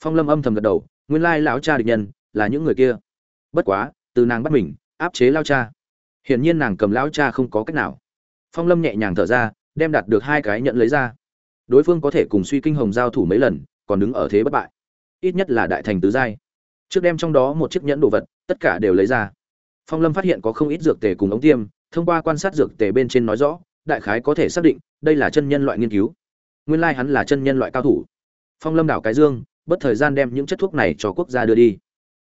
phong lâm âm thầm gật đầu, nguyên lai lão cha địch nhân là những người kia. Bất quá, từ nàng bắt mình, áp chế lao cha. Hiển nhiên nàng cầm lão cha không có cách nào. Phong lâm nhẹ nhàng thở ra, đem đạt được hai cái nhận lấy ra. Đối phương có thể cùng suy kinh hồng giao thủ mấy lần, còn đứng ở thế bất bại. Ít nhất là đại thành tứ giai. Trước đem trong đó một chiếc nhẫn đồ vật, tất cả đều lấy ra. Phong lâm phát hiện có không ít dược tề cùng ống tiêm, thông qua quan sát dược tề bên trên nói rõ, đại khái có thể xác định đây là chân nhân loại nghiên cứu. Nguyên lai hắn là chân nhân loại cao thủ. Phong lâm đảo cái dương bất thời gian đem những chất thuốc này cho quốc gia đưa đi.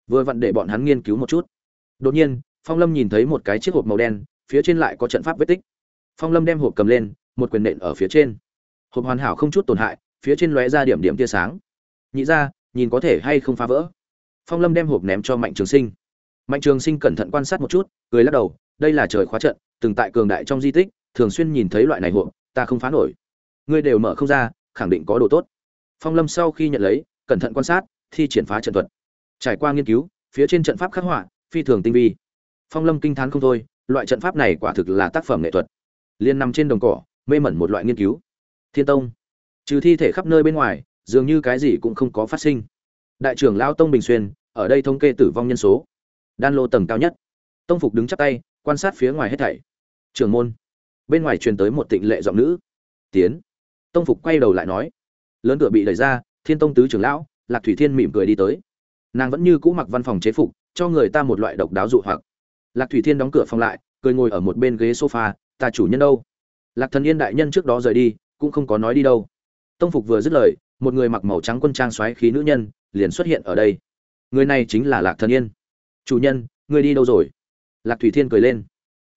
Vừa vặn để bọn hắn nghiên cứu một chút. Đột nhiên, phong lâm nhìn thấy một cái chiếc hộp màu đen, phía trên lại có trận pháp vết tích. Phong lâm đem hộp cầm lên, một quyền nện ở phía trên. Hộp hoàn hảo không chút tổn hại, phía trên lóe ra điểm điểm tia sáng. Nhị ra, nhìn có thể hay không phá vỡ. Phong lâm đem hộp ném cho mạnh trường sinh. Mạnh trường sinh cẩn thận quan sát một chút, cười lắc đầu, đây là trời khóa trận, từng tại cường đại trong di tích, thường xuyên nhìn thấy loại này hộp, ta không phá nổi. Ngươi đều mở không ra, khẳng định có đồ tốt. Phong lâm sau khi nhận lấy cẩn thận quan sát, thi triển phá trận thuật. Trải qua nghiên cứu, phía trên trận pháp khắc họa, phi thường tinh vi. Phong lâm kinh t h á n không thôi, loại trận pháp này quả thực là tác phẩm nghệ thuật. Liên nằm trên đồng cỏ, mê mẩn một loại nghiên cứu. Thiên tông. Trừ thi thể khắp nơi bên ngoài, dường như cái gì cũng không có phát sinh. Đại trưởng lao tông bình xuyên, ở đây thống kê tử vong nhân số. Đan lô tầng cao nhất. Tông phục đứng chắp tay, quan sát phía ngoài hết thảy. Trưởng môn. Bên ngoài truyền tới một tịnh lệ giọng nữ. Tiến. Tông phục quay đầu lại nói. Lớn cửa bị đẩy ra thiên tông tứ trưởng lão, lạc thủy thiên mỉm cười đi tới. Nàng vẫn như cũ mặc văn phòng chế phục, cho người ta một loại độc đáo dụ hoặc. Lạc thủy thiên đóng cửa phòng lại, cười ngồi ở một bên ghế sofa, ta chủ nhân đâu? Lạc thần yên đại nhân trước đó rời đi, cũng không có nói đi đâu. Tông phục vừa dứt lời, một người mặc màu trắng quân trang xoáy khí nữ nhân liền xuất hiện ở đây. Người này chính là lạc thần yên. Chủ nhân người đi đâu rồi? Lạc thủy thiên cười lên.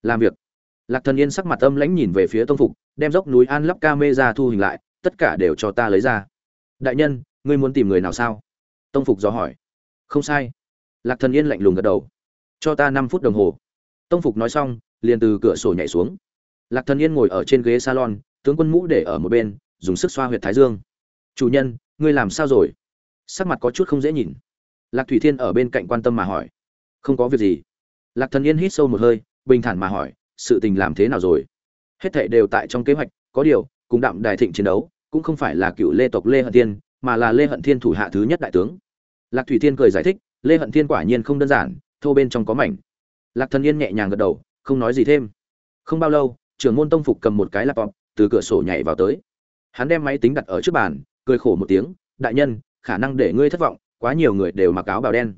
Làm việc. Lạc thần yên sắc mặt âm lãnh nhìn về phía tông phục, đem dốc núi an lắp ca mê ra thu hình lại, tất cả đều cho ta lấy ra đại nhân, ngươi muốn tìm người nào sao? Tông phục dò hỏi. Không sai. Lạc thần yên lạnh lùng gật đầu. Cho ta năm phút đồng hồ. Tông phục nói xong, liền từ cửa sổ nhảy xuống. Lạc thần yên ngồi ở trên ghế salon, tướng quân mũ để ở một bên, dùng sức xoa huyệt thái dương. Chủ nhân, ngươi làm sao rồi? Sắc mặt có chút không dễ nhìn. Lạc thủy thiên ở bên cạnh quan tâm mà hỏi. Không có việc gì. Lạc thần yên hít sâu một hơi, bình thản mà hỏi, sự tình làm thế nào rồi? Hết thảy đều tại trong kế hoạch, có điều, cùng đạm đài thịnh chiến đấu cũng không phải là cựu lê tộc lê hận thiên, mà là lê hận thiên thủ hạ thứ nhất đại tướng. Lạc thủy thiên cười giải thích, lê hận thiên quả nhiên không đơn giản, thô bên trong có mảnh. Lạc thần yên nhẹ nhàng gật đầu, không nói gì thêm. Không bao lâu, trưởng môn tông phục cầm một cái laptop, từ cửa sổ nhảy vào tới. Hắn đem máy tính đặt ở trước bàn, cười khổ một tiếng, đại nhân, khả năng để ngươi thất vọng, quá nhiều người đều mặc áo bào đen.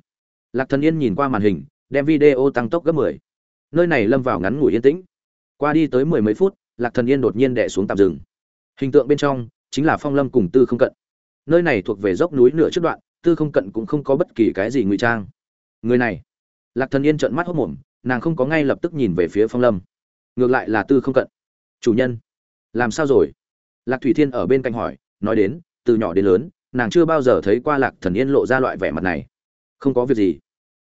Lạc thần yên nhìn qua màn hình, đem video tăng tốc gấp 10. nơi này lâm vào ngắn ngủi yên tĩnh. Qua đi tới mười mấy phút, lạc thần yên đột nhiên đẻ xuống tạm dừng. Hình tượng bên trong chính là phong lâm cùng tư không cận. Nơi này thuộc về dốc núi nửa trước đoạn, tư không cận cũng không có bất kỳ cái gì ngụy trang. Người này, lạc thần yên trợn mắt hốc mồm nàng không có ngay lập tức nhìn về phía phong lâm. Ngược lại là tư không cận. Chủ nhân, làm sao rồi? Lạc thủy thiên ở bên cạnh hỏi, nói đến, từ nhỏ đến lớn, nàng chưa bao giờ thấy qua lạc thần yên lộ ra loại vẻ mặt này. Không có việc gì.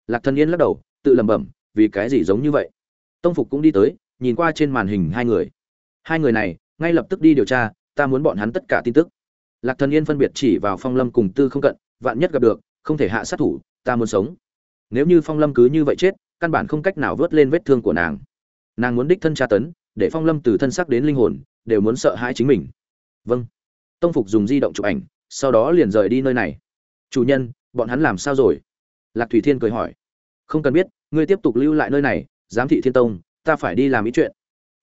Lạc thần yên lắc đầu, tự lẩm bẩm, vì cái gì giống như vậy? Tông phục cũng đi tới, nhìn qua trên màn hình hai người. Hai người này, ngay lập tức đi điều tra ta muốn bọn hắn tất cả tin tức. Lạc thần yên phân biệt chỉ vào phong lâm cùng tư không cận, vạn nhất gặp được, không thể hạ sát thủ, ta muốn sống. Nếu như phong lâm cứ như vậy chết, căn bản không cách nào vớt lên vết thương của nàng. Nàng muốn đích thân tra tấn, để phong lâm từ thân sắc đến linh hồn, đều muốn sợ hãi chính mình. Vâng. Tông phục dùng di động chụp ảnh, sau đó liền rời đi nơi này. Chủ nhân, bọn hắn làm sao rồi? Lạc thủy thiên cười hỏi. Không cần biết, ngươi tiếp tục lưu lại nơi này, giám thị thiên tông, ta phải đi làm ý chuyện.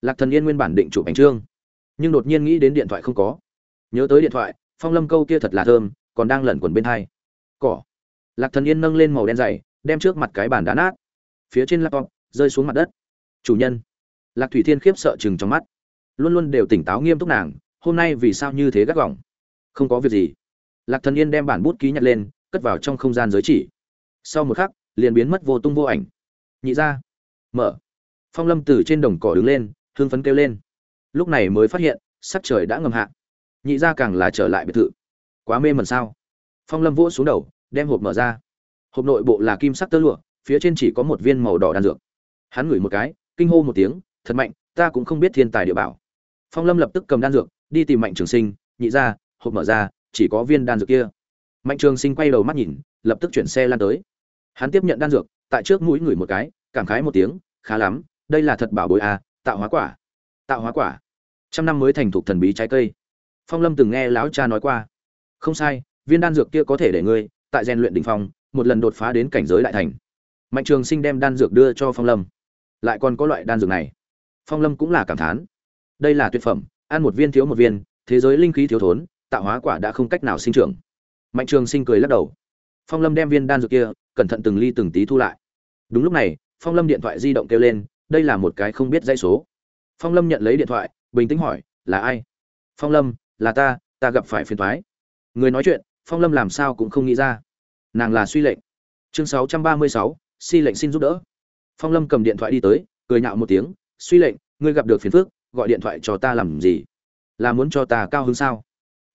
Lạc thần yên nguyên bản định chụp ảnh trương nhưng đột nhiên nghĩ đến điện thoại không có. Nhớ tới điện thoại, phong lâm câu kia thật là thơm, còn đang lẩn quẩn bên hai. Cỏ. Lạc thần yên nâng lên màu đen dày, đem trước mặt cái bàn đá nát. Phía trên laptop, rơi xuống mặt đất. Chủ nhân. Lạc thủy thiên khiếp sợ chừng trong mắt. Luôn luôn đều tỉnh táo nghiêm túc nàng, hôm nay vì sao như thế gắt gỏng? Không có việc gì. Lạc thần yên đem bản bút ký nhặt lên, cất vào trong không gian giới chỉ. Sau một khắc, liền biến mất vô tung vô ảnh. Nhị ra. Mở. Phong lâm từ trên đồng cỏ đứng lên hương phấn kêu lên lúc này mới phát hiện, sắc trời đã ngầm hạ. Nhị ra càng là trở lại biệt thự. Quá mê mẩn sao? Phong lâm vỗ xuống đầu, đem hộp mở ra. Hộp nội bộ là kim sắc tơ lụa, phía trên chỉ có một viên màu đỏ đan dược. Hắn ngửi một cái, kinh hô một tiếng, thật mạnh, ta cũng không biết thiên tài địa bảo. Phong lâm lập tức cầm đan dược, đi tìm mạnh trường sinh, nhị ra hộp mở ra, chỉ có viên đan dược kia. Mạnh trường sinh quay đầu mắt nhìn, lập tức chuyển xe lan tới. Hắn tiếp nhận đan dược, tại trước mũi ngửi một cái, cảm khái một tiếng, khá lắm, đây là thật bảo bối à tạo hóa quả tạo hóa quả. Trăm năm mới thành thục thần bí trái cây. Phong lâm từng nghe lão cha nói qua. Không sai, viên đan dược kia có thể để ngươi, tại rèn luyện đỉnh phong, một lần đột phá đến cảnh giới đại thành. Mạnh trường sinh đem đan dược đưa cho phong lâm. Lại còn có loại đan dược này. Phong lâm cũng là cảm thán. Đây là tuyệt phẩm, ăn một viên thiếu một viên, thế giới linh khí thiếu thốn, tạo hóa quả đã không cách nào sinh trưởng. Mạnh trường sinh cười lắc đầu. Phong lâm đem viên đan dược kia, cẩn thận từng ly từng tí thu lại. Đúng lúc này, phong lâm điện thoại di động kêu lên, đây là một cái không biết dãy số phong lâm nhận lấy điện thoại, bình tĩnh hỏi, là ai? Phong lâm, là ta ta gặp phải phiền thoái người nói chuyện, phong lâm làm sao cũng không nghĩ ra. Nàng là suy lệnh. Chương sáu trăm ba mươi sáu, si lệnh xin giúp đỡ. Phong lâm cầm điện thoại đi tới, cười nhạo một tiếng, suy lệnh, ngươi gặp được phiền phước gọi điện thoại cho ta làm gì? Là muốn cho ta cao hứng sao?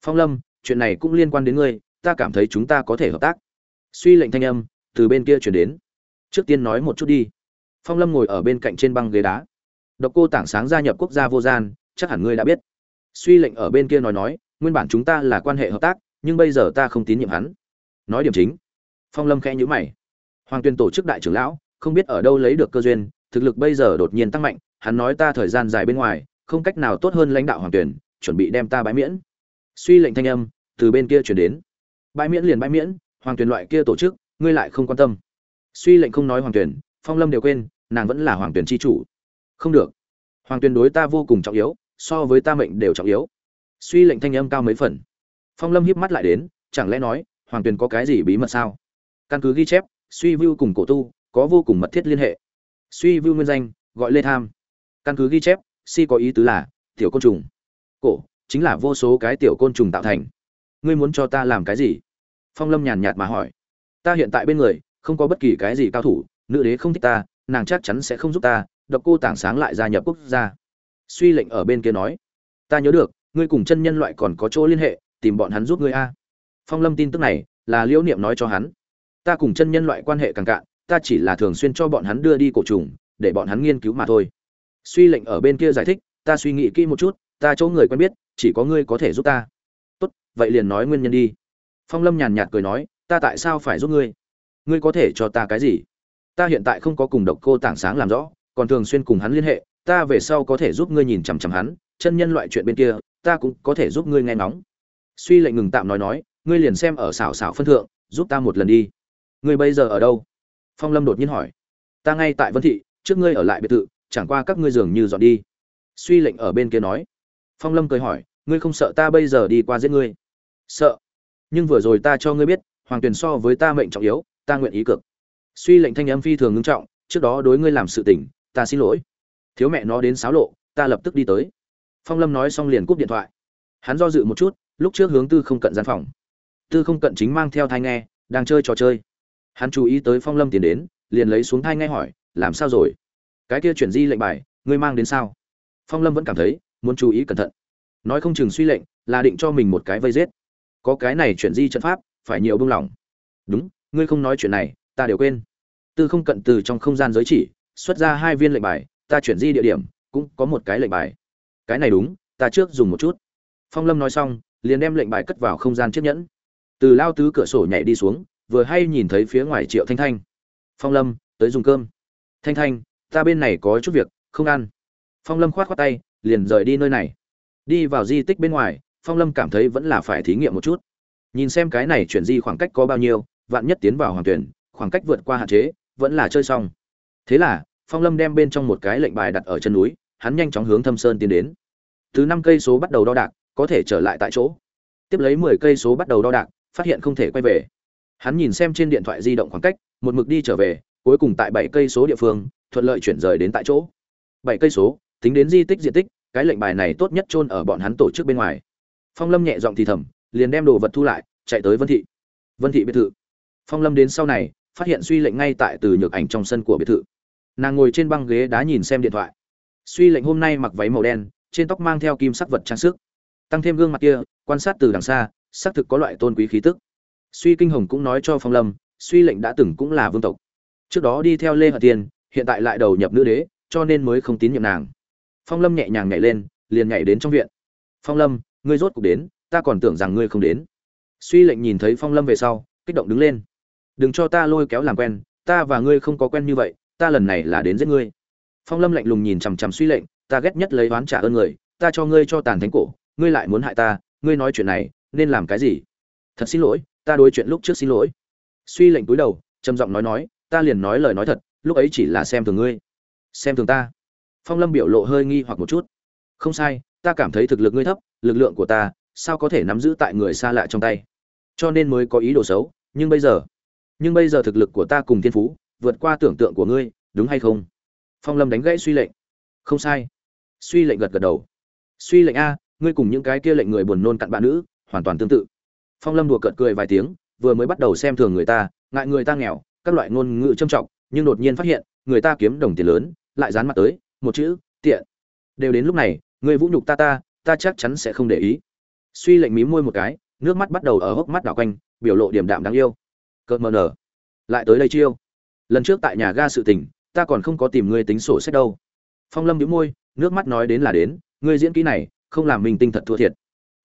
Phong lâm, chuyện này cũng liên quan đến ngươi, ta cảm thấy chúng ta có thể hợp tác. Suy lệnh thanh âm từ bên kia chuyển đến. Trước tiên nói một chút đi. Phong lâm ngồi ở bên cạnh trên băng ghế đá độc cô tảng sáng gia nhập quốc gia vô gian, chắc hẳn ngươi đã biết. Suy lệnh ở bên kia nói nói, nguyên bản chúng ta là quan hệ hợp tác, nhưng bây giờ ta không tín nhiệm hắn. Nói điểm chính. Phong lâm khẽ nhíu mày. Hoàng tuyên tổ chức đại trưởng lão, không biết ở đâu lấy được cơ duyên, thực lực bây giờ đột nhiên tăng mạnh, hắn nói ta thời gian dài bên ngoài, không cách nào tốt hơn lãnh đạo hoàng tuyển chuẩn bị đem ta bãi miễn. Suy lệnh thanh âm, từ bên kia truyền đến. Bãi miễn liền bãi miễn, hoàng tuyển loại kia tổ chức, ngươi lại không quan tâm. Suy lệnh không nói hoàng tuyển phong lâm đều quên, nàng vẫn là hoàng tuyển chi chủ không được. Hoàng Tuyên đối ta vô cùng trọng yếu, so với ta mệnh đều trọng yếu. Suy lệnh thanh âm cao mấy phần. Phong lâm hiếp mắt lại đến, chẳng lẽ nói, hoàng Tuyên có cái gì bí mật sao? Căn cứ ghi chép, suy vưu cùng cổ tu, có vô cùng mật thiết liên hệ. Suy vưu nguyên danh, gọi lê tham. Căn cứ ghi chép, si có ý tứ là, tiểu côn trùng. Cổ, chính là vô số cái tiểu côn trùng tạo thành. Ngươi muốn cho ta làm cái gì? Phong lâm nhàn nhạt mà hỏi. Ta hiện tại bên người, không có bất kỳ cái gì cao thủ, nữ đế không thích ta, nàng chắc chắn sẽ không giúp ta độc cô tảng sáng lại gia nhập quốc gia. Suy lệnh ở bên kia nói, ta nhớ được, ngươi cùng chân nhân loại còn có chỗ liên hệ, tìm bọn hắn giúp ngươi a. Phong lâm tin tức này là liễu niệm nói cho hắn. Ta cùng chân nhân loại quan hệ càng cạn, ta chỉ là thường xuyên cho bọn hắn đưa đi cổ trùng, để bọn hắn nghiên cứu mà thôi. Suy lệnh ở bên kia giải thích, ta suy nghĩ kỹ một chút, ta chỗ người quen biết, chỉ có ngươi có thể giúp ta. Tốt, vậy liền nói nguyên nhân đi. Phong lâm nhàn nhạt cười nói, ta tại sao phải giúp ngươi? Ngươi có thể cho ta cái gì? Ta hiện tại không có cùng độc cô tảng sáng làm rõ còn thường xuyên cùng hắn liên hệ, ta về sau có thể giúp ngươi nhìn chằm chằm hắn, chân nhân loại chuyện bên kia, ta cũng có thể giúp ngươi nghe ngóng. Suy lệnh ngừng tạm nói nói, ngươi liền xem ở xảo xảo phân thượng, giúp ta một lần đi. Ngươi bây giờ ở đâu? Phong lâm đột nhiên hỏi. Ta ngay tại vân thị, trước ngươi ở lại biệt thự, chẳng qua các ngươi dường như dọn đi. Suy lệnh ở bên kia nói. Phong lâm cười hỏi, ngươi không sợ ta bây giờ đi qua giết ngươi? Sợ. Nhưng vừa rồi ta cho ngươi biết, hoàng tuyền so với ta mệnh trọng yếu, ta nguyện ý cực suy lệnh thanh âm phi thường ngưng trọng, trước đó đối ngươi làm sự tình ta xin lỗi. Thiếu mẹ nó đến xáo lộ, ta lập tức đi tới. Phong lâm nói xong liền cúp điện thoại. Hắn do dự một chút, lúc trước hướng tư không cận gian phòng. Tư không cận chính mang theo thai nghe, đang chơi trò chơi. Hắn chú ý tới phong lâm tiến đến, liền lấy xuống thai nghe hỏi, làm sao rồi? Cái kia chuyển di lệnh bài, ngươi mang đến sao? Phong lâm vẫn cảm thấy, muốn chú ý cẩn thận. Nói không chừng suy lệnh, là định cho mình một cái vây giết. Có cái này chuyển di trận pháp, phải nhiều buông lỏng. Đúng, ngươi không nói chuyện này, ta đều quên. Tư không cận từ trong không gian giới chỉ xuất ra hai viên lệnh bài, ta chuyển di địa điểm, cũng có một cái lệnh bài. Cái này đúng, ta trước dùng một chút. Phong lâm nói xong, liền đem lệnh bài cất vào không gian chiếc nhẫn. Từ lao tứ cửa sổ nhảy đi xuống, vừa hay nhìn thấy phía ngoài triệu thanh thanh. Phong lâm, tới dùng cơm. Thanh thanh, ta bên này có chút việc, không ăn. Phong lâm khoát khoát tay, liền rời đi nơi này. Đi vào di tích bên ngoài, phong lâm cảm thấy vẫn là phải thí nghiệm một chút. Nhìn xem cái này chuyển di khoảng cách có bao nhiêu, vạn nhất tiến vào hoàng tuyển, khoảng cách vượt qua hạn chế, vẫn là chơi xong thế là, phong lâm đem bên trong một cái lệnh bài đặt ở chân núi, hắn nhanh chóng hướng thâm sơn tiến đến. Từ năm cây số bắt đầu đo đạc, có thể trở lại tại chỗ. Tiếp lấy mười cây số bắt đầu đo đạc, phát hiện không thể quay về. Hắn nhìn xem trên điện thoại di động khoảng cách, một mực đi trở về, cuối cùng tại bảy cây số địa phương, thuận lợi chuyển rời đến tại chỗ. Bảy cây số, tính đến di tích diện tích, cái lệnh bài này tốt nhất chôn ở bọn hắn tổ chức bên ngoài. Phong lâm nhẹ giọng thì thầm, liền đem đồ vật thu lại, chạy tới vân thị. Vân thị biệt thự. Phong lâm đến sau này, phát hiện suy lệnh ngay tại từ nhược ảnh trong sân của biệt thự nàng ngồi trên băng ghế đá nhìn xem điện thoại. Suy lệnh hôm nay mặc váy màu đen, trên tóc mang theo kim sắc vật trang sức. Tăng thêm gương mặt kia, quan sát từ đằng xa, xác thực có loại tôn quý khí tức. Suy kinh hồng cũng nói cho phong lâm, suy lệnh đã từng cũng là vương tộc. Trước đó đi theo lê hận tiên, hiện tại lại đầu nhập nữ đế, cho nên mới không tín nhiệm nàng. Phong lâm nhẹ nhàng nhảy lên, liền nhảy đến trong viện. Phong lâm, ngươi rốt cuộc đến, ta còn tưởng rằng ngươi không đến. Suy lệnh nhìn thấy phong lâm về sau, kích động đứng lên. Đừng cho ta lôi kéo làm quen, ta và ngươi không có quen như vậy ta lần này là đến giết ngươi. Phong lâm lạnh lùng nhìn chằm chằm suy lệnh, ta ghét nhất lấy oán trả ơn người, ta cho ngươi cho tàn thánh cổ, ngươi lại muốn hại ta, ngươi nói chuyện này, nên làm cái gì? Thật xin lỗi, ta đối chuyện lúc trước xin lỗi. Suy lệnh túi đầu, trầm giọng nói nói, ta liền nói lời nói thật, lúc ấy chỉ là xem thường ngươi. Xem thường ta. Phong lâm biểu lộ hơi nghi hoặc một chút. Không sai, ta cảm thấy thực lực ngươi thấp, lực lượng của ta, sao có thể nắm giữ tại người xa lạ trong tay? Cho nên mới có ý đồ xấu, nhưng bây giờ, nhưng bây giờ thực lực của ta cùng thiên phú vượt qua tưởng tượng của ngươi, đúng hay không? Phong lâm đánh gãy suy lệnh. Không sai. Suy lệnh gật gật đầu. Suy lệnh a, ngươi cùng những cái kia lệnh người buồn nôn cặn bạn nữ, hoàn toàn tương tự. Phong lâm đùa cợt cười vài tiếng, vừa mới bắt đầu xem thường người ta, ngại người ta nghèo, các loại ngôn ngữ trâm trọng, nhưng đột nhiên phát hiện, người ta kiếm đồng tiền lớn, lại dán mặt tới, một chữ, tiện. Đều đến lúc này ngươi vũ nhục ta ta ta chắc chắn sẽ không để ý. Suy lệnh mí môi một cái, nước mắt bắt đầu ở hốc mắt đảo quanh, biểu lộ điểm đạm đáng yêu. Cợt mờ nở. Lại tới đây chiêu lần trước tại nhà ga sự tình, ta còn không có tìm ngươi tính sổ sách đâu. Phong lâm đĩu môi, nước mắt nói đến là đến, ngươi diễn kỹ này, không làm mình tinh thật thua thiệt.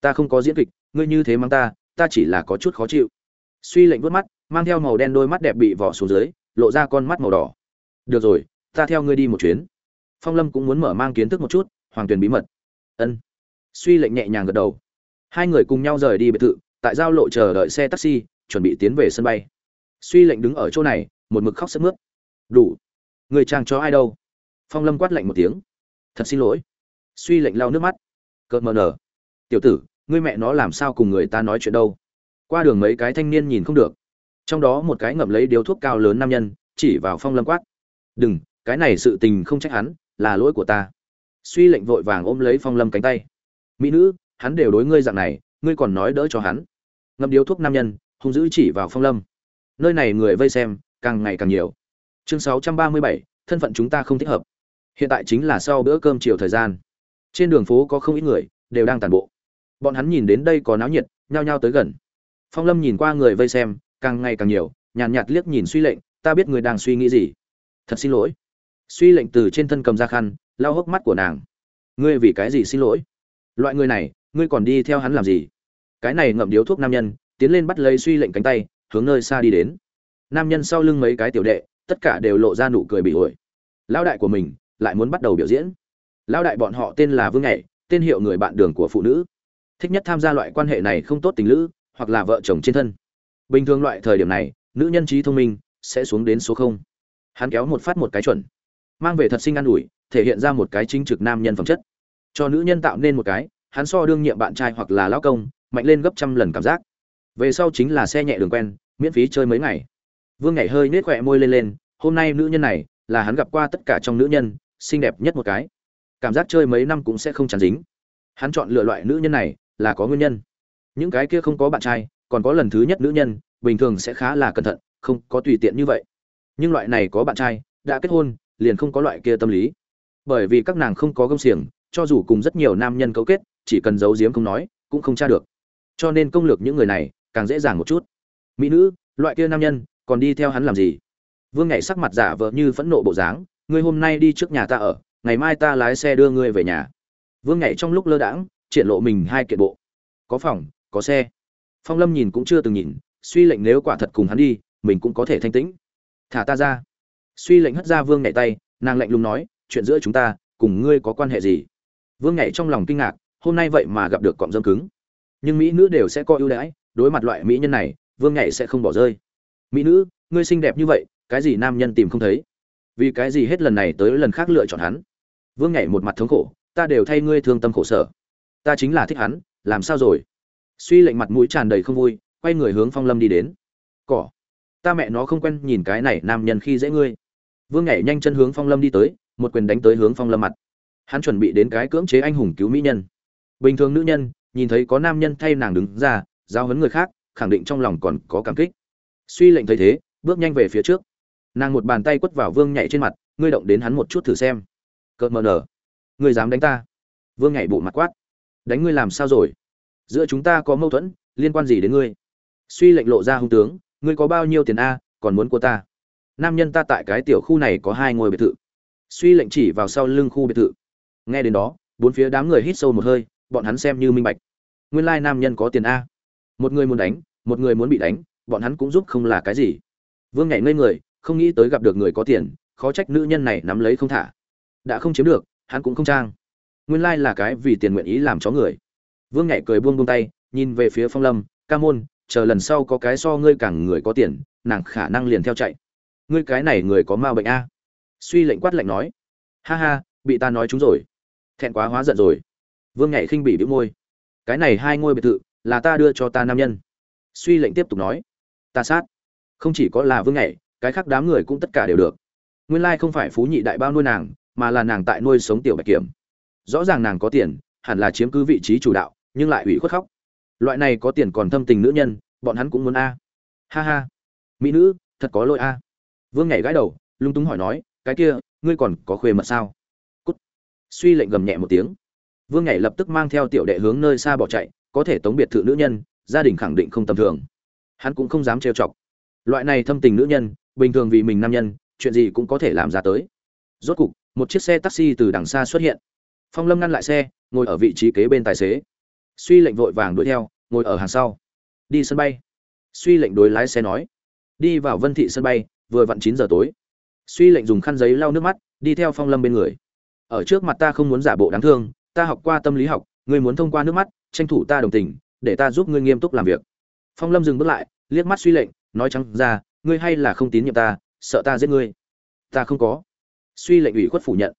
Ta không có diễn kịch, ngươi như thế mang ta ta chỉ là có chút khó chịu. Suy lệnh vớt mắt, mang theo màu đen đôi mắt đẹp bị vỏ xuống dưới, lộ ra con mắt màu đỏ. Được rồi, ta theo ngươi đi một chuyến. Phong lâm cũng muốn mở mang kiến thức một chút, hoàng tuyền bí mật. Ân. Suy lệnh nhẹ nhàng gật đầu. Hai người cùng nhau rời đi biệt thự, tại giao lộ chờ đợi xe taxi, chuẩn bị tiến về sân bay. Suy lệnh đứng ở chỗ này một mực khóc sức mướt. Đủ. Người chàng cho ai đâu? Phong lâm quát lạnh một tiếng. Thật xin lỗi. Suy lệnh lau nước mắt. Cợt mờ nở. Tiểu tử, ngươi mẹ nó làm sao cùng người ta nói chuyện đâu? Qua đường mấy cái thanh niên nhìn không được. Trong đó một cái ngậm lấy điếu thuốc cao lớn nam nhân, chỉ vào phong lâm quát. Đừng, cái này sự tình không trách hắn, là lỗi của ta. Suy lệnh vội vàng ôm lấy phong lâm cánh tay. Mỹ nữ, hắn đều đối ngươi dạng này, ngươi còn nói đỡ cho hắn. Ngậm điếu thuốc nam nhân, hung dữ chỉ vào phong lâm. Nơi này người vây xem càng ngày càng nhiều. Chương 637, thân phận chúng ta không thích hợp. Hiện tại chính là sau bữa cơm chiều thời gian. Trên đường phố có không ít người đều đang tàn bộ. Bọn hắn nhìn đến đây có náo nhiệt nhao nhao tới gần. Phong lâm nhìn qua người vây xem càng ngày càng nhiều nhàn nhạt, nhạt liếc nhìn suy lệnh ta biết người đang suy nghĩ gì. Thật xin lỗi. Suy lệnh từ trên thân cầm ra khăn lau hốc mắt của nàng. Ngươi vì cái gì xin lỗi? Loại người này ngươi còn đi theo hắn làm gì? Cái này ngậm điếu thuốc nam nhân tiến lên bắt lấy suy lệnh cánh tay hướng nơi xa đi đến nam nhân sau lưng mấy cái tiểu đệ, tất cả đều lộ ra nụ cười bị ổi lão đại của mình lại muốn bắt đầu biểu diễn. Lão đại bọn họ tên là vương nhảy tên hiệu người bạn đường của phụ nữ. Thích nhất tham gia loại quan hệ này không tốt tình lữ, hoặc là vợ chồng trên thân. Bình thường loại thời điểm này, nữ nhân trí thông minh sẽ xuống đến số không. Hắn kéo một phát một cái chuẩn. Mang về thật sinh an ủi, thể hiện ra một cái chính trực nam nhân phẩm chất. Cho nữ nhân tạo nên một cái, hắn so đương nhiệm bạn trai hoặc là lão công, mạnh lên gấp trăm lần cảm giác. Về sau chính là xe nhẹ đường quen, miễn phí chơi mấy ngày vương nhảy hơi nết khỏe môi lên lên, hôm nay nữ nhân này là hắn gặp qua tất cả trong nữ nhân, xinh đẹp nhất một cái. Cảm giác chơi mấy năm cũng sẽ không chán dính. Hắn chọn lựa loại nữ nhân này là có nguyên nhân. Những cái kia không có bạn trai, còn có lần thứ nhất nữ nhân, bình thường sẽ khá là cẩn thận, không có tùy tiện như vậy. Nhưng loại này có bạn trai, đã kết hôn, liền không có loại kia tâm lý. Bởi vì các nàng không có gông xiềng, cho dù cùng rất nhiều nam nhân cấu kết, chỉ cần giấu giếm không nói, cũng không tra được. Cho nên công lược những người này càng dễ dàng một chút. Mỹ nữ, loại kia nam nhân còn đi theo hắn làm gì? Vương nhảy sắc mặt giả vờ như phẫn nộ bộ dáng, ngươi hôm nay đi trước nhà ta ở, ngày mai ta lái xe đưa ngươi về nhà. Vương nhảy trong lúc lơ đãng, triển lộ mình hai kiện bộ. Có phòng, có xe. Phong lâm nhìn cũng chưa từng nhìn, suy lệnh nếu quả thật cùng hắn đi, mình cũng có thể thanh tĩnh. Thả ta ra. Suy lệnh hất ra vương nhảy tay, nàng lạnh lùng nói, chuyện giữa chúng ta, cùng ngươi có quan hệ gì? Vương nhảy trong lòng kinh ngạc, hôm nay vậy mà gặp được cọm dâm cứng. Nhưng mỹ nữ đều sẽ có ưu đãi, đối mặt loại mỹ nhân này, vương nhảy sẽ không bỏ rơi mỹ nữ, ngươi xinh đẹp như vậy, cái gì nam nhân tìm không thấy? Vì cái gì hết lần này tới lần khác lựa chọn hắn? Vương nhảy một mặt thống khổ, ta đều thay ngươi thương tâm khổ sở. Ta chính là thích hắn, làm sao rồi? Suy lệnh mặt mũi tràn đầy không vui, quay người hướng phong lâm đi đến. Cỏ, ta mẹ nó không quen nhìn cái này nam nhân khi dễ ngươi. Vương nhảy nhanh chân hướng phong lâm đi tới, một quyền đánh tới hướng phong lâm mặt. Hắn chuẩn bị đến cái cưỡng chế anh hùng cứu mỹ nhân. Bình thường nữ nhân, nhìn thấy có nam nhân thay nàng đứng ra giao hấn người khác, khẳng định trong lòng còn có cảm kích suy lệnh thấy thế, bước nhanh về phía trước. Nàng một bàn tay quất vào vương nhảy trên mặt, ngươi động đến hắn một chút thử xem. Cợt mờ nở. Ngươi dám đánh ta? Vương nhảy bộ mặt quát. Đánh ngươi làm sao rồi? Giữa chúng ta có mâu thuẫn, liên quan gì đến ngươi? Suy lệnh lộ ra hung tướng. Ngươi có bao nhiêu tiền a, còn muốn của ta? Nam nhân ta tại cái tiểu khu này có hai ngôi biệt thự. Suy lệnh chỉ vào sau lưng khu biệt thự. Nghe đến đó, bốn phía đám người hít sâu một hơi, bọn hắn xem như minh bạch. Nguyên lai nam nhân có tiền a. Một người muốn đánh, một người muốn bị đánh bọn hắn cũng giúp không là cái gì. Vương nhảy ngây người, không nghĩ tới gặp được người có tiền, khó trách nữ nhân này nắm lấy không thả. Đã không chiếm được, hắn cũng không trang. Nguyên lai là cái vì tiền nguyện ý làm chó người. Vương nhảy cười buông buông tay, nhìn về phía phong lâm, ca môn, chờ lần sau có cái so ngươi càng người có tiền, nàng khả năng liền theo chạy. Ngươi cái này người có ma bệnh a. Suy lệnh quát lệnh nói. Ha ha, bị ta nói chúng rồi. Thẹn quá hóa giận rồi. Vương nhảy khinh bị bĩu môi. Cái này hai ngôi biệt thự, là ta đưa cho ta nam nhân. Suy lệnh tiếp tục nói ta sát. Không chỉ có là vương nhảy, cái khác đám người cũng tất cả đều được. Nguyên lai không phải phú nhị đại bao nuôi nàng, mà là nàng tại nuôi sống tiểu bạch kiểm. Rõ ràng nàng có tiền, hẳn là chiếm cứ vị trí chủ đạo, nhưng lại ủy khuất khóc. Loại này có tiền còn thâm tình nữ nhân, bọn hắn cũng muốn a. Ha ha. Mỹ nữ, thật có lỗi a. Vương nhảy gãi đầu, lung túng hỏi nói, cái kia, ngươi còn có khuê mật sao? Cút. Suy lệnh gầm nhẹ một tiếng. Vương nhảy lập tức mang theo tiểu đệ hướng nơi xa bỏ chạy, có thể tống biệt thự nữ nhân, gia đình khẳng định không tầm thường hắn cũng không dám trêu chọc. Loại này thâm tình nữ nhân, bình thường vì mình nam nhân, chuyện gì cũng có thể làm ra tới. Rốt cục, một chiếc xe taxi từ đằng xa xuất hiện. Phong lâm ngăn lại xe, ngồi ở vị trí kế bên tài xế. Suy lệnh vội vàng đuổi theo, ngồi ở hàng sau. Đi sân bay. Suy lệnh đối lái xe nói. Đi vào vân thị sân bay, vừa vặn chín giờ tối. Suy lệnh dùng khăn giấy lau nước mắt, đi theo phong lâm bên người. Ở trước mặt ta không muốn giả bộ đáng thương, ta học qua tâm lý học, ngươi muốn thông qua nước mắt, tranh thủ ta đồng tình, để ta giúp ngươi nghiêm túc làm việc phong lâm dừng bước lại, liếc mắt suy lệnh, nói trắng ra, ngươi hay là không tín nhiệm ta, sợ ta giết ngươi? Ta không có. Suy lệnh ủy khuất phủ nhận.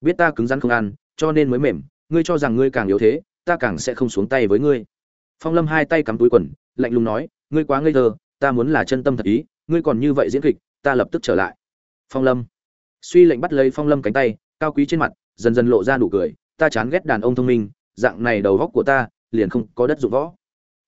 Biết ta cứng rắn không ăn, cho nên mới mềm, ngươi cho rằng ngươi càng yếu thế, ta càng sẽ không xuống tay với ngươi. Phong lâm hai tay cắm túi quần, lạnh lùng nói, ngươi quá ngây thơ, ta muốn là chân tâm thật ý, ngươi còn như vậy diễn kịch, ta lập tức trở lại. Phong lâm. Suy lệnh bắt lấy phong lâm cánh tay, cao quý trên mặt, dần dần lộ ra nụ cười, ta chán ghét đàn ông thông minh, dạng này đầu góc của ta, liền không có đất dụng võ.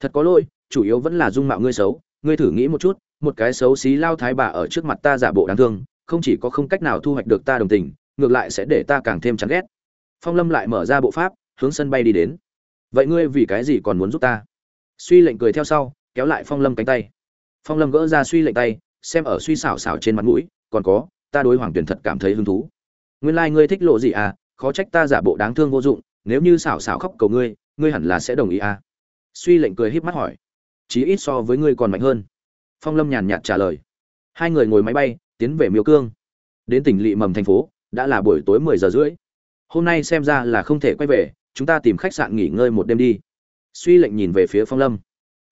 Thật có lỗi chủ yếu vẫn là dung mạo ngươi xấu. Ngươi thử nghĩ một chút, một cái xấu xí lao thái bà ở trước mặt ta giả bộ đáng thương, không chỉ có không cách nào thu hoạch được ta đồng tình, ngược lại sẽ để ta càng thêm chán ghét. Phong lâm lại mở ra bộ pháp, hướng sân bay đi đến. Vậy ngươi vì cái gì còn muốn giúp ta? Suy lệnh cười theo sau, kéo lại phong lâm cánh tay. Phong lâm gỡ ra suy lệnh tay, xem ở suy xảo xảo trên mặt mũi, còn có, ta đối hoàng tuyển thật cảm thấy hứng thú. Nguyên lai、like、ngươi thích lộ gì à khó trách ta giả bộ đáng thương vô dụng, nếu như xảo xảo khóc cầu ngươi ngươi hẳn là sẽ đồng ý à. Suy lệnh cười híp mắt hỏi chí ít so với ngươi còn mạnh hơn. Phong lâm nhàn nhạt trả lời. Hai người ngồi máy bay, tiến về miêu cương. Đến tỉnh lỵ mầm thành phố, đã là buổi tối mười giờ rưỡi. Hôm nay xem ra là không thể quay về, chúng ta tìm khách sạn nghỉ ngơi một đêm đi. Suy lệnh nhìn về phía phong lâm.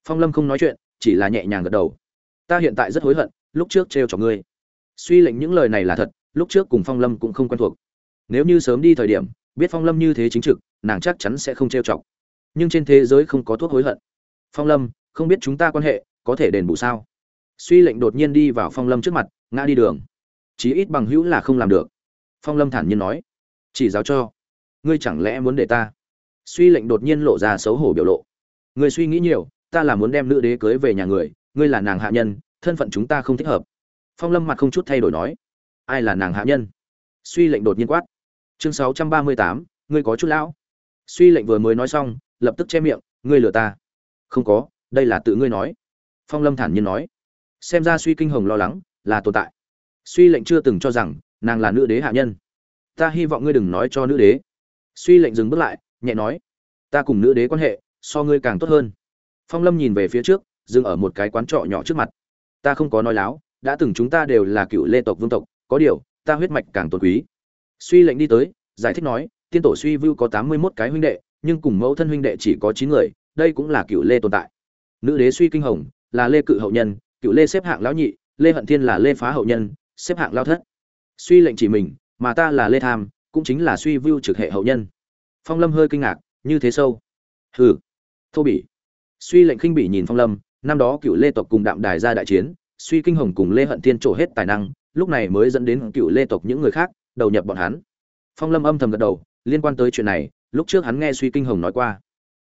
Phong lâm không nói chuyện, chỉ là nhẹ nhàng gật đầu. Ta hiện tại rất hối hận, lúc trước trêu cho ngươi. Suy lệnh những lời này là thật, lúc trước cùng phong lâm cũng không quen thuộc. Nếu như sớm đi thời điểm, biết phong lâm như thế chính trực, nàng chắc chắn sẽ không trêu chọc. Nhưng trên thế giới không có thuốc hối hận. Phong lâm không biết chúng ta quan hệ có thể đền bù sao? Suy lệnh đột nhiên đi vào phong lâm trước mặt, ngã đi đường. Chí ít bằng hữu là không làm được. Phong lâm thản nhiên nói, chỉ giáo cho. Ngươi chẳng lẽ muốn để ta? Suy lệnh đột nhiên lộ ra xấu hổ biểu lộ. Ngươi suy nghĩ nhiều, ta là muốn đem nữ đế cưới về nhà người, ngươi là nàng hạ nhân, thân phận chúng ta không thích hợp. Phong lâm mặt không chút thay đổi nói, ai là nàng hạ nhân? Suy lệnh đột nhiên quát, chương sáu trăm ba mươi tám, ngươi có chút lão. Suy lệnh vừa mới nói xong, lập tức che miệng, ngươi lừa ta. Không có đây là tự ngươi nói. Phong lâm thản nhiên nói. Xem ra suy kinh hồng lo lắng là tồn tại. Suy lệnh chưa từng cho rằng nàng là nữ đế hạ nhân. Ta hy vọng ngươi đừng nói cho nữ đế. Suy lệnh dừng bước lại, nhẹ nói. Ta cùng nữ đế quan hệ, so ngươi càng tốt hơn. Phong lâm nhìn về phía trước, dừng ở một cái quán trọ nhỏ trước mặt. Ta không có nói láo, đã từng chúng ta đều là cựu lê tộc vương tộc, có điều, ta huyết mạch càng tôn quý. Suy lệnh đi tới, giải thích nói, tiên tổ suy vưu có tám mươi mốt cái huynh đệ, nhưng cùng mẫu thân huynh đệ chỉ có chín người, đây cũng là cựu lê tồn tại nữ đế suy kinh hồng, là lê cự hậu nhân, cựu lê xếp hạng lão nhị, lê hận thiên là lê phá hậu nhân, xếp hạng lao thất. Suy lệnh chỉ mình, mà ta là lê tham, cũng chính là suy vưu trực hệ hậu nhân. Phong lâm hơi kinh ngạc, như thế sâu. Hừ. Thô bỉ. Suy lệnh khinh bỉ nhìn phong lâm, năm đó cựu lê tộc cùng đạm đài ra đại chiến, suy kinh hồng cùng lê hận thiên trổ hết tài năng, lúc này mới dẫn đến cựu lê tộc những người khác, đầu nhập bọn hắn. Phong lâm âm thầm gật đầu, liên quan tới chuyện này, lúc trước hắn nghe suy kinh hồng nói qua.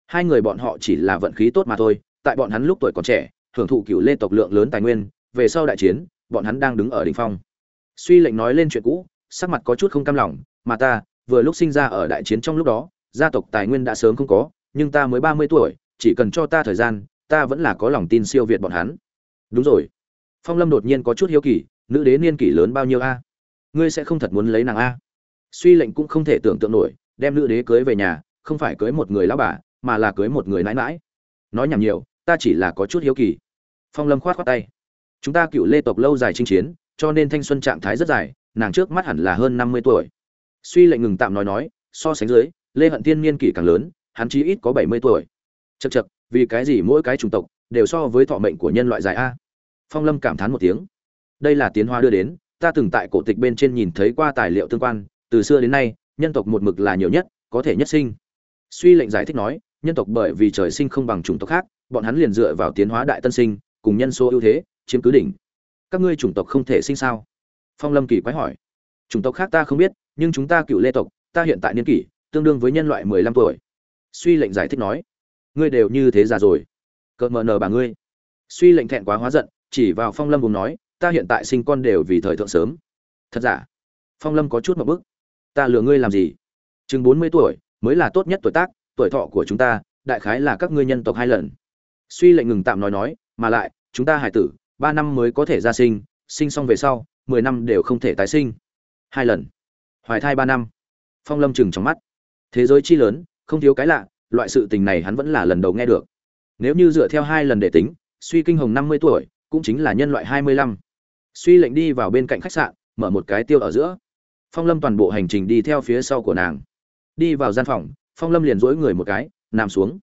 Hai người bọn họ chỉ là vận khí tốt mà thôi tại bọn hắn lúc tuổi còn trẻ, hưởng thụ cựu lê tộc lượng lớn tài nguyên, về sau đại chiến, bọn hắn đang đứng ở đỉnh phong. Suy lệnh nói lên chuyện cũ, sắc mặt có chút không cam lòng, mà ta, vừa lúc sinh ra ở đại chiến trong lúc đó, gia tộc tài nguyên đã sớm không có, nhưng ta mới ba mươi tuổi, chỉ cần cho ta thời gian, ta vẫn là có lòng tin siêu việt bọn hắn. Đúng rồi. Phong lâm đột nhiên có chút hiếu kỳ, nữ đế niên kỷ lớn bao nhiêu a? Ngươi sẽ không thật muốn lấy nàng a? Suy lệnh cũng không thể tưởng tượng nổi, đem nữ đế cưới về nhà, không phải cưới một người lão bà, mà là cưới một người nãi nãi. Nói nhảm nhiều ta chỉ là có chút hiếu kỳ. Phong lâm khoát khoát tay. Chúng ta cựu lê tộc lâu dài chinh chiến, cho nên thanh xuân trạng thái rất dài, nàng trước mắt hẳn là hơn năm mươi tuổi. Suy lệnh ngừng tạm nói nói, so sánh dưới, lê hận thiên niên kỷ càng lớn, hắn chí ít có bảy mươi tuổi. Chật chật vì cái gì mỗi cái chủng tộc đều so với thọ mệnh của nhân loại dài a? Phong lâm cảm thán một tiếng. Đây là tiến hóa đưa đến, ta từng tại cổ tịch bên trên nhìn thấy qua tài liệu tương quan, từ xưa đến nay, nhân tộc một mực là nhiều nhất, có thể nhất sinh. Suy lệnh giải thích nói, nhân tộc bởi vì trời sinh không bằng chủng tộc khác bọn hắn liền dựa vào tiến hóa đại tân sinh, cùng nhân số ưu thế, chiếm cứ đỉnh. Các ngươi chủng tộc không thể sinh sao? Phong lâm kỳ quái hỏi. Chủng tộc khác ta không biết, nhưng chúng ta cựu lê tộc, ta hiện tại niên kỷ, tương đương với nhân loại mười lăm tuổi. Suy lệnh giải thích nói. Ngươi đều như thế già rồi. Cợt mờ nờ bà ngươi. Suy lệnh thẹn quá hóa giận, chỉ vào phong lâm cùng nói, ta hiện tại sinh con đều vì thời thượng sớm. Thật giả? Phong lâm có chút một bức. Ta lừa ngươi làm gì? Chừng bốn mươi tuổi, mới là tốt nhất tuổi tác, tuổi thọ của chúng ta, đại khái là các ngươi nhân tộc hai lần suy lệnh ngừng tạm nói nói, mà lại, chúng ta hải tử, ba năm mới có thể ra sinh sinh xong về sau, mười năm đều không thể tái sinh. Hai lần. Hoài thai ba năm. Phong lâm chừng trong mắt. Thế giới chi lớn, không thiếu cái lạ, loại sự tình này hắn vẫn là lần đầu nghe được. Nếu như dựa theo hai lần để tính, suy kinh hồng năm mươi tuổi, cũng chính là nhân loại hai mươi lăm. Suy lệnh đi vào bên cạnh khách sạn, mở một cái tiêu ở giữa. Phong lâm toàn bộ hành trình đi theo phía sau của nàng. Đi vào gian phòng, phong lâm liền dỗi người một cái, nằm xuống.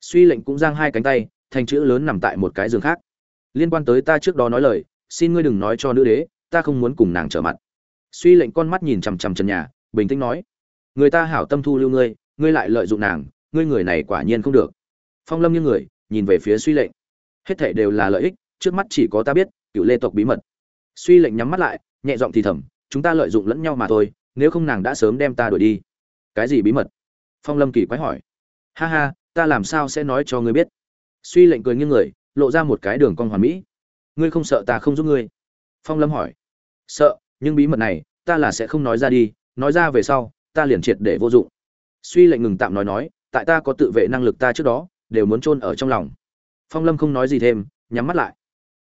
Suy lệnh cũng giang hai cánh tay thành chữ lớn nằm tại một cái giường khác. Liên quan tới ta trước đó nói lời, xin ngươi đừng nói cho nữ đế, ta không muốn cùng nàng trở mặt. Suy lệnh con mắt nhìn chằm chằm trần nhà, bình tĩnh nói, người ta hảo tâm thu lưu ngươi ngươi lại lợi dụng nàng, ngươi người này quả nhiên không được. Phong lâm như người, nhìn về phía suy lệnh. Hết thảy đều là lợi ích, trước mắt chỉ có ta biết, cựu lê tộc bí mật. Suy lệnh nhắm mắt lại, nhẹ giọng thì thầm, chúng ta lợi dụng lẫn nhau mà thôi, nếu không nàng đã sớm đem ta đuổi đi. Cái gì bí mật? Phong lâm kỳ quái hỏi. Ha ha, ta làm sao sẽ nói cho ngươi biết? Suy lệnh cười nghiêng người, lộ ra một cái đường cong hoàn mỹ. Ngươi không sợ ta không giúp ngươi? Phong lâm hỏi. Sợ, nhưng bí mật này, ta là sẽ không nói ra đi, nói ra về sau, ta liền triệt để vô dụng. Suy lệnh ngừng tạm nói nói, tại ta có tự vệ năng lực ta trước đó, đều muốn chôn ở trong lòng. Phong lâm không nói gì thêm, nhắm mắt lại.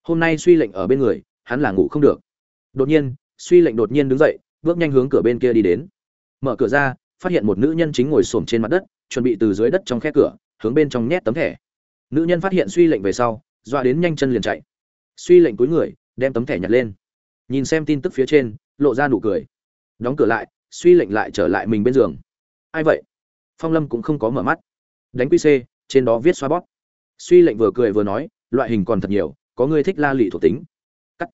Hôm nay suy lệnh ở bên người, hắn là ngủ không được. Đột nhiên, suy lệnh đột nhiên đứng dậy, bước nhanh hướng cửa bên kia đi đến. Mở cửa ra, phát hiện một nữ nhân chính ngồi xổm trên mặt đất, chuẩn bị từ dưới đất trong khe cửa, hướng bên trong nhét tấm thẻ nữ nhân phát hiện suy lệnh về sau, dọa đến nhanh chân liền chạy. Suy lệnh cúi người, đem tấm thẻ nhặt lên. Nhìn xem tin tức phía trên, lộ ra nụ cười. Đóng cửa lại, suy lệnh lại trở lại mình bên giường. Ai vậy? Phong lâm cũng không có mở mắt. Đánh qc c trên đó viết xoa bóp. Suy lệnh vừa cười vừa nói, loại hình còn thật nhiều, có người thích la lị thuộc tính. Cắt.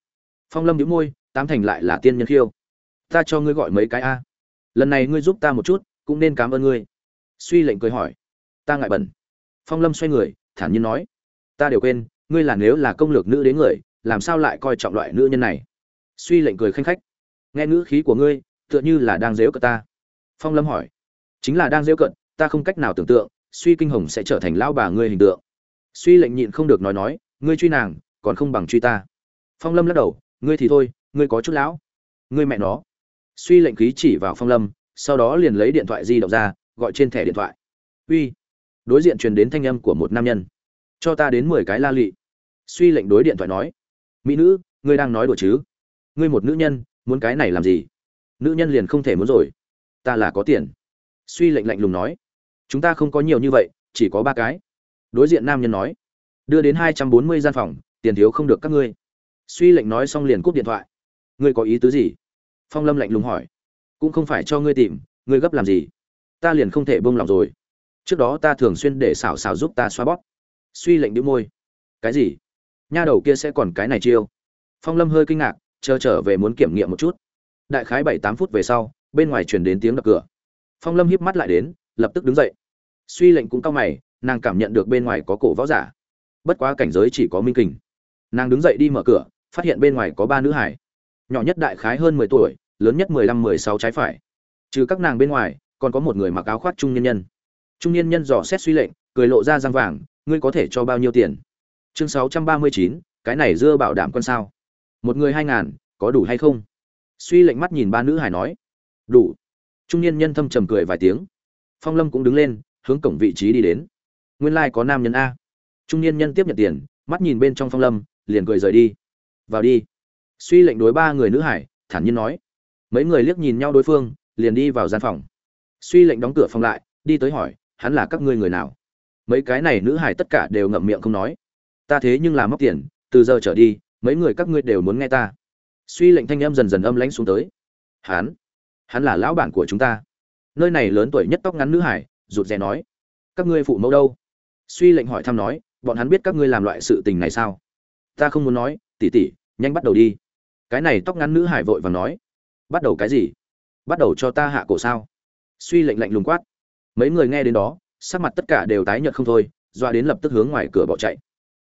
Phong lâm đĩu môi, tám thành lại là tiên nhân khiêu. Ta cho ngươi gọi mấy cái a. Lần này ngươi giúp ta một chút, cũng nên cảm ơn ngươi. Suy lệnh cười hỏi. Ta ngại bẩn. Phong lâm xoay người thản nhiên nói, ta đều quên, ngươi là nếu là công lược nữ đến người, làm sao lại coi trọng loại nữ nhân này? Suy lệnh cười khanh khách, nghe ngữ khí của ngươi, tựa như là đang dễu cợt ta. Phong lâm hỏi, chính là đang dễu cợt, ta không cách nào tưởng tượng, suy kinh hồng sẽ trở thành lão bà ngươi hình tượng. Suy lệnh nhịn không được nói nói, ngươi truy nàng, còn không bằng truy ta. Phong lâm lắc đầu, ngươi thì thôi, ngươi có chút lão, ngươi mẹ nó. Suy lệnh khí chỉ vào phong lâm, sau đó liền lấy điện thoại di động ra, gọi trên thẻ điện thoại. Uy đối diện truyền đến thanh âm của một nam nhân. Cho ta đến mười cái la lị. Suy lệnh đối điện thoại nói. Mỹ nữ, ngươi đang nói đùa chứ? Ngươi một nữ nhân, muốn cái này làm gì? Nữ nhân liền không thể muốn rồi. Ta là có tiền. Suy lệnh lạnh lùng nói. Chúng ta không có nhiều như vậy, chỉ có ba cái. Đối diện nam nhân nói. Đưa đến hai trăm bốn mươi gian phòng, tiền thiếu không được các ngươi. Suy lệnh nói xong liền cúp điện thoại. Ngươi có ý tứ gì? Phong lâm lạnh lùng hỏi. Cũng không phải cho ngươi tìm, ngươi gấp làm gì? Ta liền không thể bông lòng rồi trước đó ta thường xuyên để xảo xảo giúp ta xoa bóp. Suy lệnh đĩu môi. Cái gì? Nha đầu kia sẽ còn cái này chiêu. Phong lâm hơi kinh ngạc, chờ trở về muốn kiểm nghiệm một chút. Đại khái bảy tám phút về sau, bên ngoài truyền đến tiếng đập cửa. Phong lâm híp mắt lại đến, lập tức đứng dậy. Suy lệnh cũng cao mày, nàng cảm nhận được bên ngoài có cổ võ giả. Bất quá cảnh giới chỉ có minh kình. Nàng đứng dậy đi mở cửa, phát hiện bên ngoài có ba nữ hải. Nhỏ nhất đại khái hơn mười tuổi, lớn nhất mười lăm mười sáu trái phải. Trừ các nàng bên ngoài, còn có một người mặc áo khoác trung nhân nhân trung niên nhân dò xét suy lệnh, cười lộ ra răng vàng, ngươi có thể cho bao nhiêu tiền? Chương sáu trăm ba mươi chín, cái này dưa bảo đảm con sao? Một người hai ngàn, có đủ hay không? Suy lệnh mắt nhìn ba nữ hải nói, đủ. Trung niên nhân thâm trầm cười vài tiếng. Phong lâm cũng đứng lên, hướng cổng vị trí đi đến. Nguyên lai、like、có nam nhân a. Trung niên nhân tiếp nhận tiền, mắt nhìn bên trong phong lâm, liền cười rời đi. Vào đi. Suy lệnh đối ba người nữ hải thản nhiên nói. Mấy người liếc nhìn nhau đối phương, liền đi vào gian phòng. Suy lệnh đóng cửa phòng lại, đi tới hỏi hắn là các ngươi người nào? Mấy cái này nữ hải tất cả đều ngậm miệng không nói. Ta thế nhưng là móc tiền, từ giờ trở đi, mấy người các ngươi đều muốn nghe ta. Suy lệnh thanh âm dần dần âm lãnh xuống tới. Hắn? Hắn là lão bản của chúng ta. Nơi này lớn tuổi nhất tóc ngắn nữ hải rụt rè nói. Các ngươi phụ mẫu đâu? Suy lệnh hỏi thăm nói, bọn hắn biết các ngươi làm loại sự tình này sao? Ta không muốn nói, tỉ tỉ, nhanh bắt đầu đi. Cái này tóc ngắn nữ hải vội và nói. Bắt đầu cái gì? Bắt đầu cho ta hạ cổ sao? Suy lệnh lạnh lùng quát mấy người nghe đến đó, sắc mặt tất cả đều tái nhợt không thôi, doa đến lập tức hướng ngoài cửa bỏ chạy.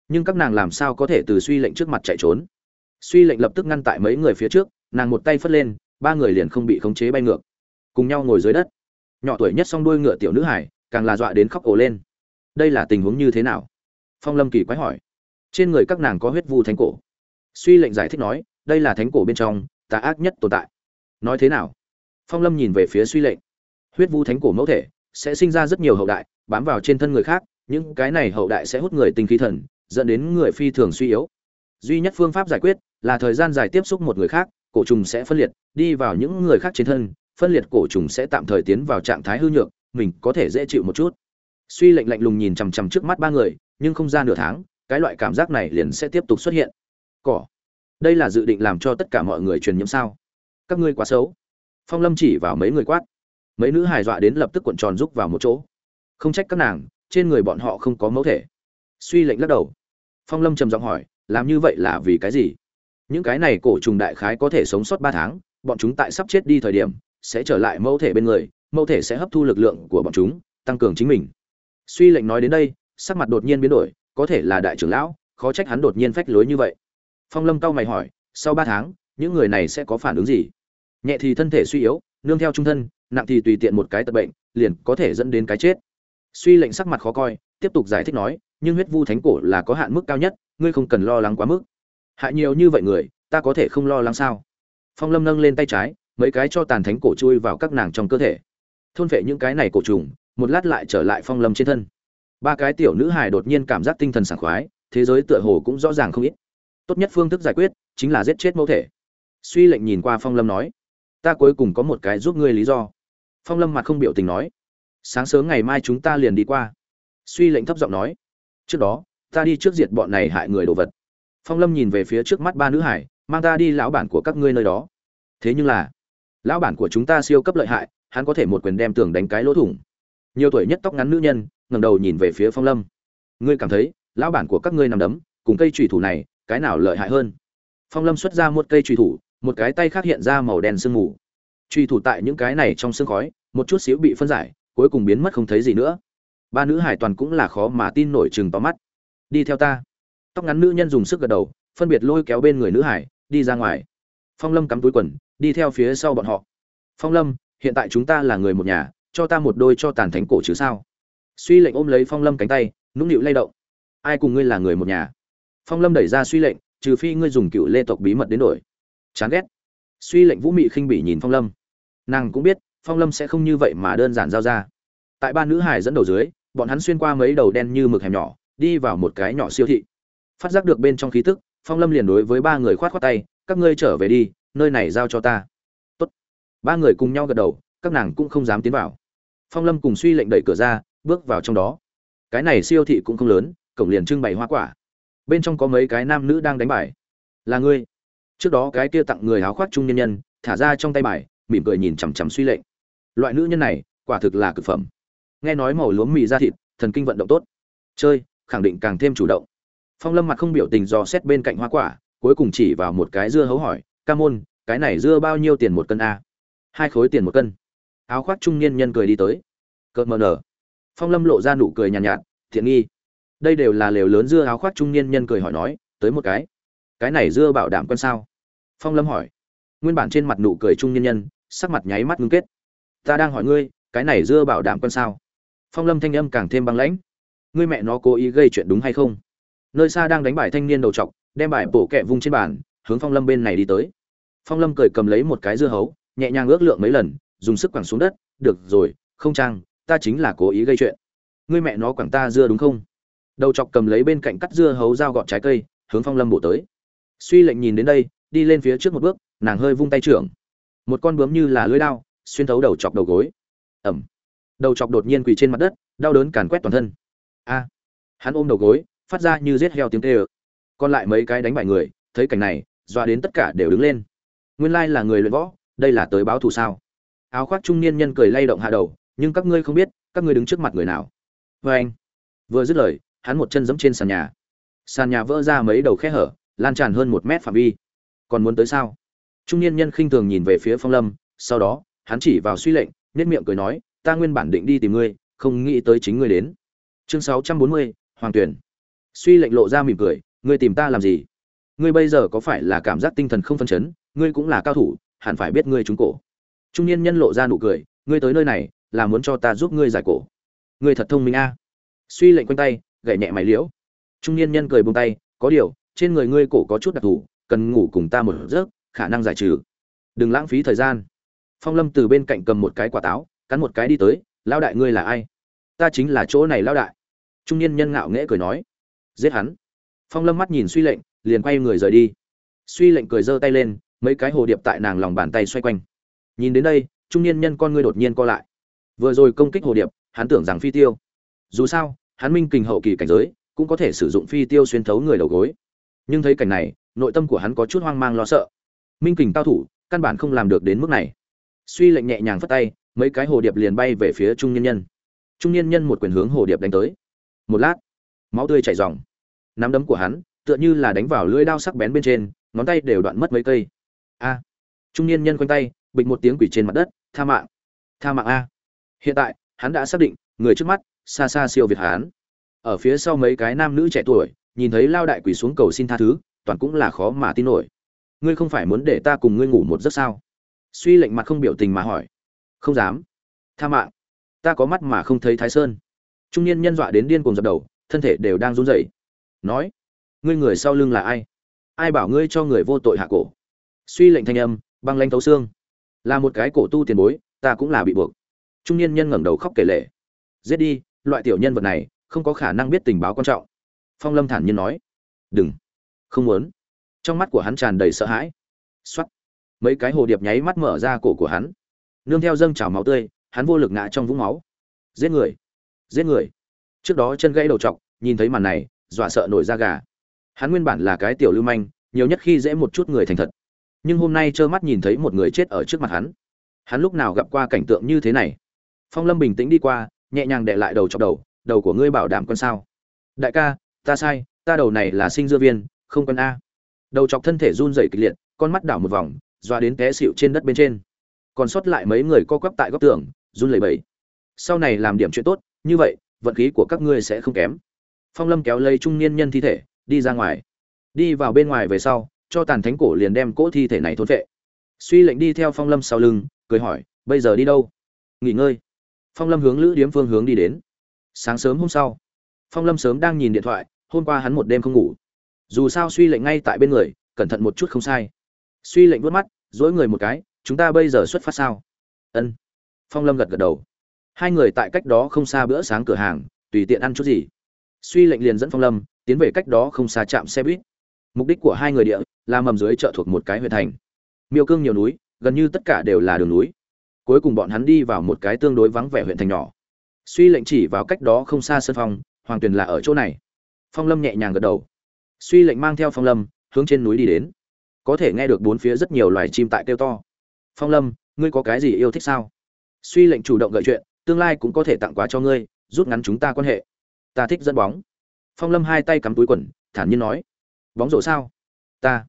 Nhưng các nàng làm sao có thể từ suy lệnh trước mặt chạy trốn? Suy lệnh lập tức ngăn tại mấy người phía trước, nàng một tay phất lên, ba người liền không bị khống chế bay ngược. Cùng nhau ngồi dưới đất. Nhỏ tuổi nhất song đuôi ngựa tiểu nữ hải, càng là dọa đến khóc ổ lên. Đây là tình huống như thế nào? Phong lâm kỳ quái hỏi. Trên người các nàng có huyết vu thánh cổ. Suy lệnh giải thích nói, đây là thánh cổ bên trong, tà ác nhất tồn tại. Nói thế nào? Phong lâm nhìn về phía suy lệnh. Huyết vu thánh cổ mẫu thể sẽ sinh ra rất nhiều hậu đại, bám vào trên thân người khác, những cái này hậu đại sẽ hút người tinh khí thần, dẫn đến người phi thường suy yếu. Duy nhất phương pháp giải quyết là thời gian dài tiếp xúc một người khác, cổ trùng sẽ phân liệt, đi vào những người khác trên thân, phân liệt cổ trùng sẽ tạm thời tiến vào trạng thái hư nhược, mình có thể dễ chịu một chút. Suy lệnh lạnh lùng nhìn chằm chằm trước mắt ba người, nhưng không ra nửa tháng, cái loại cảm giác này liền sẽ tiếp tục xuất hiện. Cỏ. Đây là dự định làm cho tất cả mọi người truyền nhiễm sao? Các ngươi quá xấu. Phong lâm chỉ vào mấy người quát mấy nữ hài dọa đến lập tức cuộn tròn rúc vào một chỗ. Không trách các nàng, trên người bọn họ không có mẫu thể. Suy lệnh lắc đầu. Phong lâm trầm giọng hỏi, làm như vậy là vì cái gì? Những cái này cổ trùng đại khái có thể sống sót ba tháng, bọn chúng tại sắp chết đi thời điểm, sẽ trở lại mẫu thể bên người, mẫu thể sẽ hấp thu lực lượng của bọn chúng, tăng cường chính mình. Suy lệnh nói đến đây, sắc mặt đột nhiên biến đổi, có thể là đại trưởng lão, khó trách hắn đột nhiên phách lối như vậy. Phong lâm cau mày hỏi, sau ba tháng, những người này sẽ có phản ứng gì? Nhẹ thì thân thể suy yếu, nương theo trung thân nặng thì tùy tiện một cái tật bệnh, liền có thể dẫn đến cái chết. Suy lệnh sắc mặt khó coi, tiếp tục giải thích nói, nhưng huyết vu thánh cổ là có hạn mức cao nhất, ngươi không cần lo lắng quá mức. Hại nhiều như vậy người, ta có thể không lo lắng sao? Phong lâm nâng lên tay trái, mấy cái cho tàn thánh cổ chui vào các nàng trong cơ thể. Thôn phệ những cái này cổ trùng, một lát lại trở lại phong lâm trên thân. Ba cái tiểu nữ hài đột nhiên cảm giác tinh thần sảng khoái, thế giới tựa hồ cũng rõ ràng không ít. Tốt nhất phương thức giải quyết, chính là giết chết mẫu thể. Suy lệnh nhìn qua phong lâm nói, ta cuối cùng có một cái giúp ngươi lý do phong lâm mặt không biểu tình nói, sáng sớm ngày mai chúng ta liền đi qua. Suy lệnh thấp giọng nói, trước đó, ta đi trước diệt bọn này hại người đồ vật. Phong lâm nhìn về phía trước mắt ba nữ hải, mang ta đi lão bản của các ngươi nơi đó. Thế nhưng là, lão bản của chúng ta siêu cấp lợi hại, hắn có thể một quyền đem tường đánh cái lỗ thủng. Nhiều tuổi nhất tóc ngắn nữ nhân, ngẩng đầu nhìn về phía phong lâm. Ngươi cảm thấy, lão bản của các ngươi nằm đấm, cùng cây trùy thủ này, cái nào lợi hại hơn? Phong lâm xuất ra một cây trùy thủ, một cái tay khác hiện ra màu đen sương mù truy thủ tại những cái này trong sương khói, một chút xíu bị phân giải, cuối cùng biến mất không thấy gì nữa. Ba nữ hải toàn cũng là khó mà tin nổi chừng tóm mắt. Đi theo ta. Tóc ngắn nữ nhân dùng sức gật đầu, phân biệt lôi kéo bên người nữ hải, đi ra ngoài. Phong lâm cắm túi quần, đi theo phía sau bọn họ. Phong lâm, hiện tại chúng ta là người một nhà, cho ta một đôi cho tàn thánh cổ chứ sao? Suy lệnh ôm lấy phong lâm cánh tay, nũng nịu lay động. Ai cùng ngươi là người một nhà? Phong lâm đẩy ra suy lệnh, trừ phi ngươi dùng cựu lê tộc bí mật đến đổi. Chán ghét. Suy lệnh vũ mị khinh bỉ nhìn phong lâm nàng cũng biết, phong lâm sẽ không như vậy mà đơn giản giao ra. Tại ba nữ hải dẫn đầu dưới, bọn hắn xuyên qua mấy đầu đen như mực hẻm nhỏ, đi vào một cái nhỏ siêu thị. Phát giác được bên trong khí tức, phong lâm liền đối với ba người khoát khoát tay, các ngươi trở về đi, nơi này giao cho ta. Tốt. ba người cùng nhau gật đầu, các nàng cũng không dám tiến vào. Phong lâm cùng suy lệnh đẩy cửa ra, bước vào trong đó. Cái này siêu thị cũng không lớn, cổng liền trưng bày hoa quả. Bên trong có mấy cái nam nữ đang đánh bài. Là ngươi. Trước đó cái kia tặng người áo khoác trung nhân nhân, thả ra trong tay bài mỉm cười nhìn chằm chằm suy lệnh. Loại nữ nhân này quả thực là cực phẩm. Nghe nói màu lúa mì ra thịt thần kinh vận động tốt. Chơi khẳng định càng thêm chủ động. Phong lâm mặt không biểu tình dò xét bên cạnh hoa quả cuối cùng chỉ vào một cái dưa hấu hỏi ca môn cái này dưa bao nhiêu tiền một cân a? Hai khối tiền một cân. Áo khoác trung niên nhân cười đi tới. Cợt mờ nở. Phong lâm lộ ra nụ cười nhàn nhạt, nhạt thiện nghi. Đây đều là lều lớn dưa áo khoác trung niên nhân cười hỏi nói tới một cái. Cái này dưa bảo đảm quân sao? Phong lâm hỏi. Nguyên bản trên mặt nụ cười trung niên nhân sắc mặt nháy mắt ngưng kết. Ta đang hỏi ngươi, cái này dưa bảo đảm quân sao? Phong lâm thanh âm càng thêm băng lãnh. Ngươi mẹ nó cố ý gây chuyện đúng hay không? Nơi xa đang đánh bài thanh niên đầu t đem bài bổ kẹ vung trên bàn, hướng phong lâm bên này đi tới. Phong lâm cười cầm lấy một cái dưa hấu, nhẹ nhàng ước lượng mấy lần, dùng sức quẳng xuống đất. Được rồi, không trang, ta chính là cố ý gây chuyện. Ngươi mẹ nó quẳng ta dưa đúng không? Đầu chọc cầm lấy bên cạnh cắt dưa hấu dao gọt trái cây, hướng phong lâm bổ tới. Suy lệnh nhìn đến đây, đi lên phía trước một bước, nàng hơi vung tay trưởng một con bướm như là lưỡi đao, xuyên thấu đầu chọc đầu gối. Ẩm đầu chọc đột nhiên quỳ trên mặt đất, đau đớn càn quét toàn thân. A. Hắn ôm đầu gối, phát ra như giết heo tiếng tê ơ còn lại mấy cái đánh bại người, thấy cảnh này doa đến tất cả đều đứng lên. Nguyên lai là người luyện võ, đây là tới báo thù sao? Áo khoác trung niên nhân cười lay động hạ đầu, nhưng các ngươi không biết, các ngươi đứng trước mặt người nào. Vê anh. Vừa dứt lời, hắn một chân giẫm trên sàn nhà. Sàn nhà vỡ ra mấy đầu khe hở, lan tràn hơn một mét phạm vi. Còn muốn tới sao? Trung niên nhân khinh thường nhìn về phía phong lâm, sau đó, hắn chỉ vào suy lệnh nhất miệng cười nói, ta nguyên bản định đi tìm ngươi, không nghĩ tới chính ngươi đến. Chương sáu trăm bốn mươi, hoàng tuyển. Suy lệnh lộ ra mỉm cười, ngươi tìm ta làm gì? Ngươi bây giờ có phải là cảm giác tinh thần không phân chấn? Ngươi cũng là cao thủ, hẳn phải biết ngươi trúng cổ. Trung niên nhân lộ ra nụ cười, ngươi tới nơi này, là muốn cho ta giúp ngươi giải cổ. Ngươi thật thông minh a. Suy lệnh quanh tay gậy nhẹ mày liễu. Trung niên nhân cười buông tay, có điều, trên người ngươi cổ có chút đặc thù, cần ngủ cùng ta một giấc khả năng giải trừ. Đừng lãng phí thời gian. Phong lâm từ bên cạnh cầm một cái quả táo, cắn một cái đi tới lao đại ngươi là ai? Ta chính là chỗ này lao đại. Trung niên nhân ngạo nghễ cười nói. Giết hắn. Phong lâm mắt nhìn suy lệnh, liền quay người rời đi. Suy lệnh cười giơ tay lên, mấy cái hồ điệp tại nàng lòng bàn tay xoay quanh. Nhìn đến đây, trung niên nhân con ngươi đột nhiên co lại. Vừa rồi công kích hồ điệp, hắn tưởng rằng phi tiêu. Dù sao, hắn minh kình hậu kỳ cảnh giới, cũng có thể sử dụng phi tiêu xuyên thấu người đầu gối. Nhưng thấy cảnh này, nội tâm của hắn có chút hoang mang lo sợ minh kình cao thủ, căn bản không làm được đến mức này. Suy lệnh nhẹ nhàng phất tay, mấy cái hồ điệp liền bay về phía trung nhân nhân. Trung nhân nhân một quyền hướng hồ điệp đánh tới. Một lát, máu tươi chảy ròng. Nắm đấm của hắn, tựa như là đánh vào lưỡi đao sắc bén bên trên, ngón tay đều đoạn mất mấy cây. A. Trung niên nhân quanh tay, bịch một tiếng quỷ trên mặt đất, tha mạng tha mạng a. Hiện tại, hắn đã xác định, người trước mắt, xa xa siêu việt hắn. Ở phía sau mấy cái nam nữ trẻ tuổi, nhìn thấy lao đại quỷ xuống cầu xin tha thứ, toàn cũng là khó mà tin nổi ngươi không phải muốn để ta cùng ngươi ngủ một giấc sao? Suy lệnh mặt không biểu tình mà hỏi. Không dám. Tha mạng. Ta có mắt mà không thấy thái sơn. Trung niên nhân dọa đến điên cuồng dập đầu, thân thể đều đang run rẩy. Nói, ngươi người sau lưng là ai? Ai bảo ngươi cho người vô tội hạ cổ? Suy lệnh thanh âm, băng lanh thấu xương. Là một cái cổ tu tiền bối, ta cũng là bị buộc. Trung niên nhân ngẩng đầu khóc kể lệ giết đi, loại tiểu nhân vật này, không có khả năng biết tình báo quan trọng. Phong lâm thản nhiên nói. Đừng. Không muốn trong mắt của hắn tràn đầy sợ hãi. X mấy cái hồ điệp nháy mắt mở ra cổ của hắn. Nương theo dâng trào máu tươi, hắn vô lực ngã trong vũng máu. Giết người. Giết người. Trước đó chân gãy đầu t nhìn thấy màn này, dọa sợ nổi da gà. Hắn nguyên bản là cái tiểu lưu manh, nhiều nhất khi dễ một chút người thành thật. Nhưng hôm nay trơ mắt nhìn thấy một người chết ở trước mặt hắn. Hắn lúc nào gặp qua cảnh tượng như thế này? Phong lâm bình tĩnh đi qua, nhẹ nhàng đệ lại đầu chọc đầu đầu của ngươi bảo đảm con sao? Đại ca, ta sai, ta đầu này là sinh dưa viên, không con a đầu chọc thân thể run rẩy kịch liệt, con mắt đảo một vòng, doa đến té xịu trên đất bên trên. Còn sót lại mấy người co quắp tại góc tường, run lẩy bẩy. Sau này làm điểm chuyện tốt, như vậy, vận khí của các ngươi sẽ không kém. Phong lâm kéo lấy trung niên nhân thi thể, đi ra ngoài. Đi vào bên ngoài về sau, cho tàn thánh cổ liền đem cỗ thi thể này thốn vệ suy lệnh đi theo phong lâm sau lưng, cười hỏi, bây giờ đi đâu? Nghỉ ngơi. Phong lâm hướng lữ điếm phương hướng đi đến. Sáng sớm hôm sau, phong lâm sớm đang nhìn điện thoại, hôm qua hắn một đêm không ngủ dù sao suy lệnh ngay tại bên người, cẩn thận một chút không sai. Suy lệnh vớt mắt, dỗi người một cái, chúng ta bây giờ xuất phát sao? Ân. Phong lâm gật gật đầu. Hai người tại cách đó không xa bữa sáng cửa hàng, tùy tiện ăn chút gì. Suy lệnh liền dẫn phong lâm tiến về cách đó không xa trạm xe buýt. Mục đích của hai người địa là mầm dưới chợ thuộc một cái huyện thành. Miêu cương nhiều núi, gần như tất cả đều là đường núi. Cuối cùng bọn hắn đi vào một cái tương đối vắng vẻ huyện thành nhỏ. Suy lệnh chỉ vào cách đó không xa sân phong hoàng tuyền là ở chỗ này. Phong lâm nhẹ nhàng gật đầu suy lệnh mang theo phong lâm, hướng trên núi đi đến. Có thể nghe được bốn phía rất nhiều loài chim tại kêu to. Phong lâm, ngươi có cái gì yêu thích sao? Suy lệnh chủ động gợi chuyện, tương lai cũng có thể tặng quà cho ngươi, rút ngắn chúng ta quan hệ. Ta thích dẫn bóng. Phong lâm hai tay cắm túi quần, thản nhiên nói. Bóng rổ sao? Ta.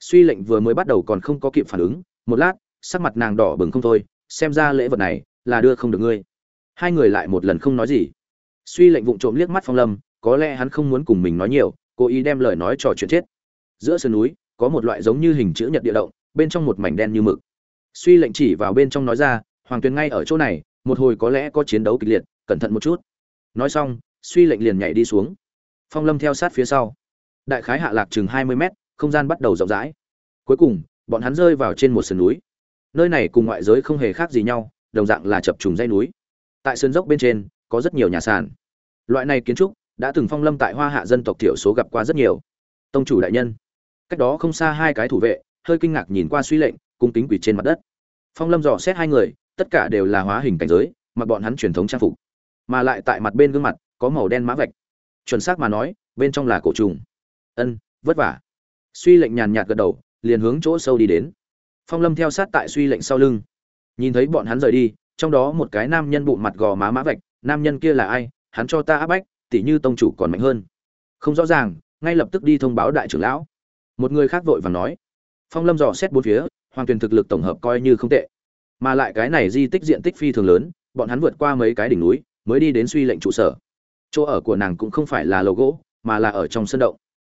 Suy lệnh vừa mới bắt đầu còn không có kịp phản ứng, một lát, sắc mặt nàng đỏ bừng không thôi, xem ra lễ vật này là đưa không được ngươi. Hai người lại một lần không nói gì. Suy lệnh vụng trộm liếc mắt phong lâm, có lẽ hắn không muốn cùng mình nói nhiều cố ý đem lời nói trò chuyện chết. Giữa sườn núi, có một loại giống như hình chữ nhật địa động, bên trong một mảnh đen như mực. Suy lệnh chỉ vào bên trong nói ra, hoàng tuyền ngay ở chỗ này, một hồi có lẽ có chiến đấu kịch liệt, cẩn thận một chút. Nói xong, suy lệnh liền nhảy đi xuống. Phong lâm theo sát phía sau. Đại khái hạ lạc chừng hai mươi mét, không gian bắt đầu rộng rãi. Cuối cùng, bọn hắn rơi vào trên một sườn núi. Nơi này cùng ngoại giới không hề khác gì nhau, đồng dạng là chập trùng dây núi. Tại sườn dốc bên trên, có rất nhiều nhà sàn. Loại này kiến trúc đã từng phong lâm tại hoa hạ dân tộc thiểu số gặp qua rất nhiều. Tông chủ đại nhân. Cách đó không xa hai cái thủ vệ, hơi kinh ngạc nhìn qua suy lệnh, cung kính quỷ trên mặt đất. Phong lâm dò xét hai người, tất cả đều là hóa hình cảnh giới, mặc bọn hắn truyền thống trang phục. Mà lại tại mặt bên gương mặt, có màu đen mã vạch. Chuẩn xác mà nói, bên trong là cổ trùng. Ân, vất vả. Suy lệnh nhàn nhạt gật đầu, liền hướng chỗ sâu đi đến. Phong lâm theo sát tại suy lệnh sau lưng. Nhìn thấy bọn hắn rời đi, trong đó một cái nam nhân bụng mặt gò má mã vạch, nam nhân kia là ai? Hắn cho ta áp bách tỉ như tông chủ còn mạnh hơn. Không rõ ràng, ngay lập tức đi thông báo đại trưởng lão. Một người khác vội vàng nói. Phong lâm dò xét bốn phía, hoàng tuyền thực lực tổng hợp coi như không tệ. Mà lại cái này di tích diện tích phi thường lớn, bọn hắn vượt qua mấy cái đỉnh núi, mới đi đến suy lệnh trụ sở. Chỗ ở của nàng cũng không phải là lầu gỗ, mà là ở trong sân động.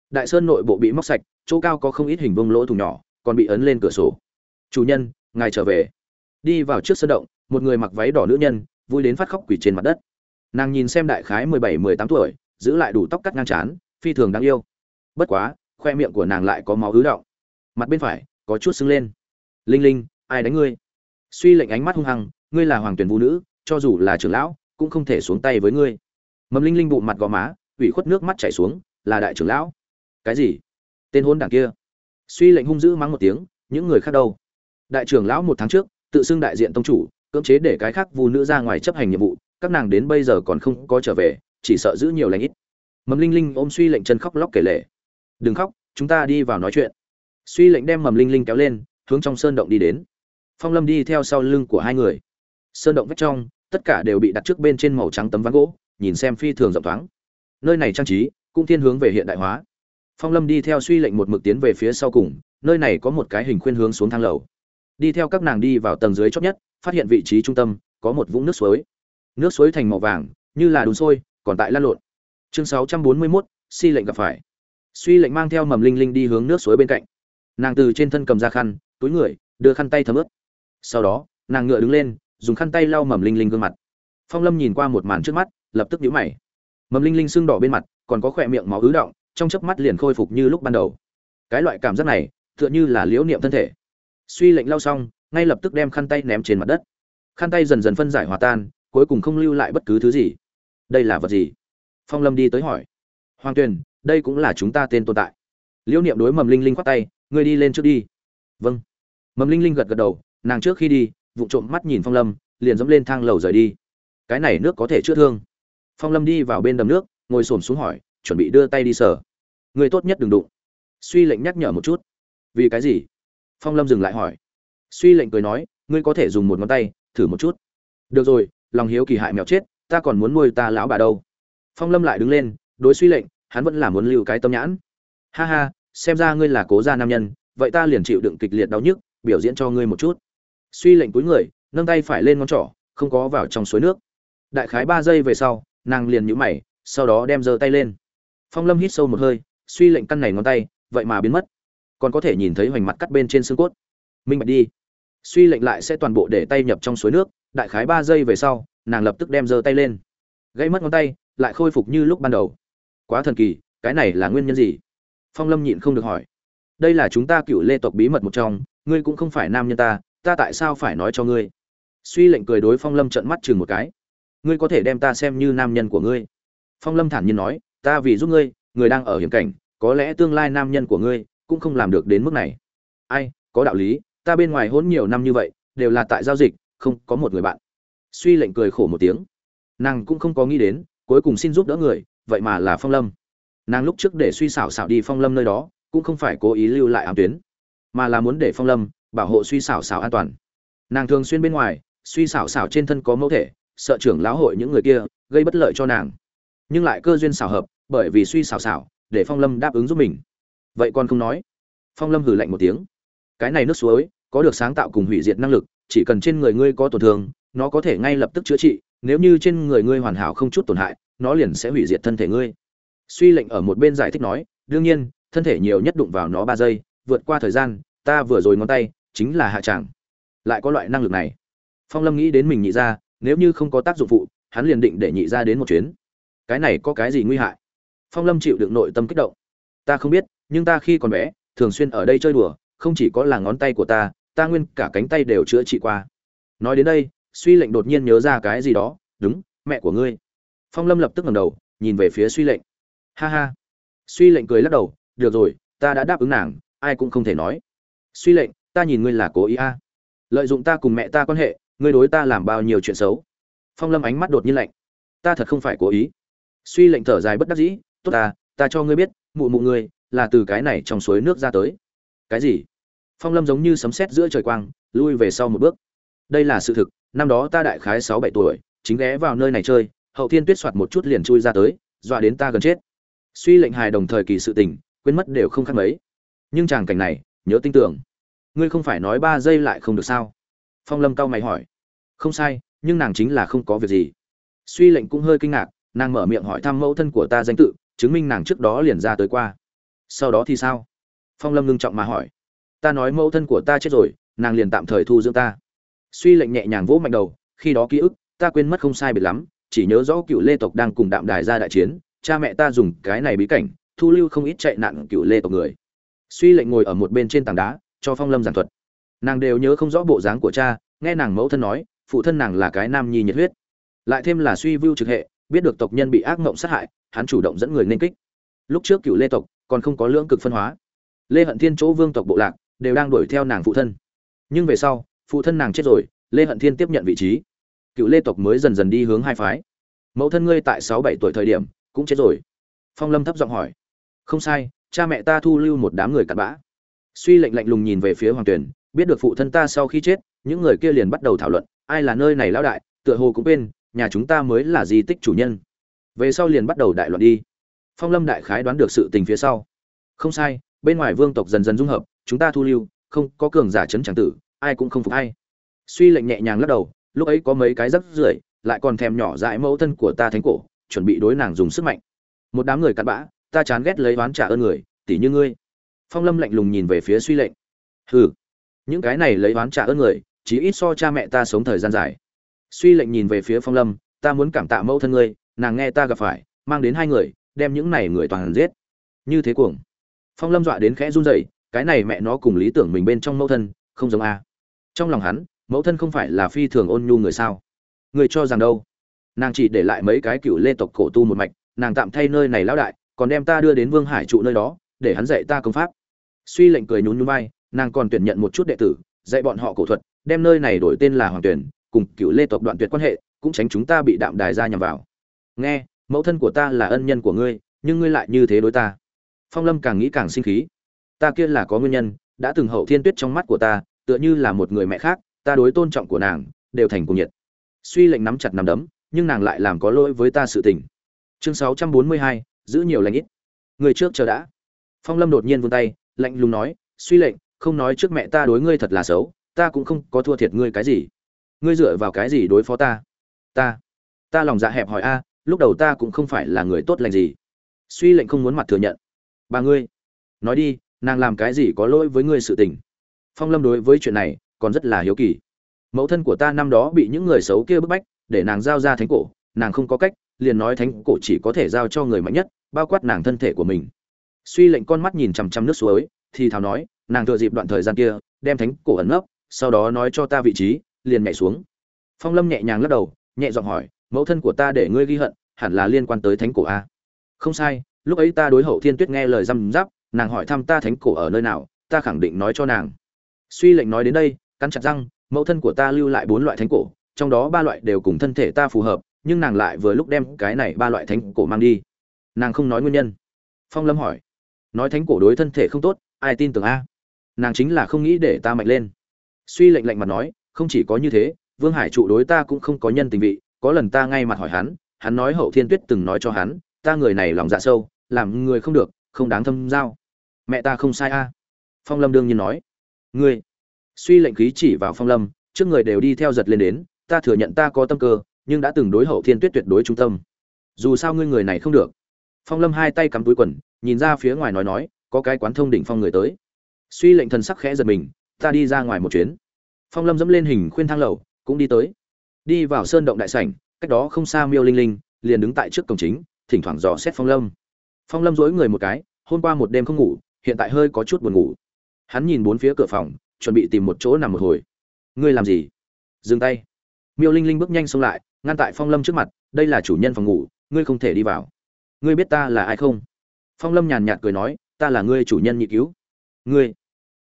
Đại sơn nội bộ bị móc sạch, chỗ cao có không ít hình vông lỗ thùng nhỏ, còn bị ấn lên cửa sổ. Chủ nhân, ngài trở về. Đi vào trước sân động, một người mặc váy đỏ nữ nhân, vui đến phát khóc quỷ trên mặt đất nàng nhìn xem đại khái mười bảy, mười tám tuổi, giữ lại đủ tóc cắt ngang trán, phi thường đáng yêu. Bất quá, khoe miệng của nàng lại có máu ứ động. Mặt bên phải, có chút sưng lên. Linh linh, ai đánh ngươi? Suy lệnh ánh mắt hung hăng, ngươi là hoàng tuyển vũ nữ, cho dù là trưởng lão, cũng không thể xuống tay với ngươi. Mầm linh linh bụng mặt gò má, ủy khuất nước mắt chảy xuống, là đại trưởng lão. Cái gì? Tên hôn đảng kia. Suy lệnh hung dữ mắng một tiếng, những người khác đâu? Đại trưởng lão một tháng trước, tự xưng đại diện tông chủ, cưỡng chế để cái khác vu nữ ra ngoài chấp hành nhiệm vụ các nàng đến bây giờ còn không có trở về, chỉ sợ giữ nhiều lãnh ít. Mầm linh linh ôm suy lệnh chân khóc lóc kể lể. Đừng khóc, chúng ta đi vào nói chuyện. Suy lệnh đem mầm linh linh kéo lên, hướng trong sơn động đi đến. Phong lâm đi theo sau lưng của hai người. Sơn động vách trong, tất cả đều bị đặt trước bên trên màu trắng tấm ván gỗ, nhìn xem phi thường rộng thoáng. Nơi này trang trí, cũng thiên hướng về hiện đại hóa. Phong lâm đi theo suy lệnh một mực tiến về phía sau cùng, nơi này có một cái hình khuyên hướng xuống thang lầu. Đi theo các nàng đi vào tầng dưới chót nhất, phát hiện vị trí trung tâm, có một vũng nước suối nước suối thành màu vàng như là đun sôi còn tại lăn lộn. Chương 641, si lệnh gặp phải. Suy lệnh mang theo mầm linh linh đi hướng nước suối bên cạnh. Nàng từ trên thân cầm ra khăn túi người đưa khăn tay thấm ướt. Sau đó nàng ngựa đứng lên dùng khăn tay lau mầm linh linh gương mặt. Phong lâm nhìn qua một màn trước mắt lập tức nhíu mày. Mầm linh linh sưng đỏ bên mặt còn có khỏe miệng máu ứ động trong chớp mắt liền khôi phục như lúc ban đầu. Cái loại cảm giác này tựa như là liễu niệm thân thể. Suy lệnh lau xong ngay lập tức đem khăn tay ném trên mặt đất. Khăn tay dần dần phân giải hòa tan cuối cùng không lưu lại bất cứ thứ gì. Đây là vật gì? Phong lâm đi tới hỏi. Hoàng tuyền, đây cũng là chúng ta tên tồn tại. Liễu niệm đối mầm linh linh khoát tay, ngươi đi lên trước đi. Vâng. Mầm linh linh gật gật đầu, nàng trước khi đi, vụ trộm mắt nhìn phong lâm, liền dẫm lên thang lầu rời đi. Cái này nước có thể chữa thương. Phong lâm đi vào bên đầm nước, ngồi xổm xuống hỏi, chuẩn bị đưa tay đi sở người tốt nhất đừng đụng. Suy lệnh nhắc nhở một chút. Vì cái gì? Phong lâm dừng lại hỏi. Suy lệnh cười nói, ngươi có thể dùng một ngón tay, thử một chút. Được rồi lòng hiếu kỳ hại mèo chết, ta còn muốn nuôi ta lão bà đâu. Phong lâm lại đứng lên, đối suy lệnh, hắn vẫn là muốn lưu cái tâm nhãn. Ha ha, xem ra ngươi là cố gia nam nhân, vậy ta liền chịu đựng kịch liệt đau nhức, biểu diễn cho ngươi một chút. Suy lệnh cúi người, nâng tay phải lên ngón trỏ, không có vào trong suối nước. Đại khái ba giây về sau, nàng liền nhũ mày, sau đó đem giơ tay lên. Phong lâm hít sâu một hơi, suy lệnh căn này ngón tay, vậy mà biến mất. Còn có thể nhìn thấy hoành mặt cắt bên trên xương cốt. Minh bạch đi. Suy lệnh lại sẽ toàn bộ để tay nhập trong suối nước đại khái ba giây về sau, nàng lập tức đem giơ tay lên. Gây mất ngón tay, lại khôi phục như lúc ban đầu. Quá thần kỳ, cái này là nguyên nhân gì? Phong lâm nhịn không được hỏi. Đây là chúng ta cựu lê tộc bí mật một trong, ngươi cũng không phải nam nhân ta ta tại sao phải nói cho ngươi? Suy lệnh cười đối phong lâm trận mắt chừng một cái. Ngươi có thể đem ta xem như nam nhân của ngươi. Phong lâm thản nhiên nói, ta vì giúp ngươi, người đang ở hiểm cảnh, có lẽ tương lai nam nhân của ngươi cũng không làm được đến mức này. Ai, có đạo lý, ta bên ngoài hôn nhiều năm như vậy, đều là tại giao dịch không có một người bạn. Suy lệnh cười khổ một tiếng. Nàng cũng không có nghĩ đến, cuối cùng xin giúp đỡ người, vậy mà là phong lâm. Nàng lúc trước để suy xảo xảo đi phong lâm nơi đó, cũng không phải cố ý lưu lại ám tuyến, mà là muốn để phong lâm bảo hộ suy xảo xảo an toàn. Nàng thường xuyên bên ngoài, suy xảo xảo trên thân có mẫu thể, sợ trưởng lão hội những người kia, gây bất lợi cho nàng. Nhưng lại cơ duyên xảo hợp, bởi vì suy xảo xảo, để phong lâm đáp ứng giúp mình. Vậy còn không nói. Phong lâm hử lạnh một tiếng. Cái này nước suối, có được sáng tạo cùng hủy diệt năng lực chỉ cần trên người ngươi có tổn thương, nó có thể ngay lập tức chữa trị, nếu như trên người ngươi hoàn hảo không chút tổn hại, nó liền sẽ hủy diệt thân thể ngươi. Suy lệnh ở một bên giải thích nói, đương nhiên, thân thể nhiều nhất đụng vào nó ba giây, vượt qua thời gian, ta vừa rồi ngón tay chính là hạ tràng. Lại có loại năng lực này. Phong lâm nghĩ đến mình nhị ra, nếu như không có tác dụng phụ, hắn liền định để nhị ra đến một chuyến. Cái này có cái gì nguy hại? Phong lâm chịu đựng nội tâm kích động. Ta không biết, nhưng ta khi còn bé, thường xuyên ở đây chơi đùa, không chỉ có là ngón tay của ta ta nguyên cả cánh tay đều chữa trị qua. Nói đến đây, suy lệnh đột nhiên nhớ ra cái gì đó, đúng, mẹ của ngươi. Phong lâm lập tức ngẩng đầu, nhìn về phía suy lệnh. Ha ha. Suy lệnh cười lắc đầu, được rồi, ta đã đáp ứng nàng, ai cũng không thể nói. Suy lệnh, ta nhìn ngươi là cố ý a. Lợi dụng ta cùng mẹ ta quan hệ, ngươi đối ta làm bao nhiêu chuyện xấu. Phong lâm ánh mắt đột nhiên lạnh. Ta thật không phải cố ý. Suy lệnh thở dài bất đắc dĩ, tốt ta ta cho ngươi biết, mụ mụ ngươi là từ cái này trong suối nước ra tới. Cái gì? Phong lâm giống như sấm sét giữa trời quang, lui về sau một bước. Đây là sự thực, năm đó ta đại khái sáu bảy tuổi, chính ghé vào nơi này chơi, hậu thiên tuyết soạt một chút liền chui ra tới, dọa đến ta gần chết. Suy lệnh hài đồng thời kỳ sự tình, quên mất đều không khác mấy. Nhưng chàng cảnh này, nhớ tin tưởng. Ngươi không phải nói ba giây lại không được sao? Phong lâm cau mày hỏi. Không sai, nhưng nàng chính là không có việc gì. Suy lệnh cũng hơi kinh ngạc, nàng mở miệng hỏi thăm mẫu thân của ta danh tự, chứng minh nàng trước đó liền ra tới qua. Sau đó thì sao? Phong lâm ngưng trọng mà hỏi ta nói mẫu thân của ta chết rồi, nàng liền tạm thời thu dưỡng ta. Suy lệnh nhẹ nhàng vỗ mạnh đầu, khi đó ký ức, ta quên mất không sai biệt lắm, chỉ nhớ rõ cựu lê tộc đang cùng đạm đài ra đại chiến, cha mẹ ta dùng cái này bí cảnh, thu lưu không ít chạy nạn cựu lê tộc người. Suy lệnh ngồi ở một bên trên tảng đá, cho phong lâm giảng thuật. Nàng đều nhớ không rõ bộ dáng của cha, nghe nàng mẫu thân nói, phụ thân nàng là cái nam nhi nhiệt huyết. Lại thêm là suy vưu trực hệ, biết được tộc nhân bị ác mộng sát hại, hắn chủ động dẫn người nên kích. Lúc trước cựu lê tộc còn không có lưỡng cực phân hóa. Lê hận thiên chỗ vương tộc bộ lạc đều đang đuổi theo nàng phụ thân. Nhưng về sau, phụ thân nàng chết rồi, lê hận thiên tiếp nhận vị trí. Cựu lê tộc mới dần dần đi hướng hai phái. Mẫu thân ngươi tại sáu bảy tuổi thời điểm, cũng chết rồi. Phong lâm thấp giọng hỏi. Không sai, cha mẹ ta thu lưu một đám người cặn bã. Suy lệnh lạnh lùng nhìn về phía hoàng tuyển biết được phụ thân ta sau khi chết, những người kia liền bắt đầu thảo luận, ai là nơi này lão đại, tựa hồ cũng bên nhà chúng ta mới là di tích chủ nhân. Về sau liền bắt đầu đại loạn đi. Phong lâm đại khái đoán được sự tình phía sau. Không sai, bên ngoài vương tộc dần dần dung hợp chúng ta thu lưu, không có cường giả chấn tràng tử, ai cũng không phục hay suy lệnh nhẹ nhàng lắc đầu, lúc ấy có mấy cái rắc rưởi, lại còn thèm nhỏ dại mẫu thân của ta thánh cổ, chuẩn bị đối nàng dùng sức mạnh. Một đám người cặn bã, ta chán ghét lấy oán trả ơn người tỷ như ngươi. Phong lâm lạnh lùng nhìn về phía suy lệnh. Hừ. Những cái này lấy oán trả ơn người chỉ ít so cha mẹ ta sống thời gian dài. Suy lệnh nhìn về phía phong lâm, ta muốn cảm tạ mẫu thân ngươi, nàng nghe ta gặp phải, mang đến hai người, đem những này người toàn giết. Như thế cuồng. Phong lâm dọa đến khẽ run rẩy cái này mẹ nó cùng lý tưởng mình bên trong mẫu thân, không giống a. Trong lòng hắn, mẫu thân không phải là phi thường ôn nhu người sao? Người cho rằng đâu? Nàng chỉ để lại mấy cái cựu lê tộc cổ tu một mạch, nàng tạm thay nơi này lão đại, còn đem ta đưa đến vương hải trụ nơi đó, để hắn dạy ta công pháp. Suy lệnh cười nhún nhún vai, nàng còn tuyển nhận một chút đệ tử, dạy bọn họ cổ thuật, đem nơi này đổi tên là hoàng tuyển, cùng cựu lê tộc đoạn tuyệt quan hệ, cũng tránh chúng ta bị đạm đài ra nhằm vào. Nghe, mẫu thân của ta là ân nhân của ngươi, nhưng ngươi lại như thế đối ta. Phong lâm càng nghĩ càng sinh khí ta kia là có nguyên nhân, đã từng hậu thiên tuyết trong mắt của ta, tựa như là một người mẹ khác, ta đối tôn trọng của nàng, đều thành cùng nhiệt. Suy lệnh nắm chặt nắm đấm, nhưng nàng lại làm có lỗi với ta sự tình. Chương sáu trăm bốn mươi hai, giữ nhiều lãnh ít. Người trước chờ đã. Phong lâm đột nhiên vươn tay, lạnh lùng nói, suy lệnh, không nói trước mẹ ta đối ngươi thật là xấu, ta cũng không có thua thiệt ngươi cái gì. Ngươi dựa vào cái gì đối phó ta? Ta ta lòng dạ hẹp hỏi a, lúc đầu ta cũng không phải là người tốt lành gì. Suy lệnh không muốn mặt thừa nhận. Bà ngươi, nói đi nàng làm cái gì có lỗi với ngươi sự tình. Phong lâm đối với chuyện này còn rất là hiếu kỳ. Mẫu thân của ta năm đó bị những người xấu kia bức bách, để nàng giao ra thánh cổ, nàng không có cách, liền nói thánh cổ chỉ có thể giao cho người mạnh nhất, bao quát nàng thân thể của mình. Suy lệnh con mắt nhìn chằm chằm nước suối, thì thào nói, nàng thừa dịp đoạn thời gian kia, đem thánh cổ ẩn nấp, sau đó nói cho ta vị trí, liền nhảy xuống. Phong lâm nhẹ nhàng lắc đầu, nhẹ giọng hỏi, mẫu thân của ta để ngươi ghi hận, hẳn là liên quan tới thánh cổ a không sai, lúc ấy ta đối hậu thiên tuyết nghe lời răm giáp nàng hỏi thăm ta thánh cổ ở nơi nào, ta khẳng định nói cho nàng. Suy lệnh nói đến đây, cắn chặt răng, mẫu thân của ta lưu lại bốn loại thánh cổ, trong đó ba loại đều cùng thân thể ta phù hợp, nhưng nàng lại vừa lúc đem cái này ba loại thánh cổ mang đi. Nàng không nói nguyên nhân. Phong lâm hỏi. Nói thánh cổ đối thân thể không tốt, ai tin tưởng a? Nàng chính là không nghĩ để ta mạnh lên. Suy lệnh lạnh mặt nói, không chỉ có như thế, vương hải trụ đối ta cũng không có nhân tình vị, có lần ta ngay mặt hỏi hắn hắn nói hậu thiên tuyết từng nói cho hắn, ta người này lòng dạ sâu, làm người không được, không đáng thâm giao mẹ ta không sai a. Phong lâm đương nhiên nói. Ngươi, suy lệnh khí chỉ vào phong lâm, trước người đều đi theo giật lên đến, ta thừa nhận ta có tâm cơ, nhưng đã từng đối hậu thiên tuyết tuyệt đối trung tâm. Dù sao ngươi người này không được. Phong lâm hai tay cắm túi quần, nhìn ra phía ngoài nói nói, có cái quán thông đỉnh phong người tới. Suy lệnh thần sắc khẽ giật mình, ta đi ra ngoài một chuyến. Phong lâm dẫm lên hình khuyên thang lầu, cũng đi tới. Đi vào sơn động đại sảnh, cách đó không xa miêu linh linh, liền đứng tại trước cổng chính, thỉnh thoảng dò xét phong lâm. Phong lâm dối người một cái, hôm qua một đêm không ngủ hiện tại hơi có chút buồn ngủ. Hắn nhìn bốn phía cửa phòng, chuẩn bị tìm một chỗ nằm một hồi. Ngươi làm gì? Dừng tay. Miêu linh linh bước nhanh xông lại, ngăn tại phong lâm trước mặt, đây là chủ nhân phòng ngủ, ngươi không thể đi vào. Ngươi biết ta là ai không? Phong lâm nhàn nhạt cười nói, ta là ngươi chủ nhân nhị cứu. Ngươi.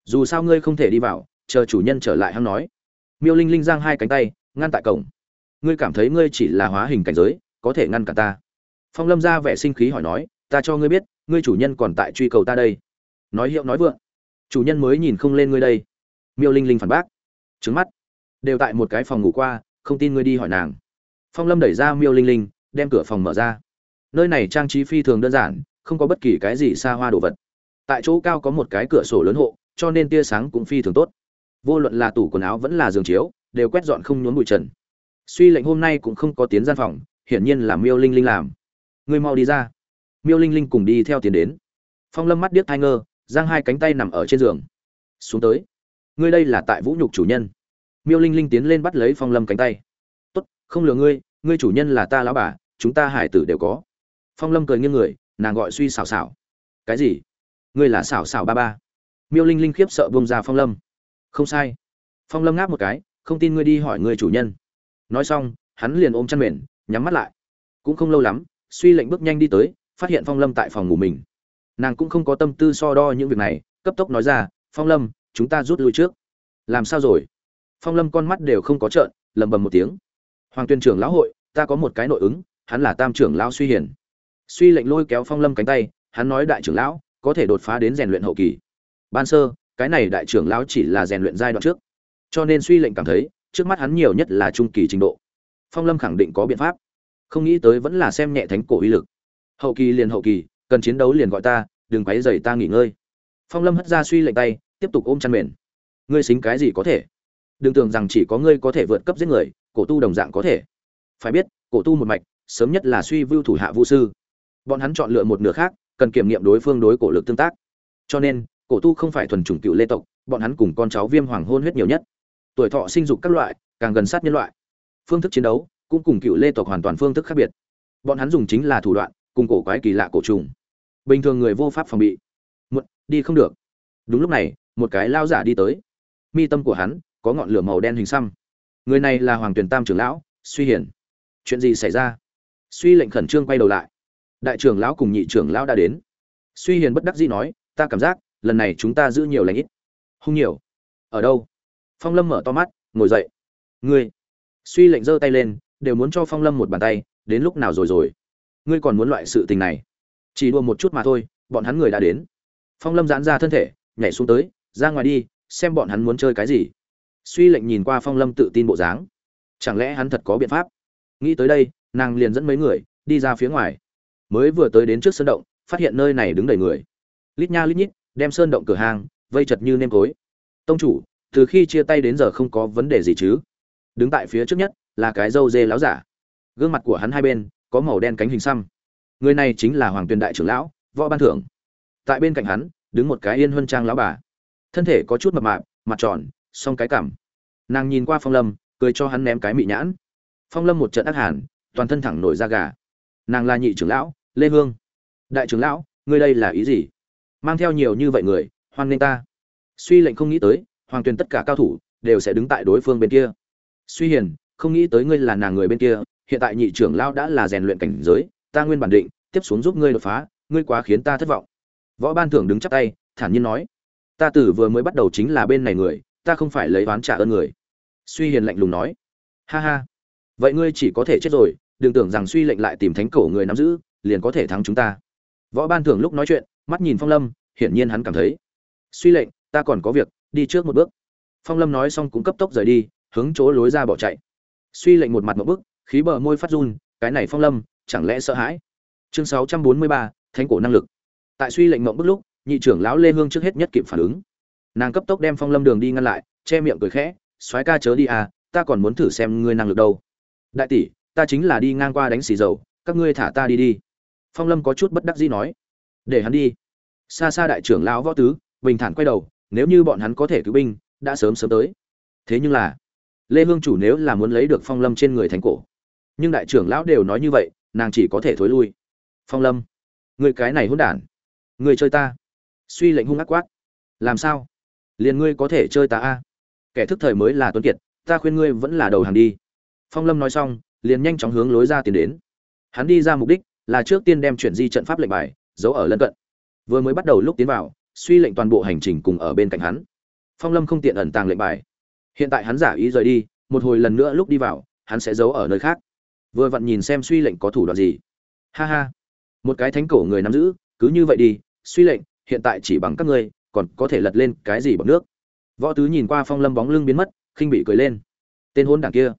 Dù sao ngươi không thể đi vào, chờ chủ nhân trở lại hắn nói. Miêu linh linh giang hai cánh tay, ngăn tại cổng. Ngươi cảm thấy ngươi chỉ là hóa hình cảnh giới, có thể ngăn cả ta. Phong lâm ra vẻ sinh khí hỏi nói, ta cho ngươi biết, ngươi chủ nhân còn tại truy cầu ta đây nói hiệu nói vượng. Chủ nhân mới nhìn không lên ngươi đây. Miêu linh linh phản bác. Trứng mắt. Đều tại một cái phòng ngủ qua, không tin ngươi đi hỏi nàng. Phong lâm đẩy ra miêu linh linh, đem cửa phòng mở ra. Nơi này trang trí phi thường đơn giản, không có bất kỳ cái gì xa hoa đồ vật. Tại chỗ cao có một cái cửa sổ lớn hộ, cho nên tia sáng cũng phi thường tốt. Vô luận là tủ quần áo vẫn là giường chiếu, đều quét dọn không nhốn bụi trần. Suy lệnh hôm nay cũng không có tiến gian phòng, hiển nhiên là miêu linh linh làm. Ngươi mau đi ra. Miêu linh linh cùng đi theo tiến đến. Phong lâm mắt điếc thai ngơ giang hai cánh tay nằm ở trên giường. Xuống tới. Ngươi đây là tại vũ nhục chủ nhân. Miêu linh linh tiến lên bắt lấy phong lâm cánh tay. Tốt, không lừa ngươi ngươi chủ nhân là ta lão bà, chúng ta hải tử đều có. Phong lâm cười nghiêng người, nàng gọi suy xào xào cái gì? Ngươi là xảo xảo ba ba. Miêu linh linh khiếp sợ bông ra phong lâm. Không sai. Phong lâm ngáp một cái, không tin ngươi đi hỏi người chủ nhân. Nói xong, hắn liền ôm chăn mền, nhắm mắt lại. Cũng không lâu lắm, suy lệnh bước nhanh đi tới, phát hiện phong lâm tại phòng ngủ mình nàng cũng không có tâm tư so đo những việc này, cấp tốc nói ra, phong lâm, chúng ta rút lui trước. Làm sao rồi? Phong lâm con mắt đều không có trợn lầm bầm một tiếng. Hoàng tuyên trưởng lão hội, ta có một cái nội ứng, hắn là tam trưởng lão suy hiển suy lệnh lôi kéo phong lâm cánh tay, hắn nói, đại trưởng lão, có thể đột phá đến rèn luyện hậu kỳ. Ban sơ, cái này đại trưởng lão chỉ là rèn luyện giai đoạn trước. Cho nên suy lệnh cảm thấy, trước mắt hắn nhiều nhất là trung kỳ trình độ. Phong lâm khẳng định có biện pháp, không nghĩ tới vẫn là xem nhẹ thánh cổ uy lực. Hậu kỳ liền hậu kỳ cần chiến đấu liền gọi ta, đừng quấy dày ta nghỉ ngơi. Phong lâm hất ra suy lệnh tay, tiếp tục ôm chăn mền. Ngươi xính cái gì có thể? Đừng tưởng rằng chỉ có ngươi có thể vượt cấp giết người, cổ tu đồng dạng có thể. Phải biết, cổ tu một mạch, sớm nhất là suy vưu thủ hạ vũ sư. Bọn hắn chọn lựa một nửa khác, cần kiểm nghiệm đối phương đối cổ lực tương tác. Cho nên, cổ tu không phải thuần chủng cựu lê tộc, bọn hắn cùng con cháu viêm hoàng hôn huyết nhiều nhất. Tuổi thọ sinh dục các loại, càng gần sát nhân loại. Phương thức chiến đấu, cũng cùng cựu lê tộc hoàn toàn phương thức khác biệt. Bọn hắn dùng chính là thủ đoạn, cùng cổ quái kỳ lạ cổ trùng bình thường người vô pháp phòng bị. Một đi không được. Đúng lúc này, một cái lao giả đi tới. Mi tâm của hắn có ngọn lửa màu đen hình xăm. Người này là hoàng tuyền tam trưởng lão, suy hiển chuyện gì xảy ra? Suy lệnh khẩn trương quay đầu lại. Đại trưởng lão cùng nhị trưởng lão đã đến. Suy hiền bất đắc dĩ nói, ta cảm giác, lần này chúng ta giữ nhiều lãnh ít. Không nhiều. Ở đâu? Phong lâm mở to mắt, ngồi dậy. Ngươi. Suy lệnh giơ tay lên, đều muốn cho phong lâm một bàn tay, đến lúc nào rồi rồi? Ngươi còn muốn loại sự tình này? Chỉ đua một chút mà thôi, bọn hắn người đã đến. Phong lâm giãn ra thân thể, nhảy xuống tới, ra ngoài đi, xem bọn hắn muốn chơi cái gì. Suy lệnh nhìn qua phong lâm tự tin bộ dáng. Chẳng lẽ hắn thật có biện pháp? Nghĩ tới đây, nàng liền dẫn mấy người, đi ra phía ngoài. Mới vừa tới đến trước sơn động, phát hiện nơi này đứng đầy người. Lít nha lít nhít, đem sơn động cửa hàng, vây chật như nêm cối. Tông chủ, từ khi chia tay đến giờ không có vấn đề gì chứ? Đứng tại phía trước nhất, là cái dâu dê láo giả. Gương mặt của hắn hai bên, có màu đen cánh hình xăm người này chính là hoàng tuyền đại trưởng lão, võ ban thưởng tại bên cạnh hắn, đứng một cái yên huân trang lão bà. Thân thể có chút mập mạp, mặt tròn, song cái cảm nàng nhìn qua phong lâm, cười cho hắn ném cái mị nhãn. Phong lâm một trận ác hàn, toàn thân thẳng nổi da gà. Nàng là nhị trưởng lão, lê hương. Đại trưởng lão, ngươi đây là ý gì? Mang theo nhiều như vậy người, hoan nghênh ta. Suy lệnh không nghĩ tới, hoàng tuyền tất cả cao thủ, đều sẽ đứng tại đối phương bên kia. Suy hiền, không nghĩ tới ngươi là nàng người bên kia, hiện tại nhị trưởng lão đã là rèn luyện cảnh giới ta nguyên bản định, tiếp xuống giúp ngươi đột phá, ngươi quá khiến ta thất vọng. Võ ban thưởng đứng chắp tay, thản nhiên nói, ta tử vừa mới bắt đầu chính là bên này người, ta không phải lấy oán trả ơn người. Suy hiền lạnh lùng nói, ha ha, vậy ngươi chỉ có thể chết rồi, đừng tưởng rằng suy lệnh lại tìm thánh cổ người nắm giữ, liền có thể thắng chúng ta. Võ ban thưởng lúc nói chuyện, mắt nhìn phong lâm, hiển nhiên hắn cảm thấy, suy lệnh, ta còn có việc, đi trước một bước. Phong lâm nói xong cũng cấp tốc rời đi, hướng chỗ lối ra bỏ chạy. Suy lệnh một mặt một bước, khí bờ môi phát run, cái này phong lâm chẳng lẽ sợ hãi? Chương sáu trăm bốn mươi ba, thánh cổ năng lực. Tại suy lệnh mộng bức lúc, nhị trưởng lão lê hương trước hết nhất kịp phản ứng. Nàng cấp tốc đem phong lâm đường đi ngăn lại, che miệng cười khẽ, soái ca chớ đi à ta còn muốn thử xem ngươi năng lực đâu. Đại tỷ, ta chính là đi ngang qua đánh xì dầu, các ngươi thả ta đi đi. Phong lâm có chút bất đắc dĩ nói. Để hắn đi. Xa xa đại trưởng lão võ tứ, bình thản quay đầu, nếu như bọn hắn có thể cứu binh, đã sớm sớm tới. Thế nhưng là, lê hương chủ nếu là muốn lấy được phong lâm trên người thánh cổ, nhưng đại trưởng lão đều nói như vậy nàng chỉ có thể thối lui. Phong lâm người cái này hôn đản người chơi ta. Suy lệnh hung ác quát. Làm sao? Liền ngươi có thể chơi ta a? Kẻ thức thời mới là tuấn kiệt, ta khuyên ngươi vẫn là đầu hàng đi. Phong lâm nói xong, liền nhanh chóng hướng lối ra tiến đến. Hắn đi ra mục đích là trước tiên đem chuyển di trận pháp lệnh bài giấu ở lân cận. Vừa mới bắt đầu lúc tiến vào, suy lệnh toàn bộ hành trình cùng ở bên cạnh hắn. Phong lâm không tiện ẩn tàng lệnh bài. Hiện tại hắn giả ý rời đi, một hồi lần nữa lúc đi vào, hắn sẽ giấu ở nơi khác vừa vặn nhìn xem suy lệnh có thủ đoạn gì. Ha ha. Một cái thánh cổ người nắm giữ, cứ như vậy đi, suy lệnh, hiện tại chỉ bằng các ngươi, còn có thể lật lên cái gì bằng nước. Võ tứ nhìn qua phong lâm bóng lưng biến mất, khinh bị cười lên. Tên hôn đảng kia.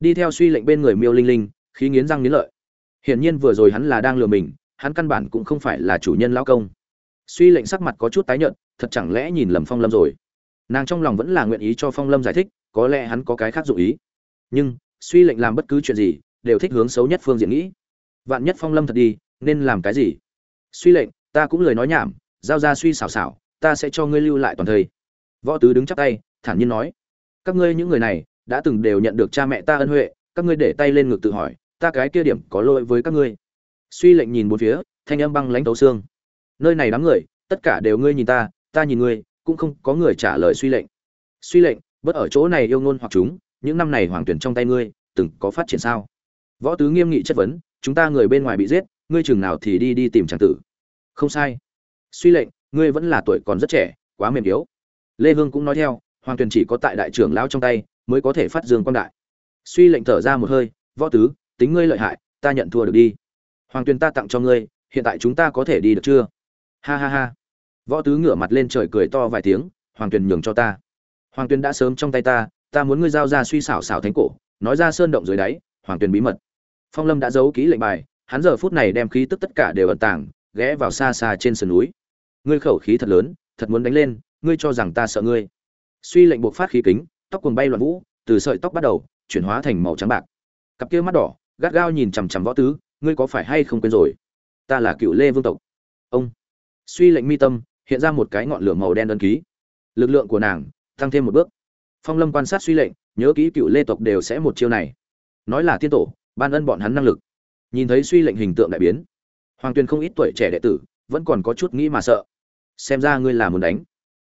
Đi theo suy lệnh bên người miêu linh linh, khí nghiến răng nghiến lợi. Hiển nhiên vừa rồi hắn là đang lừa mình, hắn căn bản cũng không phải là chủ nhân lão công. Suy lệnh sắc mặt có chút tái nhợt, thật chẳng lẽ nhìn lầm phong lâm rồi. Nàng trong lòng vẫn là nguyện ý cho phong lâm giải thích, có lẽ hắn có cái khác dụ ý. Nhưng, suy lệnh làm bất cứ chuyện gì đều thích hướng xấu nhất phương diện nghĩ. Vạn nhất phong lâm thật đi, nên làm cái gì? Suy lệnh, ta cũng lời nói nhảm, giao ra suy xảo xảo, ta sẽ cho ngươi lưu lại toàn thời. Võ tứ đứng chắp tay, thản nhiên nói. Các ngươi những người này, đã từng đều nhận được cha mẹ ta ân huệ, các ngươi để tay lên ngực tự hỏi, ta cái kia điểm có lỗi với các ngươi. Suy lệnh nhìn bốn phía, thanh âm băng lãnh tấu xương. Nơi này đám người, tất cả đều ngươi nhìn ta ta nhìn ngươi, cũng không có người trả lời suy lệnh. Suy lệnh bất ở chỗ này yêu ngôn hoặc chúng, những năm này hoàng tuyển trong tay ngươi, từng có phát triển sao? Võ tứ nghiêm nghị chất vấn, chúng ta người bên ngoài bị giết, ngươi chừng nào thì đi đi tìm tràng tử? Không sai. Suy lệnh, ngươi vẫn là tuổi còn rất trẻ, quá mềm yếu. Lê hương cũng nói theo, hoàng tuyền chỉ có tại đại trưởng lão trong tay, mới có thể phát dương quan đại. Suy lệnh thở ra một hơi, võ tứ, tính ngươi lợi hại, ta nhận thua được đi. Hoàng tuyền ta tặng cho ngươi, hiện tại chúng ta có thể đi được chưa? Ha ha ha. Võ tứ ngửa mặt lên trời cười to vài tiếng, hoàng tuyền nhường cho ta. Hoàng tuyền đã sớm trong tay ta ta muốn ngươi giao ra suy xảo xảo thánh cổ, nói ra sơn động dưới đáy, hoàng tuyền bí mật phong lâm đã giấu kỹ lệnh bài, hắn giờ phút này đem khí tức tất cả đều ẩn tàng, ghé vào xa xa trên sườn núi. Ngươi khẩu khí thật lớn, thật muốn đánh lên, ngươi cho rằng ta sợ ngươi. Suy lệnh buộc phát khí kính, tóc cuồng bay loạn vũ, từ sợi tóc bắt đầu, chuyển hóa thành màu trắng bạc. Cặp kia mắt đỏ, gắt gao nhìn chằm chằm võ tứ, ngươi có phải hay không quên rồi? Ta là cựu lê vương tộc. Ông. Suy lệnh mi tâm, hiện ra một cái ngọn lửa màu đen đơn ký. Lực lượng của nàng, tăng thêm một bước. Phong lâm quan sát suy lệnh, nhớ kỹ cựu lê tộc đều sẽ một chiêu này. Nói là tiên tổ ban ân bọn hắn năng lực. Nhìn thấy suy lệnh hình tượng đại biến, hoàng tuyền không ít tuổi trẻ đệ tử vẫn còn có chút nghĩ mà sợ. Xem ra ngươi là muốn đánh.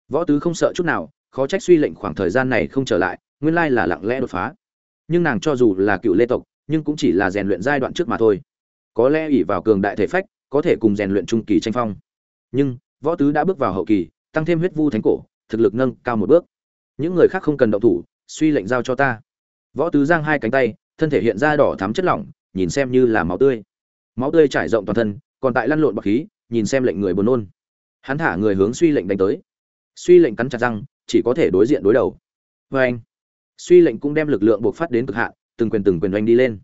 Võ tứ không sợ chút nào, khó trách suy lệnh khoảng thời gian này không trở lại, nguyên lai là lặng lẽ đột phá. Nhưng nàng cho dù là cựu lê tộc, nhưng cũng chỉ là rèn luyện giai đoạn trước mà thôi. Có lẽ ỷ vào cường đại thể phách, có thể cùng rèn luyện trung kỳ tranh phong. Nhưng, võ tứ đã bước vào hậu kỳ, tăng thêm huyết vu thánh cổ, thực lực nâng cao một bước. Những người khác không cần động thủ, suy lệnh giao cho ta. Võ tứ giang hai cánh tay thân thể hiện ra đỏ thắm chất lỏng, nhìn xem như là máu tươi. Máu tươi trải rộng toàn thân, còn tại lăn lộn bọc khí, nhìn xem lệnh người buồn nôn. Hắn thả người hướng suy lệnh đánh tới. Suy lệnh cắn chặt răng, chỉ có thể đối diện đối đầu. Vê anh, suy lệnh cũng đem lực lượng buộc phát đến cực hạn, từng quyền từng quyền oanh đi lên.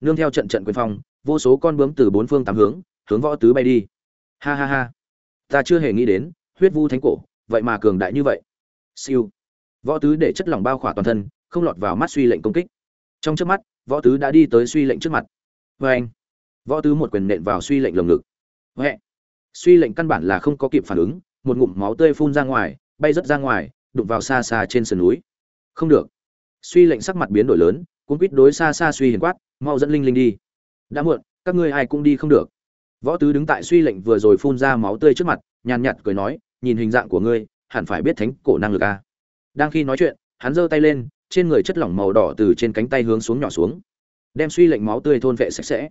Nương theo trận trận quyền phong, vô số con bướm từ bốn phương tám hướng hướng võ tứ bay đi. Ha ha ha. Ta chưa hề nghĩ đến, huyết vu thánh cổ, vậy mà cường đại như vậy. Siêu. Võ tứ để chất lỏng bao khỏa toàn thân, không lọt vào mắt suy lệnh công kích. Trong trước mắt võ tứ đã đi tới suy lệnh trước mặt. Vê anh. Võ tứ một quyền nện vào suy lệnh lồng ngực. Huệ. Suy lệnh căn bản là không có kịp phản ứng, một ngụm máu tươi phun ra ngoài, bay rất ra ngoài, đụng vào xa xa trên sườn núi. Không được. Suy lệnh sắc mặt biến đổi lớn cũng quýt đối xa xa suy hiền quát, mau dẫn linh linh đi. Đã muộn, các ngươi ai cũng đi không được. Võ tứ đứng tại suy lệnh vừa rồi phun ra máu tươi trước mặt, nhàn nhạt cười nói, nhìn hình dạng của ngươi, hẳn phải biết thánh cổ năng lực a à. đang khi nói chuyện, hắn giơ tay lên trên người chất lỏng màu đỏ từ trên cánh tay hướng xuống nhỏ xuống, đem suy lệnh máu tươi thôn vệ sạch sẽ.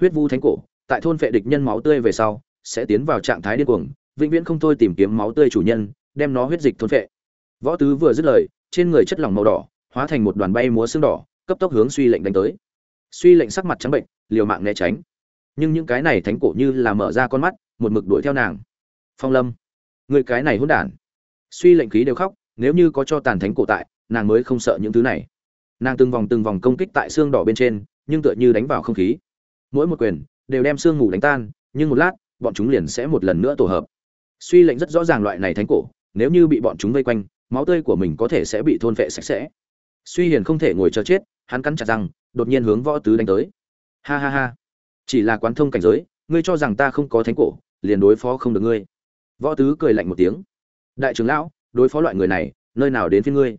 Huyết vu thánh cổ, tại thôn vệ địch nhân máu tươi về sau, sẽ tiến vào trạng thái điên cuồng, vĩnh viễn không thôi tìm kiếm máu tươi chủ nhân, đem nó huyết dịch thôn vệ. Võ tứ vừa dứt lời, trên người chất lỏng màu đỏ, hóa thành một đoàn bay múa xương đỏ, cấp tốc hướng suy lệnh đánh tới. Suy lệnh sắc mặt trắng bệnh, liều mạng né tránh. Nhưng những cái này thánh cổ như là mở ra con mắt, một mực đuổi theo nàng. Phong lâm, người cái này hỗn đản. Suy lệnh khí đều khóc, nếu như có cho tàn thánh cổ tại nàng mới không sợ những thứ này. Nàng từng vòng từng vòng công kích tại xương đỏ bên trên, nhưng tựa như đánh vào không khí. Mỗi một quyền đều đem xương ngủ đánh tan, nhưng một lát, bọn chúng liền sẽ một lần nữa tổ hợp. Suy lệnh rất rõ ràng loại này thánh cổ, nếu như bị bọn chúng vây quanh, máu tươi của mình có thể sẽ bị thôn vệ sạch sẽ. Suy hiền không thể ngồi chờ chết, hắn cắn chặt răng, đột nhiên hướng võ tứ đánh tới. Ha ha ha. Chỉ là quán thông cảnh giới, ngươi cho rằng ta không có thánh cổ, liền đối phó không được ngươi. Võ tứ cười lạnh một tiếng. Đại trưởng lão, đối phó loại người này, nơi nào đến phía ngươi?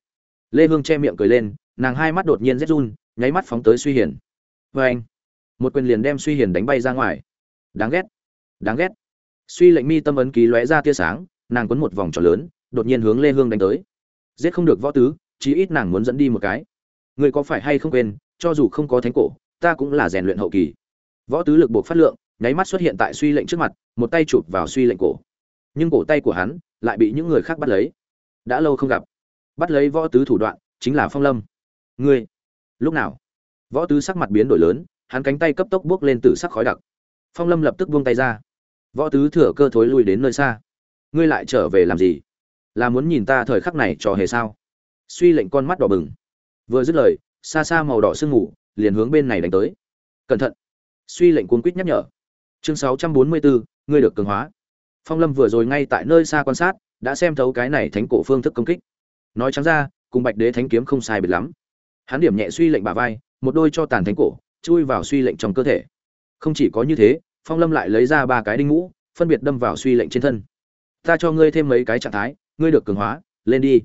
Lê hương che miệng cười lên, nàng hai mắt đột nhiên rét run, nháy mắt phóng tới suy hiền. Vê anh, một quyền liền đem suy hiền đánh bay ra ngoài. Đáng ghét đáng ghét. Suy lệnh mi tâm ấn ký lóe ra tia sáng, nàng quấn một vòng tròn lớn, đột nhiên hướng lê hương đánh tới. Giết không được võ tứ, chí ít nàng muốn dẫn đi một cái. Người có phải hay không quên, cho dù không có thánh cổ, ta cũng là rèn luyện hậu kỳ. Võ tứ lực buộc phát lượng, nháy mắt xuất hiện tại suy lệnh trước mặt, một tay chụp vào suy lệnh cổ. Nhưng cổ tay của hắn lại bị những người khác bắt lấy. Đã lâu không gặp bắt lấy võ tứ thủ đoạn chính là phong lâm. Ngươi lúc nào? Võ tứ sắc mặt biến đổi lớn hắn cánh tay cấp tốc bước lên từ sắc khói đặc. Phong lâm lập tức buông tay ra. Võ tứ thừa cơ thối lui đến nơi xa. Ngươi lại trở về làm gì? Là muốn nhìn ta thời khắc này trò hề sao? Suy lệnh con mắt đỏ bừng. Vừa dứt lời xa xa màu đỏ sương mù liền hướng bên này đánh tới. Cẩn thận. Suy lệnh cuốn quýt nhắc nhở. Chương 644, ngươi được cường hóa. Phong lâm vừa rồi ngay tại nơi xa quan sát đã xem thấu cái này thánh cổ phương thức công kích nói trắng ra, cùng bạch đế thánh kiếm không sai biệt lắm. Hắn điểm nhẹ suy lệnh bả vai, một đôi cho tàn thánh cổ, chui vào suy lệnh trong cơ thể. Không chỉ có như thế, phong lâm lại lấy ra ba cái đinh ngũ, phân biệt đâm vào suy lệnh trên thân. Ta cho ngươi thêm mấy cái trạng thái, ngươi được cường hóa, lên đi.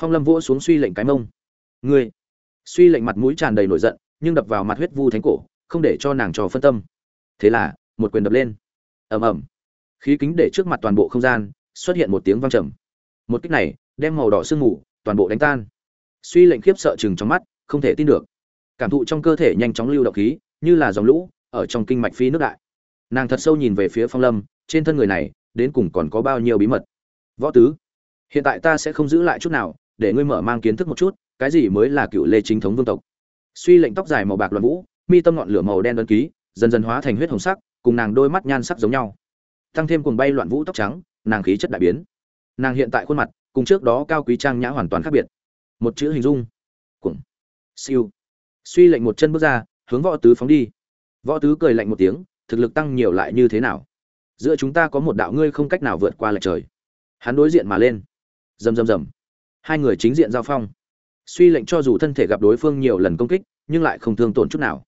Phong lâm vỗ xuống suy lệnh cái mông. Ngươi. Suy lệnh mặt mũi tràn đầy nổi giận, nhưng đập vào mặt huyết vu thánh cổ, không để cho nàng trò phân tâm. Thế là, một quyền đập lên. Ầm ầm. Khí kính để trước mặt toàn bộ không gian, xuất hiện một tiếng vang trầm. Một kích này đem màu đỏ sương mù toàn bộ đánh tan. Suy lệnh khiếp sợ chừng trong mắt, không thể tin được. Cảm thụ trong cơ thể nhanh chóng lưu động khí, như là dòng lũ, ở trong kinh mạch phi nước đại. Nàng thật sâu nhìn về phía phong lâm, trên thân người này, đến cùng còn có bao nhiêu bí mật? Võ tứ, hiện tại ta sẽ không giữ lại chút nào, để ngươi mở mang kiến thức một chút, cái gì mới là cựu lê chính thống vương tộc. Suy lệnh tóc dài màu bạc loạn vũ, mi tâm ngọn lửa màu đen đơn ký, dần dần hóa thành huyết hồng sắc, cùng nàng đôi mắt nhan sắc giống nhau. Tăng thêm cuồng bay loạn vũ tóc trắng, nàng khí chất đại biến. Nàng hiện tại khuôn mặt cùng trước đó cao quý trang nhã hoàn toàn khác biệt. Một chữ hình dung. Cuồng. Siêu. Suy lệnh một chân bước ra, hướng võ tứ phóng đi. Võ tứ cười lạnh một tiếng, thực lực tăng nhiều lại như thế nào? Giữa chúng ta có một đạo ngươi không cách nào vượt qua lệch trời. Hắn đối diện mà lên. Rầm rầm rầm. Hai người chính diện giao phong. Suy lệnh cho dù thân thể gặp đối phương nhiều lần công kích, nhưng lại không thương tổn chút nào.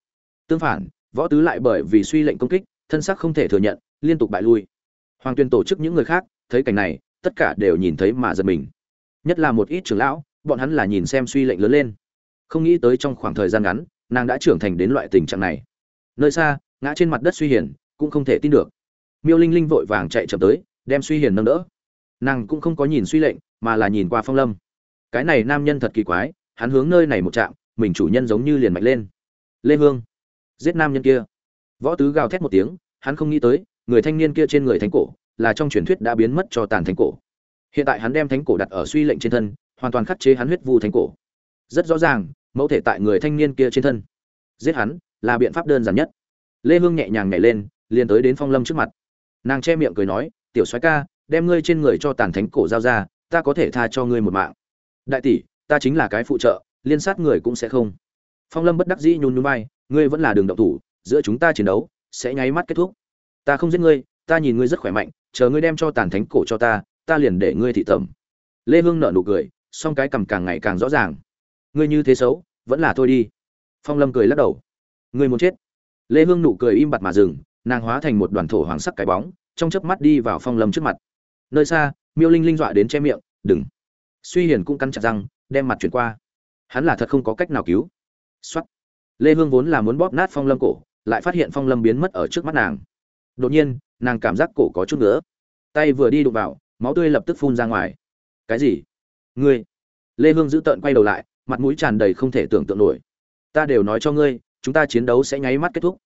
Tương phản, võ tứ lại bởi vì suy lệnh công kích, thân sắc không thể thừa nhận, liên tục bại lui. Hoàng tuyên tổ chức những người khác, thấy cảnh này tất cả đều nhìn thấy mà giật mình. Nhất là một ít trưởng lão, bọn hắn là nhìn xem suy lệnh lớn lên. Không nghĩ tới trong khoảng thời gian ngắn, nàng đã trưởng thành đến loại tình trạng này. Nơi xa, ngã trên mặt đất suy hiển cũng không thể tin được. Miêu linh linh vội vàng chạy chậm tới, đem suy hiển nâng đỡ. Nàng cũng không có nhìn suy lệnh, mà là nhìn qua phong lâm. Cái này nam nhân thật kỳ quái, hắn hướng nơi này một chạm, mình chủ nhân giống như liền mạnh lên. Lê hương giết nam nhân kia. Võ tứ gào thét một tiếng, hắn không nghĩ tới, người thanh niên kia trên người thánh cổ là trong truyền thuyết đã biến mất cho tàn thánh cổ. Hiện tại hắn đem thánh cổ đặt ở suy lệnh trên thân, hoàn toàn khắc chế hắn huyết vu thánh cổ. Rất rõ ràng, mẫu thể tại người thanh niên kia trên thân. Giết hắn là biện pháp đơn giản nhất. Lê hương nhẹ nhàng nhảy lên, liền tới đến phong lâm trước mặt. Nàng che miệng cười nói, tiểu soái ca, đem ngươi trên người cho tàn thánh cổ giao ra, ta có thể tha cho ngươi một mạng. Đại tỷ, ta chính là cái phụ trợ, liên sát người cũng sẽ không. Phong lâm bất đắc dĩ nhún nhún vai, ngươi vẫn là đường động thủ, giữa chúng ta chiến đấu sẽ nháy mắt kết thúc. Ta không giết ngươi, ta nhìn ngươi rất khỏe mạnh chờ ngươi đem cho tàn thánh cổ cho ta ta liền để ngươi thị tẩm. Lê hương nở nụ cười, song cái cằm càng ngày càng rõ ràng. Ngươi như thế xấu, vẫn là thôi đi. Phong lâm cười lắc đầu. Ngươi muốn chết. Lê hương nụ cười im bặt mà dừng, nàng hóa thành một đoàn thổ hoàng sắc cái bóng, trong chớp mắt đi vào phong lâm trước mặt. Nơi xa, miêu linh linh dọa đến che miệng, đừng. Suy hiền cũng cắn chặt răng, đem mặt chuyển qua. Hắn là thật không có cách nào cứu. Xuất lê hương vốn là muốn bóp nát phong lâm cổ, lại phát hiện phong lâm biến mất ở trước mắt nàng. Đột nhiên nàng cảm giác cổ có chút nữa tay vừa đi đụng vào, máu tươi lập tức phun ra ngoài. Cái gì? Ngươi? Lê hương giữ tợn quay đầu lại, mặt mũi tràn đầy không thể tưởng tượng nổi. Ta đều nói cho ngươi, chúng ta chiến đấu sẽ nháy mắt kết thúc.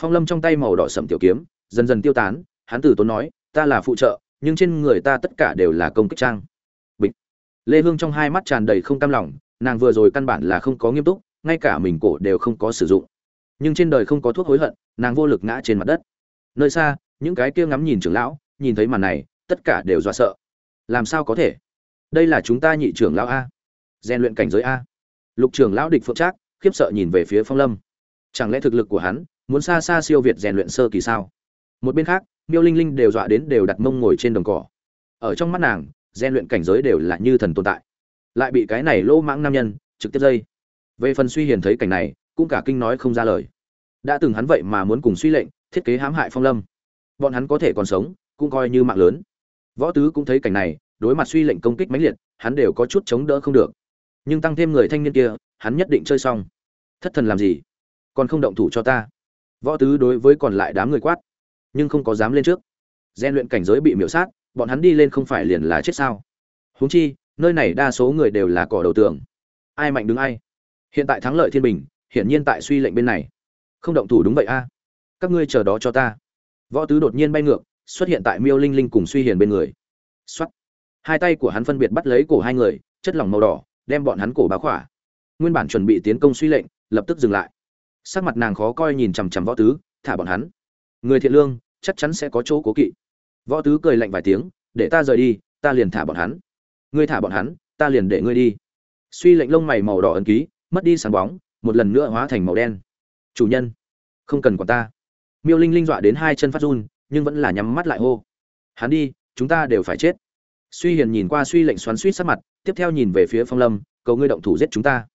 Phong lâm trong tay màu đỏ sầm tiểu kiếm, dần dần tiêu tán, hắn từ tốn nói, ta là phụ trợ, nhưng trên người ta tất cả đều là công kích trang. Bịch. Lê hương trong hai mắt tràn đầy không cam lòng, nàng vừa rồi căn bản là không có nghiêm túc, ngay cả mình cổ đều không có sử dụng. Nhưng trên đời không có thuốc hối hận, nàng vô lực ngã trên mặt đất. Nơi xa những cái kia ngắm nhìn trưởng lão, nhìn thấy màn này, tất cả đều dọa sợ. Làm sao có thể? Đây là chúng ta nhị trưởng lão a. Rèn luyện cảnh giới a. Lục trưởng lão địch phượng trác, khiếp sợ nhìn về phía phong lâm. Chẳng lẽ thực lực của hắn muốn xa xa siêu việt rèn luyện sơ kỳ sao? Một bên khác, miêu linh linh đều dọa đến đều đặt mông ngồi trên đồng cỏ. Ở trong mắt nàng, rèn luyện cảnh giới đều là như thần tồn tại. Lại bị cái này lỗ mãng nam nhân trực tiếp dây. Về phần suy hiền thấy cảnh này, cũng cả kinh nói không ra lời. Đã từng hắn vậy mà muốn cùng suy lệnh, thiết kế hãm hại phong lâm bọn hắn có thể còn sống, cũng coi như mạng lớn. Võ tứ cũng thấy cảnh này, đối mặt suy lệnh công kích mãnh liệt, hắn đều có chút chống đỡ không được. Nhưng tăng thêm người thanh niên kia, hắn nhất định chơi xong. Thất thần làm gì? Còn không động thủ cho ta. Võ tứ đối với còn lại đám người quát, nhưng không có dám lên trước. Gian luyện cảnh giới bị miễu sát, bọn hắn đi lên không phải liền là chết sao? Huống chi, nơi này đa số người đều là cỏ đầu tường. Ai mạnh đứng ai? Hiện tại thắng lợi thiên bình, hiển nhiên tại suy lệnh bên này. Không động thủ đúng vậy a. Các ngươi chờ đó cho ta võ tứ đột nhiên bay ngược, xuất hiện tại miêu linh linh cùng suy hiền bên người. Xuất hai tay của hắn phân biệt bắt lấy cổ hai người, chất lỏng màu đỏ, đem bọn hắn cổ bá khỏa. Nguyên bản chuẩn bị tiến công suy lệnh, lập tức dừng lại. Sắc mặt nàng khó coi nhìn chằm chằm võ tứ, thả bọn hắn. Người thiện lương, chắc chắn sẽ có chỗ cố kỵ. Võ tứ cười lạnh vài tiếng, để ta rời đi, ta liền thả bọn hắn. Ngươi thả bọn hắn, ta liền để ngươi đi. Suy lệnh lông mày màu đỏ ấn ký, mất đi sáng bóng, một lần nữa hóa thành màu đen. Chủ nhân, không cần quản ta miêu linh linh dọa đến hai chân phát run, nhưng vẫn là nhắm mắt lại hô. Hắn đi, chúng ta đều phải chết. Suy hiền nhìn qua suy lệnh xoắn suýt sắc mặt, tiếp theo nhìn về phía phong lâm, cầu ngươi động thủ giết chúng ta.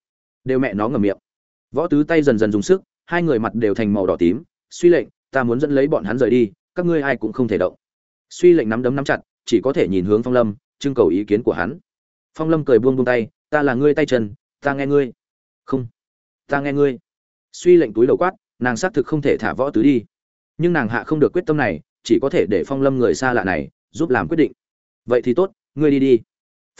Đều mẹ nó ngầm miệng. Võ tứ tay dần dần dùng sức, hai người mặt đều thành màu đỏ tím. Suy lệnh, ta muốn dẫn lấy bọn hắn rời đi, các ngươi ai cũng không thể động. Suy lệnh nắm đấm nắm chặt, chỉ có thể nhìn hướng phong lâm, trưng cầu ý kiến của hắn. Phong lâm cười buông buông tay, ta là ngươi tay chân, ta nghe ngươi. Không, ta nghe ngươi. Suy lệnh túi đầu quát, nàng xác thực không thể thả võ tứ đi nhưng nàng hạ không được quyết tâm này, chỉ có thể để phong lâm người xa lạ này giúp làm quyết định. Vậy thì tốt, ngươi đi đi.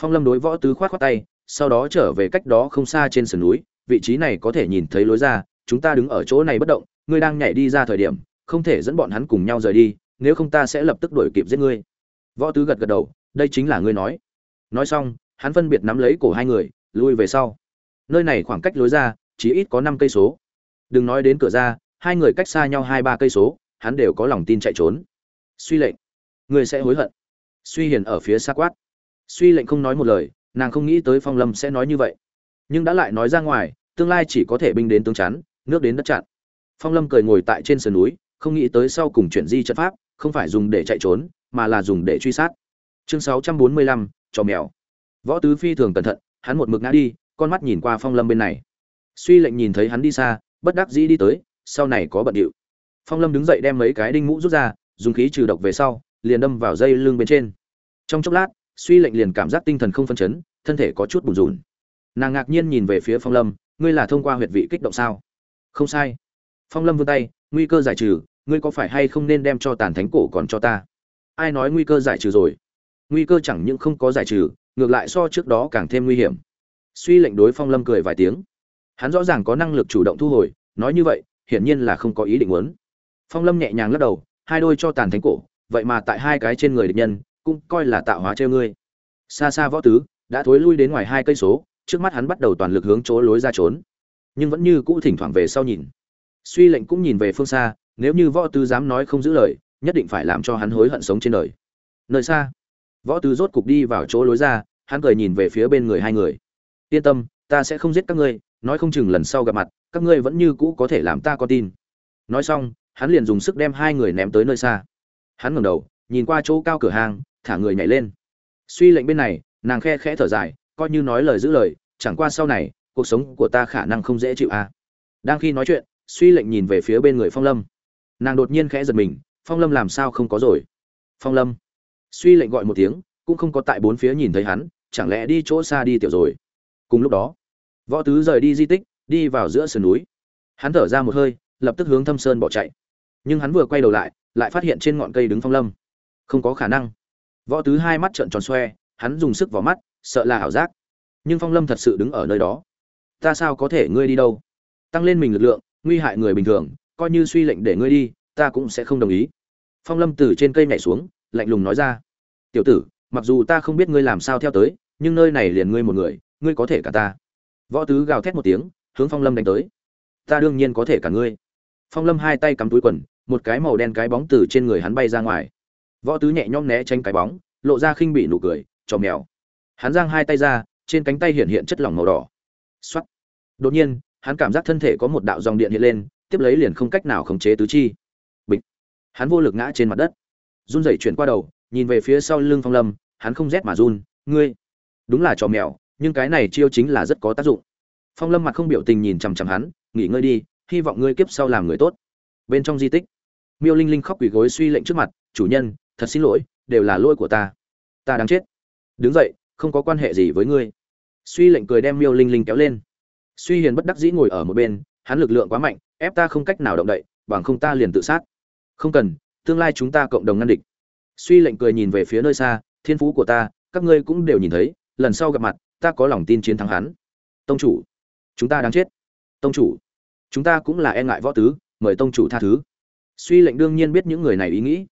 Phong lâm đối võ tứ khoát khoát tay, sau đó trở về cách đó không xa trên sườn núi, vị trí này có thể nhìn thấy lối ra, chúng ta đứng ở chỗ này bất động, ngươi đang nhảy đi ra thời điểm, không thể dẫn bọn hắn cùng nhau rời đi, nếu không ta sẽ lập tức đuổi kịp giết ngươi. Võ tứ gật gật đầu, đây chính là ngươi nói. Nói xong, hắn phân biệt nắm lấy cổ hai người, lui về sau. Nơi này khoảng cách lối ra, chỉ ít có năm cây số. Đừng nói đến cửa ra, hai người cách xa nhau hai ba cây số hắn đều có lòng tin chạy trốn. Suy lệnh. Người sẽ hối hận. Suy hiền ở phía xa quát. Suy lệnh không nói một lời, nàng không nghĩ tới phong lâm sẽ nói như vậy. Nhưng đã lại nói ra ngoài, tương lai chỉ có thể binh đến tướng chắn, nước đến đất chặn. Phong lâm cười ngồi tại trên sườn núi, không nghĩ tới sau cùng chuyển di trận pháp, không phải dùng để chạy trốn, mà là dùng để truy sát. Chương sáu trăm bốn mươi lăm, trò mèo. Võ tứ phi thường cẩn thận, hắn một mực ngã đi, con mắt nhìn qua phong lâm bên này. Suy lệnh nhìn thấy hắn đi xa, bất đắc dĩ đi tới, sau này có bận điệu phong lâm đứng dậy đem mấy cái đinh mũ rút ra, dùng khí trừ độc về sau, liền đâm vào dây lưng bên trên. Trong chốc lát, suy lệnh liền cảm giác tinh thần không phân chấn, thân thể có chút bùn rùn. Nàng ngạc nhiên nhìn về phía phong lâm, ngươi là thông qua huyệt vị kích động sao? Không sai. Phong lâm vươn tay, nguy cơ giải trừ, ngươi có phải hay không nên đem cho tàn thánh cổ còn cho ta? Ai nói nguy cơ giải trừ rồi? Nguy cơ chẳng những không có giải trừ, ngược lại so trước đó càng thêm nguy hiểm. Suy lệnh đối phong lâm cười vài tiếng. Hắn rõ ràng có năng lực chủ động thu hồi, nói như vậy, hiển nhiên là không có ý định muốn phong lâm nhẹ nhàng lắc đầu, hai đôi cho tàn thánh cổ, vậy mà tại hai cái trên người địch nhân, cũng coi là tạo hóa treo ngươi. Xa xa võ tứ, đã thối lui đến ngoài hai cây số, trước mắt hắn bắt đầu toàn lực hướng chỗ lối ra trốn. Nhưng vẫn như cũ thỉnh thoảng về sau nhìn. Suy lệnh cũng nhìn về phương xa, nếu như võ tứ dám nói không giữ lời, nhất định phải làm cho hắn hối hận sống trên đời. Nơi xa, võ tứ rốt cục đi vào chỗ lối ra, hắn cười nhìn về phía bên người hai người. Yên tâm, ta sẽ không giết các ngươi, nói không chừng lần sau gặp mặt, các ngươi vẫn như cũ có thể làm ta có tin. Nói xong hắn liền dùng sức đem hai người ném tới nơi xa. Hắn ngẩng đầu, nhìn qua chỗ cao cửa hàng, thả người nhảy lên. Suy lệnh bên này, nàng khe khẽ thở dài, coi như nói lời giữ lời, chẳng qua sau này, cuộc sống của ta khả năng không dễ chịu à. đang khi nói chuyện, suy lệnh nhìn về phía bên người phong lâm. Nàng đột nhiên khẽ giật mình, phong lâm làm sao không có rồi? Phong lâm. Suy lệnh gọi một tiếng, cũng không có tại bốn phía nhìn thấy hắn, chẳng lẽ đi chỗ xa đi tiểu rồi? Cùng lúc đó, võ tứ rời đi di tích, đi vào giữa sườn núi. Hắn thở ra một hơi, lập tức hướng thâm sơn bỏ chạy nhưng hắn vừa quay đầu lại lại phát hiện trên ngọn cây đứng phong lâm. Không có khả năng. Võ tứ hai mắt trợn tròn xoe, hắn dùng sức vào mắt, sợ là ảo giác. Nhưng phong lâm thật sự đứng ở nơi đó. Ta sao có thể ngươi đi đâu? Tăng lên mình lực lượng, nguy hại người bình thường, coi như suy lệnh để ngươi đi, ta cũng sẽ không đồng ý. Phong lâm từ trên cây nhảy xuống, lạnh lùng nói ra. Tiểu tử, mặc dù ta không biết ngươi làm sao theo tới, nhưng nơi này liền ngươi một người, ngươi có thể cả ta. Võ tứ gào thét một tiếng, hướng phong lâm đánh tới. Ta đương nhiên có thể cả ngươi phong lâm hai tay cắm túi quần, một cái màu đen cái bóng từ trên người hắn bay ra ngoài. Võ tứ nhẹ nhõm né tránh cái bóng, lộ ra khinh bị nụ cười, trò mèo. Hắn giang hai tay ra, trên cánh tay hiện hiện chất lỏng màu đỏ. Xuất đột nhiên, hắn cảm giác thân thể có một đạo dòng điện hiện lên, tiếp lấy liền không cách nào khống chế tứ chi. Bịch. Hắn vô lực ngã trên mặt đất. Run rẩy chuyển qua đầu, nhìn về phía sau lưng phong lâm, hắn không rét mà run, ngươi. Đúng là trò mèo, nhưng cái này chiêu chính là rất có tác dụng. Phong lâm mặt không biểu tình nhìn chằm chằm hắn, nghỉ ngơi đi hy vọng ngươi kiếp sau làm người tốt. Bên trong di tích, miêu linh linh khóc quỳ gối suy lệnh trước mặt, chủ nhân, thật xin lỗi, đều là lỗi của ta. Ta đang chết. Đứng dậy, không có quan hệ gì với ngươi. Suy lệnh cười đem miêu linh linh kéo lên. Suy hiền bất đắc dĩ ngồi ở một bên, hắn lực lượng quá mạnh, ép ta không cách nào động đậy, bằng không ta liền tự sát. Không cần, tương lai chúng ta cộng đồng ngăn địch. Suy lệnh cười nhìn về phía nơi xa, thiên phú của ta, các ngươi cũng đều nhìn thấy, lần sau gặp mặt, ta có lòng tin chiến thắng hắn. Tông chủ, chúng ta đáng chết. Tông chủ chúng ta cũng là e ngại võ tứ, mời tông chủ tha thứ. Suy lệnh đương nhiên biết những người này ý nghĩ.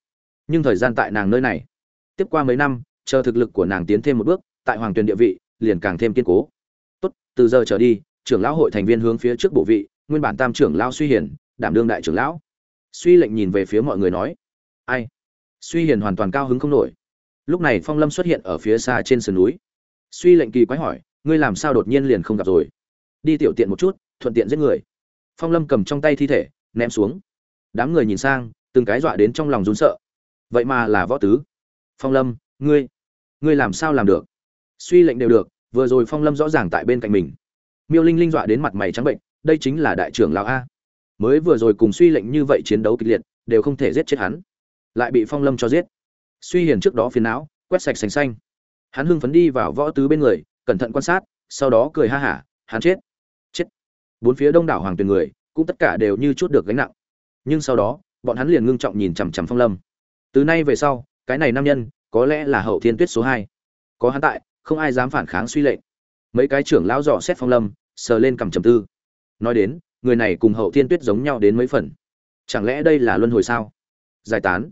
Nhưng thời gian tại nàng nơi này. Tiếp qua mấy năm, chờ thực lực của nàng tiến thêm một bước, tại hoàng tuyền địa vị, liền càng thêm kiên cố. Tốt, từ giờ trở đi, trưởng lão hội thành viên hướng phía trước bộ vị, nguyên bản tam trưởng lão suy hiển đảm đương đại trưởng lão. Suy lệnh nhìn về phía mọi người nói. Ai? Suy hiển hoàn toàn cao hứng không nổi. Lúc này phong lâm xuất hiện ở phía xa trên sườn núi. Suy lệnh kỳ quái hỏi, ngươi làm sao đột nhiên liền không gặp rồi? Đi tiểu tiện một chút, thuận tiện giết người phong lâm cầm trong tay thi thể, ném xuống. Đám người nhìn sang, từng cái dọa đến trong lòng rún sợ. Vậy mà là võ tứ. Phong lâm, ngươi ngươi làm sao làm được? Suy lệnh đều được, vừa rồi phong lâm rõ ràng tại bên cạnh mình. Miêu linh linh dọa đến mặt mày trắng bệnh, đây chính là đại trưởng lão a. Mới vừa rồi cùng suy lệnh như vậy chiến đấu kịch liệt, đều không thể giết chết hắn. Lại bị phong lâm cho giết. Suy hiền trước đó phiền não, quét sạch sành xanh. Hắn hưng phấn đi vào võ tứ bên người, cẩn thận quan sát, sau đó cười ha hả, hắn chết chết bốn phía đông đảo hoàng tuyền người cũng tất cả đều như chút được gánh nặng. Nhưng sau đó, bọn hắn liền ngưng trọng nhìn chằm chằm phong lâm. Từ nay về sau, cái này nam nhân có lẽ là hậu thiên tuyết số hai. Có hắn tại, không ai dám phản kháng suy lệnh. Mấy cái trưởng lão dò xét phong lâm, sờ lên cầm trầm tư. Nói đến, người này cùng hậu thiên tuyết giống nhau đến mấy phần. Chẳng lẽ đây là luân hồi sao? Giải tán.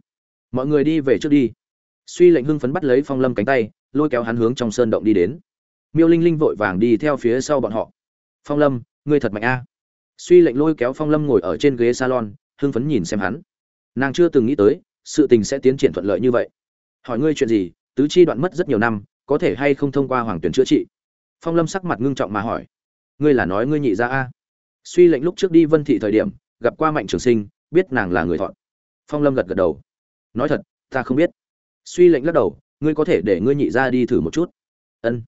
Mọi người đi về trước đi. Suy lệnh hưng phấn bắt lấy phong lâm cánh tay, lôi kéo hắn hướng trong sơn động đi đến. Miêu linh linh vội vàng đi theo phía sau bọn họ. Phong lâm ngươi thật mạnh a. Suy lệnh lôi kéo phong lâm ngồi ở trên ghế salon, hưng phấn nhìn xem hắn. Nàng chưa từng nghĩ tới, sự tình sẽ tiến triển thuận lợi như vậy. Hỏi ngươi chuyện gì, tứ chi đoạn mất rất nhiều năm, có thể hay không thông qua hoàng tuyển chữa trị? Phong lâm sắc mặt ngưng trọng mà hỏi. Ngươi là nói ngươi nhị ra a? Suy lệnh lúc trước đi vân thị thời điểm, gặp qua mạnh trường sinh, biết nàng là người thọn phong lâm gật gật đầu. Nói thật, ta không biết. Suy lệnh lắc đầu, ngươi có thể để ngươi nhị ra đi thử một chút. Ân.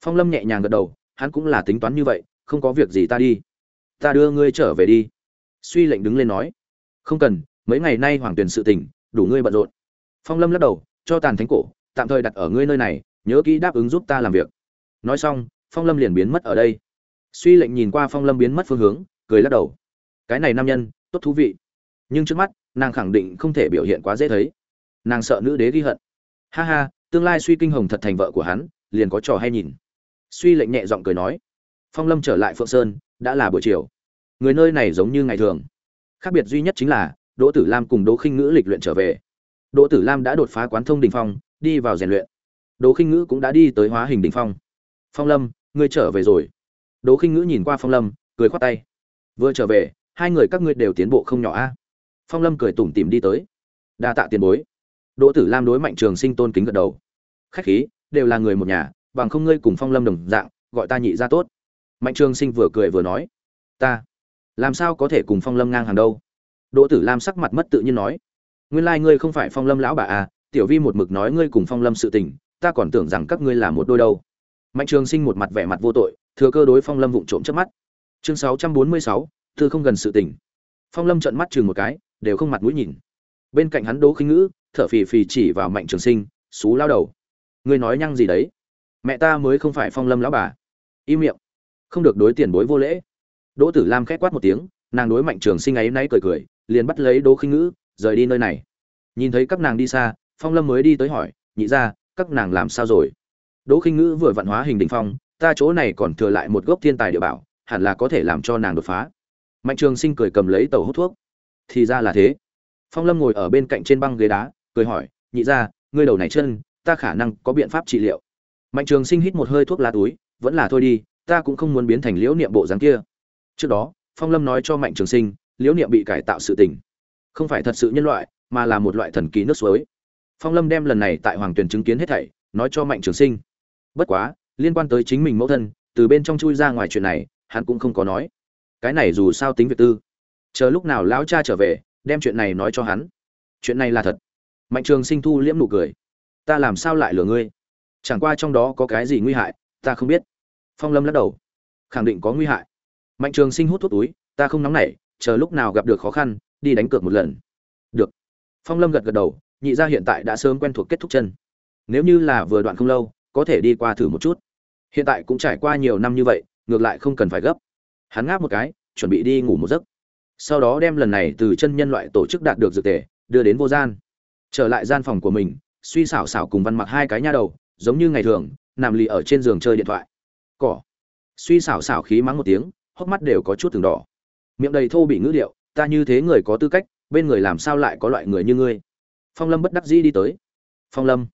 Phong lâm nhẹ nhàng gật đầu, hắn cũng là tính toán như vậy không có việc gì ta đi. Ta đưa ngươi trở về đi. Suy lệnh đứng lên nói. Không cần, mấy ngày nay hoàng tuyền sự tình, đủ ngươi bận rộn. Phong lâm lắc đầu, cho tàn thánh cổ, tạm thời đặt ở ngươi nơi này, nhớ kỹ đáp ứng giúp ta làm việc. Nói xong, phong lâm liền biến mất ở đây. Suy lệnh nhìn qua phong lâm biến mất phương hướng, cười lắc đầu. Cái này nam nhân, tốt thú vị. Nhưng trước mắt, nàng khẳng định không thể biểu hiện quá dễ thấy. Nàng sợ nữ đế ghi hận. Ha ha, tương lai suy kinh hồng thật thành vợ của hắn, liền có trò hay nhìn. Suy lệnh nhẹ giọng cười nói phong lâm trở lại phượng sơn, đã là buổi chiều. Người nơi này giống như ngày thường. Khác biệt duy nhất chính là, đỗ tử lam cùng đỗ khinh ngữ lịch luyện trở về. Đỗ tử lam đã đột phá quán thông đình phong, đi vào rèn luyện. Đỗ khinh ngữ cũng đã đi tới hóa hình đình phong. Phong lâm, ngươi trở về rồi. Đỗ khinh ngữ nhìn qua phong lâm, cười khoát tay. Vừa trở về, hai người các ngươi đều tiến bộ không nhỏ a. Phong lâm cười tủm tìm đi tới. Đa tạ tiền bối. Đỗ tử lam đối mạnh trường sinh tôn kính gật đầu. Khách khí, đều là người một nhà, bằng không ngươi cùng phong lâm đồng dạng, gọi ta nhị ra tốt mạnh trường sinh vừa cười vừa nói, ta, làm sao có thể cùng phong lâm ngang hàng đâu? Đỗ tử lam sắc mặt mất tự nhiên nói, nguyên lai ngươi không phải phong lâm lão bà à tiểu vi một mực nói ngươi cùng phong lâm sự tình, ta còn tưởng rằng các ngươi là một đôi đâu. Mạnh trường sinh một mặt vẻ mặt vô tội, thừa cơ đối phong lâm vụng trộm trước mắt. Chương sáu trăm bốn mươi sáu, thư không gần sự tình. Phong lâm trợn mắt chừng một cái, đều không mặt mũi nhìn. Bên cạnh hắn đỗ khinh ngữ, thở phì phì chỉ vào mạnh trường sinh, xú lao đầu, ngươi nói nhăng gì đấy? Mẹ ta mới không phải phong lâm lão bà. Im miệng không được đối tiền bối vô lễ. Đỗ tử lam khét quát một tiếng, nàng đối mạnh trường sinh ấy nay cười cười, liền bắt lấy đỗ khinh ngữ, rời đi nơi này. Nhìn thấy các nàng đi xa, phong lâm mới đi tới hỏi, nhị ra các nàng làm sao rồi? Đỗ khinh ngữ vừa vạn hóa hình đình phong, ta chỗ này còn thừa lại một gốc thiên tài địa bảo, hẳn là có thể làm cho nàng đột phá. Mạnh trường sinh cười cầm lấy tàu hút thuốc. Thì ra là thế. Phong lâm ngồi ở bên cạnh trên băng ghế đá, cười hỏi, nhị ra ngươi đầu này chân, ta khả năng có biện pháp trị liệu. Mạnh trường sinh hít một hơi thuốc lá túi, vẫn là thôi đi ta cũng không muốn biến thành liễu niệm bộ dáng kia. Trước đó, phong lâm nói cho mạnh trường sinh, liễu niệm bị cải tạo sự tình. Không phải thật sự nhân loại, mà là một loại thần kỳ nước suối. Phong lâm đem lần này tại hoàng tuyền chứng kiến hết thảy, nói cho mạnh trường sinh. Bất quá, liên quan tới chính mình mẫu thân, từ bên trong chui ra ngoài chuyện này, hắn cũng không có nói. Cái này dù sao tính việc tư. Chờ lúc nào lão cha trở về, đem chuyện này nói cho hắn. Chuyện này là thật. Mạnh trường sinh thu liễm nụ cười. Ta làm sao lại lừa ngươi? Chẳng qua trong đó có cái gì nguy hại, ta không biết phong lâm lắc đầu. Khẳng định có nguy hại. Mạnh trường sinh hút thuốc túi, ta không nóng nảy, chờ lúc nào gặp được khó khăn, đi đánh cược một lần. Được. Phong lâm gật gật đầu, nhị gia hiện tại đã sớm quen thuộc kết thúc chân. Nếu như là vừa đoạn không lâu, có thể đi qua thử một chút. Hiện tại cũng trải qua nhiều năm như vậy, ngược lại không cần phải gấp. Hắn ngáp một cái, chuẩn bị đi ngủ một giấc. Sau đó đem lần này từ chân nhân loại tổ chức đạt được dược tề, đưa đến vô gian. Trở lại gian phòng của mình, suy xảo xảo cùng văn mặc hai cái nha đầu, giống như ngày thường, nằm lì ở trên giường chơi điện thoại cỏ. Suy xảo xảo khí mắng một tiếng, hốc mắt đều có chút từng đỏ. Miệng đầy thô bị ngữ điệu, ta như thế người có tư cách, bên người làm sao lại có loại người như ngươi? Phong lâm bất đắc dĩ đi tới. Phong lâm,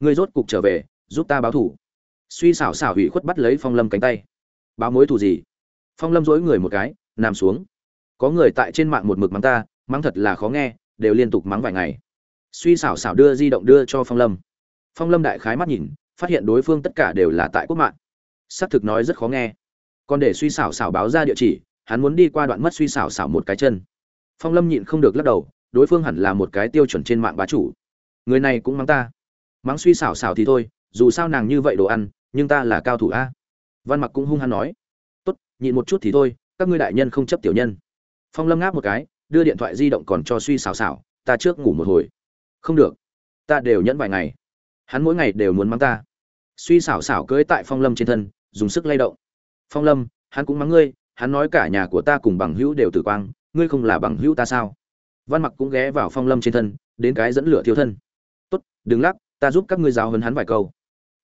ngươi rốt cục trở về, giúp ta báo thủ. Suy xảo xảo hủy khuất bắt lấy phong lâm cánh tay. Báo mối thù gì? Phong lâm dối người một cái, nằm xuống. Có người tại trên mạng một mực mắng ta, mắng thật là khó nghe, đều liên tục mắng vài ngày. Suy xảo xảo đưa di động đưa cho phong lâm. Phong lâm đại khái mắt nhìn, phát hiện đối phương tất cả đều là tại quốc mạng xác thực nói rất khó nghe. Còn để suy xảo xảo báo ra địa chỉ, hắn muốn đi qua đoạn mất suy xảo xảo một cái chân. Phong lâm nhịn không được lắc đầu, đối phương hẳn là một cái tiêu chuẩn trên mạng bá chủ. Người này cũng mắng ta. Mắng suy xảo xảo thì thôi, dù sao nàng như vậy đồ ăn, nhưng ta là cao thủ a. Văn mặc cũng hung hăng nói. Tốt, nhịn một chút thì thôi, các ngươi đại nhân không chấp tiểu nhân. Phong lâm ngáp một cái, đưa điện thoại di động còn cho suy xảo xảo, ta trước ngủ một hồi. Không được, ta đều nhẫn vài ngày. Hắn mỗi ngày đều muốn mắng ta suy xảo xảo cưỡi tại phong lâm trên thân, dùng sức lay động. Phong lâm, hắn cũng mắng ngươi, hắn nói cả nhà của ta cùng bằng hữu đều tử quang, ngươi không là bằng hữu ta sao? Văn mặc cũng ghé vào phong lâm trên thân, đến cái dẫn lửa thiêu thân. Tốt, đừng lắc, ta giúp các ngươi giáo hấn hắn vài câu.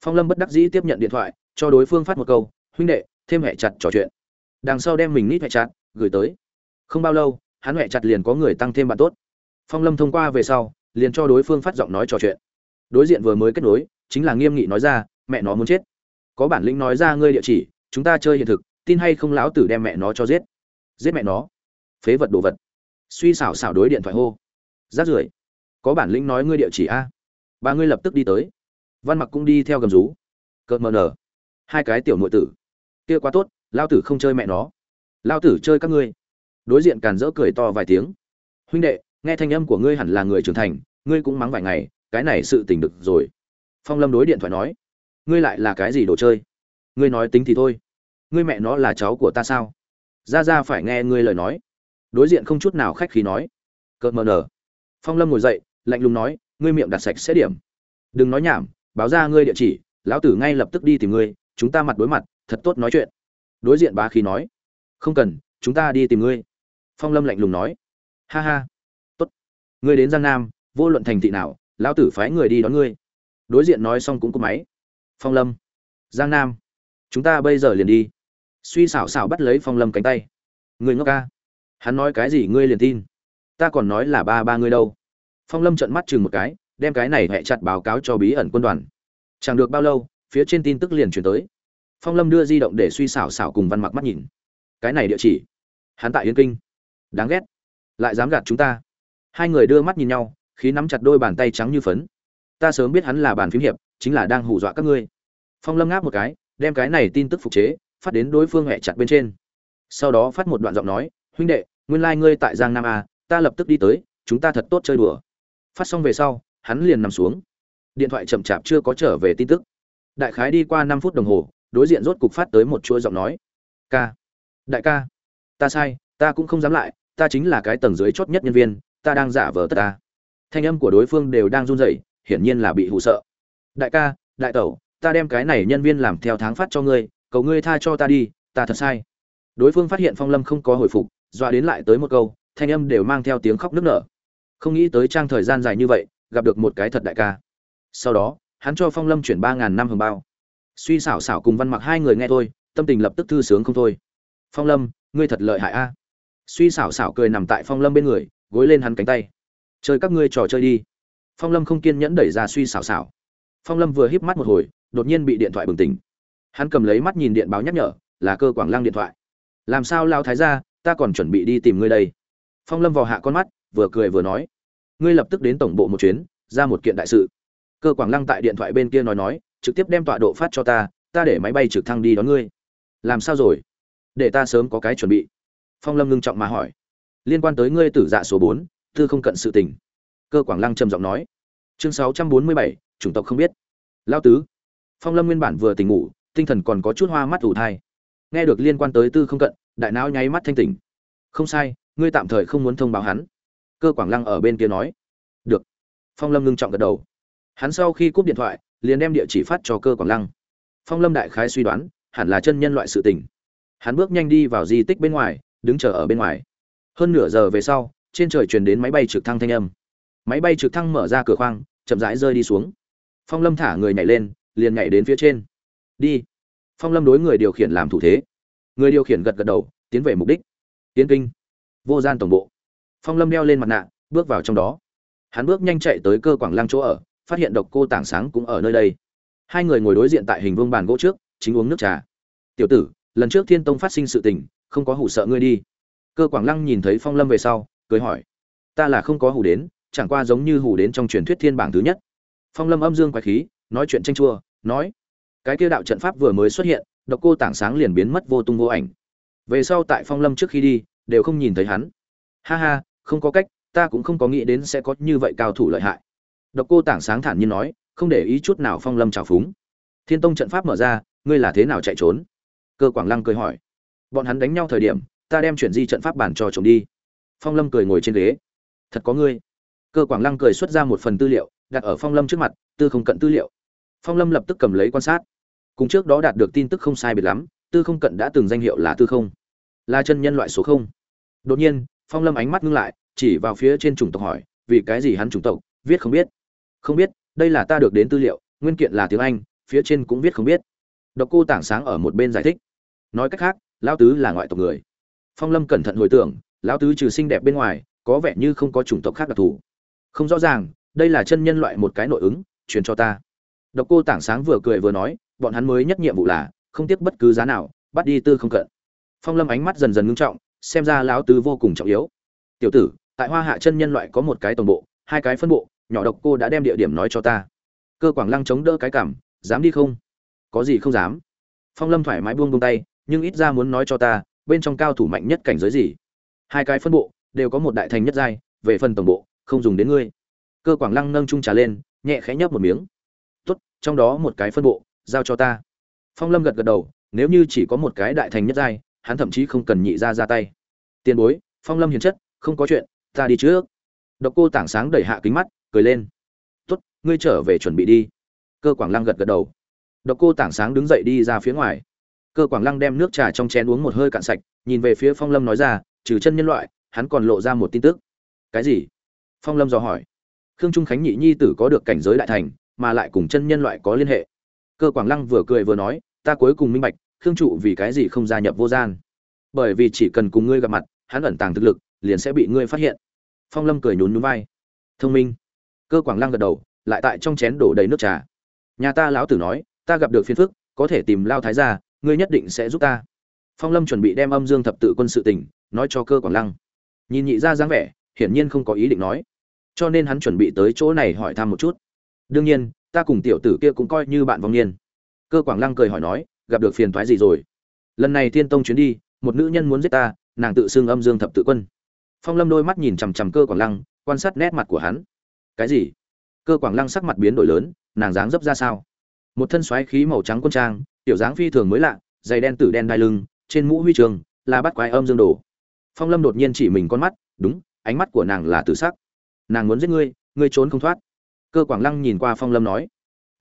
Phong lâm bất đắc dĩ tiếp nhận điện thoại, cho đối phương phát một câu, huynh đệ, thêm hẹ chặt trò chuyện. Đằng sau đem mình nít hẹ chặt, gửi tới. Không bao lâu, hắn hẹ chặt liền có người tăng thêm bạn tốt. Phong lâm thông qua về sau, liền cho đối phương phát giọng nói trò chuyện. Đối diện vừa mới kết nối, chính là nghiêm nghị nói ra mẹ nó muốn chết. Có bản lĩnh nói ra ngươi địa chỉ, chúng ta chơi hiện thực, tin hay không lão tử đem mẹ nó cho giết. Giết mẹ nó. Phế vật đồ vật. Suy xảo xảo đối điện thoại hô. Rát rưởi. Có bản lĩnh nói ngươi địa chỉ a. Ba ngươi lập tức đi tới. Văn mặc cũng đi theo gầm rú. Cợt mờ nở. Hai cái tiểu nội tử. Kia quá tốt lao tử không chơi mẹ nó. Lao tử chơi các ngươi. Đối diện càn rỡ cười to vài tiếng. Huynh đệ, nghe thanh âm của ngươi hẳn là người trưởng thành, ngươi cũng mắng vài ngày, cái này sự tình được rồi. Phong lâm đối điện thoại nói ngươi lại là cái gì đồ chơi? Ngươi nói tính thì thôi. Ngươi mẹ nó là cháu của ta sao? Ra ra phải nghe ngươi lời nói. Đối diện không chút nào khách khí nói. Cợt mờ nở. Phong lâm ngồi dậy, lạnh lùng nói, ngươi miệng đặt sạch sẽ điểm. Đừng nói nhảm, báo ra ngươi địa chỉ, lão tử ngay lập tức đi tìm ngươi, chúng ta mặt đối mặt, thật tốt nói chuyện. Đối diện bá khí nói. Không cần, chúng ta đi tìm ngươi. Phong lâm lạnh lùng nói. Ha ha. Tốt. Ngươi đến giang nam, vô luận thành thị nào, lão tử phái người đi đón ngươi. Đối diện nói xong cũng có máy phong lâm. Giang nam. Chúng ta bây giờ liền đi. Suy xảo xảo bắt lấy phong lâm cánh tay. Người ngốc ca. Hắn nói cái gì ngươi liền tin. Ta còn nói là ba ba ngươi đâu. Phong lâm trợn mắt chừng một cái, đem cái này hẹ chặt báo cáo cho bí ẩn quân đoàn. Chẳng được bao lâu, phía trên tin tức liền chuyển tới. Phong lâm đưa di động để suy xảo xảo cùng văn mặc mắt nhìn. Cái này địa chỉ. Hắn tại yên kinh. Đáng ghét. Lại dám gạt chúng ta. Hai người đưa mắt nhìn nhau, khí nắm chặt đôi bàn tay trắng như phấn. Ta sớm biết hắn là bàn phím hiệp, chính là đang hù dọa các ngươi phong lâm ngáp một cái, đem cái này tin tức phục chế, phát đến đối phương hẹ chặt bên trên. Sau đó phát một đoạn giọng nói, huynh đệ, nguyên lai、like、ngươi tại giang nam a ta lập tức đi tới, chúng ta thật tốt chơi đùa. Phát xong về sau, hắn liền nằm xuống. Điện thoại chậm chạp chưa có trở về tin tức. Đại khái đi qua năm phút đồng hồ, đối diện rốt cục phát tới một chuỗi giọng nói. Ca, đại ca, ta sai, ta cũng không dám lại, ta chính là cái tầng dưới chót nhất nhân viên, ta đang giả vờ tất ta. Thanh âm của đối phương đều đang run rẩy, hiển nhiên là bị hụ sợ. Đại ca, đại tẩu ta đem cái này nhân viên làm theo tháng phát cho ngươi, cầu ngươi tha cho ta đi, ta thật sai. Đối phương phát hiện phong lâm không có hồi phục, dọa đến lại tới một câu, thanh âm đều mang theo tiếng khóc nức nở. Không nghĩ tới trang thời gian dài như vậy, gặp được một cái thật đại ca. Sau đó, hắn cho phong lâm chuyển ba ngàn năm hồng bao. Suy xảo xảo cùng văn mặc hai người nghe thôi, tâm tình lập tức thư sướng không thôi. Phong lâm, ngươi thật lợi hại a. Suy xảo xảo cười nằm tại phong lâm bên người, gối lên hắn cánh tay. Chơi các ngươi trò chơi đi. Phong lâm không kiên nhẫn đẩy ra suy xảo xảo. Phong lâm vừa híp mắt một hồi đột nhiên bị điện thoại bừng tỉnh. Hắn cầm lấy mắt nhìn điện báo nhắc nhở, là cơ quảng lăng điện thoại. Làm sao lao thái ra ta còn chuẩn bị đi tìm ngươi đây. Phong lâm vào hạ con mắt, vừa cười vừa nói. Ngươi lập tức đến tổng bộ một chuyến, ra một kiện đại sự. Cơ quảng lăng tại điện thoại bên kia nói nói, trực tiếp đem tọa độ phát cho ta ta để máy bay trực thăng đi đón ngươi. Làm sao rồi? Để ta sớm có cái chuẩn bị. Phong lâm ngưng trọng mà hỏi. Liên quan tới ngươi tử dạ số bốn tư không cận sự tình. Cơ quảng lăng trầm giọng nói. Chương sáu trăm bốn mươi bảy, chủng tộc không biết. Lao tứ phong lâm nguyên bản vừa tỉnh ngủ, tinh thần còn có chút hoa mắt ủ thai. Nghe được liên quan tới tư không cận, đại não nháy mắt thanh tỉnh. Không sai, ngươi tạm thời không muốn thông báo hắn. Cơ quảng lăng ở bên kia nói. Được. Phong lâm ngưng trọng gật đầu. Hắn sau khi cúp điện thoại, liền đem địa chỉ phát cho cơ quảng lăng. Phong lâm đại khái suy đoán, hẳn là chân nhân loại sự tình. Hắn bước nhanh đi vào di tích bên ngoài, đứng chờ ở bên ngoài. Hơn nửa giờ về sau, trên trời truyền đến máy bay trực thăng thanh âm. Máy bay trực thăng mở ra cửa khoang, chậm rãi rơi đi xuống. Phong lâm thả người nhảy lên liền nhảy đến phía trên. Đi. Phong lâm đối người điều khiển làm thủ thế. Người điều khiển gật gật đầu, tiến về mục đích. Tiến kinh. Vô gian tổng bộ. Phong lâm đeo lên mặt nạ, bước vào trong đó. Hắn bước nhanh chạy tới cơ quảng lăng chỗ ở, phát hiện độc cô tảng sáng cũng ở nơi đây. Hai người ngồi đối diện tại hình vương bàn gỗ trước, chính uống nước trà. Tiểu tử, lần trước thiên tông phát sinh sự tình, không có hủ sợ ngươi đi. Cơ quảng lăng nhìn thấy phong lâm về sau, cười hỏi. Ta là không có hủ đến, chẳng qua giống như hủ đến trong truyền thuyết thiên bảng thứ nhất. Phong lâm âm dương quái khí nói chuyện tranh chua, nói, cái kia đạo trận pháp vừa mới xuất hiện, độc cô tảng sáng liền biến mất vô tung vô ảnh. Về sau tại phong lâm trước khi đi, đều không nhìn thấy hắn. Ha ha, không có cách, ta cũng không có nghĩ đến sẽ có như vậy cao thủ lợi hại. Độc cô tảng sáng thản nhiên nói, không để ý chút nào phong lâm trào phúng. Thiên tông trận pháp mở ra, ngươi là thế nào chạy trốn? Cơ quảng lăng cười hỏi. Bọn hắn đánh nhau thời điểm, ta đem chuyển di trận pháp bản cho chồng đi. Phong lâm cười ngồi trên ghế. Thật có ngươi. Cơ quảng lăng cười xuất ra một phần tư liệu, đặt ở phong lâm trước mặt, tư không cận tư liệu phong lâm lập tức cầm lấy quan sát. Cùng trước đó đạt được tin tức không sai biệt lắm, tư không cận đã từng danh hiệu là tư không. Là chân nhân loại số không. Đột nhiên, phong lâm ánh mắt ngưng lại, chỉ vào phía trên chủng tộc hỏi, vì cái gì hắn chủng tộc, viết không biết? Không biết, đây là ta được đến tư liệu, nguyên kiện là tiếng anh, phía trên cũng viết không biết. Độc cô tảng sáng ở một bên giải thích. Nói cách khác, lão tứ là ngoại tộc người. Phong lâm cẩn thận hồi tưởng, lão tứ trừ xinh đẹp bên ngoài, có vẻ như không có chủng tộc khác đặc thù. Không rõ ràng, đây là chân nhân loại một cái nội ứng, truyền cho ta độc cô tảng sáng vừa cười vừa nói, bọn hắn mới nhất nhiệm vụ là, không tiếc bất cứ giá nào, bắt đi tư không cận. Phong lâm ánh mắt dần dần ngưng trọng, xem ra lão tứ vô cùng trọng yếu. Tiểu tử, tại hoa hạ chân nhân loại có một cái tổng bộ, hai cái phân bộ, nhỏ độc cô đã đem địa điểm nói cho ta. Cơ quảng lăng chống đỡ cái cảm, dám đi không? Có gì không dám? Phong lâm thoải mái buông buông tay, nhưng ít ra muốn nói cho ta, bên trong cao thủ mạnh nhất cảnh giới gì? Hai cái phân bộ, đều có một đại thành nhất giai, về phần tổng bộ, không dùng đến ngươi. Cơ quảng lăng nâng trung trà lên, nhẹ khẽ nhấp một miếng tốt, trong đó một cái phân bộ, giao cho ta. Phong lâm gật gật đầu, nếu như chỉ có một cái đại thành nhất giai, hắn thậm chí không cần nhị ra ra tay. Tiền bối, phong lâm hiền chất, không có chuyện, ta đi trước. Độc cô tảng sáng đẩy hạ kính mắt, cười lên. Tốt, ngươi trở về chuẩn bị đi. Cơ quảng lăng gật gật đầu. Độc cô tảng sáng đứng dậy đi ra phía ngoài. Cơ quảng lăng đem nước trà trong chén uống một hơi cạn sạch, nhìn về phía phong lâm nói ra, trừ chân nhân loại, hắn còn lộ ra một tin tức. Cái gì? Phong lâm dò hỏi. Khương trung khánh nhị nhi tử có được cảnh giới đại thành mà lại cùng chân nhân loại có liên hệ. Cơ quảng lăng vừa cười vừa nói, ta cuối cùng minh bạch, khương trụ vì cái gì không gia nhập vô gian. Bởi vì chỉ cần cùng ngươi gặp mặt, hắn ẩn tàng thực lực, liền sẽ bị ngươi phát hiện. Phong lâm cười nhún nhún vai. Thông minh. Cơ quảng lăng gật đầu, lại tại trong chén đổ đầy nước trà. Nhà ta lão tử nói, ta gặp được phiền phức, có thể tìm lao thái gia, ngươi nhất định sẽ giúp ta. Phong lâm chuẩn bị đem âm dương thập tự quân sự tỉnh nói cho cơ quảng lăng. Nhìn nhị ra dáng vẻ, hiển nhiên không có ý định nói. Cho nên hắn chuẩn bị tới chỗ này hỏi thăm một chút đương nhiên, ta cùng tiểu tử kia cũng coi như bạn vong niên. Cơ quảng lăng cười hỏi nói, gặp được phiền thoái gì rồi? Lần này thiên tông chuyến đi, một nữ nhân muốn giết ta, nàng tự xưng âm dương thập tự quân. Phong lâm đôi mắt nhìn chằm chằm cơ quảng lăng, quan sát nét mặt của hắn. Cái gì? Cơ quảng lăng sắc mặt biến đổi lớn, nàng dáng dấp ra sao? Một thân xoáy khí màu trắng quân trang, tiểu dáng phi thường mới lạ, giày đen tử đen đai lưng, trên mũ huy trường, là bắt quái âm dương đồ. Phong lâm đột nhiên chỉ mình con mắt, đúng, ánh mắt của nàng là tử sắc. Nàng muốn giết ngươi ngươi trốn không thoát cơ quảng lăng nhìn qua phong lâm nói,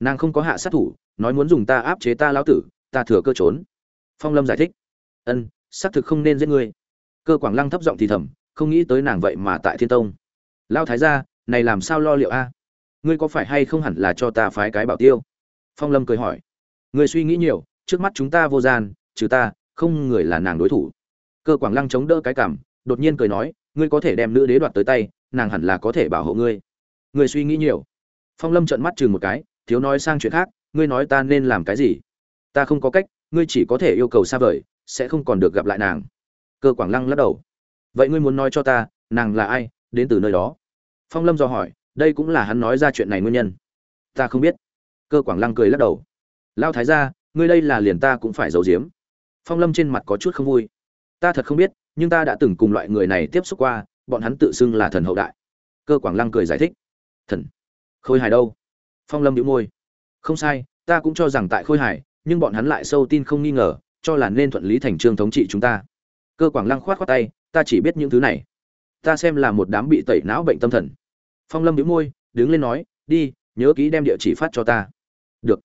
nàng không có hạ sát thủ, nói muốn dùng ta áp chế ta lão tử, ta thừa cơ trốn. Phong lâm giải thích, ân, xác thực không nên giết ngươi. Cơ quảng lăng thấp giọng thì thầm, không nghĩ tới nàng vậy mà tại thiên tông. Lao thái gia, này làm sao lo liệu a? Ngươi có phải hay không hẳn là cho ta phái cái bảo tiêu? Phong lâm cười hỏi, ngươi suy nghĩ nhiều, trước mắt chúng ta vô gian, trừ ta, không người là nàng đối thủ. Cơ quảng lăng chống đỡ cái cảm, đột nhiên cười nói, ngươi có thể đem nữ đế đoạt tới tay, nàng hẳn là có thể bảo hộ ngươi. Ngươi suy nghĩ nhiều phong lâm trợn mắt chừng một cái, thiếu nói sang chuyện khác, ngươi nói ta nên làm cái gì? Ta không có cách, ngươi chỉ có thể yêu cầu xa vời, sẽ không còn được gặp lại nàng. Cơ quảng lăng lắc đầu. Vậy ngươi muốn nói cho ta, nàng là ai, đến từ nơi đó? Phong lâm do hỏi, đây cũng là hắn nói ra chuyện này nguyên nhân. Ta không biết. Cơ quảng lăng cười lắc đầu. Lao thái ra ngươi đây là liền ta cũng phải giấu giếm. Phong lâm trên mặt có chút không vui. Ta thật không biết, nhưng ta đã từng cùng loại người này tiếp xúc qua, bọn hắn tự xưng là thần hậu đại. Cơ quảng lăng cười giải thích. Thần khôi hài đâu? Phong lâm đĩu môi. Không sai ta cũng cho rằng tại khôi hài nhưng bọn hắn lại sâu tin không nghi ngờ cho là nên thuận lý thành trương thống trị chúng ta. Cơ quảng lăng khoát khoát tay ta chỉ biết những thứ này. Ta xem là một đám bị tẩy não bệnh tâm thần. Phong lâm đĩu môi đứng lên nói đi nhớ kỹ đem địa chỉ phát cho ta. Được.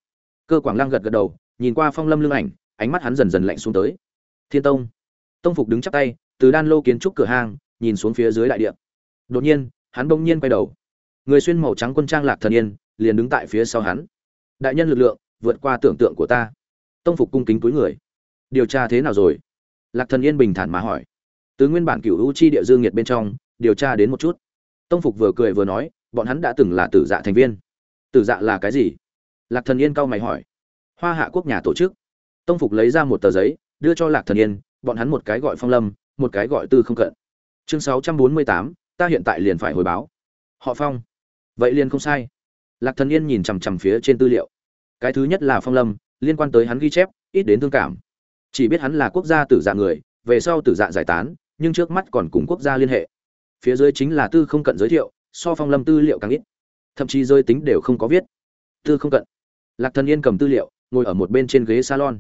Cơ quảng lăng gật gật đầu nhìn qua phong lâm lưng ảnh ánh mắt hắn dần dần lạnh xuống tới. Thiên tông. Tông phục đứng chắp tay từ đan lô kiến trúc cửa hàng, nhìn xuống phía dưới đại địa. Đột nhiên hắn bỗng nhiên quay đầu người xuyên màu trắng quân trang lạc thần yên, liền đứng tại phía sau hắn. Đại nhân lực lượng, vượt qua tưởng tượng của ta. Tông phục cung kính túi người. Điều tra thế nào rồi? Lạc thần yên bình thản mà hỏi. Từ nguyên bản cựu u chi địa dương nhiệt bên trong, điều tra đến một chút. Tông phục vừa cười vừa nói, bọn hắn đã từng là tử dạ thành viên. Tử dạ là cái gì? Lạc thần yên cau mày hỏi. Hoa hạ quốc nhà tổ chức. Tông phục lấy ra một tờ giấy, đưa cho lạc thần yên, bọn hắn một cái gọi phong lâm, một cái gọi tư không cận. Chương sáu trăm bốn mươi tám, ta hiện tại liền phải hồi báo. Họ phong vậy liền không sai. Lạc thần yên nhìn chằm chằm phía trên tư liệu. Cái thứ nhất là phong lâm, liên quan tới hắn ghi chép, ít đến thương cảm. Chỉ biết hắn là quốc gia tử dạ người, về sau tử dạ giải tán, nhưng trước mắt còn cùng quốc gia liên hệ. Phía dưới chính là tư không cận giới thiệu, so phong lâm tư liệu càng ít. Thậm chí rơi tính đều không có viết. Tư không cận. Lạc thần yên cầm tư liệu, ngồi ở một bên trên ghế salon.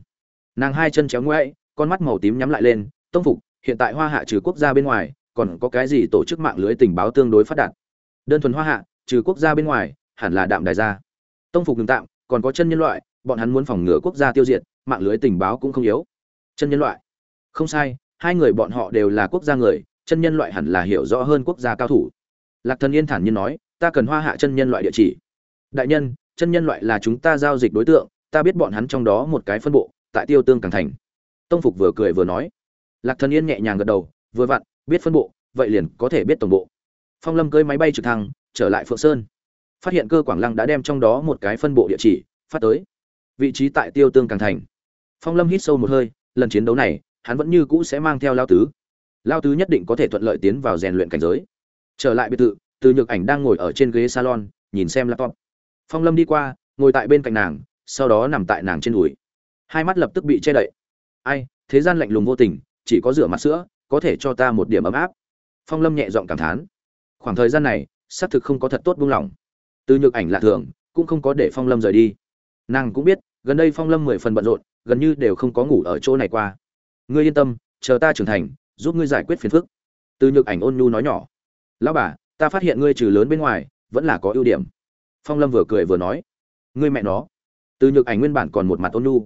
Nàng hai chân chéo ngoáy con mắt màu tím nhắm lại lên, tông phục, hiện tại hoa hạ trừ quốc gia bên ngoài, còn có cái gì tổ chức mạng lưới tình báo tương đối phát đạt? Đơn thuần hoa hạ trừ quốc gia bên ngoài, hẳn là đạm đài gia tông phục ngừng tạm, còn có chân nhân loại, bọn hắn muốn phòng ngừa quốc gia tiêu diệt, mạng lưới tình báo cũng không yếu. Chân nhân loại. Không sai, hai người bọn họ đều là quốc gia người, chân nhân loại hẳn là hiểu rõ hơn quốc gia cao thủ. Lạc thần yên thản nhiên nói, ta cần hoa hạ chân nhân loại địa chỉ. Đại nhân, chân nhân loại là chúng ta giao dịch đối tượng, ta biết bọn hắn trong đó một cái phân bộ, tại tiêu tương càng thành. Tông phục vừa cười vừa nói. Lạc thần yên nhẹ nhàng gật đầu, vừa vặn, biết phân bộ, vậy liền có thể biết tổng bộ. Phong lâm cơi máy bay trực thăng trở lại phượng sơn. Phát hiện cơ quảng lăng đã đem trong đó một cái phân bộ địa chỉ phát tới. Vị trí tại tiêu tương càng thành. Phong lâm hít sâu một hơi, lần chiến đấu này, hắn vẫn như cũ sẽ mang theo lao tứ. Lao tứ nhất định có thể thuận lợi tiến vào rèn luyện cảnh giới. Trở lại biệt thự, từ nhược ảnh đang ngồi ở trên ghế salon, nhìn xem laptop. Phong lâm đi qua, ngồi tại bên cạnh nàng, sau đó nằm tại nàng trên đùi. Hai mắt lập tức bị che đậy. Ai, thế gian lạnh lùng vô tình, chỉ có rửa mặt sữa, có thể cho ta một điểm ấm áp. Phong lâm nhẹ giọng cảm thán. Khoảng thời gian này xác thực không có thật tốt buông lỏng. Từ nhược ảnh lạ thường, cũng không có để phong lâm rời đi. Nàng cũng biết, gần đây phong lâm mười phần bận rộn, gần như đều không có ngủ ở chỗ này qua. Ngươi yên tâm, chờ ta trưởng thành, giúp ngươi giải quyết phiền phức. Từ nhược ảnh ôn nhu nói nhỏ. Lão bà, ta phát hiện ngươi trừ lớn bên ngoài, vẫn là có ưu điểm. Phong lâm vừa cười vừa nói. Ngươi mẹ nó. Từ nhược ảnh nguyên bản còn một mặt ôn nhu.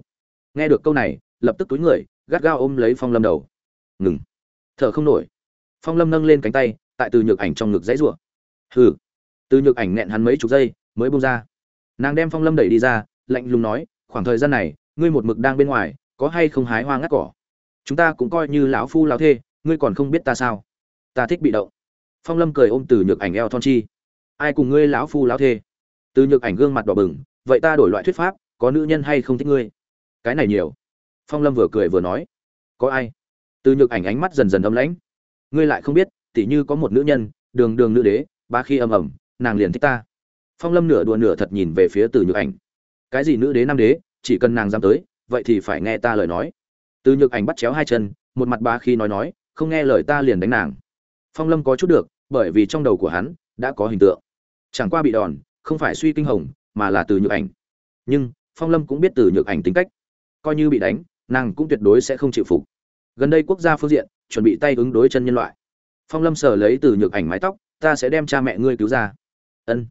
Nghe được câu này, lập tức túi người, gắt gao ôm lấy phong lâm đầu. Ngừng. Thở không nổi. Phong lâm nâng lên cánh tay, tại từ nhược ảnh trong ngực dãy rủa hừ. Từ nhược ảnh nẹn hắn mấy chục giây, mới bông ra. Nàng đem phong lâm đẩy đi ra, lạnh lùng nói, khoảng thời gian này, ngươi một mực đang bên ngoài, có hay không hái hoa ngắt cỏ? Chúng ta cũng coi như lão phu lão thê, ngươi còn không biết ta sao? Ta thích bị động. Phong lâm cười ôm từ nhược ảnh eo thon chi. Ai cùng ngươi lão phu lão thê? Từ nhược ảnh gương mặt đỏ bừng, vậy ta đổi loại thuyết pháp, có nữ nhân hay không thích ngươi? Cái này nhiều. Phong lâm vừa cười vừa nói. Có ai? Từ nhược ảnh ánh mắt dần dần âm lãnh. Ngươi lại không biết, tỉ như có một nữ nhân, đường đường nữ đế ba khi âm ầm, nàng liền thích ta. Phong lâm nửa đùa nửa thật nhìn về phía từ nhược ảnh. Cái gì nữ đế nam đế, chỉ cần nàng dám tới, vậy thì phải nghe ta lời nói. Từ nhược ảnh bắt chéo hai chân, một mặt ba khi nói nói, không nghe lời ta liền đánh nàng. Phong lâm có chút được, bởi vì trong đầu của hắn đã có hình tượng. Chẳng qua bị đòn, không phải suy kinh hồng, mà là từ nhược ảnh. Nhưng, phong lâm cũng biết từ nhược ảnh tính cách. Coi như bị đánh, nàng cũng tuyệt đối sẽ không chịu phục. Gần đây quốc gia phương diện, chuẩn bị tay ứng đối chân nhân loại. Phong lâm sờ lấy từ nhược ảnh mái tóc ta sẽ đem cha mẹ ngươi cứu ra. Ân.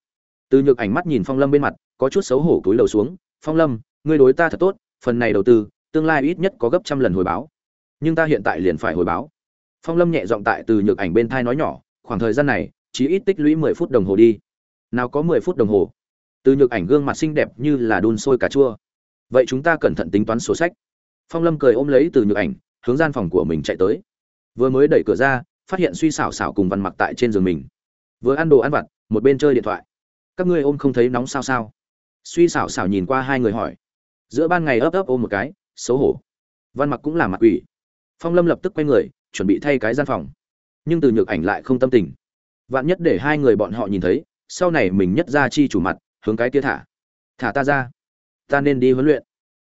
Từ nhược ảnh mắt nhìn phong lâm bên mặt, có chút xấu hổ túi đầu xuống, phong lâm, ngươi đối ta thật tốt, phần này đầu tư, tương lai ít nhất có gấp trăm lần hồi báo. Nhưng ta hiện tại liền phải hồi báo. Phong lâm nhẹ giọng tại từ nhược ảnh bên thai nói nhỏ, khoảng thời gian này chỉ ít tích lũy mười phút đồng hồ đi. Nào có mười phút đồng hồ? Từ nhược ảnh gương mặt xinh đẹp như là đun sôi cà chua. Vậy chúng ta cẩn thận tính toán sổ sách. Phong lâm cười ôm lấy từ nhược ảnh, hướng gian phòng của mình chạy tới. Vừa mới đẩy cửa ra, phát hiện suy xảo xảo cùng văn mặc tại trên giường mình vừa ăn đồ ăn vặt, một bên chơi điện thoại. Các ngươi ôm không thấy nóng sao sao? Suy xảo xảo nhìn qua hai người hỏi. Giữa ban ngày ấp ấp ôm một cái, xấu hổ. Văn mặc cũng là mặt quỷ. Phong lâm lập tức quay người, chuẩn bị thay cái gian phòng. Nhưng từ nhược ảnh lại không tâm tình. Vạn nhất để hai người bọn họ nhìn thấy, sau này mình nhất ra chi chủ mặt, hướng cái kia thả. Thả ta ra. Ta nên đi huấn luyện.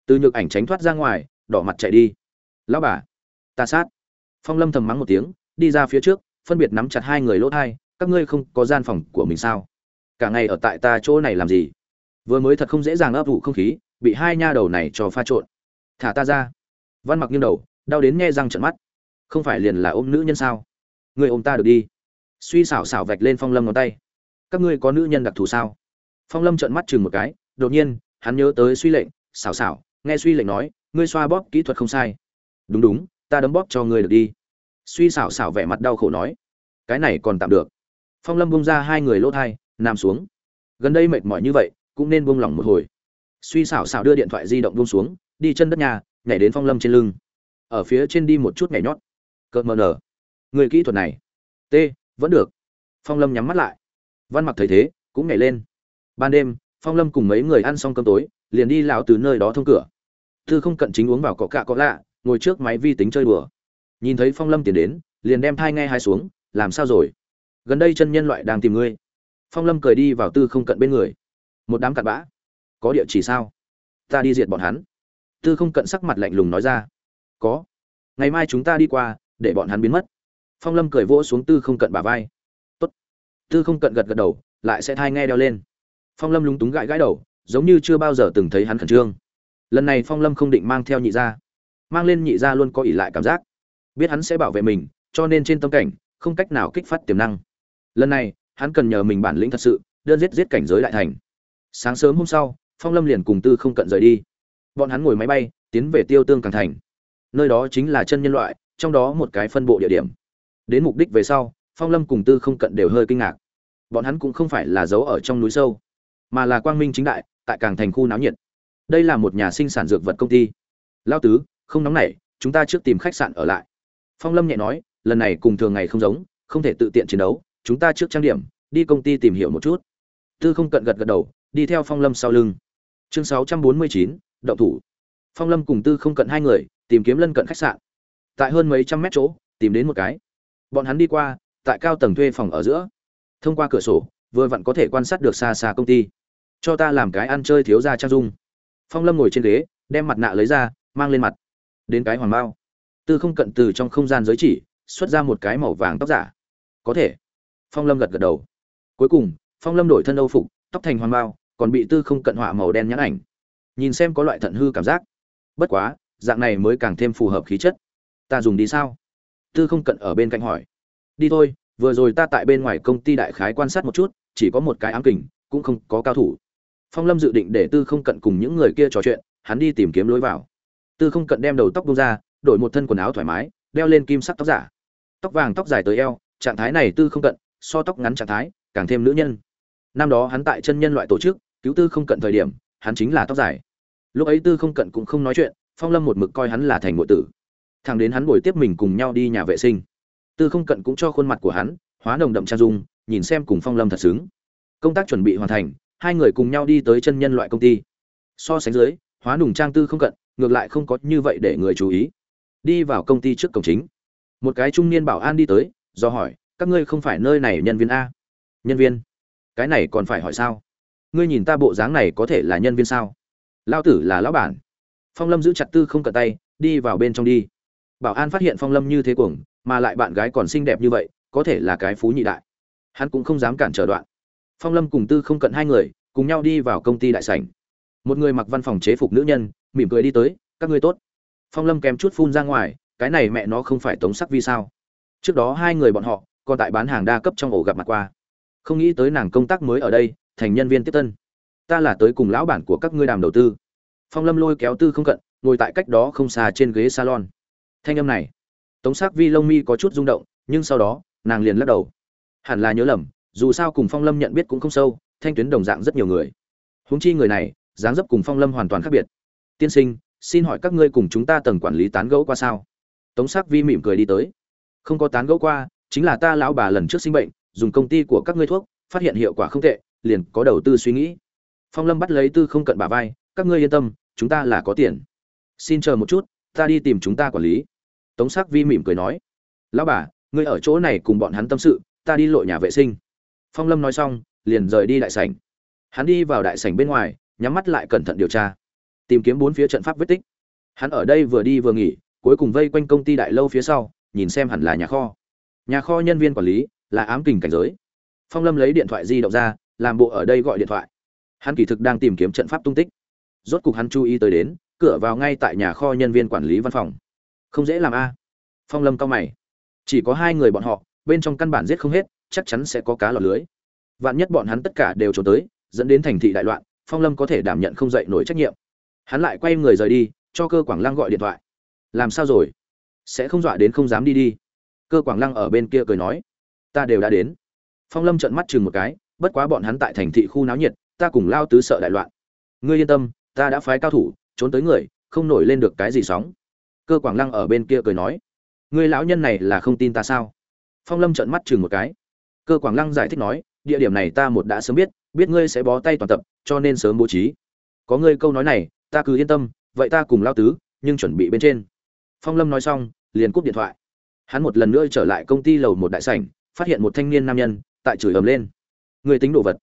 Từ nhược ảnh tránh thoát ra ngoài, đỏ mặt chạy đi. Lão bà, ta sát. Phong lâm thầm mắng một tiếng, đi ra phía trước, phân biệt nắm chặt hai người lỗ thai các ngươi không có gian phòng của mình sao? Cả ngày ở tại ta chỗ này làm gì? Vừa mới thật không dễ dàng ấp ủ không khí, bị hai nha đầu này cho pha trộn. Thả ta ra. Văn mặc nghiêng đầu, đau đến nghe răng trận mắt. Không phải liền là ôm nữ nhân sao? Người ôm ta được đi. Suy xảo xảo vạch lên phong lâm ngón tay. Các ngươi có nữ nhân đặc thù sao? Phong lâm trợn mắt chừng một cái, đột nhiên, hắn nhớ tới suy lệnh, xảo xảo, nghe suy lệnh nói, ngươi xoa bóp kỹ thuật không sai. Đúng đúng, ta đấm bóp cho ngươi được đi. Suy xảo xảo vẻ mặt đau khổ nói, cái này còn tạm được phong lâm bung ra hai người lỗ thai, nằm xuống. Gần đây mệt mỏi như vậy, cũng nên buông lỏng một hồi. Suy xảo xảo đưa điện thoại di động buông xuống, đi chân đất nhà, nhảy đến phong lâm trên lưng. Ở phía trên đi một chút nhảy nhót. Cợt mờ nở. Người kỹ thuật này. T, vẫn được. Phong lâm nhắm mắt lại. Văn mặc thấy thế, cũng nhảy lên. Ban đêm, phong lâm cùng mấy người ăn xong cơm tối, liền đi lão từ nơi đó thông cửa. Thư không cận chính uống vào cọ cạ cọ lạ, ngồi trước máy vi tính chơi đùa. Nhìn thấy phong lâm tiến đến, liền đem thai ngay hai xuống, làm sao rồi? Gần đây chân nhân loại đang tìm ngươi. Phong lâm cười đi vào tư không cận bên người. Một đám cặn bã. Có địa chỉ sao? Ta đi diệt bọn hắn. Tư không cận sắc mặt lạnh lùng nói ra. Có. Ngày mai chúng ta đi qua, để bọn hắn biến mất. Phong lâm cười vỗ xuống tư không cận bả vai. Tốt. tư không cận gật gật đầu, lại sẽ thai nghe đeo lên. Phong lâm lúng túng gãi gãi đầu, giống như chưa bao giờ từng thấy hắn khẩn trương. Lần này phong lâm không định mang theo nhị gia. Mang lên nhị gia luôn có ỷ lại cảm giác. Biết hắn sẽ bảo vệ mình, cho nên trên tâm cảnh, không cách nào kích phát tiềm năng lần này, hắn cần nhờ mình bản lĩnh thật sự đơn giết giết cảnh giới đại thành. Sáng sớm hôm sau, phong lâm liền cùng tư không cận rời đi. Bọn hắn ngồi máy bay, tiến về tiêu tương càng thành. Nơi đó chính là chân nhân loại, trong đó một cái phân bộ địa điểm. Đến mục đích về sau, phong lâm cùng tư không cận đều hơi kinh ngạc. Bọn hắn cũng không phải là giấu ở trong núi sâu, mà là quang minh chính đại, tại càng thành khu náo nhiệt. Đây là một nhà sinh sản dược vật công ty. Lao tứ, không nóng nảy, chúng ta trước tìm khách sạn ở lại. Phong lâm nhẹ nói, lần này cùng thường ngày không giống, không thể tự tiện chiến đấu chúng ta trước trang điểm, đi công ty tìm hiểu một chút. Tư không cận gật gật đầu, đi theo phong lâm sau lưng. Chương sáu trăm bốn mươi chín, động thủ. Phong lâm cùng tư không cận hai người, tìm kiếm lân cận khách sạn. Tại hơn mấy trăm mét chỗ, tìm đến một cái. Bọn hắn đi qua, tại cao tầng thuê phòng ở giữa. Thông qua cửa sổ, vừa vặn có thể quan sát được xa xa công ty. Cho ta làm cái ăn chơi thiếu ra trang dung. Phong lâm ngồi trên ghế, đem mặt nạ lấy ra, mang lên mặt. Đến cái hoàng bao. Tư không cận từ trong không gian giới chỉ, xuất ra một cái màu vàng tóc giả. Có thể phong lâm gật gật đầu. Cuối cùng, phong lâm đổi thân âu phục, tóc thành hoàng bao, còn bị tư không cận họa màu đen nhãn ảnh. Nhìn xem có loại thận hư cảm giác. Bất quá, dạng này mới càng thêm phù hợp khí chất. Ta dùng đi sao? Tư không cận ở bên cạnh hỏi. Đi thôi, vừa rồi ta tại bên ngoài công ty đại khái quan sát một chút, chỉ có một cái ám kình, cũng không có cao thủ. Phong lâm dự định để tư không cận cùng những người kia trò chuyện, hắn đi tìm kiếm lối vào. Tư không cận đem đầu tóc bông ra, đổi một thân quần áo thoải mái, đeo lên kim sắc tóc giả. Tóc vàng tóc dài tới eo, trạng thái này tư không cận so tóc ngắn trạng thái, càng thêm nữ nhân. Năm đó hắn tại chân nhân loại tổ chức, cứu tư không cận thời điểm, hắn chính là tóc dài. Lúc ấy tư không cận cũng không nói chuyện, phong lâm một mực coi hắn là thành ngộ tử. Thằng đến hắn buổi tiếp mình cùng nhau đi nhà vệ sinh. Tư không cận cũng cho khuôn mặt của hắn, hóa nồng đậm trang dung, nhìn xem cùng phong lâm thật xứng. Công tác chuẩn bị hoàn thành, hai người cùng nhau đi tới chân nhân loại công ty. So sánh dưới, hóa nùng trang tư không cận, ngược lại không có như vậy để người chú ý. Đi vào công ty trước cổng chính. Một cái trung niên bảo an đi tới, do hỏi các ngươi không phải nơi này nhân viên a? Nhân viên? Cái này còn phải hỏi sao? Ngươi nhìn ta bộ dáng này có thể là nhân viên sao? Lao tử là lão bản. Phong lâm giữ chặt tư không cận tay, đi vào bên trong đi. Bảo an phát hiện phong lâm như thế cuồng, mà lại bạn gái còn xinh đẹp như vậy, có thể là cái phú nhị đại. Hắn cũng không dám cản trở đoạn. Phong lâm cùng tư không cận hai người, cùng nhau đi vào công ty đại sảnh. Một người mặc văn phòng chế phục nữ nhân, mỉm cười đi tới, các ngươi tốt. Phong lâm kém chút phun ra ngoài, cái này mẹ nó không phải tống sắc vi sao? Trước đó hai người bọn họ còn tại bán hàng đa cấp trong ổ gặp mặt qua. Không nghĩ tới nàng công tác mới ở đây, thành nhân viên tiếp tân. Ta là tới cùng lão bản của các ngươi đàm đầu tư. Phong lâm lôi kéo tư không cận, ngồi tại cách đó không xa trên ghế salon. Thanh âm này, tống sắc vi lông mi có chút rung động, nhưng sau đó, nàng liền lắc đầu. Hẳn là nhớ lầm, dù sao cùng phong lâm nhận biết cũng không sâu, thanh tuyến đồng dạng rất nhiều người. Huống chi người này, dáng dấp cùng phong lâm hoàn toàn khác biệt. Tiên sinh, xin hỏi các ngươi cùng chúng ta tầng quản lý tán gẫu qua sao? Tống sắc vi mỉm cười đi tới. Không có tán gẫu qua chính là ta lão bà lần trước sinh bệnh, dùng công ty của các ngươi thuốc, phát hiện hiệu quả không tệ, liền có đầu tư suy nghĩ. Phong lâm bắt lấy tư không cận bà vai, các ngươi yên tâm, chúng ta là có tiền. Xin chờ một chút, ta đi tìm chúng ta quản lý. Tống sắc vi mỉm cười nói, lão bà, ngươi ở chỗ này cùng bọn hắn tâm sự, ta đi lội nhà vệ sinh. Phong lâm nói xong, liền rời đi đại sảnh. Hắn đi vào đại sảnh bên ngoài, nhắm mắt lại cẩn thận điều tra, tìm kiếm bốn phía trận pháp vết tích. Hắn ở đây vừa đi vừa nghỉ, cuối cùng vây quanh công ty đại lâu phía sau, nhìn xem hẳn là nhà kho nhà kho nhân viên quản lý là ám kình cảnh giới. Phong lâm lấy điện thoại di động ra, làm bộ ở đây gọi điện thoại. Hắn kỳ thực đang tìm kiếm trận pháp tung tích. Rốt cục hắn chú ý tới đến, cửa vào ngay tại nhà kho nhân viên quản lý văn phòng. Không dễ làm a. Phong lâm cao mày. Chỉ có hai người bọn họ, bên trong căn bản giết không hết, chắc chắn sẽ có cá lọt lưới. Vạn nhất bọn hắn tất cả đều trốn tới, dẫn đến thành thị đại loạn, phong lâm có thể đảm nhận không dậy nổi trách nhiệm. Hắn lại quay người rời đi, cho cơ quảng lăng gọi điện thoại. Làm sao rồi? Sẽ không dọa đến không dám đi đi cơ quảng lăng ở bên kia cười nói, ta đều đã đến. Phong lâm trợn mắt chừng một cái, bất quá bọn hắn tại thành thị khu náo nhiệt, ta cùng lao tứ sợ đại loạn. Ngươi yên tâm, ta đã phái cao thủ, trốn tới người, không nổi lên được cái gì sóng. Cơ quảng lăng ở bên kia cười nói, ngươi lão nhân này là không tin ta sao? Phong lâm trợn mắt chừng một cái. Cơ quảng lăng giải thích nói, địa điểm này ta một đã sớm biết biết ngươi sẽ bó tay toàn tập, cho nên sớm bố trí. Có ngươi câu nói này, ta cứ yên tâm, vậy ta cùng lao tứ, nhưng chuẩn bị bên trên. Phong lâm nói xong, liền cúp điện thoại hắn một lần nữa trở lại công ty lầu một đại sảnh phát hiện một thanh niên nam nhân tại chửi ầm lên. Người tính đồ vật.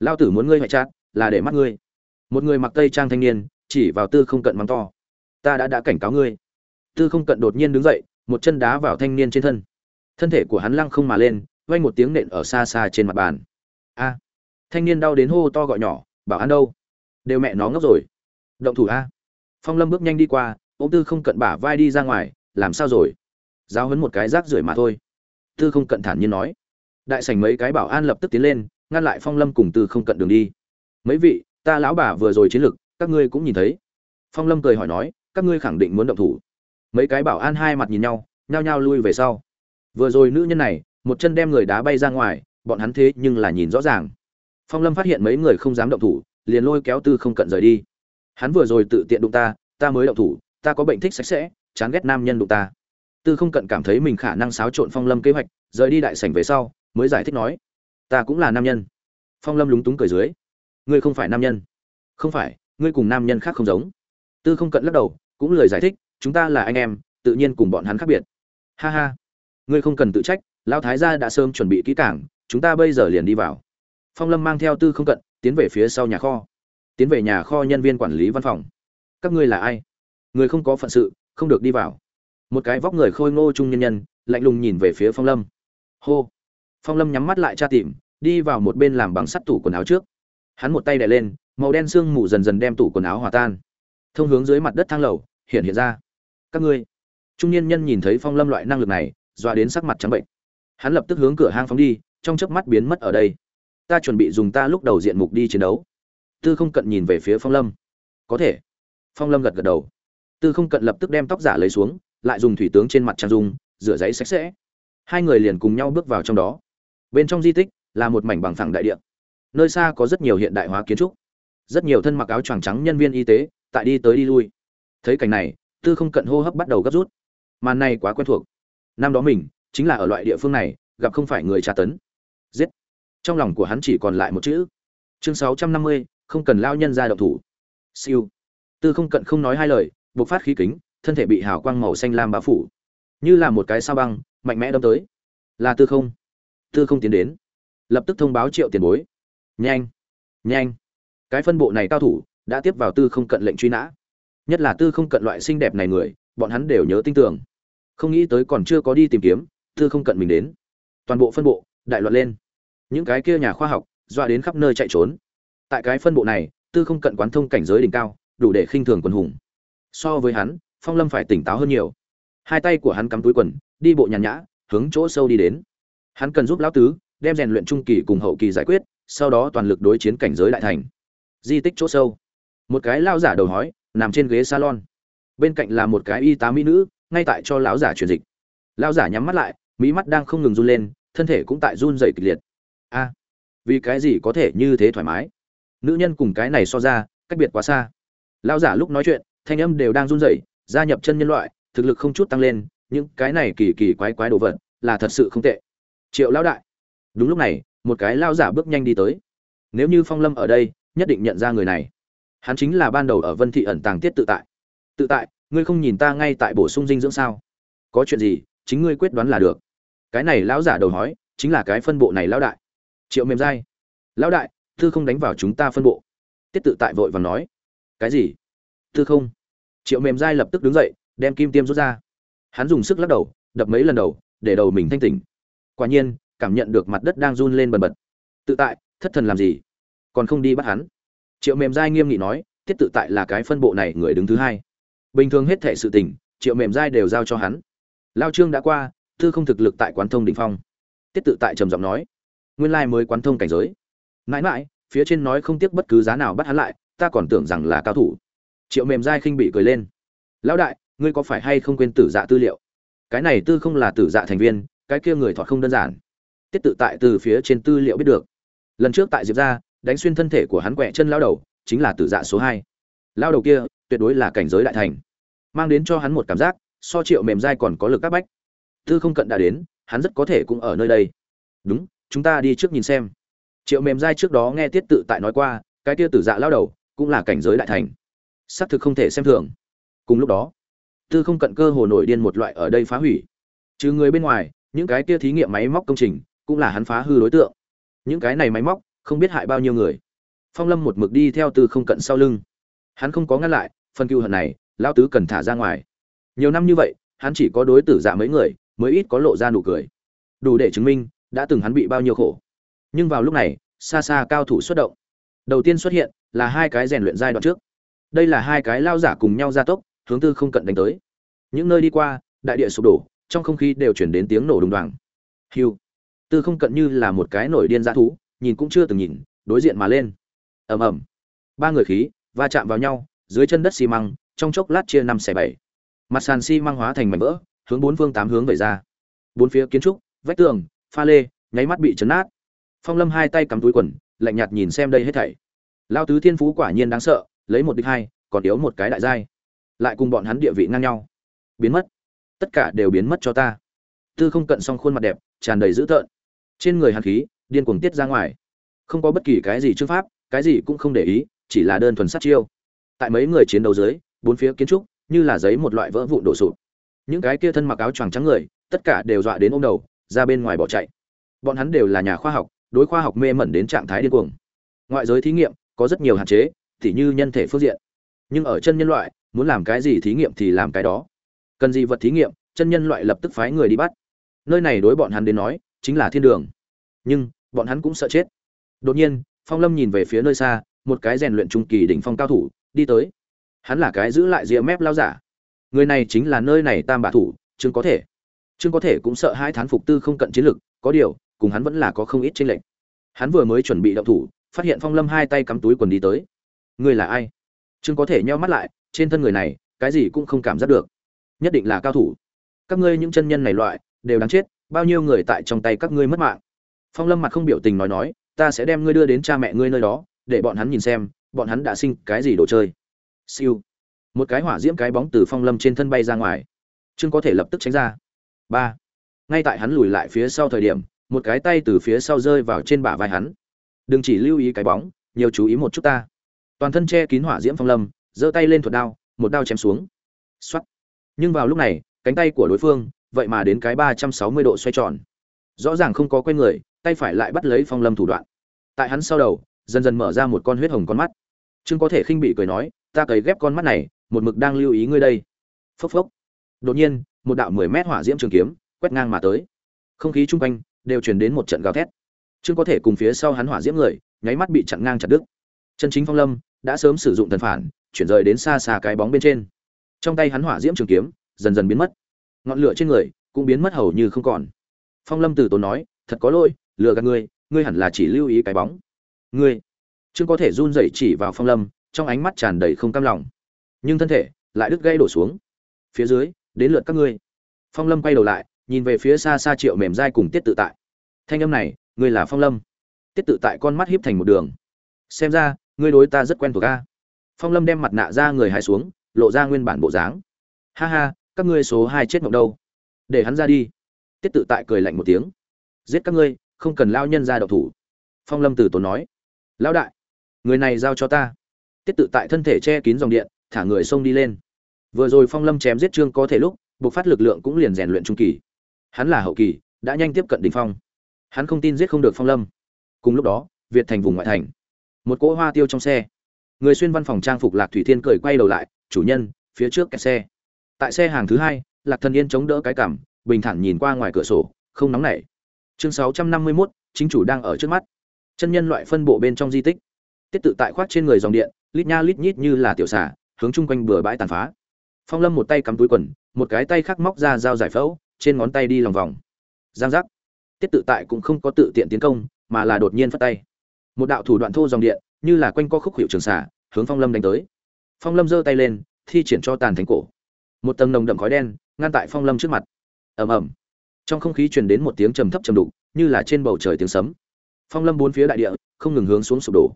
Lao tử muốn ngươi hoại trát, là để mắt ngươi. Một người mặc tây trang thanh niên chỉ vào tư không cận mắng to. Ta đã đã cảnh cáo ngươi. Tư không cận đột nhiên đứng dậy một chân đá vào thanh niên trên thân. Thân thể của hắn lăng không mà lên vang một tiếng nện ở xa xa trên mặt bàn. A. Thanh niên đau đến hô to gọi nhỏ bảo ăn đâu? Đều mẹ nó ngốc rồi. Động thủ a. Phong lâm bước nhanh đi qua ô tư không cận bả vai đi ra ngoài làm sao rồi? Giao hấn một cái rác rưởi mà thôi. Tư không cận thản nhiên nói. Đại sảnh mấy cái bảo an lập tức tiến lên, ngăn lại phong lâm cùng tư không cận đường đi. Mấy vị, ta lão bà vừa rồi chiến lực, các ngươi cũng nhìn thấy. Phong lâm cười hỏi nói, các ngươi khẳng định muốn động thủ. Mấy cái bảo an hai mặt nhìn nhau, nhao nhao lui về sau. Vừa rồi nữ nhân này, một chân đem người đá bay ra ngoài, bọn hắn thế nhưng là nhìn rõ ràng. Phong lâm phát hiện mấy người không dám động thủ, liền lôi kéo tư không cận rời đi. Hắn vừa rồi tự tiện đụng ta ta mới động thủ, ta có bệnh thích sạch sẽ, chán ghét nam nhân đụng ta tư không cận cảm thấy mình khả năng xáo trộn phong lâm kế hoạch, rời đi đại sảnh về sau, mới giải thích nói, ta cũng là nam nhân. Phong lâm lúng túng cười dưới, ngươi không phải nam nhân. Không phải, ngươi cùng nam nhân khác không giống. Tư không cận lắc đầu, cũng lời giải thích, chúng ta là anh em, tự nhiên cùng bọn hắn khác biệt. Ha ha, ngươi không cần tự trách, lão thái gia đã sớm chuẩn bị kỹ cảng chúng ta bây giờ liền đi vào. Phong lâm mang theo tư không cận, tiến về phía sau nhà kho. Tiến về nhà kho nhân viên quản lý văn phòng. Các ngươi là ai? Người không có phận sự, không được đi vào một cái vóc người khôi ngô trung nhân nhân, lạnh lùng nhìn về phía phong lâm. Hô. Phong lâm nhắm mắt lại tra tìm, đi vào một bên làm bằng sắt tủ quần áo trước. Hắn một tay đè lên, màu đen sương mù dần dần đem tủ quần áo hòa tan. Thông hướng dưới mặt đất thang lầu, hiện hiện ra. Các ngươi. Trung niên nhân nhìn thấy phong lâm loại năng lực này, dọa đến sắc mặt trắng bệnh. Hắn lập tức hướng cửa hang phóng đi, trong chớp mắt biến mất ở đây. Ta chuẩn bị dùng ta lúc đầu diện mục đi chiến đấu. Tư không cận nhìn về phía phong lâm. Có thể. Phong lâm gật gật đầu. Tư không cận lập tức đem tóc giả lấy xuống lại dùng thủy tướng trên mặt trang dung, rửa giấy sạch sẽ. Hai người liền cùng nhau bước vào trong đó. Bên trong di tích là một mảnh bằng phẳng đại địa. Nơi xa có rất nhiều hiện đại hóa kiến trúc. Rất nhiều thân mặc áo choàng trắng nhân viên y tế, tại đi tới đi lui. Thấy cảnh này, tư không cận hô hấp bắt đầu gấp rút. Màn này quá quen thuộc. Năm đó mình, chính là ở loại địa phương này, gặp không phải người tra tấn. Giết. Trong lòng của hắn chỉ còn lại một chữ. Chương sáu trăm năm mươi, không cần lao nhân ra động thủ. Siêu. Tư không cận không nói hai lời, bộc phát khí kính thân thể bị hào quang màu xanh lam bao phủ. Như là một cái sao băng, mạnh mẽ đâm tới. Là tư không. Tư không tiến đến. Lập tức thông báo triệu tiền bối. Nhanh nhanh. Cái phân bộ này cao thủ đã tiếp vào tư không cận lệnh truy nã. Nhất là tư không cận loại xinh đẹp này người, bọn hắn đều nhớ tin tưởng. Không nghĩ tới còn chưa có đi tìm kiếm, tư không cận mình đến. Toàn bộ phân bộ, đại loạn lên. Những cái kia nhà khoa học, dọa đến khắp nơi chạy trốn. Tại cái phân bộ này, tư không cận quán thông cảnh giới đỉnh cao, đủ để khinh thường quần hùng. So với hắn phong lâm phải tỉnh táo hơn nhiều. Hai tay của hắn cắm túi quần, đi bộ nhàn nhã, hướng chỗ sâu đi đến. Hắn cần giúp lão tứ, đem rèn luyện trung kỳ cùng hậu kỳ giải quyết, sau đó toàn lực đối chiến cảnh giới đại thành. Di tích chỗ sâu. Một cái lao giả đầu hói, nằm trên ghế salon. Bên cạnh là một cái y tá mỹ nữ, ngay tại cho lão giả truyền dịch. Lão giả nhắm mắt lại, mỹ mắt đang không ngừng run lên, thân thể cũng tại run dày kịch liệt. A, vì cái gì có thể như thế thoải mái? Nữ nhân cùng cái này so ra, cách biệt quá xa. Lão giả lúc nói chuyện, thanh âm đều đang run rẩy gia nhập chân nhân loại, thực lực không chút tăng lên, những cái này kỳ kỳ quái quái đồ vật là thật sự không tệ. Triệu lão đại. Đúng lúc này, một cái lao giả bước nhanh đi tới. Nếu như phong lâm ở đây, nhất định nhận ra người này. Hắn chính là ban đầu ở vân thị ẩn tàng tiết tự tại. Tự tại, ngươi không nhìn ta ngay tại bổ sung dinh dưỡng sao? Có chuyện gì, chính ngươi quyết đoán là được. Cái này lão giả đầu hói, chính là cái phân bộ này lão đại. Triệu mềm dai. Lão đại, thư không đánh vào chúng ta phân bộ. Tiết tự tại vội và nói. Cái gì? Thư không triệu mềm dai lập tức đứng dậy, đem kim tiêm rút ra. Hắn dùng sức lắc đầu, đập mấy lần đầu, để đầu mình thanh tỉnh. Quả nhiên, cảm nhận được mặt đất đang run lên bần bật. Tự tại, thất thần làm gì? Còn không đi bắt hắn. Triệu mềm dai nghiêm nghị nói, tiết tự tại là cái phân bộ này người đứng thứ hai. Bình thường hết thể sự tình, triệu mềm dai đều giao cho hắn. Lao trương đã qua, thư không thực lực tại quán thông đỉnh phong. Tiết tự tại trầm giọng nói, nguyên lai mới quán thông cảnh giới. Mãi mãi, phía trên nói không tiếc bất cứ giá nào bắt hắn lại, ta còn tưởng rằng là cao thủ triệu mềm dai khinh bị cười lên. Lão đại, ngươi có phải hay không quên tử dạ tư liệu? Cái này tư không là tử dạ thành viên, cái kia người thọ không đơn giản. Tiết tự tại từ phía trên tư liệu biết được. Lần trước tại diệp ra đánh xuyên thân thể của hắn quẹ chân lao đầu, chính là tử dạ số hai. Lao đầu kia, tuyệt đối là cảnh giới đại thành. Mang đến cho hắn một cảm giác, so triệu mềm dai còn có lực các bách. Tư không cận đã đến, hắn rất có thể cũng ở nơi đây. Đúng, chúng ta đi trước nhìn xem. Triệu mềm dai trước đó nghe tiết tự tại nói qua, cái kia tử dạ lao đầu, cũng là cảnh giới đại thành xác thực không thể xem thường. Cùng lúc đó, tư không cận cơ hồ nổi điên một loại ở đây phá hủy. Trừ người bên ngoài, những cái kia thí nghiệm máy móc công trình cũng là hắn phá hư đối tượng. Những cái này máy móc, không biết hại bao nhiêu người. Phong lâm một mực đi theo tư không cận sau lưng. Hắn không có ngăn lại, phần cưu hận này lao tứ cần thả ra ngoài. Nhiều năm như vậy, hắn chỉ có đối tử dạ mấy người, mới ít có lộ ra nụ cười. Đủ để chứng minh, đã từng hắn bị bao nhiêu khổ. Nhưng vào lúc này, xa xa cao thủ xuất động. Đầu tiên xuất hiện là hai cái rèn luyện giai đoạn trước đây là hai cái lao giả cùng nhau gia tốc, hướng tư không cận đánh tới. Những nơi đi qua, đại địa sụp đổ, trong không khí đều chuyển đến tiếng nổ đùng đoàng. Hiu. Tư không cận như là một cái nổi điên dã thú, nhìn cũng chưa từng nhìn, đối diện mà lên. Ầm ầm. Ba người khí, va chạm vào nhau, dưới chân đất xi măng, trong chốc lát chia năm xẻ bảy. Mặt sàn xi măng hóa thành mảnh vỡ, hướng bốn phương tám hướng về ra. Bốn phía kiến trúc, vách tường, pha lê, nháy mắt bị chấn nát. Phong lâm hai tay cắm túi quần, lạnh nhạt nhìn xem đây hết thảy. Lao tứ thiên phú quả nhiên đáng sợ lấy một địch hai, còn yếu một cái đại giai. Lại cùng bọn hắn địa vị ngang nhau. Biến mất. Tất cả đều biến mất cho ta. Tư không cận xong khuôn mặt đẹp, tràn đầy dữ tợn. Trên người hàn khí, điên cuồng tiết ra ngoài. Không có bất kỳ cái gì trước pháp, cái gì cũng không để ý, chỉ là đơn thuần sát chiêu. Tại mấy người chiến đấu dưới, bốn phía kiến trúc như là giấy một loại vỡ vụn đổ sụp. Những cái kia thân mặc áo choàng trắng người, tất cả đều dọa đến ôm đầu, ra bên ngoài bỏ chạy. Bọn hắn đều là nhà khoa học, đối khoa học mê mẩn đến trạng thái điên cuồng. Ngoại giới thí nghiệm có rất nhiều hạn chế tỉ như nhân thể phương diện. Nhưng ở chân nhân loại, muốn làm cái gì thí nghiệm thì làm cái đó. Cần gì vật thí nghiệm, chân nhân loại lập tức phái người đi bắt. Nơi này đối bọn hắn đến nói, chính là thiên đường. Nhưng, bọn hắn cũng sợ chết. Đột nhiên, phong lâm nhìn về phía nơi xa, một cái rèn luyện trung kỳ đỉnh phong cao thủ, đi tới. Hắn là cái giữ lại rìa mép lao giả. Người này chính là nơi này tam bạ thủ chương có thể. Chương có thể cũng sợ hai thán phục tư không cận chiến lực, có điều, cùng hắn vẫn là có không ít tranh lệch. hắn vừa mới chuẩn bị động thủ, phát hiện phong lâm hai tay cắm túi quần đi tới người là ai? Chương có thể nheo mắt lại, trên thân người này, cái gì cũng không cảm giác được. Nhất định là cao thủ. Các ngươi những chân nhân này loại, đều đáng chết, bao nhiêu người tại trong tay các ngươi mất mạng. Phong lâm mặt không biểu tình nói nói, ta sẽ đem ngươi đưa đến cha mẹ ngươi nơi đó, để bọn hắn nhìn xem, bọn hắn đã sinh cái gì đồ chơi. Siêu. Một cái hỏa diễm cái bóng từ phong lâm trên thân bay ra ngoài. Trương có thể lập tức tránh ra. Ba. Ngay tại hắn lùi lại phía sau thời điểm, một cái tay từ phía sau rơi vào trên bả vai hắn. Đừng chỉ lưu ý cái bóng, nhiều chú ý một chút ta toàn thân che kín hỏa diễm phong lâm, giơ tay lên thuật đao, một đao chém xuống. Xoắt nhưng vào lúc này, cánh tay của đối phương, vậy mà đến cái ba trăm sáu mươi độ xoay tròn. Rõ ràng không có quen người, tay phải lại bắt lấy phong lâm thủ đoạn. Tại hắn sau đầu, dần dần mở ra một con huyết hồng con mắt. Trương có thể khinh bị cười nói, ta cấy ghép con mắt này, một mực đang lưu ý ngươi đây. Phốc phốc. Đột nhiên, một đạo mười mét hỏa diễm trường kiếm, quét ngang mà tới. Không khí chung quanh đều truyền đến một trận gào thét. Trương có thể cùng phía sau hắn hỏa diễm người, nháy mắt bị chặn ngang chặt đứt. Chân chính phong lâm đã sớm sử dụng thần phản, chuyển rời đến xa xa cái bóng bên trên. Trong tay hắn hỏa diễm trường kiếm, dần dần biến mất. Ngọn lửa trên người cũng biến mất hầu như không còn. Phong lâm tử tốn nói, thật có lỗi, lừa gạt ngươi ngươi hẳn là chỉ lưu ý cái bóng. Ngươi? Trương có thể run rẩy chỉ vào phong lâm, trong ánh mắt tràn đầy không cam lòng. Nhưng thân thể lại đứt gãy đổ xuống. Phía dưới, đến lượt các ngươi. Phong lâm quay đầu lại, nhìn về phía xa xa triệu mềm dai cùng tiết tự tại. Thanh âm này, ngươi là phong lâm. Tiết tự tại con mắt hiếp thành một đường. Xem ra ngươi đối ta rất quen thuộc a. Phong lâm đem mặt nạ ra người hai xuống, lộ ra nguyên bản bộ dáng. Ha ha, các ngươi số hai chết mộng đâu. Để hắn ra đi. Tiết tự tại cười lạnh một tiếng. Giết các ngươi, không cần lao nhân ra độc thủ. Phong lâm từ tốn nói. Lão đại, người này giao cho ta. Tiết tự tại thân thể che kín dòng điện, thả người xông đi lên. Vừa rồi phong lâm chém giết trương có thể lúc buộc phát lực lượng cũng liền rèn luyện trung kỳ. Hắn là hậu kỳ, đã nhanh tiếp cận đ ỉ n h phong. Hắn không tin giết không được phong lâm. Cùng lúc đó, việt thành vùng ngoại thành một cỗ hoa tiêu trong xe. Người xuyên văn phòng trang phục lạc thủy thiên cười quay đầu lại chủ nhân phía trước kẹt xe. Tại xe hàng thứ hai lạc thần yên chống đỡ cái cảm bình thản nhìn qua ngoài cửa sổ không nóng nảy. Chương sáu trăm năm mươi 651, chính chủ đang ở trước mắt. Chân nhân loại phân bộ bên trong di tích. Tiết tự tại khoác trên người dòng điện lít nha lít nhít như là tiểu xả hướng chung quanh bừa bãi tàn phá. Phong lâm một tay cắm túi quần một cái tay khác móc ra dao giải phẫu trên ngón tay đi lòng vòng. Giang giác. Tiết tự tại cũng không có tự tiện tiến công mà là đột nhiên phất tay một đạo thủ đoạn thô dòng điện, như là quanh co khúc hiệu trường xả hướng phong lâm đánh tới. Phong lâm giơ tay lên, thi triển cho tàn thánh cổ. Một tầng nồng đậm khói đen, ngăn tại phong lâm trước mặt. Ầm ầm. Trong không khí truyền đến một tiếng trầm thấp trầm đục, như là trên bầu trời tiếng sấm. Phong lâm bốn phía đại địa, không ngừng hướng xuống sụp đổ.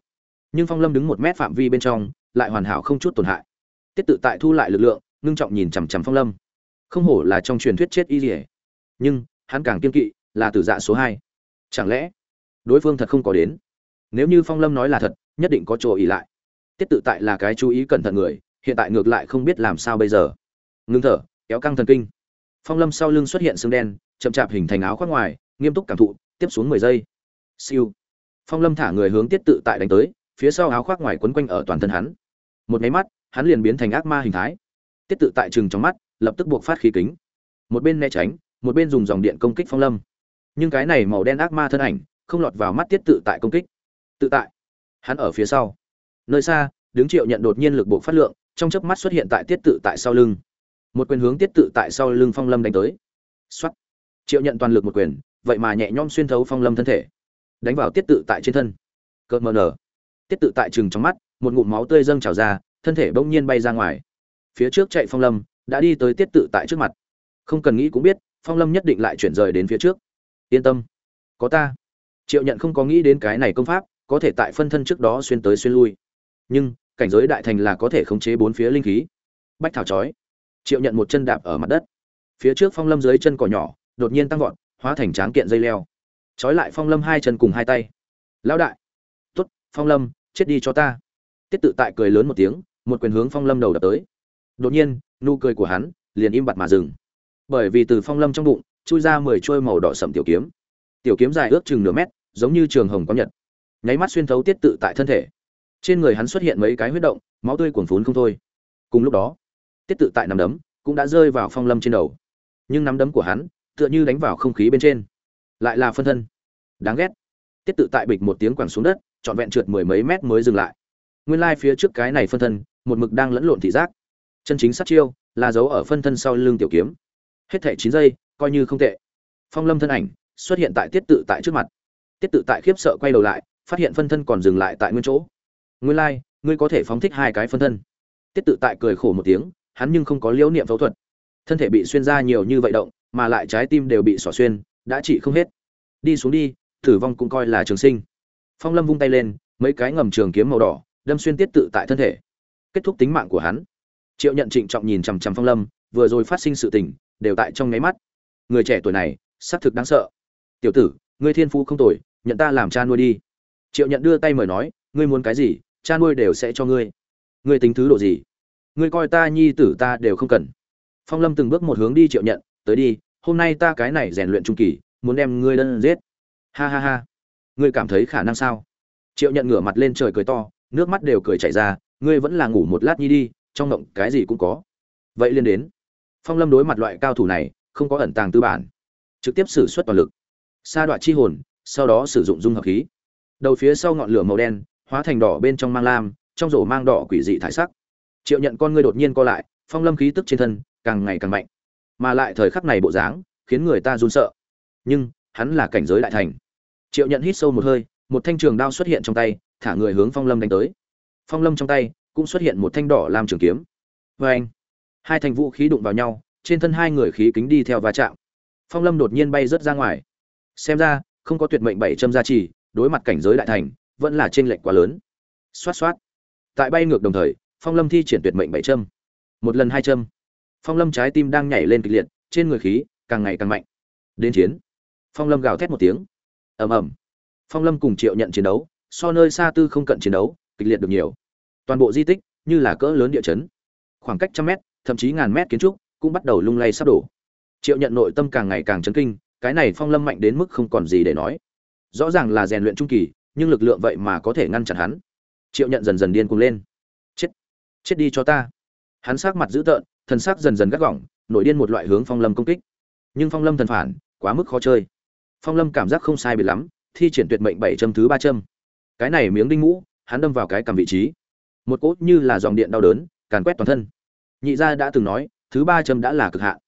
Nhưng phong lâm đứng một mét phạm vi bên trong, lại hoàn hảo không chút tổn hại. Tiết tự tại thu lại lực lượng, ngưng trọng nhìn chằm chằm phong lâm. Không hổ là trong truyền thuyết chết y dỉa nhưng, hắn càng kiên kỵ, là tử dạ số hai. Chẳng lẽ, đối phương thật không có đến? Nếu như phong lâm nói là thật, nhất định có chỗ ỉ lại. Tiết tự tại là cái chú ý cẩn thận người, hiện tại ngược lại không biết làm sao bây giờ. Ngưng thở, kéo căng thần kinh. Phong lâm sau lưng xuất hiện xương đen, chậm chạp hình thành áo khoác ngoài, nghiêm túc cảm thụ, tiếp xuống mười giây. Siêu. Phong lâm thả người hướng tiết tự tại đánh tới, phía sau áo khoác ngoài quấn quanh ở toàn thân hắn. Một máy mắt, hắn liền biến thành ác ma hình thái. Tiết tự tại chừng trong mắt, lập tức buộc phát khí kính. Một bên né tránh, một bên dùng dòng điện công kích phong lâm. Nhưng cái này màu đen ác ma thân ảnh, không lọt vào mắt tiết tự tại công kích tự tại. Hắn ở phía sau. Nơi xa, đứng triệu nhận đột nhiên lực buộc phát lượng, trong chớp mắt xuất hiện tại tiết tự tại sau lưng. Một quyền hướng tiết tự tại sau lưng phong lâm đánh tới. Xuất triệu nhận toàn lực một quyền, vậy mà nhẹ nhõm xuyên thấu phong lâm thân thể. Đánh vào tiết tự tại trên thân. Cợt mờ nở. Tiết tự tại chừng trong mắt, một ngụm máu tươi dâng trào ra, thân thể bỗng nhiên bay ra ngoài. Phía trước chạy phong lâm, đã đi tới tiết tự tại trước mặt. Không cần nghĩ cũng biết, phong lâm nhất định lại chuyển rời đến phía trước. Yên tâm. Có ta. Triệu nhận không có nghĩ đến cái này công pháp có thể tại phân thân trước đó xuyên tới xuyên lui. Nhưng, cảnh giới đại thành là có thể khống chế bốn phía linh khí. Bách thảo chói. Triệu nhận một chân đạp ở mặt đất. Phía trước phong lâm dưới chân cỏ nhỏ, đột nhiên tăng vọt, hóa thành tráng kiện dây leo. Trói lại phong lâm hai chân cùng hai tay. Lão đại. T ố t phong lâm, chết đi cho ta. Tiết tự tại cười lớn một tiếng, một quyền hướng phong lâm đầu đập tới. Đột nhiên, nụ cười của hắn liền im bặt mà dừng. Bởi vì từ phong lâm trong bụng, chui ra mười trôi màu đỏ sậm tiểu kiếm. Tiểu kiếm dài ước chừng nửa mét, giống như trường hồng có nhật nháy mắt xuyên thấu tiết tự tại thân thể. Trên người hắn xuất hiện mấy cái huyết động, máu tươi cuồn phún không thôi. Cùng lúc đó, tiết tự tại nằm đấm cũng đã rơi vào phong lâm trên đầu. Nhưng nắm đấm của hắn tựa như đánh vào không khí bên trên, lại là phân thân. Đáng ghét. Tiết tự tại bịch một tiếng quẳng xuống đất, trọn vẹn trượt mười mấy mét mới dừng lại. Nguyên lai phía trước cái này phân thân, một mực đang lẫn lộn thị giác. Chân chính sát chiêu là giấu ở phân thân sau lưng tiểu kiếm. Hết thẻ chín giây, coi như không tệ. Phong lâm thân ảnh xuất hiện tại tiết tự tại trước mặt. Tiết tự tại khiếp sợ quay đầu lại phát hiện phân thân còn dừng lại tại nguyên chỗ. Nguyên lai、like, ngươi có thể phóng thích hai cái phân thân. Tiết tự tại cười khổ một tiếng hắn nhưng không có liễu niệm phẫu thuật. Thân thể bị xuyên ra nhiều như vậy động mà lại trái tim đều bị xỏ xuyên đã trị không hết. Đi xuống đi tử vong cũng coi là trường sinh. Phong lâm vung tay lên mấy cái ngầm trường kiếm màu đỏ đâm xuyên tiết tự tại thân thể. Kết thúc tính mạng của hắn. Triệu nhận trịnh trọng nhìn chằm chằm phong lâm vừa rồi phát sinh sự tình đều tại trong nháy mắt. Người trẻ tuổi này xác thực đáng sợ. Tiểu tử ngươi thiên phú không tồi nhận ta làm cha nuôi đi triệu nhận đưa tay mời nói, ngươi muốn cái gì, cha nuôi đều sẽ cho ngươi. Ngươi tính thứ độ gì? Ngươi coi ta nhi tử ta đều không cần. Phong lâm từng bước một hướng đi triệu nhận, tới đi, hôm nay ta cái này rèn luyện trung kỳ, muốn đem ngươi đơn giết. Ha ha ha, ngươi cảm thấy khả năng sao? Triệu nhận ngửa mặt lên trời cười to, nước mắt đều cười chảy ra, ngươi vẫn là ngủ một lát nhi đi, trong ngộng cái gì cũng có. Vậy liên đến. Phong lâm đối mặt loại cao thủ này, không có ẩn tàng tư bản, trực tiếp xử suất toàn lực. Sa đoạn chi hồn, sau đó sử dụng dung hợp khí đầu phía sau ngọn lửa màu đen, hóa thành đỏ bên trong mang lam, trong rổ mang đỏ quỷ dị thải sắc. Triệu nhận con ngươi đột nhiên co lại, phong lâm khí tức trên thân càng ngày càng mạnh. Mà lại thời khắc này bộ dáng khiến người ta run sợ. Nhưng, hắn là cảnh giới đại thành. Triệu nhận hít sâu một hơi, một thanh trường đao xuất hiện trong tay, thả người hướng phong lâm đánh tới. Phong lâm trong tay cũng xuất hiện một thanh đỏ làm trường kiếm. Vê anh, hai thanh vũ khí đụng vào nhau, trên thân hai người khí kính đi theo va chạm. Phong lâm đột nhiên bay rớt ra ngoài. Xem ra, không có tuyệt mệnh bảy châm gia trì đối mặt cảnh giới đại thành, vẫn là trên lệnh quá lớn. Xoát xoát. Tại bay ngược đồng thời, phong lâm thi triển tuyệt mệnh bảy châm. Một lần hai châm. Phong lâm trái tim đang nhảy lên kịch liệt, trên người khí càng ngày càng mạnh. Đến chiến. Phong lâm gào thét một tiếng. Ầm ầm. Phong lâm cùng triệu nhận chiến đấu, so nơi xa tư không cận chiến đấu, kịch liệt được nhiều. Toàn bộ di tích, như là cỡ lớn địa chấn. Khoảng cách trăm mét, thậm chí ngàn mét kiến trúc, cũng bắt đầu lung lay sắp đổ. Triệu nhận nội tâm càng ngày càng chấn kinh, cái này phong lâm mạnh đến mức không còn gì để nói rõ ràng là rèn luyện trung kỳ, nhưng lực lượng vậy mà có thể ngăn chặn hắn. Triệu nhận dần dần điên cuồng lên. Chết chết đi cho ta. Hắn sát mặt dữ tợn, thần sắc dần dần gắt gỏng, nổi điên một loại hướng phong lâm công kích. Nhưng phong lâm thần phản, quá mức khó chơi. Phong lâm cảm giác không sai biệt lắm, thi triển tuyệt mệnh bảy châm thứ ba châm. Cái này miếng đinh mũ hắn đâm vào cái cầm vị trí. Một cốt như là dòng điện đau đớn, càn quét toàn thân. Nhị gia đã từng nói, thứ ba châm đã là cực hạn.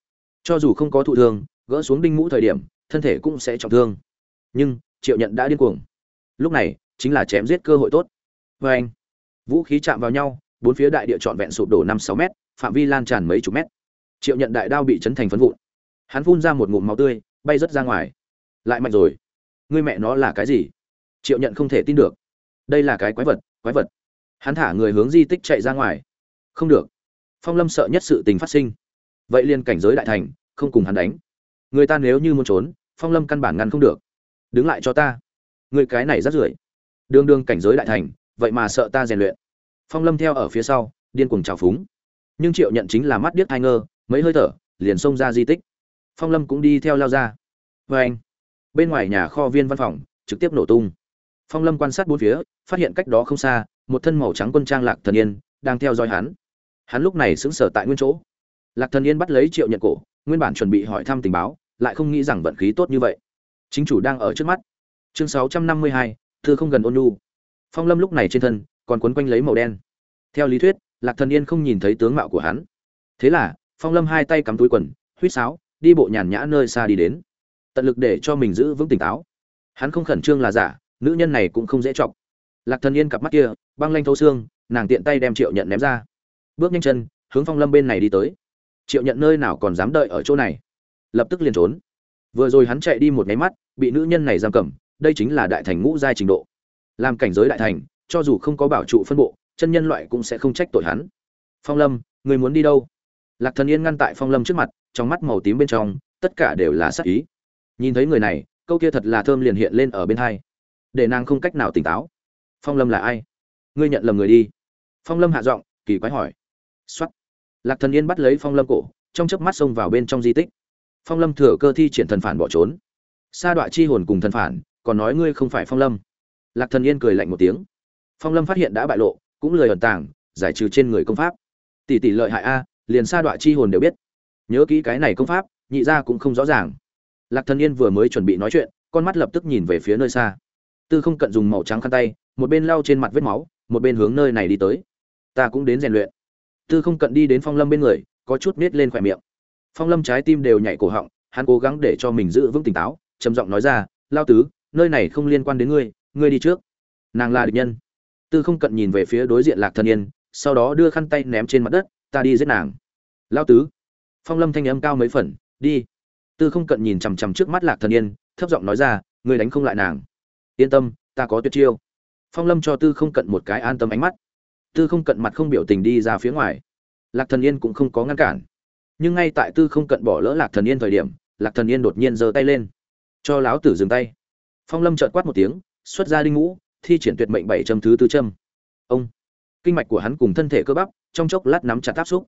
Cho dù không có thụ thương, gỡ xuống đinh mũ thời điểm, thân thể cũng sẽ trọng thương. Nhưng triệu nhận đã điên cuồng. Lúc này, chính là chém giết cơ hội tốt. Vê anh, vũ khí chạm vào nhau, bốn phía đại địa trọn vẹn sụp đổ năm sáu mét, phạm vi lan tràn mấy chục mét. Triệu nhận đại đao bị chấn thành phấn vụn. Hắn phun ra một ngụm máu tươi, bay rớt ra ngoài. Lại mạnh rồi. Ngươi mẹ nó là cái gì? Triệu nhận không thể tin được. Đây là cái quái vật quái vật. Hắn thả người hướng di tích chạy ra ngoài. Không được. Phong lâm sợ nhất sự tình phát sinh. Vậy liền cảnh giới đại thành, không cùng hắn đánh. Người ta nếu như muốn trốn, phong lâm căn bản ngăn không được đứng lại cho ta. Người cái này rất rưởi. Đương đương cảnh giới đại thành, vậy mà sợ ta rèn luyện. Phong lâm theo ở phía sau, điên cuồng trào phúng. Nhưng triệu nhận chính là mắt điếc hai ngơ, mấy hơi thở, liền xông ra di tích. Phong lâm cũng đi theo lao ra. Vê anh, bên ngoài nhà kho viên văn phòng, trực tiếp nổ tung. Phong lâm quan sát bốn phía, phát hiện cách đó không xa, một thân màu trắng quân trang lạc thần yên, đang theo dõi hắn. Hắn lúc này sững sờ tại nguyên chỗ. Lạc thần yên bắt lấy triệu nhận cổ, nguyên bản chuẩn bị hỏi thăm tình báo, lại không nghĩ rằng vận khí tốt như vậy chính chủ đang ở trước mắt. Chương sáu trăm năm mươi hai, thư không gần ôn nhu. Phong lâm lúc này trên thân còn quấn quanh lấy màu đen. Theo lý thuyết, lạc thần yên không nhìn thấy tướng mạo của hắn. Thế là, phong lâm hai tay cắm túi quần, huýt sáo, đi bộ nhàn nhã nơi xa đi đến. Tận lực để cho mình giữ vững tỉnh táo. Hắn không khẩn trương là giả, nữ nhân này cũng không dễ chọc. Lạc thần yên cặp mắt kia, băng lanh thấu xương, nàng tiện tay đem triệu nhận ném ra. Bước nhanh chân, hướng phong lâm bên này đi tới. Triệu nhận nơi nào còn dám đợi ở chỗ này? Lập tức liền trốn vừa rồi hắn chạy đi một nháy mắt, bị nữ nhân này giam cầm, đây chính là đại thành ngũ giai trình độ. Làm cảnh giới đại thành, cho dù không có bảo trụ phân bộ, chân nhân loại cũng sẽ không trách tội hắn. Phong lâm, người muốn đi đâu? Lạc thần yên ngăn tại phong lâm trước mặt, trong mắt màu tím bên trong, tất cả đều là sắc ý. Nhìn thấy người này, câu kia thật là thơm liền hiện lên ở bên hai. Để nàng không cách nào tỉnh táo. Phong lâm là ai? Ngươi nhận lầm người đi. Phong lâm hạ giọng, kỳ quái hỏi. X lạc thần yên bắt lấy phong lâm cổ, trong chớp mắt xông vào bên trong di tích phong lâm thừa cơ thi triển thần phản bỏ trốn. Sa đọa chi hồn cùng thần phản, còn nói ngươi không phải phong lâm. Lạc thần yên cười lạnh một tiếng. Phong lâm phát hiện đã bại lộ, cũng lười ẩn tàng, giải trừ trên người công pháp. Tỷ tỷ lợi hại a, liền sa đọa chi hồn đều biết. Nhớ kỹ cái này công pháp, nhị ra cũng không rõ ràng. Lạc thần yên vừa mới chuẩn bị nói chuyện, con mắt lập tức nhìn về phía nơi xa. Tư không cận dùng màu trắng khăn tay, một bên lau trên mặt vết máu, một bên hướng nơi này đi tới. Ta cũng đến rèn luyện. Tư không cận đi đến phong lâm bên người, có chút nết lên khỏe miệng phong lâm trái tim đều nhảy cổ họng, hắn cố gắng để cho mình giữ vững tỉnh táo, trầm giọng nói ra, lao tứ, nơi này không liên quan đến ngươi ngươi đi trước. Nàng là địch nhân. Tư không cận nhìn về phía đối diện lạc thần yên, sau đó đưa khăn tay ném trên mặt đất, ta đi giết nàng. Lao tứ. Phong lâm thanh âm cao mấy phần, đi. Tư không cận nhìn chằm chằm trước mắt lạc thần yên, thấp giọng nói ra, ngươi đánh không lại nàng. Yên tâm, ta có tuyệt chiêu. Phong lâm cho tư không cận một cái an tâm ánh mắt. Tư không cận mặt không biểu tình đi ra phía ngoài. Lạc thần yên cũng không có ngăn cản nhưng ngay tại tư không cận bỏ lỡ lạc thần yên thời điểm, lạc thần yên đột nhiên giơ tay lên. Cho láo tử dừng tay. Phong lâm trợn quát một tiếng, xuất ra đinh ngũ, thi triển tuyệt mệnh bảy châm thứ tư châm. Ông. Kinh mạch của hắn cùng thân thể cơ bắp, trong chốc lát nắm chặt áp xúc.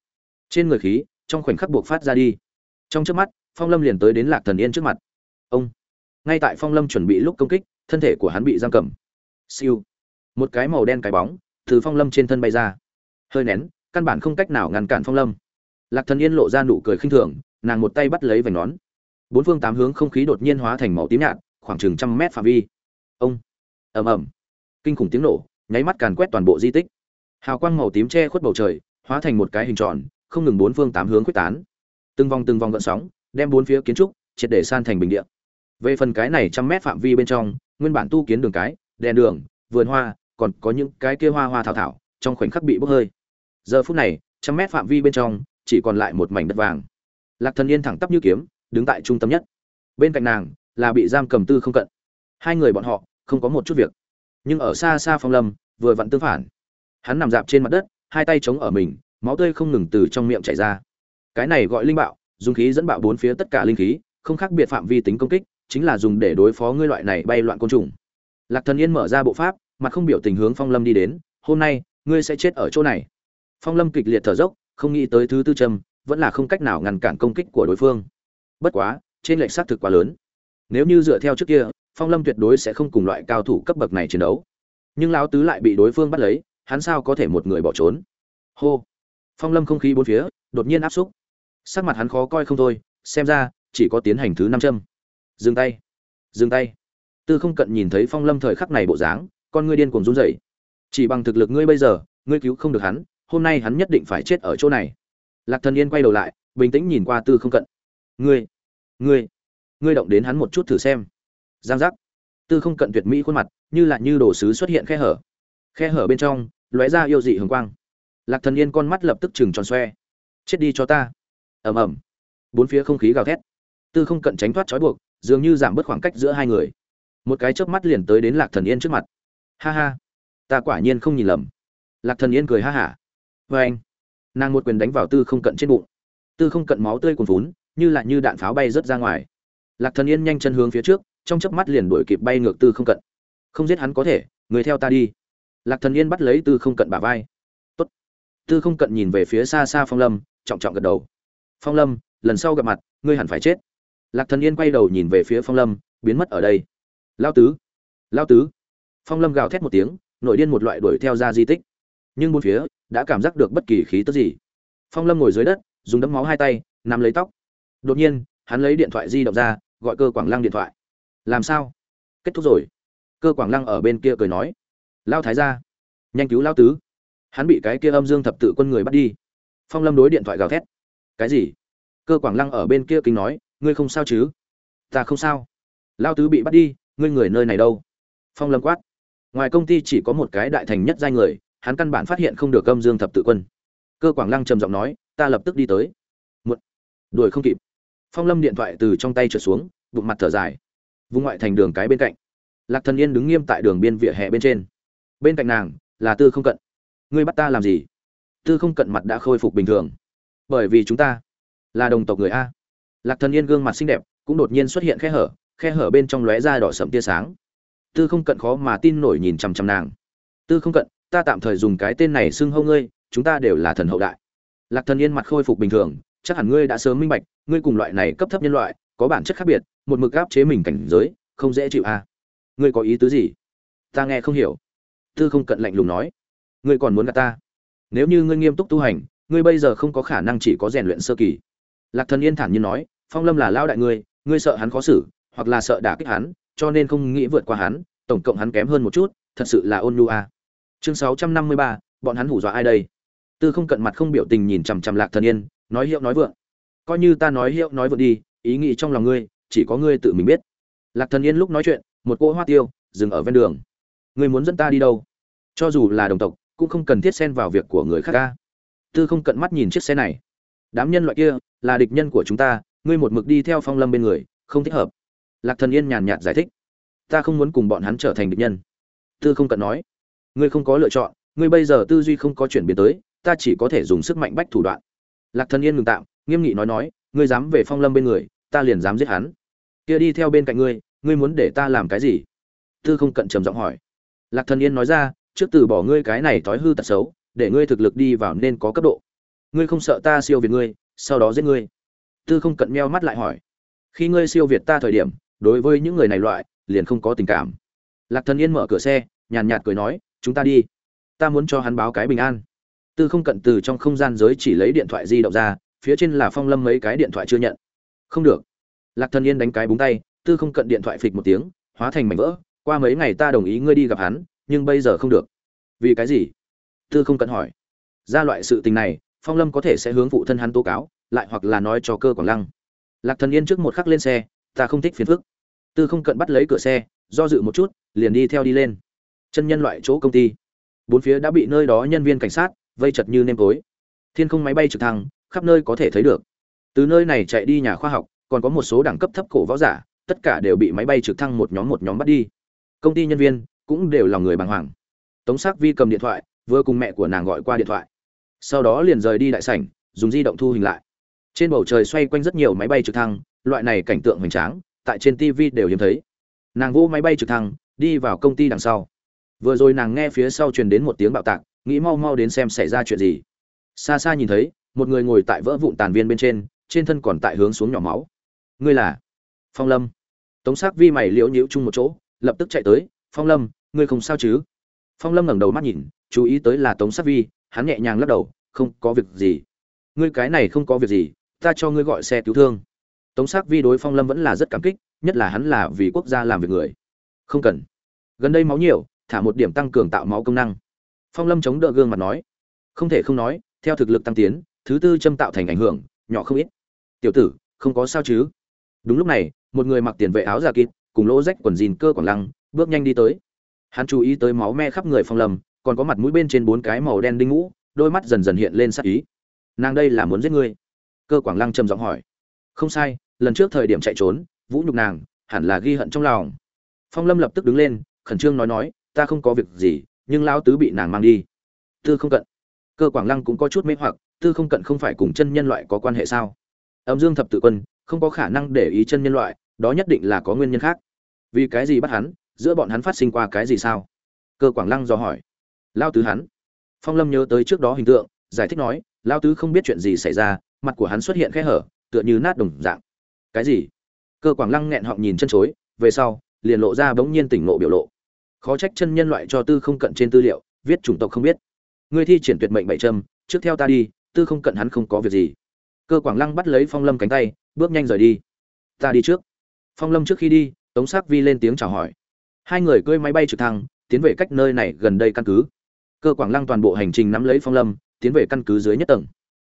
Trên người khí, trong khoảnh khắc buộc phát ra đi. Trong trước mắt, phong lâm liền tới đến lạc thần yên trước mặt. Ông. Ngay tại phong lâm chuẩn bị lúc công kích, thân thể của hắn bị giam cầm. Siêu. Một cái màu đen cái bóng từ phong lâm trên thân bay ra. Hơi nén, căn bản không cách nào ngăn cản phong lâm lạc thần yên lộ ra nụ cười khinh thường, nàng một tay bắt lấy vành nón. Bốn phương tám hướng không khí đột nhiên hóa thành màu tím nhạt, khoảng chừng trăm mét phạm vi. Ông! Ầm ầm. Kinh khủng tiếng nổ, nháy mắt càn quét toàn bộ di tích. Hào quang màu tím che khuất bầu trời, hóa thành một cái hình tròn, không ngừng bốn phương tám hướng quyết tán. Từng vòng từng vòng gợn sóng, đem bốn phía kiến trúc triệt để san thành bình địa. Về phần cái này trăm mét phạm vi bên trong, nguyên bản tu kiến đường cái, đèn đường, vườn hoa, còn có những cái kia hoa hoa thảo thảo, trong khoảnh khắc bị bốc hơi. Giờ phút này, trăm mét phạm vi bên trong chỉ còn lại một mảnh đất vàng. Lạc thần yên thẳng tắp như kiếm, đứng tại trung tâm nhất. Bên cạnh nàng là bị giam cầm tư không cận. Hai người bọn họ không có một chút việc. Nhưng ở xa xa phong lâm, vừa vặn tương phản. Hắn nằm dạp trên mặt đất, hai tay chống ở mình, máu tươi không ngừng từ trong miệng chảy ra. Cái này gọi linh bạo, dùng khí dẫn bạo bốn phía tất cả linh khí, không khác biệt phạm vi tính công kích, chính là dùng để đối phó ngươi loại này bay loạn côn trùng. Lạc thần yên mở ra bộ pháp, mặt không biểu tình hướng phong lâm đi đến, hôm nay, ngươi sẽ chết ở chỗ này. Phong lâm kịch liệt thở dốc không nghĩ tới thứ tư châm, vẫn là không cách nào ngăn cản công kích của đối phương. Bất quá, trên lệch xác thực quá lớn. Nếu như dựa theo trước kia, phong lâm tuyệt đối sẽ không cùng loại cao thủ cấp bậc này chiến đấu. Nhưng lão tứ lại bị đối phương bắt lấy, hắn sao có thể một người bỏ trốn? Hô! Phong lâm không khí bốn phía, đột nhiên áp xúc. Sắc mặt hắn khó coi không thôi, xem ra, chỉ có tiến hành thứ năm châm. Dừng tay! Dừng tay! Tư không cận nhìn thấy phong lâm thời khắc này bộ dáng, con ngươi điên cuồng run rẩy. Chỉ bằng thực lực ngươi bây giờ, ngươi cứu không được hắn hôm nay hắn nhất định phải chết ở chỗ này. Lạc thần yên quay đầu lại, bình tĩnh nhìn qua tư không cận. Ngươi ngươi ngươi động đến hắn một chút thử xem. Giang giác. Tư không cận tuyệt mỹ khuôn mặt, như là như đồ sứ xuất hiện khe hở. Khe hở bên trong, lóe ra yêu dị hường quang. Lạc thần yên con mắt lập tức chừng tròn xoe. Chết đi cho ta. Ầm ầm. Bốn phía không khí gào thét. Tư không cận tránh thoát trói buộc, dường như giảm bớt khoảng cách giữa hai người. Một cái chớp mắt liền tới đến lạc thần yên trước mặt. Ha ha. Ta quả nhiên không nhìn lầm. Lạc thần yên cười ha hả vê anh, nàng một quyền đánh vào tư không cận trên bụng. Tư không cận máu tươi cuồn vún như là như đạn pháo bay rớt ra ngoài. Lạc thần yên nhanh chân hướng phía trước, trong chớp mắt liền đuổi kịp bay ngược tư không cận. Không giết hắn có thể, người theo ta đi. Lạc thần yên bắt lấy tư không cận bả vai. Tốt. tư không cận nhìn về phía xa xa phong lâm, trọng trọng gật đầu. Phong lâm, lần sau gặp mặt, ngươi hẳn phải chết. Lạc thần yên quay đầu nhìn về phía phong lâm, biến mất ở đây. Lao tứ. Lao tứ. Phong lâm gào thét một tiếng, nội điên một loại đuổi theo ra di tích. Nhưng bốn phía đã cảm giác được bất kỳ khí tức gì. Phong lâm ngồi dưới đất, dùng đấm máu hai tay, nắm lấy tóc. Đột nhiên, hắn lấy điện thoại di động ra, gọi cơ quảng lăng điện thoại. Làm sao? Kết thúc rồi. Cơ quảng lăng ở bên kia cười nói. Lao thái gia, nhanh cứu lao tứ. Hắn bị cái kia âm dương thập tự quân người bắt đi. Phong lâm đối điện thoại gào thét. Cái gì? Cơ quảng lăng ở bên kia kính nói. Ngươi không sao chứ? Ta không sao. Lao tứ bị bắt đi, ngươi người nơi này đâu? Phong lâm quát. Ngoài công ty chỉ có một cái đại thành nhất giai người hắn căn bản phát hiện không được âm dương thập tự quân. Cơ quảng lăng trầm giọng nói, ta lập tức đi tới. Một đuổi không kịp. Phong lâm điện thoại từ trong tay trượt xuống, bụng mặt thở dài. Vùng ngoại thành đường cái bên cạnh. Lạc thần yên đứng nghiêm tại đường biên vỉa hè bên trên. Bên cạnh nàng, là tư không cận. Ngươi bắt ta làm gì? Tư không cận mặt đã khôi phục bình thường. Bởi vì chúng ta là đồng tộc người a. Lạc thần yên gương mặt xinh đẹp, cũng đột nhiên xuất hiện khe hở khe hở bên trong lóe ra đỏ sậm tia sáng. Tư không cận khó mà tin nổi nhìn chằm chằm nàng. Tư không cận ta tạm thời dùng cái tên này xưng hô ngươi, chúng ta đều là thần hậu đại. Lạc thần yên mặt khôi phục bình thường, chắc hẳn ngươi đã sớm minh bạch, ngươi cùng loại này cấp thấp nhân loại, có bản chất khác biệt, một mực áp chế mình cảnh giới, không dễ chịu à? ngươi có ý tứ gì? Ta nghe không hiểu. Tư không cận lạnh lùng nói. Ngươi còn muốn gặp ta? Nếu như ngươi nghiêm túc tu hành, ngươi bây giờ không có khả năng chỉ có rèn luyện sơ kỳ. Lạc thần yên thản nhiên nói, phong lâm là lao đại ngươi ngươi sợ hắn khó xử, hoặc là sợ đả kích hắn, cho nên không nghĩ vượt qua hắn, tổng cộng hắn kém hơn một chút, thật sự là ôn nhu à? Chương sáu trăm năm mươi ba, bọn hắn hủ dọa ai đây? Tư không cận mặt không biểu tình nhìn chằm chằm lạc thần yên, nói hiệu nói vượng. Coi như ta nói hiệu nói vượng đi, ý nghĩ trong lòng ngươi, chỉ có ngươi tự mình biết. Lạc thần yên lúc nói chuyện, một cô hoa tiêu dừng ở ven đường. Ngươi muốn dẫn ta đi đâu? Cho dù là đồng tộc, cũng không cần thiết xen vào việc của người khác ca. Tư không cận mắt nhìn chiếc xe này. Đám nhân loại kia là địch nhân của chúng ta, ngươi một mực đi theo phong lâm bên người, không thích hợp. Lạc thần yên nhàn nhạt giải thích. Ta không muốn cùng bọn hắn trở thành địch nhân. Tư không cận nói ngươi không có lựa chọn, ngươi bây giờ tư duy không có chuyển biến tới, ta chỉ có thể dùng sức mạnh bách thủ đoạn. Lạc thần yên ngừng tạm, nghiêm nghị nói nói, ngươi dám về phong lâm bên người, ta liền dám giết hắn. Kia đi theo bên cạnh ngươi ngươi muốn để ta làm cái gì? Tư không cận trầm giọng hỏi. Lạc thần yên nói ra, trước từ bỏ ngươi cái này thói hư tật xấu, để ngươi thực lực đi vào nên có cấp độ. Ngươi không sợ ta siêu việt ngươi, sau đó giết ngươi? Tư không cận meo mắt lại hỏi. Khi ngươi siêu việt ta thời điểm, đối với những người này loại, liền không có tình cảm. Lạc thần yên mở cửa xe, nhàn nhạt cười nói chúng ta đi. Ta muốn cho hắn báo cái bình an. Tư không cận từ trong không gian giới chỉ lấy điện thoại di động ra, phía trên là phong lâm mấy cái điện thoại chưa nhận. Không được. Lạc thần yên đánh cái búng tay, tư không cận điện thoại phịch một tiếng, hóa thành mảnh vỡ, qua mấy ngày ta đồng ý ngươi đi gặp hắn, nhưng bây giờ không được. Vì cái gì? Tư không cận hỏi. Ra loại sự tình này, phong lâm có thể sẽ hướng phụ thân hắn tố cáo, lại hoặc là nói cho cơ quảng lăng. Lạc thần yên trước một khắc lên xe, ta không thích phiền phức. Tư không cận bắt lấy cửa xe, do dự một chút, liền đi theo đi lên chân nhân loại chỗ công ty. Bốn phía đã bị nơi đó nhân viên cảnh sát vây chật như nêm tối. Thiên không máy bay trực thăng khắp nơi có thể thấy được. Từ nơi này chạy đi nhà khoa học, còn có một số đẳng cấp thấp cổ võ giả, tất cả đều bị máy bay trực thăng một nhóm một nhóm bắt đi. Công ty nhân viên cũng đều là người bàng hoàng. Tống sắc vi cầm điện thoại, vừa cùng mẹ của nàng gọi qua điện thoại. Sau đó liền rời đi đại sảnh, dùng di động thu hình lại. Trên bầu trời xoay quanh rất nhiều máy bay trực thăng, loại này cảnh tượng hoành tráng, tại trên tv đều hiếm thấy. Nàng vô máy bay trực thăng, đi vào công ty đằng sau vừa rồi nàng nghe phía sau truyền đến một tiếng bạo tạc, nghĩ mau mau đến xem xảy ra chuyện gì. Xa xa nhìn thấy, một người ngồi tại vỡ vụn tàn viên bên trên trên thân còn tại hướng xuống nhỏ máu. Ngươi là? Phong lâm. Tống sắc vi mày liễu nhiễu chung một chỗ, lập tức chạy tới, phong lâm, ngươi không sao chứ? Phong lâm ngẩng đầu mắt nhìn, chú ý tới là tống sắc vi, hắn nhẹ nhàng lắc đầu, không có việc gì. Ngươi cái này không có việc gì, ta cho ngươi gọi xe cứu thương. Tống sắc vi đối phong lâm vẫn là rất cảm kích, nhất là hắn là vì quốc gia làm việc người. Không cần. Gần đây máu nhiều thả một điểm tăng cường tạo máu công năng. Phong lâm chống đỡ gương mặt nói, không thể không nói, theo thực lực tăng tiến, thứ tư châm tạo thành ảnh hưởng, nhỏ không ít. Tiểu tử, không có sao chứ? Đúng lúc này, một người mặc tiền vệ áo giả kịt, cùng lỗ rách quần jean cơ quảng lăng, bước nhanh đi tới. Hắn chú ý tới máu me khắp người phong lâm, còn có mặt mũi bên trên bốn cái màu đen đinh ngũ, đôi mắt dần dần hiện lên sắc ý. Nàng đây là muốn giết ngươi? Cơ quảng lăng trầm giọng hỏi. Không sai, lần trước thời điểm chạy trốn, vũ nhục nàng, hẳn là ghi hận trong lòng. Phong lâm lập tức đứng lên, khẩn trương nói nói ta không có việc gì, nhưng lão tứ bị nàng mang đi. Tư không cận. Cơ quảng lăng cũng có chút mê hoặc, tư không cận không phải cùng chân nhân loại có quan hệ sao? Âm dương thập tự quân, không có khả năng để ý chân nhân loại, đó nhất định là có nguyên nhân khác. Vì cái gì bắt hắn, giữa bọn hắn phát sinh qua cái gì sao? Cơ quảng lăng do hỏi. Lao tứ hắn. Phong lâm nhớ tới trước đó hình tượng, giải thích nói lao tứ không biết chuyện gì xảy ra, mặt của hắn xuất hiện khe hở, tựa như nát đồng dạng. Cái gì? Cơ quảng lăng nghẹn họng nhìn chân chối, về sau, liền lộ ra bỗng nhiên tỉnh ngộ biểu lộ khó trách chân nhân loại cho tư không cận trên tư liệu, viết chủng tộc không biết. Ngươi thi triển tuyệt mệnh bảy trâm trước theo ta đi, tư không cận hắn không có việc gì. Cơ quảng lăng bắt lấy phong lâm cánh tay, bước nhanh rời đi. Ta đi trước. Phong lâm trước khi đi, tống sắc vi lên tiếng chào hỏi. Hai người cưỡi máy bay trực thăng, tiến về cách nơi này gần đây căn cứ. Cơ quảng lăng toàn bộ hành trình nắm lấy phong lâm, tiến về căn cứ dưới nhất tầng.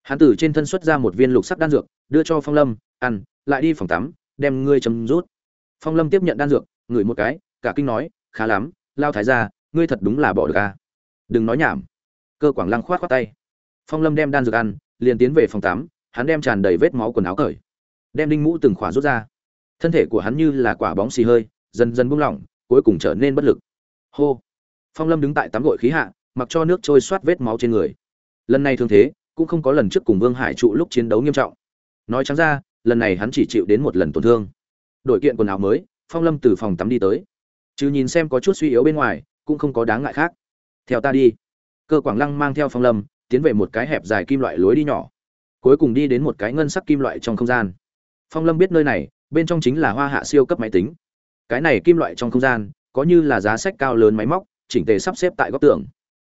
Hắn từ trên thân xuất ra một viên lục sắc đan dược, đưa cho phong lâm, ăn, lại đi phòng tắm, đem ngươi chấm rút. Phong lâm tiếp nhận đan dược, ngửi một cái, cả kinh nói khá lắm, lao thái ra ngươi thật đúng là bỏ được à. đừng nói nhảm. Cơ quảng lăng khoát khoát tay. Phong lâm đem đan dược ăn, liền tiến về phòng tắm, hắn đem tràn đầy vết máu quần áo cởi. Đem đinh mũ từng khỏa rút ra. Thân thể của hắn như là quả bóng xì hơi, dần dần buông lỏng, cuối cùng trở nên bất lực. Hô. Phong lâm đứng tại tắm gội khí hạ, mặc cho nước trôi soát vết máu trên người. Lần này thương thế, cũng không có lần trước cùng vương hải trụ lúc chiến đấu nghiêm trọng. Nói trắng ra, lần này hắn chỉ chịu đến một lần tổn thương. Đổi kiện quần áo mới, phong lâm từ phòng tắm đi tới chứ nhìn xem có chút suy yếu bên ngoài, cũng không có đáng ngại khác. Theo ta đi. Cơ quảng lăng mang theo phong lâm, tiến về một cái hẹp dài kim loại lối đi nhỏ. Cuối cùng đi đến một cái ngân sắc kim loại trong không gian. Phong lâm biết nơi này, bên trong chính là hoa hạ siêu cấp máy tính. Cái này kim loại trong không gian, có như là giá sách cao lớn máy móc, chỉnh tề sắp xếp tại góc tường.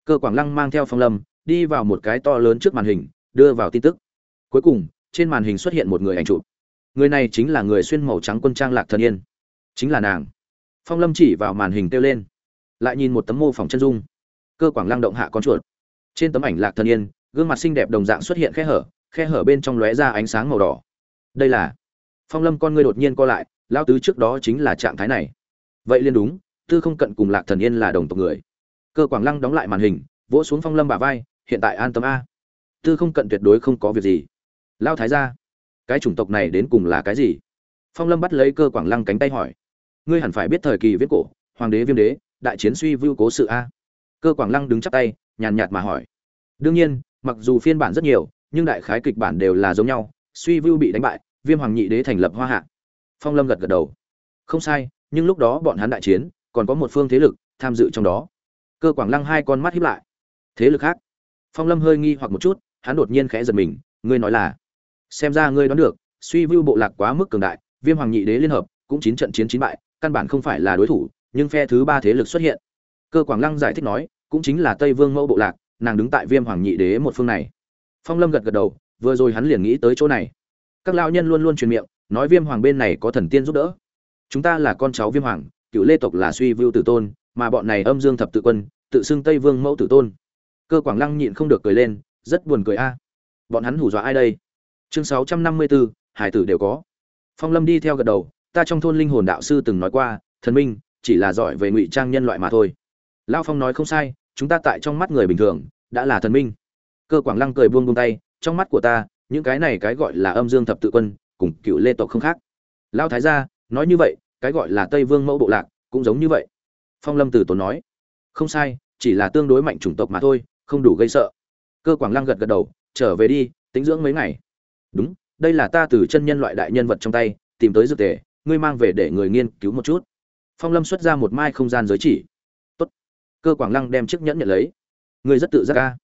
Cơ quảng lăng mang theo phong lâm, đi vào một cái to lớn trước màn hình, đưa vào tin tức. Cuối cùng, trên màn hình xuất hiện một người ảnh chụp. Người này chính là người xuyên màu trắng quân trang lạc thần yên. Chính là nàng phong lâm chỉ vào màn hình kêu lên, lại nhìn một tấm mô phỏng chân dung. Cơ quảng lăng động hạ con chuột. Trên tấm ảnh lạc thần yên, gương mặt xinh đẹp đồng dạng xuất hiện khe hở khe hở bên trong lóe ra ánh sáng màu đỏ. Đây là phong lâm con ngươi đột nhiên co lại lao tứ trước đó chính là trạng thái này. Vậy liền đúng, tư không cận cùng lạc thần yên là đồng tộc người. Cơ quảng lăng đóng lại màn hình, vỗ xuống phong lâm bả vai, hiện tại an tâm a. Tư không cận tuyệt đối không có việc gì. Lao thái ra cái chủng tộc này đến cùng là cái gì? Phong lâm bắt lấy cơ quảng lăng cánh tay hỏi ngươi hẳn phải biết thời kỳ viết cổ, hoàng đế viêm đế, đại chiến suy vưu cố sự a. Cơ quảng lăng đứng chắp tay, nhàn nhạt mà hỏi. Đương nhiên, mặc dù phiên bản rất nhiều, nhưng đại khái kịch bản đều là giống nhau, suy vưu bị đánh bại, viêm hoàng nhị đế thành lập hoa hạ. Phong lâm gật gật đầu. Không sai, nhưng lúc đó bọn hắn đại chiến, còn có một phương thế lực tham dự trong đó. Cơ quảng lăng hai con mắt hiếp lại. Thế lực khác? Phong lâm hơi nghi hoặc một chút, hắn đột nhiên khẽ giật mình, ngươi nói là? Xem ra ngươi đoán được, suy vưu bộ lạc quá mức cường đại, viêm hoàng nhị đế liên hợp, cũng chín trận chiến chín bại căn bản không phải là đối thủ, nhưng phe thứ ba thế lực xuất hiện. Cơ quảng lăng giải thích nói, cũng chính là tây vương mẫu bộ lạc, nàng đứng tại viêm hoàng nhị đế một phương này. Phong lâm gật gật đầu, vừa rồi hắn liền nghĩ tới chỗ này. Các lão nhân luôn luôn truyền miệng, nói viêm hoàng bên này có thần tiên giúp đỡ. Chúng ta là con cháu viêm hoàng cựu lê tộc là suy vưu tử tôn, mà bọn này âm dương thập tự quân, tự xưng tây vương mẫu tử tôn. Cơ quảng lăng nhịn không được cười lên, rất buồn cười a. Bọn hắn hù dọa ai đây? Chương sáu trăm năm mươi bốn, hải tử đều có. Phong lâm đi theo gật đầu ta trong thôn linh hồn đạo sư từng nói qua, thần minh chỉ là giỏi về ngụy trang nhân loại mà thôi. Lao phong nói không sai, chúng ta tại trong mắt người bình thường, đã là thần minh. Cơ quảng lăng cười buông buông tay, trong mắt của ta, những cái này cái gọi là âm dương thập tự quân, cùng cựu lê tộc không khác. Lao thái gia, nói như vậy, cái gọi là tây vương mẫu bộ lạc, cũng giống như vậy. Phong lâm từ tốn nói, không sai, chỉ là tương đối mạnh chủng tộc mà thôi, không đủ gây sợ. Cơ quảng lăng gật gật đầu, trở về đi tính dưỡng mấy ngày. Đúng, đây là ta từ chân nhân loại đại nhân vật trong tay, tìm tới dược tề ngươi mang về để người nghiên cứu một chút. Phong lâm xuất ra một mai không gian giới chỉ. Tốt. cơ quảng lăng đem chiếc nhẫn nhận lấy. Ngươi rất tự giác ca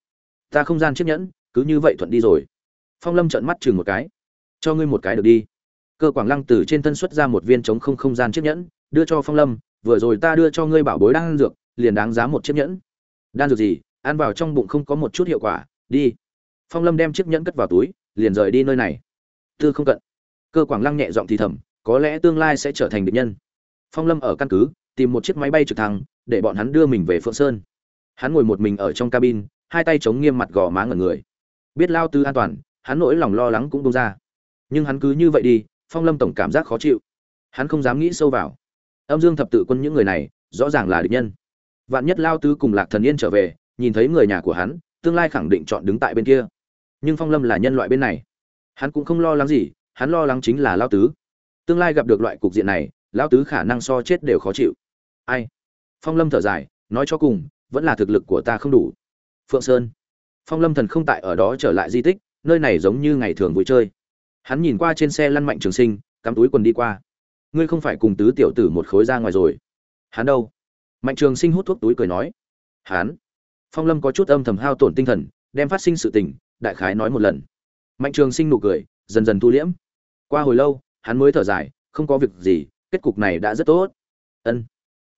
ta không gian chiếc nhẫn, cứ như vậy thuận đi rồi. Phong lâm trợn mắt chừng một cái. Cho ngươi một cái được đi. Cơ quảng lăng từ trên thân xuất ra một viên chống không không gian chiếc nhẫn, đưa cho phong lâm, vừa rồi ta đưa cho ngươi bảo bối đan dược, liền đáng giá một chiếc nhẫn. Đan dược gì? Ăn vào trong bụng không có một chút hiệu quả, đi. Phong lâm đem chiếc nhẫn cất vào túi, liền rời đi nơi này. Tư không cận. Cơ quảng lăng nhẹ giọng thì thầm có lẽ tương lai sẽ trở thành địch nhân. Phong lâm ở căn cứ, tìm một chiếc máy bay trực thăng, để bọn hắn đưa mình về phượng sơn. Hắn ngồi một mình ở trong cabin, hai tay chống nghiêm mặt gò má ngẩn người. Biết lao tư an toàn, hắn nỗi lòng lo lắng cũng bông ra. Nhưng hắn cứ như vậy đi, phong lâm tổng cảm giác khó chịu. Hắn không dám nghĩ sâu vào. Âm dương thập tự quân những người này, rõ ràng là địch nhân. Vạn nhất lao tư cùng lạc thần yên trở về, nhìn thấy người nhà của hắn, tương lai khẳng định chọn đứng tại bên kia. Nhưng phong lâm là nhân loại bên này. Hắn cũng không lo lắng gì, hắn lo lắng chính là lao tứ tương lai gặp được loại cục diện này, lão tứ khả năng so chết đều khó chịu. Ai? Phong lâm thở dài, nói cho cùng, vẫn là thực lực của ta không đủ. Phượng sơn. Phong lâm thần không tại ở đó trở lại di tích, nơi này giống như ngày thường vui chơi. Hắn nhìn qua trên xe lăn mạnh trường sinh, cắm túi quần đi qua. Ngươi không phải cùng tứ tiểu tử một khối ra ngoài rồi. Hắn đâu? Mạnh trường sinh hút thuốc túi cười nói. Hắn. Phong lâm có chút âm thầm hao tổn tinh thần, đem phát sinh sự tình, đại khái nói một lần. Mạnh trường sinh nụ cười, dần dần thu liễm. Qua hồi lâu hắn mới thở dài, không có việc gì, kết cục này đã rất tốt. Ân.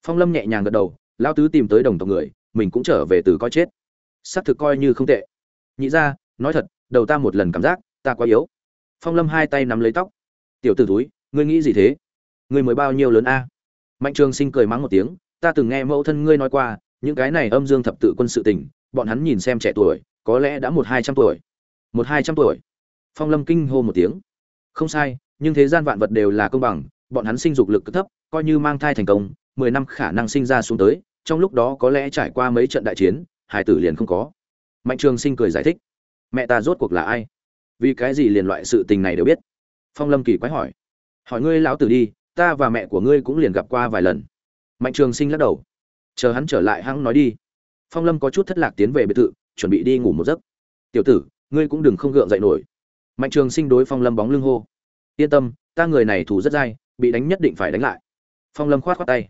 Phong lâm nhẹ nhàng gật đầu lao tứ tìm tới đồng tộc người, mình cũng trở về từ coi chết. Xác thực coi như không tệ. Nhị ra nói thật, đầu ta một lần cảm giác, ta quá yếu. Phong lâm hai tay nắm lấy tóc. Tiểu t ử túi ngươi nghĩ gì thế? Ngươi mới bao nhiêu lớn a? Mạnh trường sinh cười mắng một tiếng, ta từng nghe mẫu thân ngươi nói qua, những cái này âm dương thập tự quân sự tình, bọn hắn nhìn xem trẻ tuổi, có lẽ đã một hai trăm tuổi. Một hai trăm tuổi. Phong lâm kinh hô một tiếng. Không sai nhưng thế gian vạn vật đều là công bằng, bọn hắn sinh dục lực cực thấp, coi như mang thai thành công, mười năm khả năng sinh ra xuống tới, trong lúc đó có lẽ trải qua mấy trận đại chiến, hải tử liền không có. Mạnh trường sinh cười giải thích, mẹ ta rốt cuộc là ai? Vì cái gì liền loại sự tình này đều biết? Phong lâm kỳ quái hỏi hỏi ngươi lão tử đi, ta và mẹ của ngươi cũng liền gặp qua vài lần. Mạnh trường sinh lắc đầu, chờ hắn trở lại hắn nói đi. Phong lâm có chút thất lạc tiến về biệt thự, chuẩn bị đi ngủ một giấc. Tiểu tử, ngươi cũng đừng không gượng dậy nổi. Mạnh trường sinh đối phong lâm bóng lưng hô yên tâm, ta người này thủ rất dai, bị đánh nhất định phải đánh lại. Phong lâm khoát khoát tay.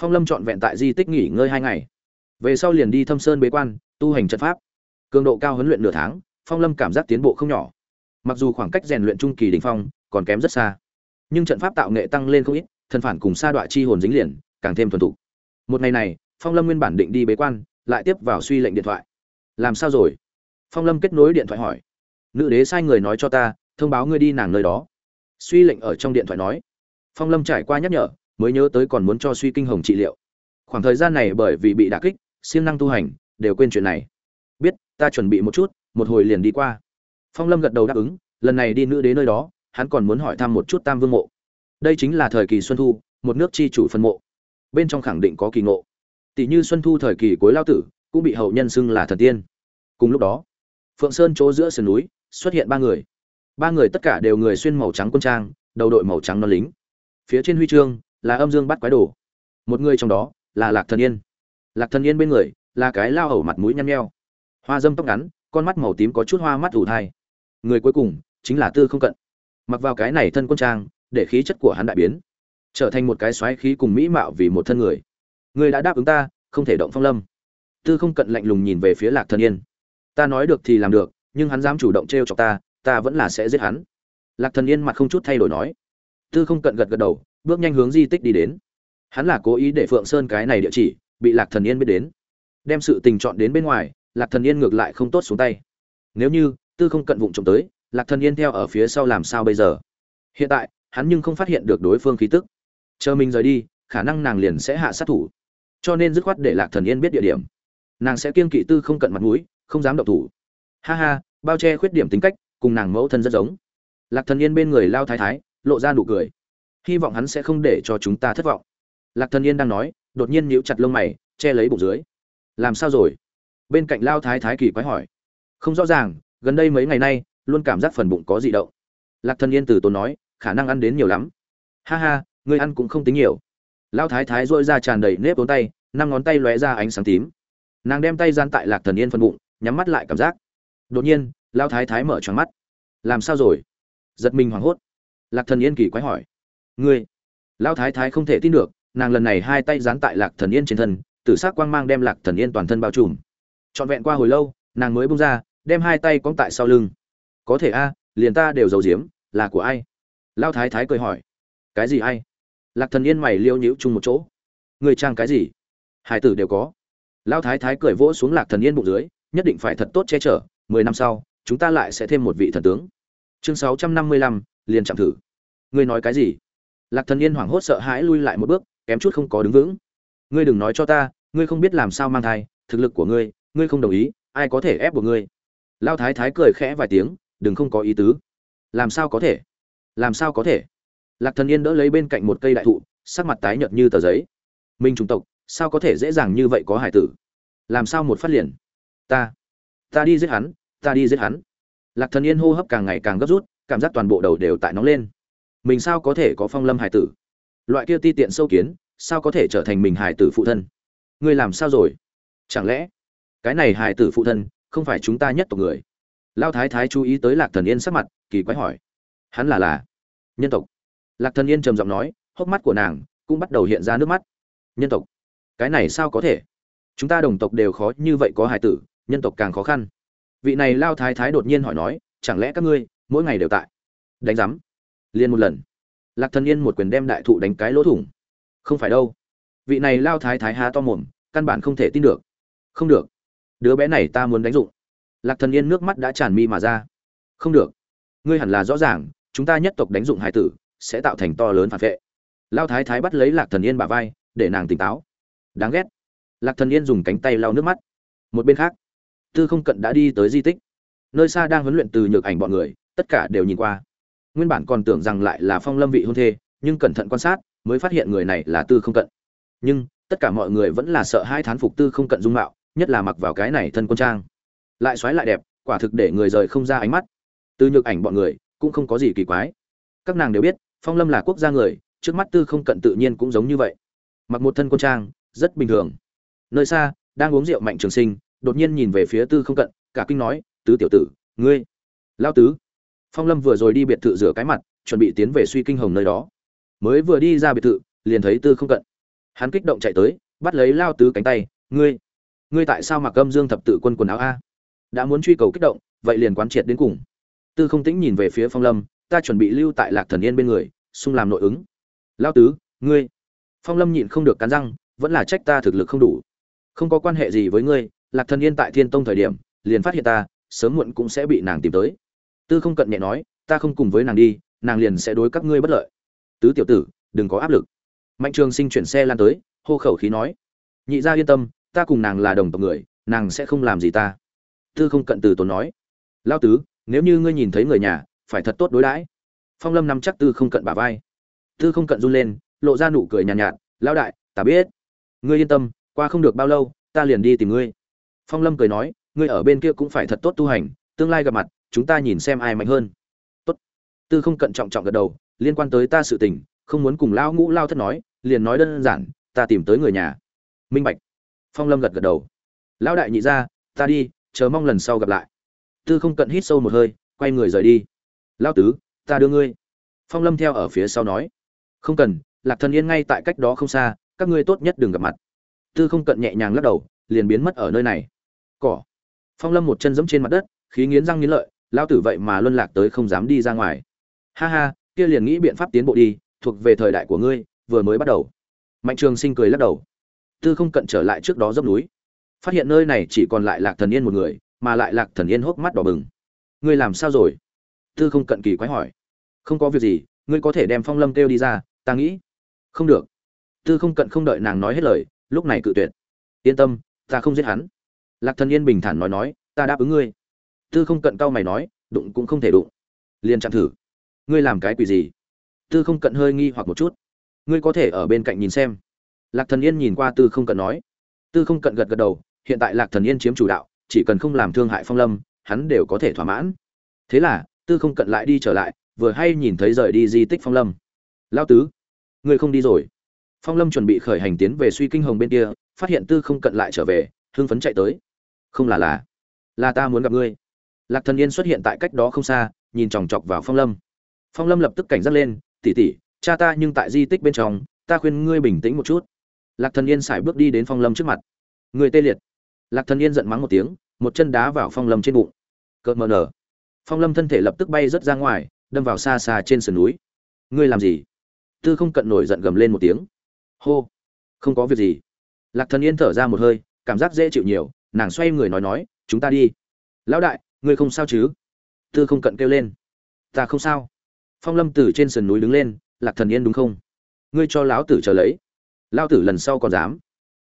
Phong lâm trọn vẹn tại di tích nghỉ ngơi hai ngày. Về sau liền đi thâm sơn bế quan, tu hành trận pháp. Cường độ cao huấn luyện nửa tháng, phong lâm cảm giác tiến bộ không nhỏ. Mặc dù khoảng cách rèn luyện trung kỳ đ ỉ n h phong còn kém rất xa, nhưng trận pháp tạo nghệ tăng lên không ít thần phản cùng sa đọa chi hồn dính liền, càng thêm thuần thục. Một ngày này, phong lâm nguyên bản định đi bế quan, lại tiếp vào suy lệnh điện thoại. Làm sao rồi? Phong lâm kết nối điện thoại hỏi. Nữ đế sai người nói cho ta, thông báo ngươi đi nàng nơi đó suy lệnh ở trong điện thoại nói. Phong lâm trải qua nhắc nhở, mới nhớ tới còn muốn cho suy kinh hồng trị liệu. Khoảng thời gian này bởi vì bị đả kích, siêng năng tu hành, đều quên chuyện này. Biết, ta chuẩn bị một chút, một hồi liền đi qua. Phong lâm gật đầu đáp ứng, lần này đi nữ đế nơi đó, hắn còn muốn hỏi thăm một chút tam vương mộ. Đây chính là thời kỳ xuân thu, một nước chi chủ phân mộ. Bên trong khẳng định có kỳ ngộ. Tỷ như xuân thu thời kỳ cuối lao tử, cũng bị hậu nhân xưng là thần tiên. Cùng lúc đó, phượng sơn chỗ giữa sườn núi, xuất hiện ba người ba người tất cả đều người xuyên màu trắng quân trang, đầu đội màu trắng non lính. Phía trên huy chương là âm dương bắt quái đồ. Một người trong đó là lạc thần yên. Lạc thần yên bên người là cái lao hầu mặt mũi nhăn nheo. Hoa dâm tóc ngắn, con mắt màu tím có chút hoa mắt ủ thai. Người cuối cùng chính là tư không cận. Mặc vào cái này thân quân trang, để khí chất của hắn đại biến, trở thành một cái xoáy khí cùng mỹ mạo vì một thân người. Người đã đáp ứng ta, không thể động phong lâm. Tư không cận lạnh lùng nhìn về phía lạc thần yên. Ta nói được thì làm được, nhưng hắn dám chủ động t r e o chọc ta ta vẫn là sẽ giết hắn. Lạc thần yên mặt không chút thay đổi nói. Tư không cận gật gật đầu, bước nhanh hướng di tích đi đến. Hắn là cố ý để phượng sơn cái này địa chỉ, bị lạc thần yên biết đến. Đem sự tình chọn đến bên ngoài, lạc thần yên ngược lại không tốt xuống tay. Nếu như, tư không cận vụng trộm tới, lạc thần yên theo ở phía sau làm sao bây giờ? Hiện tại, hắn nhưng không phát hiện được đối phương khí tức. Chờ mình rời đi, khả năng nàng liền sẽ hạ sát thủ. Cho nên dứt khoát để lạc thần yên biết địa điểm. Nàng sẽ kiên kỵ tư không cận mặt mũi, không dám động thủ. Ha ha, bao che khuyết điểm tính cách cùng nàng mẫu thân rất giống. Lạc thần yên bên người lao thái thái lộ ra nụ cười. Hy vọng hắn sẽ không để cho chúng ta thất vọng. Lạc thần yên đang nói, đột nhiên nhíu chặt lông mày, che lấy bụng dưới. Làm sao rồi? Bên cạnh lao thái thái kỳ quái hỏi. Không rõ ràng, gần đây mấy ngày nay, luôn cảm giác phần bụng có gì động. Lạc thần yên từ tốn nói, khả năng ăn đến nhiều lắm. Ha ha, người ăn cũng không tính nhiều. Lao thái thái dội ra tràn đầy nếp vốn tay, năm ngón tay lóe ra ánh sáng tím. Nàng đem tay gian tại lạc thần yên phần bụng, nhắm mắt lại cảm giác. Đột nhiên lao thái thái mở tròn mắt. Làm sao rồi? Giật mình hoảng hốt. Lạc thần yên kỳ quái hỏi. Ngươi? Lao thái thái không thể tin được, nàng lần này hai tay dán tại lạc thần yên trên thân, tử s ác quang mang đem lạc thần yên toàn thân bao trùm. Trọn vẹn qua hồi lâu, nàng mới bung ra, đem hai tay quăng tại sau lưng. Có thể a, liền ta đều giấu giếm, là của ai? Lao thái thái cười hỏi. Cái gì ai? Lạc thần yên mày liêu nhíu chung một chỗ. Người trang cái gì? Hải tử đều có. Lao thái thái cười vỗ xuống lạc thần yên bụng dưới, nhất định phải thật tốt che chở, mười năm sau chúng ta lại sẽ thêm một vị thần tướng. Chương sáu trăm năm mươi lăm, liền chạm thử. Ngươi nói cái gì? Lạc thần yên hoảng hốt sợ hãi lui lại một bước, kém chút không có đứng vững. Ngươi đừng nói cho ta, ngươi không biết làm sao mang thai, thực lực của ngươi ngươi không đồng ý, ai có thể ép buộc ngươi? Lao thái thái cười khẽ vài tiếng, đừng không có ý tứ. Làm sao có thể? Làm sao có thể? Lạc thần yên đỡ lấy bên cạnh một cây đại thụ, sắc mặt tái nhợt như tờ giấy. Minh chủng tộc, sao có thể dễ dàng như vậy có hải tử? Làm sao một phát liền? Ta ta đi giết hắn ta đi giết hắn. Lạc thần yên hô hấp càng ngày càng gấp rút, cảm giác toàn bộ đầu đều tại nóng lên. Mình sao có thể có phong lâm hải tử? Loại kia ti tiện sâu kiến, sao có thể trở thành mình hải tử phụ thân? Ngươi làm sao rồi? Chẳng lẽ cái này hải tử phụ thân không phải chúng ta nhất tộc người? Lao thái thái chú ý tới lạc thần yên sắc mặt, kỳ quái hỏi. Hắn là là nhân tộc. Lạc thần yên trầm giọng nói, hốc mắt của nàng cũng bắt đầu hiện ra nước mắt. Nhân tộc? Cái này sao có thể? Chúng ta đồng tộc đều khó như vậy có hải tử, nhân tộc càng khó khăn vị này lao thái thái đột nhiên hỏi nói, chẳng lẽ các ngươi mỗi ngày đều tại đánh giám? Liền một lần. Lạc thần yên một quyền đem đại thụ đánh cái lỗ thủng. Không phải đâu. Vị này lao thái thái há to mồm, căn bản không thể tin được. Không được. Đứa bé này ta muốn đánh dụng. Lạc thần yên nước mắt đã tràn mi mà ra. Không được. Ngươi hẳn là rõ ràng, chúng ta nhất tộc đánh dụng hải tử, sẽ tạo thành to lớn phản vệ. Lao thái thái bắt lấy lạc thần yên bả vai, để nàng tỉnh táo. Đáng ghét. Lạc thần yên dùng cánh tay lau nước mắt. Một bên khác tư không cận đã đi tới di tích. Nơi xa đang huấn luyện từ nhược ảnh bọn người, tất cả đều nhìn qua. Nguyên bản còn tưởng rằng lại là phong lâm vị hôn thê, nhưng cẩn thận quan sát, mới phát hiện người này là tư không cận. Nhưng, tất cả mọi người vẫn là sợ hai thán phục tư không cận dung mạo, nhất là mặc vào cái này thân quân trang. Lại xoáy lại đẹp, quả thực để người rời không ra ánh mắt. Từ nhược ảnh bọn người, cũng không có gì kỳ quái. Các nàng đều biết, phong lâm là quốc gia người, trước mắt tư không cận tự nhiên cũng giống như vậy. Mặc một thân quân trang, rất bình thường. Nơi xa, đang uống rượu mạnh trường sinh đột nhiên nhìn về phía tư không cận, cả kinh nói, tứ tiểu tử, ngươi, lao tứ. Phong lâm vừa rồi đi biệt thự rửa cái mặt, chuẩn bị tiến về suy kinh hồng nơi đó. Mới vừa đi ra biệt thự, liền thấy tư không cận. Hắn kích động chạy tới, bắt lấy lao tứ cánh tay, ngươi ngươi tại sao mặc âm dương thập tự quân quần áo a? Đã muốn truy cầu kích động, vậy liền quán triệt đến cùng. Tư không tĩnh nhìn về phía phong lâm, ta chuẩn bị lưu tại lạc thần yên bên người, xung làm nội ứng. Lao tứ, ngươi. Phong lâm nhịn không được cắn răng, vẫn là trách ta thực lực không đủ. Không có quan hệ gì với ngươi lạc thần yên tại thiên tông thời điểm liền phát hiện ta sớm muộn cũng sẽ bị nàng tìm tới. Tư không cận nhẹ nói ta không cùng với nàng đi nàng liền sẽ đối các ngươi bất lợi. Tứ tiểu tử đừng có áp lực. Mạnh trường sinh chuyển xe lan tới hô khẩu khí nói nhị gia yên tâm ta cùng nàng là đồng tộc người nàng sẽ không làm gì ta. Tư không cận từ tốn nói lao tứ nếu như ngươi nhìn thấy người nhà phải thật tốt đối đãi. Phong lâm nắm chắc tư không cận bả vai. Tư không cận run lên lộ ra nụ cười nhàn nhạt, nhạt lão đại ta biết. Ngươi yên tâm qua không được bao lâu ta liền đi tìm ngươi phong lâm cười nói, ngươi ở bên kia cũng phải thật tốt tu hành, tương lai gặp mặt, chúng ta nhìn xem ai mạnh hơn. Tốt. Tư không cận trọng trọng gật đầu, liên quan tới ta sự tình, không muốn cùng Lão ngũ lao thất nói, liền nói đơn giản, ta tìm tới người nhà. Minh bạch. Phong lâm gật gật đầu. Lão đại nhị ra, ta đi, chờ mong lần sau gặp lại. Tư không cận hít sâu một hơi, quay người rời đi. Lão tứ, ta đưa ngươi. Phong lâm theo ở phía sau nói. Không cần, lạc thần yên ngay tại cách đó không xa, các ngươi tốt nhất đừng gặp mặt. Tư không cận nhẹ nhàng lắc đầu, liền biến mất ở nơi này cỏ. Phong lâm một chân giẫm trên mặt đất, khí nghiến răng nghiến lợi lao tử vậy mà luân lạc tới không dám đi ra ngoài. Ha ha, kia liền nghĩ biện pháp tiến bộ đi, thuộc về thời đại của ngươi, vừa mới bắt đầu. Mạnh trường sinh cười lắc đầu. Tư không cận trở lại trước đó dốc núi. Phát hiện nơi này chỉ còn lại lạc thần yên một người, mà lại lạc thần yên hốc mắt đỏ bừng. Ngươi làm sao rồi? Tư không cận kỳ quái hỏi. Không có việc gì, ngươi có thể đem phong lâm kêu đi ra, ta nghĩ. Không được. Tư không cận không đợi nàng nói hết lời, lúc này cự tuyệt. Yên tâm, ta không giết hắn lạc thần yên bình thản nói nói, ta đáp ứng ngươi. Tư không cận cao mày nói, đụng cũng không thể đụng. Liền chạm thử. Ngươi làm cái quỷ gì? Tư không cận hơi nghi hoặc một chút. Ngươi có thể ở bên cạnh nhìn xem. Lạc thần yên nhìn qua tư không cận nói. Tư không cận gật gật đầu, hiện tại lạc thần yên chiếm chủ đạo, chỉ cần không làm thương hại phong lâm, hắn đều có thể thỏa mãn. Thế là, tư không cận lại đi trở lại, vừa hay nhìn thấy rời đi di tích phong lâm. Lao tứ, ngươi không đi rồi. Phong lâm chuẩn bị khởi hành tiến về suy kinh hồng bên kia, phát hiện tư không cận lại trở về hưng phấn chạy tới. Không là là là ta muốn gặp ngươi. Lạc thần yên xuất hiện tại cách đó không xa, nhìn chòng chọc vào phong lâm. Phong lâm lập tức cảnh giác lên tỉ tỉ cha ta nhưng tại di tích bên trong, ta khuyên ngươi bình tĩnh một chút. Lạc thần yên sải bước đi đến phong lâm trước mặt. Người tê liệt. Lạc thần yên giận mắng một tiếng, một chân đá vào phong lâm trên bụng. Cợt mờ nở. Phong lâm thân thể lập tức bay rớt ra ngoài, đâm vào xa xa trên sườn núi. Ngươi làm gì? Tư không cận nổi giận gầm lên một tiếng. Hô, không có việc gì. Lạc thần yên thở ra một hơi cảm giác dễ chịu nhiều, nàng xoay người nói nói, chúng ta đi. Lão đại, ngươi không sao chứ? Tư không cận kêu lên. Ta không sao. Phong lâm từ trên sườn núi đứng lên, lạc thần yên đúng không? Ngươi cho lão tử chờ lấy. Lão tử lần sau còn dám.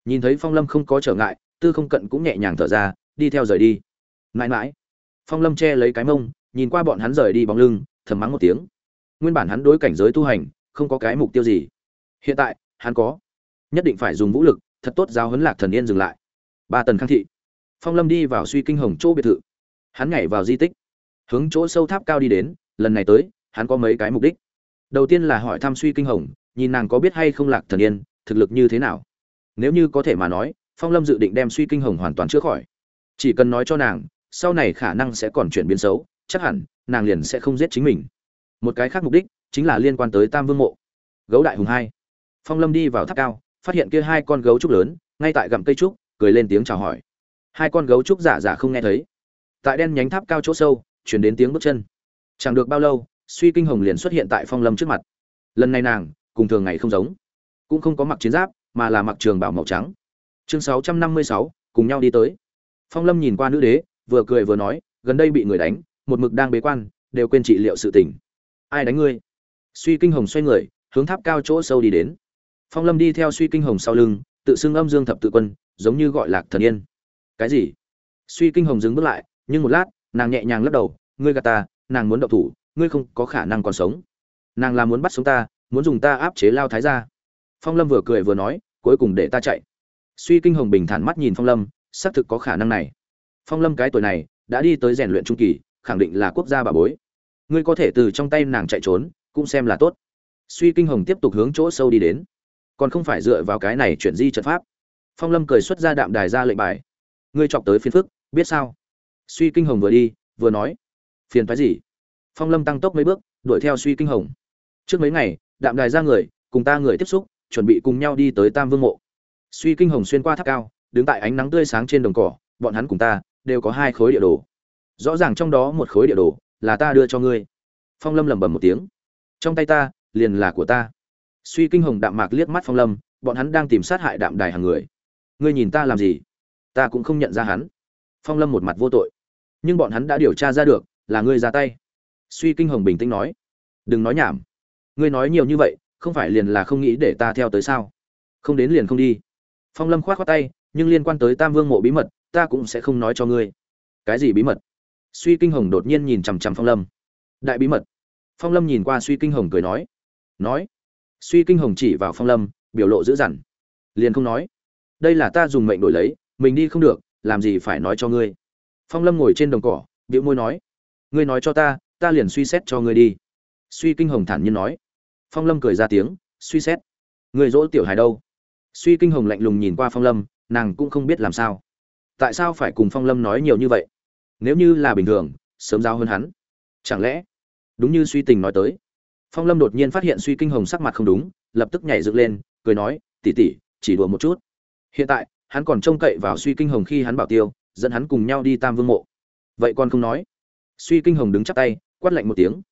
Nhìn thấy phong lâm không có trở ngại, tư không cận cũng nhẹ nhàng thở ra, đi theo rời đi. Mãi mãi, phong lâm che lấy cái mông, nhìn qua bọn hắn rời đi bóng lưng, thầm mắng một tiếng. Nguyên bản hắn đối cảnh giới tu hành, không có cái mục tiêu gì. Hiện tại, hắn có nhất định phải dùng vũ lực, thật tốt giáo huấn lạc thần yên dừng lại ba tần khang thị. Phong lâm đi vào suy kinh hồng chỗ biệt thự. Hắn nhảy vào di tích. Hướng chỗ sâu tháp cao đi đến, lần này tới, hắn có mấy cái mục đích. Đầu tiên là hỏi thăm suy kinh hồng, nhìn nàng có biết hay không lạc thần yên, thực lực như thế nào. Nếu như có thể mà nói, phong lâm dự định đem suy kinh hồng hoàn toàn chữa khỏi. Chỉ cần nói cho nàng, sau này khả năng sẽ còn chuyển biến xấu, chắc hẳn, nàng liền sẽ không giết chính mình. Một cái khác mục đích, chính là liên quan tới tam vương mộ. Gấu đại hùng hai. Phong lâm đi vào tháp cao, phát hiện kia hai con gấu trúc lớn, ngay tại gặm cây trúc cười lên tiếng chào hỏi. Hai con gấu trúc giả giả không nghe thấy. Tại đen nhánh tháp cao chỗ sâu, chuyển đến tiếng bước chân. Chẳng được bao lâu, suy kinh hồng liền xuất hiện tại phong lâm trước mặt. Lần này nàng, cùng thường ngày không giống. Cũng không có mặc chiến giáp, mà là mặc trường bảo màu trắng. Chương sáu trăm năm mươi sáu, cùng nhau đi tới. Phong lâm nhìn qua nữ đế, vừa cười vừa nói, gần đây bị người đánh, một mực đang bế quan, đều quên trị liệu sự tình. Ai đánh ngươi? Suy kinh hồng xoay người, hướng tháp cao chỗ sâu đi đến. Phong lâm đi theo suy kinh hồng sau lưng, tự xưng âm dương thập tự quân giống như gọi lạc thần yên. Cái gì? Suy kinh hồng dừng bước lại, nhưng một lát, nàng nhẹ nhàng lắc đầu, ngươi gạt ta, nàng muốn động thủ, ngươi không có khả năng còn sống. Nàng là muốn bắt sống ta, muốn dùng ta áp chế lao thái ra phong lâm vừa cười vừa nói, cuối cùng để ta chạy. Suy kinh hồng bình thản mắt nhìn phong lâm, xác thực có khả năng này. Phong lâm cái tuổi này, đã đi tới rèn luyện trung kỳ, khẳng định là quốc gia bà bối. Ngươi có thể từ trong tay nàng chạy trốn, cũng xem là tốt. Suy kinh hồng tiếp tục hướng chỗ sâu đi đến. Còn không phải dựa vào cái này chuyển di trận pháp phong lâm cười xuất ra đạm đài ra lệnh bài. Ngươi chọc tới phiền phức, biết sao? Suy kinh hồng vừa đi, vừa nói. Phiền phái gì? Phong lâm tăng tốc mấy bước, đuổi theo suy kinh hồng. Trước mấy ngày, đạm đài ra người, cùng ta người tiếp xúc, chuẩn bị cùng nhau đi tới tam vương mộ. Suy kinh hồng xuyên qua tháp cao, đứng tại ánh nắng tươi sáng trên đồng cỏ, bọn hắn cùng ta, đều có hai khối địa đồ. Rõ ràng trong đó một khối địa đồ, là ta đưa cho ngươi. Phong lâm lẩm bẩm một tiếng. Trong tay ta, liền là của ta. Suy kinh hồng đạm mạc liếc mắt phong lâm, bọn hắn đang tìm sát hại đạm đài hàng người ngươi nhìn ta làm gì? Ta cũng không nhận ra hắn. Phong lâm một mặt vô tội. Nhưng bọn hắn đã điều tra ra được, là ngươi ra tay. Suy kinh hồng bình tĩnh nói. Đừng nói nhảm. Ngươi nói nhiều như vậy, không phải liền là không nghĩ để ta theo tới sao? Không đến liền không đi. Phong lâm k h o á t khoác tay, nhưng liên quan tới tam vương mộ bí mật, ta cũng sẽ không nói cho ngươi. Cái gì bí mật? Suy kinh hồng đột nhiên nhìn chằm chằm phong lâm. Đại bí mật. Phong lâm nhìn qua suy kinh hồng cười nói. Nói. Suy kinh hồng chỉ vào phong lâm, biểu lộ dữ dằn. Liền không nói đây là ta dùng mệnh đổi lấy, mình đi không được, làm gì phải nói cho ngươi. Phong lâm ngồi trên đồng cỏ, bĩu môi nói, ngươi nói cho ta ta liền suy xét cho ngươi đi. Suy kinh hồng thản nhiên nói. Phong lâm cười ra tiếng, suy xét. Người dỗ tiểu hài đâu? Suy kinh hồng lạnh lùng nhìn qua phong lâm, nàng cũng không biết làm sao. Tại sao phải cùng phong lâm nói nhiều như vậy? Nếu như là bình thường, sớm giao hơn hắn. Chẳng lẽ? Đúng như suy tình nói tới. Phong lâm đột nhiên phát hiện suy kinh hồng sắc mặt không đúng, lập tức nhảy dựng lên, cười nói tỉ tỉ chỉ đùa một chút hiện tại, hắn còn trông cậy vào suy kinh hồng khi hắn bảo tiêu, dẫn hắn cùng nhau đi tam vương mộ. Vậy con không nói. Suy kinh hồng đứng chắp tay, quát lạnh một tiếng.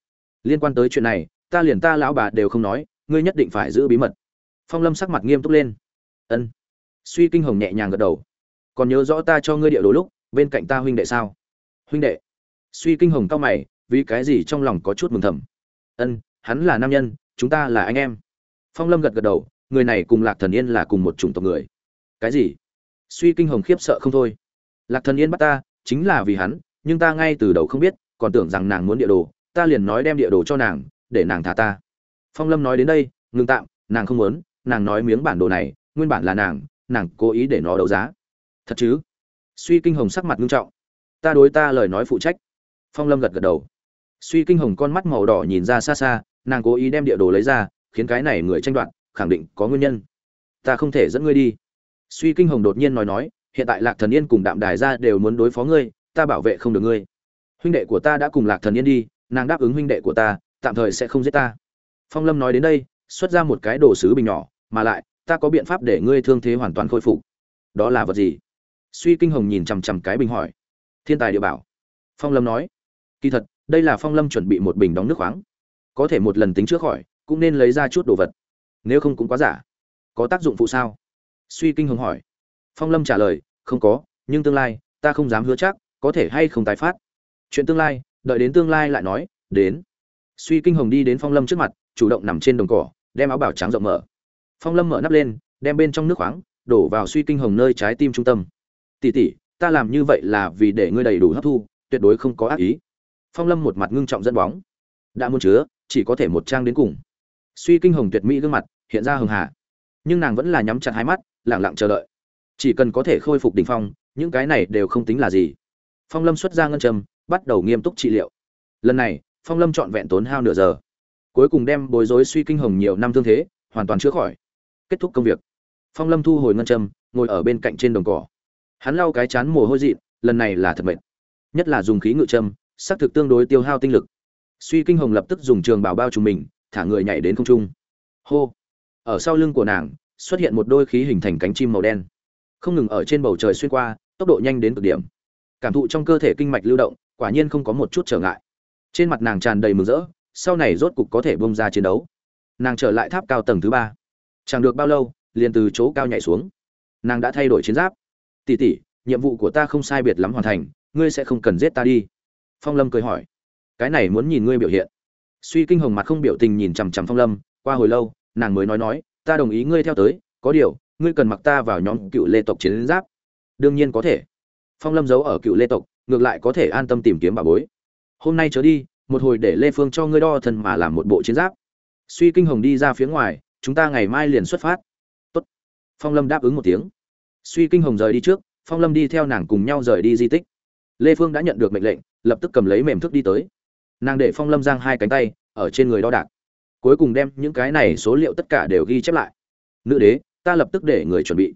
Liên quan tới chuyện này, ta liền ta lão bà đều không nói, ngươi nhất định phải giữ bí mật. Phong lâm sắc mặt nghiêm túc lên. Ân. Suy kinh hồng nhẹ nhàng gật đầu. Còn nhớ rõ ta cho ngươi địa đồ lúc, bên cạnh ta huynh đệ sao? Huynh đệ. Suy kinh hồng cao mày, vì cái gì trong lòng có chút mừng thầm. Ân, hắn là nam nhân, chúng ta là anh em. Phong lâm gật gật đầu, người này cùng lạc thần yên là cùng một chủng tộc người cái gì? Suy kinh hồng khiếp sợ không thôi. Lạc thần yên bắt ta, chính là vì hắn, nhưng ta ngay từ đầu không biết, còn tưởng rằng nàng muốn địa đồ, ta liền nói đem địa đồ cho nàng, để nàng thả ta. Phong lâm nói đến đây, ngừng tạm, nàng không muốn, nàng nói miếng bản đồ này, nguyên bản là nàng nàng cố ý để nó đấu giá. Thật chứ? Suy kinh hồng sắc mặt nghiêm trọng. Ta đối ta lời nói phụ trách. Phong lâm gật gật đầu. Suy kinh hồng con mắt màu đỏ nhìn ra xa xa, nàng cố ý đem địa đồ lấy ra, khiến cái này người tranh đoạt, khẳng định có nguyên nhân. Ta không thể dẫn ngươi đi suy kinh hồng đột nhiên nói nói, hiện tại lạc thần yên cùng đạm đài ra đều muốn đối phó ngươi, ta bảo vệ không được ngươi. Huynh đệ của ta đã cùng lạc thần yên đi, nàng đáp ứng huynh đệ của ta, tạm thời sẽ không giết ta. Phong lâm nói đến đây, xuất ra một cái đồ sứ bình nhỏ, mà lại, ta có biện pháp để ngươi thương thế hoàn toàn khôi phục. Đó là vật gì? Suy kinh hồng nhìn chằm chằm cái bình hỏi. Thiên tài địa bảo. Phong lâm nói. Kỳ thật, đây là phong lâm chuẩn bị một bình đóng nước khoáng. Có thể một lần tính trước khỏi, cũng nên lấy ra chút đồ vật. Nếu không cũng quá giả. Có tác dụng phụ sao? Suy kinh hồng hỏi. Phong lâm trả lời, không có, nhưng tương lai, ta không dám hứa chắc, có thể hay không tái phát. Chuyện tương lai, đợi đến tương lai lại nói, đến. Suy kinh hồng đi đến phong lâm trước mặt, chủ động nằm trên đồng cỏ, đem áo bảo trắng rộng mở. Phong lâm mở nắp lên, đem bên trong nước khoáng, đổ vào suy kinh hồng nơi trái tim trung tâm. Tỉ tỉ ta làm như vậy là vì để ngươi đầy đủ hấp thu, tuyệt đối không có ác ý. Phong lâm một mặt ngưng trọng dẫn bóng. Đã muốn chứa, chỉ có thể một trang đến cùng. Suy kinh hồng tuyệt mỹ gương mặt, hiện ra hường hà. Nhưng nàng vẫn là nhắm chặt hai mắt lẳng lặng chờ đợi. Chỉ cần có thể khôi phục đỉnh phong, những cái này đều không tính là gì. Phong lâm xuất ra ngân châm, bắt đầu nghiêm túc trị liệu. Lần này, phong lâm trọn vẹn tốn hao nửa giờ. Cuối cùng đem bối rối suy kinh hồng nhiều năm thương thế, hoàn toàn chữa khỏi. Kết thúc công việc. Phong lâm thu hồi ngân châm, ngồi ở bên cạnh trên đồng cỏ. Hắn lau cái chán mồ hôi dị lần này là thật mệt. Nhất là dùng khí ngự châm, xác thực tương đối tiêu hao tinh lực. Suy kinh hồng lập tức dùng trường bảo bao trùm mình, thả người nhảy đến không trung. Hô. Ở sau lưng của nàng xuất hiện một đôi khí hình thành cánh chim màu đen. Không ngừng ở trên bầu trời xuyên qua, tốc độ nhanh đến cực điểm. Cảm thụ trong cơ thể kinh mạch lưu động, quả nhiên không có một chút trở ngại. Trên mặt nàng tràn đầy mừng rỡ, sau này rốt cục có thể bông ra chiến đấu. Nàng trở lại tháp cao tầng thứ ba. Chẳng được bao lâu, liền từ chỗ cao nhảy xuống. Nàng đã thay đổi chiến giáp. Tỉ tỉ nhiệm vụ của ta không sai biệt lắm hoàn thành, ngươi sẽ không cần giết ta đi. Phong lâm cười hỏi. Cái này muốn nhìn ngươi biểu hiện. Suy kinh hồng mặt không biểu tình nhìn chằm chằm phong lâm, qua hồi lâu, nàng mới nói nói ta đồng ý ngươi theo tới, có điều, ngươi cần mặc ta vào nhóm cựu lê tộc chiến giáp. Đương nhiên có thể. Phong lâm giấu ở cựu lê tộc, ngược lại có thể an tâm tìm kiếm bà bối. Hôm nay trở đi, một hồi để lê phương cho ngươi đo thân mà làm một bộ chiến giáp. Suy kinh hồng đi ra phía ngoài, chúng ta ngày mai liền xuất phát. Tốt. phong lâm đáp ứng một tiếng. Suy kinh hồng rời đi trước, phong lâm đi theo nàng cùng nhau rời đi di tích. Lê phương đã nhận được mệnh lệnh, lập tức cầm lấy mềm thức đi tới. Nàng để phong lâm giang hai cánh tay, ở trên người đo đạc cuối cùng đem những cái này số liệu tất cả đều ghi chép lại. Nữ đế ta lập tức để người chuẩn bị.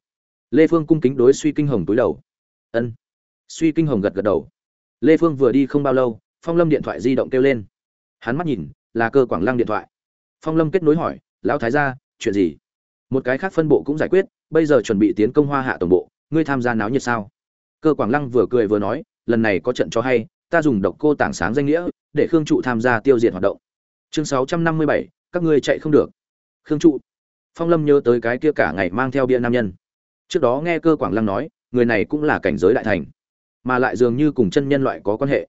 Lê phương cung kính đối suy kinh hồng túi đầu. Ân. Suy kinh hồng gật gật đầu. Lê phương vừa đi không bao lâu phong lâm điện thoại di động kêu lên. Hắn mắt nhìn là cơ quảng lăng điện thoại. Phong lâm kết nối hỏi lão thái gia chuyện gì? Một cái khác phân bộ cũng giải quyết bây giờ chuẩn bị tiến công hoa hạ tổng bộ ngươi tham gia náo nhiệt sao? Cơ quảng lăng vừa cười vừa nói lần này có trận cho hay ta dùng độc cô tảng sáng danh nghĩa để khương trụ tham gia tiêu diệt hoạt động. Chương 657, các ngươi chạy không được. Khương trụ, phong lâm nhớ tới cái kia cả ngày mang theo bia nam nhân. Trước đó nghe cơ quảng lăng nói, người này cũng là cảnh giới đại thành, mà lại dường như cùng chân nhân loại có quan hệ.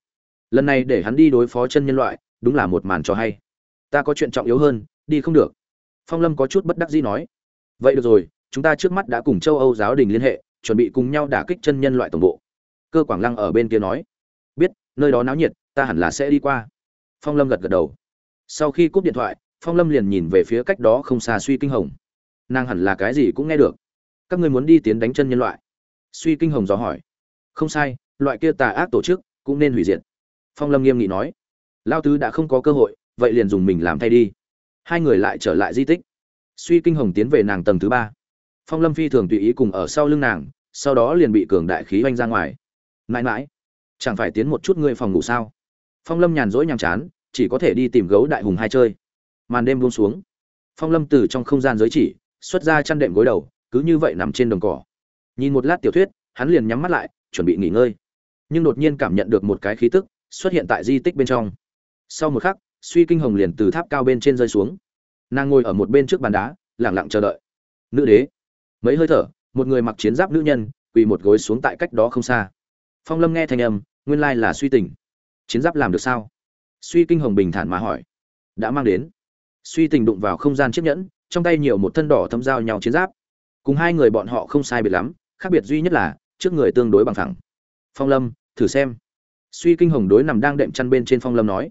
Lần này để hắn đi đối phó chân nhân loại, đúng là một màn trò hay. Ta có chuyện trọng yếu hơn, đi không được. Phong lâm có chút bất đắc dĩ nói. Vậy được rồi, chúng ta trước mắt đã cùng châu âu giáo đình liên hệ, chuẩn bị cùng nhau đả kích chân nhân loại tổng bộ. Cơ quảng lăng ở bên kia nói. Biết, nơi đó náo nhiệt, ta hẳn là sẽ đi qua. Phong lâm gật gật đầu. Sau khi cúp điện thoại phong lâm liền nhìn về phía cách đó không xa suy kinh hồng. Nàng hẳn là cái gì cũng nghe được. Các ngươi muốn đi tiến đánh chân nhân loại? Suy kinh hồng dò hỏi. Không sai, loại kia tà ác tổ chức cũng nên hủy diệt. Phong lâm nghiêm nghị nói. Lao tứ đã không có cơ hội, vậy liền dùng mình làm thay đi. Hai người lại trở lại di tích. Suy kinh hồng tiến về nàng tầng thứ ba. Phong lâm phi thường tùy ý cùng ở sau lưng nàng, sau đó liền bị cường đại khí oanh ra ngoài. Mãi mãi, chẳng phải tiến một chút ngươi phòng ngủ sao? Phong lâm nhàn rỗi nhàm chán, chỉ có thể đi tìm gấu đại hùng hai chơi màn đêm buông xuống. Phong lâm từ trong không gian giới chỉ, xuất ra chăn đệm gối đầu, cứ như vậy nằm trên đồng cỏ. Nhìn một lát tiểu thuyết, hắn liền nhắm mắt lại, chuẩn bị nghỉ ngơi. Nhưng đột nhiên cảm nhận được một cái khí tức xuất hiện tại di tích bên trong. Sau một khắc, suy kinh hồng liền từ tháp cao bên trên rơi xuống. Nàng ngồi ở một bên trước bàn đá lẳng lặng chờ đợi. Nữ đế. Mấy hơi thở, một người mặc chiến giáp nữ nhân, quỳ một gối xuống tại cách đó không xa. Phong lâm nghe thanh âm, nguyên lai là suy tình. Chiến giáp làm được sao? Suy kinh hồng bình thản mà hỏi. Đã mang đến suy tình đụng vào không gian chiếc nhẫn, trong tay nhiều một thân đỏ thâm giao nhau chiến giáp. Cùng hai người bọn họ không sai biệt lắm, khác biệt duy nhất là, trước người tương đối bằng thẳng phong lâm, thử xem. Suy kinh hồng đối nằm đang đệm chăn bên trên phong lâm nói.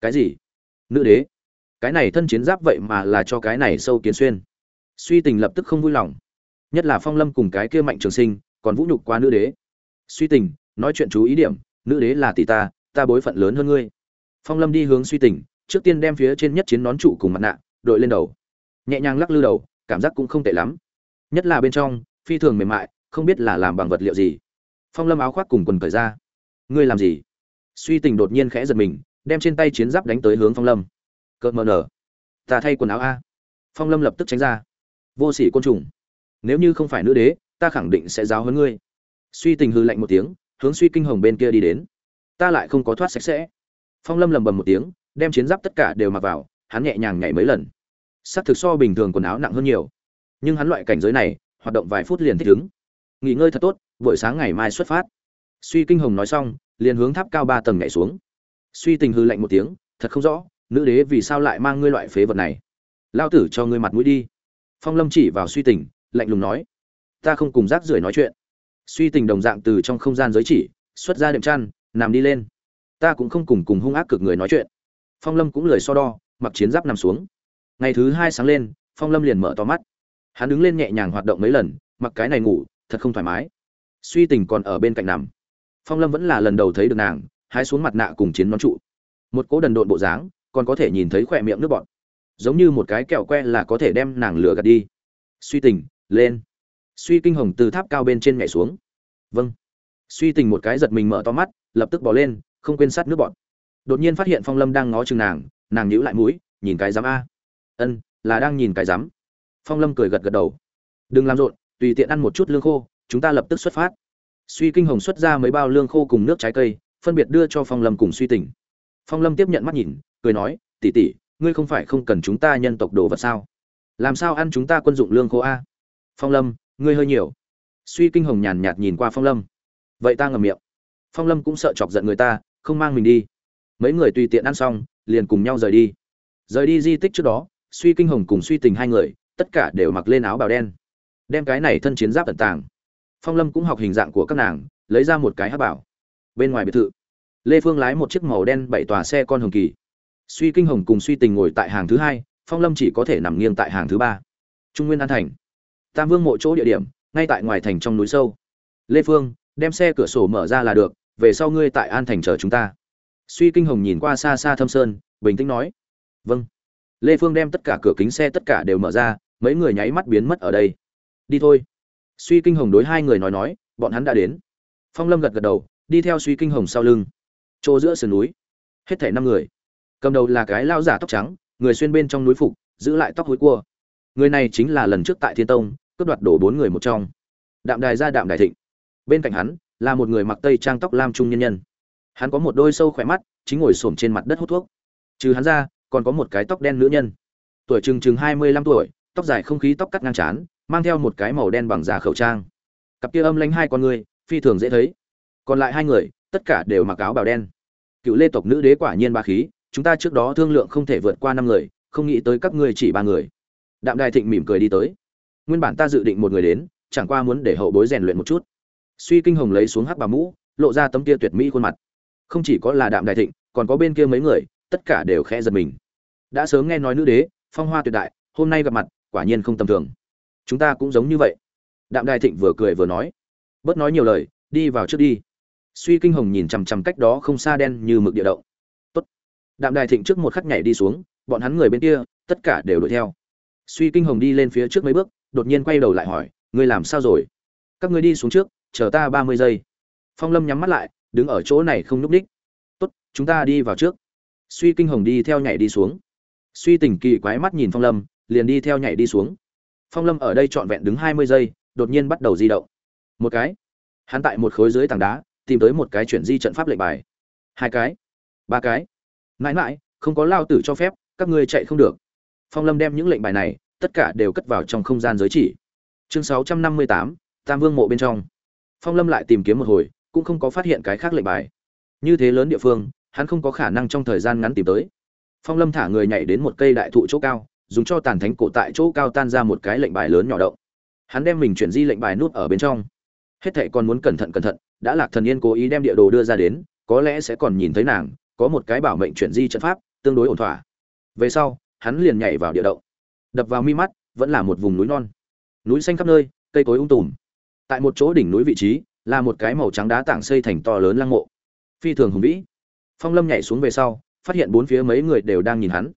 Cái gì? Nữ đế. Cái này thân chiến giáp vậy mà là cho cái này sâu kiến xuyên. Suy tình lập tức không vui lòng. Nhất là phong lâm cùng cái kia mạnh trường sinh, còn vũ nhục qua nữ đế. Suy tình, nói chuyện chú ý điểm, nữ đế là tỷ ta ta bối phận lớn hơn ngươi. Phong lâm đi hướng suy tình trước tiên đem phía trên nhất chiến nón trụ cùng mặt nạ, đội lên đầu. Nhẹ nhàng lắc lư đầu, cảm giác cũng không tệ lắm. Nhất là bên trong, phi thường mềm mại, không biết là làm bằng vật liệu gì. Phong lâm áo khoác cùng quần cởi ra. Ngươi làm gì? Suy tình đột nhiên khẽ giật mình, đem trên tay chiến giáp đánh tới hướng phong lâm. Cợt mờ nở. Ta thay quần áo a. Phong lâm lập tức tránh ra. Vô sỉ côn trùng. Nếu như không phải nữ đế, ta khẳng định sẽ giáo hơn ngươi. Suy tình hư lạnh một tiếng, hướng suy kinh hồng bên kia đi đến. Ta lại không có thoát sạch sẽ. Phong lâm lầm bầm một tiếng đem chiến giáp tất cả đều mặc vào, hắn nhẹ nhàng nhảy mấy lần. S ắ c thực so bình thường quần áo nặng hơn nhiều. Nhưng hắn loại cảnh giới này, hoạt động vài phút liền thích ứng. Nghỉ ngơi thật tốt, buổi sáng ngày mai xuất phát. Suy kinh hồng nói xong, liền hướng tháp cao ba tầng nhảy xuống. Suy tình hư lạnh một tiếng, thật không rõ, nữ đế vì sao lại mang ngươi loại phế vật này? Lao tử cho ngươi mặt mũi đi. Phong lâm chỉ vào suy tình, lạnh lùng nói, ta không cùng rác rưởi nói chuyện. Suy tình đồng dạng từ trong không gian giới chỉ, xuất ra đệm chăn, nằm đi lên. Ta cũng không cùng cùng hung ác cực người nói chuyện phong lâm cũng lười so đo, mặc chiến giáp nằm xuống. Ngày thứ hai sáng lên, phong lâm liền mở to mắt. Hắn đứng lên nhẹ nhàng hoạt động mấy lần, mặc cái này ngủ, thật không thoải mái. Suy tình còn ở bên cạnh nằm. Phong lâm vẫn là lần đầu thấy được nàng, hái xuống mặt nạ cùng chiến nón trụ. Một cỗ đần độn bộ dáng, còn có thể nhìn thấy khỏe miệng nước bọn giống như một cái kẹo que là có thể đem nàng lửa gạt đi. Suy tình, lên. Suy kinh hồng từ tháp cao bên trên nhảy xuống. Vâng. Suy tình một cái giật mình mở to mắt, lập tức bỏ lên, không quên sát nước bọn đột nhiên phát hiện phong lâm đang ngó chừng nàng nàng nhíu lại mũi, nhìn cái dám a. Ân, là đang nhìn cái dám phong lâm cười gật gật đầu. Đừng làm rộn, tùy tiện ăn một chút lương khô, chúng ta lập tức xuất phát. Suy kinh hồng xuất ra mấy bao lương khô cùng nước trái cây, phân biệt đưa cho phong lâm cùng suy Tỉnh. phong lâm tiếp nhận mắt nhìn, cười nói tỉ tỉ ngươi không phải không cần chúng ta nhân tộc đồ vật sao? Làm sao ăn chúng ta quân dụng lương khô a? Phong lâm, ngươi hơi nhiều. Suy kinh hồng nhàn nhạt nhìn qua phong lâm. Vậy ta ngầm miệng. Phong lâm cũng sợ chọc giận người ta, không mang mình đi mấy người tùy tiện ăn xong, liền cùng nhau rời đi. Rời đi di tích trước đó, suy kinh hồng cùng suy tình hai người, tất cả đều mặc lên áo bào đen. Đem cái này thân chiến giáp tận tàng. Phong lâm cũng học hình dạng của các nàng, lấy ra một cái hát bảo. Bên ngoài biệt thự, lê phương lái một chiếc màu đen bảy tòa xe con hồng kỳ. Suy kinh hồng cùng suy tình ngồi tại hàng thứ hai, phong lâm chỉ có thể nằm nghiêng tại hàng thứ ba. Trung nguyên an thành. Tam vương mộ chỗ địa điểm, ngay tại ngoài thành trong núi sâu. Lê phương, đem xe cửa sổ mở ra là được, về sau ngươi tại an thành chờ chúng ta suy kinh hồng nhìn qua xa xa thâm sơn, bình tĩnh nói vâng. Lê phương đem tất cả cửa kính xe tất cả đều mở ra, mấy người nháy mắt biến mất ở đây. Đi thôi. Suy kinh hồng đối hai người nói nói, bọn hắn đã đến. Phong lâm gật gật đầu, đi theo suy kinh hồng sau lưng. Chỗ giữa sườn núi, hết thảy năm người. Cầm đầu là cái lao giả tóc trắng, người xuyên bên trong núi phục, giữ lại tóc hối cua. Người này chính là lần trước tại thiên tông, cướp đoạt đổ bốn người một trong. Đạm đài ra đạm đài thịnh. Bên cạnh hắn, là một người mặc tây trang tóc lam trung nhân nhân hắn có một đôi sâu khỏe mắt, chính ngồi xổm trên mặt đất hút thuốc. Trừ hắn ra, còn có một cái tóc đen nữ nhân. Tuổi chừng chừng hai mươi lăm tuổi, tóc dài không khí tóc cắt ngang trán, mang theo một cái màu đen bằng giả khẩu trang. Cặp kia âm lanh hai con người, phi thường dễ thấy. Còn lại hai người, tất cả đều mặc áo bào đen. Cựu lê tộc nữ đế quả nhiên ba khí, chúng ta trước đó thương lượng không thể vượt qua năm người, không nghĩ tới các ngươi chỉ ba người. Đạm đài thịnh mỉm cười đi tới. Nguyên bản ta dự định một người đến, chẳng qua muốn để hậu bối rèn luyện một chút. Suy kinh hồng lấy xuống hắc bà mũ, lộ ra tấm kia tuyệt mỹ khuôn mặt không chỉ có là đạm đại thịnh, còn có bên kia mấy người, tất cả đều khẽ giật mình. Đã sớm nghe nói nữ đế, phong hoa tuyệt đại, hôm nay gặp mặt, quả nhiên không tầm thường. Chúng ta cũng giống như vậy. Đạm đại thịnh vừa cười vừa nói. Bớt nói nhiều lời, đi vào trước đi. Suy kinh hồng nhìn chằm chằm cách đó không xa đen như mực địa động. Tốt. đạm đại thịnh trước một khắc nhảy đi xuống, bọn hắn người bên kia, tất cả đều đuổi theo. Suy kinh hồng đi lên phía trước mấy bước, đột nhiên quay đầu lại hỏi, ngươi làm sao rồi? Các ngươi đi xuống trước, chờ ta ba mươi giây. Phong lâm nhắm mắt lại đứng ở chỗ này không núp đích tốt, chúng ta đi vào trước. Suy kinh hồng đi theo nhảy đi xuống. Suy tình kỳ quái mắt nhìn phong lâm, liền đi theo nhảy đi xuống. Phong lâm ở đây trọn vẹn đứng hai mươi giây, đột nhiên bắt đầu di động. Một cái. Hắn tại một khối dưới tảng đá, tìm tới một cái chuyển di trận pháp lệnh bài. Hai cái. Ba cái. Mãi mãi, không có lao tử cho phép, các ngươi chạy không được. Phong lâm đem những lệnh bài này, tất cả đều cất vào trong không gian giới chỉ. Chương sáu trăm năm mươi tám, tam vương mộ bên trong. Phong lâm lại tìm kiếm một hồi cũng không có phát hiện cái khác lệnh bài. Như thế lớn địa phương, hắn không có khả năng trong thời gian ngắn tìm tới. Phong lâm thả người nhảy đến một cây đại thụ chỗ cao, dùng cho tàn thánh cổ tại chỗ cao tan ra một cái lệnh bài lớn nhỏ động. Hắn đem mình chuyển di lệnh bài nút ở bên trong. Hết thệ còn muốn cẩn thận cẩn thận, đã lạc thần yên cố ý đem địa đồ đưa ra đến, có lẽ sẽ còn nhìn thấy nàng, có một cái bảo mệnh chuyển di trận pháp, tương đối ổn thỏa. Về sau, hắn liền nhảy vào địa động. Đập vào mi mắt, vẫn là một vùng núi non. Núi xanh khắp nơi, cây cối ung tùm. Tại một chỗ đỉnh núi vị trí là một cái màu trắng đá tảng xây thành to lớn lăng mộ. Phi thường hùng vĩ. Phong lâm nhảy xuống về sau, phát hiện bốn phía mấy người đều đang nhìn hắn.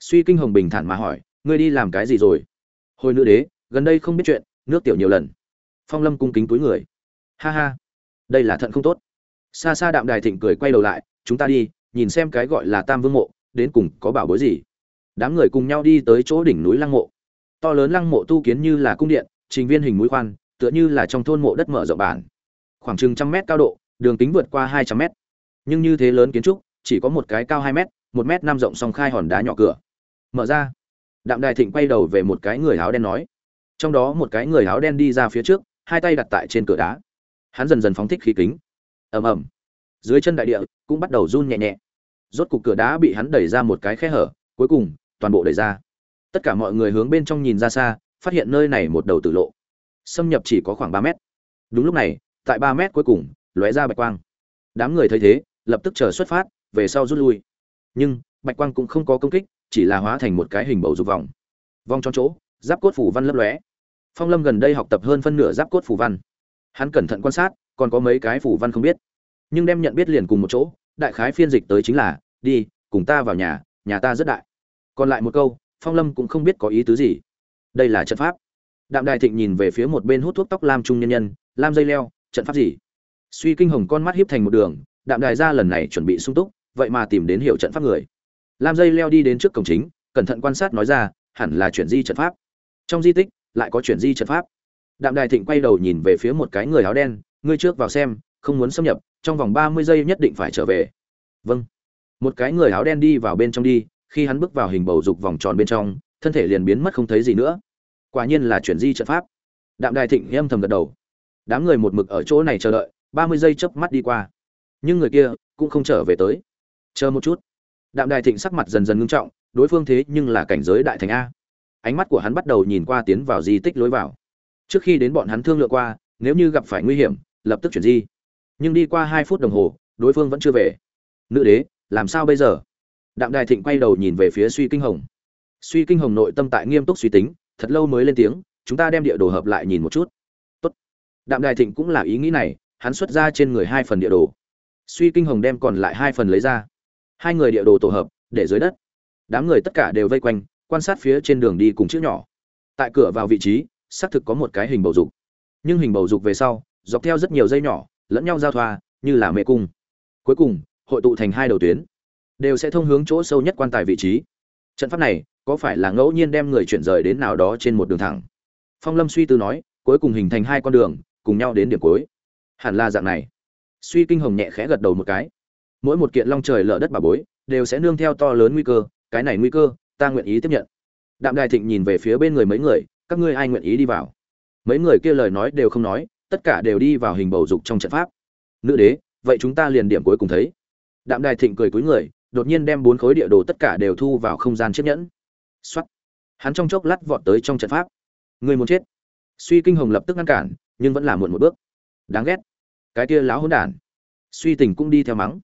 Suy kinh hồng bình thản mà hỏi, ngươi đi làm cái gì rồi? Hồi nữ đế, gần đây không biết chuyện, nước tiểu nhiều lần. Phong lâm cung kính túi người. Ha ha, đây là thận không tốt. Xa xa đạm đài thịnh cười quay đầu lại, chúng ta đi, nhìn xem cái gọi là tam vương mộ, đến cùng có bảo bối gì. Đám người cùng nhau đi tới chỗ đỉnh núi lăng mộ. To lớn lăng mộ tu kiến như là cung điện, trình viên hình mũi khoan, tựa như là trong thôn mộ đất mở rộng bản khoảng chừng trăm mét cao độ, đường kính vượt qua hai trăm mét. Nhưng như thế lớn kiến trúc, chỉ có một cái cao hai mét, một mét năm rộng song khai hòn đá nhỏ cửa. Mở ra, đạm đài thịnh quay đầu về một cái người áo đen nói. Trong đó một cái người áo đen đi ra phía trước, hai tay đặt tại trên cửa đá. Hắn dần dần phóng thích khí kính. Ầm ầm. Dưới chân đại địa cũng bắt đầu run nhẹ nhẹ. Rốt cục cửa đá bị hắn đẩy ra một cái khe hở, cuối cùng toàn bộ đẩy ra. Tất cả mọi người hướng bên trong nhìn ra xa, phát hiện nơi này một đầu tử lộ. Xâm nhập chỉ có khoảng ba mét. Đúng lúc này tại ba mét cuối cùng, lóe ra bạch quang. Đám người thấy thế, lập tức chờ xuất phát, về sau rút lui. Nhưng, bạch quang cũng không có công kích, chỉ là hóa thành một cái hình bầu dục vòng. Vòng tròn chỗ, giáp cốt phủ văn lấp lóe. Phong lâm gần đây học tập hơn phân nửa giáp cốt phủ văn. Hắn cẩn thận quan sát, còn có mấy cái phủ văn không biết. Nhưng đem nhận biết liền cùng một chỗ, đại khái phiên dịch tới chính là, đi, cùng ta vào nhà nhà ta rất đại. Còn lại một câu, phong lâm cũng không biết có ý tứ gì. Đây là trận pháp. Đạm đại thịnh nhìn về phía một bên hút thuốc tóc lam trung nhân nhân, lam dây leo trận pháp gì? Suy kinh hồng con mắt hiếp thành một đường, đạm đài ra lần này chuẩn bị sung túc, vậy mà tìm đến hiệu trận pháp người. Lam dây leo đi đến trước cổng chính, cẩn thận quan sát nói ra, hẳn là chuyển di trận pháp. Trong di tích, lại có chuyển di trận pháp. Đạm đài thịnh quay đầu nhìn về phía một cái người áo đen, ngươi trước vào xem, không muốn xâm nhập, trong vòng ba mươi giây nhất định phải trở về. Vâng. Một cái người áo đen đi vào bên trong đi, khi hắn bước vào hình bầu dục vòng tròn bên trong, thân thể liền biến mất không thấy gì nữa. Quả nhiên là chuyển di trận pháp. Đạm đài thịnh âm thầm gật đầu đám người một mực ở chỗ này chờ đợi, ba mươi giây chớp mắt đi qua. Nhưng người kia cũng không trở về tới. Chờ một chút. Đạm đài thịnh sắc mặt dần dần ngưng trọng, đối phương thế nhưng là cảnh giới đại thành a. Ánh mắt của hắn bắt đầu nhìn qua tiến vào di tích lối vào. Trước khi đến bọn hắn thương lượng qua, nếu như gặp phải nguy hiểm, lập tức chuyển di. Nhưng đi qua hai phút đồng hồ, đối phương vẫn chưa về. Nữ đế, làm sao bây giờ? Đạm đài thịnh quay đầu nhìn về phía suy kinh hồng. Suy kinh hồng nội tâm tại nghiêm túc suy tính, thật lâu mới lên tiếng, chúng ta đem địa đồ hợp lại nhìn một chút đạm đài thịnh cũng là ý nghĩ này, hắn xuất ra trên người hai phần địa đồ. Suy kinh hồng đem còn lại hai phần lấy ra. Hai người địa đồ tổ hợp, để dưới đất. Đám người tất cả đều vây quanh, quan sát phía trên đường đi cùng chữ nhỏ. Tại cửa vào vị trí, xác thực có một cái hình bầu dục. Nhưng hình bầu dục về sau, dọc theo rất nhiều dây nhỏ, lẫn nhau giao thoa, như là mê cung. Cuối cùng, hội tụ thành hai đầu tuyến. Đều sẽ thông hướng chỗ sâu nhất quan tài vị trí. Trận pháp này, có phải là ngẫu nhiên đem người chuyển rời đến nào đó trên một đường thẳng? Phong lâm suy tư nói, cuối cùng hình thành hai con đường cùng nhau đến điểm cuối. Hẳn là dạng này. Suy kinh hồng nhẹ khẽ gật đầu một cái. Mỗi một kiện long trời lở đất bà bối, đều sẽ nương theo to lớn nguy cơ, cái này nguy cơ, ta nguyện ý tiếp nhận. Đạm đài thịnh nhìn về phía bên người mấy người, các ngươi ai nguyện ý đi vào? Mấy người kia lời nói đều không nói, tất cả đều đi vào hình bầu dục trong trận pháp. Nữ đế, vậy chúng ta liền điểm cuối cùng thấy. Đạm đài thịnh cười cúi người, đột nhiên đem bốn khối địa đồ tất cả đều thu vào không gian chiếc nhẫn. Xuất hắn trong chốc lát vọt tới trong trận pháp. Người muốn chết. Suy kinh hồng lập tức ngăn cản nhưng vẫn là muộn một bước. Đáng ghét. Cái kia láo hỗn đản. Suy tình cũng đi theo mắng.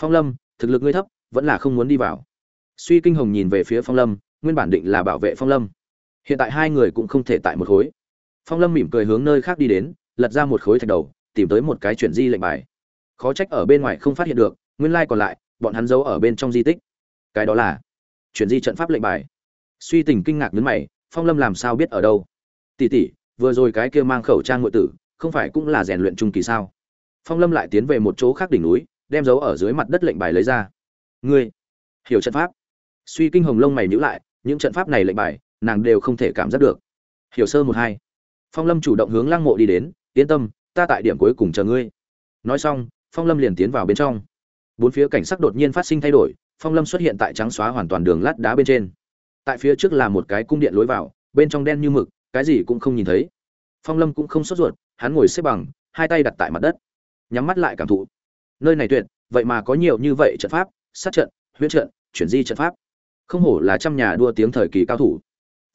Phong lâm, thực lực ngươi thấp, vẫn là không muốn đi vào. Suy kinh hồng nhìn về phía phong lâm, nguyên bản định là bảo vệ phong lâm. Hiện tại hai người cũng không thể tại một khối. Phong lâm mỉm cười hướng nơi khác đi đến, lật ra một khối thạch đầu, tìm tới một cái chuyển di lệnh bài. Khó trách ở bên ngoài không phát hiện được, nguyên lai còn lại, bọn hắn giấu ở bên trong di tích. Cái đó là chuyển di trận pháp lệnh bài. Suy tình kinh ngạc nhấn mày, phong lâm làm sao biết ở đâu? Tỷ tỷ vừa rồi cái kia mang khẩu trang ngụy tử, không phải cũng là rèn luyện trung kỳ sao? Phong lâm lại tiến về một chỗ khác đỉnh núi, đem dấu ở dưới mặt đất lệnh bài lấy ra. Ngươi, hiểu trận pháp. Suy kinh hồng lông mày nhữ lại, những trận pháp này lệnh bài, nàng đều không thể cảm giác được. Hiểu sơ một hai. Phong lâm chủ động hướng lăng mộ đi đến, yên tâm, ta tại điểm cuối cùng chờ ngươi. Nói xong, phong lâm liền tiến vào bên trong. Bốn phía cảnh sắc đột nhiên phát sinh thay đổi, phong lâm xuất hiện tại trắng xóa hoàn toàn đường lát đá bên trên. Tại phía trước là một cái cung điện lối vào, bên trong đen như mực cái gì cũng không nhìn thấy. Phong lâm cũng không sốt ruột, hắn ngồi xếp bằng, hai tay đặt tại mặt đất, nhắm mắt lại cảm thụ. Nơi này tuyệt, vậy mà có nhiều như vậy trận pháp, sát trận, huyễn trận, chuyển di trận pháp. Không hổ là trăm nhà đua tiếng thời kỳ cao thủ.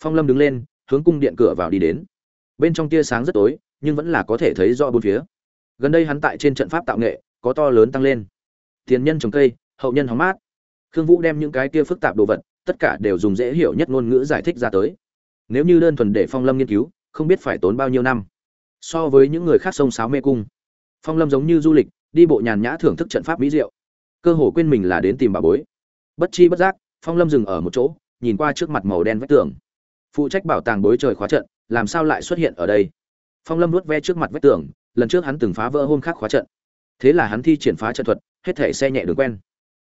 Phong lâm đứng lên, hướng cung điện cửa vào đi đến. Bên trong tia sáng rất tối, nhưng vẫn là có thể thấy rõ bốn phía. Gần đây hắn tại trên trận pháp tạo nghệ, có to lớn tăng lên. Tiền nhân trồng cây, hậu nhân hóng mát. Khương vũ đem những cái kia phức tạp đồ vật, tất cả đều dùng dễ hiểu nhất ngôn ngữ giải thích ra tới nếu như đơn thuần để phong lâm nghiên cứu, không biết phải tốn bao nhiêu năm. So với những người khác sông sáo mê cung, phong lâm giống như du lịch, đi bộ nhàn nhã thưởng thức trận pháp mỹ diệu. Cơ hồ quên mình là đến tìm bà bối. Bất chi bất giác, phong lâm dừng ở một chỗ, nhìn qua trước mặt màu đen vách tường. Phụ trách bảo tàng bối trời khóa trận, làm sao lại xuất hiện ở đây? Phong lâm nuốt ve trước mặt vách tường, lần trước hắn từng phá vỡ hôm khác khóa trận. Thế là hắn thi triển phá trận thuật, hết thể xe nhẹ đường quen.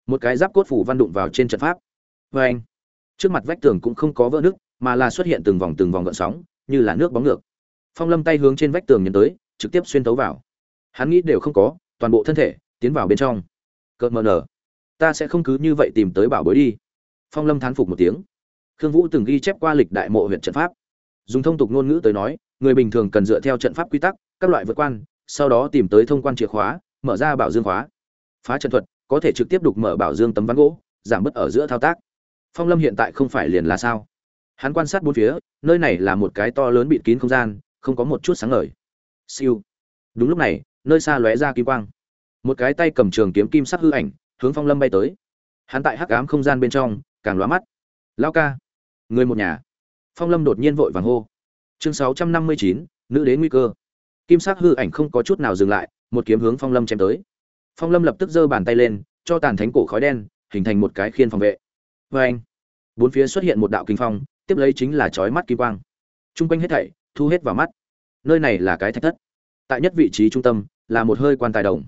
Một cái giáp cốt phủ văn đụng vào trên trận pháp. Vê anh trước mặt vách tường cũng không có vỡ nước mà là xuất hiện từng vòng từng vòng gợn sóng, như là nước bóng ngược. Phong lâm tay hướng trên vách tường nhấn tới, trực tiếp xuyên tấu vào. Hắn nghĩ đều không có, toàn bộ thân thể tiến vào bên trong. Cơn mờ nở. Ta sẽ không cứ như vậy tìm tới bảo bối đi. Phong lâm thán phục một tiếng. Khương vũ từng ghi chép qua lịch đại mộ huyện trận pháp. Dùng thông tục ngôn ngữ tới nói, người bình thường cần dựa theo trận pháp quy tắc, các loại vượt quan, sau đó tìm tới thông quan chìa khóa, mở ra bảo dương khóa. Phá trận thuật, có thể trực tiếp đục mở bảo dương tấm ván gỗ, giảm bớt ở giữa thao tác. Phong lâm hiện tại không phải liền là sao? Hắn quan sát bốn phía, nơi này là một cái to lớn bịt kín không gian, không có một chút sáng ngời. Siêu. Đúng lúc này, nơi xa lóe ra kim quang. Một cái tay cầm trường kiếm kim sắc hư ảnh, hướng phong lâm bay tới. Hắn tại hắc ám không gian bên trong, càng lóa mắt. Lao ca. Người một nhà. Phong lâm đột nhiên vội vàng hô. Chương sáu trăm năm mươi chín, nữ đế nguy cơ. Kim sắc hư ảnh không có chút nào dừng lại, một kiếm hướng phong lâm chém tới. Phong lâm lập tức giơ bàn tay lên, cho tàn thánh cổ khói đen, hình thành một cái khiên phòng vệ. Vê anh bốn phía xuất hiện một đạo kinh phong tiếp lấy chính là chói mắt kim quang. Trung quanh hết thảy, thu hết vào mắt. Nơi này là cái thạch thất. Tại nhất vị trí trung tâm, là một hơi quan tài đồng.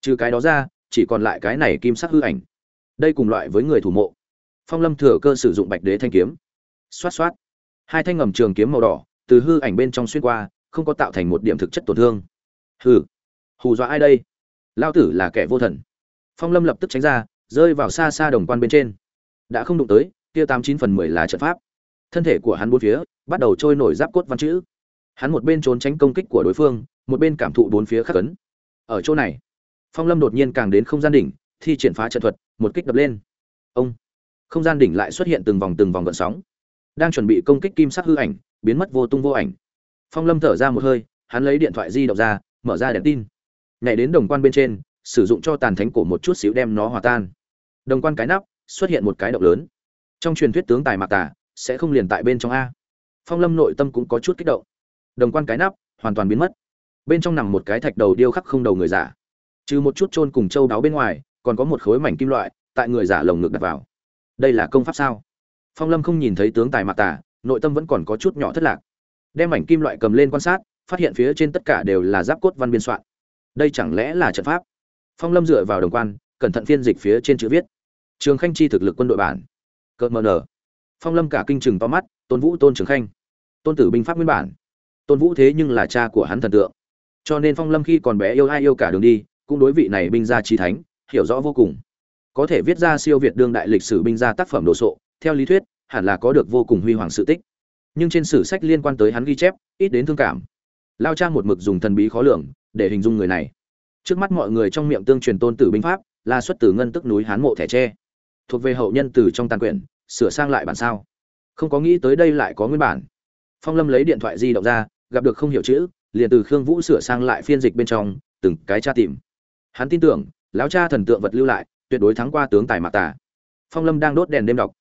Trừ cái đó ra, chỉ còn lại cái này kim sắc hư ảnh. Đây cùng loại với người thủ mộ. Phong lâm thừa cơ sử dụng bạch đế thanh kiếm. Xoát xoát. Hai thanh ngầm trường kiếm màu đỏ, từ hư ảnh bên trong xuyên qua, không có tạo thành một điểm thực chất tổn thương. Hừ. Hù dọa ai đây? Lao tử là kẻ vô thần. Phong lâm lập tức tránh ra, rơi vào xa xa đồng quan bên trên. Đã không đụng tới, kia tám chín phần mười là trận pháp thân thể của hắn bốn phía bắt đầu trôi nổi giáp cốt văn chữ. Hắn một bên trốn tránh công kích của đối phương, một bên cảm thụ bốn phía khắc cấn ở chỗ này, phong lâm đột nhiên càng đến không gian đỉnh, thi triển phá trận thuật, một kích đập lên. Ông! Không gian đỉnh lại xuất hiện từng vòng từng vòng gợn sóng. Đang chuẩn bị công kích kim sắc hư ảnh, biến mất vô tung vô ảnh. Phong lâm thở ra một hơi, hắn lấy điện thoại di động ra, mở ra đèn tin. Nhảy đến đồng quan bên trên, sử dụng cho tàn thánh cổ một chút xíu đem nó hòa tan. Đồng quan cái nắp, xuất hiện một cái động lớn. Trong truyền thuyết tướng tài mạc tả sẽ không liền tại bên trong a. Phong lâm nội tâm cũng có chút kích động. Đồng quan cái nắp, hoàn toàn biến mất. Bên trong nằm một cái thạch đầu điêu khắc không đầu người giả. Trừ một chút chôn cùng châu đáo bên ngoài, còn có một khối mảnh kim loại, tại người giả lồng ngực đặt vào. Đây là công pháp sao? Phong lâm không nhìn thấy tướng tài mạc tả, nội tâm vẫn còn có chút nhỏ thất lạc. Đem mảnh kim loại cầm lên quan sát, phát hiện phía trên tất cả đều là giáp cốt văn biên soạn. Đây chẳng lẽ là trận pháp? Phong lâm dựa vào đồng quan, cẩn thận phiên dịch phía trên chữ viết. Trường khanh chi thực lực quân đội bản. Cợt mờ nở phong lâm cả kinh chừng to mắt, tôn vũ, tôn trường khanh, tôn tử binh pháp nguyên bản. Tôn vũ thế nhưng là cha của hắn thần tượng. Cho nên phong lâm khi còn bé yêu ai yêu cả đường đi, cũng đối vị này binh gia trí thánh, hiểu rõ vô cùng. Có thể viết ra siêu việt đương đại lịch sử binh gia tác phẩm đồ sộ, theo lý thuyết, hẳn là có được vô cùng huy hoàng sự tích. Nhưng trên sử sách liên quan tới hắn ghi chép, ít đến thương cảm. Lao cha một mực dùng thần bí khó lường để hình dung người này. Trước mắt mọi người trong miệng tương truyền tôn tử binh pháp, là xuất từ ngân tức núi hán mộ thẻ tre. Thuộc về hậu nhân từ trong tàn quyển sửa sang lại bản sao? Không có nghĩ tới đây lại có nguyên bản. Phong lâm lấy điện thoại di động ra, gặp được không hiểu chữ, liền từ khương vũ sửa sang lại phiên dịch bên trong, từng cái tra tìm. Hắn tin tưởng, lão cha thần tượng vật lưu lại, tuyệt đối thắng qua tướng tài mạc tà. Phong lâm đang đốt đèn đêm đọc.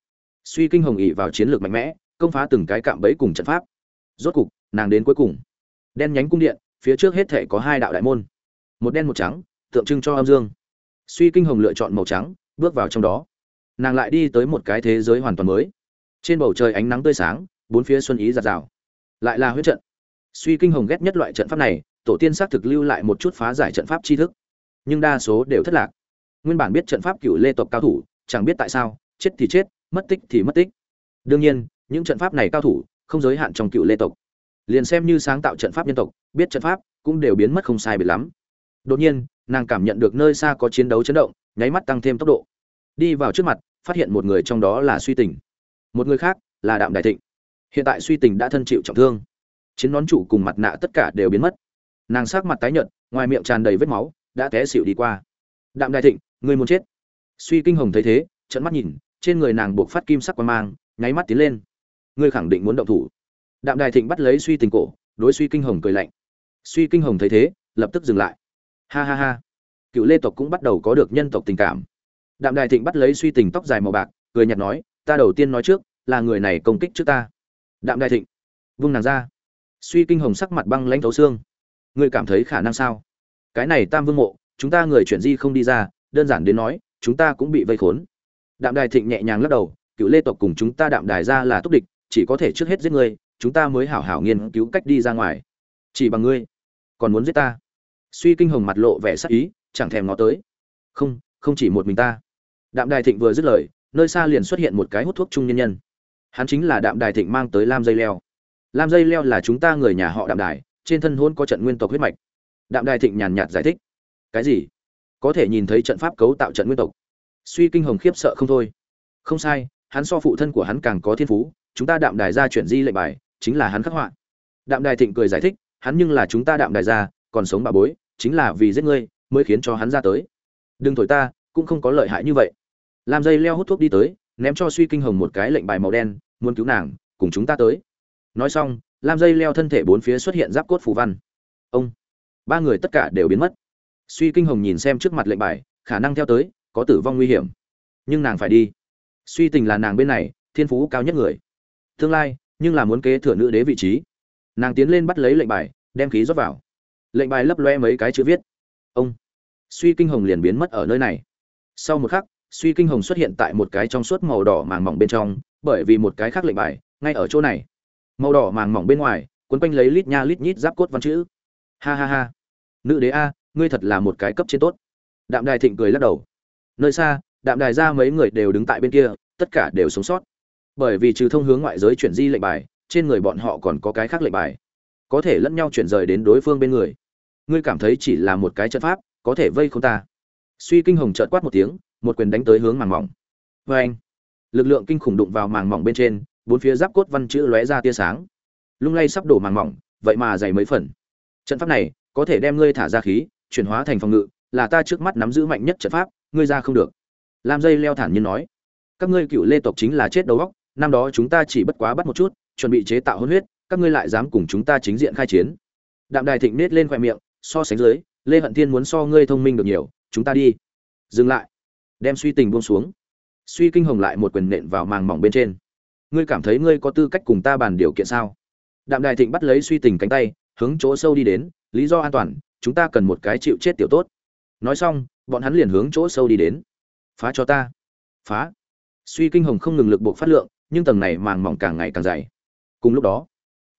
Suy kinh hồng ỉ vào chiến lược mạnh mẽ, công phá từng cái cạm bẫy cùng trận pháp. Rốt cục, nàng đến cuối cùng. Đen nhánh cung điện, phía trước hết thể có hai đạo đại môn. Một đen một trắng, tượng trưng cho âm dương. Suy kinh hồng lựa chọn màu trắng, bước vào trong đó nàng lại đi tới một cái thế giới hoàn toàn mới. Trên bầu trời ánh nắng tươi sáng, bốn phía xuân ý giạt rào. Lại là huyết trận. Suy kinh hồng ghét nhất loại trận pháp này, tổ tiên xác thực lưu lại một chút phá giải trận pháp tri thức. Nhưng đa số đều thất lạc. Nguyên bản biết trận pháp cựu lê tộc cao thủ, chẳng biết tại sao, chết thì chết, mất tích thì mất tích. Đương nhiên, những trận pháp này cao thủ, không giới hạn trong cựu lê tộc. Liền xem như sáng tạo trận pháp nhân tộc, biết trận pháp, cũng đều biến mất không sai biệt lắm. Đột nhiên, nàng cảm nhận được nơi xa có chiến đấu chấn động, nháy mắt tăng thêm tốc độ. Đi vào trước mặt phát hiện một người trong đó là suy tình. Một người khác là đạm đại thịnh. Hiện tại suy tình đã thân chịu trọng thương. Chiến nón trụ cùng mặt nạ tất cả đều biến mất. Nàng sắc mặt tái nhợt, ngoài miệng tràn đầy vết máu, đã té xỉu đi qua. Đạm đại thịnh người muốn chết? Suy kinh hồng thấy thế trận mắt nhìn, trên người nàng buộc phát kim sắc quan mang, nháy mắt tiến lên. Ngươi khẳng định muốn động thủ. Đạm Đại thịnh bắt lấy suy tình cổ, đối suy kinh hồng cười lạnh. Suy kinh hồng thấy thế, lập tức dừng lại. Ha ha ha. Cựu lê tộc cũng bắt đầu có được nhân tộc tình cảm đạm đài thịnh bắt lấy suy tình tóc dài màu bạc, cười nhạt nói, ta đầu tiên nói trước, là người này công kích trước ta. Đạm đài thịnh vung nàng ra. Suy kinh hồng sắc mặt băng lãnh thấu xương. Ngươi cảm thấy khả năng sao? Cái này tam vương mộ, chúng ta người chuyển di không đi ra, đơn giản đến nói, chúng ta cũng bị vây khốn. Đạm đài thịnh nhẹ nhàng lắc đầu, cựu lê tộc cùng chúng ta đạm đài ra là túc địch, chỉ có thể trước hết giết ngươi, chúng ta mới hảo hảo nghiên cứu cách đi ra ngoài. Chỉ bằng ngươi, còn muốn giết ta? Suy kinh hồng mặt lộ vẻ sắc ý, chẳng thèm ngó tới. Không không chỉ một mình ta đạm đài thịnh vừa dứt lời, nơi xa liền xuất hiện một cái hút thuốc trung nhân nhân. Hắn chính là đạm đài thịnh mang tới lam dây leo. Lam dây leo là chúng ta người nhà họ đạm đài, trên thân hôn có trận nguyên tộc huyết mạch. Đạm đài thịnh nhàn nhạt giải thích. Cái gì? Có thể nhìn thấy trận pháp cấu tạo trận nguyên tộc. Suy kinh hồng khiếp sợ không thôi. Không sai, hắn so phụ thân của hắn càng có thiên phú, chúng ta đạm đài ra chuyển di lệnh bài, chính là hắn khắc họa. Đạm đài thịnh cười giải thích, hắn nhưng là chúng ta đạm đài ra, còn sống bà bối, chính là vì giết ngươi, mới khiến cho hắn ra tới. Đừng thổi ta, cũng không có lợi hại như vậy. Lam dây leo hút thuốc đi tới, ném cho suy kinh hồng một cái lệnh bài màu đen, muốn cứu nàng, cùng chúng ta tới. Nói xong lam dây leo thân thể bốn phía xuất hiện giáp cốt phù văn. Ông, ba người tất cả đều biến mất. Suy kinh hồng nhìn xem trước mặt lệnh bài, khả năng theo tới, có tử vong nguy hiểm. Nhưng nàng phải đi. Suy tình là nàng bên này, thiên phú cao nhất người. Tương lai, nhưng là muốn kế thừa nữ đế vị trí. Nàng tiến lên bắt lấy lệnh bài, đem khí rót vào. Lệnh bài lấp loe mấy cái chữ viết. Ông, suy kinh hồng liền biến mất ở nơi này. Sau một khắc suy kinh hồng xuất hiện tại một cái trong suốt màu đỏ màng mỏng bên trong, bởi vì một cái khác lệnh bài, ngay ở chỗ này. Màu đỏ màng mỏng bên ngoài quấn quanh lấy lít nha lít nhít giáp cốt văn chữ. Ha ha ha. Nữ đế a, ngươi thật là một cái cấp trên tốt. Đạm đài thịnh cười lắc đầu. Nơi xa, đạm đài ra mấy người đều đứng tại bên kia, tất cả đều sống sót. Bởi vì trừ thông hướng ngoại giới chuyển di lệnh bài, trên người bọn họ còn có cái khác lệnh bài. Có thể lẫn nhau chuyển rời đến đối phương bên người. Ngươi cảm thấy chỉ là một cái trận pháp, có thể vây không ta. Suy kinh hồng trợt quát một tiếng một quyền đánh tới hướng màng mỏng. Vê anh, lực lượng kinh khủng đụng vào màng mỏng bên trên, bốn phía giáp cốt văn chữ lóe ra tia sáng. Lung lay sắp đổ màng mỏng, vậy mà dày mấy phần. Trận pháp này có thể đem ngươi thả ra khí, chuyển hóa thành phòng ngự, là ta trước mắt nắm giữ mạnh nhất trận pháp, ngươi ra không được. Lam dây leo thản nhiên nói, các ngươi cựu lê tộc chính là chết đầu óc, năm đó chúng ta chỉ bất quá bắt một chút, chuẩn bị chế tạo hôn huyết, các ngươi lại dám cùng chúng ta chính diện khai chiến. Đạm đài thịnh nết lên khoe miệng, so sánh dưới, lê hận thiên muốn so ngươi thông minh được nhiều, chúng ta đi. Dừng lại đem suy tình buông xuống. Suy kinh hồng lại một quyền nện vào màng mỏng bên trên. Ngươi cảm thấy ngươi có tư cách cùng ta bàn điều kiện sao? Đạm đài thịnh bắt lấy suy tình cánh tay hướng chỗ sâu đi đến lý do an toàn chúng ta cần một cái chịu chết tiểu tốt. Nói xong bọn hắn liền hướng chỗ sâu đi đến. Phá cho ta. Phá. Suy kinh hồng không ngừng lực buộc phát lượng nhưng tầng này màng mỏng càng ngày càng dày. Cùng lúc đó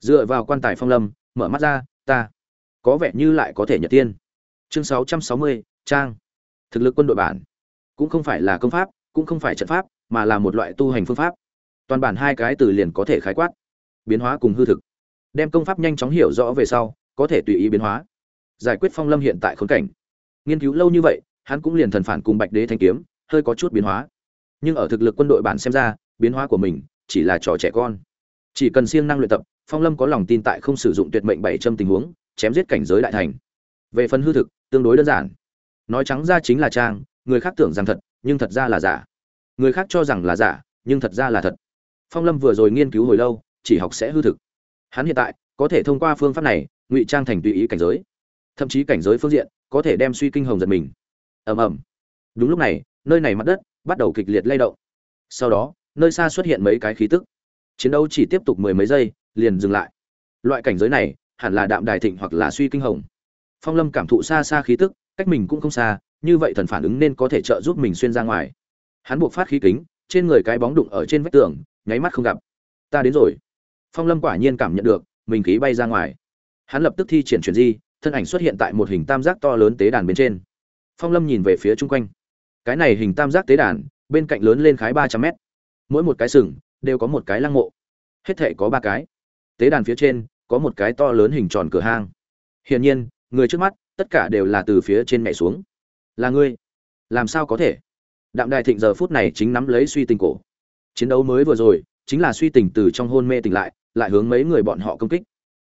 dựa vào quan tài phong lâm mở mắt ra ta có vẻ như lại có thể nhật tiên. Chương 660, trang. Thực lực quân đội bản cũng không phải là công pháp, cũng không phải trận pháp, mà là một loại tu hành phương pháp. Toàn bản hai cái từ liền có thể khái quát. Biến hóa cùng hư thực. Đem công pháp nhanh chóng hiểu rõ về sau, có thể tùy ý biến hóa. Giải quyết phong lâm hiện tại khốn cảnh. Nghiên cứu lâu như vậy, hắn cũng liền thần phản cùng bạch đế thanh kiếm, hơi có chút biến hóa. Nhưng ở thực lực quân đội bản xem ra, biến hóa của mình chỉ là trò trẻ con. Chỉ cần siêng năng luyện tập, phong lâm có lòng tin tại không sử dụng tuyệt mệnh bảy trăm tình huống, chém giết cảnh giới đại thành. Về phần hư thực, tương đối đơn giản. Nói trắng ra chính là trang người khác tưởng rằng thật, nhưng thật ra là giả. Người khác cho rằng là giả, nhưng thật ra là thật. Phong lâm vừa rồi nghiên cứu hồi lâu, chỉ học sẽ hư thực. Hắn hiện tại, có thể thông qua phương pháp này, ngụy trang thành tùy ý cảnh giới. Thậm chí cảnh giới phương diện, có thể đem suy kinh hồng giật mình. Ầm ầm. Đúng lúc này, nơi này mặt đất, bắt đầu kịch liệt lay động. Sau đó, nơi xa xuất hiện mấy cái khí tức. Chiến đấu chỉ tiếp tục mười mấy giây, liền dừng lại. Loại cảnh giới này, hẳn là đạm đài thịnh hoặc là suy kinh hồng. Phong lâm cảm thụ xa xa khí tức, cách mình cũng không xa như vậy thần phản ứng nên có thể trợ giúp mình xuyên ra ngoài. Hắn buộc phát khí kính, trên người cái bóng đụng ở trên vách tường, nháy mắt không gặp. Ta đến rồi. Phong lâm quả nhiên cảm nhận được, mình khí bay ra ngoài. Hắn lập tức thi triển chuyển di, thân ảnh xuất hiện tại một hình tam giác to lớn tế đàn bên trên. Phong lâm nhìn về phía chung quanh. Cái này hình tam giác tế đàn, bên cạnh lớn lên khái ba trăm mét. Mỗi một cái sừng, đều có một cái lăng mộ. Hết thảy có ba cái. Tế đàn phía trên, có một cái to lớn hình tròn cửa hang. Hiển nhiên, người trước mắt, tất cả đều là từ phía trên mẹ xuống là ngươi. Làm sao có thể? Đạm Đại thịnh giờ phút này chính nắm lấy suy tình cổ. Chiến đấu mới vừa rồi, chính là suy tình từ trong hôn mê tỉnh lại lại hướng mấy người bọn họ công kích.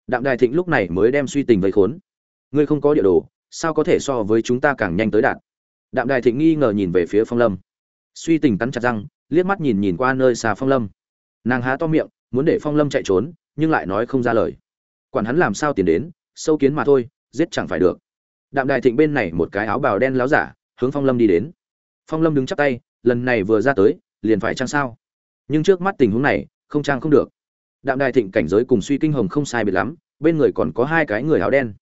Đạm Đại thịnh lúc này mới đem suy tình vây khốn. Ngươi không có địa đồ, sao có thể so với chúng ta càng nhanh tới đạt? Đạm Đại thịnh nghi ngờ nhìn về phía phong lâm. Suy tình cắn chặt răng, liếc mắt nhìn nhìn qua nơi xa phong lâm. Nàng há to miệng, muốn để phong lâm chạy trốn, nhưng lại nói không ra lời. Quản hắn làm sao tiền đến, sâu kiến mà thôi, giết chẳng phải được đạm đài thịnh bên này một cái áo bào đen láo giả, hướng phong lâm đi đến. Phong lâm đứng chắp tay, lần này vừa ra tới, liền phải trang sao. Nhưng trước mắt tình huống này, không trang không được. Đạm đài thịnh cảnh giới cùng suy kinh hồng không sai biệt lắm, bên người còn có hai cái người áo đen.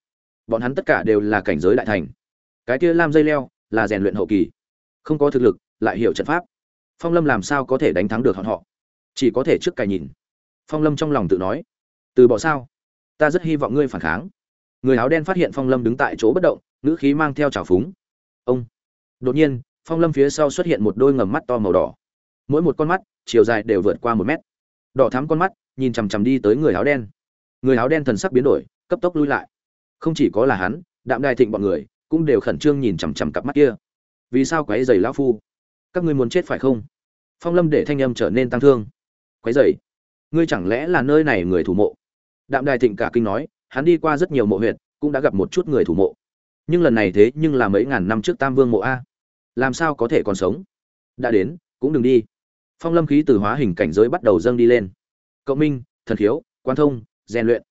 Bọn hắn tất cả đều là cảnh giới đại thành. Cái kia lam dây leo, là rèn luyện hậu kỳ. Không có thực lực, lại hiểu trận pháp. Phong lâm làm sao có thể đánh thắng được họ họ? Chỉ có thể trước cài nhìn. Phong lâm trong lòng tự nói. Từ bỏ sao? Ta rất hy vọng ngươi phản kháng người áo đen phát hiện phong lâm đứng tại chỗ bất động, ngữ khí mang theo trào phúng. Ông. Đột nhiên, phong lâm phía sau xuất hiện một đôi ngầm mắt to màu đỏ. Mỗi một con mắt, chiều dài đều vượt qua một mét. Đỏ thắm con mắt, nhìn chằm chằm đi tới người áo đen. Người áo đen thần sắc biến đổi, cấp tốc lui lại. Không chỉ có là hắn, đạm đài thịnh bọn người, cũng đều khẩn trương nhìn chằm chằm cặp mắt kia. Vì sao quái dày lão phu? Các ngươi muốn chết phải không? Phong lâm để thanh âm trở nên tăng thương. Quái dày ngươi chẳng lẽ là nơi này người thủ mộ? Đạm đài thịnh cả kinh nói hắn đi qua rất nhiều mộ huyện cũng đã gặp một chút người thủ mộ. Nhưng lần này thế nhưng là mấy ngàn năm trước tam vương mộ a. Làm sao có thể còn sống? Đã đến, cũng đừng đi. Phong lâm khí từ hóa hình cảnh giới bắt đầu dâng đi lên. Cộng minh, thần khiếu, quan thông, rèn luyện.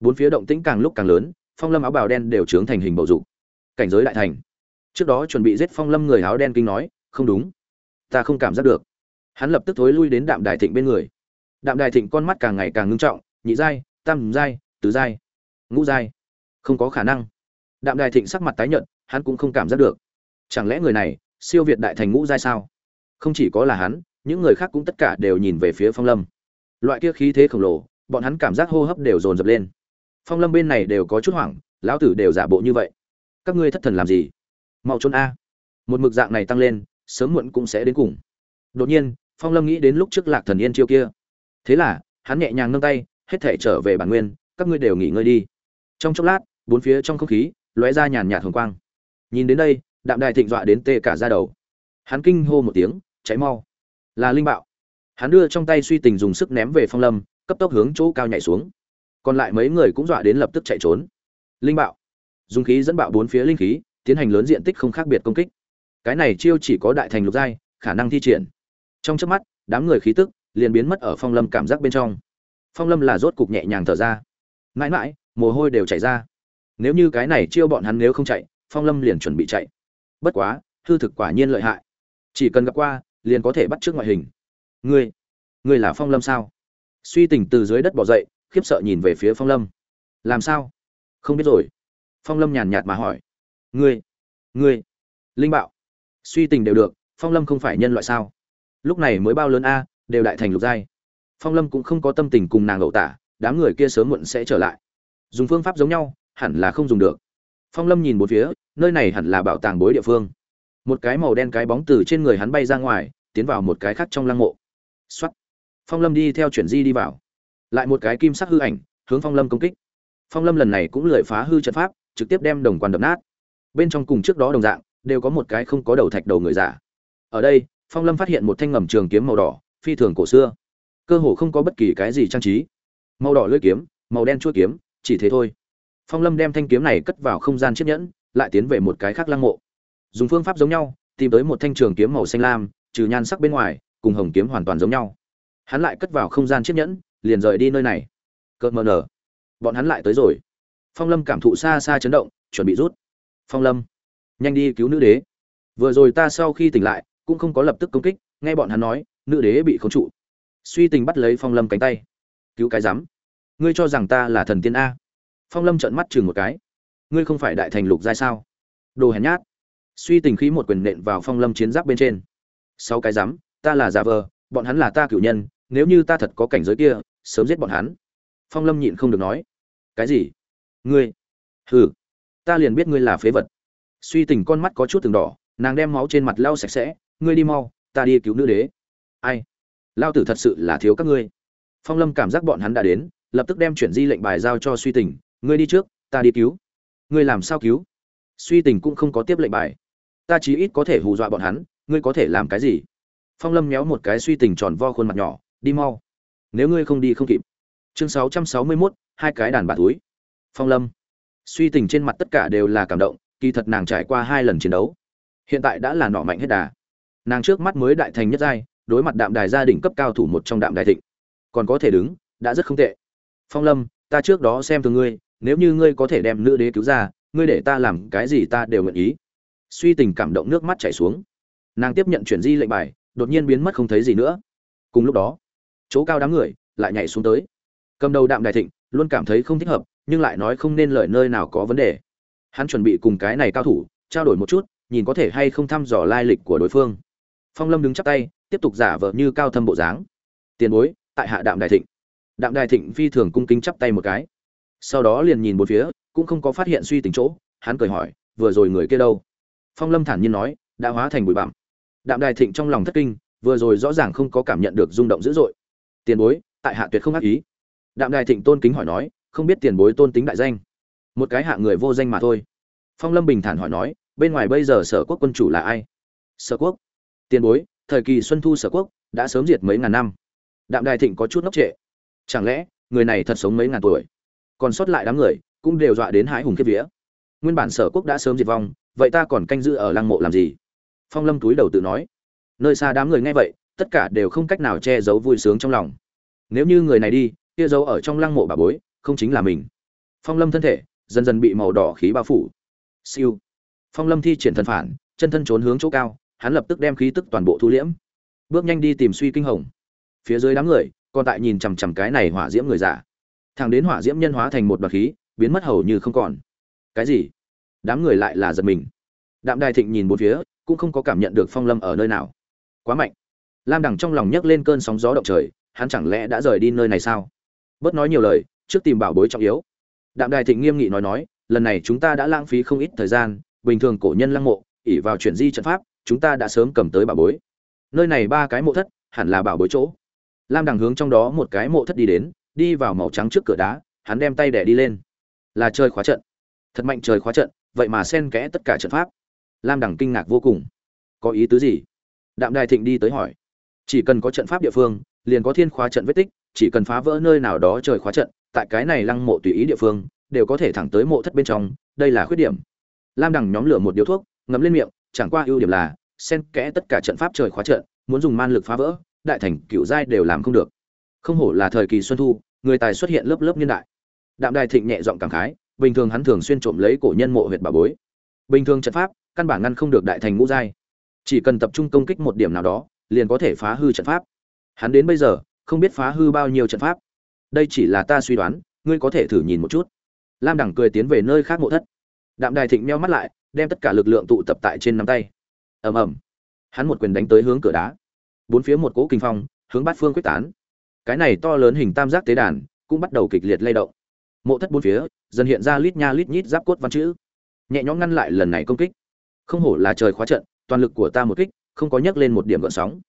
Bốn phía động tĩnh càng lúc càng lớn, phong lâm áo bào đen đều trướng thành hình bầu dục. Cảnh giới đại thành. Trước đó chuẩn bị giết phong lâm người áo đen kinh nói, không đúng. Ta không cảm giác được. Hắn lập tức thối lui đến đạm đài thịnh bên người. Đạm đài thịnh con mắt càng ngày càng ngưng trọng, nhị giai, tam giai, tứ giai ngũ giai. Không có khả năng. Đạm đài thịnh sắc mặt tái nhợt, hắn cũng không cảm giác được. Chẳng lẽ người này, siêu việt đại thành ngũ giai sao? Không chỉ có là hắn, những người khác cũng tất cả đều nhìn về phía phong lâm. Loại kia khí thế khổng lồ, bọn hắn cảm giác hô hấp đều dồn dập lên. Phong lâm bên này đều có chút hoảng, lão tử đều giả bộ như vậy. Các ngươi thất thần làm gì? Mau trốn a. Một mực dạng này tăng lên, sớm muộn cũng sẽ đến cùng. Đột nhiên, phong lâm nghĩ đến lúc trước lạc thần yên chiêu kia. Thế là, hắn nhẹ nhàng nâng tay, hết thể trở về bản nguyên, các ngươi đều nghỉ ngơi đi trong chốc lát, bốn phía trong không khí lóe ra nhàn nhạt hồng quang. Nhìn đến đây, đạm đài thịnh dọa đến tê cả ra đầu. Hắn kinh hô một tiếng cháy mau. Là linh bạo. Hắn đưa trong tay suy tình dùng sức ném về phong lâm, cấp tốc hướng chỗ cao nhảy xuống. Còn lại mấy người cũng dọa đến lập tức chạy trốn. Linh bạo. Dùng khí dẫn bạo bốn phía linh khí, tiến hành lớn diện tích không khác biệt công kích. Cái này chiêu chỉ có đại thành lục giai, khả năng thi triển. Trong chớp mắt, đám người khí tức liền biến mất ở phong lâm cảm giác bên trong. Phong lâm là rốt cục nhẹ nhàng thở ra. Mãi mãi mồ hôi đều chảy ra. Nếu như cái này chiêu bọn hắn nếu không chạy, phong lâm liền chuẩn bị chạy. Bất quá, hư thực quả nhiên lợi hại. Chỉ cần gặp qua, liền có thể bắt trước ngoại hình. Ngươi ngươi là phong lâm sao? Suy tình từ dưới đất bỏ dậy, khiếp sợ nhìn về phía phong lâm. Làm sao? Không biết rồi. Phong lâm nhàn nhạt mà hỏi. Ngươi ngươi, linh bạo. Suy tình đều được, phong lâm không phải nhân loại sao? Lúc này mới bao lớn a, đều đại thành lục giai. Phong lâm cũng không có tâm tình cùng nàng ẩu tả, đám người kia sớm muộn sẽ trở lại dùng phương pháp giống nhau, hẳn là không dùng được. Phong lâm nhìn một phía, nơi này hẳn là bảo tàng bối địa phương. Một cái màu đen cái bóng từ trên người hắn bay ra ngoài, tiến vào một cái khác trong lăng mộ. X phong lâm đi theo chuyển di đi vào. Lại một cái kim sắc hư ảnh, hướng phong lâm công kích. Phong lâm lần này cũng lười phá hư trận pháp, trực tiếp đem đồng quan đập nát. Bên trong cùng trước đó đồng dạng, đều có một cái không có đầu thạch đầu người giả. Ở đây, phong lâm phát hiện một thanh ngầm trường kiếm màu đỏ, phi thường cổ xưa. Cơ hồ không có bất kỳ cái gì trang trí. Màu đỏ lưỡi kiếm, màu đen chuôi kiếm chỉ thế thôi. Phong lâm đem thanh kiếm này cất vào không gian chiếc nhẫn, lại tiến về một cái khác lăng mộ. Dùng phương pháp giống nhau, tìm tới một thanh trường kiếm màu xanh lam, trừ nhan sắc bên ngoài, cùng hồng kiếm hoàn toàn giống nhau. Hắn lại cất vào không gian chiếc nhẫn, liền rời đi nơi này. Cợt mờ nở. Bọn hắn lại tới rồi. Phong lâm cảm thụ xa xa chấn động, chuẩn bị rút. Phong lâm, nhanh đi cứu nữ đế. Vừa rồi ta sau khi tỉnh lại, cũng không có lập tức công kích, nghe bọn hắn nói, nữ đế bị khống trụ. Suy tình bắt lấy phong lâm cánh tay. Cứu cái rắm ngươi cho rằng ta là thần tiên a. Phong lâm trợn mắt chừng một cái. Ngươi không phải đại thành lục giai sao? Đồ hèn nhát. Suy tình khí một quyền nện vào phong lâm chiến giáp bên trên. Sau cái rắm ta là giả vờ, bọn hắn là ta cựu nhân, nếu như ta thật có cảnh giới kia, sớm giết bọn hắn. Phong lâm nhịn không được nói. Cái gì? Ngươi? Hừ. Ta liền biết ngươi là phế vật. Suy tình con mắt có chút từng đỏ, nàng đem máu trên mặt lau sạch sẽ. Ngươi đi mau, ta đi cứu nữ đế. Ai? Lao tử thật sự là thiếu các ngươi. Phong lâm cảm giác bọn hắn đã đến lập tức đem chuyển di lệnh bài giao cho suy tình, ngươi đi trước, ta đi cứu. Ngươi làm sao cứu? Suy tình cũng không có tiếp lệnh bài. Ta chí ít có thể hù dọa bọn hắn, ngươi có thể làm cái gì? Phong lâm méo một cái suy tình tròn vo khuôn mặt nhỏ, đi mau. Nếu ngươi không đi không kịp. Chương sáu trăm sáu mươi mốt, hai cái đàn bà túi. Phong lâm. Suy tình trên mặt tất cả đều là cảm động, kỳ thật nàng trải qua hai lần chiến đấu. Hiện tại đã là nọ mạnh hết đà. Nàng trước mắt mới đại thành nhất giai, đối mặt đạm đài gia đình cấp cao thủ một trong đạm đài thịnh. Còn có thể đứng, đã rất không tệ phong lâm, ta trước đó xem thường ngươi, nếu như ngươi có thể đem nữ đế cứu ra, ngươi để ta làm cái gì ta đều nguyện ý. Suy tình cảm động nước mắt chảy xuống. Nàng tiếp nhận chuyển di lệnh bài, đột nhiên biến mất không thấy gì nữa. Cùng lúc đó, chỗ cao đám người lại nhảy xuống tới. Cầm đầu đạm đài thịnh, luôn cảm thấy không thích hợp, nhưng lại nói không nên lời nơi nào có vấn đề. Hắn chuẩn bị cùng cái này cao thủ, trao đổi một chút, nhìn có thể hay không thăm dò lai lịch của đối phương. Phong lâm đứng chắp tay, tiếp tục giả vờ như cao thâm bộ dáng. Tiền bối, tại hạ đạm đài thịnh đạm đài thịnh phi thường cung kính chắp tay một cái. Sau đó liền nhìn một phía, cũng không có phát hiện suy tính chỗ, hắn cười hỏi, vừa rồi người kia đâu? Phong lâm thản nhiên nói, đã hóa thành bụi bặm. Đạm đài thịnh trong lòng thất kinh, vừa rồi rõ ràng không có cảm nhận được rung động dữ dội. Tiền bối, tại hạ tuyệt không ác ý. Đạm đài thịnh tôn kính hỏi nói, không biết tiền bối tôn tính đại danh? Một cái hạ người vô danh mà thôi. Phong lâm bình thản hỏi nói, bên ngoài bây giờ sở quốc quân chủ là ai? Sở quốc? Tiền bối, thời kỳ xuân thu sở quốc đã sớm diệt mấy ngàn năm. Đạm đài thịnh có chút ngốc trệ chẳng lẽ, người này thật sống mấy ngàn tuổi? Còn sót lại đám người, cũng đều dọa đến hái hùng kiếp vía. Nguyên bản sở quốc đã sớm diệt vong, vậy ta còn canh giữ ở lăng mộ làm gì? Phong lâm túi đầu tự nói. Nơi xa đám người nghe vậy, tất cả đều không cách nào che giấu vui sướng trong lòng. Nếu như người này đi, kia giấu ở trong lăng mộ bà bối, không chính là mình. Phong lâm thân thể, dần dần bị màu đỏ khí bao phủ. Siêu. Phong lâm thi triển thần phản, chân thân trốn hướng chỗ cao, hắn lập tức đem khí tức toàn bộ thu liễm. Bước nhanh đi tìm suy kinh hồng. Phía dưới đám người còn tại nhìn chằm chằm cái này hỏa diễm người giả thằng đến hỏa diễm nhân hóa thành một đoạt khí, biến mất hầu như không còn. Cái gì? Đám người lại là giật mình. Đạm đài thịnh nhìn một phía, cũng không có cảm nhận được phong lâm ở nơi nào. Quá mạnh. Lam đằng trong lòng nhấc lên cơn sóng gió động trời, hắn chẳng lẽ đã rời đi nơi này sao? Bớt nói nhiều lời, trước tìm bảo bối trọng yếu. Đạm đài thịnh nghiêm nghị nói nói, lần này chúng ta đã lãng phí không ít thời gian, bình thường cổ nhân lăng mộ ỉ vào chuyển di trận pháp, chúng ta đã sớm cầm tới bảo bối. Nơi này ba cái mộ thất, hẳn là bảo bối chỗ lam đằng hướng trong đó một cái mộ thất đi đến, đi vào màu trắng trước cửa đá, hắn đem tay đẻ đi lên. Là chơi khóa trận. Thật mạnh trời khóa trận, vậy mà xen kẽ tất cả trận pháp. Lam đằng kinh ngạc vô cùng. Có ý tứ gì? Đạm đài thịnh đi tới hỏi. Chỉ cần có trận pháp địa phương, liền có thiên khóa trận vết tích, chỉ cần phá vỡ nơi nào đó trời khóa trận, tại cái này lăng mộ tùy ý địa phương, đều có thể thẳng tới mộ thất bên trong, đây là khuyết điểm. Lam đằng nhóm lửa một điếu thuốc ngấm lên miệng, chẳng qua ưu điểm là, xen kẽ tất cả trận pháp trời khóa trận, muốn dùng man lực phá vỡ đại thành cựu giai đều làm không được. Không hổ là thời kỳ xuân thu, người tài xuất hiện lớp lớp niên đại. Đạm đài thịnh nhẹ giọng cảm khái, bình thường hắn thường xuyên trộm lấy cổ nhân mộ huyệt bà bối. Bình thường trận pháp, căn bản ngăn không được đại thành ngũ giai. Chỉ cần tập trung công kích một điểm nào đó, liền có thể phá hư trận pháp. Hắn đến bây giờ, không biết phá hư bao nhiêu trận pháp. Đây chỉ là ta suy đoán, ngươi có thể thử nhìn một chút. Lam đẳng cười tiến về nơi khác mộ thất. Đạm đài thịnh meo mắt lại, đem tất cả lực lượng tụ tập tại trên nắm tay. Ầm ầm. Hắn một quyền đánh tới hướng cửa đá bốn phía một cỗ kinh phong, hướng bát phương quyết tán. Cái này to lớn hình tam giác tế đàn cũng bắt đầu kịch liệt lay động. Mộ thất bốn phía, dần hiện ra lít nha lít nhít giáp cốt văn chữ. Nhẹ nhõm ngăn lại lần này công kích. Không hổ là trời khóa trận, toàn lực của ta một kích, không có nhấc lên một điểm gợn sóng.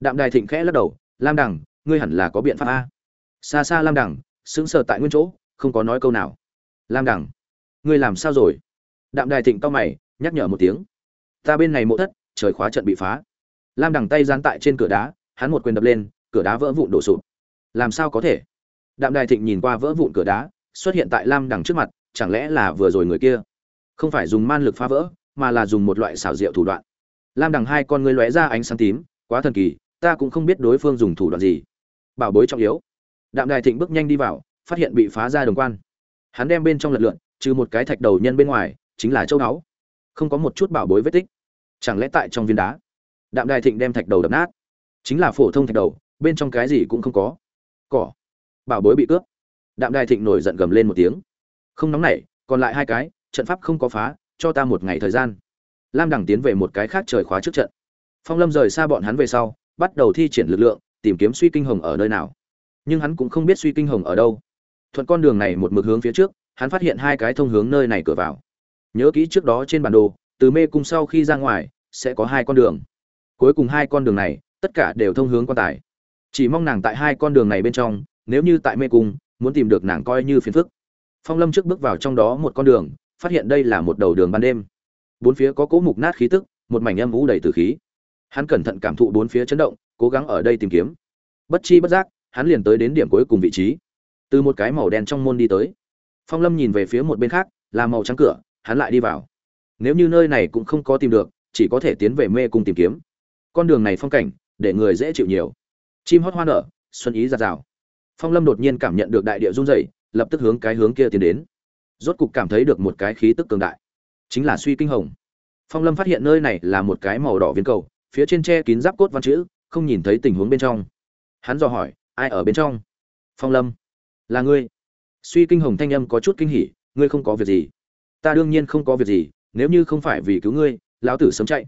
Đạm đài thịnh khẽ lắc đầu, lam đẳng ngươi hẳn là có biện pháp a. Xa xa, lam đẳng sững sờ tại nguyên chỗ, không có nói câu nào. Lam đẳng ngươi làm sao rồi? Đạm đài thịnh to mày, nhắc nhở một tiếng. Ta bên này mộ thất, trời khóa trận bị phá lam đằng tay gián tại trên cửa đá, hắn một quyền đập lên, cửa đá vỡ vụn đổ sụp. Làm sao có thể? Đạm đài thịnh nhìn qua vỡ vụn cửa đá, xuất hiện tại lam đằng trước mặt, chẳng lẽ là vừa rồi người kia? Không phải dùng man lực phá vỡ, mà là dùng một loại xảo diệu thủ đoạn. Lam đằng hai con ngươi lóe ra ánh sáng tím, quá thần kỳ, ta cũng không biết đối phương dùng thủ đoạn gì. Bảo bối trọng yếu. Đạm đài thịnh bước nhanh đi vào, phát hiện bị phá ra đồng quan. Hắn đem bên trong lật lượn, trừ một cái thạch đầu nhân bên ngoài, chính là châu báu không có một chút bảo bối vết tích. Chẳng lẽ tại trong viên đá? Đạm đài thịnh đem thạch đầu đập nát. Chính là phổ thông thạch đầu, bên trong cái gì cũng không có. Cỏ. Bảo bối bị cướp. Đạm đài thịnh nổi giận gầm lên một tiếng. Không nóng nảy, còn lại hai cái, trận pháp không có phá, cho ta một ngày thời gian. Lam đẳng tiến về một cái khác trời khóa trước trận. Phong lâm rời xa bọn hắn về sau, bắt đầu thi triển lực lượng, tìm kiếm suy kinh hồng ở nơi nào. Nhưng hắn cũng không biết suy kinh hồng ở đâu. Thuận con đường này một mực hướng phía trước, hắn phát hiện hai cái thông hướng nơi này cửa vào. Nhớ kỹ trước đó trên bản đồ, từ mê cung sau khi ra ngoài, sẽ có hai con đường cuối cùng hai con đường này, tất cả đều thông hướng quan tài. Chỉ mong nàng tại hai con đường này bên trong, nếu như tại mê cung, muốn tìm được nàng coi như phiền phức. Phong lâm trước bước vào trong đó một con đường, phát hiện đây là một đầu đường ban đêm. Bốn phía có cỗ mục nát khí tức, một mảnh âm vũ đầy từ khí. Hắn cẩn thận cảm thụ bốn phía chấn động, cố gắng ở đây tìm kiếm. Bất chi bất giác, hắn liền tới đến điểm cuối cùng vị trí. Từ một cái màu đen trong môn đi tới. Phong lâm nhìn về phía một bên khác, là màu trắng cửa, hắn lại đi vào. Nếu như nơi này cũng không có tìm được, chỉ có thể tiến về mê cung tìm kiếm con đường này phong cảnh, để người dễ chịu nhiều. Chim hót hoa nở, xuân ý giạt rào. Phong lâm đột nhiên cảm nhận được đại địa run rẩy, lập tức hướng cái hướng kia tiến đến. Rốt cục cảm thấy được một cái khí tức cường đại. Chính là suy kinh hồng. Phong lâm phát hiện nơi này là một cái màu đỏ viên cầu, phía trên tre kín giáp cốt văn chữ, không nhìn thấy tình huống bên trong. Hắn dò hỏi, ai ở bên trong? Phong lâm. Là ngươi. Suy kinh hồng thanh âm có chút kinh hỉ, ngươi không có việc gì? Ta đương nhiên không có việc gì, nếu như không phải vì cứu ngươi, lão tử sớm chạy.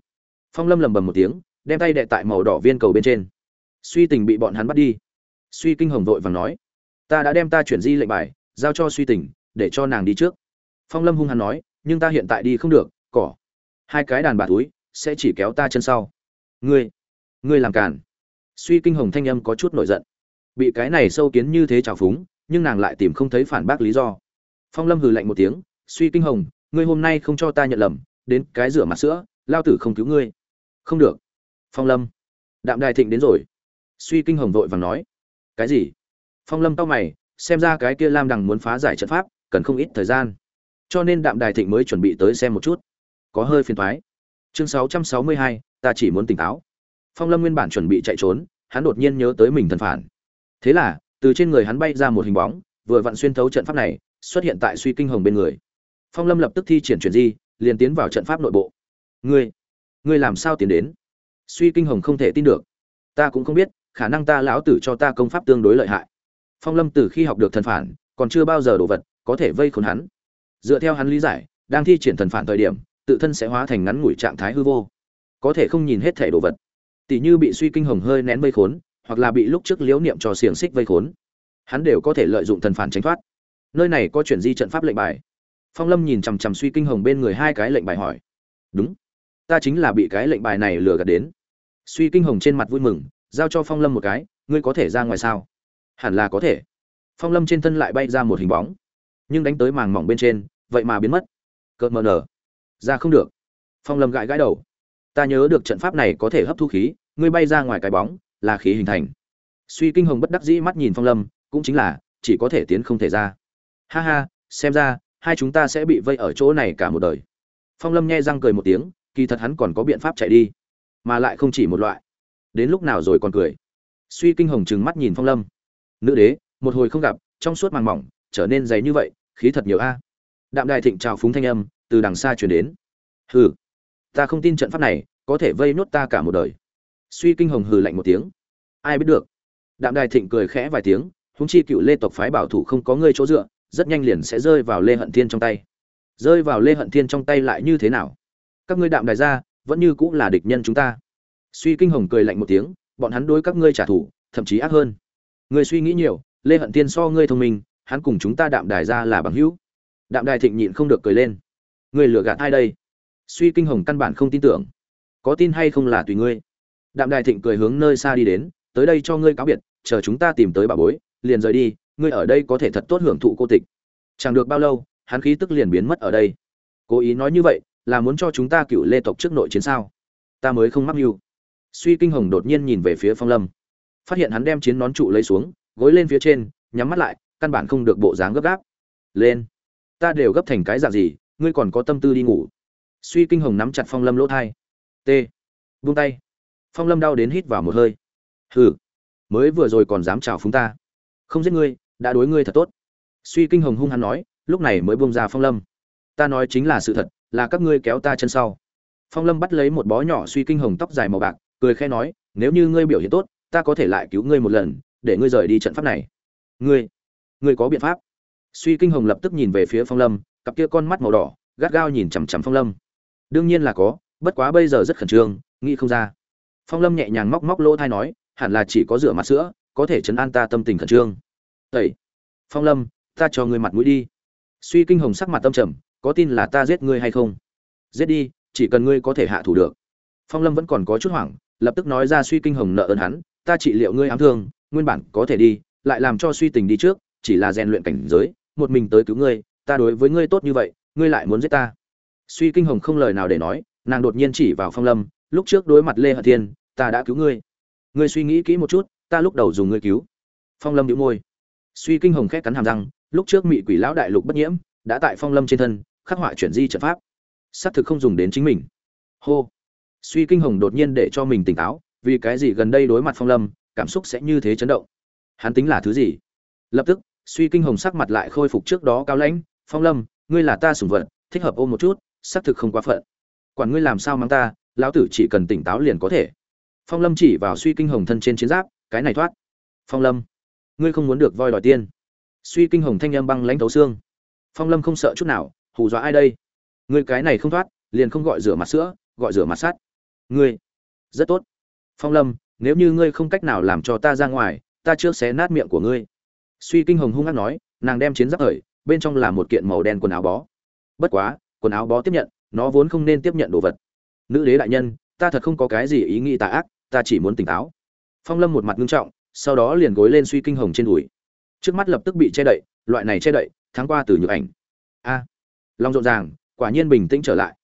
Phong lâm lầm bầm một tiếng đem tay đệ tại màu đỏ viên cầu bên trên. Suy tình bị bọn hắn bắt đi. Suy kinh hồng vội vàng nói, ta đã đem ta chuyển di lệnh bài, giao cho suy tình, để cho nàng đi trước. Phong lâm hung hăng nói, nhưng ta hiện tại đi không được, cỏ. Hai cái đàn bà túi sẽ chỉ kéo ta chân sau. Ngươi ngươi làm càn. Suy kinh hồng thanh âm có chút nổi giận. Bị cái này sâu kiến như thế trào phúng, nhưng nàng lại tìm không thấy phản bác lý do. Phong lâm hừ lạnh một tiếng, suy kinh hồng, ngươi hôm nay không cho ta nhận lầm, đến cái rửa mặt sữa, lao tử không cứu ngươi. Không được phong lâm. Đạm đài thịnh đến rồi. Suy kinh hồng vội vàng nói. Cái gì? Phong lâm tao mày xem ra cái kia lam đằng muốn phá giải trận pháp cần không ít thời gian. Cho nên đạm đài thịnh mới chuẩn bị tới xem một chút. Có hơi phiền thoái chương 662, ta chỉ muốn tỉnh táo. Phong lâm nguyên bản chuẩn bị chạy trốn hắn đột nhiên nhớ tới mình thần phản. Thế là từ trên người hắn bay ra một hình bóng vừa vặn xuyên thấu trận pháp này xuất hiện tại suy kinh hồng bên người. Phong lâm lập tức thi triển chuyển di liền tiến vào trận pháp nội bộ. Ngươi ngươi làm sao tiến đến? Suy kinh hồng không thể tin được. Ta cũng không biết, khả năng ta lão tử cho ta công pháp tương đối lợi hại. Phong lâm từ khi học được thần phản, còn chưa bao giờ đồ vật, có thể vây khốn hắn. Dựa theo hắn lý giải, đang thi triển thần phản thời điểm, tự thân sẽ hóa thành ngắn ngủi trạng thái hư vô. Có thể không nhìn hết thể đồ vật. Tỷ như bị suy kinh hồng hơi nén vây khốn, hoặc là bị lúc trước liếu niệm trò xiềng xích vây khốn. Hắn đều có thể lợi dụng thần phản tránh thoát. Nơi này có chuyển di trận pháp lệnh bài. Phong lâm nhìn chằm chằm suy kinh hồng bên người hai cái lệnh bài hỏi. Đúng. Ta chính là bị cái lệnh bài này lừa gạt đến suy kinh hồng trên mặt vui mừng, giao cho phong lâm một cái, ngươi có thể ra ngoài sao? Hẳn là có thể. Phong lâm trên thân lại bay ra một hình bóng, nhưng đánh tới màng mỏng bên trên, vậy mà biến mất. Cợt mờ nở. Ra không được. Phong lâm gãi gãi đầu. Ta nhớ được trận pháp này có thể hấp thu khí, ngươi bay ra ngoài cái bóng, là khí hình thành. Suy kinh hồng bất đắc dĩ mắt nhìn phong lâm, cũng chính là, chỉ có thể tiến không thể ra. Ha ha, xem ra, hai chúng ta sẽ bị vây ở chỗ này cả một đời. Phong lâm nghe răng cười một tiếng, kỳ thật hắn còn có biện pháp chạy đi mà lại không chỉ một loại. Đến lúc nào rồi còn cười. Suy kinh hồng trừng mắt nhìn phong lâm. Nữ đế, một hồi không gặp, trong suốt màng mỏng, trở nên dày như vậy, khí thật nhiều a. Đạm đài thịnh trào phúng thanh âm, từ đằng xa chuyển đến. Hừ, ta không tin trận pháp này, có thể vây nốt ta cả một đời. Suy kinh hồng hừ lạnh một tiếng. Ai biết được. Đạm đài thịnh cười khẽ vài tiếng húng chi cựu lê tộc phái bảo thủ không có ngươi chỗ dựa, rất nhanh liền sẽ rơi vào lê hận thiên trong tay. Rơi vào lê hận thiên trong tay lại như thế nào? Các ngươi đạm đài ra vẫn như cũng là địch nhân chúng ta. Suy kinh hồng cười lạnh một tiếng, bọn hắn đối các ngươi trả thù, thậm chí ác hơn. Người suy nghĩ nhiều, lê hận tiên so ngươi thông minh, hắn cùng chúng ta đạm đài ra là bằng hữu. Đạm đài thịnh nhịn không được cười lên. Người lừa gạt ai đây? Suy kinh hồng căn bản không tin tưởng. Có tin hay không là tùy ngươi. Đạm đài thịnh cười hướng nơi xa đi đến, tới đây cho ngươi cáo biệt, chờ chúng ta tìm tới bà bối, liền rời đi, ngươi ở đây có thể thật tốt hưởng thụ cô tịch. Chẳng được bao lâu, hắn khí tức liền biến mất ở đây. Cố ý nói như vậy là muốn cho chúng ta cựu lê tộc trước nội chiến sao? Ta mới không mắc mưu. Suy kinh hồng đột nhiên nhìn về phía phong lâm. Phát hiện hắn đem chiến nón trụ lấy xuống, gối lên phía trên, nhắm mắt lại, căn bản không được bộ dáng gấp gáp. Lên. Ta đều gấp thành cái dạng gì, ngươi còn có tâm tư đi ngủ. Suy kinh hồng nắm chặt phong lâm lỗ thai. T. Vung tay. Phong lâm đau đến hít vào một hơi. Hừ. Mới vừa rồi còn dám chào phúng ta. Không giết ngươi, đã đối ngươi thật tốt. Suy kinh hồng hung hăng nói, lúc này mới buông ra phong lâm. Ta nói chính là sự thật là các ngươi kéo ta chân sau. Phong lâm bắt lấy một bó nhỏ suy kinh hồng tóc dài màu bạc, cười khẽ nói, nếu như ngươi biểu hiện tốt, ta có thể lại cứu ngươi một lần, để ngươi rời đi trận pháp này. Ngươi ngươi có biện pháp? Suy kinh hồng lập tức nhìn về phía phong lâm, cặp kia con mắt màu đỏ, gắt gao nhìn chằm chằm phong lâm. Đương nhiên là có, bất quá bây giờ rất khẩn trương, nghĩ không ra. Phong lâm nhẹ nhàng móc móc lỗ thai nói, hẳn là chỉ có rửa mặt sữa, có thể chấn an ta tâm tình khẩn trương. Tẩy. Phong lâm, ta cho ngươi mặt mũi đi. Suy kinh hồng sắc mặt tâm trầm có tin là ta giết ngươi hay không? Giết đi, chỉ cần ngươi có thể hạ thủ được. Phong lâm vẫn còn có chút hoảng, lập tức nói ra suy kinh hồng nợ ơn hắn, ta trị liệu ngươi ám thương, nguyên bản có thể đi, lại làm cho suy tình đi trước, chỉ là rèn luyện cảnh giới, một mình tới cứu ngươi, ta đối với ngươi tốt như vậy, ngươi lại muốn giết ta. Suy kinh hồng không lời nào để nói, nàng đột nhiên chỉ vào phong lâm, lúc trước đối mặt lê hận thiên, ta đã cứu ngươi. Ngươi suy nghĩ kỹ một chút, ta lúc đầu dùng ngươi cứu. Phong lâm đĩu môi. Suy kinh hồng khét cắn hàm răng, lúc trước mị quỷ lão đại lục bất nhiễm, đã tại phong lâm trên thân khắc họa chuyển di trận pháp. Xác thực không dùng đến chính mình. Hô. Suy kinh hồng đột nhiên để cho mình tỉnh táo, vì cái gì gần đây đối mặt phong lâm, cảm xúc sẽ như thế chấn động? Hắn tính là thứ gì? Lập tức, suy kinh hồng sắc mặt lại khôi phục trước đó cao lãnh, phong lâm, ngươi là ta sủng vật, thích hợp ôm một chút, xác thực không quá phận. Quản ngươi làm sao mang ta, lão tử chỉ cần tỉnh táo liền có thể. Phong lâm chỉ vào suy kinh hồng thân trên chiến giáp, cái này thoát. Phong lâm, ngươi không muốn được voi đòi tiên. Suy kinh hồng thanh âm băng lãnh thấu xương. Phong lâm không sợ chút nào hù dọa ai đây? Ngươi cái này không thoát liền không gọi rửa mặt sữa gọi rửa mặt sắt. Ngươi rất tốt. Phong lâm nếu như ngươi không cách nào làm cho ta ra ngoài ta trước xé nát miệng của ngươi. Suy kinh hồng hung hăng nói nàng đem chiến giáp thời bên trong là một kiện màu đen quần áo bó. Bất quá quần áo bó tiếp nhận nó vốn không nên tiếp nhận đồ vật. Nữ đế đại nhân ta thật không có cái gì ý nghĩ tà ác ta chỉ muốn tỉnh táo. Phong lâm một mặt ngưng trọng sau đó liền gối lên suy kinh hồng trên đùi. Trước mắt lập tức bị che đậy loại này che đậy tháng qua từ nhược ảnh. A. à, long rộn ràng quả nhiên bình tĩnh trở lại.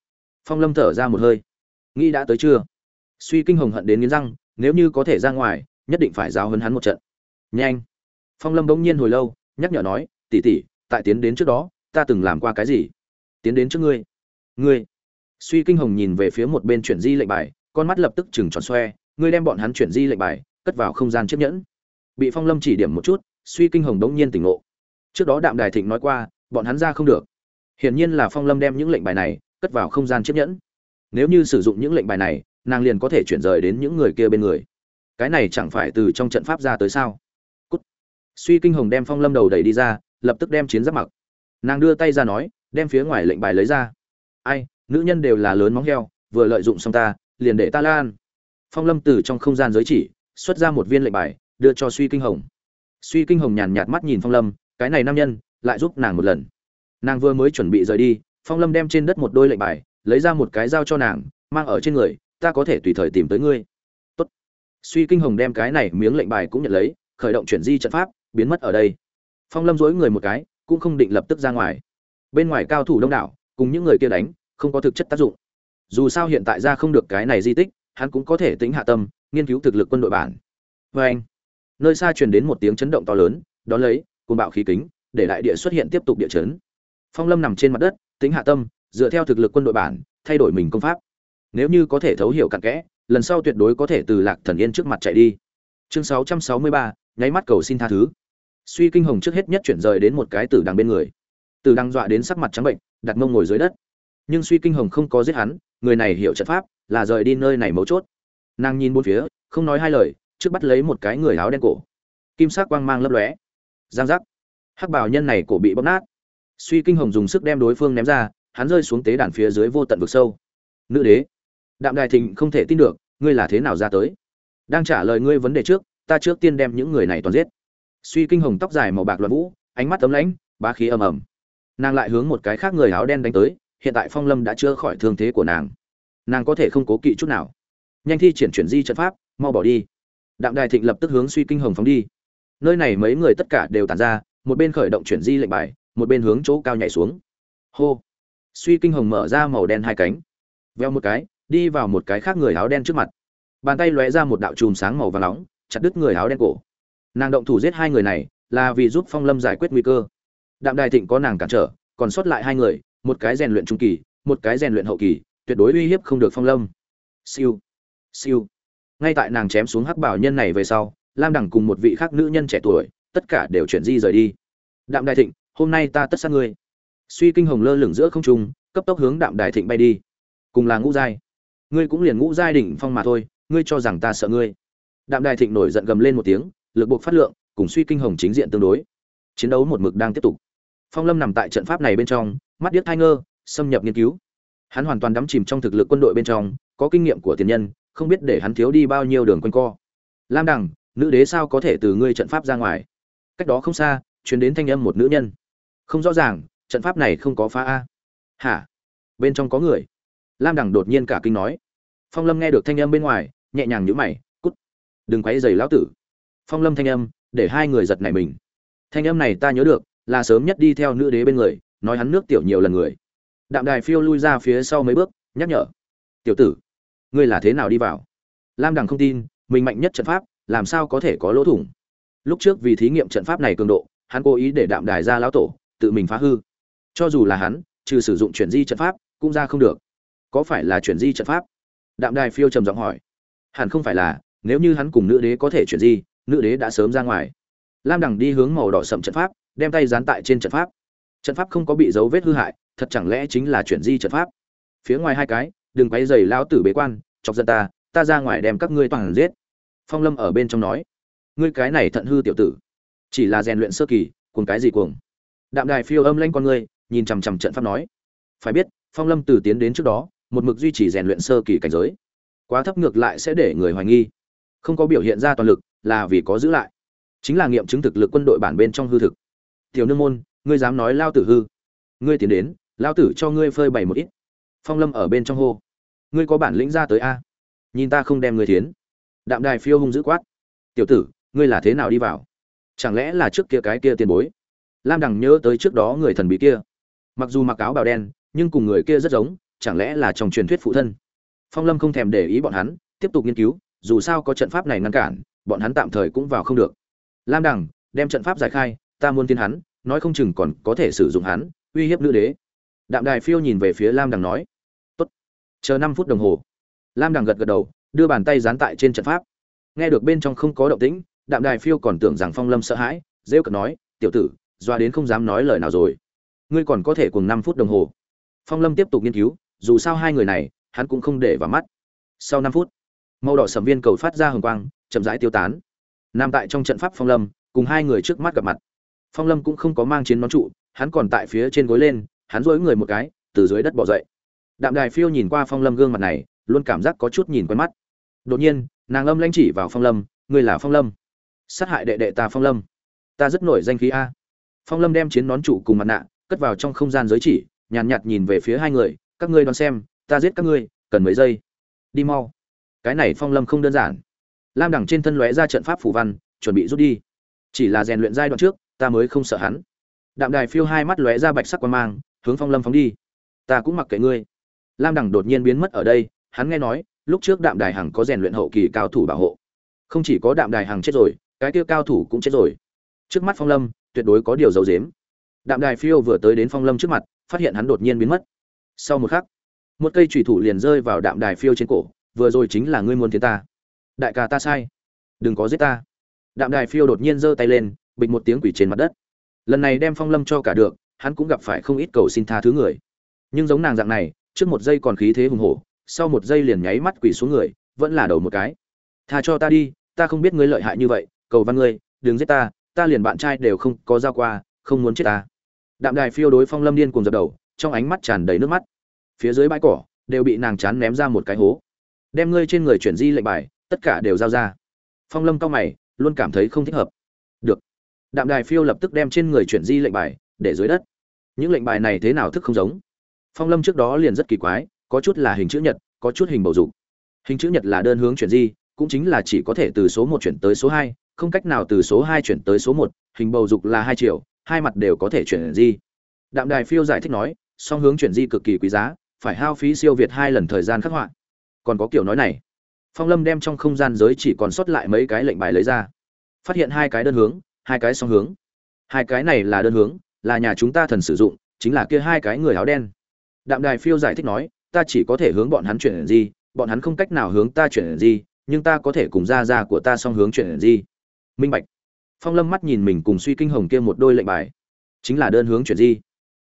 Phong lâm thở ra một hơi. Nghĩ đã tới chưa? Suy kinh hồng hận đến nghiến răng nếu như có thể ra ngoài nhất định phải giao hấn hắn một trận. Nhanh. Phong lâm bỗng nhiên hồi lâu nhắc nhở nói tỷ tỷ, tại tiến đến trước đó ta từng làm qua cái gì? Tiến đến trước ngươi. Ngươi? Suy kinh hồng nhìn về phía một bên chuyển di lệnh bài con mắt lập tức chừng tròn xoe ngươi đem bọn hắn chuyển di lệnh bài cất vào không gian chấp nhẫn. Bị phong lâm chỉ điểm một chút suy kinh hồng đống nhiên tỉnh ngộ. Trước đó đạm đài thịnh nói qua bọn hắn ra không được hiển nhiên là phong lâm đem những lệnh bài này cất vào không gian chiếc nhẫn. Nếu như sử dụng những lệnh bài này, nàng liền có thể chuyển rời đến những người kia bên người. Cái này chẳng phải từ trong trận pháp ra tới sao? Cút. suy kinh hồng đem phong lâm đầu đẩy đi ra, lập tức đem chiến giáp mặc. Nàng đưa tay ra nói, đem phía ngoài lệnh bài lấy ra. Ai, nữ nhân đều là lớn móng heo, vừa lợi dụng xong ta, liền để ta lan phong lâm từ trong không gian giới chỉ, xuất ra một viên lệnh bài, đưa cho suy kinh hồng. Suy kinh hồng nhàn nhạt mắt nhìn phong lâm, cái này nam nhân, lại giúp nàng một lần nàng vừa mới chuẩn bị rời đi, phong lâm đem trên đất một đôi lệnh bài, lấy ra một cái dao cho nàng, mang ở trên người, ta có thể tùy thời tìm tới ngươi. Tốt. suy kinh hồng đem cái này miếng lệnh bài cũng nhận lấy, khởi động chuyển di trận pháp, biến mất ở đây. Phong lâm dối người một cái, cũng không định lập tức ra ngoài. Bên ngoài cao thủ đông đảo, cùng những người kia đánh, không có thực chất tác dụng. Dù sao hiện tại ra không được cái này di tích, hắn cũng có thể tính hạ tâm, nghiên cứu thực lực quân đội bản. Vê anh, nơi xa truyền đến một tiếng chấn động to lớn, đón lấy côn bạo khí kính, để đại địa xuất hiện tiếp tục địa chấn phong lâm nằm trên mặt đất tính hạ tâm dựa theo thực lực quân đội bản thay đổi mình công pháp. Nếu như có thể thấu hiểu cặn kẽ lần sau tuyệt đối có thể từ lạc thần yên trước mặt chạy đi. Chương 663, nháy mắt cầu xin tha thứ. Suy kinh hồng trước hết nhất chuyển rời đến một cái tử đằng bên người. Tử đằng dọa đến sắc mặt trắng bệnh đặt mông ngồi dưới đất. Nhưng suy kinh hồng không có giết hắn người này hiểu trận pháp là rời đi nơi này mấu chốt. Nàng nhìn bốn phía không nói hai lời trước bắt lấy một cái người áo đen cổ. Kim sắc quang mang lấp lóe. Giang giác. Hắc bảo nhân này cổ bị bóp nát suy kinh hồng dùng sức đem đối phương ném ra, hắn rơi xuống tế đàn phía dưới vô tận vực sâu. Nữ đế, đạm đài thịnh không thể tin được, ngươi là thế nào ra tới? Đang trả lời ngươi vấn đề trước, ta trước tiên đem những người này toàn giết. Suy kinh hồng tóc dài màu bạc loạn vũ, ánh mắt tấm lãnh, bá khí ầm ầm. Nàng lại hướng một cái khác người áo đen đánh tới, hiện tại phong lâm đã chữa khỏi thương thế của nàng. Nàng có thể không cố kỵ chút nào. Nhanh thi triển chuyển di trận pháp, mau bỏ đi. Đạm đài thịnh lập tức hướng suy kinh hồng phóng đi. Nơi này mấy người tất cả đều tàn ra, một bên khởi động chuyển di lệnh bài một bên hướng chỗ cao nhảy xuống. Hô. Suy kinh hồng mở ra màu đen hai cánh. Veo một cái, đi vào một cái khác người áo đen trước mặt. Bàn tay lóe ra một đạo chùm sáng màu và nóng, chặt đứt người áo đen cổ. Nàng động thủ giết hai người này, là vì giúp phong lâm giải quyết nguy cơ. Đạm đài thịnh có nàng cản trở, còn sót lại hai người, một cái rèn luyện trung kỳ, một cái rèn luyện hậu kỳ, tuyệt đối uy hiếp không được phong lâm. Siêu. Siêu. Ngay tại nàng chém xuống hắc bảo nhân này về sau, lam đẳng cùng một vị khác nữ nhân trẻ tuổi, tất cả đều chuyển di rời đi. Đạm đài thịnh hôm nay ta tất sát ngươi. Suy kinh hồng lơ lửng giữa không trung, cấp tốc hướng đạm đài thịnh bay đi. Cùng là ngũ giai. Ngươi cũng liền ngũ giai đỉnh phong mà thôi, ngươi cho rằng ta sợ ngươi. Đạm đài thịnh nổi giận gầm lên một tiếng, lực buộc phát lượng, cùng suy kinh hồng chính diện tương đối. Chiến đấu một mực đang tiếp tục. Phong lâm nằm tại trận pháp này bên trong, mắt điếc thai ngơ, xâm nhập nghiên cứu. Hắn hoàn toàn đắm chìm trong thực lực quân đội bên trong, có kinh nghiệm của tiền nhân, không biết để hắn thiếu đi bao nhiêu đường quanh co. Lam đằng, nữ đế sao có thể từ ngươi trận pháp ra ngoài? Cách đó không xa chuyến đến thanh âm một nữ nhân không rõ ràng, trận pháp này không có phá a. Hả? Bên trong có người. Lam đằng đột nhiên cả kinh nói. Phong lâm nghe được thanh âm bên ngoài, nhẹ nhàng nhữ mày, cút. Đừng quấy giày lão tử. Phong lâm thanh âm, để hai người giật nảy mình. Thanh âm này ta nhớ được, là sớm nhất đi theo nữ đế bên người, nói hắn nước tiểu nhiều lần người. Đạm đài phiêu lui ra phía sau mấy bước, nhắc nhở. Tiểu tử, ngươi là thế nào đi vào? Lam đằng không tin, mình mạnh nhất trận pháp, làm sao có thể có lỗ thủng? Lúc trước vì thí nghiệm trận pháp này cường độ, hắn cố ý để đạm đài ra lão tổ tự mình phá hư. Cho dù là hắn, trừ sử dụng chuyển di trận pháp, cũng ra không được. Có phải là chuyển di trận pháp? Đạm đài phiêu trầm giọng hỏi. Hẳn không phải là, nếu như hắn cùng nữ đế có thể chuyển di, nữ đế đã sớm ra ngoài. Lam đằng đi hướng màu đỏ sậm trận pháp, đem tay dán tại trên trận pháp. Trận pháp không có bị dấu vết hư hại, thật chẳng lẽ chính là chuyển di trận pháp? Phía ngoài hai cái, đừng quay dày lao tử bế quan, chọc dân ta ta ra ngoài đem các ngươi toàn giết. Phong lâm ở bên trong nói. Ngươi cái này thận hư tiểu tử. Chỉ là rèn luyện sơ kỳ, cuồng cái gì cuồng? Đạm đài phiêu âm lanh con người, nhìn chằm chằm trận pháp nói. Phải biết, phong lâm từ tiến đến trước đó, một mực duy trì rèn luyện sơ kỳ cảnh giới. Quá thấp ngược lại sẽ để người hoài nghi. Không có biểu hiện ra toàn lực, là vì có giữ lại. Chính là nghiệm chứng thực lực quân đội bản bên trong hư thực. Tiểu nương môn, ngươi dám nói lao tử hư? Ngươi tiến đến, lao tử cho ngươi phơi bày một ít. Phong lâm ở bên trong hô. Ngươi có bản lĩnh ra tới a? Nhìn ta không đem ngươi tiến. Đạm đài phiêu hung dữ quát. Tiểu tử, ngươi là thế nào đi vào? Chẳng lẽ là trước kia cái kia tiền bối? Lam đằng nhớ tới trước đó người thần bí kia. Mặc dù mặc áo bào đen, nhưng cùng người kia rất giống, chẳng lẽ là trong truyền thuyết phụ thân? Phong lâm không thèm để ý bọn hắn, tiếp tục nghiên cứu, dù sao có trận pháp này ngăn cản, bọn hắn tạm thời cũng vào không được. Lam đằng, đem trận pháp giải khai, ta muốn tin hắn, nói không chừng còn có thể sử dụng hắn, uy hiếp nữ đế. Đạm đài phiêu nhìn về phía lam đằng nói, tốt, chờ năm phút đồng hồ. Lam đằng gật gật đầu, đưa bàn tay dán tại trên trận pháp. Nghe được bên trong không có động tĩnh, đạm đài phiêu còn tưởng rằng phong lâm sợ hãi, rêu cợt nói, tiểu tử doa đến không dám nói lời nào rồi. Ngươi còn có thể cùng năm phút đồng hồ. Phong lâm tiếp tục nghiên cứu, dù sao hai người này, hắn cũng không để vào mắt. Sau năm phút, màu đỏ sầm viên cầu phát ra hồng quang, chậm rãi tiêu tán. Nằm tại trong trận pháp phong lâm, cùng hai người trước mắt gặp mặt. Phong lâm cũng không có mang chiến nón trụ, hắn còn tại phía trên gối lên, hắn dối người một cái, từ dưới đất bỏ dậy. Đạm đài phiêu nhìn qua phong lâm gương mặt này, luôn cảm giác có chút nhìn quen mắt. Đột nhiên, nàng âm lanh chỉ vào phong lâm, ngươi là phong lâm? Sát hại đệ đệ ta phong lâm? Ta rất nổi danh khí a phong lâm đem chiến nón trụ cùng mặt nạ cất vào trong không gian giới chỉ nhàn nhạt, nhạt nhìn về phía hai người các ngươi đón xem ta giết các ngươi cần mấy giây? Đi mau. Cái này phong lâm không đơn giản. Lam đẳng trên thân lóe ra trận pháp phủ văn chuẩn bị rút đi. Chỉ là rèn luyện giai đoạn trước ta mới không sợ hắn. Đạm đài phiêu hai mắt lóe ra bạch sắc quan mang hướng phong lâm phóng đi. Ta cũng mặc kệ ngươi. Lam đẳng đột nhiên biến mất ở đây hắn nghe nói lúc trước đạm đài hằng có rèn luyện hậu kỳ cao thủ bảo hộ. Không chỉ có đạm đài hằng chết rồi cái kia cao thủ cũng chết rồi. Trước mắt phong lâm tuyệt đối có điều giấu dếm đạm đài phiêu vừa tới đến phong lâm trước mặt, phát hiện hắn đột nhiên biến mất. Sau một khắc, một cây thủy thủ liền rơi vào đạm đài phiêu trên cổ, vừa rồi chính là ngươi muốn thế ta. Đại ca ta sai. Đừng có giết ta. Đạm đài phiêu đột nhiên giơ tay lên, bịch một tiếng quỷ trên mặt đất. Lần này đem phong lâm cho cả được, hắn cũng gặp phải không ít cầu xin tha thứ người. Nhưng giống nàng dạng này, trước một giây còn khí thế hùng hổ, sau một giây liền nháy mắt quỷ xuống người, vẫn là đầu một cái. Tha cho ta đi, ta không biết ngươi lợi hại như vậy, cầu văn ngươi, đừng giết ta ta liền bạn trai đều không có giao qua, không muốn chết ta. Đạm đài phiêu đối phong lâm điên cùng dập đầu, trong ánh mắt tràn đầy nước mắt. Phía dưới bãi cỏ, đều bị nàng chán ném ra một cái hố. Đem ngươi trên người chuyển di lệnh bài, tất cả đều giao ra. Phong lâm cao mày, luôn cảm thấy không thích hợp. Được. Đạm đài phiêu lập tức đem trên người chuyển di lệnh bài, để dưới đất. Những lệnh bài này thế nào thức không giống? Phong lâm trước đó liền rất kỳ quái, có chút là hình chữ nhật, có chút hình bầu dục. Hình chữ nhật là đơn hướng chuyển di, cũng chính là chỉ có thể từ số một chuyển tới số hai không cách nào từ số hai chuyển tới số một, hình bầu dục là hai triệu, hai mặt đều có thể chuyển di. Đạm đài phiêu giải thích nói, song hướng chuyển di cực kỳ quý giá, phải hao phí siêu việt hai lần thời gian khắc họa. Còn có kiểu nói này, phong lâm đem trong không gian giới chỉ còn sót lại mấy cái lệnh bài lấy ra. Phát hiện hai cái đơn hướng, hai cái song hướng. Hai cái này là đơn hướng, là nhà chúng ta thần sử dụng, chính là kia hai cái người áo đen. Đạm đài phiêu giải thích nói, ta chỉ có thể hướng bọn hắn chuyển gì bọn hắn không cách nào hướng ta chuyển gì nhưng ta có thể cùng ra ra của ta song hướng chuyển gì minh bạch. Phong lâm mắt nhìn mình cùng suy kinh hồng kia một đôi lệnh bài. Chính là đơn hướng chuyển di.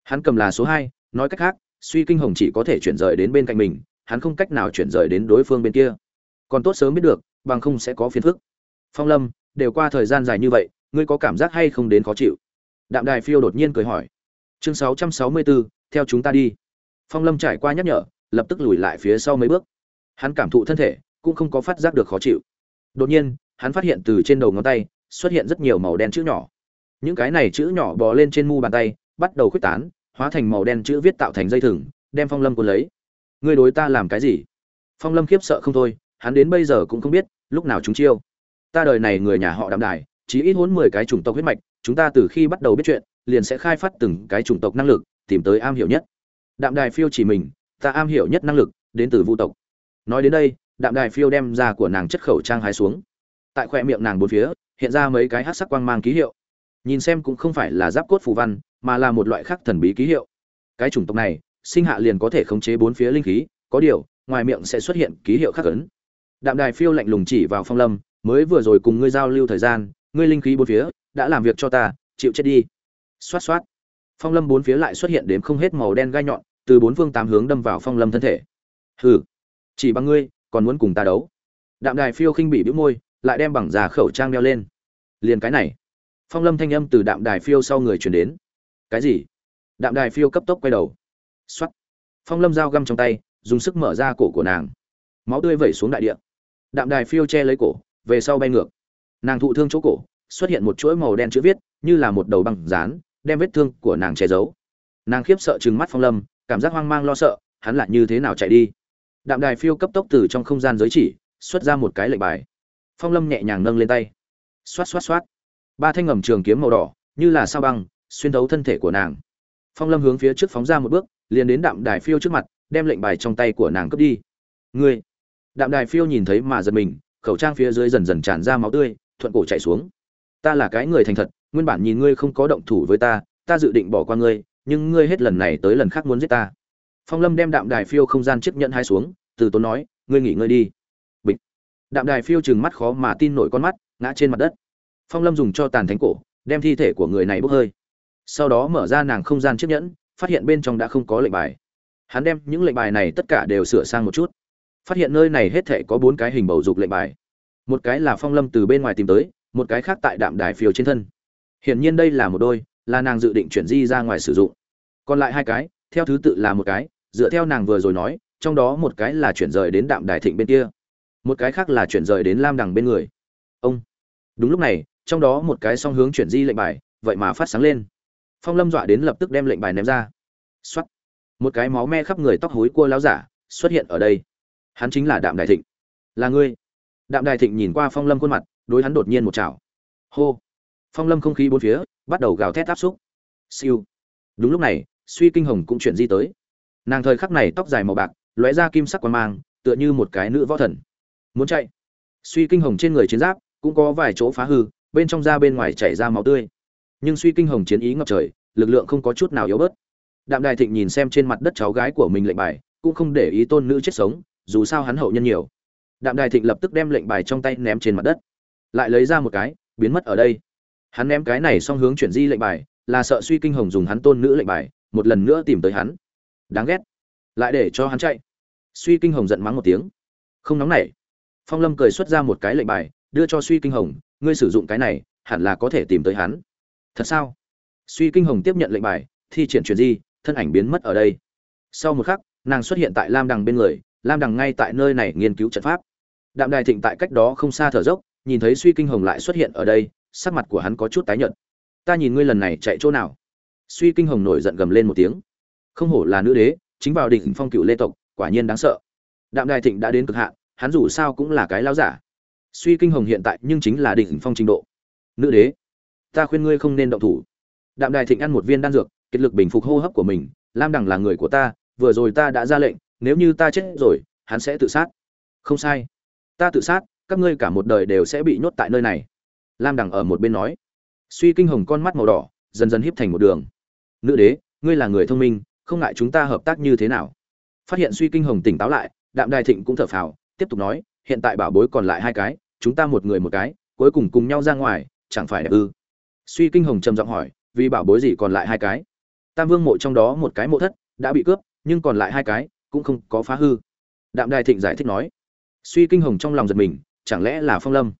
Hắn cầm là số hai, nói cách khác, suy kinh hồng chỉ có thể chuyển rời đến bên cạnh mình, hắn không cách nào chuyển rời đến đối phương bên kia. Còn tốt sớm biết được, bằng không sẽ có phiền phức. Phong lâm, đều qua thời gian dài như vậy, ngươi có cảm giác hay không đến khó chịu? Đạm đài phiêu đột nhiên cười hỏi. Chương sáu trăm sáu mươi bốn theo chúng ta đi. Phong lâm trải qua nhắc nhở, lập tức lùi lại phía sau mấy bước. Hắn cảm thụ thân thể, cũng không có phát giác được khó chịu. Đột nhiên hắn phát hiện từ trên đầu ngón tay xuất hiện rất nhiều màu đen chữ nhỏ. Những cái này chữ nhỏ bò lên trên mu bàn tay, bắt đầu khuếch tán, hóa thành màu đen chữ viết tạo thành dây thừng, đem phong lâm cuốn lấy. Ngươi đối ta làm cái gì? Phong lâm khiếp sợ không thôi, hắn đến bây giờ cũng không biết, lúc nào chúng chiêu. Ta đời này người nhà họ đạm đài, chỉ ít hốn mười cái chủng tộc huyết mạch, chúng ta từ khi bắt đầu biết chuyện, liền sẽ khai phát từng cái chủng tộc năng lực, tìm tới am hiểu nhất. Đạm đài phiêu chỉ mình, ta am hiểu nhất năng lực, đến từ vũ tộc. Nói đến đây, đạm đài phiêu đem ra của nàng chất khẩu trang hái xuống tại khoe miệng nàng bốn phía, hiện ra mấy cái hát sắc quang mang ký hiệu. Nhìn xem cũng không phải là giáp cốt phù văn, mà là một loại khác thần bí ký hiệu. Cái chủng tộc này, sinh hạ liền có thể khống chế bốn phía linh khí, có điều, ngoài miệng sẽ xuất hiện ký hiệu khắc ấn. Đạm đài phiêu lạnh lùng chỉ vào phong lâm, mới vừa rồi cùng ngươi giao lưu thời gian, ngươi linh khí bốn phía, đã làm việc cho ta, chịu chết đi. Xoát xoát. Phong lâm bốn phía lại xuất hiện đến không hết màu đen gai nhọn, từ bốn phương tám hướng đâm vào phong lâm thân thể. Hừ, chỉ bằng ngươi, còn muốn cùng ta đấu. Đạm đài phiêu khinh bị bĩu môi lại đem bằng già khẩu trang đeo lên. Liền cái này. Phong lâm thanh âm từ đạm đài phiêu sau người chuyển đến. Cái gì? Đạm đài phiêu cấp tốc quay đầu. X o á t phong lâm dao găm trong tay, dùng sức mở ra cổ của nàng. Máu tươi vẩy xuống đại địa. Đạm đài phiêu che lấy cổ, về sau bay ngược. Nàng thụ thương chỗ cổ, xuất hiện một chuỗi màu đen chữ viết, như là một đầu băng dán, đem vết thương của nàng che giấu. Nàng khiếp sợ chừng mắt phong lâm, cảm giác hoang mang lo sợ, hắn lại như thế nào chạy đi? Đạm đài phiêu cấp tốc từ trong không gian giới chỉ, xuất ra một cái lệnh bài phong lâm nhẹ nhàng nâng lên tay. Xoát xoát xoát. Ba thanh ngầm trường kiếm màu đỏ, như là sao băng, xuyên thấu thân thể của nàng. Phong lâm hướng phía trước phóng ra một bước, liền đến đạm đài phiêu trước mặt, đem lệnh bài trong tay của nàng cướp đi. Ngươi. Đạm đài phiêu nhìn thấy mà giật mình, khẩu trang phía dưới dần dần tràn ra máu tươi, thuận cổ chạy xuống. Ta là cái người thành thật, nguyên bản nhìn ngươi không có động thủ với ta ta dự định bỏ qua ngươi, nhưng ngươi hết lần này tới lần khác muốn giết ta. Phong lâm đem đạm đài phiêu không gian chiếc nhận hai xuống, từ tốn nói, ngươi nghỉ ngơi đi đạm đài phiêu chừng mắt khó mà tin nổi con mắt, ngã trên mặt đất. Phong lâm dùng cho tàn thánh cổ, đem thi thể của người này bốc hơi. Sau đó mở ra nàng không gian chiếc nhẫn, phát hiện bên trong đã không có lệnh bài. Hắn đem những lệnh bài này tất cả đều sửa sang một chút. Phát hiện nơi này hết thể có bốn cái hình bầu dục lệnh bài. Một cái là phong lâm từ bên ngoài tìm tới, một cái khác tại đạm đài phiêu trên thân. Hiển nhiên đây là một đôi, là nàng dự định chuyển di ra ngoài sử dụng. Còn lại hai cái, theo thứ tự là một cái, dựa theo nàng vừa rồi nói, trong đó một cái là chuyển rời đến đạm đài thịnh bên kia một cái khác là chuyển rời đến lam đằng bên người. Ông. Đúng lúc này, trong đó một cái song hướng chuyển di lệnh bài, vậy mà phát sáng lên. Phong lâm dọa đến lập tức đem lệnh bài ném ra. X một cái máu me khắp người tóc hối cua láo giả xuất hiện ở đây. Hắn chính là đạm đại thịnh. Là ngươi. Đạm đại thịnh nhìn qua phong lâm khuôn mặt, đối hắn đột nhiên một chảo. Hô. Phong lâm không khí bốn phía, bắt đầu gào thét áp xúc. Siêu. Đúng lúc này, suy kinh hồng cũng chuyển di tới. Nàng thời khắc này tóc dài màu bạc, lóe ra kim sắc quan mang, tựa như một cái nữ võ thần muốn chạy. Suy kinh hồng trên người chiến giáp cũng có vài chỗ phá hư, bên trong da bên ngoài chảy ra máu tươi. Nhưng suy kinh hồng chiến ý ngập trời, lực lượng không có chút nào yếu bớt. Đạm đài thịnh nhìn xem trên mặt đất cháu gái của mình lệnh bài, cũng không để ý tôn nữ chết sống, dù sao hắn hậu nhân nhiều. Đạm đài thịnh lập tức đem lệnh bài trong tay ném trên mặt đất. Lại lấy ra một cái, biến mất ở đây. Hắn ném cái này xong hướng chuyển di lệnh bài, là sợ suy kinh hồng dùng hắn tôn nữ lệnh bài, một lần nữa tìm tới hắn. Đáng ghét. Lại để cho hắn chạy. Suy kinh hồng giận mắng một tiếng. Không nóng nảy phong lâm cười xuất ra một cái lệnh bài, đưa cho suy kinh hồng, ngươi sử dụng cái này, hẳn là có thể tìm tới hắn. Thật sao? Suy kinh hồng tiếp nhận lệnh bài, thi triển chuyện di, thân ảnh biến mất ở đây. Sau một khắc, nàng xuất hiện tại lam đằng bên người, lam đằng ngay tại nơi này nghiên cứu trận pháp. Đạm đài thịnh tại cách đó không xa thở dốc, nhìn thấy suy kinh hồng lại xuất hiện ở đây, sắc mặt của hắn có chút tái nhợt. Ta nhìn ngươi lần này chạy chỗ nào? Suy kinh hồng nổi giận gầm lên một tiếng. Không hổ là nữ đế, chính vào đỉnh phong cựu lê tộc, quả nhiên đáng sợ. Đạm đài thịnh đã đến cực hạn hắn dù sao cũng là cái lao giả. Suy kinh hồng hiện tại nhưng chính là đỉnh phong trình độ. Nữ đế, ta khuyên ngươi không nên động thủ. Đạm đài thịnh ăn một viên đan dược kết lực bình phục hô hấp của mình, lam đằng là người của ta, vừa rồi ta đã ra lệnh, nếu như ta chết rồi, hắn sẽ tự sát. Không sai. Ta tự sát, các ngươi cả một đời đều sẽ bị nhốt tại nơi này. Lam đằng ở một bên nói. Suy kinh hồng con mắt màu đỏ, dần dần híp thành một đường. Nữ đế, ngươi là người thông minh, không ngại chúng ta hợp tác như thế nào? Phát hiện suy kinh hồng tỉnh táo lại, đạm đài thịnh cũng thở phào tiếp tục nói, hiện tại bảo bối còn lại hai cái, chúng ta một người một cái, cuối cùng cùng nhau ra ngoài, chẳng phải đẹp ư? Suy kinh hồng trầm giọng hỏi, vì bảo bối gì còn lại hai cái? Tam vương mộ trong đó một cái mộ thất đã bị cướp, nhưng còn lại hai cái cũng không có phá hư. Đạm đài thịnh giải thích nói. Suy kinh hồng trong lòng giật mình, chẳng lẽ là phong lâm?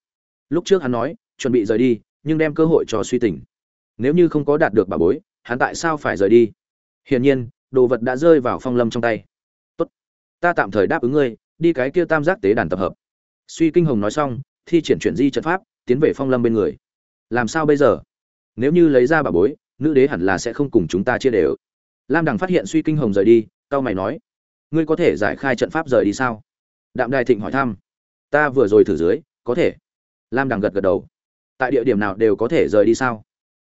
Lúc trước hắn nói, chuẩn bị rời đi, nhưng đem cơ hội cho suy tỉnh nếu như không có đạt được bảo bối, hắn tại sao phải rời đi? Hiển nhiên, đồ vật đã rơi vào phong lâm trong tay. Tốt, ta tạm thời đáp ứng ngươi đi cái kia tam giác tế đàn tập hợp. Suy kinh hồng nói xong, thi triển chuyển di trận pháp, tiến về phong lâm bên người. Làm sao bây giờ? Nếu như lấy ra bảo bối, nữ đế hẳn là sẽ không cùng chúng ta chia đều. Lam đằng phát hiện suy kinh hồng rời đi tao mày nói, ngươi có thể giải khai trận pháp rời đi sao? Đạm đài thịnh hỏi thăm, ta vừa rồi thử dưới, có thể. Lam đằng gật gật đầu, tại địa điểm nào đều có thể rời đi sao?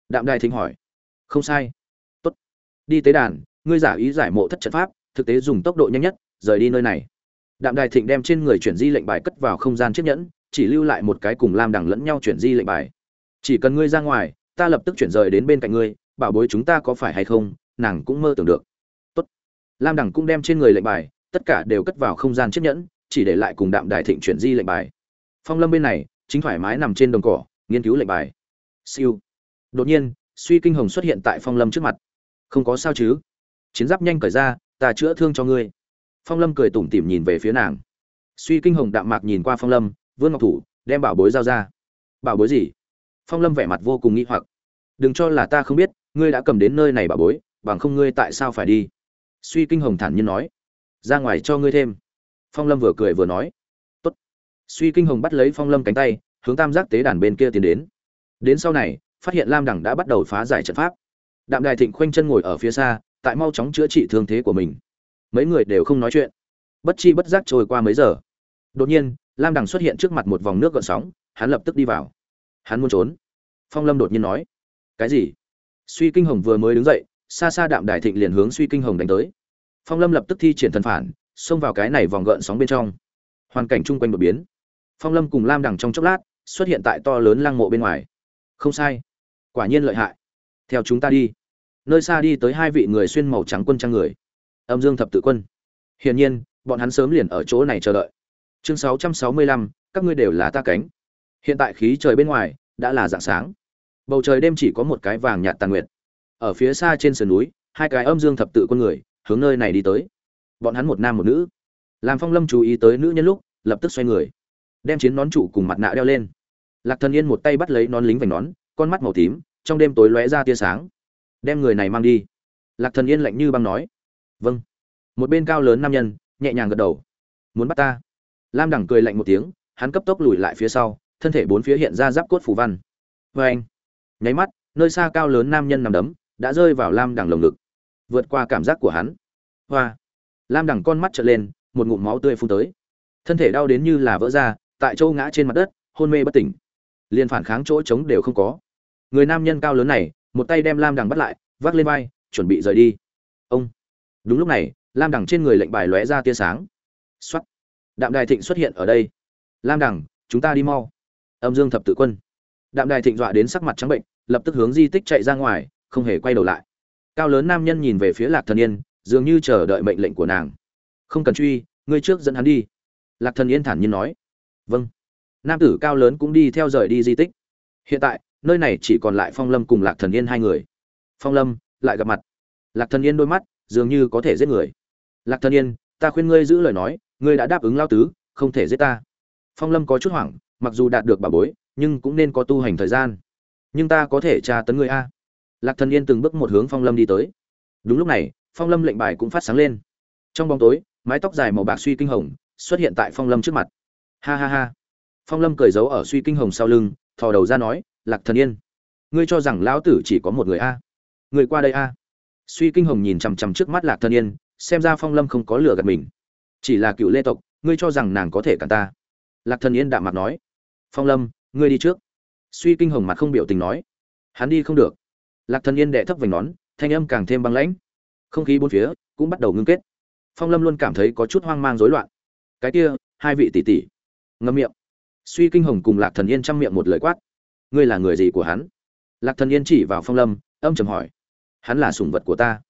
Đạm đài thịnh hỏi, không sai. Tốt. Đi tế đàn, ngươi giả ý giải mộ thất trận pháp, thực tế dùng tốc độ nhanh nhất, rời đi nơi này đạm đài thịnh đem trên người chuyển di lệnh bài cất vào không gian chiếc nhẫn, chỉ lưu lại một cái cùng lam đằng lẫn nhau chuyển di lệnh bài. Chỉ cần ngươi ra ngoài, ta lập tức chuyển rời đến bên cạnh ngươi, bảo bối chúng ta có phải hay không, nàng cũng mơ tưởng được. Tốt. lam đằng cũng đem trên người lệnh bài, tất cả đều cất vào không gian chiếc nhẫn, chỉ để lại cùng đạm đài thịnh chuyển di lệnh bài. Phong lâm bên này, chính thoải mái nằm trên đồng cỏ, nghiên cứu lệnh bài. Siêu. Đột nhiên, suy kinh hồng xuất hiện tại phong lâm trước mặt. Không có sao chứ? Chiến giáp nhanh cởi ra, ta chữa thương cho ngươi phong lâm cười tủm tỉm nhìn về phía nàng. Suy kinh hồng đạm mạc nhìn qua phong lâm vươn ngọc thủ, đem bảo bối giao ra. Bảo bối gì? Phong lâm vẻ mặt vô cùng nghi hoặc. Đừng cho là ta không biết, ngươi đã cầm đến nơi này bảo bối, bằng không ngươi tại sao phải đi? Suy kinh hồng thản nhiên nói. Ra ngoài cho ngươi thêm. Phong lâm vừa cười vừa nói. Tốt. suy kinh hồng bắt lấy phong lâm cánh tay, hướng tam giác tế đàn bên kia tiến đến. Đến sau này, phát hiện lam đẳng đã bắt đầu phá giải trận pháp. Đạm đài thịnh khoanh chân ngồi ở phía xa, tại mau chóng chữa trị thương thế của mình mấy người đều không nói chuyện. Bất chi bất giác trôi qua mấy giờ. Đột nhiên, lam đằng xuất hiện trước mặt một vòng nước gợn sóng, hắn lập tức đi vào. Hắn muốn trốn. Phong lâm đột nhiên nói, cái gì? Suy kinh hồng vừa mới đứng dậy, xa xa đạm đại thịnh liền hướng suy kinh hồng đánh tới. Phong lâm lập tức thi triển thần phản, xông vào cái này vòng gợn sóng bên trong. Hoàn cảnh chung quanh đột biến. Phong lâm cùng lam đằng trong chốc lát, xuất hiện tại to lớn lăng mộ bên ngoài. Không sai. Quả nhiên lợi hại. Theo chúng ta đi. Nơi xa đi tới hai vị người xuyên màu trắng quân trang người âm dương thập tự quân. Hiển nhiên bọn hắn sớm liền ở chỗ này chờ đợi. Chương 665, các ngươi đều là ta cánh. Hiện tại khí trời bên ngoài đã là dạng sáng. Bầu trời đêm chỉ có một cái vàng nhạt tàn nguyệt. Ở phía xa trên sườn núi hai cái âm dương thập tự quân người hướng nơi này đi tới. Bọn hắn một nam một nữ. Làm phong lâm chú ý tới nữ nhân lúc lập tức xoay người. Đem chiến nón trụ cùng mặt nạ đeo lên. Lạc thần yên một tay bắt lấy nón lính vành nón con mắt màu tím trong đêm tối lóe ra tia sáng. Đem người này mang đi. Lạc thần yên lạnh như băng nói vâng. Một bên cao lớn nam nhân, nhẹ nhàng gật đầu. Muốn bắt ta? Lam đẳng cười lạnh một tiếng, hắn cấp tốc lùi lại phía sau, thân thể bốn phía hiện ra giáp cốt phủ văn. Vê anh. Nháy mắt, nơi xa cao lớn nam nhân nằm đấm, đã rơi vào lam đẳng lồng ngực. Vượt qua cảm giác của hắn. Hoa. Lam đẳng con mắt trợn lên, một ngụm máu tươi phun tới. Thân thể đau đến như là vỡ ra, tại châu ngã trên mặt đất, hôn mê bất tỉnh. Liền phản kháng chỗ trống đều không có. Người nam nhân cao lớn này, một tay đem lam đằng bắt lại, vác lên vai, chuẩn bị rời đi. Ông đúng lúc này, lam đằng trên người lệnh bài lóe ra tia sáng. X o á t đạm đài thịnh xuất hiện ở đây. Lam đằng, chúng ta đi mau. Âm dương thập tự quân. Đạm đài thịnh dọa đến sắc mặt trắng bệnh, lập tức hướng di tích chạy ra ngoài, không hề quay đầu lại. Cao lớn nam nhân nhìn về phía lạc thần yên, dường như chờ đợi mệnh lệnh của nàng. Không cần truy, ngươi trước dẫn hắn đi. Lạc thần yên thản nhiên nói. Vâng. Nam tử cao lớn cũng đi theo rời đi di tích. Hiện tại, nơi này chỉ còn lại phong lâm cùng lạc thần yên hai người. Phong lâm, lại gặp mặt. Lạc thần yên đôi mắt dường như có thể giết người. Lạc thần yên, ta khuyên ngươi giữ lời nói, ngươi đã đáp ứng lao tứ, không thể giết ta. Phong lâm có chút hoảng, mặc dù đạt được bà bối, nhưng cũng nên có tu hành thời gian. Nhưng ta có thể tra tấn ngươi a. Lạc thần yên từng bước một hướng phong lâm đi tới. Đúng lúc này, phong lâm lệnh bài cũng phát sáng lên. Trong bóng tối, mái tóc dài màu bạc suy kinh hồng xuất hiện tại phong lâm trước mặt. Ha ha ha. Phong lâm cười giấu ở suy kinh hồng sau lưng, thò đầu ra nói, lạc thần yên, ngươi cho rằng lão tử chỉ có một người a? Người qua đây a? Suy kinh hồng nhìn chằm chằm trước mắt lạc thần yên, xem ra phong lâm không có lửa gạt mình. Chỉ là cựu lê tộc, ngươi cho rằng nàng có thể cản ta? Lạc thần yên đạm mặt nói. Phong lâm, ngươi đi trước. Suy kinh hồng mặt không biểu tình nói. Hắn đi không được. Lạc thần yên đệ thấp vành nón, thanh âm càng thêm băng lãnh. Không khí bốn phía cũng bắt đầu ngưng kết. Phong lâm luôn cảm thấy có chút hoang mang rối loạn. Cái kia, hai vị tỷ tỷ. Ngâm miệng. Suy kinh hồng cùng lạc thần yên chăm miệng một lời quát. Ngươi là người gì của hắn? Lạc thần yên chỉ vào phong lâm, âm trầm hỏi hắn là sủng vật của ta.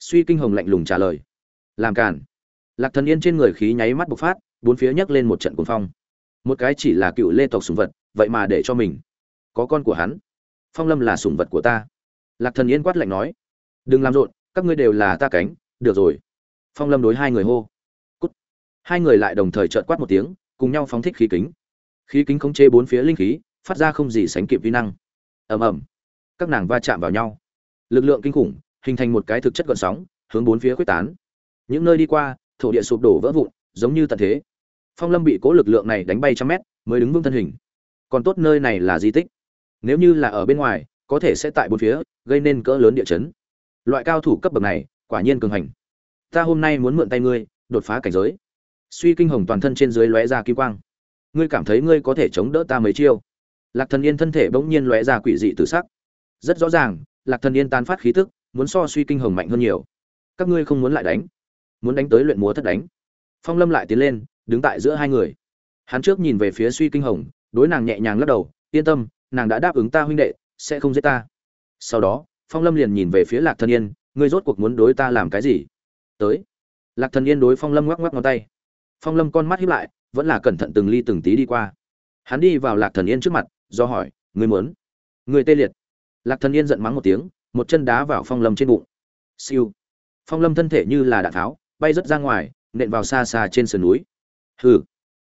Suy kinh hồng lạnh lùng trả lời. Làm cản lạc thần yên trên người khí nháy mắt bộc phát, bốn phía nhấc lên một trận cuồng phong. Một cái chỉ là cựu lê tộc sủng vật, vậy mà để cho mình có con của hắn. Phong lâm là sủng vật của ta. Lạc thần yên quát lạnh nói. Đừng làm rộn, các ngươi đều là ta cánh, được rồi. Phong lâm đối hai người hô. Cút. Hai người lại đồng thời trợn quát một tiếng, cùng nhau phóng thích khí kính. Khí kính khống chế bốn phía linh khí, phát ra không gì sánh kịp vi năng. Ầm ầm. Các nàng va chạm vào nhau lực lượng kinh khủng, hình thành một cái thực chất gọn sóng, hướng bốn phía quyết tán. Những nơi đi qua, thổ địa sụp đổ vỡ vụn, giống như tận thế. Phong lâm bị cố lực lượng này đánh bay trăm mét, mới đứng vững thân hình. Còn tốt nơi này là di tích. Nếu như là ở bên ngoài, có thể sẽ tại bốn phía, gây nên cỡ lớn địa chấn. Loại cao thủ cấp bậc này, quả nhiên cường hành. Ta hôm nay muốn mượn tay ngươi, đột phá cảnh giới. Suy kinh hồng toàn thân trên dưới lóe ra kim quang. Ngươi cảm thấy ngươi có thể chống đỡ ta mấy chiêu? Lạc thần yên thân thể bỗng nhiên lóe ra quỷ dị tự sắc. Rất rõ ràng lạc thần yên tan phát khí tức, muốn so suy kinh hồng mạnh hơn nhiều. Các ngươi không muốn lại đánh, muốn đánh tới luyện múa thất đánh. Phong lâm lại tiến lên, đứng tại giữa hai người. Hắn trước nhìn về phía suy kinh hồng, đối nàng nhẹ nhàng lắc đầu, yên tâm, nàng đã đáp ứng ta huynh đệ, sẽ không giết ta. Sau đó, phong lâm liền nhìn về phía lạc thần yên, ngươi rốt cuộc muốn đối ta làm cái gì? Tới. Lạc thần yên đối phong lâm ngoắc ngoắc ngón tay. Phong lâm con mắt hiếp lại, vẫn là cẩn thận từng ly từng tí đi qua. Hắn đi vào lạc thần yên trước mặt, do hỏi, ngươi muốn? Người tê liệt lạc thần yên giận mắng một tiếng, một chân đá vào phong lâm trên bụng. Siêu. Phong lâm thân thể như là đạn tháo, bay rớt ra ngoài, nện vào xa xa trên sườn núi. Hừ.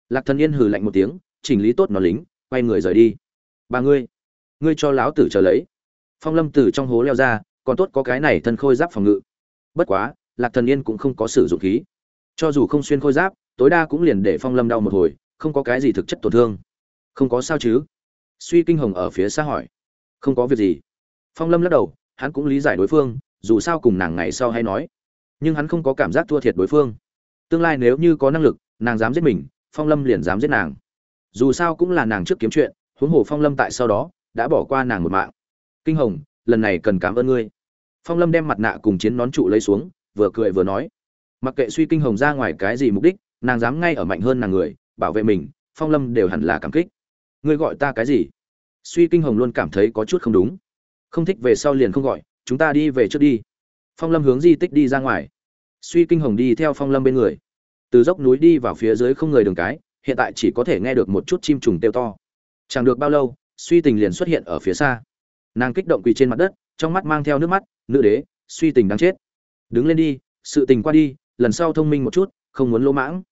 Lạc thần yên hừ lạnh một tiếng, chỉnh lý tốt nó lính, quay người rời đi. Ba ngươi ngươi cho lão tử chờ lấy. Phong lâm từ trong hố leo ra, còn tốt có cái này thân khôi giáp phòng ngự. Bất quá, lạc thần yên cũng không có sử dụng khí. Cho dù không xuyên khôi giáp, tối đa cũng liền để phong lâm đau một hồi, không có cái gì thực chất tổn thương. Không có sao chứ? Suy kinh hồng ở phía xa hỏi không có việc gì. Phong lâm lắc đầu, hắn cũng lý giải đối phương, dù sao cùng nàng ngày sau hay nói. Nhưng hắn không có cảm giác thua thiệt đối phương. Tương lai nếu như có năng lực, nàng dám giết mình, phong lâm liền dám giết nàng. Dù sao cũng là nàng trước kiếm chuyện, huống hồ phong lâm tại sau đó, đã bỏ qua nàng một mạng. Kinh hồng, lần này cần cảm ơn ngươi. Phong lâm đem mặt nạ cùng chiến nón trụ lấy xuống, vừa cười vừa nói. Mặc kệ suy kinh hồng ra ngoài cái gì mục đích, nàng dám ngay ở mạnh hơn nàng người, bảo vệ mình, phong lâm đều hẳn là cảm kích. Ngươi gọi ta cái gì? Suy kinh hồng luôn cảm thấy có chút không đúng. Không thích về sau liền không gọi, chúng ta đi về trước đi. Phong lâm hướng di tích đi ra ngoài. Suy kinh hồng đi theo phong lâm bên người. Từ dốc núi đi vào phía dưới không người đường cái, hiện tại chỉ có thể nghe được một chút chim trùng têu to. Chẳng được bao lâu, suy tình liền xuất hiện ở phía xa. Nàng kích động quỳ trên mặt đất, trong mắt mang theo nước mắt, nữ đế, suy tình đáng chết. Đứng lên đi, sự tình qua đi, lần sau thông minh một chút, không muốn lỗ mãng.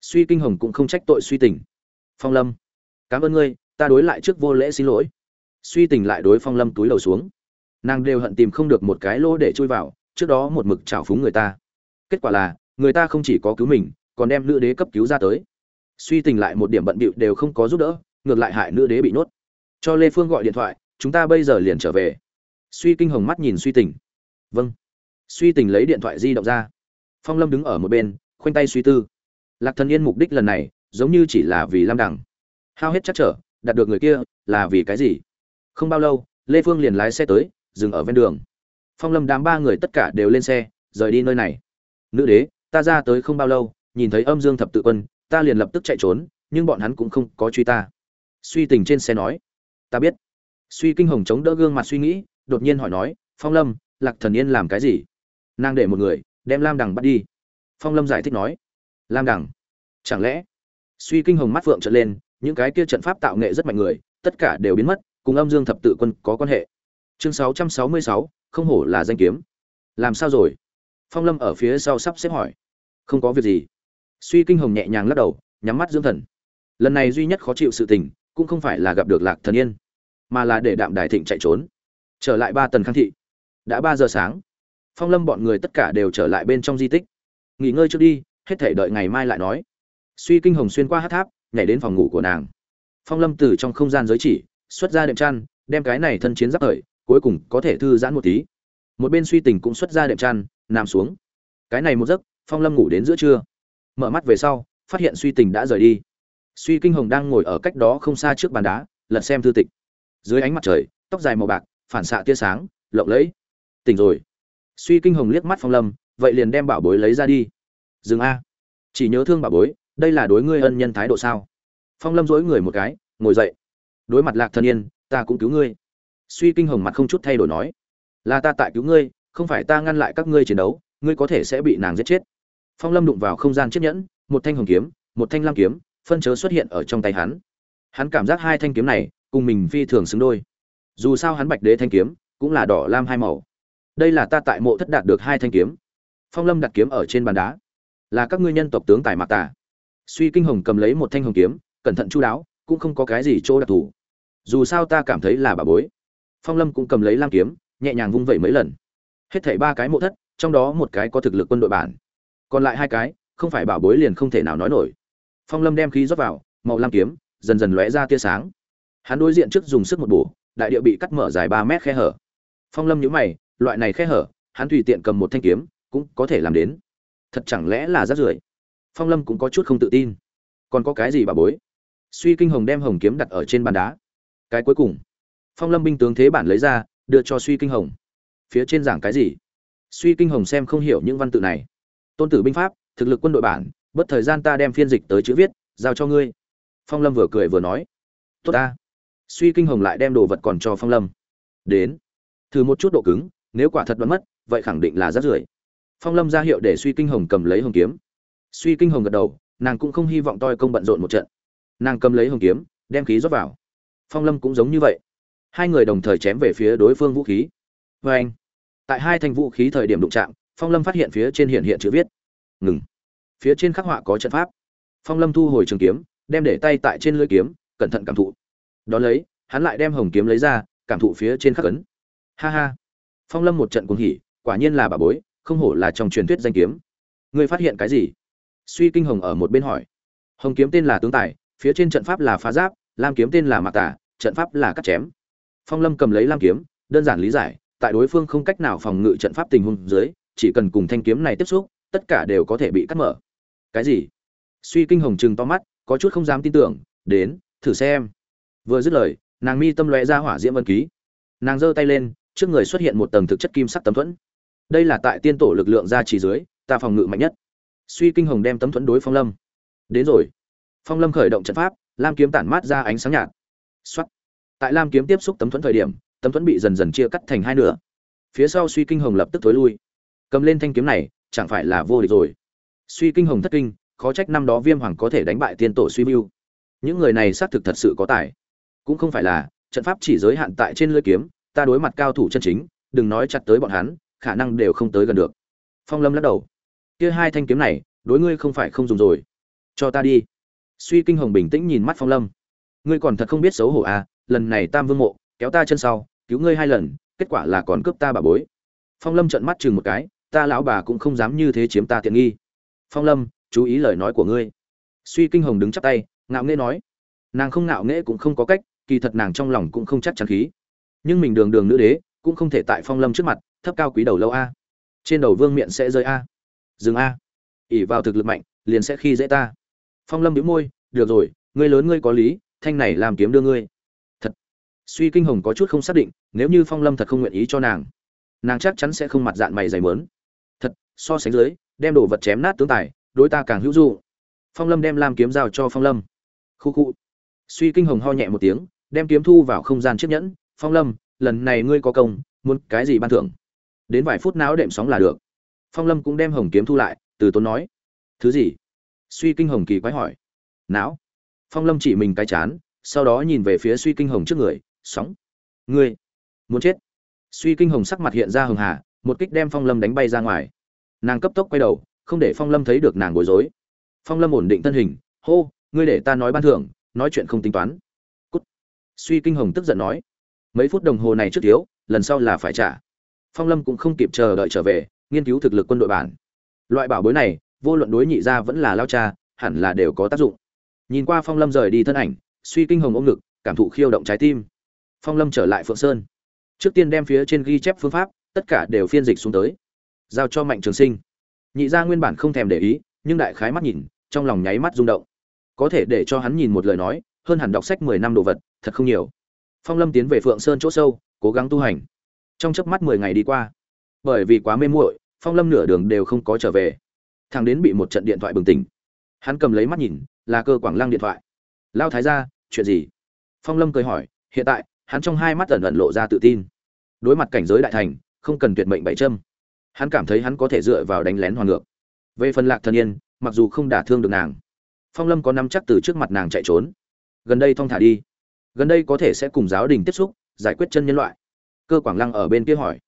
Suy kinh hồng cũng không trách tội suy tình. Phong lâm, cảm ơn ngươi ta đối lại trước vô lễ xin lỗi. Suy tình lại đối phong lâm túi đầu xuống. Nàng đều hận tìm không được một cái lỗ để chui vào, trước đó một mực trào phúng người ta. Kết quả là, người ta không chỉ có cứu mình, còn đem nữ đế cấp cứu ra tới. Suy tình lại một điểm bận bịu đều không có giúp đỡ, ngược lại hại nữ đế bị nuốt cho lê phương gọi điện thoại, chúng ta bây giờ liền trở về. Suy kinh hồng mắt nhìn suy tình. Vâng. Suy tình lấy điện thoại di động ra. Phong lâm đứng ở một bên, khoanh tay suy tư. Lạc thần yên mục đích lần này, giống như chỉ là vì lam đẳng hao hết chắc trở đạt được người kia là vì cái gì? Không bao lâu, lê phương liền lái xe tới, dừng ở ven đường. Phong lâm đám ba người tất cả đều lên xe, rời đi nơi này. Nữ đế, ta ra tới không bao lâu, nhìn thấy âm dương thập tự quân, ta liền lập tức chạy trốn, nhưng bọn hắn cũng không có truy ta. Suy tình trên xe nói. Ta biết. Suy kinh hồng chống đỡ gương mặt suy nghĩ, đột nhiên hỏi nói, phong lâm, lạc thần yên làm cái gì? Nàng để một người, đem lam đằng bắt đi. Phong lâm giải thích nói, lam đằng, chẳng lẽ? Suy kinh hồng mắt phượng trở lên những cái kia trận pháp tạo nghệ rất mạnh người tất cả đều biến mất cùng âm dương thập tự quân có quan hệ. Chương 666, không hổ là danh kiếm. Làm sao rồi? Phong lâm ở phía sau sắp xếp hỏi. Không có việc gì. Suy kinh hồng nhẹ nhàng lắc đầu nhắm mắt dưỡng thần. Lần này duy nhất khó chịu sự tình cũng không phải là gặp được lạc thần yên mà là để đạm đài thịnh chạy trốn. Trở lại ba tần khang thị. Đã ba giờ sáng. Phong lâm bọn người tất cả đều trở lại bên trong di tích. Nghỉ ngơi trước đi hết thể đợi ngày mai lại nói. Suy kinh hồng xuyên qua hát tháp nhảy đến phòng ngủ của nàng. Phong lâm từ trong không gian giới chỉ, xuất ra đệm chăn, đem cái này thân chiến giáp thời, cuối cùng có thể thư giãn một tí. Một bên suy tình cũng xuất ra đệm chăn, nằm xuống. Cái này một giấc, phong lâm ngủ đến giữa trưa. Mở mắt về sau, phát hiện suy tình đã rời đi. Suy kinh hồng đang ngồi ở cách đó không xa trước bàn đá, lật xem thư tịch. Dưới ánh mặt trời, tóc dài màu bạc, phản xạ tia sáng, lộng lẫy. Tỉnh rồi. Suy kinh hồng liếc mắt phong lâm, vậy liền đem bảo bối lấy ra đi. Dừng a. Chỉ nhớ thương bảo bối đây là đối ngươi ân nhân thái độ sao? Phong lâm dối người một cái, ngồi dậy. Đối mặt lạc thần yên, ta cũng cứu ngươi. Suy kinh hồng mặt không chút thay đổi nói, là ta tại cứu ngươi, không phải ta ngăn lại các ngươi chiến đấu, ngươi có thể sẽ bị nàng giết chết. Phong lâm đụng vào không gian chiếc nhẫn, một thanh hồng kiếm, một thanh lam kiếm, phân chớ xuất hiện ở trong tay hắn. Hắn cảm giác hai thanh kiếm này cùng mình phi thường xứng đôi. Dù sao hắn bạch đế thanh kiếm cũng là đỏ lam hai màu. Đây là ta tại mộ thất đạt được hai thanh kiếm. Phong lâm đặt kiếm ở trên bàn đá. Là các ngươi nhân tộc tướng tài mạc tà suy kinh hồng cầm lấy một thanh hồng kiếm, cẩn thận chu đáo, cũng không có cái gì chỗ đặc thù. Dù sao ta cảm thấy là bà bối. Phong lâm cũng cầm lấy lam kiếm, nhẹ nhàng vung vẩy mấy lần. Hết thảy ba cái mộ thất, trong đó một cái có thực lực quân đội bản. Còn lại hai cái, không phải bảo bối liền không thể nào nói nổi. Phong lâm đem khí rót vào, màu lam kiếm, dần dần lóe ra tia sáng. Hắn đối diện trước dùng sức một bổ, đại địa bị cắt mở dài ba mét khe hở. Phong lâm nhíu mày, loại này khe hở, hắn tùy tiện cầm một thanh kiếm, cũng có thể làm đến. Thật chẳng lẽ là rác rưởi? Phong lâm cũng có chút không tự tin. Còn có cái gì bà bối? Suy kinh hồng đem hồng kiếm đặt ở trên bàn đá. Cái cuối cùng, phong lâm binh tướng thế bản lấy ra, đưa cho suy kinh hồng. Phía trên giảng cái gì? Suy kinh hồng xem không hiểu những văn tự này. Tôn tử binh pháp, thực lực quân đội bản, bất thời gian ta đem phiên dịch tới chữ viết, giao cho ngươi. Phong lâm vừa cười vừa nói. Tốt ta. Suy kinh hồng lại đem đồ vật còn cho phong lâm. Đến. Thử một chút độ cứng, nếu quả thật đoán mất, vậy khẳng định là rát rưởi. Phong lâm ra hiệu để suy kinh hồng cầm lấy hồng kiếm suy kinh hồng gật đầu, nàng cũng không hy vọng toi công bận rộn một trận. Nàng cầm lấy hồng kiếm, đem khí rót vào. Phong lâm cũng giống như vậy. Hai người đồng thời chém về phía đối phương vũ khí. Vê anh tại hai thanh vũ khí thời điểm đụng chạm, phong lâm phát hiện phía trên hiện hiện chữ viết. Ngừng. Phía trên khắc họa có trận pháp. Phong lâm thu hồi trường kiếm, đem để tay tại trên lưỡi kiếm, cẩn thận cảm thụ. Đón lấy, hắn lại đem hồng kiếm lấy ra, cảm thụ phía trên khắc ấn. Ha ha. Phong lâm một trận cuồng hỉ, quả nhiên là bà bối, không hổ là trong truyền thuyết danh kiếm. Ngươi phát hiện cái gì? Suy kinh hồng ở một bên hỏi. Hồng kiếm tên là tướng tài, phía trên trận pháp là phá giáp, lam kiếm tên là mạc tả, trận pháp là cắt chém. Phong lâm cầm lấy lam kiếm, đơn giản lý giải, tại đối phương không cách nào phòng ngự trận pháp tình huống dưới, chỉ cần cùng thanh kiếm này tiếp xúc, tất cả đều có thể bị cắt mở. Cái gì? Suy kinh hồng chừng to mắt, có chút không dám tin tưởng, đến, thử xem. Vừa dứt lời, nàng mi tâm lóe ra hỏa diễm vân ký. Nàng giơ tay lên, trước người xuất hiện một tầng thực chất kim sắc tấm thuẫn. Đây là tại tiên tổ lực lượng ra chỉ dưới, ta phòng ngự mạnh nhất suy kinh hồng đem tấm thuẫn đối phong lâm. Đến rồi. Phong lâm khởi động trận pháp, lam kiếm tản mát ra ánh sáng nhạt. Xuất tại lam kiếm tiếp xúc tấm thuẫn thời điểm, tấm thuẫn bị dần dần chia cắt thành hai nửa. Phía sau suy kinh hồng lập tức thối lui. Cầm lên thanh kiếm này, chẳng phải là vô địch rồi. Suy kinh hồng thất kinh, khó trách năm đó viêm hoàng có thể đánh bại tiên tổ suy mưu. Những người này xác thực thật sự có tài. Cũng không phải là, trận pháp chỉ giới hạn tại trên lưỡi kiếm, ta đối mặt cao thủ chân chính, đừng nói chặt tới bọn hắn, khả năng đều không tới gần được. Phong lâm lắc đầu kia hai thanh kiếm này, đối ngươi không phải không dùng rồi. Cho ta đi. Suy kinh hồng bình tĩnh nhìn mắt phong lâm. Ngươi còn thật không biết xấu hổ à lần này tam vương mộ, kéo ta chân sau, cứu ngươi hai lần, kết quả là còn cướp ta bà bối. Phong lâm trợn mắt chừng một cái, ta lão bà cũng không dám như thế chiếm ta tiện nghi. Phong lâm, chú ý lời nói của ngươi. Suy kinh hồng đứng chắp tay, ngạo nghễ nói. Nàng không ngạo nghễ cũng không có cách, kỳ thật nàng trong lòng cũng không chắc chắn khí. Nhưng mình đường đường nữ đế, cũng không thể tại phong lâm trước mặt, thấp cao quý đầu lâu a. Trên đầu vương miện sẽ rơi a dừng a. ỉ vào thực lực mạnh, liền sẽ khi dễ ta. Phong lâm đĩu môi, được rồi, ngươi lớn ngươi có lý, thanh này làm kiếm đưa ngươi. Thật. Suy kinh hồng có chút không xác định, nếu như phong lâm thật không nguyện ý cho nàng nàng chắc chắn sẽ không mặt dạng mày dày mớn. Thật, so sánh dưới, đem đồ vật chém nát tướng tài, đối ta càng hữu dụ phong lâm đem làm kiếm giao cho phong lâm. Khu khu. Suy kinh hồng ho nhẹ một tiếng, đem kiếm thu vào không gian chiếc nhẫn. Phong lâm, lần này ngươi có công, muốn cái gì ban thưởng? Đến vài phút não đệm sóng là được phong lâm cũng đem hồng kiếm thu lại, từ tốn nói, thứ gì? Suy kinh hồng kỳ quái hỏi, não. Phong lâm chỉ mình cái chán, sau đó nhìn về phía suy kinh hồng trước người, sóng. Ngươi muốn chết? Suy kinh hồng sắc mặt hiện ra hường hà, một kích đem phong lâm đánh bay ra ngoài. Nàng cấp tốc quay đầu, không để phong lâm thấy được nàng bối rối. Phong lâm ổn định thân hình, hô, ngươi để ta nói ban thưởng, nói chuyện không tính toán. Cút. Suy kinh hồng tức giận nói, mấy phút đồng hồ này trước thiếu, lần sau là phải trả. Phong lâm cũng không kịp chờ đợi trở về nghiên cứu thực lực quân đội bản. Loại bảo bối này, vô luận đối nhị gia vẫn là lao cha, hẳn là đều có tác dụng. Nhìn qua phong lâm rời đi thân ảnh, suy kinh hồng ôm ngực, cảm thụ khiêu động trái tim. Phong lâm trở lại phượng sơn. Trước tiên đem phía trên ghi chép phương pháp, tất cả đều phiên dịch xuống tới. Giao cho mạnh trường sinh. Nhị gia nguyên bản không thèm để ý, nhưng đại khái mắt nhìn, trong lòng nháy mắt rung động. Có thể để cho hắn nhìn một lời nói, hơn hẳn đọc sách mười năm đồ vật, thật không nhiều. Phong lâm tiến về phượng sơn chỗ sâu, cố gắng tu hành. Trong chớp mắt mười ngày đi qua. Bởi vì quá mê muội phong lâm nửa đường đều không có trở về. Thằng đến bị một trận điện thoại bừng tỉnh. Hắn cầm lấy mắt nhìn, là cơ quảng lăng điện thoại. Lao thái ra chuyện gì? Phong lâm cười hỏi, hiện tại, hắn trong hai mắt ẩn ẩn lộ ra tự tin. Đối mặt cảnh giới đại thành, không cần tuyệt mệnh bảy châm. Hắn cảm thấy hắn có thể dựa vào đánh lén hoàn ngược. Về phần lạc thần yên, mặc dù không đả thương được nàng, phong lâm có nắm chắc từ trước mặt nàng chạy trốn. Gần đây thong thả đi. Gần đây có thể sẽ cùng giáo đình tiếp xúc, giải quyết chân nhân loại. Cơ quảng lăng ở bên kia hỏi.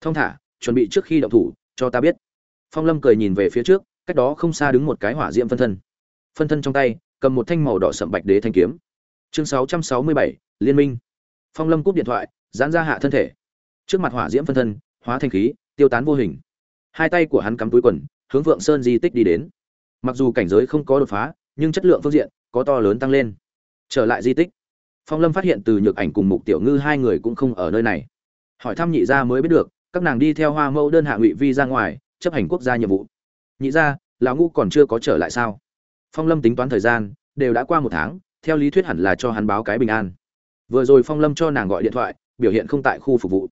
Thong thả, chuẩn bị trước khi động thủ cho ta biết. Phong lâm cười nhìn về phía trước, cách đó không xa đứng một cái hỏa diễm phân thân. Phân thân trong tay, cầm một thanh màu đỏ sậm bạch đế thanh kiếm. Chương sáu trăm sáu mươi bảy, liên minh. Phong lâm cúp điện thoại, giãn ra hạ thân thể. Trước mặt hỏa diễm phân thân, hóa thanh khí, tiêu tán vô hình. Hai tay của hắn cắm túi quần, hướng vượng sơn di tích đi đến. Mặc dù cảnh giới không có đột phá, nhưng chất lượng phương diện có to lớn tăng lên. Trở lại di tích, phong lâm phát hiện từ nhược ảnh cùng mục tiểu ngư hai người cũng không ở nơi này. Hỏi thăm nhị gia mới biết được các nàng đi theo hoa mẫu đơn hạ ngụy vi ra ngoài, chấp hành quốc gia nhiệm vụ. Nhị gia lão ngũ còn chưa có trở lại sao? Phong lâm tính toán thời gian, đều đã qua một tháng, theo lý thuyết hẳn là cho hắn báo cái bình an. Vừa rồi phong lâm cho nàng gọi điện thoại, biểu hiện không tại khu phục vụ.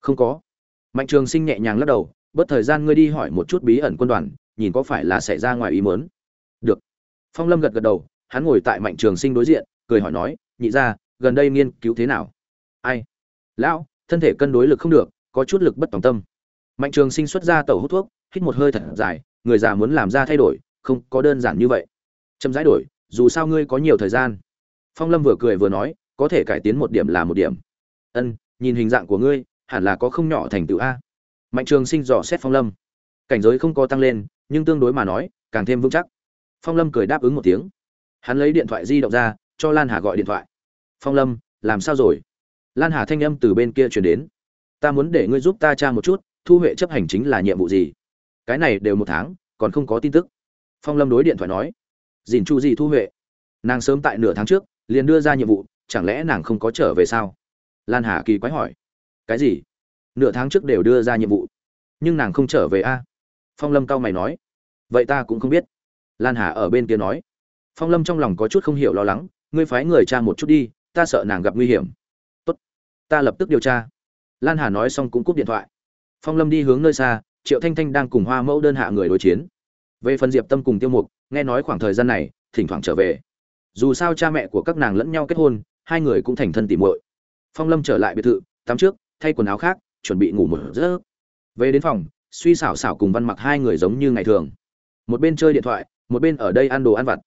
Không có. Mạnh trường sinh nhẹ nhàng lắc đầu, bớt thời gian ngươi đi hỏi một chút bí ẩn quân đoàn, nhìn có phải là xảy ra ngoài ý mớn được. Phong lâm gật gật đầu, hắn ngồi tại mạnh trường sinh đối diện, cười hỏi nói, nhị ra, gần đây nghiên cứu thế nào? Ai? Lão, thân thể cân đối lực không được có chút lực bất tòng tâm. Mạnh trường sinh xuất ra tẩu hút thuốc, hít một hơi thật dài, người già muốn làm ra thay đổi, không có đơn giản như vậy. Chậm rãi đổi, dù sao ngươi có nhiều thời gian. Phong lâm vừa cười vừa nói, có thể cải tiến một điểm là một điểm. Ân, nhìn hình dạng của ngươi, hẳn là có không nhỏ thành tựu a. Mạnh trường sinh dò xét phong lâm. Cảnh giới không có tăng lên, nhưng tương đối mà nói, càng thêm vững chắc. Phong lâm cười đáp ứng một tiếng. Hắn lấy điện thoại di động ra, cho lan hà gọi điện thoại. Phong lâm, làm sao rồi? Lan hà thanh âm từ bên kia chuyển đến ta muốn để ngươi giúp ta tra một chút, thu huệ chấp hành chính là nhiệm vụ gì? Cái này đều một tháng, còn không có tin tức. Phong lâm đối điện thoại nói. Dìn chu gì thu huệ. Nàng sớm tại nửa tháng trước, liền đưa ra nhiệm vụ, chẳng lẽ nàng không có trở về sao? Lan hà kỳ quái hỏi. Cái gì? Nửa tháng trước đều đưa ra nhiệm vụ, nhưng nàng không trở về a? Phong lâm cao mày nói. Vậy ta cũng không biết. Lan hà ở bên kia nói. Phong lâm trong lòng có chút không hiểu lo lắng. Ngươi phái người cha một chút đi, ta sợ nàng gặp nguy hiểm. Tốt. Ta lập tức điều tra lan hà nói xong cũng cúp điện thoại. Phong lâm đi hướng nơi xa, triệu thanh thanh đang cùng hoa mẫu đơn hạ người đối chiến. Về phần diệp tâm cùng tiêu mục, nghe nói khoảng thời gian này, thỉnh thoảng trở về. Dù sao cha mẹ của các nàng lẫn nhau kết hôn, hai người cũng thành thân tỉ muội. Phong lâm trở lại biệt thự, tắm trước, thay quần áo khác, chuẩn bị ngủ một giấc. Về đến phòng, suy xảo xảo cùng văn mặc hai người giống như ngày thường. Một bên chơi điện thoại, một bên ở đây ăn đồ ăn vặt.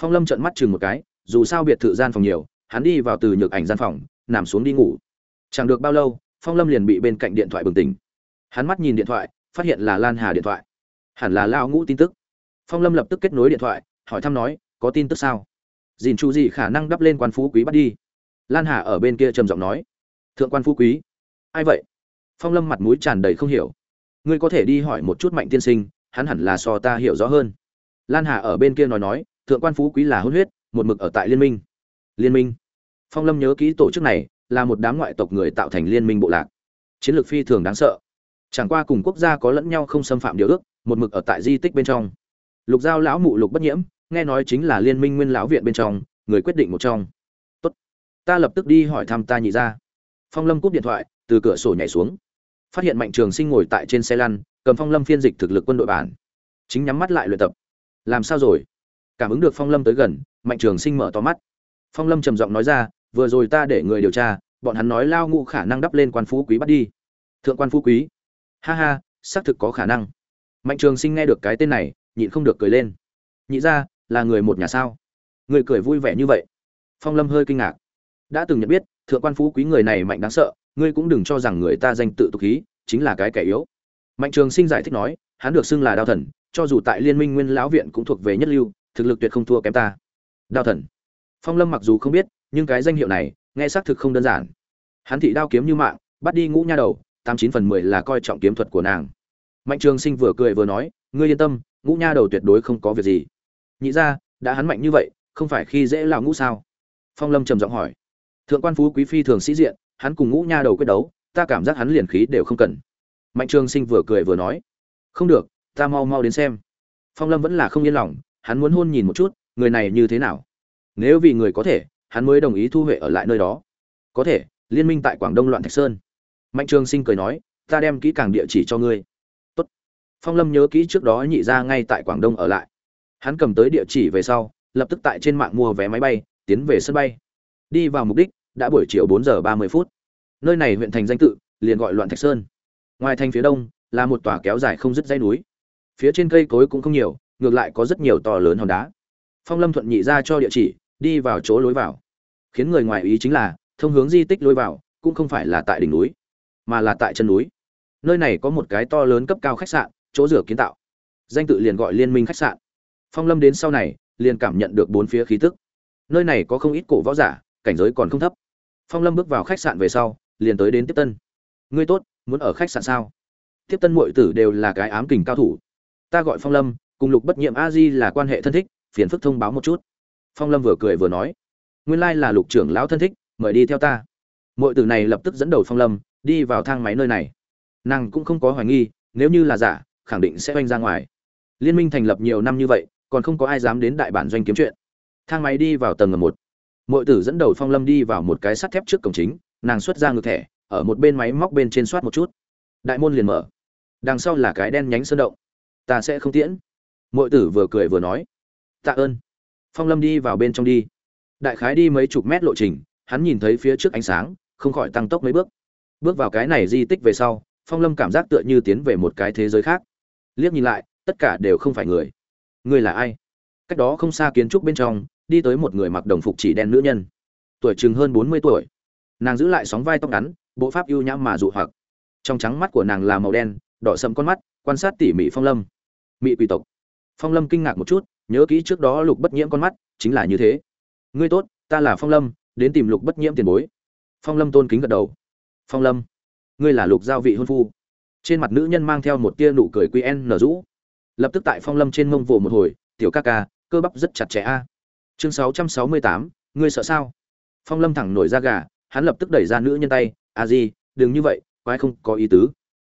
Phong lâm trợn mắt chừng một cái, dù sao biệt thự gian phòng nhiều, hắn đi vào từ nhược ảnh gian phòng, nằm xuống đi ngủ. Chẳng được bao lâu phong lâm liền bị bên cạnh điện thoại bừng tỉnh. Hắn mắt nhìn điện thoại, phát hiện là lan hà điện thoại. Hẳn là lao ngũ tin tức. Phong lâm lập tức kết nối điện thoại, hỏi thăm nói, có tin tức sao? Dìn chu gì khả năng đắp lên quan phú quý bắt đi. Lan hà ở bên kia trầm giọng nói, thượng quan phú quý. Ai vậy? Phong lâm mặt mũi tràn đầy không hiểu. Ngươi có thể đi hỏi một chút mạnh tiên sinh, hắn hẳn là so ta hiểu rõ hơn. Lan hà ở bên kia nói nói, thượng quan phú quý là hôn huyết, một mực ở tại liên minh. Liên minh? Phong lâm nhớ kỹ tổ chức này là một đám ngoại tộc người tạo thành liên minh bộ lạc. Chiến lược phi thường đáng sợ. Chẳng qua cùng quốc gia có lẫn nhau không xâm phạm điều ước, một mực ở tại di tích bên trong. Lục giao lão mụ lục bất nhiễm, nghe nói chính là liên minh nguyên lão viện bên trong, người quyết định một trong. Tốt. Ta lập tức đi hỏi thăm ta nhị ra phong lâm cúp điện thoại, từ cửa sổ nhảy xuống. Phát hiện mạnh trường sinh ngồi tại trên xe lăn, cầm phong lâm phiên dịch thực lực quân đội bản. Chính nhắm mắt lại luyện tập. Làm sao rồi? Cảm ứng được phong lâm tới gần, mạnh trường sinh mở to mắt. Phong lâm trầm giọng nói ra vừa rồi ta để người điều tra, bọn hắn nói lao ngụ khả năng đắp lên quan phú quý bắt đi. Thượng quan phú quý. Ha ha, xác thực có khả năng. Mạnh trường sinh nghe được cái tên này, nhịn không được cười lên. Nhị ra là người một nhà sao? Người cười vui vẻ như vậy. Phong lâm hơi kinh ngạc. Đã từng nhận biết, thượng quan phú quý người này mạnh đáng sợ, ngươi cũng đừng cho rằng người ta danh tự tục khí, chính là cái kẻ yếu. Mạnh trường sinh giải thích nói, hắn được xưng là đao thần, cho dù tại liên minh nguyên lão viện cũng thuộc về nhất lưu, thực lực tuyệt không thua kém ta. Đao thần. Phong lâm mặc dù không biết nhưng cái danh hiệu này, nghe xác thực không đơn giản. Hắn thị đao kiếm như mạng, bắt đi ngũ nha đầu, tám chín phần mười là coi trọng kiếm thuật của nàng. Mạnh trường sinh vừa cười vừa nói, ngươi yên tâm, ngũ nha đầu tuyệt đối không có việc gì. Nhị ra đã hắn mạnh như vậy, không phải khi dễ lão ngũ sao? Phong lâm trầm giọng hỏi. Thượng quan phú quý phi thường sĩ diện, hắn cùng ngũ nha đầu quyết đấu, ta cảm giác hắn liền khí đều không cần. Mạnh trường sinh vừa cười vừa nói. Không được, ta mau mau đến xem. Phong lâm vẫn là không yên lòng, hắn muốn hôn nhìn một chút, người này như thế nào? Nếu vì người có thể hắn mới đồng ý thu huệ ở lại nơi đó. Có thể, liên minh tại quảng đông loạn thạch sơn. Mạnh trường sinh cười nói, ta đem kỹ càng địa chỉ cho ngươi. Tốt. phong lâm nhớ kỹ trước đó nhị ra ngay tại quảng đông ở lại. Hắn cầm tới địa chỉ về sau, lập tức tại trên mạng mua vé máy bay, tiến về sân bay. Đi vào mục đích, đã buổi chiều bốn giờ ba mươi phút. Nơi này huyện thành danh tự, liền gọi loạn thạch sơn. Ngoài thành phía đông, là một tòa kéo dài không dứt dây núi. Phía trên cây cối cũng không nhiều, ngược lại có rất nhiều to lớn hòn đá. Phong lâm thuận nhị ra cho địa chỉ, đi vào chỗ lối vào khiến người ngoài ý chính là, thông hướng di tích lối vào, cũng không phải là tại đỉnh núi, mà là tại chân núi. Nơi này có một cái to lớn cấp cao khách sạn, chỗ rửa kiến tạo. Danh tự liền gọi liên minh khách sạn. Phong lâm đến sau này, liền cảm nhận được bốn phía khí tức. Nơi này có không ít cổ võ giả, cảnh giới còn không thấp. Phong lâm bước vào khách sạn về sau, liền tới đến tiếp tân. Ngươi tốt, muốn ở khách sạn sao? Tiếp tân muội tử đều là cái ám kình cao thủ. Ta gọi phong lâm, cùng lục bất nhiệm a di là quan hệ thân thích, phiền phức thông báo một chút. Phong lâm vừa cười vừa nói nguyên lai là lục trưởng lão thân thích, mời đi theo ta. Mọi tử này lập tức dẫn đầu phong lâm, đi vào thang máy nơi này. Nàng cũng không có hoài nghi, nếu như là giả, khẳng định sẽ oanh ra ngoài. Liên minh thành lập nhiều năm như vậy, còn không có ai dám đến đại bản doanh kiếm chuyện. Thang máy đi vào tầng ngầm một. Mọi tử dẫn đầu phong lâm đi vào một cái sắt thép trước cổng chính, nàng xuất ra ngược thẻ, ở một bên máy móc bên trên soát một chút. Đại môn liền mở. Đằng sau là cái đen nhánh sơn động. Ta sẽ không tiễn. Mọi tử vừa cười vừa nói. Tạ ơn. Phong lâm đi vào bên trong đi đại khái đi mấy chục mét lộ trình, hắn nhìn thấy phía trước ánh sáng, không khỏi tăng tốc mấy bước. Bước vào cái này di tích về sau, phong lâm cảm giác tựa như tiến về một cái thế giới khác. Liếc nhìn lại, tất cả đều không phải người. Người là ai? Cách đó không xa kiến trúc bên trong, đi tới một người mặc đồng phục chỉ đen nữ nhân. Tuổi chừng hơn bốn mươi tuổi. Nàng giữ lại sóng vai tóc ngắn, bộ pháp ưu nhã mà dụ hoặc. Trong trắng mắt của nàng là màu đen, đỏ sẫm con mắt, quan sát tỉ mỉ phong lâm. Mị quỷ tộc. Phong lâm kinh ngạc một chút, nhớ kỹ trước đó lục bất nhiễm con mắt, chính là như thế ngươi tốt, ta là phong lâm, đến tìm lục bất nhiễm tiền bối. Phong lâm tôn kính gật đầu. Phong lâm, ngươi là lục giao vị hôn phu. Trên mặt nữ nhân mang theo một tia nụ cười qn nở rũ. Lập tức tại phong lâm trên mông vồ một hồi, tiểu ca ca, cơ bắp rất chặt chẽ a. Chương sáu trăm sáu mươi tám, ngươi sợ sao? Phong lâm thẳng nổi ra gà, hắn lập tức đẩy ra nữ nhân tay, a di, đừng như vậy, quái không có ý tứ.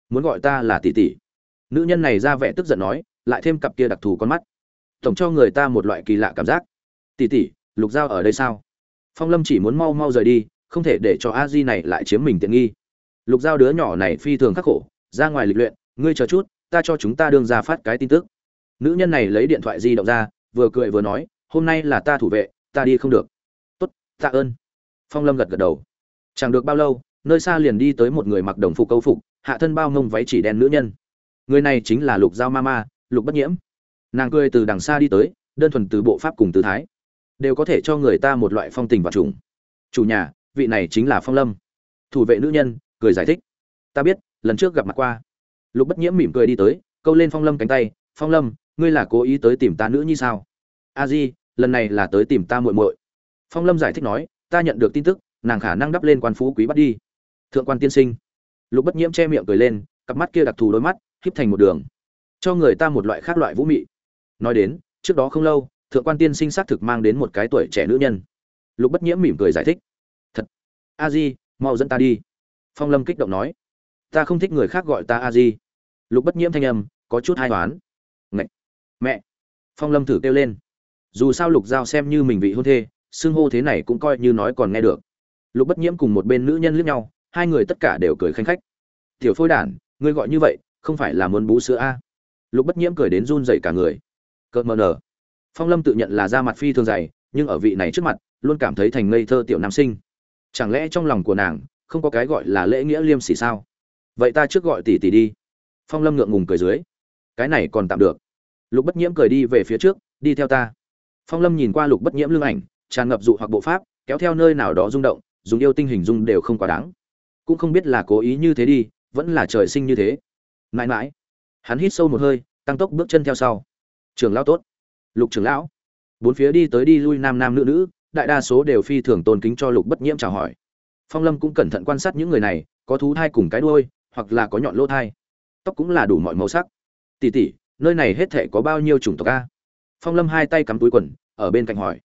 Muốn gọi ta là tỷ tỷ. Nữ nhân này ra vẻ tức giận nói, lại thêm cặp kia đặc thù con mắt. Tổng cho người ta một loại kỳ lạ cảm giác. Tỷ tỷ lục giao ở đây sao? Phong lâm chỉ muốn mau mau rời đi, không thể để cho a di này lại chiếm mình tiện nghi. Lục giao đứa nhỏ này phi thường khắc khổ, ra ngoài lịch luyện, ngươi chờ chút, ta cho chúng ta đương ra phát cái tin tức. Nữ nhân này lấy điện thoại di động ra, vừa cười vừa nói, hôm nay là ta thủ vệ, ta đi không được. Tốt, tạ ơn. Phong lâm gật gật đầu. Chẳng được bao lâu, nơi xa liền đi tới một người mặc đồng phục câu phục, hạ thân bao ngông váy chỉ đen nữ nhân. Người này chính là lục giao ma ma lục bất nhiễm. Nàng cười từ đằng xa đi tới, đơn thuần từ bộ pháp cùng tư thái đều có thể cho người ta một loại phong tình và trùng. Chủ nhà, vị này chính là phong lâm. Thủ vệ nữ nhân, cười giải thích. Ta biết, lần trước gặp mặt qua. Lục bất nhiễm mỉm cười đi tới, câu lên phong lâm cánh tay. Phong lâm, ngươi là cố ý tới tìm ta nữ như sao? A di, lần này là tới tìm ta muội muội. Phong lâm giải thích nói, ta nhận được tin tức, nàng khả năng đắp lên quan phú quý bắt đi. Thượng quan tiên sinh. Lục bất nhiễm che miệng cười lên, cặp mắt kia đặc thù đôi mắt, híp thành một đường. Cho người ta một loại khác loại vũ mị. Nói đến, trước đó không lâu thượng quan tiên sinh xác thực mang đến một cái tuổi trẻ nữ nhân. Lục bất nhiễm mỉm cười giải thích. Thật. A di, mau dẫn ta đi. Phong lâm kích động nói. Ta không thích người khác gọi ta a di. Lục bất nhiễm thanh âm, có chút hai toán Ngậy! mẹ. Phong lâm thử kêu lên. Dù sao lục giao xem như mình vị hôn thê, xưng hô thế này cũng coi như nói còn nghe được. Lục bất nhiễm cùng một bên nữ nhân liếc nhau, hai người tất cả đều cười khanh khách. Tiểu phôi đản, ngươi gọi như vậy, không phải là muốn bú sữa a? Lục bất nhiễm cười đến run dậy cả người. Cợt mờ nở phong lâm tự nhận là da mặt phi thường dày, nhưng ở vị này trước mặt, luôn cảm thấy thành ngây thơ tiểu nam sinh. Chẳng lẽ trong lòng của nàng, không có cái gọi là lễ nghĩa liêm sỉ sao? Vậy ta trước gọi tỷ tỷ đi. Phong lâm ngượng ngùng cười dưới. Cái này còn tạm được. Lục bất nhiễm cười đi về phía trước, đi theo ta. Phong lâm nhìn qua lục bất nhiễm lưng ảnh, tràn ngập dụ hoặc bộ pháp, kéo theo nơi nào đó rung động, dùng yêu tinh hình dung đều không quá đáng. Cũng không biết là cố ý như thế đi, vẫn là trời sinh như thế. Mãi mãi, hắn hít sâu một hơi, tăng tốc bước chân theo sau. Trường lao tốt lục trưởng lão. Bốn phía đi tới đi lui nam nam nữ nữ, đại đa số đều phi thường tôn kính cho lục bất nhiễm chào hỏi. Phong lâm cũng cẩn thận quan sát những người này, có thú thai cùng cái đuôi, hoặc là có nhọn lỗ thai. Tóc cũng là đủ mọi màu sắc. Tỉ tỉ nơi này hết thể có bao nhiêu chủng tộc a? Phong lâm hai tay cắm túi quần, ở bên cạnh hỏi.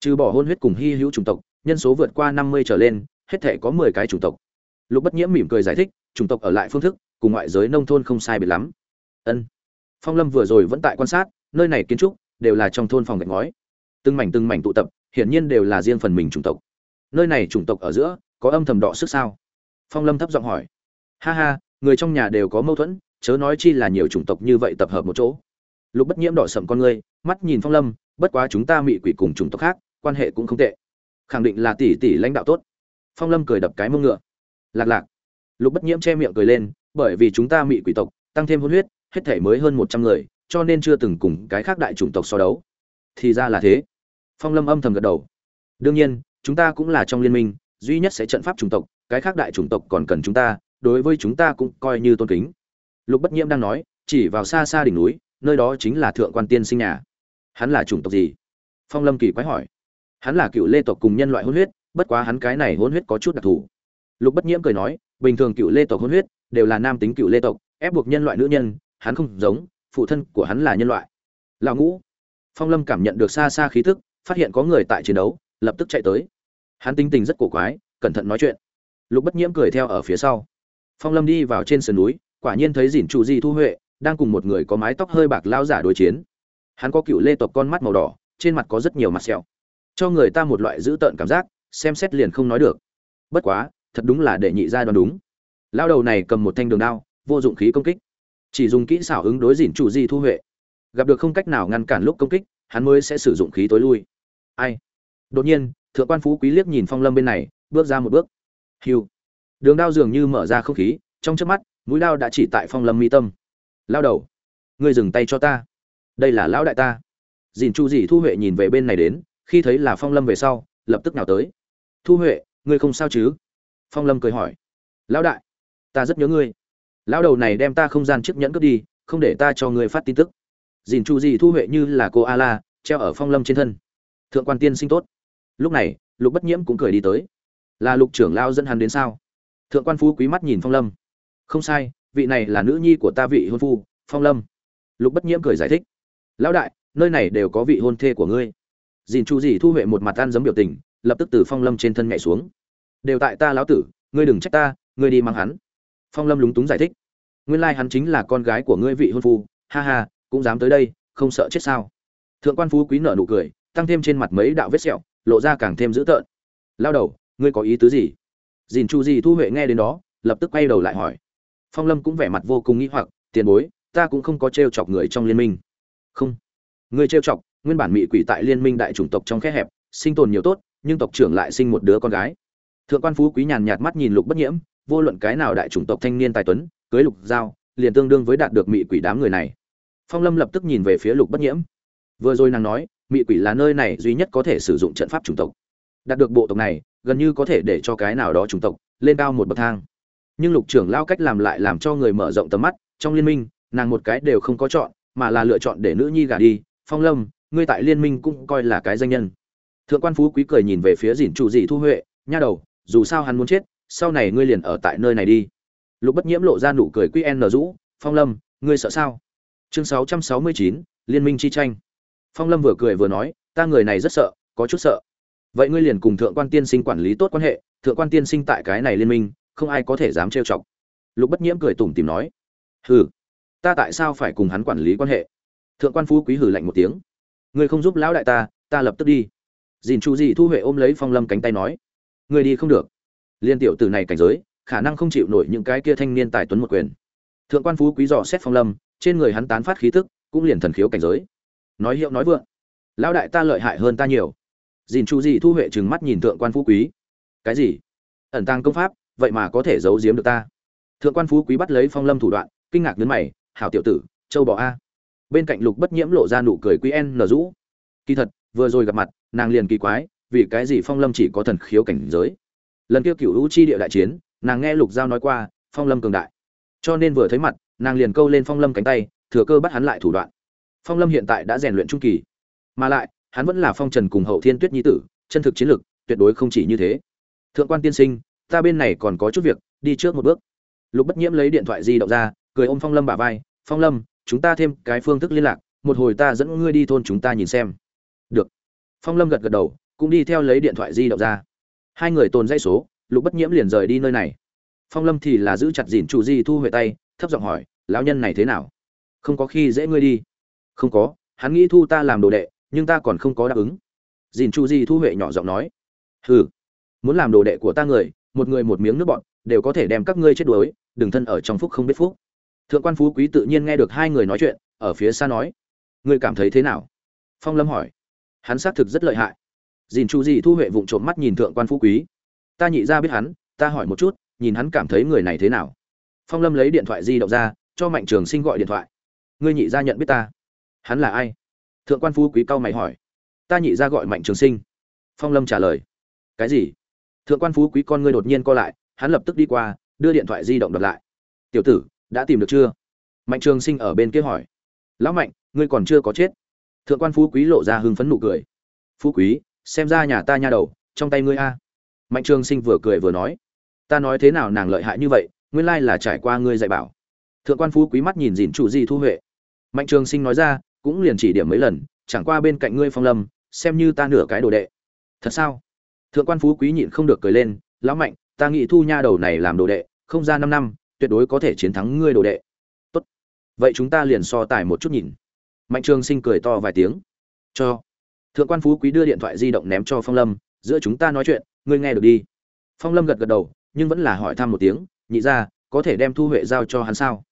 Trừ bỏ hôn huyết cùng hy hữu chủng tộc, nhân số vượt qua năm mươi trở lên, hết thể có mười cái chủng tộc. Lục bất nhiễm mỉm cười giải thích, chủng tộc ở lại phương thức, cùng ngoại giới nông thôn không sai biệt lắm. Ân. Phong lâm vừa rồi vẫn tại quan sát, nơi này kiến trúc đều là trong thôn phòng gạch ngói. Từng mảnh từng mảnh tụ tập, hiển nhiên đều là riêng phần mình chủng tộc. Nơi này chủng tộc ở giữa, có âm thầm đỏ sức sao? Phong lâm thấp giọng hỏi. Ha ha, người trong nhà đều có mâu thuẫn, chớ nói chi là nhiều chủng tộc như vậy tập hợp một chỗ. Lục bất nhiễm đỏ sậm con ngươi mắt nhìn phong lâm, bất quá chúng ta mị quỷ cùng chủng tộc khác, quan hệ cũng không tệ. Khẳng định là tỷ tỷ lãnh đạo tốt. Phong lâm cười đập cái mông ngựa. Lạc lạc. Lục bất nhiễm che miệng cười lên, bởi vì chúng ta mị quỷ tộc, tăng thêm hôn huyết, hết thể mới hơn một trăm người cho nên chưa từng cùng cái khác đại chủng tộc so đấu. Thì ra là thế. Phong lâm âm thầm gật đầu. Đương nhiên, chúng ta cũng là trong liên minh, duy nhất sẽ trận pháp chủng tộc, cái khác đại chủng tộc còn cần chúng ta, đối với chúng ta cũng coi như tôn kính. Lục bất nhiễm đang nói, chỉ vào xa xa đỉnh núi, nơi đó chính là thượng quan tiên sinh nhà. Hắn là chủng tộc gì? Phong lâm kỳ quái hỏi. Hắn là cựu lê tộc cùng nhân loại hôn huyết, bất quá hắn cái này hôn huyết có chút đặc thù. Lục bất nhiễm cười nói, bình thường cựu lê tộc hôn huyết đều là nam tính cựu lê tộc, ép buộc nhân loại nữ nhân, hắn không giống phụ thân của hắn là nhân loại. Lão ngũ. Phong lâm cảm nhận được xa xa khí thức phát hiện có người tại chiến đấu, lập tức chạy tới. Hắn tính tình rất cổ quái, cẩn thận nói chuyện. Lục bất nhiễm cười theo ở phía sau. Phong lâm đi vào trên sườn núi, quả nhiên thấy dìn trụ di thu huệ, đang cùng một người có mái tóc hơi bạc lao giả đối chiến. Hắn có cựu lê tộc con mắt màu đỏ, trên mặt có rất nhiều mặt sẹo. Cho người ta một loại dữ tợn cảm giác, xem xét liền không nói được. Bất quá, thật đúng là để nhị ra đoán đúng. Lao đầu này cầm một thanh đường đao, vô dụng khí công kích chỉ dùng kỹ xảo ứng đối dỉn chủ di thu huệ. Gặp được không cách nào ngăn cản lúc công kích, hắn mới sẽ sử dụng khí tối lui. Ai? Đột nhiên, thượng quan phú quý liếc nhìn phong lâm bên này, bước ra một bước. Hiu đường đao dường như mở ra không khí, trong chớp mắt, mũi đao đã chỉ tại phong lâm mi tâm. Lao đầu, ngươi dừng tay cho ta. Đây là lão đại ta. Dìn chu dì thu huệ nhìn về bên này đến, khi thấy là phong lâm về sau, lập tức nào tới. Thu huệ, ngươi không sao chứ? Phong lâm cười hỏi. Lão đại, ta rất nhớ ngươi lão đầu này đem ta không gian chiếc nhẫn cướp đi, không để ta cho người phát tin tức. Dìn chu gì thu huệ như là cô a la treo ở phong lâm trên thân. Thượng quan tiên sinh tốt. Lúc này, lục bất nhiễm cũng cười đi tới. Là lục trưởng lao dẫn hắn đến sao? Thượng quan phú quý mắt nhìn phong lâm. Không sai, vị này là nữ nhi của ta vị hôn phu, phong lâm. Lục bất nhiễm cười giải thích. Lão đại, nơi này đều có vị hôn thê của ngươi. Dìn chu gì thu huệ một mặt ăn giấm biểu tình, lập tức từ phong lâm trên thân nhảy xuống. Đều tại ta lão tử, ngươi đừng trách ta, ngươi đi mang hắn phong lâm lúng túng giải thích. Nguyên lai hắn chính là con gái của ngươi vị hôn phu, ha ha, cũng dám tới đây, không sợ chết sao? Thượng quan phú quý nợ nụ cười, tăng thêm trên mặt mấy đạo vết sẹo, lộ ra càng thêm dữ tợn. Lao đầu, ngươi có ý tứ gì? Dìn chu gì thu huệ nghe đến đó, lập tức quay đầu lại hỏi. Phong lâm cũng vẻ mặt vô cùng nghĩ hoặc, tiền bối, ta cũng không có t r e o chọc người trong liên minh. Không. Ngươi t r e o chọc, nguyên bản mỹ quỷ tại liên minh đại chủng tộc trong khe hẹp, sinh tồn nhiều tốt, nhưng tộc trưởng lại sinh một đứa con gái. Thượng quan phú quý nhàn nhạt mắt nhìn lục bất nhiễm vô luận cái nào đại chủng tộc thanh niên tài tuấn, cưới lục giao liền tương đương với đạt được mỹ quỷ đám người này. Phong lâm lập tức nhìn về phía lục bất nhiễm. Vừa rồi nàng nói mỹ quỷ là nơi này duy nhất có thể sử dụng trận pháp chủng tộc. Đạt được bộ tộc này, gần như có thể để cho cái nào đó chủng tộc lên cao một bậc thang. Nhưng lục trưởng lao cách làm lại làm cho người mở rộng tầm mắt, trong liên minh, nàng một cái đều không có chọn, mà là lựa chọn để nữ nhi gả đi. Phong lâm, ngươi tại liên minh cũng coi là cái danh nhân. Thượng quan phú quý cười nhìn về phía dìn chủ dị thu huệ, nha đầu, dù sao hắn muốn chết sau này ngươi liền ở tại nơi này đi. Lục bất nhiễm lộ ra nụ cười qn rũ, phong lâm, ngươi sợ sao? Chương sáu trăm sáu mươi chín, liên minh chi tranh. Phong lâm vừa cười vừa nói, ta người này rất sợ, có chút sợ. Vậy ngươi liền cùng thượng quan tiên sinh quản lý tốt quan hệ, thượng quan tiên sinh tại cái này liên minh, không ai có thể dám trêu chọc. Lục bất nhiễm cười tủm tìm nói, hừ, ta tại sao phải cùng hắn quản lý quan hệ? Thượng quan phú quý hử lạnh một tiếng, ngươi không giúp lão đại ta ta lập tức đi. Dìn chu dị thu huệ ôm lấy phong lâm cánh tay nói, ngươi đi không được liên tiểu tử này cảnh giới, khả năng không chịu nổi những cái kia thanh niên tài tuấn một quyền. Thượng quan phú quý dò xét phong lâm, trên người hắn tán phát khí tức, cũng liền thần khiếu cảnh giới. Nói hiệu nói vượng, lão đại ta lợi hại hơn ta nhiều. Dìn chu gì thu huệ trừng mắt nhìn thượng quan phú quý. Cái gì? Ẩn tàng công pháp, vậy mà có thể giấu giếm được ta? Thượng quan phú quý bắt lấy phong lâm thủ đoạn, kinh ngạc nhấn mày, hảo tiểu tử, châu bò a. Bên cạnh lục bất nhiễm lộ ra nụ cười quý en nở rũ. Kỳ thật, vừa rồi gặp mặt, nàng liền kỳ quái, vì cái gì phong lâm chỉ có thần khiếu cảnh giới? Lần kia cựu hữu chi địa đại chiến, nàng nghe lục giao nói qua, phong lâm cường đại. Cho nên vừa thấy mặt, nàng liền câu lên phong lâm cánh tay, thừa cơ bắt hắn lại thủ đoạn. Phong lâm hiện tại đã rèn luyện trung kỳ. Mà lại, hắn vẫn là phong trần cùng hậu thiên tuyết nhi tử, chân thực chiến lực, tuyệt đối không chỉ như thế. Thượng quan tiên sinh, ta bên này còn có chút việc, đi trước một bước. Lục bất nhiễm lấy điện thoại di động ra, cười ôm phong lâm bả vai, phong lâm, chúng ta thêm cái phương thức liên lạc, một hồi ta dẫn ngươi đi thôn chúng ta nhìn xem. Được. Phong lâm gật gật đầu, cũng đi theo lấy điện thoại di động ra hai người tồn dây số, lục bất nhiễm liền rời đi nơi này. Phong lâm thì là giữ chặt dìn chủ di thu huệ tay thấp giọng hỏi, lão nhân này thế nào? Không có khi dễ ngươi đi. Không có, hắn nghĩ thu ta làm đồ đệ, nhưng ta còn không có đáp ứng. Dìn chu di thu huệ nhỏ giọng nói, hừ, muốn làm đồ đệ của ta người, một người một miếng nước bọn, đều có thể đem các ngươi chết đuối, đừng thân ở trong phúc không biết phúc. Thượng quan phú quý tự nhiên nghe được hai người nói chuyện, ở phía xa nói, ngươi cảm thấy thế nào? Phong lâm hỏi, hắn xác thực rất lợi hại dìn chu di thu huệ vụng trộm mắt nhìn thượng quan phú quý. Ta nhị ra biết hắn, ta hỏi một chút, nhìn hắn cảm thấy người này thế nào? Phong lâm lấy điện thoại di động ra, cho mạnh trường sinh gọi điện thoại. Ngươi nhị ra nhận biết ta. Hắn là ai? Thượng quan phú quý cao mày hỏi. Ta nhị ra gọi mạnh trường sinh. Phong lâm trả lời. Cái gì? Thượng quan phú quý con ngươi đột nhiên co lại, hắn lập tức đi qua, đưa điện thoại di động đập lại. Tiểu tử, đã tìm được chưa? Mạnh trường sinh ở bên kia hỏi. Lão mạnh, ngươi còn chưa có chết. Thượng quan phú quý lộ ra hưng phấn nụ cười. Phú quý xem ra nhà ta nha đầu, trong tay ngươi a. Mạnh trường sinh vừa cười vừa nói, ta nói thế nào nàng lợi hại như vậy, nguyên lai là trải qua ngươi dạy bảo. Thượng quan phú quý mắt nhìn dìn chủ di thu huệ. Mạnh trường sinh nói ra, cũng liền chỉ điểm mấy lần, chẳng qua bên cạnh ngươi phong lâm, xem như ta nửa cái đồ đệ. Thật sao? Thượng quan phú quý nhịn không được cười lên, lão mạnh, ta nghĩ thu nha đầu này làm đồ đệ, không ra năm năm, tuyệt đối có thể chiến thắng ngươi đồ đệ. Tốt. Vậy chúng ta liền so tài một chút nhìn. Mạnh trường sinh cười to vài tiếng. Cho thượng quan phú quý đưa điện thoại di động ném cho phong lâm, giữa chúng ta nói chuyện, ngươi nghe được đi. Phong lâm gật gật đầu, nhưng vẫn là hỏi thăm một tiếng, nhị ra có thể đem thu huệ giao cho hắn sao?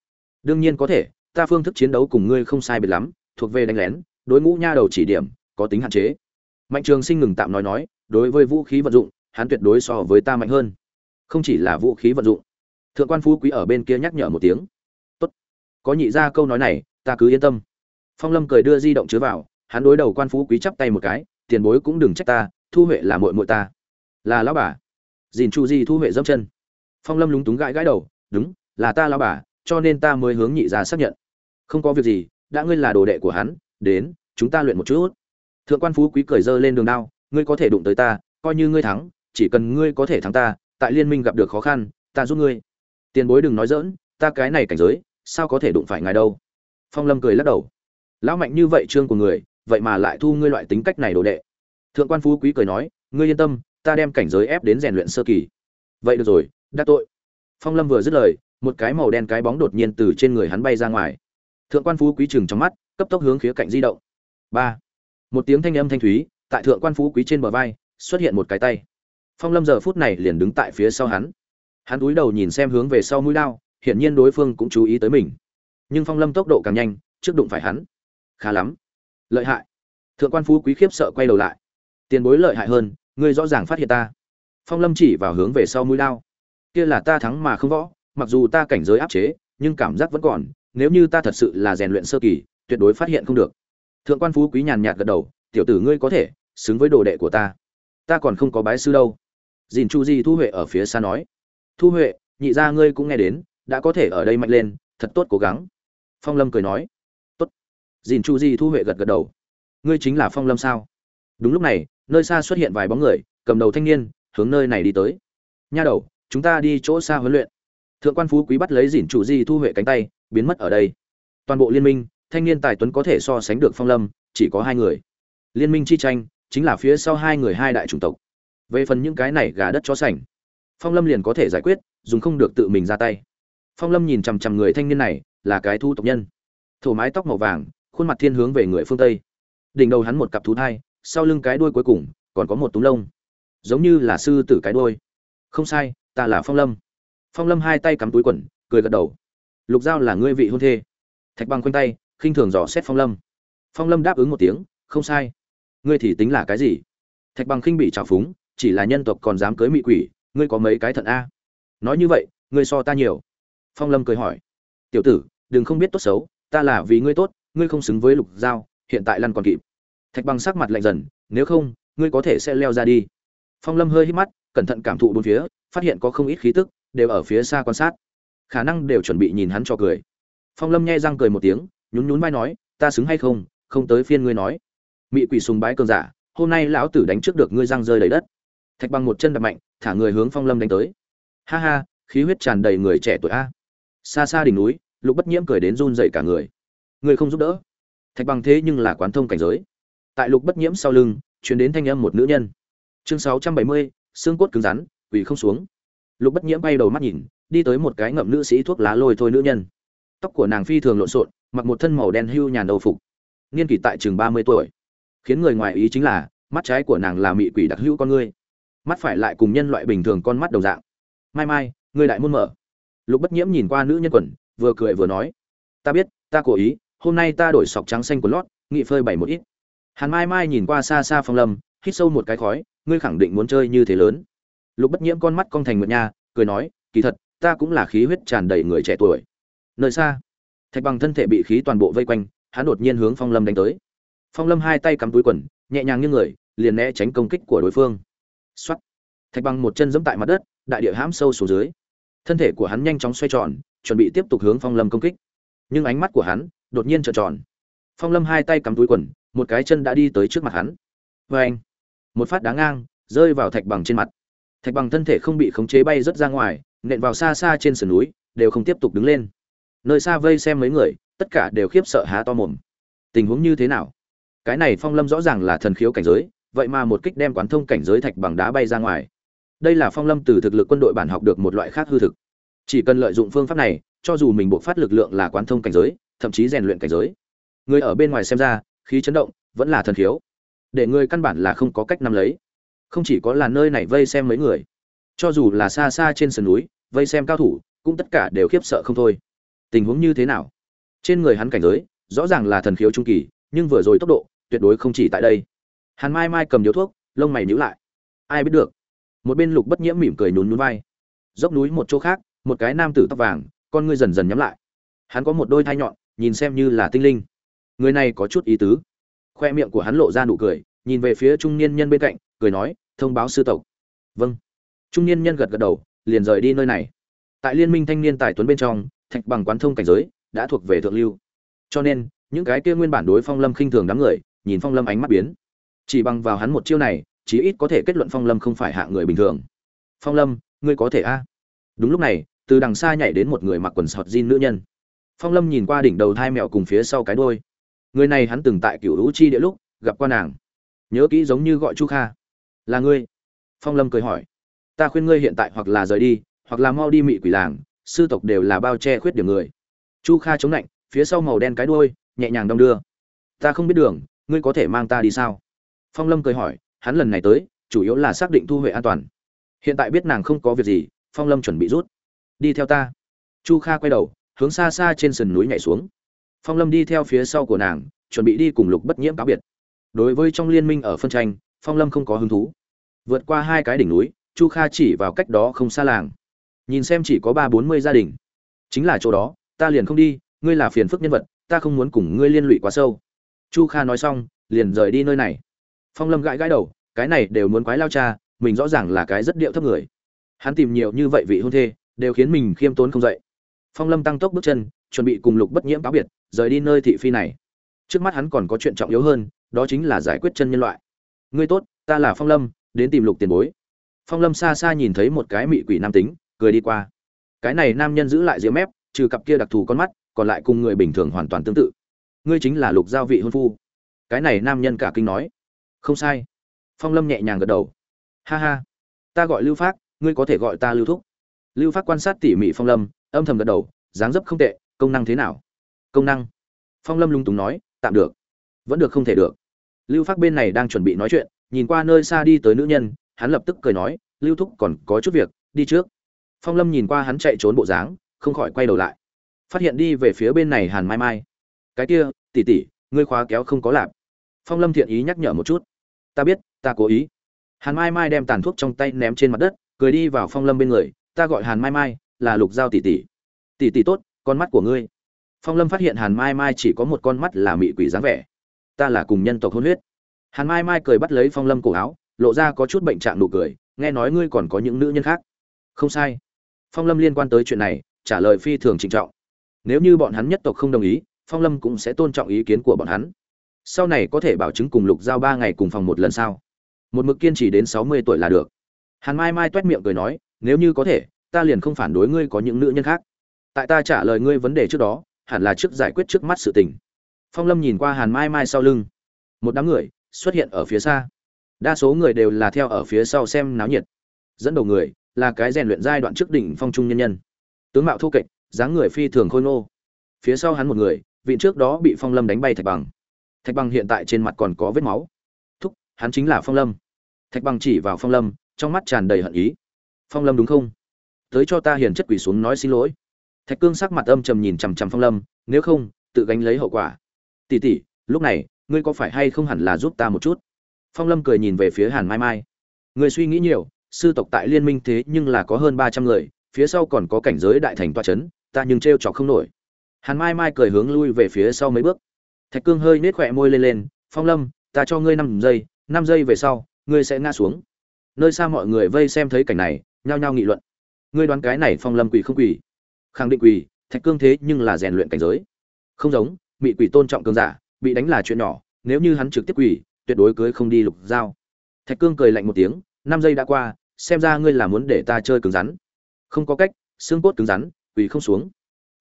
Đương nhiên có thể, ta phương thức chiến đấu cùng ngươi không sai biệt lắm, thuộc về đánh lén, đối ngũ nha đầu chỉ điểm, có tính hạn chế. Mạnh trường sinh ngừng tạm nói nói, đối với vũ khí vận dụng, hắn tuyệt đối so với ta mạnh hơn. Không chỉ là vũ khí vận dụng. Thượng quan phú quý ở bên kia nhắc nhở một tiếng. Tốt, có nhị ra câu nói này, ta cứ yên tâm. Phong lâm cười đưa di động chứa vào hắn đối đầu quan phú quý chắp tay một cái, tiền bối cũng đừng trách ta, thu huệ là muội muội ta. Là lão bà. Dìn chu di thu huệ dâm chân. Phong lâm lúng túng gãi gãi đầu, đúng, là ta lão bà, cho nên ta mới hướng nhị ra xác nhận. Không có việc gì, đã ngươi là đồ đệ của hắn, đến, chúng ta luyện một chút. Thượng quan phú quý cười dơ lên đường đao, ngươi có thể đụng tới ta, coi như ngươi thắng, chỉ cần ngươi có thể thắng ta, tại liên minh gặp được khó khăn, ta giúp ngươi. Tiền bối đừng nói dỡn ta cái này cảnh giới, sao có thể đụng phải ngài đâu? Phong lâm cười lắc đầu. Lão mạnh như vậy trương của người vậy mà lại thu ngươi loại tính cách này đồ đệ. Thượng quan phú quý cười nói, ngươi yên tâm, ta đem cảnh giới ép đến rèn luyện sơ kỳ. Vậy được rồi đắc tội. Phong lâm vừa dứt lời, một cái màu đen cái bóng đột nhiên từ trên người hắn bay ra ngoài. Thượng quan phú quý chừng trong mắt, cấp tốc hướng khía cạnh di động. Ba. Một tiếng thanh âm thanh thúy, tại thượng quan phú quý trên bờ vai, xuất hiện một cái tay. Phong lâm giờ phút này liền đứng tại phía sau hắn. Hắn cúi đầu nhìn xem hướng về sau mũi lao hiển nhiên đối phương cũng chú ý tới mình. Nhưng phong lâm tốc độ càng nhanh, trước đụng phải hắn. Khá lắm lợi hại. Thượng quan phú quý khiếp sợ quay đầu lại. Tiền bối lợi hại hơn, ngươi rõ ràng phát hiện ta. Phong lâm chỉ vào hướng về sau mũi lao. Kia là ta thắng mà không võ, mặc dù ta cảnh giới áp chế, nhưng cảm giác vẫn còn, nếu như ta thật sự là rèn luyện sơ kỳ, tuyệt đối phát hiện không được. Thượng quan phú quý nhàn nhạt gật đầu, tiểu tử ngươi có thể xứng với đồ đệ của ta. Ta còn không có bái sư đâu. Dìn chu di thu huệ ở phía xa nói. Thu huệ, nhị ra ngươi cũng nghe đến, đã có thể ở đây mạnh lên, thật tốt cố gắng. Phong lâm cười nói dìn chu di thu huệ gật gật đầu. Ngươi chính là phong lâm sao? Đúng lúc này, nơi xa xuất hiện vài bóng người, cầm đầu thanh niên, hướng nơi này đi tới. Nha đầu, chúng ta đi chỗ xa huấn luyện. Thượng quan phú quý bắt lấy dìn chủ di thu huệ cánh tay, biến mất ở đây. Toàn bộ liên minh, thanh niên tài tuấn có thể so sánh được phong lâm, chỉ có hai người. Liên minh chi tranh, chính là phía sau hai người hai đại chủng tộc. Về phần những cái này gà đất chó sành, phong lâm liền có thể giải quyết, dùng không được tự mình ra tay. Phong lâm nhìn chằm chằm người thanh niên này, là cái thu tộc nhân. Thổ mái tóc màu vàng khuôn mặt thiên hướng về người phương tây. Đỉnh đầu hắn một cặp thú thai, sau lưng cái đuôi cuối cùng, còn có một túm lông. Giống như là sư tử cái đuôi. Không sai, ta là phong lâm. Phong lâm hai tay cắm túi quần, cười gật đầu. Lục giao là ngươi vị hôn thê. Thạch bằng quanh tay, khinh thường dò xét phong lâm. Phong lâm đáp ứng một tiếng, không sai. Ngươi thì tính là cái gì? Thạch bằng khinh bị trào phúng, chỉ là nhân tộc còn dám cưới mị quỷ, ngươi có mấy cái thận a? Nói như vậy, ngươi so ta nhiều. Phong lâm cười hỏi. Tiểu tử, đừng không biết tốt xấu, ta là vì ngươi tốt ngươi không xứng với lục giao, hiện tại lăn còn kịp. Thạch bằng sắc mặt lạnh dần, nếu không, ngươi có thể sẽ leo ra đi. Phong lâm hơi hít mắt, cẩn thận cảm thụ bốn phía, phát hiện có không ít khí tức, đều ở phía xa quan sát. Khả năng đều chuẩn bị nhìn hắn cho cười. Phong lâm nhai răng cười một tiếng, nhún nhún vai nói, ta xứng hay không không tới phiên ngươi nói. Mị quỷ sùng bái cường giả, hôm nay lão tử đánh trước được ngươi răng rơi đầy đất. Thạch bằng một chân đập mạnh, thả người hướng phong lâm đánh tới. Ha ha, khí huyết tràn đầy người trẻ tuổi a. Xa xa đỉnh núi, lục bất nhiễm cười đến run dậy cả người người không giúp đỡ. Thạch bằng thế nhưng là quán thông cảnh giới. Tại lục bất nhiễm sau lưng chuyển đến thanh âm một nữ nhân. Chương sáu trăm bảy mươi, xương cốt cứng rắn quỷ không xuống. Lục bất nhiễm bay đầu mắt nhìn, đi tới một cái ngậm nữ sĩ thuốc lá lôi thôi nữ nhân. Tóc của nàng phi thường lộn xộn, mặc một thân màu đen hưu nhàn đầu phục. Niên kỷ tại chừng ba mươi tuổi. Khiến người ngoài ý chính là, mắt trái của nàng là mị quỷ đặc hữu con ngươi. Mắt phải lại cùng nhân loại bình thường con mắt đồng dạng. Mai mai, ngươi đại môn mở. Lục bất nhiễm nhìn qua nữ nhân quần, vừa cười vừa nói. Ta biết, ta cố ý hôm nay ta đổi sọc trắng xanh của lót, nghị phơi bảy một ít. Hàn mai mai nhìn qua xa xa phong lâm, hít sâu một cái khói, ngươi khẳng định muốn chơi như thế lớn. Lục bất nhiễm con mắt cong thành mượt nha, cười nói, kỳ thật, ta cũng là khí huyết tràn đầy người trẻ tuổi. Nơi xa, thạch bằng thân thể bị khí toàn bộ vây quanh, hắn đột nhiên hướng phong lâm đánh tới. Phong lâm hai tay cắm túi quần, nhẹ nhàng như người, liền né tránh công kích của đối phương. Xuất thạch bằng một chân giẫm tại mặt đất, đại địa hãm sâu xuống dưới. Thân thể của hắn nhanh chóng xoay tròn, chuẩn bị tiếp tục hướng phong lâm công kích. Nhưng ánh mắt của hắn đột nhiên trợn tròn. Phong lâm hai tay cắm túi quần, một cái chân đã đi tới trước mặt hắn. Vê anh, một phát đá ngang, rơi vào thạch bằng trên mặt. Thạch bằng thân thể không bị khống chế bay rớt ra ngoài, nện vào xa xa trên sườn núi, đều không tiếp tục đứng lên. Nơi xa vây xem mấy người, tất cả đều khiếp sợ há to mồm. Tình huống như thế nào? Cái này phong lâm rõ ràng là thần khiếu cảnh giới, vậy mà một kích đem quán thông cảnh giới thạch bằng đá bay ra ngoài. Đây là phong lâm từ thực lực quân đội bản học được một loại khác hư thực. Chỉ cần lợi dụng phương pháp này, cho dù mình buộc phát lực lượng là quán thông cảnh giới thậm chí rèn luyện cảnh giới. Người ở bên ngoài xem ra, khí chấn động, vẫn là thần khiếu. Để người căn bản là không có cách nắm lấy. Không chỉ có là nơi này vây xem mấy người, cho dù là xa xa trên sườn núi, vây xem cao thủ, cũng tất cả đều khiếp sợ không thôi. Tình huống như thế nào? Trên người hắn cảnh giới, rõ ràng là thần khiếu trung kỳ, nhưng vừa rồi tốc độ, tuyệt đối không chỉ tại đây. Hàn mai mai cầm điếu thuốc, lông mày nhíu lại. Ai biết được? Một bên lục bất nhiễm mỉm cười nhún nhún vai. Dốc núi một chỗ khác, một cái nam tử tóc vàng, con ngươi dần dần nhắm lại. Hắn có một đôi thai nhọn nhìn xem như là tinh linh. Người này có chút ý tứ. Khoe miệng của hắn lộ ra nụ cười, nhìn về phía trung niên nhân bên cạnh, cười nói, thông báo sư tộc. Vâng. Trung niên nhân gật gật đầu, liền rời đi nơi này. Tại liên minh thanh niên tài tuấn bên trong, thạch bằng quán thông cảnh giới đã thuộc về thượng lưu. Cho nên, những cái kia nguyên bản đối phong lâm khinh thường đám người, nhìn phong lâm ánh mắt biến. Chỉ bằng vào hắn một chiêu này, chí ít có thể kết luận phong lâm không phải hạ người bình thường. Phong lâm, ngươi có thể a? Đúng lúc này, từ đằng xa nhảy đến một người mặc quần sọt jean nữ nhân phong lâm nhìn qua đỉnh đầu thai mẹo cùng phía sau cái đôi người này hắn từng tại cựu hữu chi địa lúc gặp qua nàng. Nhớ kỹ giống như gọi chu kha. Là ngươi? Phong lâm cười hỏi. Ta khuyên ngươi hiện tại hoặc là rời đi, hoặc là mau đi mị quỷ làng, sư tộc đều là bao che khuyết điểm người. Chu kha chống lạnh phía sau màu đen cái đuôi, nhẹ nhàng đong đưa. Ta không biết đường, ngươi có thể mang ta đi sao? Phong lâm cười hỏi. Hắn lần này tới, chủ yếu là xác định thu huệ an toàn. Hiện tại biết nàng không có việc gì, phong lâm chuẩn bị rút. Đi theo ta. Chu kha quay đầu hướng xa xa trên sườn núi nhảy xuống. Phong lâm đi theo phía sau của nàng, chuẩn bị đi cùng lục bất nhiễm cáo biệt. Đối với trong liên minh ở phân tranh, phong lâm không có hứng thú. Vượt qua hai cái đỉnh núi, chu kha chỉ vào cách đó không xa làng. Nhìn xem chỉ có ba bốn mươi gia đình. Chính là chỗ đó, ta liền không đi, ngươi là phiền phức nhân vật, ta không muốn cùng ngươi liên lụy quá sâu. Chu kha nói xong, liền rời đi nơi này. Phong lâm gãi gãi đầu, cái này đều muốn quái lao cha, mình rõ ràng là cái rất điệu thấp người. Hắn tìm nhiều như vậy vị hôn thê, đều khiến mình khiêm tốn không dậy phong lâm tăng tốc bước chân, chuẩn bị cùng lục bất nhiễm cáo biệt, rời đi nơi thị phi này. Trước mắt hắn còn có chuyện trọng yếu hơn, đó chính là giải quyết chân nhân loại. Ngươi tốt, ta là phong lâm, đến tìm lục tiền bối. Phong lâm xa xa nhìn thấy một cái mị quỷ nam tính, cười đi qua. Cái này nam nhân giữ lại diễm mép, trừ cặp kia đặc thù con mắt, còn lại cùng người bình thường hoàn toàn tương tự. Ngươi chính là lục giao vị hôn phu. Cái này nam nhân cả kinh nói. Không sai. Phong lâm nhẹ nhàng gật đầu. Ha ha. Ta gọi lưu phát ngươi có thể gọi ta lưu thúc lưu phát quan sát tỉ mỉ phong lâm, âm thầm gật đầu, dáng dấp không tệ, công năng thế nào? Công năng? Phong lâm lung túng nói, tạm được. Vẫn được không thể được. Lưu phát bên này đang chuẩn bị nói chuyện, nhìn qua nơi xa đi tới nữ nhân, hắn lập tức cười nói, lưu thúc còn có chút việc, đi trước. Phong lâm nhìn qua hắn chạy trốn bộ dáng, không khỏi quay đầu lại. Phát hiện đi về phía bên này hàn mai mai. Cái kia tỉ tỉ ngươi khóa kéo không có lạp. Phong lâm thiện ý nhắc nhở một chút. Ta biết, ta cố ý. Hàn mai mai đem tàn thuốc trong tay ném trên mặt đất, cười đi vào phong lâm bên người ta gọi hàn mai mai, là lục giao tỷ tỷ. Tỷ tỷ tốt, con mắt của ngươi. Phong lâm phát hiện hàn mai mai chỉ có một con mắt là mị quỷ dáng vẻ. Ta là cùng nhân tộc hôn huyết. Hàn mai mai cười bắt lấy phong lâm cổ áo, lộ ra có chút bệnh trạng nụ cười, nghe nói ngươi còn có những nữ nhân khác. Không sai. Phong lâm liên quan tới chuyện này, trả lời phi thường trịnh trọng. Nếu như bọn hắn nhất tộc không đồng ý, phong lâm cũng sẽ tôn trọng ý kiến của bọn hắn. Sau này có thể bảo chứng cùng lục giao ba ngày cùng phòng một lần sau một mực kiên trì đến sáu mươi tuổi là được. Hàn mai mai t u é t miệng cười nói nếu như có thể, ta liền không phản đối ngươi có những nữ nhân khác. Tại ta trả lời ngươi vấn đề trước đó, hẳn là trước giải quyết trước mắt sự tình. Phong lâm nhìn qua hàn mai mai sau lưng. Một đám người xuất hiện ở phía xa. Đa số người đều là theo ở phía sau xem náo nhiệt. Dẫn đầu người là cái rèn luyện giai đoạn trước đỉnh phong trung nhân nhân. Tướng mạo thu kệch, dáng người phi thường khôi ngô. Phía sau hắn một người, vị trước đó bị phong lâm đánh bay thạch bằng. Thạch bằng hiện tại trên mặt còn có vết máu. Thúc, hắn chính là phong lâm. Thạch bằng chỉ vào phong lâm, trong mắt tràn đầy hận ý phong lâm đúng không? Tới cho ta hiền chất quỷ xuống nói xin lỗi. Thạch cương sắc mặt âm trầm nhìn chằm chằm phong lâm, nếu không, tự gánh lấy hậu quả. Tỷ tỷ, lúc này, ngươi có phải hay không hẳn là giúp ta một chút? Phong lâm cười nhìn về phía hàn mai mai. Người suy nghĩ nhiều, sư tộc tại liên minh thế nhưng là có hơn ba trăm người, phía sau còn có cảnh giới đại thành toa c h ấ n ta nhưng t r e o trọc không nổi. Hàn mai mai cười hướng lui về phía sau mấy bước. Thạch cương hơi nết khỏe môi lên lên, phong lâm, ta cho ngươi năm giây năm giây về sau, ngươi sẽ ngã xuống. Nơi xa mọi người vây xem thấy cảnh này nhao nhao nghị luận. Ngươi đoán cái này phong lâm quỳ không quỳ khẳng định quỳ thạch cương thế nhưng là rèn luyện cảnh giới. Không giống bị quỷ tôn trọng cường giả bị đánh là chuyện nhỏ nếu như hắn trực tiếp quỷ tuyệt đối cưới không đi lục giao. Thạch cương cười lạnh một tiếng năm giây đã qua xem ra ngươi là muốn để ta chơi cứng rắn. Không có cách xương cốt cứng rắn quỷ không xuống.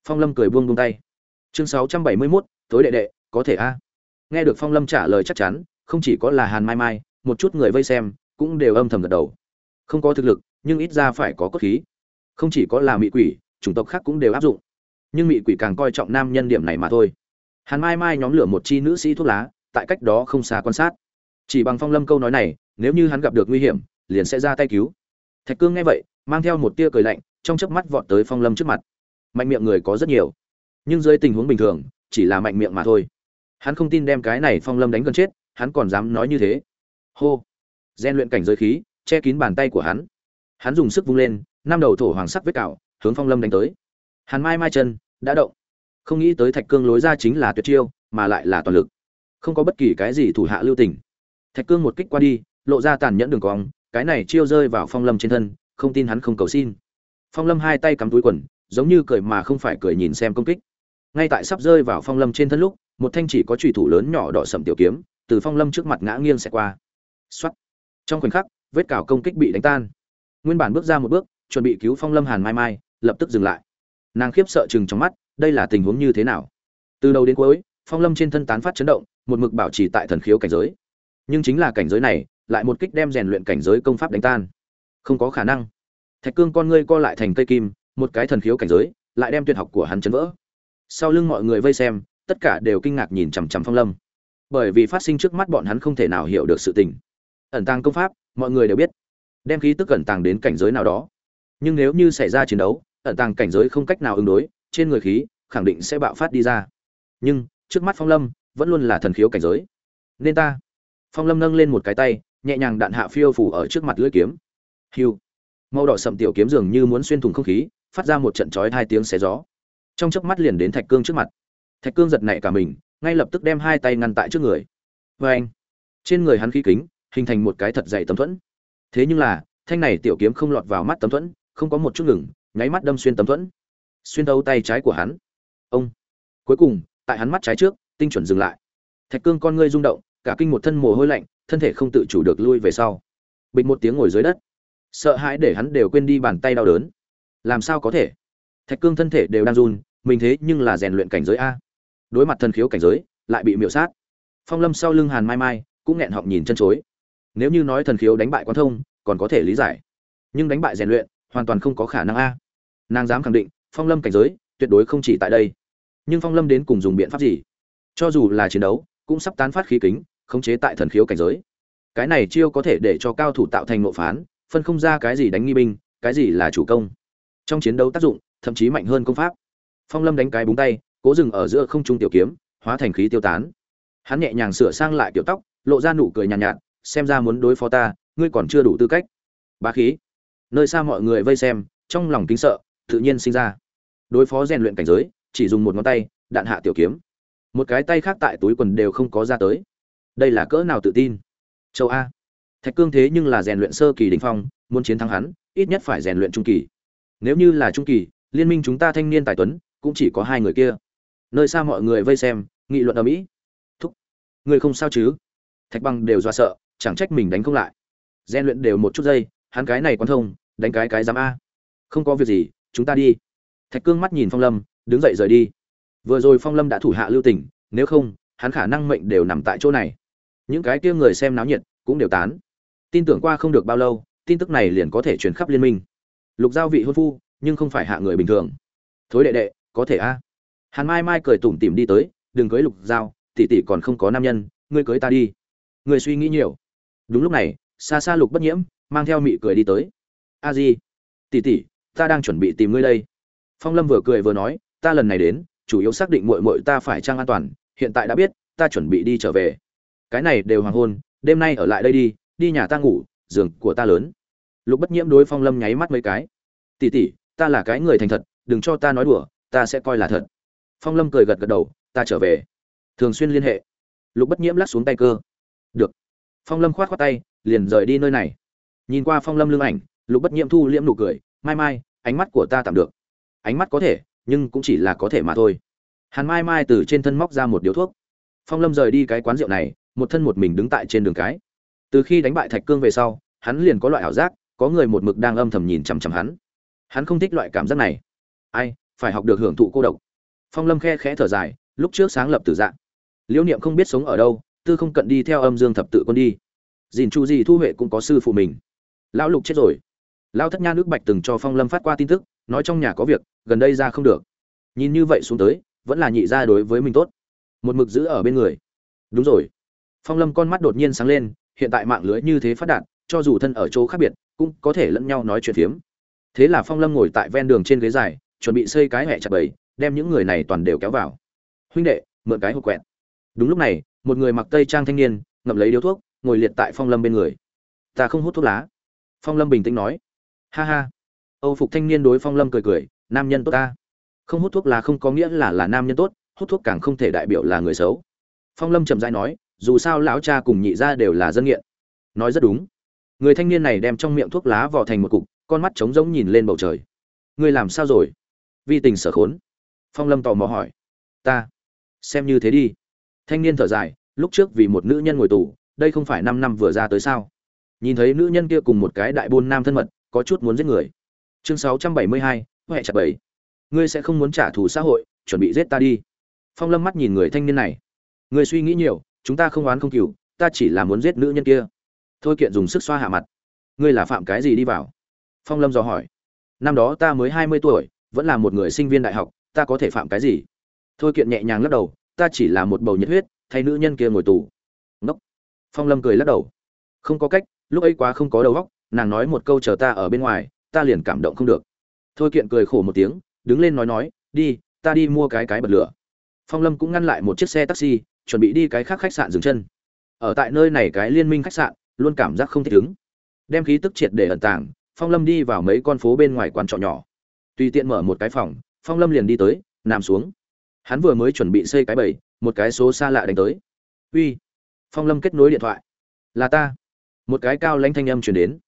Phong lâm cười buông buông tay. Chương sáu trăm bảy mươi 671, tối đệ đệ có thể a? Nghe được phong lâm trả lời chắc chắn không chỉ có là hàn mai mai một chút người vây xem cũng đều âm thầm gật đầu. Không có thực lực nhưng ít ra phải có cốt khí. Không chỉ có là mị quỷ, chủng tộc khác cũng đều áp dụng. Nhưng mị quỷ càng coi trọng nam nhân điểm này mà thôi. Hàn mai mai nhóm lửa một chi nữ sĩ thuốc lá, tại cách đó không xa quan sát. Chỉ bằng phong lâm câu nói này, nếu như hắn gặp được nguy hiểm, liền sẽ ra tay cứu. Thạch cương nghe vậy, mang theo một tia cười lạnh, trong chớp mắt vọt tới phong lâm trước mặt. Mạnh miệng người có rất nhiều, nhưng dưới tình huống bình thường, chỉ là mạnh miệng mà thôi. Hắn không tin đem cái này phong lâm đánh gần chết, hắn còn dám nói như thế. Hô. Gian luyện cảnh giới khí, che kín bàn tay của hắn hắn dùng sức vung lên năm đầu thổ hoàng sắc vết cào, hướng phong lâm đánh tới. Hàn mai mai chân đã động. Không nghĩ tới thạch cương lối ra chính là tuyệt chiêu mà lại là toàn lực. Không có bất kỳ cái gì thủ hạ lưu tình. Thạch cương một kích qua đi lộ ra tàn nhẫn đường cong cái này chiêu rơi vào phong lâm trên thân không tin hắn không cầu xin. Phong lâm hai tay cắm túi quần giống như cười mà không phải cười nhìn xem công kích. Ngay tại sắp rơi vào phong lâm trên thân lúc một thanh chỉ có trùy thủ lớn nhỏ đỏ sầm tiểu kiếm từ phong lâm trước mặt ngã nghiêng xẹt qua. X trong khoảnh khắc vết cào công kích bị đánh tan nguyên bản bước ra một bước, chuẩn bị cứu phong lâm hàn mai mai, lập tức dừng lại. Nàng khiếp sợ chừng trong mắt, đây là tình huống như thế nào? Từ đầu đến cuối, phong lâm trên thân tán phát chấn động, một mực bảo trì tại thần khiếu cảnh giới. Nhưng chính là cảnh giới này, lại một kích đem rèn luyện cảnh giới công pháp đánh tan. Không có khả năng. Thạch cương con ngươi co lại thành cây kim, một cái thần khiếu cảnh giới, lại đem tuyệt học của hắn chấn vỡ. Sau lưng mọi người vây xem, tất cả đều kinh ngạc nhìn chằm chằm phong lâm. Bởi vì phát sinh trước mắt bọn hắn không thể nào hiểu được sự tình. Ẩn tàng công pháp, mọi người đều biết đem khí tức ẩn tàng đến cảnh giới nào đó. Nhưng nếu như xảy ra chiến đấu, ẩn tàng cảnh giới không cách nào ứng đối, trên người khí khẳng định sẽ bạo phát đi ra. Nhưng, trước mắt phong lâm vẫn luôn là thần khiếu cảnh giới. Nên ta. Phong lâm nâng lên một cái tay, nhẹ nhàng đạn hạ phiêu phủ ở trước mặt lưỡi kiếm. Hiu. Màu đỏ sậm tiểu kiếm dường như muốn xuyên thủng không khí, phát ra một trận chói hai tiếng xé gió. Trong chớp mắt liền đến thạch cương trước mặt. Thạch cương giật nảy cả mình, ngay lập tức đem hai tay ngăn tại trước người. Vê anh trên người hắn khí kính, hình thành một cái thật dày tấm thuẫn thế nhưng là, thanh này tiểu kiếm không lọt vào mắt tấm thuẫn, không có một chút ngừng, nháy mắt đâm xuyên tấm thuẫn. Xuyên tấu tay trái của hắn. Ông! Cuối cùng, tại hắn mắt trái trước, tinh chuẩn dừng lại. Thạch cương con ngươi rung động, cả kinh một thân mồ hôi lạnh, thân thể không tự chủ được lui về sau. Bịch một tiếng ngồi dưới đất. Sợ hãi để hắn đều quên đi bàn tay đau đớn. Làm sao có thể? Thạch cương thân thể đều đang run, mình thế nhưng là rèn luyện cảnh giới a. Đối mặt thần khiếu cảnh giới, lại bị miễu sát. Phong lâm sau lưng hàn mai mai, cũng nghẹn họng nhìn chân chối nếu như nói thần khiếu đánh bại quan thông còn có thể lý giải. Nhưng đánh bại rèn luyện hoàn toàn không có khả năng a. Nàng dám khẳng định phong lâm cảnh giới tuyệt đối không chỉ tại đây. Nhưng phong lâm đến cùng dùng biện pháp gì? Cho dù là chiến đấu cũng sắp tán phát khí kính khống chế tại thần khiếu cảnh giới. Cái này chiêu có thể để cho cao thủ tạo thành ngộ phán phân không ra cái gì đánh nghi binh cái gì là chủ công. Trong chiến đấu tác dụng thậm chí mạnh hơn công pháp. Phong lâm đánh cái búng tay cố dừng ở giữa không trung tiểu kiếm hóa thành khí tiêu tán. Hắn nhẹ nhàng sửa sang lại tiểu tóc lộ ra nụ cười nhàn nhạt, nhạt xem ra muốn đối phó ta, ngươi còn chưa đủ tư cách. Bá khí. Nơi xa mọi người vây xem, trong lòng kính sợ, tự nhiên sinh ra. Đối phó rèn luyện cảnh giới, chỉ dùng một ngón tay, đạn hạ tiểu kiếm. Một cái tay khác tại túi quần đều không có ra tới. Đây là cỡ nào tự tin? Châu a. Thạch cương thế nhưng là rèn luyện sơ kỳ đỉnh phong, muốn chiến thắng hắn, ít nhất phải rèn luyện trung kỳ. Nếu như là trung kỳ, liên minh chúng ta thanh niên tài tuấn, cũng chỉ có hai người kia. Nơi xa mọi người vây xem, nghị luận ở mỹ. Thúc. Người không sao chứ? Thạch băng đều do sợ chẳng trách mình đánh không lại. Gian luyện đều một chút giây, hắn cái này quan thông, đánh cái cái dám a. Không có việc gì, chúng ta đi. Thạch cương mắt nhìn phong lâm, đứng dậy rời đi. Vừa rồi phong lâm đã thủ hạ lưu tình nếu không, hắn khả năng mệnh đều nằm tại chỗ này. Những cái kia người xem náo nhiệt cũng đều tán. Tin tưởng qua không được bao lâu, tin tức này liền có thể truyền khắp liên minh. Lục giao vị hôn phu, nhưng không phải hạ người bình thường. Thối đệ đệ, có thể a. Hàn mai mai cười tủm tỉm đi tới, đừng cưới lục giao, tỷ tỷ còn không có nam nhân, ngươi cưới ta đi. Ngươi suy nghĩ nhiều đúng lúc này xa xa lục bất nhiễm mang theo mị cười đi tới. A di, tỷ tỷ, ta đang chuẩn bị tìm ngươi đây. Phong lâm vừa cười vừa nói, ta lần này đến, chủ yếu xác định muội muội ta phải trang an toàn, hiện tại đã biết, ta chuẩn bị đi trở về. Cái này đều hoàng hôn, đêm nay ở lại đây đi đi nhà ta ngủ, giường của ta lớn. Lục bất nhiễm đối phong lâm nháy mắt mấy cái. Tỉ tỉ ta là cái người thành thật, đừng cho ta nói đùa, ta sẽ coi là thật. Phong lâm cười gật gật đầu, ta trở về. Thường xuyên liên hệ. Lục bất nhiễm lắc xuống tay cơ. Được phong lâm khoát khoát tay, liền rời đi nơi này. Nhìn qua phong lâm lưng ảnh, lục bất nhiễm thu liễm nụ cười, mai mai, ánh mắt của ta tạm được. Ánh mắt có thể, nhưng cũng chỉ là có thể mà thôi. Hàn mai mai từ trên thân móc ra một điếu thuốc. Phong lâm rời đi cái quán rượu này, một thân một mình đứng tại trên đường cái. Từ khi đánh bại thạch cương về sau, hắn liền có loại ảo giác, có người một mực đang âm thầm nhìn chằm chằm hắn. Hắn không thích loại cảm giác này. Ai, phải học được hưởng thụ cô độc. Phong lâm khe khẽ thở dài, lúc trước sáng lập tử dạng. Liễu niệm không biết sống ở đâu tư không cận đi theo âm dương thập tự quân đi. Dìn chu gì thu huệ cũng có sư phụ mình. Lão lục chết rồi. Lão thất nha nước bạch từng cho phong lâm phát qua tin tức, nói trong nhà có việc, gần đây ra không được. Nhìn như vậy xuống tới, vẫn là nhị ra đối với mình tốt. Một mực giữ ở bên người. Đúng rồi. Phong lâm con mắt đột nhiên sáng lên, hiện tại mạng lưới như thế phát đạt, cho dù thân ở chỗ khác biệt, cũng có thể lẫn nhau nói chuyện phiếm. Thế là phong lâm ngồi tại ven đường trên ghế dài, chuẩn bị xây cái hẹ chặt bầy, đem những người này toàn đều kéo vào. Huynh đệ, mượn cái hộp quẹt. Đúng lúc này một người mặc tây trang thanh niên, ngậm lấy điếu thuốc, ngồi liệt tại phong lâm bên người. Ta không hút thuốc lá. Phong lâm bình tĩnh nói. Ha ha. Âu phục thanh niên đối phong lâm cười cười, nam nhân tốt ta. Không hút thuốc lá không có nghĩa là là nam nhân tốt, hút thuốc càng không thể đại biểu là người xấu. Phong lâm chậm rãi nói, dù sao lão cha cùng nhị gia đều là dân nghiện. Nói rất đúng. Người thanh niên này đem trong miệng thuốc lá vò thành một cục, con mắt trống rỗng nhìn lên bầu trời. Ngươi làm sao rồi? Vi tình sở khốn. Phong lâm tò mò hỏi. Ta, xem như thế đi thanh niên thở dài, lúc trước vì một nữ nhân ngồi tù, đây không phải năm năm vừa ra tới sao? Nhìn thấy nữ nhân kia cùng một cái đại buôn nam thân mật, có chút muốn giết người. Chương sáu trăm bảy mươi hai huệ chặt bảy ngươi sẽ không muốn trả thù xã hội, chuẩn bị giết ta đi. Phong lâm mắt nhìn người thanh niên này. Ngươi suy nghĩ nhiều, chúng ta không oán không cừu, ta chỉ là muốn giết nữ nhân kia. Thôi kiện dùng sức xoa hạ mặt. Ngươi là phạm cái gì đi vào? Phong lâm dò hỏi. Năm đó ta mới hai mươi tuổi, vẫn là một người sinh viên đại học, ta có thể phạm cái gì? Thôi kiện nhẹ nhàng lắc đầu ta chỉ là một bầu nhiệt huyết, thay nữ nhân kia ngồi tù. Ngốc. Phong lâm cười lắc đầu. Không có cách, lúc ấy quá không có đầu óc, nàng nói một câu chờ ta ở bên ngoài, ta liền cảm động không được. Thôi kiện cười khổ một tiếng, đứng lên nói nói, đi, ta đi mua cái cái bật lửa. Phong lâm cũng ngăn lại một chiếc xe taxi, chuẩn bị đi cái khác khách sạn dừng chân. Ở tại nơi này cái liên minh khách sạn, luôn cảm giác không thích ứng. Đem khí tức triệt để ẩn tàng, phong lâm đi vào mấy con phố bên ngoài quán trọ nhỏ. Tùy tiện mở một cái phòng, phong lâm liền đi tới, nằm xuống hắn vừa mới chuẩn bị xây cái bầy, một cái số xa lạ đánh tới. Uy, phong lâm kết nối điện thoại. Là ta. Một cái cao lãnh thanh âm chuyển đến.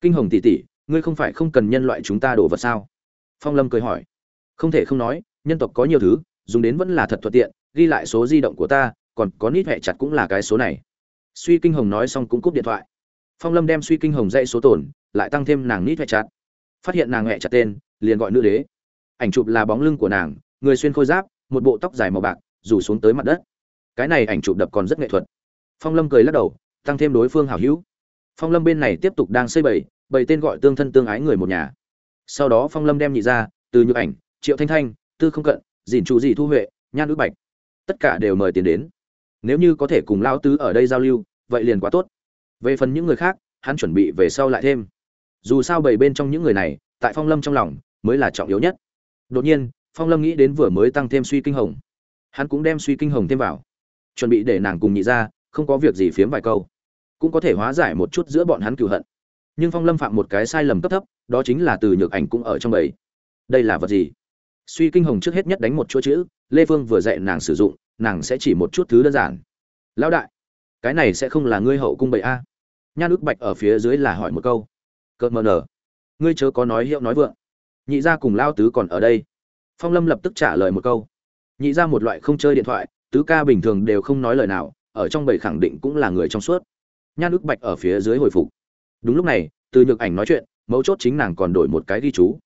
Kinh hồng tỷ tỷ, ngươi không phải không cần nhân loại chúng ta đổ vật sao? Phong lâm cười hỏi. Không thể không nói, nhân tộc có nhiều thứ, dùng đến vẫn là thật thuận tiện, ghi lại số di động của ta, còn có nít hẹ chặt cũng là cái số này. Suy kinh hồng nói xong cũng cúp điện thoại. Phong lâm đem suy kinh hồng dạy số tổn lại tăng thêm nàng nít hẹ chặt. Phát hiện nàng hẹ chặt tên, liền gọi nữ đế. Ảnh chụp là bóng lưng của nàng, người xuyên khôi giáp một bộ tóc dài màu bạc, rủ xuống tới mặt đất. Cái này ảnh chụp đập còn rất nghệ thuật. Phong lâm cười lắc đầu, tăng thêm đối phương hảo hữu. Phong lâm bên này tiếp tục đang xây bầy bầy tên gọi tương thân tương ái người một nhà. Sau đó phong lâm đem nhị ra, từ nhược ảnh, triệu thanh thanh, tư không cận, dìn trụ dị thu huệ, nhan ước bạch, tất cả đều mời tiền đến. Nếu như có thể cùng lao tứ ở đây giao lưu, vậy liền quá tốt. Về phần những người khác, hắn chuẩn bị về sau lại thêm. Dù sao bảy bên trong những người này, tại phong lâm trong lòng, mới là trọng yếu nhất. Đột nhiên phong lâm nghĩ đến vừa mới tăng thêm suy kinh hồng. Hắn cũng đem suy kinh hồng thêm vào. Chuẩn bị để nàng cùng nhị ra, không có việc gì phiếm vài câu. Cũng có thể hóa giải một chút giữa bọn hắn cựu hận. Nhưng phong lâm phạm một cái sai lầm cấp thấp, đó chính là từ nhược ảnh cũng ở trong ấy đây là vật gì? Suy kinh hồng trước hết nhất đánh một chỗ chữ, lê phương vừa dạy nàng sử dụng, nàng sẽ chỉ một chút thứ đơn giản. Lão đại, cái này sẽ không là ngươi hậu cung bậy a? Nhan ước bạch ở phía dưới là hỏi một câu. Cợt mờ nở. Ngươi chớ có nói hiệu nói vượng. Nhị gia cùng lao tứ còn ở đây phong lâm lập tức trả lời một câu. Nhị ra một loại không chơi điện thoại, tứ ca bình thường đều không nói lời nào, ở trong bầy khẳng định cũng là người trong suốt. Nhan ức bạch ở phía dưới hồi phục. Đúng lúc này, từ nhược ảnh nói chuyện, mấu chốt chính nàng còn đổi một cái ghi chú.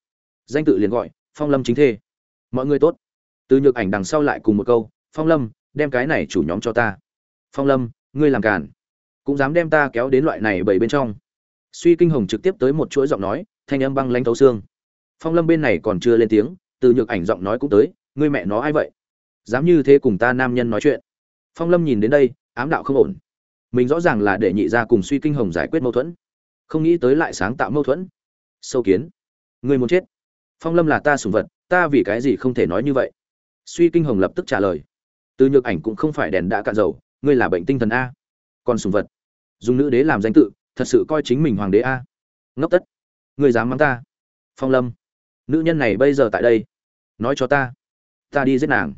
Danh tự liền gọi, phong lâm chính thê. Mọi người tốt. Từ nhược ảnh đằng sau lại cùng một câu, phong lâm, đem cái này chủ nhóm cho ta. Phong lâm, ngươi làm càn. Cũng dám đem ta kéo đến loại này bảy bên trong. Suy kinh hồng trực tiếp tới một chuỗi giọng nói, thanh âm băng lanh thấu xương. Phong lâm bên này còn chưa lên tiếng từ nhược ảnh giọng nói cũng tới, ngươi mẹ nó ai vậy? Dám như thế cùng ta nam nhân nói chuyện. Phong lâm nhìn đến đây, ám đạo không ổn. Mình rõ ràng là để nhị ra cùng suy kinh hồng giải quyết mâu thuẫn, không nghĩ tới lại sáng tạo mâu thuẫn. Sâu kiến. Ngươi muốn chết? Phong lâm là ta sùng vật, ta vì cái gì không thể nói như vậy? Suy kinh hồng lập tức trả lời. Từ nhược ảnh cũng không phải đèn đã cạn dầu, ngươi là bệnh tinh thần a, còn sùng vật. Dùng nữ đế làm danh tự, thật sự coi chính mình hoàng đế a. Ngốc tất. Ngươi dám mắng ta? Phong lâm nữ nhân này bây giờ tại đây. Nói cho ta. Ta đi giết nàng.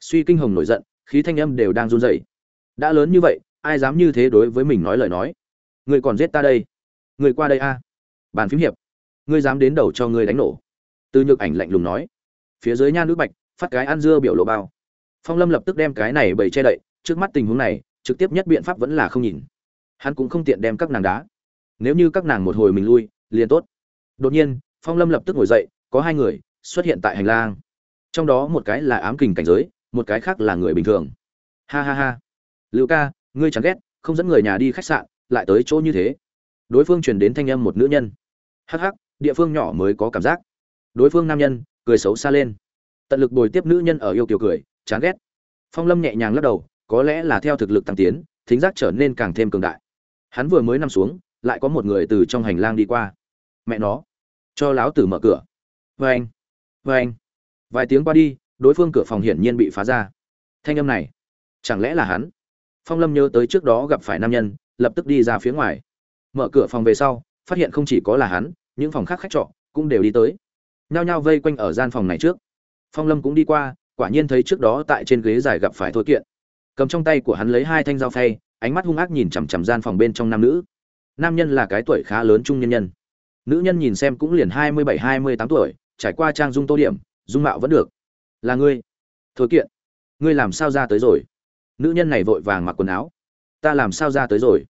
Suy kinh hồng nổi giận, khí thanh âm đều đang run rẩy. Đã lớn như vậy, ai dám như thế đối với mình nói lời nói? Người còn giết ta đây. Người qua đây a. Bàn phím hiệp. Ngươi dám đến đầu cho ngươi đánh nổ. Từ nhược ảnh lạnh lùng nói. Phía dưới nha nữ bạch, phát cái ăn dưa biểu lộ bao. Phong lâm lập tức đem cái này bày che đậy, trước mắt tình huống này, trực tiếp nhất biện pháp vẫn là không nhìn. Hắn cũng không tiện đem các nàng đá. Nếu như các nàng một hồi mình lui, liền tốt. Đột nhiên, phong lâm lập tức ngồi dậy có hai người xuất hiện tại hành lang. Trong đó một cái là ám kình cảnh giới, một cái khác là người bình thường. Ha ha ha. Lưu ca, ngươi chẳng ghét, không dẫn người nhà đi khách sạn, lại tới chỗ như thế. Đối phương truyền đến thanh âm một nữ nhân. Hắc hắc, địa phương nhỏ mới có cảm giác. Đối phương nam nhân, cười xấu xa lên. Tận lực bồi tiếp nữ nhân ở yêu kiều cười, chán ghét. Phong lâm nhẹ nhàng lắc đầu, có lẽ là theo thực lực tăng tiến, thính giác trở nên càng thêm cường đại. Hắn vừa mới nằm xuống, lại có một người từ trong hành lang đi qua. Mẹ nó. Cho láo tử mở cửa vê anh. Vê anh. Vài tiếng qua đi, đối phương cửa phòng hiển nhiên bị phá ra. Thanh âm này, chẳng lẽ là hắn? Phong lâm nhớ tới trước đó gặp phải nam nhân, lập tức đi ra phía ngoài. Mở cửa phòng về sau, phát hiện không chỉ có là hắn, những phòng khác khách trọ cũng đều đi tới. Nhao nhao vây quanh ở gian phòng này trước. Phong lâm cũng đi qua, quả nhiên thấy trước đó tại trên ghế dài gặp phải thôi kiện. Cầm trong tay của hắn lấy hai thanh dao phay, ánh mắt hung ác nhìn chằm chằm gian phòng bên trong nam nữ. Nam nhân là cái tuổi khá lớn trung nhân nhân. Nữ nhân nhìn xem cũng liền hai mươi bảy, hai mươi tám tuổi trải qua trang dung tô điểm, dung mạo vẫn được. Là ngươi. Thôi kiện, ngươi làm sao ra tới rồi? Nữ nhân này vội vàng mặc quần áo. Ta làm sao ra tới rồi?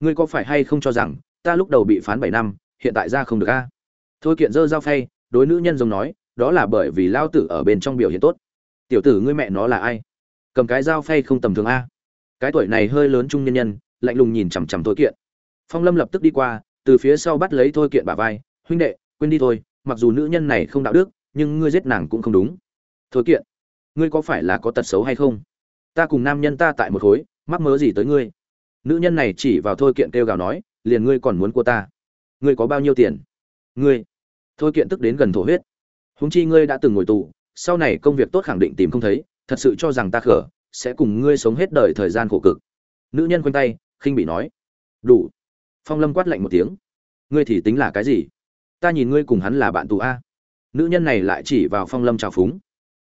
Ngươi có phải hay không cho rằng, ta lúc đầu bị phán bảy năm, hiện tại ra không được a? Thôi kiện dơ dao phay, đối nữ nhân giống nói, đó là bởi vì lao tử ở bên trong biểu hiện tốt. Tiểu tử ngươi mẹ nó là ai? Cầm cái dao phay không tầm thường a? Cái tuổi này hơi lớn trung nhân nhân, lạnh lùng nhìn chằm chằm thôi kiện. Phong lâm lập tức đi qua, từ phía sau bắt lấy thôi kiện bả vai, huynh đệ, quên đi thôi mặc dù nữ nhân này không đạo đức, nhưng ngươi giết nàng cũng không đúng. Thôi kiện, ngươi có phải là có tật xấu hay không? Ta cùng nam nhân ta tại một khối, mắc mớ gì tới ngươi? Nữ nhân này chỉ vào thôi kiện kêu gào nói, liền ngươi còn muốn của ta? Ngươi có bao nhiêu tiền? Ngươi. Thôi kiện tức đến gần thổ huyết. Húng chi ngươi đã từng ngồi tù, sau này công việc tốt khẳng định tìm không thấy, thật sự cho rằng ta khở sẽ cùng ngươi sống hết đời thời gian khổ cực. Nữ nhân quanh tay, khinh bị nói. Đủ. Phong lâm quát lạnh một tiếng. Ngươi thì tính là cái gì? Ta nhìn ngươi cùng hắn là bạn tù a. Nữ nhân này lại chỉ vào phong lâm trào phúng.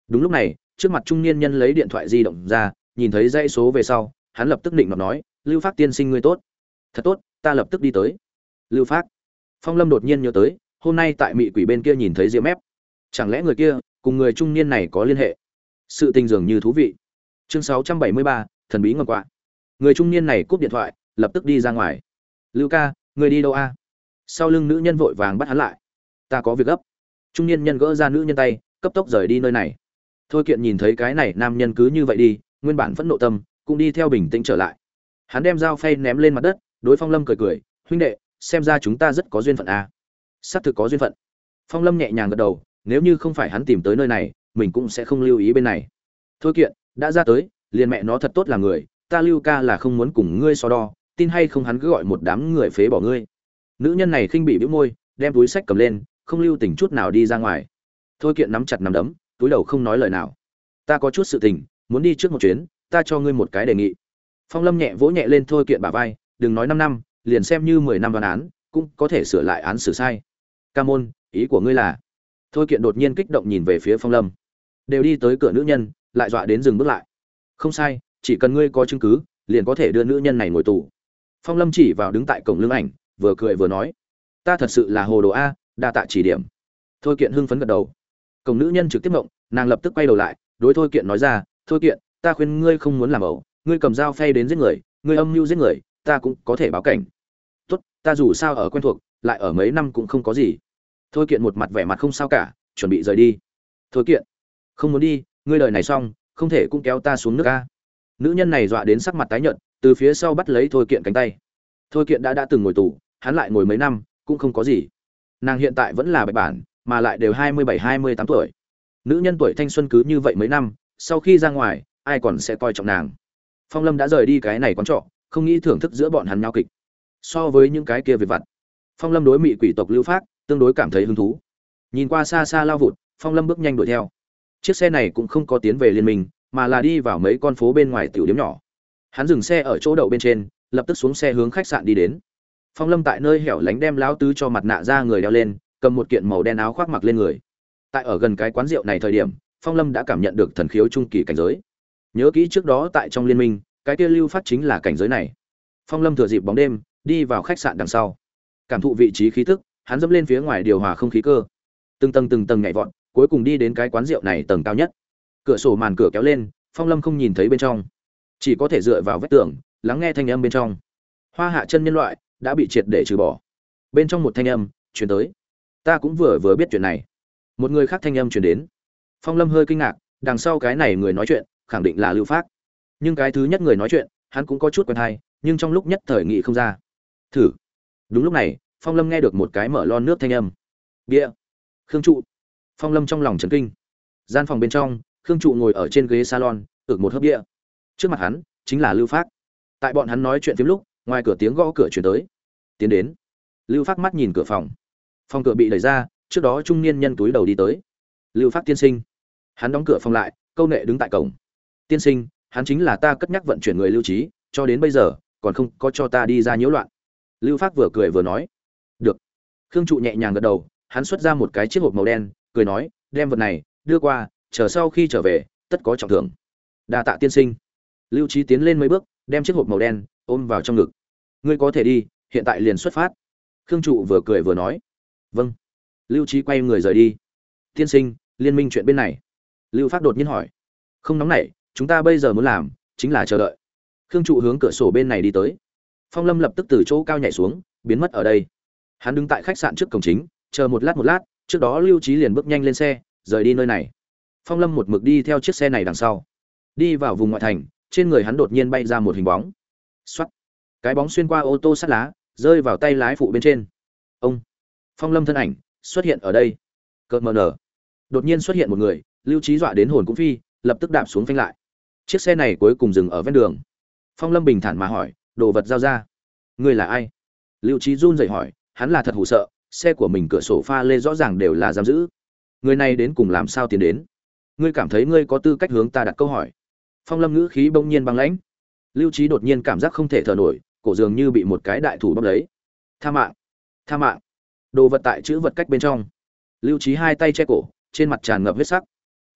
Đúng lúc này trước mặt trung niên nhân lấy điện thoại di động ra nhìn thấy dãy số về sau hắn lập tức định nó nói lưu phát tiên sinh ngươi tốt. Thật tốt ta lập tức đi tới. Lưu phát phong lâm đột nhiên nhớ tới hôm nay tại mị quỷ bên kia nhìn thấy diễm ép chẳng lẽ người kia cùng người trung niên này có liên hệ? Sự tình dường như thú vị. Chương 673, thần bí ngầm quạ. Người trung niên này cúp điện thoại lập tức đi ra ngoài. Lưu ca người đi đâu a? Sau lưng nữ nhân vội vàng bắt hắn lại. Ta có việc gấp. Trung niên nhân gỡ ra nữ nhân tay, cấp tốc rời đi nơi này. Thôi kiện nhìn thấy cái này nam nhân cứ như vậy đi, nguyên bản phẫn nộ tâm, cũng đi theo bình tĩnh trở lại. Hắn đem dao phay ném lên mặt đất, đối phong lâm cười cười, huynh đệ, xem ra chúng ta rất có duyên phận à? xác thực có duyên phận. Phong lâm nhẹ nhàng gật đầu, nếu như không phải hắn tìm tới nơi này, mình cũng sẽ không lưu ý bên này. Thôi kiện, đã ra tới, liền mẹ nó thật tốt là người, ta lưu ca là không muốn cùng ngươi so đo, tin hay không hắn cứ gọi một đám người phế bỏ ngươi nữ nhân này khinh bị bĩu môi, đem túi sách cầm lên, không lưu tình chút nào đi ra ngoài. Thôi kiện nắm chặt nắm đấm, túi đầu không nói lời nào. Ta có chút sự tình, muốn đi trước một chuyến, ta cho ngươi một cái đề nghị. Phong lâm nhẹ vỗ nhẹ lên thôi kiện bà vai, đừng nói năm năm, liền xem như mười năm đoán án, cũng có thể sửa lại án xử sai. Ca môn, ý của ngươi là? Thôi kiện đột nhiên kích động nhìn về phía phong lâm. Đều đi tới cửa nữ nhân, lại dọa đến dừng bước lại. Không sai, chỉ cần ngươi có chứng cứ, liền có thể đưa nữ nhân này ngồi tù. Phong lâm chỉ vào đứng tại cổng lưng ảnh vừa cười vừa nói, ta thật sự là hồ đồ a, đa tạ chỉ điểm. Thôi kiện hưng phấn gật đầu. Cổng nữ nhân trực tiếp mộng nàng lập tức quay đầu lại, đối thôi kiện nói ra, thôi kiện, ta khuyên ngươi không muốn làm ẩu, ngươi cầm dao phay đến giết người, ngươi âm mưu giết người, ta cũng có thể báo cảnh. Tốt, ta dù sao ở quen thuộc, lại ở mấy năm cũng không có gì. Thôi kiện một mặt vẻ mặt không sao cả, chuẩn bị rời đi. Thôi kiện, không muốn đi, ngươi đời này xong, không thể cũng kéo ta xuống nước a. Nữ nhân này dọa đến sắc mặt tái nhợt, từ phía sau bắt lấy thôi kiện cánh tay. Thôi kiện đã đã từng ngồi tù hắn lại ngồi mấy năm, cũng không có gì. Nàng hiện tại vẫn là bạch bản, mà lại đều hai mươi bảy, hai mươi tám tuổi. Nữ nhân tuổi thanh xuân cứ như vậy mấy năm, sau khi ra ngoài, ai còn sẽ coi trọng nàng? Phong lâm đã rời đi cái này quán trọ, không nghĩ thưởng thức giữa bọn hắn nhau kịch. So với những cái kia về vặt, phong lâm đối mị quỷ tộc lưu phát tương đối cảm thấy hứng thú. Nhìn qua xa xa lao vụt, phong lâm bước nhanh đuổi theo. Chiếc xe này cũng không có tiến về liên minh, mà là đi vào mấy con phố bên ngoài tiểu điếm nhỏ. Hắn dừng xe ở chỗ đậu bên trên, lập tức xuống xe hướng khách sạn đi đến phong lâm tại nơi hẻo lánh đem lão tứ cho mặt nạ ra người đeo lên, cầm một kiện màu đen áo khoác mặc lên người. Tại ở gần cái quán rượu này thời điểm, phong lâm đã cảm nhận được thần khiếu trung kỳ cảnh giới. Nhớ kỹ trước đó tại trong liên minh, cái kia lưu phát chính là cảnh giới này. Phong lâm thừa dịp bóng đêm, đi vào khách sạn đằng sau. Cảm thụ vị trí khí tức, hắn dẫm lên phía ngoài điều hòa không khí cơ. Từng tầng từng tầng nhảy vọt, cuối cùng đi đến cái quán rượu này tầng cao nhất. Cửa sổ màn cửa kéo lên, phong lâm không nhìn thấy bên trong. Chỉ có thể dựa vào vách tường, lắng nghe thanh âm bên trong. Hoa hạ chân nhân loại đã bị triệt để trừ bỏ. Bên trong một thanh âm chuyển tới. Ta cũng vừa vừa biết chuyện này. Một người khác thanh âm chuyển đến. Phong lâm hơi kinh ngạc, đằng sau cái này người nói chuyện, khẳng định là lưu phát nhưng cái thứ nhất người nói chuyện, hắn cũng có chút quen hay, nhưng trong lúc nhất thời nghị không ra. Thử. Đúng lúc này, phong lâm nghe được một cái mở lon nước thanh âm. Bia. Khương trụ. Phong lâm trong lòng trấn kinh. Gian phòng bên trong, khương trụ ngồi ở trên ghế salon, ực một hớp bia. Trước mặt hắn, chính là lưu phát tại bọn hắn nói chuyện phim lúc ngoài cửa tiếng gõ cửa chuyển tới. Tiến đến. Lưu phát mắt nhìn cửa phòng. Phòng cửa bị đẩy ra, trước đó trung niên nhân túi đầu đi tới. Lưu phát tiên sinh. Hắn đóng cửa phòng lại, câu nệ đứng tại cổng. Tiên sinh, hắn chính là ta cất nhắc vận chuyển người lưu trí cho đến bây giờ, còn không có cho ta đi ra nhiễu loạn. Lưu phát vừa cười vừa nói. Được. Khương trụ nhẹ nhàng gật đầu, hắn xuất ra một cái chiếc hộp màu đen, cười nói, đem vật này, đưa qua, chờ sau khi trở về, tất có trọng thưởng. Đa tạ tiên sinh. Lưu trí tiến lên mấy bước, đem chiếc hộp màu đen ôm vào trong ngực. Ngươi có thể đi, hiện tại liền xuất phát. Khương trụ vừa cười vừa nói. Vâng. Lưu trí quay người rời đi. Tiên sinh, liên minh chuyện bên này. Lưu phát đột nhiên hỏi. Không nóng nảy, chúng ta bây giờ muốn làm chính là chờ đợi. Khương trụ hướng cửa sổ bên này đi tới. Phong lâm lập tức từ chỗ cao nhảy xuống, biến mất ở đây. Hắn đứng tại khách sạn trước cổng chính, chờ một lát một lát, trước đó lưu trí liền bước nhanh lên xe, rời đi nơi này. Phong lâm một mực đi theo chiếc xe này đằng sau. Đi vào vùng ngoại thành, trên người hắn đột nhiên bay ra một hình bóng xoắt cái bóng xuyên qua ô tô sắt lá, rơi vào tay lái phụ bên trên. Ông. Phong lâm thân ảnh xuất hiện ở đây. Cợt mờ nở. Đột nhiên xuất hiện một người, lưu trí dọa đến hồn cũng phi, lập tức đạp xuống phanh lại. Chiếc xe này cuối cùng dừng ở ven đường. Phong lâm bình thản mà hỏi, đồ vật giao ra? Ngươi là ai? Lưu trí run rẩy hỏi, hắn là thật hụ sợ, xe của mình cửa sổ pha lê rõ ràng đều là giam giữ. Người này đến cùng làm sao tiến đến? Ngươi cảm thấy ngươi có tư cách hướng ta đặt câu hỏi. Phong lâm ngữ khí bỗng nhiên băng lãnh lưu trí đột nhiên cảm giác không thể thở nổi, cổ dường như bị một cái đại thủ bóp lấy. Tha mạng tha mạng. Đồ vật tại chữ vật cách bên trong. Lưu trí hai tay che cổ, trên mặt tràn ngập huyết sắc.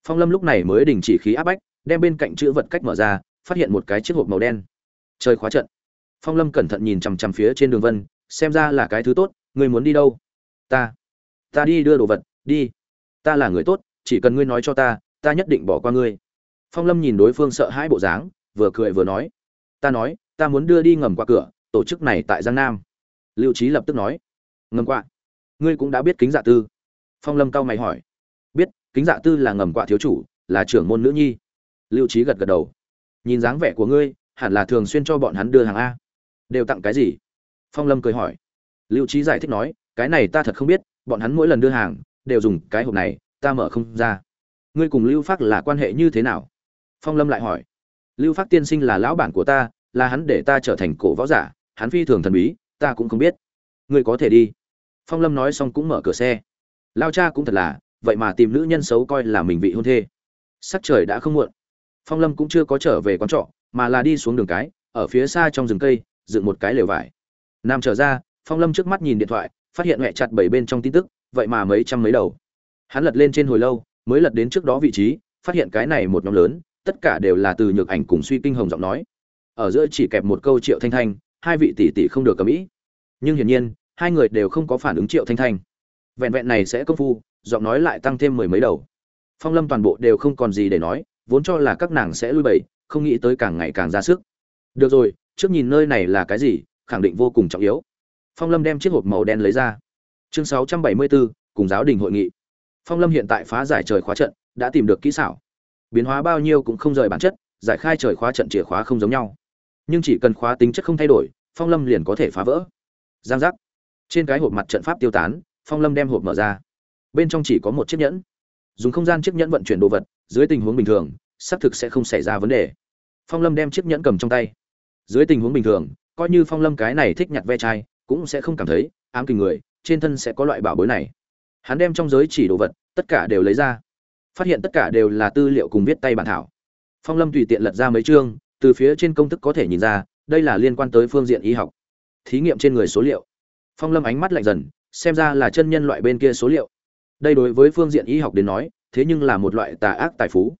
Phong lâm lúc này mới đình chỉ khí áp bách, đem bên cạnh chữ vật cách mở ra, phát hiện một cái chiếc hộp màu đen. Chơi khóa trận. Phong lâm cẩn thận nhìn chằm chằm phía trên đường vân, xem ra là cái thứ tốt ngươi muốn đi đâu? Ta ta đi đưa đồ vật, đi. Ta là người tốt, chỉ cần ngươi nói cho ta ta nhất định bỏ qua ngươi. Phong lâm nhìn đối phương sợ hãi bộ dáng, vừa cười vừa nói ta nói, ta muốn đưa đi ngầm qua cửa, tổ chức này tại giang nam. Lưu trí lập tức nói. Ngầm qua. Ngươi cũng đã biết kính dạ tư. Phong lâm cao mày hỏi. Biết, kính dạ tư là ngầm quạ thiếu chủ, là trưởng môn nữ nhi. Lưu trí gật gật đầu. Nhìn dáng vẻ của ngươi, hẳn là thường xuyên cho bọn hắn đưa hàng a. Đều tặng cái gì? Phong lâm cười hỏi. Lưu trí giải thích nói, cái này ta thật không biết, bọn hắn mỗi lần đưa hàng, đều dùng cái hộp này, ta mở không ra. Ngươi cùng lưu phát là quan hệ như thế nào? Phong lâm lại hỏi. Lưu phát tiên sinh là lão bản của ta là hắn để ta trở thành cổ võ giả, hắn phi thường thần bí, ta cũng không biết. Ngươi có thể đi. Phong lâm nói xong cũng mở cửa xe. Lao cha cũng thật là, vậy mà tìm nữ nhân xấu coi là mình vị hôn thê. Sắc trời đã không muộn. Phong lâm cũng chưa có trở về quán trọ, mà là đi xuống đường cái, ở phía xa trong rừng cây, dựng một cái lều vải. Nam trở ra, phong lâm trước mắt nhìn điện thoại, phát hiện mẹ chặt bảy bên trong tin tức, vậy mà mấy trăm mấy đầu. Hắn lật lên trên hồi lâu, mới lật đến trước đó vị trí, phát hiện cái này một nhóm lớn, tất cả đều là từ nhược ảnh cùng suy kinh hồng giọng nói ở giữa chỉ kẹp một câu triệu thanh thanh, hai vị tỷ tỷ không được cầm ý. Nhưng hiển nhiên, hai người đều không có phản ứng triệu thanh thanh. Vẹn vẹn này sẽ công phu, giọng nói lại tăng thêm mười mấy đầu. Phong lâm toàn bộ đều không còn gì để nói, vốn cho là các nàng sẽ lui bẩy không nghĩ tới càng ngày càng ra sức. Được rồi, trước nhìn nơi này là cái gì, khẳng định vô cùng trọng yếu. Phong lâm đem chiếc hộp màu đen lấy ra. Chương sáu trăm bảy mươi bốn, cùng giáo đình hội nghị. Phong lâm hiện tại phá giải trời khóa trận, đã tìm được kỹ xảo. Biến hóa bao nhiêu cũng không rời bản chất, giải khai trời khóa trận chìa khóa không giống nhau nhưng chỉ cần khóa tính chất không thay đổi, phong lâm liền có thể phá vỡ. Giang giác. Trên cái hộp mặt trận pháp tiêu tán, phong lâm đem hộp mở ra. Bên trong chỉ có một chiếc nhẫn. Dùng không gian chiếc nhẫn vận chuyển đồ vật, dưới tình huống bình thường, xác thực sẽ không xảy ra vấn đề. Phong lâm đem chiếc nhẫn cầm trong tay. Dưới tình huống bình thường, coi như phong lâm cái này thích nhặt ve chai, cũng sẽ không cảm thấy ám kình người, trên thân sẽ có loại bảo bối này. Hắn đem trong giới chỉ đồ vật, tất cả đều lấy ra. Phát hiện tất cả đều là tư liệu cùng viết tay bản thảo. Phong lâm tùy tiện lật ra mấy chương từ phía trên công thức có thể nhìn ra, đây là liên quan tới phương diện y học. Thí nghiệm trên người số liệu. Phong lâm ánh mắt lạnh dần, xem ra là chân nhân loại bên kia số liệu. Đây đối với phương diện y học đến nói, thế nhưng là một loại tà ác tài phú.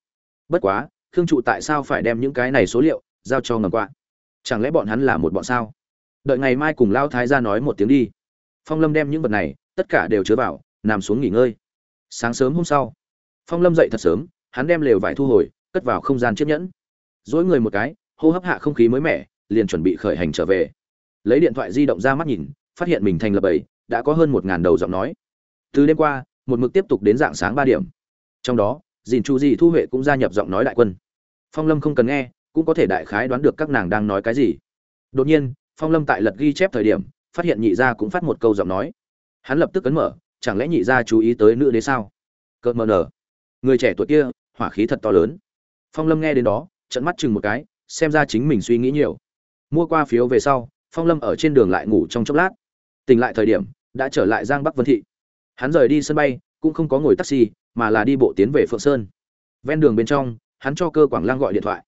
Bất quá, khương trụ tại sao phải đem những cái này số liệu giao cho ngầm qua chẳng lẽ bọn hắn là một bọn sao? Đợi ngày mai cùng lao thái ra nói một tiếng đi. Phong lâm đem những vật này, tất cả đều chứa vào, nằm xuống nghỉ ngơi. Sáng sớm hôm sau, phong lâm dậy thật sớm, hắn đem lều vải thu hồi, cất vào không gian chiếc nhẫn dỗi người một cái, hô hấp hạ không khí mới mẻ, liền chuẩn bị khởi hành trở về. Lấy điện thoại di động ra mắt nhìn, phát hiện mình thành lập bảy, đã có hơn một ngàn đầu giọng nói. Từ đêm qua, một mực tiếp tục đến dạng sáng ba điểm. Trong đó dìn chu di thu huệ cũng gia nhập giọng nói đại quân. Phong lâm không cần nghe, cũng có thể đại khái đoán được các nàng đang nói cái gì. Đột nhiên, phong lâm tại lật ghi chép thời điểm, phát hiện nhị gia cũng phát một câu giọng nói. Hắn lập tức cấn mở, chẳng lẽ nhị gia chú ý tới nữ đế sao? Cợt mờ nở. Người trẻ tuổi kia, hỏa khí thật to lớn. Phong lâm nghe đến đó trận mắt chừng một cái, xem ra chính mình suy nghĩ nhiều. Mua qua phiếu về sau, phong lâm ở trên đường lại ngủ trong chốc lát. Tỉnh lại thời điểm, đã trở lại giang bắc vân thị. Hắn rời đi sân bay, cũng không có ngồi taxi, mà là đi bộ tiến về phượng sơn. Ven đường bên trong, hắn cho cơ quảng lang gọi điện thoại.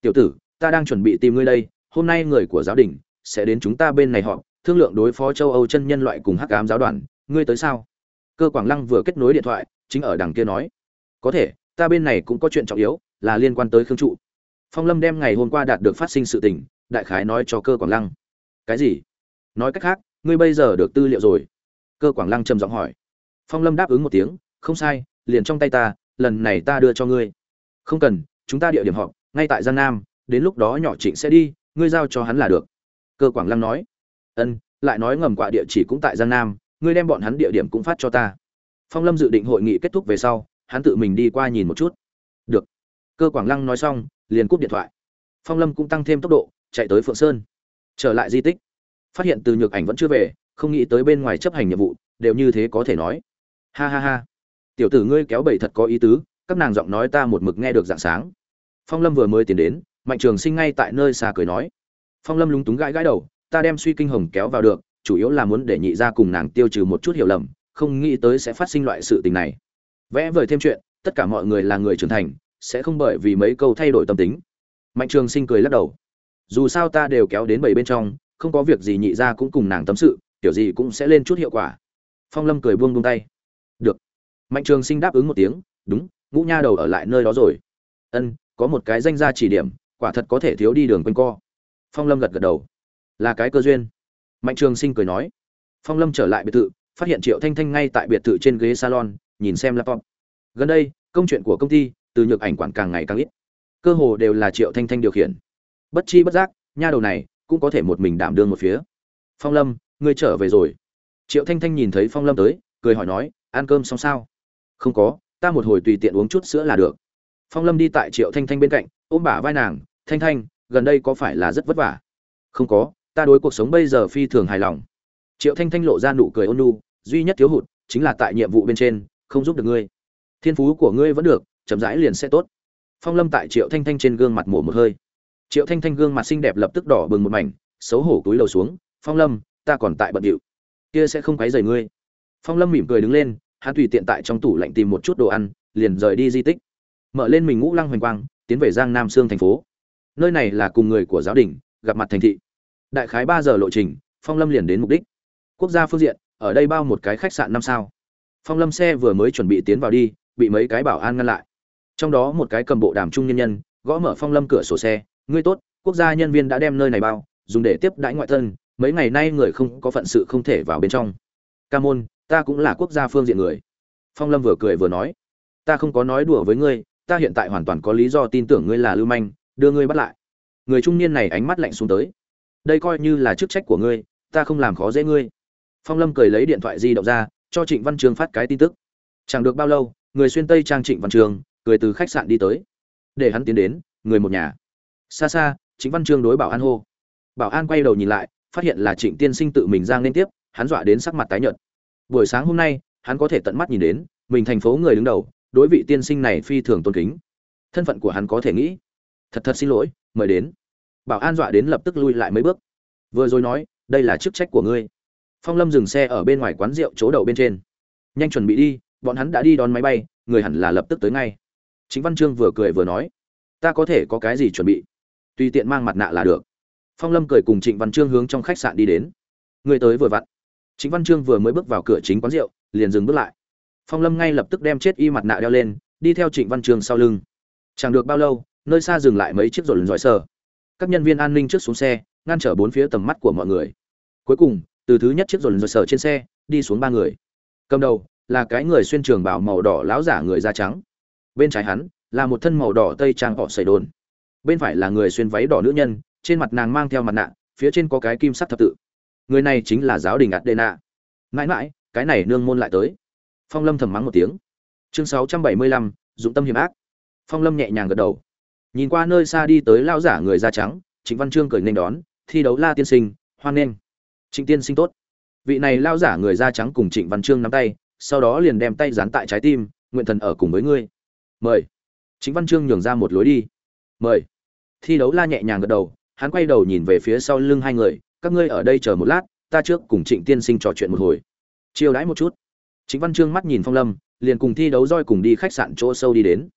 Tiểu tử, ta đang chuẩn bị tìm ngươi đây, hôm nay người của giáo đình sẽ đến chúng ta bên này họp, thương lượng đối phó châu âu chân nhân loại cùng hắc ám giáo đoàn, ngươi tới sao? Cơ quảng lăng vừa kết nối điện thoại, chính ở đằng kia nói. Có thể, ta bên này cũng có chuyện trọng yếu, là liên quan tới khương trụ phong lâm đem ngày hôm qua đạt được phát sinh sự tình, đại khái nói cho cơ quảng lăng. Cái gì? Nói cách khác, ngươi bây giờ được tư liệu rồi. Cơ quảng lăng trầm giọng hỏi. Phong lâm đáp ứng một tiếng, không sai, liền trong tay ta, lần này ta đưa cho ngươi. Không cần, chúng ta địa điểm họp, ngay tại giang nam, đến lúc đó nhỏ trịnh sẽ đi, ngươi giao cho hắn là được. Cơ quảng lăng nói. Ân, lại nói ngầm quạ địa chỉ cũng tại giang nam, ngươi đem bọn hắn địa điểm cũng phát cho ta. Phong lâm dự định hội nghị kết thúc về sau, hắn tự mình đi qua nhìn một chút. Được. Cơ quảng lăng nói xong liền cúp điện thoại. Phong lâm cũng tăng thêm tốc độ, chạy tới phượng sơn. Trở lại di tích. Phát hiện từ nhược ảnh vẫn chưa về, không nghĩ tới bên ngoài chấp hành nhiệm vụ, đều như thế có thể nói. Ha ha ha. Tiểu tử ngươi kéo bầy thật có ý tứ, các nàng giọng nói ta một mực nghe được dạng sáng. Phong lâm vừa mới tiến đến, mạnh trường sinh ngay tại nơi xa cười nói. Phong lâm lúng túng gãi gãi đầu, ta đem suy kinh hồng kéo vào được, chủ yếu là muốn để nhị ra cùng nàng tiêu trừ một chút hiểu lầm, không nghĩ tới sẽ phát sinh loại sự tình này. Vẽ vời thêm chuyện, tất cả mọi người là người trưởng thành sẽ không bởi vì mấy câu thay đổi tâm tính. Mạnh trường sinh cười lắc đầu. Dù sao ta đều kéo đến bảy bên trong, không có việc gì nhị ra cũng cùng nàng tâm sự, kiểu gì cũng sẽ lên chút hiệu quả. Phong lâm cười buông buông tay. Được. Mạnh trường sinh đáp ứng một tiếng, đúng, ngũ nha đầu ở lại nơi đó rồi. Ân, có một cái danh gia chỉ điểm, quả thật có thể thiếu đi đường quanh co. Phong lâm gật gật đầu. Là cái cơ duyên. Mạnh trường sinh cười nói. Phong lâm trở lại biệt thự, phát hiện triệu thanh thanh ngay tại biệt thự trên ghế salon, nhìn xem laptop. Gần đây, công chuyện của công ty từ nhược ảnh quản càng ngày càng ít. Cơ hồ đều là triệu thanh thanh điều khiển. Bất chi bất giác, nha đầu này cũng có thể một mình đảm đương một phía. Phong lâm, ngươi trở về rồi. Triệu thanh thanh nhìn thấy phong lâm tới, cười hỏi nói, ăn cơm xong sao? Không có, ta một hồi tùy tiện uống chút sữa là được. Phong lâm đi tại triệu thanh thanh bên cạnh, ôm bả vai nàng, thanh thanh, gần đây có phải là rất vất vả? Không có, ta đối cuộc sống bây giờ phi thường hài lòng. Triệu thanh thanh lộ ra nụ cười ôn nu duy nhất thiếu hụt chính là tại nhiệm vụ bên trên, không giúp được ngươi. Thiên phú của ngươi vẫn được chậm rãi liền sẽ tốt. Phong lâm tại triệu thanh thanh trên gương mặt mổ một hơi. Triệu thanh thanh gương mặt xinh đẹp lập tức đỏ bừng một mảnh, xấu hổ cúi đầu xuống, phong lâm, ta còn tại bận điệu. Kia sẽ không quấy rầy ngươi. Phong lâm mỉm cười đứng lên, hắn tùy tiện tại trong tủ lạnh tìm một chút đồ ăn, liền rời đi di tích. Mở lên mình ngũ lăng hoành quang, tiến về giang nam sương thành phố. Nơi này là cùng người của giáo đình, gặp mặt thành thị. Đại khái ba giờ lộ trình, phong lâm liền đến mục đích. Quốc gia phương diện, ở đây bao một cái khách sạn năm sao. Phong lâm xe vừa mới chuẩn bị tiến vào đi, bị mấy cái bảo an ngăn lại trong đó một cái cầm bộ đàm trung nhân nhân, gõ mở phong lâm cửa sổ xe, ngươi tốt, quốc gia nhân viên đã đem nơi này bao, dùng để tiếp đãi ngoại thân, mấy ngày nay người không có phận sự không thể vào bên trong. Ca môn, ta cũng là quốc gia phương diện người. Phong lâm vừa cười vừa nói, ta không có nói đùa với ngươi, ta hiện tại hoàn toàn có lý do tin tưởng ngươi là lưu manh, đưa ngươi bắt lại. Người trung niên này ánh mắt lạnh xuống tới, đây coi như là chức trách của ngươi, ta không làm khó dễ ngươi. Phong lâm cười lấy điện thoại di động ra, cho trịnh văn trường phát cái tin tức. Chẳng được bao lâu, người xuyên tây trang trịnh văn trường cười từ khách sạn đi tới. Để hắn tiến đến, người một nhà. Xa xa chính văn Chương đối bảo an hô. Bảo an quay đầu nhìn lại, phát hiện là trịnh tiên sinh tự mình ra liên tiếp, hắn dọa đến sắc mặt tái nhợt. Buổi sáng hôm nay, hắn có thể tận mắt nhìn đến, mình thành phố người đứng đầu, đối vị tiên sinh này phi thường tôn kính. Thân phận của hắn có thể nghĩ. Thật thật xin lỗi, mời đến. Bảo an dọa đến lập tức lui lại mấy bước. Vừa rồi nói, đây là chức trách của ngươi. Phong lâm dừng xe ở bên ngoài quán rượu chỗ đậu bên trên. Nhanh chuẩn bị đi, bọn hắn đã đi đón máy bay, người hẳn là lập tức tới ngay chính văn Chương vừa cười vừa nói, ta có thể có cái gì chuẩn bị? Tùy tiện mang mặt nạ là được. Phong lâm cười cùng trịnh văn Chương hướng trong khách sạn đi đến. Người tới vừa vặn. Chính văn Chương vừa mới bước vào cửa chính quán rượu, liền dừng bước lại. Phong lâm ngay lập tức đem chết y mặt nạ đeo lên, đi theo trịnh văn Chương sau lưng. Chẳng được bao lâu, nơi xa dừng lại mấy chiếc rồn dọi sờ. Các nhân viên an ninh trước xuống xe, ngăn trở bốn phía tầm mắt của mọi người. Cuối cùng, từ thứ nhất chiếc rồn dọi sờ trên xe, đi xuống ba người. Cầm đầu là cái người xuyên trường bảo màu đỏ láo giả người da trắng bên trái hắn là một thân màu đỏ tây trang họ sầy đồn. Bên phải là người xuyên váy đỏ nữ nhân, trên mặt nàng mang theo mặt nạ, phía trên có cái kim sắt thập tự. Người này chính là giáo đình adena. Mãi mãi, cái này nương môn lại tới. Phong lâm thầm mắng một tiếng. Chương sáu trăm bảy mươi lăm, dụng tâm hiểm ác. Phong lâm nhẹ nhàng gật đầu. Nhìn qua nơi xa đi tới lao giả người da trắng, trịnh văn trương cười nên đón, thi đấu la tiên sinh, hoan nghênh. Trịnh tiên sinh tốt. Vị này lao giả người da trắng cùng trịnh văn trương nắm tay, sau đó liền đem tay dán tại trái tim, nguyện thần ở cùng với ngươi mời. Chính văn chương nhường ra một lối đi. Mời. Thi đấu la nhẹ nhàng gật đầu, hắn quay đầu nhìn về phía sau lưng hai người, các ngươi ở đây chờ một lát, ta trước cùng trịnh tiên sinh trò chuyện một hồi. Chiêu đãi một chút. Chính văn chương mắt nhìn phong lâm, liền cùng thi đấu roi cùng đi khách sạn chỗ sâu đi đến.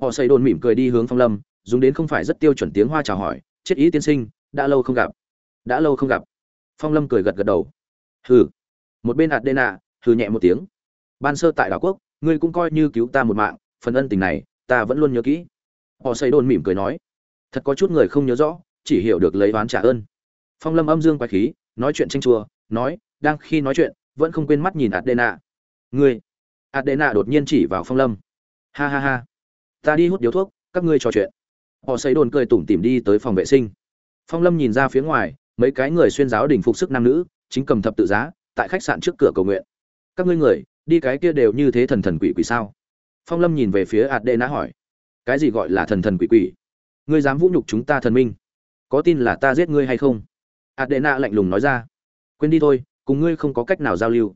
Họ xây đồn mỉm cười đi hướng phong lâm, dùng đến không phải rất tiêu chuẩn tiếng hoa chào hỏi, chết ý tiên sinh, đã lâu không gặp. Đã lâu không gặp. Phong lâm cười gật gật đầu. Hừ. Một bên ạt đê nạ hừ nhẹ một tiếng. Ban sơ tại đảo quốc, ngươi cũng coi như cứu ta một mạng phần ân tình này, ta vẫn luôn nhớ kỹ. Họ xây đồn mỉm cười nói. Thật có chút người không nhớ rõ, chỉ hiểu được lấy oán trả ơn. Phong lâm âm dương quái khí, nói chuyện tranh chua, nói, đang khi nói chuyện, vẫn không quên mắt nhìn adena. Ngươi? Adena đột nhiên chỉ vào phong lâm. Ha ha ha, ta đi hút điếu thuốc, các ngươi trò chuyện. Họ xây đồn cười tủm tỉm đi tới phòng vệ sinh. Phong lâm nhìn ra phía ngoài, mấy cái người xuyên giáo đình phục sức nam nữ, chính cầm thập tự giá, tại khách sạn trước cửa cầu nguyện. Các ngươi người, đi cái kia đều như thế thần thần quỷ quỷ sao? Phong lâm nhìn về phía adena hỏi, cái gì gọi là thần thần quỷ quỷ? Ngươi dám vũ nhục chúng ta thần minh? Có tin là ta giết ngươi hay không? Adena lạnh lùng nói ra, quên đi thôi, cùng ngươi không có cách nào giao lưu.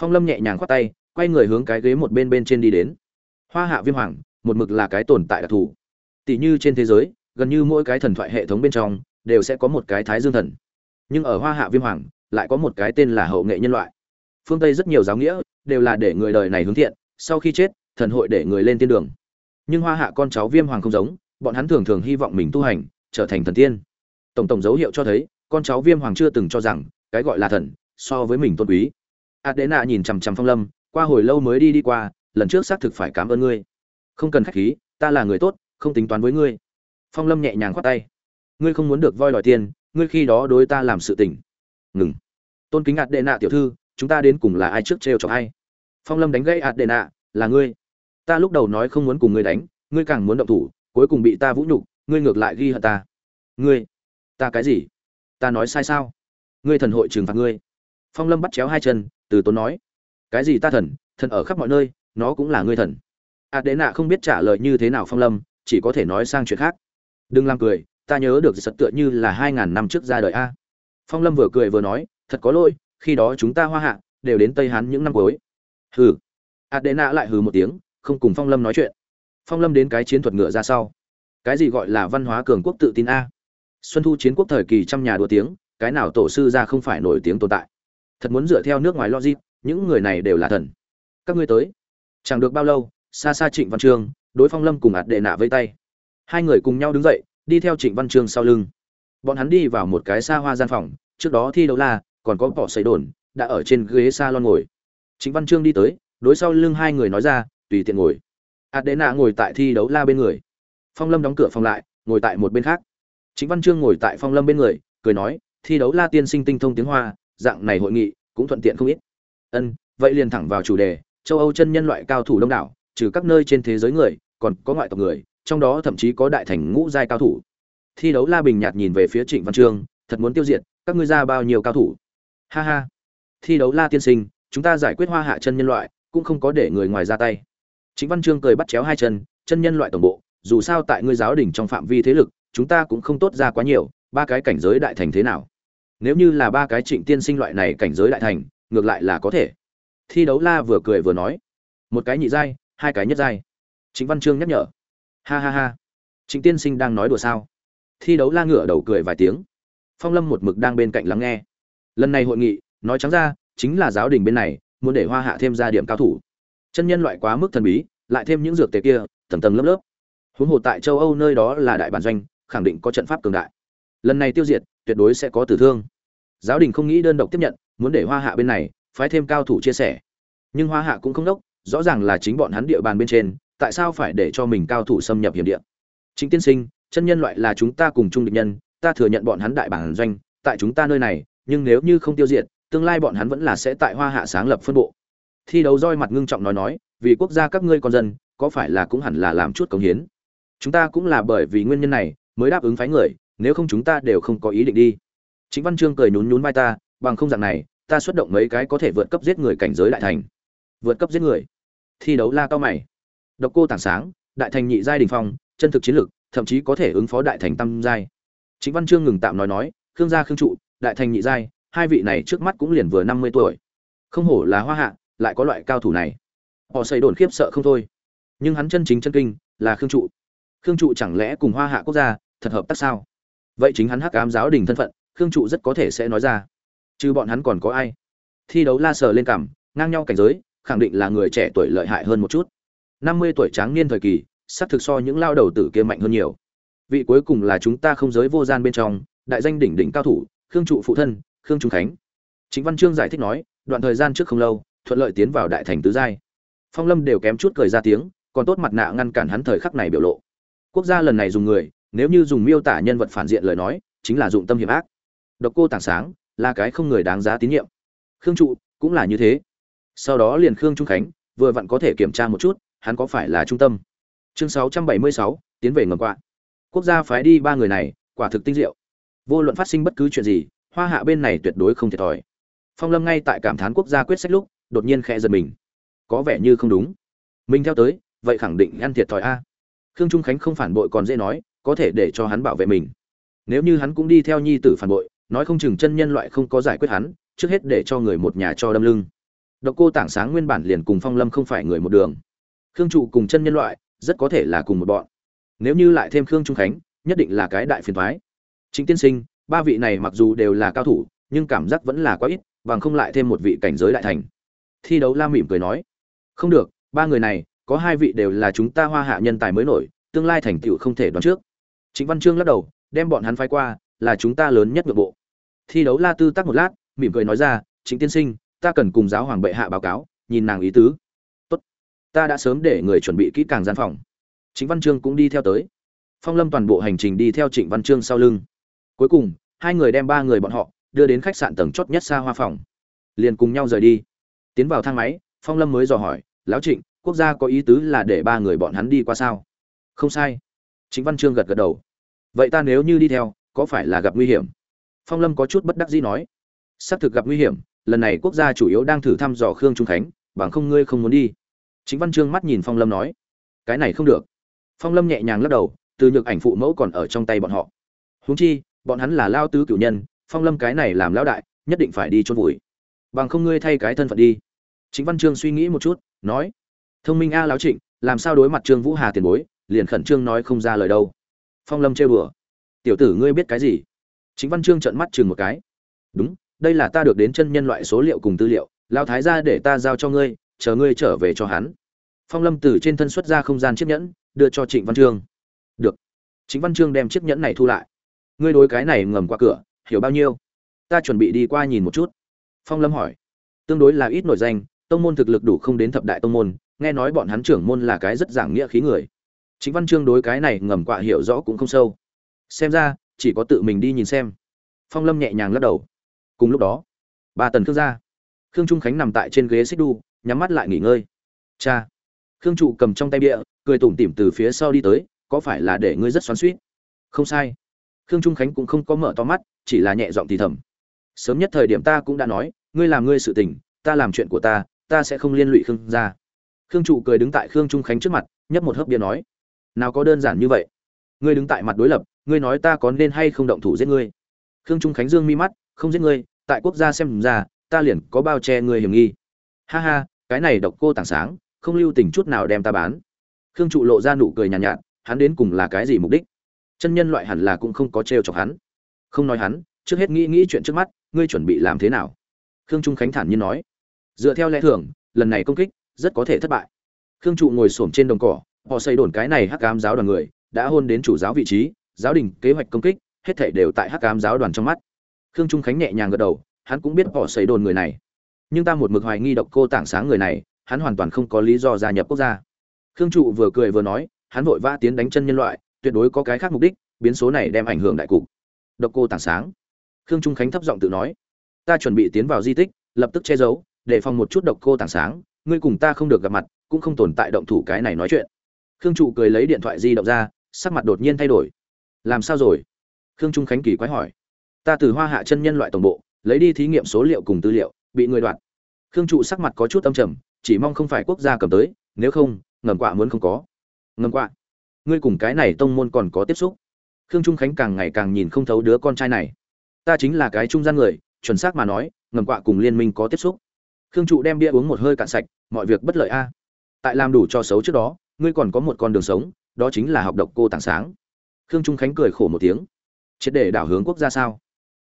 Phong lâm nhẹ nhàng khoát tay, quay người hướng cái ghế một bên bên trên đi đến. Hoa hạ viêm hoàng, một mực là cái tồn tại đặc thù. Tỷ như trên thế giới, gần như mỗi cái thần thoại hệ thống bên trong đều sẽ có một cái thái dương thần. Nhưng ở hoa hạ viêm hoàng, lại có một cái tên là hậu nghệ nhân loại. Phương tây rất nhiều giáo nghĩa đều là để người đời này hướng thiện, sau khi chết thần hội để người lên tiên đường. Nhưng hoa hạ con cháu viêm hoàng không giống, bọn hắn thường thường hy vọng mình tu hành, trở thành thần tiên. Tổng tổng dấu hiệu cho thấy, con cháu viêm hoàng chưa từng cho rằng, cái gọi là thần, so với mình tôn quý. Adena nhìn chằm chằm phong lâm, qua hồi lâu mới đi đi qua, lần trước xác thực phải cảm ơn ngươi. Không cần khách khí, ta là người tốt, không tính toán với ngươi. Phong lâm nhẹ nhàng khoát tay. Ngươi không muốn được voi đòi tiền, ngươi khi đó đối ta làm sự tình. Ngừng. Tôn kính adena tiểu thư, chúng ta đến cùng là ai trước trêu chọc ai? Phong lâm đánh gãy adena, là ngươi ta lúc đầu nói không muốn cùng ngươi đánh, ngươi càng muốn động thủ, cuối cùng bị ta vũ nhục, ngươi ngược lại ghi hận ta. Ngươi, ta cái gì? Ta nói sai sao? Ngươi thần hội trừng phạt ngươi. Phong lâm bắt chéo hai chân, từ tốn nói. Cái gì ta thần? Thần ở khắp mọi nơi, nó cũng là ngươi thần. A đế nạ không biết trả lời như thế nào phong lâm, chỉ có thể nói sang chuyện khác. Đừng làm cười, ta nhớ được sật tựa như là hai ngàn năm trước ra đời a. Phong lâm vừa cười vừa nói, thật có lỗi, khi đó chúng ta hoa hạ, đều đến tây hán những năm cuối. Hừ. A đế nạ lại hừ một tiếng không cùng phong lâm nói chuyện. Phong lâm đến cái chiến thuật ngựa ra sau. Cái gì gọi là văn hóa cường quốc tự tin a? Xuân thu chiến quốc thời kỳ trăm nhà đua tiếng, cái nào tổ sư ra không phải nổi tiếng tồn tại. Thật muốn dựa theo nước ngoài logic, những người này đều là thần. Các ngươi tới. Chẳng được bao lâu, xa xa trịnh văn trương, đối phong lâm cùng ạt đệ nạ vây tay. Hai người cùng nhau đứng dậy, đi theo trịnh văn trương sau lưng. Bọn hắn đi vào một cái xa hoa gian phòng, trước đó thi đấu la, còn có bỏ xấy đồn, đã ở trên ghế s a lon ngồi. Trịnh văn trương đi tới, đối sau lưng hai người nói ra tùy tiện ngồi. Adena ngồi tại thi đấu la bên người. Phong lâm đóng cửa phòng lại, ngồi tại một bên khác. Chính văn Chương ngồi tại phong lâm bên người, cười nói, thi đấu la tiên sinh tinh thông tiếng hoa, dạng này hội nghị cũng thuận tiện không ít. Ân, vậy liền thẳng vào chủ đề, châu âu chân nhân loại cao thủ đông đảo, trừ các nơi trên thế giới người, còn có ngoại tộc người, trong đó thậm chí có đại thành ngũ giai cao thủ. Thi đấu la bình nhạt nhìn về phía trịnh văn trương thật muốn tiêu diệt, các ngươi ra bao nhiêu cao thủ? Ha ha. Thi đấu la tiên sinh, chúng ta giải quyết hoa hạ chân nhân loại, cũng không có để người ngoài ra tay chính văn trương cười bắt chéo hai chân chân nhân loại tổng bộ, dù sao tại ngươi giáo đình trong phạm vi thế lực, chúng ta cũng không tốt ra quá nhiều, ba cái cảnh giới đại thành thế nào? Nếu như là ba cái trịnh tiên sinh loại này cảnh giới đại thành, ngược lại là có thể. Thi đấu la vừa cười vừa nói, một cái nhị giai, hai cái nhất giai. Chính văn trương nhắc nhở, ha ha ha, trịnh tiên sinh đang nói đùa sao? Thi đấu la ngửa đầu cười vài tiếng, phong lâm một mực đang bên cạnh lắng nghe. Lần này hội nghị, nói trắng ra, chính là giáo đình bên này, muốn để hoa hạ thêm ra điểm cao thủ chân nhân loại quá mức thần bí, lại thêm những dược tề kia, tầng tầng lớp lớp. Huống hồ tại châu âu nơi đó là đại bản doanh, khẳng định có trận pháp cường đại. Lần này tiêu diệt, tuyệt đối sẽ có tử thương. Giáo đình không nghĩ đơn độc tiếp nhận, muốn để hoa hạ bên này, phái thêm cao thủ chia sẻ. Nhưng hoa hạ cũng không đốc, rõ ràng là chính bọn hắn địa bàn bên trên, tại sao phải để cho mình cao thủ xâm nhập hiểm địa? Chính tiên sinh, chân nhân loại là chúng ta cùng chung địch nhân, ta thừa nhận bọn hắn đại bản doanh, tại chúng ta nơi này, nhưng nếu như không tiêu diệt, tương lai bọn hắn vẫn là sẽ tại hoa hạ sáng lập phân bộ thi đấu roi mặt ngưng trọng nói nói, vì quốc gia các ngươi con dân, có phải là cũng hẳn là làm chút cống hiến? Chúng ta cũng là bởi vì nguyên nhân này mới đáp ứng phái người, nếu không chúng ta đều không có ý định đi. Chính văn trương cười nhún nhún vai ta, bằng không dạng này, ta xuất động mấy cái có thể vượt cấp giết người cảnh giới đại thành. Vượt cấp giết người. Thi đấu la cao mày. Độc cô tảng sáng, đại thành nhị giai đình phong, chân thực chiến lược thậm chí có thể ứng phó đại thành tam giai. Chính văn trương ngừng tạm nói nói, khương gia khương trụ, đại thành nhị giai, hai vị này trước mắt cũng liền vừa năm mươi tuổi. Không hổ là hoa hạ lại có loại cao thủ này. Họ xây đồn khiếp sợ không thôi. Nhưng hắn chân chính chân kinh là khương trụ. Khương trụ chẳng lẽ cùng hoa hạ quốc gia thật hợp tác sao? Vậy chính hắn hắc ám giáo đình thân phận, khương trụ rất có thể sẽ nói ra. Chứ bọn hắn còn có ai? Thi đấu la sờ lên cảm, ngang nhau cảnh giới, khẳng định là người trẻ tuổi lợi hại hơn một chút. Năm mươi tuổi tráng niên thời kỳ, xác thực so những lao đầu tử kia mạnh hơn nhiều. Vị cuối cùng là chúng ta không giới vô gian bên trong, đại danh đỉnh đỉnh cao thủ, khương trụ phụ thân, khương trung khánh. Chính văn chương giải thích nói, đoạn thời gian trước không lâu thuận lợi tiến vào đại thành tứ giai. Phong lâm đều kém chút cười ra tiếng còn tốt mặt nạ ngăn cản hắn thời khắc này biểu lộ. Quốc gia lần này dùng người nếu như dùng miêu tả nhân vật phản diện lời nói chính là dụng tâm hiểm ác. Độc cô tảng sáng là cái không người đáng giá tín nhiệm. Khương trụ cũng là như thế. Sau đó liền khương trung khánh vừa vặn có thể kiểm tra một chút hắn có phải là trung tâm. Chương 676, tiến về ngầm quạ. Quốc gia phái đi ba người này quả thực tinh diệu. Vô luận phát sinh bất cứ chuyện gì hoa hạ bên này tuyệt đối không thiệt thòi. Phong lâm ngay tại cảm thán quốc gia quyết sách lúc đột nhiên khẽ giật mình. Có vẻ như không đúng. Mình theo tới, vậy khẳng định ăn thiệt thòi a. Khương trung khánh không phản bội còn dễ nói, có thể để cho hắn bảo vệ mình. Nếu như hắn cũng đi theo nhi tử phản bội, nói không chừng chân nhân loại không có giải quyết hắn, trước hết để cho người một nhà cho đâm lưng. Độc cô tảng sáng nguyên bản liền cùng phong lâm không phải người một đường. Khương trụ cùng chân nhân loại, rất có thể là cùng một bọn. Nếu như lại thêm khương trung khánh, nhất định là cái đại phiền thoái chính tiên sinh, ba vị này mặc dù đều là cao thủ, nhưng cảm giác vẫn là quá ít, bằng không lại thêm một vị cảnh giới đại thành thi đấu la mỉm cười nói, không được, ba người này, có hai vị đều là chúng ta hoa hạ nhân tài mới nổi, tương lai thành tựu không thể đoán trước. Trịnh văn trương lắc đầu, đem bọn hắn phái qua, là chúng ta lớn nhất nội bộ. Thi đấu la tư tắc một lát, mỉm cười nói ra chính tiên sinh, ta cần cùng giáo hoàng bệ hạ báo cáo, nhìn nàng ý tứ. Tốt, ta đã sớm để người chuẩn bị kỹ càng gian phòng. Chính văn trương cũng đi theo tới. Phong lâm toàn bộ hành trình đi theo trịnh văn trương sau lưng. Cuối cùng, hai người đem ba người bọn họ đưa đến khách sạn tầng chót nhất xa hoa phòng. Liền cùng nhau rời đi tiến vào thang máy, phong lâm mới dò hỏi, lão trịnh, quốc gia có ý tứ là để ba người bọn hắn đi qua sao? Không sai. Chính văn trương gật gật đầu. Vậy ta nếu như đi theo, có phải là gặp nguy hiểm? Phong lâm có chút bất đắc dĩ nói. Xác thực gặp nguy hiểm, lần này quốc gia chủ yếu đang thử thăm dò khương trung khánh, bằng không ngươi không muốn đi. Chính văn trương mắt nhìn phong lâm nói. Cái này không được. Phong lâm nhẹ nhàng lắc đầu, từ nhược ảnh phụ mẫu còn ở trong tay bọn họ. Huống chi, bọn hắn là lao tứ cửu nhân, phong lâm cái này làm lão đại, nhất định phải đi chôn vùi bằng không ngươi thay cái thân phận đi. Chính văn trương suy nghĩ một chút nói thông minh a lão trịnh làm sao đối mặt trương vũ hà tiền bối liền khẩn trương nói không ra lời đâu. Phong lâm trêu bừa, tiểu tử ngươi biết cái gì? Chính văn trương trợn mắt chừng một cái đúng đây là ta được đến chân nhân loại số liệu cùng tư liệu lao thái ra để ta giao cho ngươi chờ ngươi trở về cho hắn. Phong lâm từ trên thân xuất ra không gian chiếc nhẫn đưa cho trịnh văn trương. Được. Chính văn trương đem chiếc nhẫn này thu lại. Ngươi đối cái này ngầm qua cửa hiểu bao nhiêu? Ta chuẩn bị đi qua nhìn một chút phong lâm hỏi. Tương đối là ít nổi danh, tông môn thực lực đủ không đến thập đại tông môn, nghe nói bọn hắn trưởng môn là cái rất giảng nghĩa khí người. Chính văn chương đối cái này ngầm quạ hiểu rõ cũng không sâu. Xem ra, chỉ có tự mình đi nhìn xem. Phong lâm nhẹ nhàng lắc đầu. Cùng lúc đó, ba tần khương gia. Khương trung khánh nằm tại trên ghế xích đu, nhắm mắt lại nghỉ ngơi. Cha. Khương trụ cầm trong tay bịa cười tủm tỉm từ phía sau đi tới, có phải là để ngươi rất xoắn xuýt? không sai. Khương trung khánh cũng không có mở to mắt, chỉ là nhẹ giọng thì thầm sớm nhất thời điểm ta cũng đã nói ngươi làm ngươi sự tình ta làm chuyện của ta ta sẽ không liên lụy khương gia. Khương trụ cười đứng tại khương trung khánh trước mặt nhấp một hớp bia nói nào có đơn giản như vậy. Ngươi đứng tại mặt đối lập ngươi nói ta có nên hay không động thủ giết ngươi? Khương trung khánh dương mi mắt không giết ngươi tại quốc gia xem ra ta liền có bao che ngươi hiểm nghi. Ha ha cái này độc cô tảng sáng không lưu tình chút nào đem ta bán. Khương trụ lộ ra nụ cười nhàn nhạt, nhạt hắn đến cùng là cái gì mục đích? Chân nhân loại hẳn là cũng không có trêu chọc hắn. Không nói hắn trước hết nghĩ nghĩ chuyện trước mắt ngươi chuẩn bị làm thế nào? Khương trung khánh thản nhiên nói. Dựa theo lẽ thường, lần này công kích rất có thể thất bại. Khương trụ ngồi xổm trên đồng cỏ, họ xây đồn cái này hắc Cám giáo đoàn người đã hôn đến chủ giáo vị trí, giáo đình, kế hoạch công kích, hết thảy đều tại hắc Cám giáo đoàn trong mắt. Khương trung khánh nhẹ nhàng gật đầu, hắn cũng biết họ xây đồn người này. Nhưng ta một mực hoài nghi độc cô tảng sáng người này, hắn hoàn toàn không có lý do gia nhập quốc gia. Khương trụ vừa cười vừa nói, hắn vội vã tiến đánh chân nhân loại, tuyệt đối có cái khác mục đích, biến số này đem ảnh hưởng đại cục. Độc cô tảng sáng khương trung khánh thấp giọng tự nói, ta chuẩn bị tiến vào di tích, lập tức che giấu, để phòng một chút độc cô tảng sáng, ngươi cùng ta không được gặp mặt, cũng không tồn tại động thủ cái này nói chuyện. Khương trụ cười lấy điện thoại di động ra, sắc mặt đột nhiên thay đổi. Làm sao rồi? Khương trung khánh kỳ quái hỏi. Ta từ hoa hạ chân nhân loại tổng bộ, lấy đi thí nghiệm số liệu cùng tư liệu, bị người đoạt. Khương trụ sắc mặt có chút âm trầm, chỉ mong không phải quốc gia cầm tới, nếu không, ngầm quạ muốn không có. Ngầm quạ? Ngươi cùng cái này tông môn còn có tiếp xúc? Khương trung khánh càng ngày càng nhìn không thấu đứa con trai này ta chính là cái trung gian người, chuẩn xác mà nói, ngầm quạ cùng liên minh có tiếp xúc. Khương trụ đem bia uống một hơi cạn sạch, mọi việc bất lợi a. Tại làm đủ cho xấu trước đó, ngươi còn có một con đường sống, đó chính là học độc cô tảng sáng. Khương trung khánh cười khổ một tiếng. Triệt để đảo hướng quốc gia sao?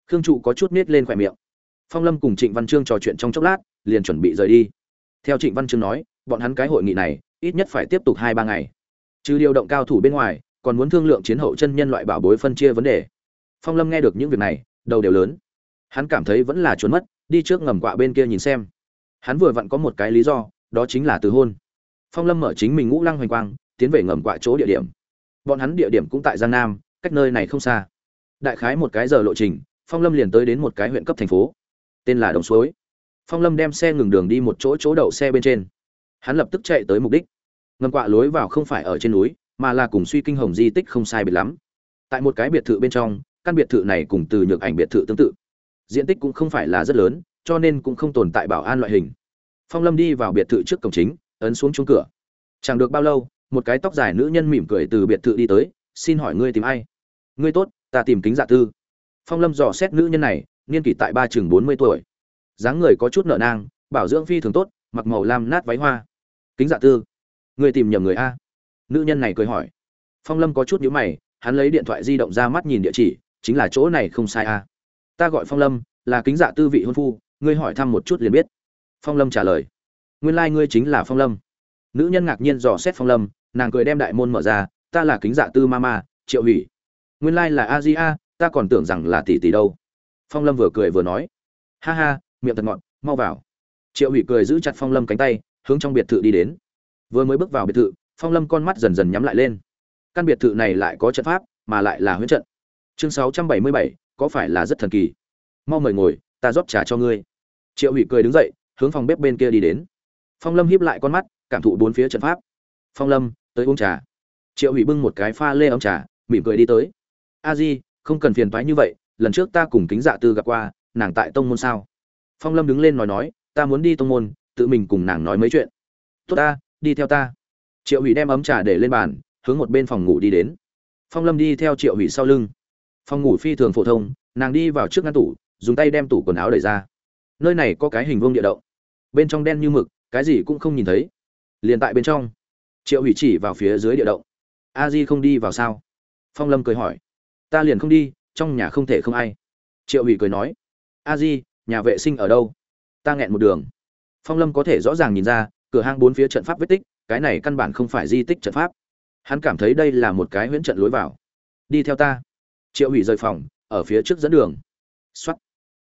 Khương trụ có chút nết lên khỏe miệng. Phong lâm cùng trịnh văn trương trò chuyện trong chốc lát, liền chuẩn bị rời đi. Theo trịnh văn trương nói, bọn hắn cái hội nghị này, ít nhất phải tiếp tục hai ba ngày. Trừ điều động cao thủ bên ngoài, còn muốn thương lượng chiến hậu chân nhân loại bảo bối phân chia vấn đề. Phong lâm nghe được những việc này đầu đều lớn. Hắn cảm thấy vẫn là trốn mất, đi trước ngầm quạ bên kia nhìn xem. Hắn vừa vặn có một cái lý do, đó chính là từ hôn. Phong lâm mở chính mình ngũ lăng hoành quang, tiến về ngầm quạ chỗ địa điểm. Bọn hắn địa điểm cũng tại giang nam, cách nơi này không xa. Đại khái một cái giờ lộ trình, phong lâm liền tới đến một cái huyện cấp thành phố. Tên là đồng suối. Phong lâm đem xe ngừng đường đi một chỗ chỗ đậu xe bên trên. Hắn lập tức chạy tới mục đích. Ngầm quạ lối vào không phải ở trên núi, mà là cùng suy kinh hồng di tích không sai biệt lắm. Tại một cái biệt thự bên trong căn biệt thự này cùng từ nhược ảnh biệt thự tương tự. Diện tích cũng không phải là rất lớn, cho nên cũng không tồn tại bảo an loại hình. Phong lâm đi vào biệt thự trước cổng chính, ấn xuống chung cửa. Chẳng được bao lâu, một cái tóc dài nữ nhân mỉm cười từ biệt thự đi tới, xin hỏi ngươi tìm ai? Ngươi tốt, ta tìm kính dạ tư. Phong lâm dò xét nữ nhân này, niên kỷ tại ba chừng bốn mươi tuổi. Dáng người có chút nợ nang, bảo dưỡng phi thường tốt, mặc màu lam nát váy hoa. Kính dạ tư, ngươi tìm nhầm người a? Nữ nhân này cười hỏi. Phong lâm có chút nhíu mày, hắn lấy điện thoại di động ra mắt nhìn địa chỉ chính là chỗ này không sai à? ta gọi phong lâm, là kính dạ tư vị hôn phu, ngươi hỏi thăm một chút liền biết. Phong lâm trả lời. Nguyên lai、like、ngươi chính là phong lâm. Nữ nhân ngạc nhiên dò xét phong lâm, nàng cười đem đại môn mở ra, ta là kính dạ tư ma ma, triệu hủy. Nguyên lai、like、là a di a, ta còn tưởng rằng là tỷ tỷ đâu. Phong lâm vừa cười vừa nói. Ha ha, miệng thật ngọt, mau vào. Triệu hủy cười giữ chặt phong lâm cánh tay, hướng trong biệt thự đi đến. Vừa mới bước vào biệt thự, phong lâm con mắt dần dần nhắm lại lên. Căn biệt thự này lại có trận pháp, mà lại là huyễn trận chương sáu trăm bảy mươi bảy, có phải là rất thần kỳ? Mau mời ngồi, ta rót trà cho ngươi. Triệu hủy cười đứng dậy, hướng phòng bếp bên kia đi đến. Phong lâm hiếp lại con mắt, cảm thụ bốn phía trận pháp. Phong lâm, tới uống trà. Triệu hủy bưng một cái pha lê ấm trà, mỉm cười đi tới. A di, không cần phiền thoái như vậy, lần trước ta cùng kính dạ tư gặp qua, nàng tại tông môn sao? Phong lâm đứng lên nói nói, ta muốn đi tông môn, tự mình cùng nàng nói mấy chuyện. Tốt ta, đi theo ta. Triệu hủy đem ấm trà để lên bàn, hướng một bên phòng ngủ đi đến. Phong lâm đi theo triệu hủy sau lưng phòng ngủ phi thường phổ thông, nàng đi vào trước ngăn tủ, dùng tay đem tủ quần áo đẩy ra. Nơi này có cái hình vuông địa động. Bên trong đen như mực, cái gì cũng không nhìn thấy. Liền tại bên trong. Triệu hủy chỉ vào phía dưới địa động. A di không đi vào sao? Phong lâm cười hỏi. Ta liền không đi, trong nhà không thể không ai. Triệu hủy cười nói. A di, nhà vệ sinh ở đâu? Ta nghẹn một đường. Phong lâm có thể rõ ràng nhìn ra, cửa hang bốn phía trận pháp vết tích, cái này căn bản không phải di tích trận pháp. Hắn cảm thấy đây là một cái huyễn trận lối vào. Đi theo ta triệu hủy rời phòng, ở phía trước dẫn đường. Xuất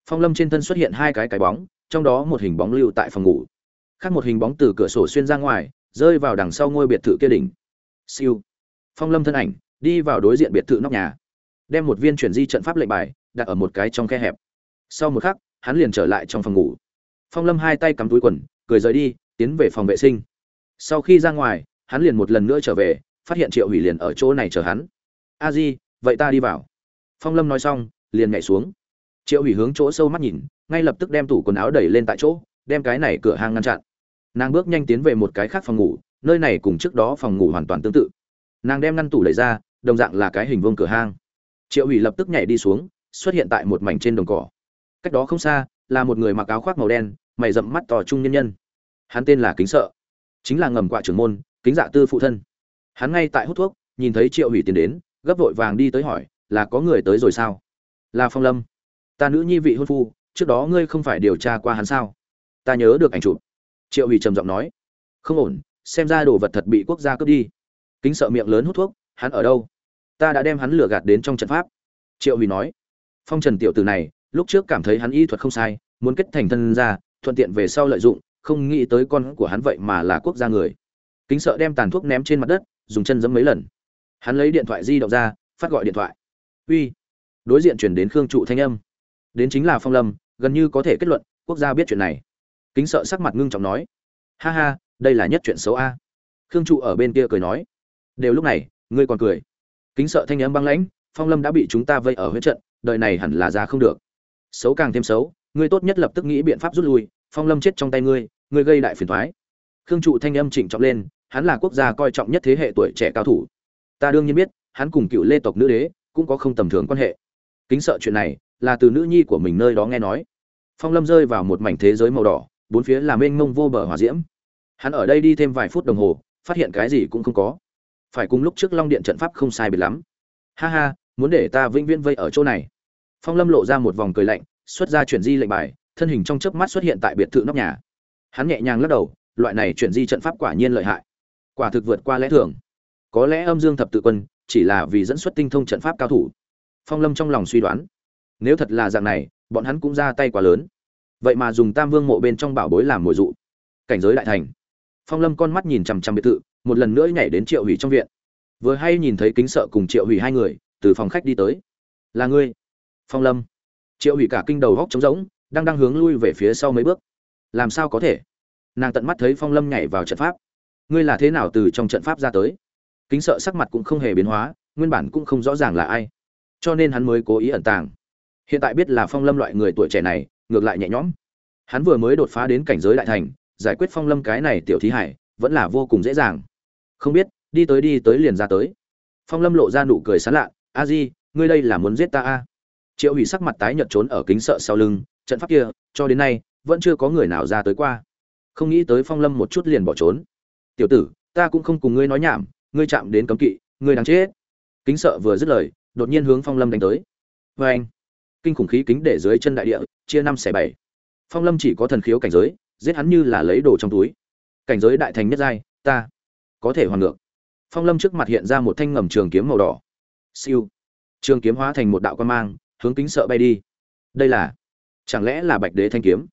phong lâm trên thân xuất hiện hai cái cái bóng, trong đó một hình bóng lưu tại phòng ngủ. Khác một hình bóng từ cửa sổ xuyên ra ngoài, rơi vào đằng sau ngôi biệt thự kia đỉnh. Siêu. Phong lâm thân ảnh, đi vào đối diện biệt thự nóc nhà. Đem một viên chuyển di trận pháp lệnh bài, đặt ở một cái trong khe hẹp. Sau một khắc, hắn liền trở lại trong phòng ngủ. Phong lâm hai tay cắm túi quần, cười rời đi, tiến về phòng vệ sinh. Sau khi ra ngoài, hắn liền một lần nữa trở về, phát hiện triệu hủy liền ở chỗ này chờ hắn. A di, vậy ta đi vào phong lâm nói xong, liền nhảy xuống. Triệu hủy hướng chỗ sâu mắt nhìn, ngay lập tức đem tủ quần áo đẩy lên tại chỗ, đem cái này cửa hàng ngăn chặn. Nàng bước nhanh tiến về một cái khác phòng ngủ, nơi này cùng trước đó phòng ngủ hoàn toàn tương tự. Nàng đem ngăn tủ đẩy ra, đồng dạng là cái hình vuông cửa hang. Triệu hủy lập tức nhảy đi xuống, xuất hiện tại một mảnh trên đồng cỏ. Cách đó không xa, là một người mặc áo khoác màu đen, mày rậm mắt to trung nhân nhân. Hắn tên là kính sợ. Chính là ngầm quạ trưởng môn, kính dạ tư phụ thân. Hắn ngay tại hút thuốc, nhìn thấy triệu hủy tiến đến, gấp vội vàng đi tới hỏi là có người tới rồi sao? Là phong lâm. Ta nữ nhi vị hôn phu, trước đó ngươi không phải điều tra qua hắn sao? Ta nhớ được ảnh chụp. Triệu hủy trầm giọng nói. Không ổn, xem ra đồ vật thật bị quốc gia cướp đi. Kính sợ miệng lớn hút thuốc, hắn ở đâu? Ta đã đem hắn lừa gạt đến trong trận pháp. Triệu hủy nói. Phong trần tiểu tử này, lúc trước cảm thấy hắn y thuật không sai, muốn kết thành thân ra thuận tiện về sau lợi dụng, không nghĩ tới con của hắn vậy mà là quốc gia người. Kính sợ đem tàn thuốc ném trên mặt đất, dùng chân giẫm mấy lần. Hắn lấy điện thoại di động ra, phát gọi điện thoại uy. Đối diện chuyển đến khương trụ thanh âm. Đến chính là phong lâm, gần như có thể kết luận, quốc gia biết chuyện này. Kính sợ sắc mặt ngưng trọng nói. Ha ha, đây là nhất chuyện xấu a. Khương trụ ở bên kia cười nói. Đều lúc này, ngươi còn cười. Kính sợ thanh âm băng lãnh, phong lâm đã bị chúng ta vây ở huế trận, đời này hẳn là ra không được. Xấu càng thêm xấu, ngươi tốt nhất lập tức nghĩ biện pháp rút lui, phong lâm chết trong tay ngươi ngươi gây đại phiền thoái khương trụ thanh âm chỉnh trọng lên, hắn là quốc gia coi trọng nhất thế hệ tuổi trẻ cao thủ. Ta đương nhiên biết, hắn cùng cựu lê tộc nữ đế cũng có không tầm thường quan hệ. Kính sợ chuyện này là từ nữ nhi của mình nơi đó nghe nói. Phong lâm rơi vào một mảnh thế giới màu đỏ, bốn phía là mênh mông vô bờ hòa diễm. Hắn ở đây đi thêm vài phút đồng hồ, phát hiện cái gì cũng không có. Phải cùng lúc trước long điện trận pháp không sai biệt lắm. Ha ha, muốn để ta vĩnh viễn vây ở chỗ này. Phong lâm lộ ra một vòng cười lạnh, xuất ra chuyển di lệnh bài, thân hình trong chớp mắt xuất hiện tại biệt thự nóc nhà. Hắn nhẹ nhàng lắc đầu, loại này chuyển di trận pháp quả nhiên lợi hại. Quả thực vượt qua lẽ thường. Có lẽ âm dương thập tự quân chỉ là vì dẫn xuất tinh thông trận pháp cao thủ. Phong lâm trong lòng suy đoán, nếu thật là dạng này, bọn hắn cũng ra tay quá lớn. Vậy mà dùng tam vương mộ bên trong bảo bối làm mồi dụ. Cảnh giới đại thành. Phong lâm con mắt nhìn chằm chằm biệt thự, một lần nữa nhảy đến triệu hủy trong viện. Vừa hay nhìn thấy kính sợ cùng triệu hủy hai người, từ phòng khách đi tới. Là ngươi? Phong lâm. Triệu hủy cả kinh đầu góc trống rỗng, đang đang hướng lui về phía sau mấy bước. Làm sao có thể? Nàng tận mắt thấy phong lâm nhảy vào trận pháp. Ngươi là thế nào từ trong trận pháp ra tới? Kính sợ sắc mặt cũng không hề biến hóa, nguyên bản cũng không rõ ràng là ai. Cho nên hắn mới cố ý ẩn tàng. Hiện tại biết là phong lâm loại người tuổi trẻ này, ngược lại nhẹ nhõm. Hắn vừa mới đột phá đến cảnh giới đại thành, giải quyết phong lâm cái này tiểu thí hải, vẫn là vô cùng dễ dàng. Không biết, đi tới đi tới liền ra tới. Phong lâm lộ ra nụ cười sán lạ, a di, ngươi đây là muốn giết ta a? Triệu hủy sắc mặt tái nhợt trốn ở kính sợ sau lưng, trận pháp kia, cho đến nay, vẫn chưa có người nào ra tới qua. Không nghĩ tới phong lâm một chút liền bỏ trốn. Tiểu tử, ta cũng không cùng ngươi nói nhảm ngươi chạm đến cấm kỵ, ngươi đáng chết. Kính sợ vừa dứt lời, đột nhiên hướng phong lâm đánh tới. Vê anh, kinh khủng khí kính để dưới chân đại địa, chia năm xẻ bảy. Phong lâm chỉ có thần khiếu cảnh giới, giết hắn như là lấy đồ trong túi. Cảnh giới đại thành nhất giai, ta có thể hoàn ngược. Phong lâm trước mặt hiện ra một thanh ngầm trường kiếm màu đỏ. Siêu. Trường kiếm hóa thành một đạo quan mang, hướng kính sợ bay đi. Đây là, chẳng lẽ là bạch đế thanh kiếm?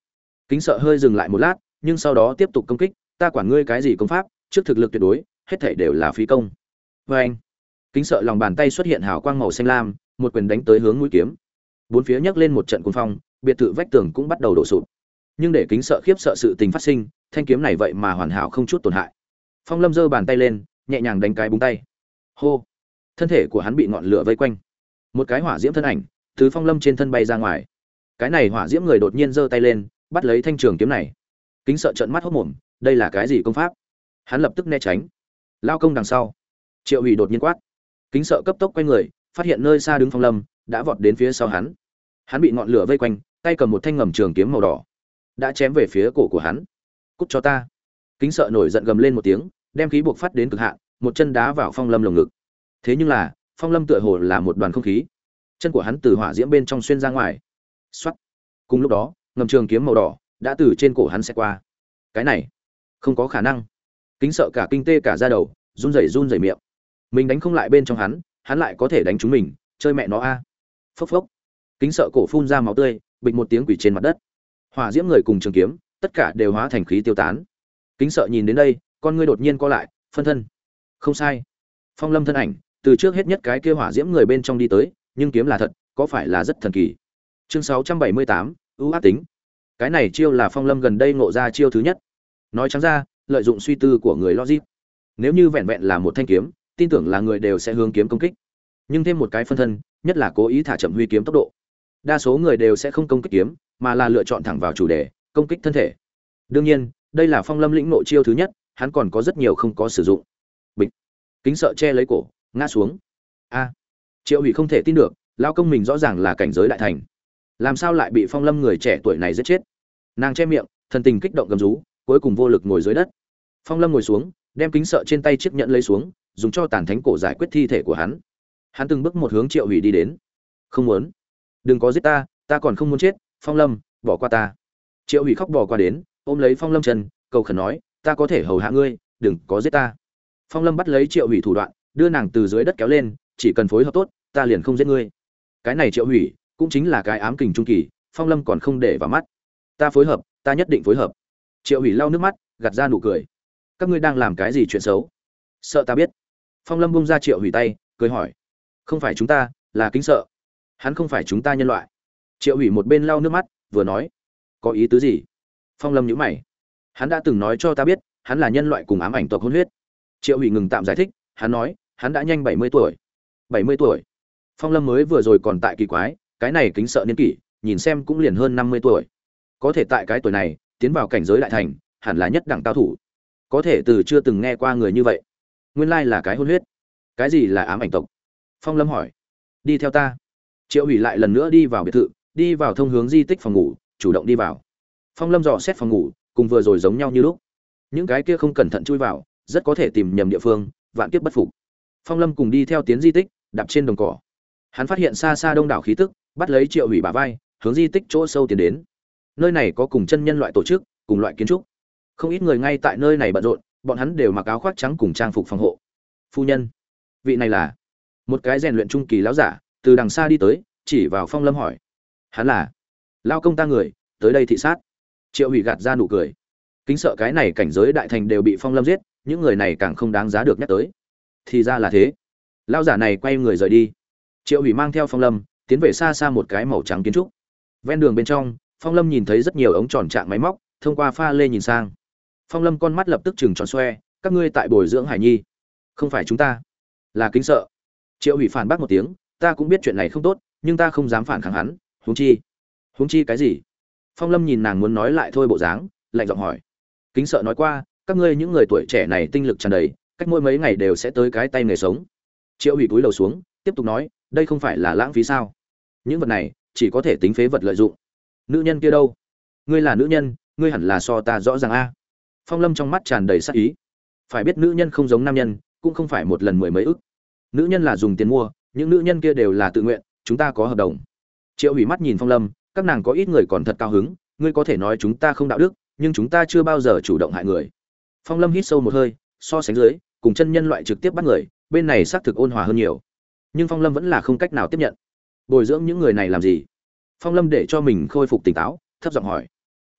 Kính sợ hơi dừng lại một lát, nhưng sau đó tiếp tục công kích, ta quản ngươi cái gì công pháp, trước thực lực tuyệt đối hết thảy đều là phí công. Và anh, kính sợ lòng bàn tay xuất hiện hào quang màu xanh lam, một quyền đánh tới hướng mũi kiếm. Bốn phía nhấc lên một trận cuồng phong, biệt thự vách tường cũng bắt đầu đổ sụp. Nhưng để kính sợ khiếp sợ sự tình phát sinh, thanh kiếm này vậy mà hoàn hảo không chút tổn hại. Phong lâm giơ bàn tay lên, nhẹ nhàng đánh cái búng tay. Hô! Thân thể của hắn bị ngọn lửa vây quanh. Một cái hỏa diễm thân ảnh, từ phong lâm trên thân bay ra ngoài. Cái này hỏa diễm người đột nhiên giơ tay lên, bắt lấy thanh trường kiếm này. Kính sợ trợn mắt hốt mồm, đây là cái gì công pháp? Hắn lập tức né tránh lao công đằng sau. Triệu hủy đột nhiên quát. Kính sợ cấp tốc quay người, phát hiện nơi xa đứng phong lâm, đã vọt đến phía sau hắn. Hắn bị ngọn lửa vây quanh, tay cầm một thanh ngầm trường kiếm màu đỏ, đã chém về phía cổ của hắn. Cút cho ta. Kính sợ nổi giận gầm lên một tiếng, đem khí buộc phát đến cực hạn, một chân đá vào phong lâm lồng ngực. Thế nhưng là, phong lâm tựa hồ là một đoàn không khí. Chân của hắn từ hỏa diễm bên trong xuyên ra ngoài. Xoắt cùng lúc đó, ngầm trường kiếm màu đỏ đã từ trên cổ hắn xe qua. Cái này, không có khả năng kính sợ cả kinh tê cả ra đầu run rẩy run rẩy miệng. Mình đánh không lại bên trong hắn hắn lại có thể đánh chúng mình chơi mẹ nó a. Phốc phốc. Kính sợ cổ phun ra máu tươi bịch một tiếng quỷ trên mặt đất. Hỏa diễm người cùng trường kiếm tất cả đều hóa thành khí tiêu tán. Kính sợ nhìn đến đây con ngươi đột nhiên co lại phân thân. Không sai. Phong lâm thân ảnh từ trước hết nhất cái kia hỏa diễm người bên trong đi tới nhưng kiếm là thật có phải là rất thần kỳ? Chương 678, ưu ác tính. Cái này chiêu là phong lâm gần đây ngộ ra chiêu thứ nhất. Nói trắng ra lợi dụng suy tư của người logic. Nếu như vẹn vẹn là một thanh kiếm, tin tưởng là người đều sẽ hướng kiếm công kích. Nhưng thêm một cái phân thân, nhất là cố ý thả chậm huy kiếm tốc độ. Đa số người đều sẽ không công kích kiếm, mà là lựa chọn thẳng vào chủ đề, công kích thân thể. Đương nhiên, đây là phong lâm lĩnh nội chiêu thứ nhất, hắn còn có rất nhiều không có sử dụng. Bịch. Kính sợ che lấy cổ, ngã xuống. A. Triệu hủy không thể tin được lao công mình rõ ràng là cảnh giới đại thành. Làm sao lại bị phong lâm người trẻ tuổi này giết chết? Nàng che miệng, thần tình kích động gầm rú, cuối cùng vô lực ngồi dưới đất phong lâm ngồi xuống, đem kính sợ trên tay chiếc nhẫn lấy xuống, dùng cho tàn thánh cổ giải quyết thi thể của hắn. Hắn từng bước một hướng triệu hủy đi đến. Không muốn. Đừng có giết ta ta còn không muốn chết, phong lâm, bỏ qua ta. Triệu hủy khóc bỏ qua đến, ôm lấy phong lâm chân, cầu khẩn nói, ta có thể hầu hạ ngươi, đừng có giết ta. Phong lâm bắt lấy triệu hủy thủ đoạn, đưa nàng từ dưới đất kéo lên, chỉ cần phối hợp tốt, ta liền không giết ngươi. Cái này triệu hủy, cũng chính là cái ám kình trung kỳ, phong lâm còn không để vào mắt. Ta phối hợp, ta nhất định phối hợp. Triệu hủy lau nước mắt, gạt ra nụ cười các ngươi đang làm cái gì chuyện xấu? Sợ ta biết. Phong lâm bung ra triệu hủy tay, cười hỏi. Không phải chúng ta, là kính sợ. Hắn không phải chúng ta nhân loại. Triệu hủy một bên lau nước mắt, vừa nói. Có ý tứ gì? Phong lâm nhữ mày. Hắn đã từng nói cho ta biết, hắn là nhân loại cùng ám ảnh tộc hôn huyết. Triệu hủy ngừng tạm giải thích, hắn nói, hắn đã nhanh bảy mươi tuổi. Bảy mươi tuổi. Phong lâm mới vừa rồi còn tại kỳ quái, cái này kính sợ niên kỷ, nhìn xem cũng liền hơn năm mươi tuổi. Có thể tại cái tuổi này, tiến vào cảnh giới đại thành, hẳn là nhất đẳng cao thủ có thể từ chưa từng nghe qua người như vậy. Nguyên lai là cái hôn huyết. Cái gì là ám ảnh tộc? Phong lâm hỏi. Đi theo ta. Triệu hủy lại lần nữa đi vào biệt thự, đi vào thông hướng di tích phòng ngủ, chủ động đi vào. Phong lâm dò xét phòng ngủ, cùng vừa rồi giống nhau như lúc. Những cái kia không cẩn thận chui vào, rất có thể tìm nhầm địa phương, vạn kiếp bất phục. Phong lâm cùng đi theo tiến di tích, đạp trên đồng cỏ. Hắn phát hiện xa xa đông đảo khí tức, bắt lấy triệu hủy bà vai, hướng di tích chỗ sâu tiến đến. Nơi này có cùng chân nhân loại tổ chức, cùng loại kiến trúc không ít người ngay tại nơi này bận rộn, bọn hắn đều mặc áo khoác trắng cùng trang phục phòng hộ. Phu nhân, vị này là một cái rèn luyện trung kỳ lão giả, từ đằng xa đi tới, chỉ vào phong lâm hỏi. Hắn là lao công ta người, tới đây thị sát. Triệu hủy gạt ra nụ cười. Kính sợ cái này cảnh giới đại thành đều bị phong lâm giết, những người này càng không đáng giá được nhắc tới. Thì ra là thế. Lao giả này quay người rời đi. Triệu hủy mang theo phong lâm, tiến về xa xa một cái màu trắng kiến trúc. Ven đường bên trong, phong lâm nhìn thấy rất nhiều ống tròn trạng máy móc, thông qua pha lê nhìn sang phong lâm con mắt lập tức chừng tròn xoe, các ngươi tại bồi dưỡng hải nhi, không phải chúng ta. Là kính sợ. Triệu hủy phản bác một tiếng, ta cũng biết chuyện này không tốt, nhưng ta không dám phản kháng hắn, huống chi. Huống chi cái gì? Phong lâm nhìn nàng muốn nói lại thôi bộ dáng, lạnh giọng hỏi. Kính sợ nói qua, các ngươi những người tuổi trẻ này tinh lực tràn đầy, cách mỗi mấy ngày đều sẽ tới cái tay nghề sống. Triệu hủy túi đầu xuống, tiếp tục nói, đây không phải là lãng phí sao? Những vật này, chỉ có thể tính phế vật lợi dụng. Nữ nhân kia đâu? Ngươi là nữ nhân, ngươi hẳn là so ta rõ ràng a phong lâm trong mắt tràn đầy sắc ý. Phải biết nữ nhân không giống nam nhân, cũng không phải một lần mười mấy ức. Nữ nhân là dùng tiền mua, những nữ nhân kia đều là tự nguyện, chúng ta có hợp đồng. Triệu hủy mắt nhìn phong lâm, các nàng có ít người còn thật cao hứng, ngươi có thể nói chúng ta không đạo đức, nhưng chúng ta chưa bao giờ chủ động hại người. Phong lâm hít sâu một hơi, so sánh dưới, cùng chân nhân loại trực tiếp bắt người, bên này xác thực ôn hòa hơn nhiều. Nhưng phong lâm vẫn là không cách nào tiếp nhận. Bồi dưỡng những người này làm gì? Phong lâm để cho mình khôi phục tỉnh táo, thấp giọng hỏi.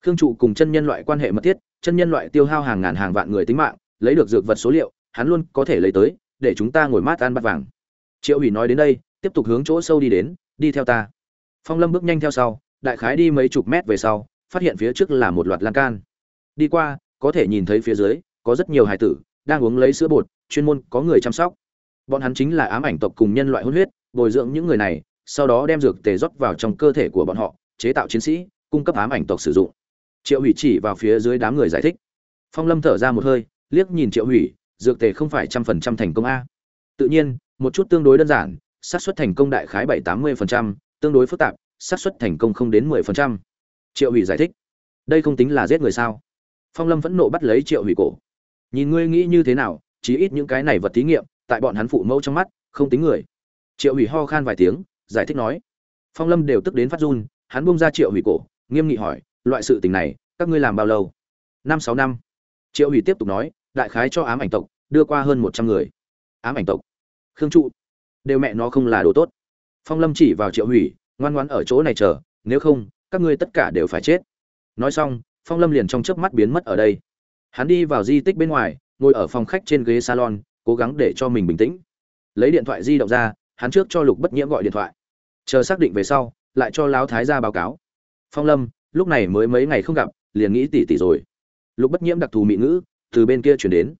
Khương trụ cùng chân nhân loại quan hệ mật thiết chân nhân loại tiêu hao hàng ngàn hàng vạn người tính mạng, lấy được dược vật số liệu, hắn luôn có thể lấy tới, để chúng ta ngồi mát ăn bát vàng. Triệu hủy nói đến đây, tiếp tục hướng chỗ sâu đi đến, đi theo ta. Phong lâm bước nhanh theo sau, đại khái đi mấy chục mét về sau, phát hiện phía trước là một loạt lan can. Đi qua, có thể nhìn thấy phía dưới, có rất nhiều hải tử, đang uống lấy sữa bột, chuyên môn có người chăm sóc. Bọn hắn chính là ám ảnh tộc cùng nhân loại hôn huyết, bồi dưỡng những người này, sau đó đem dược tề rót vào trong cơ thể của bọn họ, chế tạo chiến sĩ, cung cấp ám ảnh tộc sử dụng triệu hủy chỉ vào phía dưới đám người giải thích. Phong lâm thở ra một hơi, liếc nhìn triệu hủy, dược tề không phải trăm phần trăm thành công a. Tự nhiên, một chút tương đối đơn giản, xác suất thành công đại khái bảy tám mươi phần trăm, tương đối phức tạp, xác suất thành công không đến mười phần trăm. Triệu hủy giải thích. Đây không tính là giết người sao? Phong lâm vẫn nộ bắt lấy triệu hủy cổ. Nhìn ngươi nghĩ như thế nào, chí ít những cái này vật thí nghiệm, tại bọn hắn phụ mẫu trong mắt, không tính người. Triệu hủy ho khan vài tiếng, giải thích nói. Phong lâm đều tức đến phát run, hắn bung ra triệu hủy cổ, nghiêm nghị hỏi loại sự tình này, các ngươi làm bao lâu? Năm sáu năm. Triệu hủy tiếp tục nói, đại khái cho ám ảnh tộc, đưa qua hơn một trăm người. Ám ảnh tộc. Khương trụ. Đều mẹ nó không là đồ tốt. Phong lâm chỉ vào triệu hủy, ngoan ngoãn ở chỗ này chờ, nếu không, các ngươi tất cả đều phải chết. Nói xong, phong lâm liền trong chớp mắt biến mất ở đây. Hắn đi vào di tích bên ngoài, ngồi ở phòng khách trên ghế salon, cố gắng để cho mình bình tĩnh. Lấy điện thoại di động ra, hắn trước cho lục bất nhiễm gọi điện thoại. Chờ xác định về sau, lại cho lão thái ra báo cáo. Phong lâm lúc này mới mấy ngày không gặp, liền nghĩ tỉ tỉ rồi. Lục bất nhiễm đặc thù mỹ ngữ từ bên kia chuyển đến.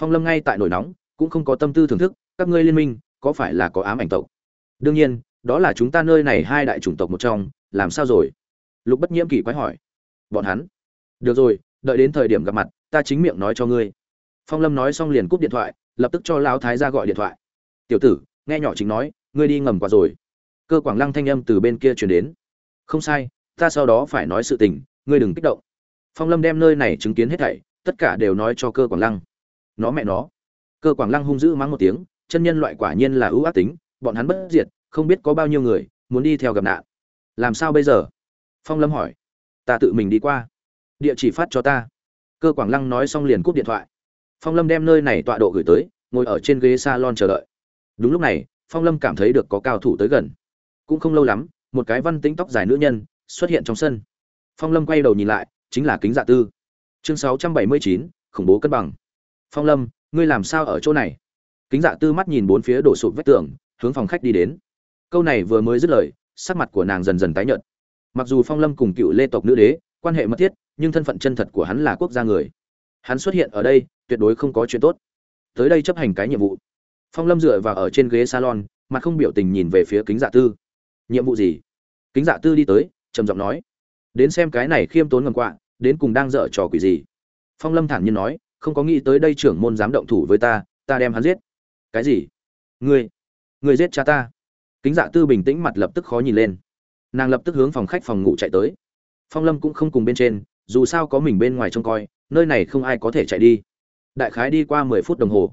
Phong lâm ngay tại nổi nóng, cũng không có tâm tư thưởng thức, các ngươi liên minh, có phải là có ám ảnh tộc? Đương nhiên, đó là chúng ta nơi này hai đại chủng tộc một trong, làm sao rồi? Lục bất nhiễm kỳ quái hỏi. Bọn hắn. Được rồi, đợi đến thời điểm gặp mặt, ta chính miệng nói cho ngươi. Phong lâm nói xong liền cúp điện thoại, lập tức cho lão thái ra gọi điện thoại. Tiểu tử, nghe nhỏ chính nói, ngươi đi ngầm qua rồi. Cơ quảng lăng thanh âm từ bên kia truyền đến. Không sai ta sau đó phải nói sự tình, ngươi đừng kích động. Phong lâm đem nơi này chứng kiến hết thảy, tất cả đều nói cho cơ quảng lăng. Nó mẹ nó. Cơ quảng lăng hung dữ mắng một tiếng, chân nhân loại quả nhiên là ưu ác tính, bọn hắn bất diệt, không biết có bao nhiêu người muốn đi theo gặp nạn. Làm sao bây giờ? Phong lâm hỏi. Ta tự mình đi qua. Địa chỉ phát cho ta. Cơ quảng lăng nói xong liền cúp điện thoại. Phong lâm đem nơi này tọa độ gửi tới, ngồi ở trên ghế salon chờ đợi. Đúng lúc này, phong lâm cảm thấy được có cao thủ tới gần. Cũng không lâu lắm, một cái văn tính tóc dài nữ nhân xuất hiện trong sân. Phong lâm quay đầu nhìn lại, chính là kính dạ tư. Chương sáu trăm bảy mươi chín, khủng bố cân bằng. Phong lâm, ngươi làm sao ở chỗ này? Kính dạ tư mắt nhìn bốn phía đổ sụp vách tường, hướng phòng khách đi đến. Câu này vừa mới dứt lời, sắc mặt của nàng dần dần tái nhợt. Mặc dù phong lâm cùng cựu lê tộc nữ đế, quan hệ mật thiết, nhưng thân phận chân thật của hắn là quốc gia người. Hắn xuất hiện ở đây, tuyệt đối không có chuyện tốt. Tới đây chấp hành cái nhiệm vụ. Phong lâm dựa vào ở trên ghế salon mà không biểu tình nhìn về phía kính dạ tư. Nhiệm vụ gì? Kính dạ tư đi tới trầm giọng nói, đến xem cái này khiêm tốn ngầm quạ, đến cùng đang dở trò quỷ gì? Phong lâm thản nhiên nói, không có nghĩ tới đây trưởng môn dám động thủ với ta ta đem hắn giết. Cái gì? Ngươi ngươi giết cha ta. Kính dạ tư bình tĩnh mặt lập tức khó nhìn lên. Nàng lập tức hướng phòng khách phòng ngủ chạy tới. Phong lâm cũng không cùng bên trên, dù sao có mình bên ngoài trông coi, nơi này không ai có thể chạy đi. Đại khái đi qua mười phút đồng hồ.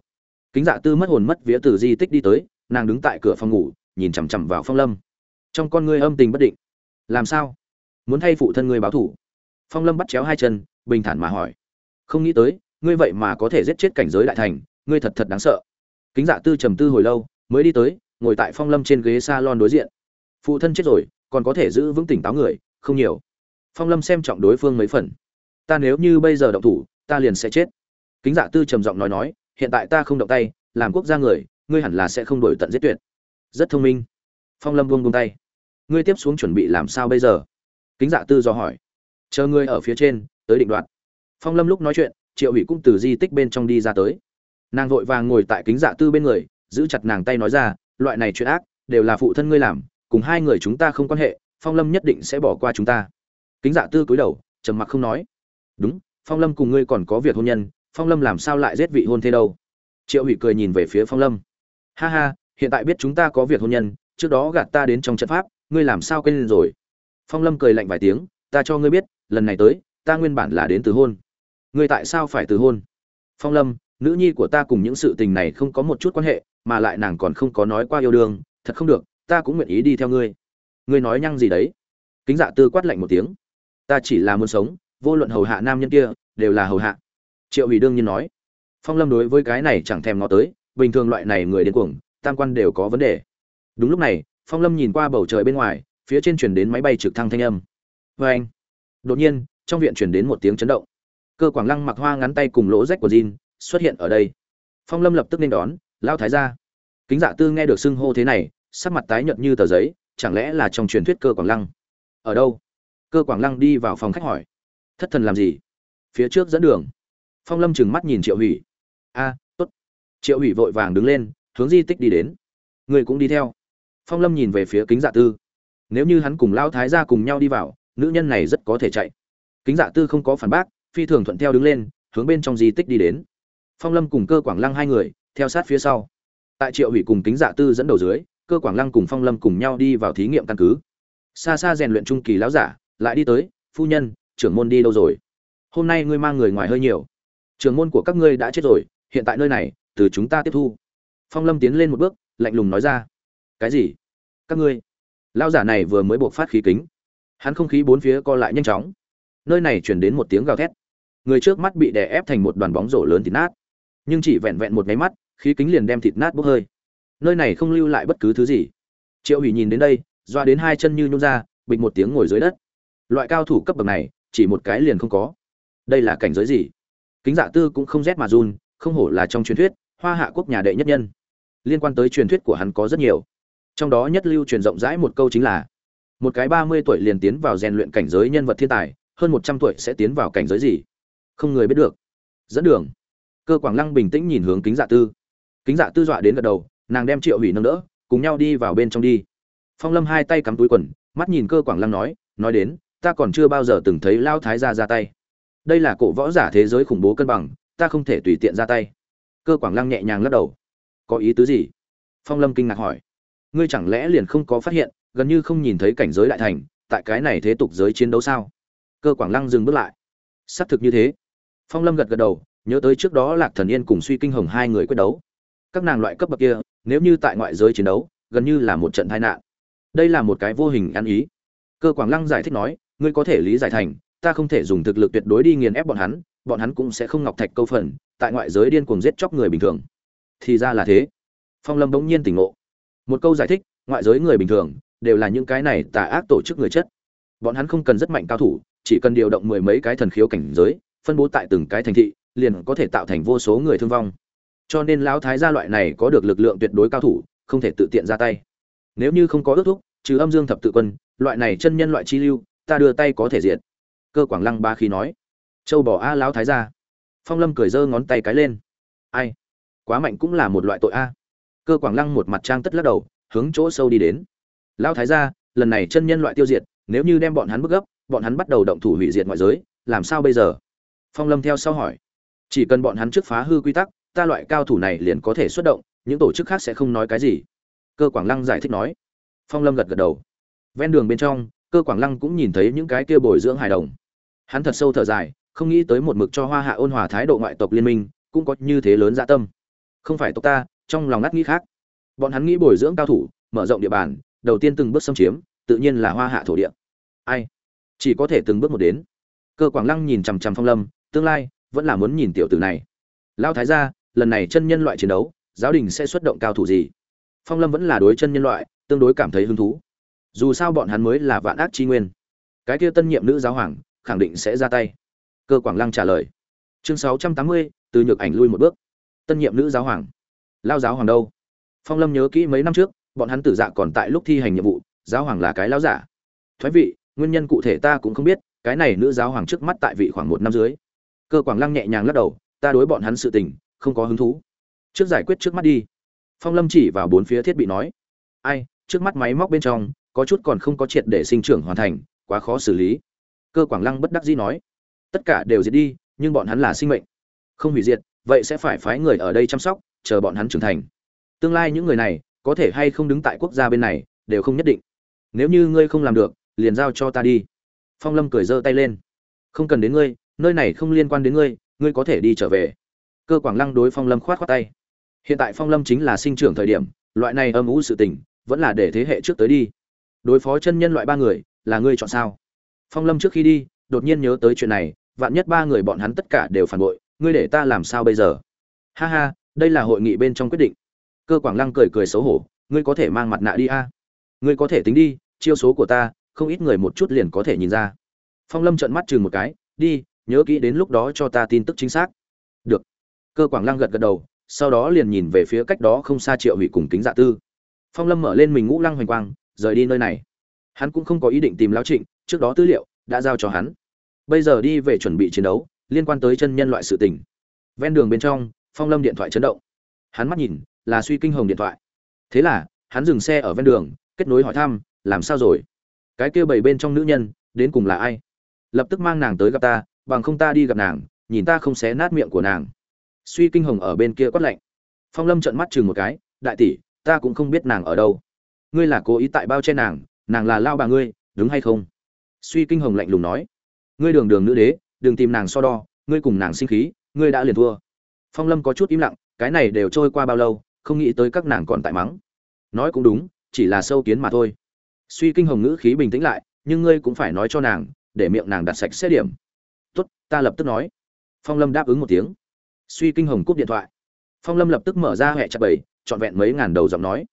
Kính dạ tư mất hồn mất vía từ di tích đi tới, nàng đứng tại cửa phòng ngủ, nhìn chằm chằm vào phong lâm. Trong con ngươi âm tình bất định làm sao? Muốn thay phụ thân ngươi báo thủ? Phong lâm bắt chéo hai chân, bình thản mà hỏi. Không nghĩ tới, ngươi vậy mà có thể giết chết cảnh giới đại thành, ngươi thật thật đáng sợ. Kính dạ tư trầm tư hồi lâu, mới đi tới, ngồi tại phong lâm trên ghế s a lon đối diện. Phụ thân chết rồi, còn có thể giữ vững tỉnh táo người, không nhiều. Phong lâm xem trọng đối phương mấy phần. Ta nếu như bây giờ động thủ, ta liền sẽ chết. Kính dạ tư trầm giọng nói nói, hiện tại ta không động tay, làm quốc gia người, ngươi hẳn là sẽ không đổi tận giết tuyệt. Rất thông minh. Phong lâm buông buông tay ngươi tiếp xuống chuẩn bị làm sao bây giờ? Kính dạ tư do hỏi. Chờ ngươi ở phía trên, tới định đoạt. Phong lâm lúc nói chuyện, triệu hủy cũng từ di tích bên trong đi ra tới. Nàng vội vàng ngồi tại kính dạ tư bên người, giữ chặt nàng tay nói ra, loại này chuyện ác, đều là phụ thân ngươi làm, cùng hai người chúng ta không quan hệ, phong lâm nhất định sẽ bỏ qua chúng ta. Kính dạ tư cúi đầu, trầm mặc không nói. Đúng, phong lâm cùng ngươi còn có việc hôn nhân, phong lâm làm sao lại giết vị hôn thế đâu? Triệu hủy cười nhìn về phía phong lâm. Ha ha, hiện tại biết chúng ta có việc hôn nhân, trước đó gạt ta đến trong trận pháp ngươi làm sao quên rồi? Phong lâm cười lạnh vài tiếng, ta cho ngươi biết, lần này tới, ta nguyên bản là đến từ hôn. Ngươi tại sao phải từ hôn? Phong lâm, nữ nhi của ta cùng những sự tình này không có một chút quan hệ, mà lại nàng còn không có nói qua yêu đương, thật không được, ta cũng nguyện ý đi theo ngươi. Ngươi nói nhăng gì đấy? Kính dạ tư quát lạnh một tiếng. Ta chỉ là muốn sống, vô luận hầu hạ nam nhân kia, đều là hầu hạ. Triệu hủy đương nhiên nói. Phong lâm đối với cái này chẳng thèm ngó tới, bình thường loại này người đến cuồng, tam quan đều có vấn đề. Đúng lúc này phong lâm nhìn qua bầu trời bên ngoài phía trên chuyển đến máy bay trực thăng thanh âm. Vê anh đột nhiên trong viện chuyển đến một tiếng chấn động. Cơ quảng lăng mặc hoa ngắn tay cùng lỗ rách của jean xuất hiện ở đây. Phong lâm lập tức nên đón lao thái ra kính dạ tư nghe được xưng hô thế này sắc mặt tái nhợt như tờ giấy chẳng lẽ là trong truyền thuyết cơ quảng lăng? Ở đâu? Cơ quảng lăng đi vào phòng khách hỏi. Thất thần làm gì? Phía trước dẫn đường. Phong lâm trừng mắt nhìn triệu hủy. A à, tốt. Triệu hủy vội vàng đứng lên hướng di tích đi đến. Người cũng đi theo phong lâm nhìn về phía kính dạ tư. Nếu như hắn cùng lao thái ra cùng nhau đi vào, nữ nhân này rất có thể chạy. Kính dạ tư không có phản bác, phi thường thuận theo đứng lên, hướng bên trong di tích đi đến. Phong lâm cùng cơ quảng lăng hai người, theo sát phía sau. Tại triệu hủy cùng kính dạ tư dẫn đầu dưới, cơ quảng lăng cùng phong lâm cùng nhau đi vào thí nghiệm căn cứ. Xa xa rèn luyện trung kỳ lão giả, lại đi tới, phu nhân, trưởng môn đi đâu rồi? Hôm nay ngươi mang người ngoài hơi nhiều. Trưởng môn của các ngươi đã chết rồi, hiện tại nơi này, từ chúng ta tiếp thu. Phong lâm tiến lên một bước, lạnh lùng nói ra cái gì? Các ngươi? Lao giả này vừa mới buộc phát khí kính. Hắn không khí bốn phía co lại nhanh chóng. Nơi này chuyển đến một tiếng gào thét. Người trước mắt bị đè ép thành một đoàn bóng rổ lớn thịt nát. Nhưng chỉ vẹn vẹn một máy mắt, khí kính liền đem thịt nát bốc hơi. Nơi này không lưu lại bất cứ thứ gì. Triệu hủy nhìn đến đây, doa đến hai chân như nhung ra, bịch một tiếng ngồi dưới đất. Loại cao thủ cấp bậc này, chỉ một cái liền không có. Đây là cảnh giới gì? Kính dạ tư cũng không rét mà run, không hổ là trong truyền thuyết, hoa hạ quốc nhà đệ nhất nhân. Liên quan tới truyền thuyết của hắn có rất nhiều trong đó nhất lưu truyền rộng rãi một câu chính là, một cái ba mươi tuổi liền tiến vào rèn luyện cảnh giới nhân vật thiên tài, hơn một trăm tuổi sẽ tiến vào cảnh giới gì? Không người biết được. Dẫn đường. Cơ quảng lăng bình tĩnh nhìn hướng kính dạ tư. Kính dạ tư dọa đến gật đầu, nàng đem triệu hủy nâng đỡ, cùng nhau đi vào bên trong đi. Phong lâm hai tay cắm túi quần, mắt nhìn cơ quảng lăng nói nói đến, ta còn chưa bao giờ từng thấy lao thái gia ra tay. Đây là cổ võ giả thế giới khủng bố cân bằng, ta không thể tùy tiện ra tay. Cơ quảng lăng nhẹ nhàng lắc đầu. Có ý tứ gì? Phong lâm kinh ngạc hỏi ngươi chẳng lẽ liền không có phát hiện, gần như không nhìn thấy cảnh giới đại thành, tại cái này thế tục giới chiến đấu sao? Cơ quảng lăng dừng bước lại. Xác thực như thế. Phong lâm gật gật đầu, nhớ tới trước đó lạc thần yên cùng suy kinh hồng hai người quyết đấu. Các nàng loại cấp bậc kia, nếu như tại ngoại giới chiến đấu, gần như là một trận tai nạn. Đây là một cái vô hình ăn ý. Cơ quảng lăng giải thích nói, ngươi có thể lý giải thành, ta không thể dùng thực lực tuyệt đối đi nghiền ép bọn hắn bọn hắn cũng sẽ không ngọc thạch câu phần, tại ngoại giới điên cuồng giết chóc người bình thường. Thì ra là thế. Phong lâm bỗng nhiên tỉnh ngộ một câu giải thích, ngoại giới người bình thường đều là những cái này tà ác tổ chức người chất bọn hắn không cần rất mạnh cao thủ, chỉ cần điều động mười mấy cái thần khiếu cảnh giới, phân bố tại từng cái thành thị, liền có thể tạo thành vô số người thương vong. Cho nên lão thái gia loại này có được lực lượng tuyệt đối cao thủ, không thể tự tiện ra tay. Nếu như không có ước thúc, trừ âm dương thập tự quân, loại này chân nhân loại chi lưu, ta đưa tay có thể diệt. Cơ quảng lăng ba khí nói. Châu bỏ a lão thái gia. Phong lâm cười giơ ngón tay cái lên. Ai? Quá mạnh cũng là một loại tội a cơ quảng lăng một mặt trang tất lắc đầu, hướng chỗ sâu đi đến. Lao thái gia, lần này chân nhân loại tiêu diệt, nếu như đem bọn hắn bức gấp, bọn hắn bắt đầu động thủ hủy diệt ngoại giới, làm sao bây giờ? Phong lâm theo sau hỏi. Chỉ cần bọn hắn trước phá hư quy tắc, ta loại cao thủ này liền có thể xuất động, những tổ chức khác sẽ không nói cái gì. Cơ quảng lăng giải thích nói. Phong lâm gật gật đầu. Ven đường bên trong, cơ quảng lăng cũng nhìn thấy những cái kia bồi dưỡng hài đồng. Hắn thật sâu thở dài, không nghĩ tới một mực cho hoa hạ ôn hòa thái độ ngoại tộc liên minh, cũng có như thế lớn dạ tâm. Không phải tộc ta trong lòng ngắt nghĩ khác. Bọn hắn nghĩ bồi dưỡng cao thủ, mở rộng địa bàn, đầu tiên từng bước xâm chiếm, tự nhiên là hoa hạ thổ địa. Ai? Chỉ có thể từng bước một đến. Cơ quảng lăng nhìn chằm chằm phong lâm, tương lai, vẫn là muốn nhìn tiểu tử này. Lao thái gia, lần này chân nhân loại chiến đấu, giáo đình sẽ xuất động cao thủ gì? Phong lâm vẫn là đối chân nhân loại, tương đối cảm thấy hứng thú. Dù sao bọn hắn mới là vạn ác chi nguyên. Cái kia tân nhiệm nữ giáo hoàng, khẳng định sẽ ra tay. Cơ quảng lăng trả lời. Chương sáu trăm tám mươi, từ nhược ảnh lui một bước. Tân nhiệm nữ giáo hoàng lao giáo hoàng đâu? Phong lâm nhớ kỹ mấy năm trước, bọn hắn tử dạ còn tại lúc thi hành nhiệm vụ, giáo hoàng là cái lao giả. Thoái vị, nguyên nhân cụ thể ta cũng không biết, cái này nữ giáo hoàng trước mắt tại vị khoảng một năm dưới. Cơ quảng lăng nhẹ nhàng lắc đầu, ta đối bọn hắn sự tình, không có hứng thú. Trước giải quyết trước mắt đi. Phong lâm chỉ vào bốn phía thiết bị nói. Ai, trước mắt máy móc bên trong, có chút còn không có triệt để sinh trưởng hoàn thành, quá khó xử lý. Cơ quảng lăng bất đắc dĩ nói. Tất cả đều diệt đi, nhưng bọn hắn là sinh mệnh. Không hủy diệt, vậy sẽ phải phái người ở đây chăm sóc chờ bọn hắn trưởng thành. Tương lai những người này có thể hay không đứng tại quốc gia bên này đều không nhất định. Nếu như ngươi không làm được, liền giao cho ta đi. Phong lâm cười giơ tay lên. Không cần đến ngươi, nơi này không liên quan đến ngươi ngươi có thể đi trở về. Cơ quảng lăng đối phong lâm khoát khoát tay. Hiện tại phong lâm chính là sinh trưởng thời điểm, loại này âm ủ sự tình vẫn là để thế hệ trước tới đi. Đối phó chân nhân loại ba người, là ngươi chọn sao? Phong lâm trước khi đi, đột nhiên nhớ tới chuyện này, vạn nhất ba người bọn hắn tất cả đều phản bội, ngươi để ta làm sao bây giờ? Ha ha đây là hội nghị bên trong quyết định. Cơ quảng lăng cười cười xấu hổ, ngươi có thể mang mặt nạ đi a? Ngươi có thể tính đi, chiêu số của ta, không ít người một chút liền có thể nhìn ra. Phong lâm trợn mắt chừng một cái, đi, nhớ kỹ đến lúc đó cho ta tin tức chính xác. Được. Cơ quảng lăng gật gật đầu, sau đó liền nhìn về phía cách đó không xa triệu hủy cùng kính dạ tư. Phong lâm mở lên mình ngũ lăng hoành quang, rời đi nơi này. Hắn cũng không có ý định tìm lão trịnh, trước đó tư liệu đã giao cho hắn. Bây giờ đi về chuẩn bị chiến đấu, liên quan tới chân nhân loại sự tình. Ven đường bên trong phong lâm điện thoại chấn động. Hắn mắt nhìn, là suy kinh hồng điện thoại. Thế là, hắn dừng xe ở ven đường, kết nối hỏi thăm, làm sao rồi? Cái kia bảy bên trong nữ nhân, đến cùng là ai? Lập tức mang nàng tới gặp ta, bằng không ta đi gặp nàng, nhìn ta không xé nát miệng của nàng. Suy kinh hồng ở bên kia quát lạnh. Phong lâm trợn mắt chừng một cái, đại tỷ, ta cũng không biết nàng ở đâu. Ngươi là cố ý tại bao che nàng nàng là lao bà ngươi, đúng hay không? Suy kinh hồng lạnh lùng nói. Ngươi đường đường nữ đế, đừng tìm nàng so đo, ngươi cùng nàng sinh khí, ngươi đã liền thua phong lâm có chút im lặng, cái này đều trôi qua bao lâu, không nghĩ tới các nàng còn tại mắng. Nói cũng đúng, chỉ là sâu kiến mà thôi. Suy kinh hồng ngữ khí bình tĩnh lại, nhưng ngươi cũng phải nói cho nàng, để miệng nàng đặt sạch xét điểm. Tốt, ta lập tức nói. Phong lâm đáp ứng một tiếng. Suy kinh hồng cúp điện thoại. Phong lâm lập tức mở ra hẹ chặt bảy, trọn vẹn mấy ngàn đầu giọng nói.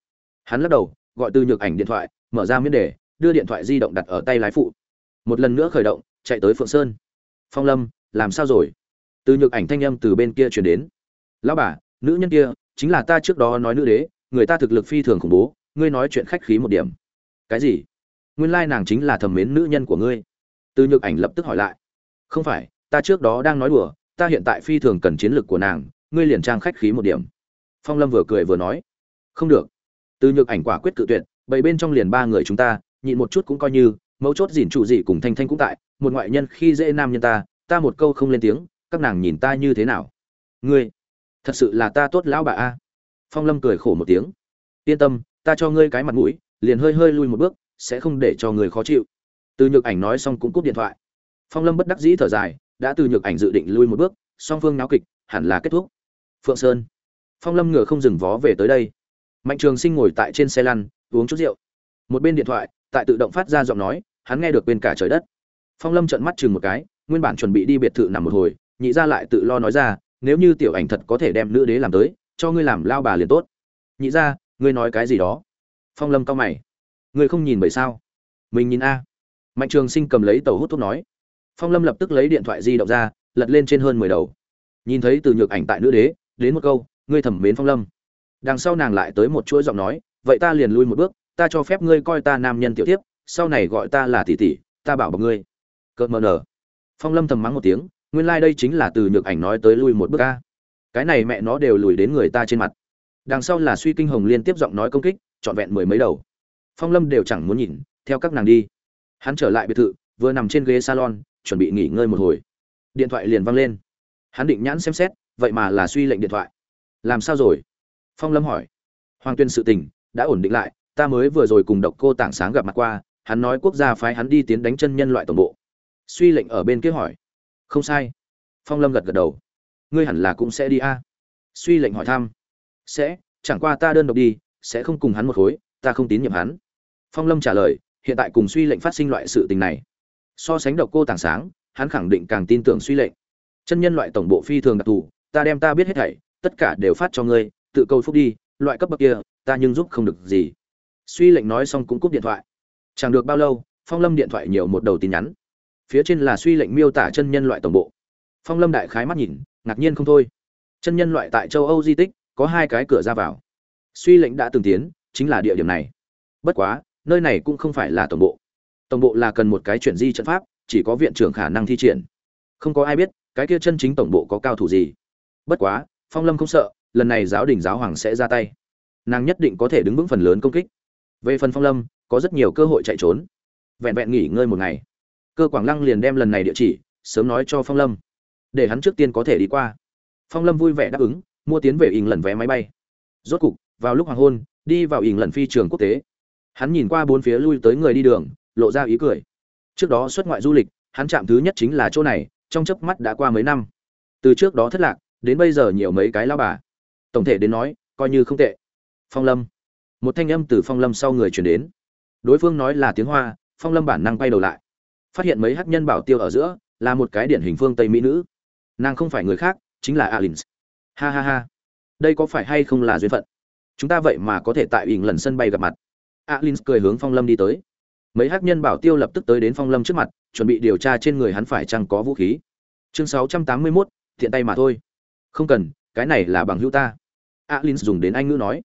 Hắn lắc đầu, gọi từ nhược ảnh điện thoại, mở ra miễn đề, đưa điện thoại di động đặt ở tay lái phụ. Một lần nữa khởi động, chạy tới phượng sơn. Phong lâm, làm sao rồi? Từ nhược ảnh thanh âm từ bên kia truyền đến. Lão bà, nữ nhân kia chính là ta trước đó nói nữ đế, người ta thực lực phi thường khủng bố, ngươi nói chuyện khách khí một điểm. Cái gì? Nguyên lai nàng chính là thầm mến nữ nhân của ngươi. Từ nhược ảnh lập tức hỏi lại. Không phải, ta trước đó đang nói đùa, ta hiện tại phi thường cần chiến lược của nàng, ngươi liền trang khách khí một điểm. Phong lâm vừa cười vừa nói. Không được. Từ nhược ảnh quả quyết cự tuyệt bảy bên trong liền ba người chúng ta, nhịn một chút cũng coi như, mấu chốt dìn trụ gì cùng thanh thanh cũng tại, một ngoại nhân khi dễ nam nhân ta ta một câu không lên tiếng các nàng nhìn ta như thế nào? Ngươi, thật sự là ta tốt lão bà a. Phong lâm cười khổ một tiếng. Yên tâm, ta cho ngươi cái mặt mũi, liền hơi hơi lui một bước, sẽ không để cho người khó chịu. Từ nhược ảnh nói xong cũng cúp điện thoại. Phong lâm bất đắc dĩ thở dài, đã từ nhược ảnh dự định lui một bước, song phương náo kịch, hẳn là kết thúc. Phượng sơn. Phong lâm ngựa không dừng vó về tới đây. Mạnh trường sinh ngồi tại trên xe lăn, uống chút rượu. Một bên điện thoại, tại tự động phát ra giọng nói, hắn nghe được bên cả trời đất. Phong lâm trợn mắt chừng một cái, nguyên bản chuẩn bị đi biệt thự nằm một hồi nhị gia lại tự lo nói ra nếu như tiểu ảnh thật có thể đem nữ đế làm tới cho ngươi làm lao bà liền tốt. Nhị gia, ngươi nói cái gì đó? Phong lâm cao mày. Ngươi không nhìn bởi sao? Mình nhìn a. Mạnh trường sinh cầm lấy tàu hút thuốc nói. Phong lâm lập tức lấy điện thoại di động ra lật lên trên hơn mười đầu. Nhìn thấy từ nhược ảnh tại nữ đế đến một câu ngươi thẩm mến phong lâm. Đằng sau nàng lại tới một chuỗi giọng nói vậy ta liền lui một bước ta cho phép ngươi coi ta nam nhân tiểu tiếp sau này gọi ta là tỷ tỷ ta bảo bọc ngươi. Cợt mờ nở. Phong lâm thầm mắng một tiếng nguyên lai、like、đây chính là từ nhược ảnh nói tới lui một bước ca cái này mẹ nó đều lùi đến người ta trên mặt. Đằng sau là suy kinh hồng liên tiếp giọng nói công kích, trọn vẹn mười mấy đầu. Phong lâm đều chẳng muốn nhìn, theo các nàng đi. Hắn trở lại biệt thự, vừa nằm trên ghế salon, chuẩn bị nghỉ ngơi một hồi. Điện thoại liền văng lên. Hắn định nhãn xem xét, vậy mà là suy lệnh điện thoại. Làm sao rồi? Phong lâm hỏi. Hoàng tuyên sự tình, đã ổn định lại, ta mới vừa rồi cùng độc cô tảng sáng gặp mặt qua, hắn nói quốc gia phái hắn đi tiến đánh chân nhân loại tổng bộ. Suy lệnh ở bên kia hỏi không sai. Phong lâm gật gật đầu. Ngươi hẳn là cũng sẽ đi a. Suy lệnh hỏi thăm. Sẽ, chẳng qua ta đơn độc đi, sẽ không cùng hắn một khối, ta không tín nhiệm hắn. Phong lâm trả lời, hiện tại cùng suy lệnh phát sinh loại sự tình này. So sánh độc cô tảng sáng, hắn khẳng định càng tin tưởng suy lệnh. Chân nhân loại tổng bộ phi thường đặc thù, ta đem ta biết hết thảy, tất cả đều phát cho ngươi, tự câu phúc đi, loại cấp bậc kia, ta nhưng giúp không được gì. Suy lệnh nói xong cũng cúp điện thoại. Chẳng được bao lâu, phong lâm điện thoại nhiều một đầu tin nhắn phía trên là suy lệnh miêu tả chân nhân loại tổng bộ. Phong lâm đại khái mắt nhìn, ngạc nhiên không thôi. Chân nhân loại tại châu âu di tích, có hai cái cửa ra vào. Suy lệnh đã từng tiến, chính là địa điểm này. Bất quá, nơi này cũng không phải là tổng bộ. Tổng bộ là cần một cái chuyển di trận pháp, chỉ có viện trưởng khả năng thi triển. Không có ai biết, cái kia chân chính tổng bộ có cao thủ gì. Bất quá, phong lâm không sợ, lần này giáo đình giáo hoàng sẽ ra tay. Nàng nhất định có thể đứng vững phần lớn công kích. Về phần phong lâm, có rất nhiều cơ hội chạy trốn. Vẹn vẹn nghỉ ngơi một ngày cơ quảng lăng liền đem lần này địa chỉ, sớm nói cho phong lâm. Để hắn trước tiên có thể đi qua. Phong lâm vui vẻ đáp ứng, mua tiến về ỉng lần vé máy bay. Rốt cục, vào lúc hoàng hôn, đi vào ỉng lần phi trường quốc tế. Hắn nhìn qua bốn phía lui tới người đi đường, lộ ra ý cười. Trước đó xuất ngoại du lịch, hắn chạm thứ nhất chính là chỗ này, trong chớp mắt đã qua mấy năm. Từ trước đó thất lạc, đến bây giờ nhiều mấy cái lao bà. Tổng thể đến nói, coi như không tệ. Phong lâm. Một thanh âm từ phong lâm sau người chuyển đến. Đối phương nói là tiếng hoa, phong lâm bản năng quay đầu lại phát hiện mấy hắc nhân bảo tiêu ở giữa là một cái điển hình phương tây mỹ nữ. Nàng không phải người khác chính là alin ha ha ha. Đây có phải hay không là duyên phận? Chúng ta vậy mà có thể tại ỉn lần sân bay gặp mặt. Alin cười hướng phong lâm đi tới. Mấy hắc nhân bảo tiêu lập tức tới đến phong lâm trước mặt chuẩn bị điều tra trên người hắn phải chăng có vũ khí. Chương sáu trăm tám mươi 681, thiện tay mà thôi. Không cần cái này là bằng hữu ta. Alin dùng đến anh ngữ nói.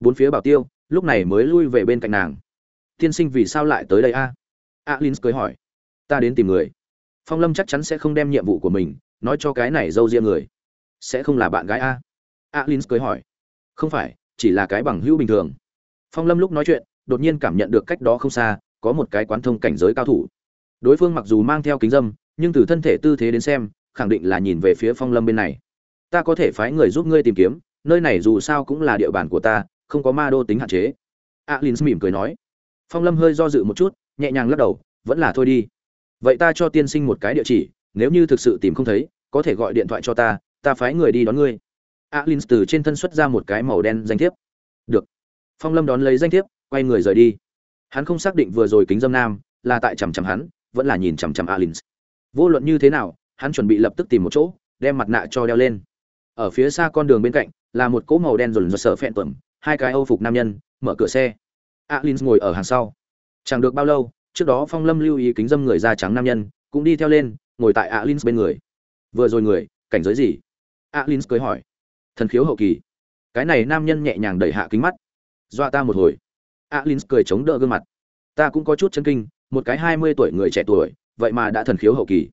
Bốn phía bảo tiêu lúc này mới lui về bên cạnh nàng. Tiên sinh vì sao lại tới đây a? Alin cười hỏi ta đến tìm người. Phong lâm chắc chắn sẽ không đem nhiệm vụ của mình nói cho cái này dâu riêng người. Sẽ không là bạn gái a? Alin cười hỏi. Không phải, chỉ là cái bằng hữu bình thường. Phong lâm lúc nói chuyện, đột nhiên cảm nhận được cách đó không xa, có một cái quán thông cảnh giới cao thủ. Đối phương mặc dù mang theo kính dâm, nhưng từ thân thể tư thế đến xem, khẳng định là nhìn về phía phong lâm bên này. Ta có thể phái người giúp ngươi tìm kiếm, nơi này dù sao cũng là địa bàn của ta, không có ma đô tính hạn chế. Alin mỉm cười nói. Phong lâm hơi do dự một chút, nhẹ nhàng lắc đầu, vẫn là thôi đi vậy ta cho tiên sinh một cái địa chỉ, nếu như thực sự tìm không thấy, có thể gọi điện thoại cho ta ta phái người đi đón ngươi. Alin từ trên thân xuất ra một cái màu đen danh thiếp. Được. Phong lâm đón lấy danh thiếp, quay người rời đi. Hắn không xác định vừa rồi kính dâm nam là tại chằm chằm hắn, vẫn là nhìn chằm chằm alin vô luận như thế nào, hắn chuẩn bị lập tức tìm một chỗ, đem mặt nạ cho đeo lên. Ở phía xa con đường bên cạnh, là một cỗ màu đen rồn rột sợ phẹn tuẩm, hai cái âu phục nam nhân, mở cửa xe. Alin ngồi ở hàng sau. Chẳng được bao lâu trước đó phong lâm lưu ý kính dâm người da trắng nam nhân, cũng đi theo lên, ngồi tại alin bên người. Vừa rồi người, cảnh giới gì? Alin cười hỏi. Thần khiếu hậu kỳ. Cái này nam nhân nhẹ nhàng đẩy hạ kính mắt. Dọa ta một hồi. Alin cười chống đỡ gương mặt. Ta cũng có chút chân kinh, một cái hai mươi tuổi người trẻ tuổi, vậy mà đã thần khiếu hậu kỳ.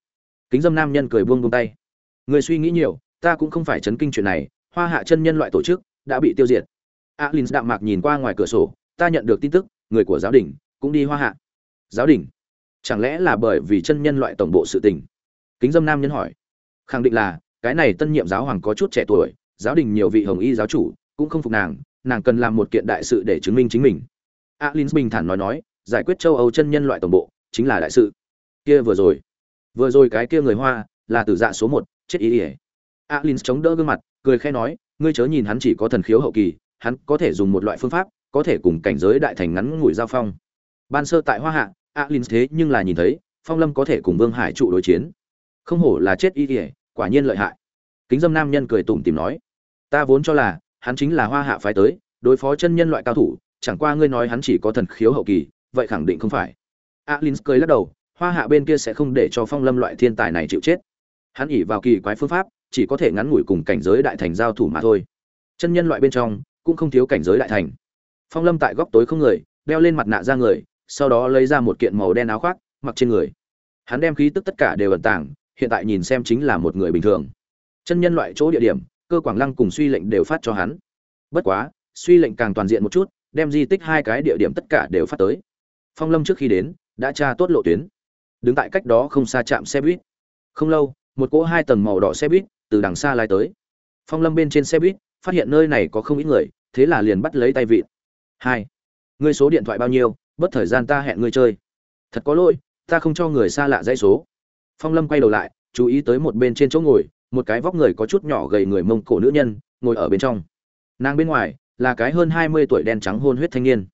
Kính dâm nam nhân cười buông buông tay. Người suy nghĩ nhiều, ta cũng không phải chấn kinh chuyện này, hoa hạ chân nhân loại tổ chức, đã bị tiêu diệt. Alin đạm mạc nhìn qua ngoài cửa sổ, ta nhận được tin tức, người của giáo đình cũng đi hoa hạ giáo đình. Chẳng lẽ là bởi vì chân nhân loại tổng bộ sự tình? Kính dâm nam nhân hỏi. Khẳng định là, cái này tân nhiệm giáo hoàng có chút trẻ tuổi, giáo đình nhiều vị hồng y giáo chủ, cũng không phục nàng nàng cần làm một kiện đại sự để chứng minh chính mình. Alin bình thản nói nói, giải quyết châu âu chân nhân loại tổng bộ, chính là đại sự. Kia vừa rồi. Vừa rồi cái kia người hoa, là tử dạ số một, chết ý ỉa alin chống đỡ gương mặt, cười khẽ nói, ngươi chớ nhìn hắn chỉ có thần khiếu hậu kỳ, hắn có thể dùng một loại phương pháp, có thể cùng cảnh giới đại thành ngắn ngủi giao phong. Ban sơ tại hoa hạ alin thế nhưng là nhìn thấy, phong lâm có thể cùng vương hải trụ đối chiến. Không hổ là chết y ỉa quả nhiên lợi hại. Kính dâm nam nhân cười tủm tìm nói, ta vốn cho là, hắn chính là hoa hạ phái tới, đối phó chân nhân loại cao thủ, chẳng qua ngươi nói hắn chỉ có thần khiếu hậu kỳ, vậy khẳng định không phải. Alin cười lắc đầu, hoa hạ bên kia sẽ không để cho phong lâm loại thiên tài này chịu chết. Hắn ỉ vào kỳ quái phương pháp, chỉ có thể ngắn ngủi cùng cảnh giới đại thành giao thủ mà thôi. Chân nhân loại bên trong, cũng không thiếu cảnh giới đại thành. Phong lâm tại góc tối không người, đeo lên mặt nạ ra người sau đó lấy ra một kiện màu đen áo khoác, mặc trên người. Hắn đem khí tức tất cả đều ẩn tàng, hiện tại nhìn xem chính là một người bình thường. Chân nhân loại chỗ địa điểm, cơ quảng lăng cùng suy lệnh đều phát cho hắn. Bất quá, suy lệnh càng toàn diện một chút, đem di tích hai cái địa điểm tất cả đều phát tới. Phong lâm trước khi đến, đã tra tốt lộ tuyến. Đứng tại cách đó không xa trạm xe buýt. Không lâu, một cỗ hai tầng màu đỏ xe buýt từ đằng xa lái tới. Phong lâm bên trên xe buýt, phát hiện nơi này có không ít người, thế là liền bắt lấy tay vịn. Hai. Người số điện thoại bao nhiêu? Bất thời gian ta hẹn ngươi chơi. Thật có lỗi, ta không cho người xa lạ dãy số. Phong lâm quay đầu lại, chú ý tới một bên trên chỗ ngồi, một cái vóc người có chút nhỏ gầy người mông cổ nữ nhân, ngồi ở bên trong. Nàng bên ngoài, là cái hơn hai mươi tuổi đen trắng hôn huyết thanh niên.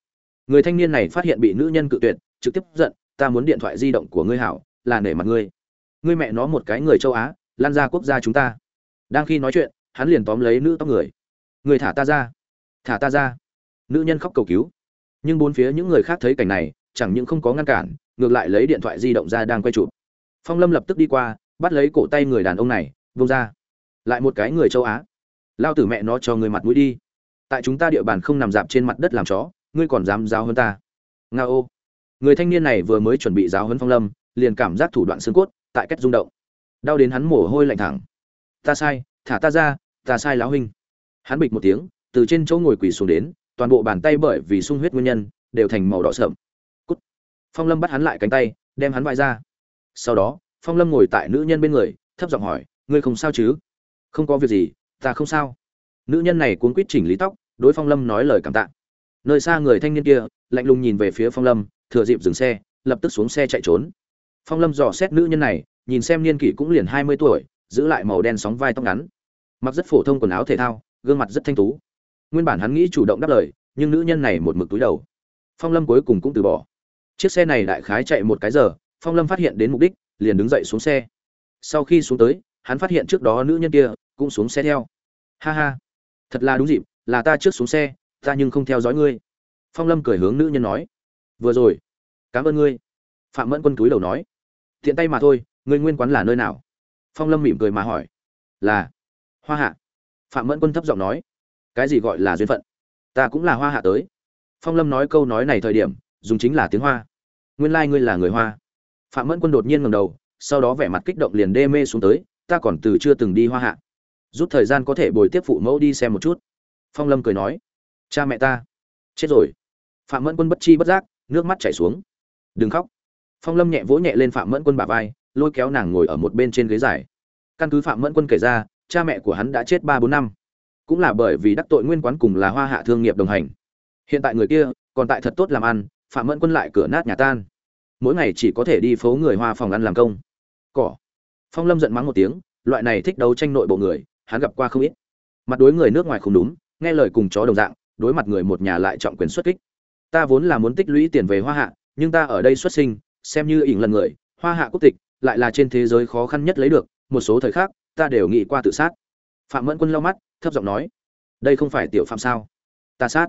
Người thanh niên này phát hiện bị nữ nhân cự tuyệt, trực tiếp giận, ta muốn điện thoại di động của ngươi hảo, là nể mặt ngươi. Ngươi mẹ nó một cái người châu á, lan ra quốc gia chúng ta. Đang khi nói chuyện, hắn liền tóm lấy nữ tóc người. Người thả ta ra, thả ta ra. Nữ nhân khóc cầu cứu nhưng bốn phía những người khác thấy cảnh này, chẳng những không có ngăn cản, ngược lại lấy điện thoại di động ra đang quay chụp. Phong lâm lập tức đi qua, bắt lấy cổ tay người đàn ông này, vung ra. Lại một cái người châu á. Lao tử mẹ nó cho người mặt mũi đi. Tại chúng ta địa bàn không nằm dạp trên mặt đất làm chó, ngươi còn dám giao hơn ta. Nga ô. Người thanh niên này vừa mới chuẩn bị giáo hơn phong lâm, liền cảm giác thủ đoạn xương cốt, tại cách rung động. Đau đến hắn mồ hôi lạnh thẳng. Ta sai, thả ta ra, ta sai láo huynh. Hắn bịch một tiếng, từ trên chỗ ngồi quỳ xuống đến toàn bộ bàn tay bởi vì sung huyết nguyên nhân, đều thành màu đỏ sợm cút. Phong lâm bắt hắn lại cánh tay, đem hắn vai ra. Sau đó, phong lâm ngồi tại nữ nhân bên người, thấp giọng hỏi, ngươi không sao chứ? Không có việc gì, ta không sao. Nữ nhân này cuốn quýt chỉnh lý tóc, đối phong lâm nói lời cảm tạ. Nơi xa người thanh niên kia, lạnh lùng nhìn về phía phong lâm, thừa dịp dừng xe, lập tức xuống xe chạy trốn. Phong lâm dò xét nữ nhân này, nhìn xem niên kỷ cũng liền hai mươi tuổi, giữ lại màu đen sóng vai tóc ngắn. Mặc rất phổ thông quần áo thể thao, gương mặt rất thanh tú nguyên bản hắn nghĩ chủ động đáp lời, nhưng nữ nhân này một mực túi đầu. Phong lâm cuối cùng cũng từ bỏ. Chiếc xe này đại khái chạy một cái giờ, phong lâm phát hiện đến mục đích, liền đứng dậy xuống xe. Sau khi xuống tới, hắn phát hiện trước đó nữ nhân kia cũng xuống xe theo. Ha ha, thật là đúng dịp, là ta trước xuống xe, ta nhưng không theo dõi ngươi. Phong lâm cười hướng nữ nhân nói. Vừa rồi, cảm ơn ngươi. Phạm mẫn quân túi đầu nói. Thiện tay mà thôi, ngươi nguyên quán là nơi nào? Phong lâm mỉm cười mà hỏi. Là, hoa hạ. Phạm mẫn quân thấp giọng nói cái gì gọi là duyên phận? Ta cũng là hoa hạ tới. Phong lâm nói câu nói này thời điểm, dùng chính là tiếng hoa. Nguyên lai、like、ngươi là người hoa. Phạm mẫn quân đột nhiên ngầm đầu, sau đó vẻ mặt kích động liền đê mê xuống tới, ta còn từ chưa từng đi hoa hạ. Rút thời gian có thể bồi tiếp phụ mẫu đi xem một chút. Phong lâm cười nói, cha mẹ ta. Chết rồi. Phạm mẫn quân bất chi bất giác, nước mắt chảy xuống. Đừng khóc. Phong lâm nhẹ vỗ nhẹ lên phạm mẫn quân bà vai, lôi kéo nàng ngồi ở một bên trên ghế dài. Căn cứ phạm mẫn quân kể ra, cha mẹ của hắn đã chết ba bốn năm cũng là bởi vì đắc tội nguyên quán cùng là hoa hạ thương nghiệp đồng hành. Hiện tại người kia còn tại thật tốt làm ăn, phạm mẫn quân lại cửa nát nhà tan. Mỗi ngày chỉ có thể đi phố người hoa phòng ăn làm công. Cỏ. Phong lâm giận mắng một tiếng, loại này thích đấu tranh nội bộ người, hắn gặp qua không ít. Mặt đối người nước ngoài không đúng nghe lời cùng chó đồng dạng, đối mặt người một nhà lại trọng quyền xuất kích. Ta vốn là muốn tích lũy tiền về hoa hạ, nhưng ta ở đây xuất sinh, xem như ỉn lần người, hoa hạ quốc tịch lại là trên thế giới khó khăn nhất lấy được, một số thời khắc, ta đều nghĩ qua tự sát. Phạm mẫn quân lau mắt thấp giọng nói, đây không phải tiểu phạm sao? Ta sát.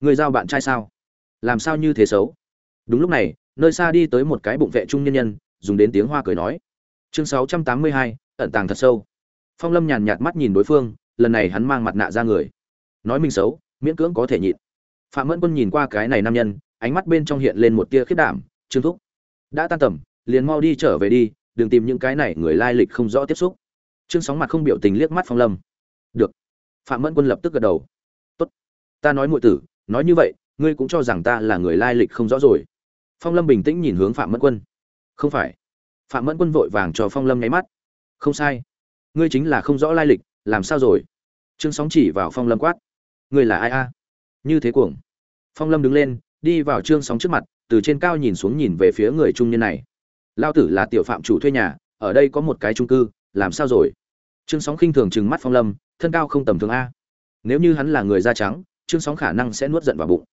Người giao bạn trai sao? Làm sao như thế xấu? Đúng lúc này, nơi xa đi tới một cái bụng vệ trung nhân nhân, dùng đến tiếng hoa cười nói, chương sáu trăm tám mươi hai, ẩn tàng thật sâu. Phong lâm nhàn nhạt mắt nhìn đối phương, lần này hắn mang mặt nạ ra người. Nói mình xấu, miễn cưỡng có thể nhịn. Phạm mẫn quân nhìn qua cái này nam nhân, ánh mắt bên trong hiện lên một tia khiết đảm, trương thúc, đã tan tầm, liền mau đi trở về đi, đừng tìm những cái này người lai lịch không rõ tiếp xúc. Trương sóng mặt không biểu tình liếc mắt phong lâm phạm mẫn quân lập tức gật đầu. Tốt, ta nói muội tử, nói như vậy, ngươi cũng cho rằng ta là người lai lịch không rõ rồi. Phong lâm bình tĩnh nhìn hướng phạm mẫn quân. Không phải. Phạm mẫn quân vội vàng cho phong lâm nháy mắt. Không sai. Ngươi chính là không rõ lai lịch, làm sao rồi? Trương sóng chỉ vào phong lâm quát. Ngươi là ai a? Như thế cuồng. Phong lâm đứng lên, đi vào trương sóng trước mặt, từ trên cao nhìn xuống nhìn về phía người trung niên này. Lao tử là tiểu phạm chủ thuê nhà, ở đây có một cái trung cư, làm sao rồi? Trương sóng khinh thường trừng mắt phong lâm, thân cao không tầm thường a. Nếu như hắn là người da trắng, trương sóng khả năng sẽ nuốt giận vào bụng.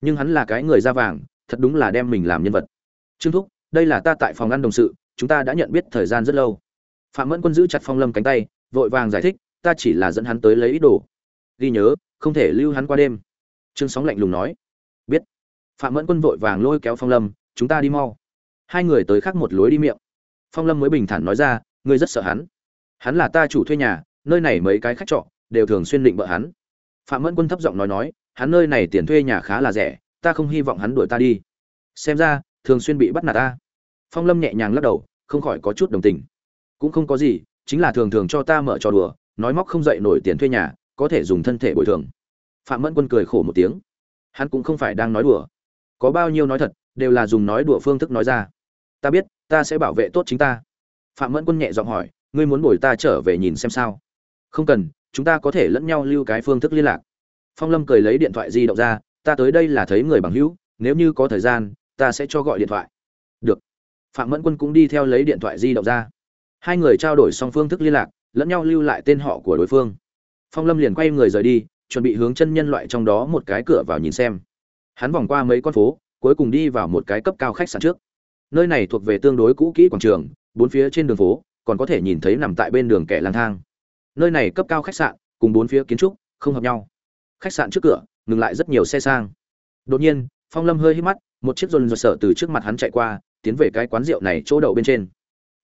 Nhưng hắn là cái người da vàng, thật đúng là đem mình làm nhân vật. Trương thúc, đây là ta tại phòng ăn đồng sự, chúng ta đã nhận biết thời gian rất lâu. Phạm mẫn quân giữ chặt phong lâm cánh tay, vội vàng giải thích, ta chỉ là dẫn hắn tới lấy ý đồ. Ghi nhớ, không thể lưu hắn qua đêm. Trương sóng lạnh lùng nói. Biết. Phạm mẫn quân vội vàng lôi kéo phong lâm, chúng ta đi mau. Hai người tới khác một lối đi miệng. Phong lâm mới bình thản nói ra ngươi rất sợ hắn hắn là ta chủ thuê nhà, nơi này mấy cái khách trọ đều thường xuyên định bợ hắn. Phạm mẫn quân thấp giọng nói nói, hắn nơi này tiền thuê nhà khá là rẻ, ta không hy vọng hắn đuổi ta đi. Xem ra, thường xuyên bị bắt nạt ta. Phong lâm nhẹ nhàng lắc đầu, không khỏi có chút đồng tình. Cũng không có gì, chính là thường thường cho ta mở trò đùa, nói móc không dậy nổi tiền thuê nhà, có thể dùng thân thể bồi thường. Phạm mẫn quân cười khổ một tiếng. Hắn cũng không phải đang nói đùa. Có bao nhiêu nói thật, đều là dùng nói đùa phương thức nói ra. Ta biết, ta sẽ bảo vệ tốt chính ta. Phạm mẫn quân nhẹ giọng hỏi ngươi muốn bồi ta trở về nhìn xem sao? Không cần, chúng ta có thể lẫn nhau lưu cái phương thức liên lạc. Phong lâm cười lấy điện thoại di động ra, ta tới đây là thấy người bằng hữu, nếu như có thời gian, ta sẽ cho gọi điện thoại. Được. Phạm mẫn quân cũng đi theo lấy điện thoại di động ra. Hai người trao đổi xong phương thức liên lạc, lẫn nhau lưu lại tên họ của đối phương. Phong lâm liền quay người rời đi, chuẩn bị hướng chân nhân loại trong đó một cái cửa vào nhìn xem. Hắn vòng qua mấy con phố, cuối cùng đi vào một cái cấp cao khách sạn trước. Nơi này thuộc về tương đối cũ kỹ quảng trường, bốn phía trên đường phố còn có thể nhìn thấy nằm tại bên đường kẻ lang thang. Nơi này cấp cao khách sạn, cùng bốn phía kiến trúc, không hợp nhau. Khách sạn trước cửa, ngừng lại rất nhiều xe sang. Đột nhiên, phong lâm hơi hít mắt, một chiếc dồn dồn sợ từ trước mặt hắn chạy qua, tiến về cái quán rượu này chỗ đậu bên trên.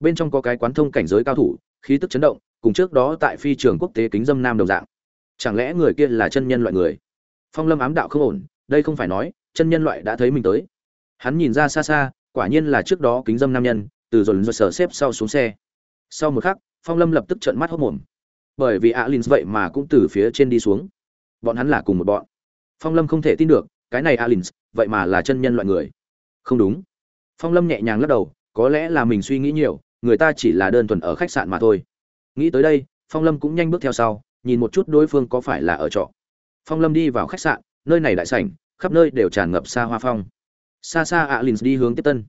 Bên trong có cái quán thông cảnh giới cao thủ, khí tức chấn động, cùng trước đó tại phi trường quốc tế kính dâm nam đồng dạng. Chẳng lẽ người kia là chân nhân loại người? Phong lâm ám đạo không ổn, đây không phải nói, chân nhân loại đã thấy mình tới. Hắn nhìn ra xa xa, quả nhiên là trước đó kính dâm nam nhân, từ dồn dồn sở xếp sau xuống xe sau một khắc, phong lâm lập tức trợn mắt hốc mồm. Bởi vì alin vậy mà cũng từ phía trên đi xuống. Bọn hắn là cùng một bọn. Phong lâm không thể tin được, cái này alin vậy mà là chân nhân loại người. Không đúng. Phong lâm nhẹ nhàng lắc đầu, có lẽ là mình suy nghĩ nhiều, người ta chỉ là đơn thuần ở khách sạn mà thôi. Nghĩ tới đây, phong lâm cũng nhanh bước theo sau, nhìn một chút đối phương có phải là ở trọ. Phong lâm đi vào khách sạn, nơi này đại sảnh, khắp nơi đều tràn ngập xa hoa phong. Xa xa alin đi hướng tiếp tân.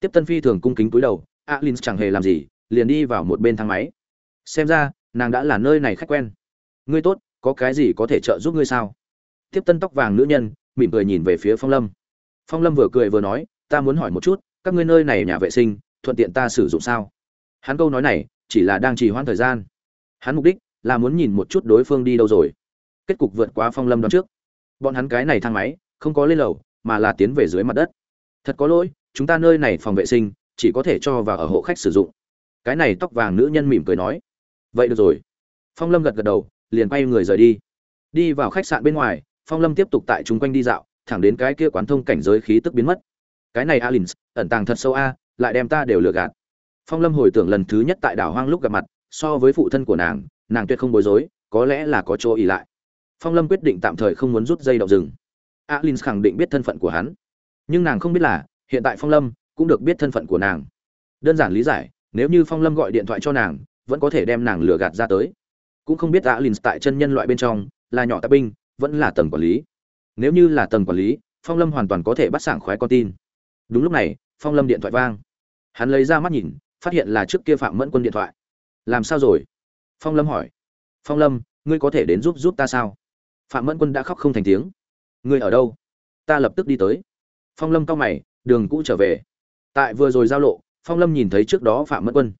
Tiếp tân phi thường cung kính cúi đầu, alin chẳng hề làm gì liền đi vào một bên thang máy. Xem ra, nàng đã là nơi này khách quen. Ngươi tốt, có cái gì có thể trợ giúp ngươi sao? Tiếp tân tóc vàng nữ nhân, mỉm cười nhìn về phía phong lâm. Phong lâm vừa cười vừa nói, ta muốn hỏi một chút, các ngươi nơi này nhà vệ sinh, thuận tiện ta sử dụng sao? Hắn câu nói này, chỉ là đang trì hoãn thời gian. Hắn mục đích là muốn nhìn một chút đối phương đi đâu rồi. Kết cục vượt quá phong lâm đón trước. Bọn hắn cái này thang máy, không có lên lầu, mà là tiến về dưới mặt đất. Thật có lỗi, chúng ta nơi này phòng vệ sinh, chỉ có thể cho vào ở hộ khách sử dụng cái này tóc vàng nữ nhân mỉm cười nói. Vậy được rồi. Phong lâm gật gật đầu, liền quay người rời đi. Đi vào khách sạn bên ngoài, phong lâm tiếp tục tại chung quanh đi dạo, thẳng đến cái kia quán thông cảnh giới khí tức biến mất. Cái này alin ẩn tàng thật sâu a, lại đem ta đều lừa gạt. Phong lâm hồi tưởng lần thứ nhất tại đảo hoang lúc gặp mặt, so với phụ thân của nàng nàng tuyệt không bối rối, có lẽ là có chỗ ỉ lại. Phong lâm quyết định tạm thời không muốn rút dây đậu rừng. Alin khẳng định biết thân phận của hắn. Nhưng nàng không biết là, hiện tại phong lâm cũng được biết thân phận của nàng. Đơn giản lý giải nếu như phong lâm gọi điện thoại cho nàng, vẫn có thể đem nàng lừa gạt ra tới. Cũng không biết alin tại chân nhân loại bên trong, là nhỏ tạp binh, vẫn là tầng quản lý. Nếu như là tầng quản lý, phong lâm hoàn toàn có thể bắt sảng khoái con tin. Đúng lúc này, phong lâm điện thoại vang. Hắn lấy ra mắt nhìn, phát hiện là trước kia phạm mẫn quân điện thoại. Làm sao rồi? Phong lâm hỏi. Phong lâm, ngươi có thể đến giúp giúp ta sao? Phạm mẫn quân đã khóc không thành tiếng. Ngươi ở đâu? Ta lập tức đi tới. Phong lâm cao mày, đường cũ trở về. Tại vừa rồi giao lộ phong lâm nhìn thấy trước đó phạm mẫn quân.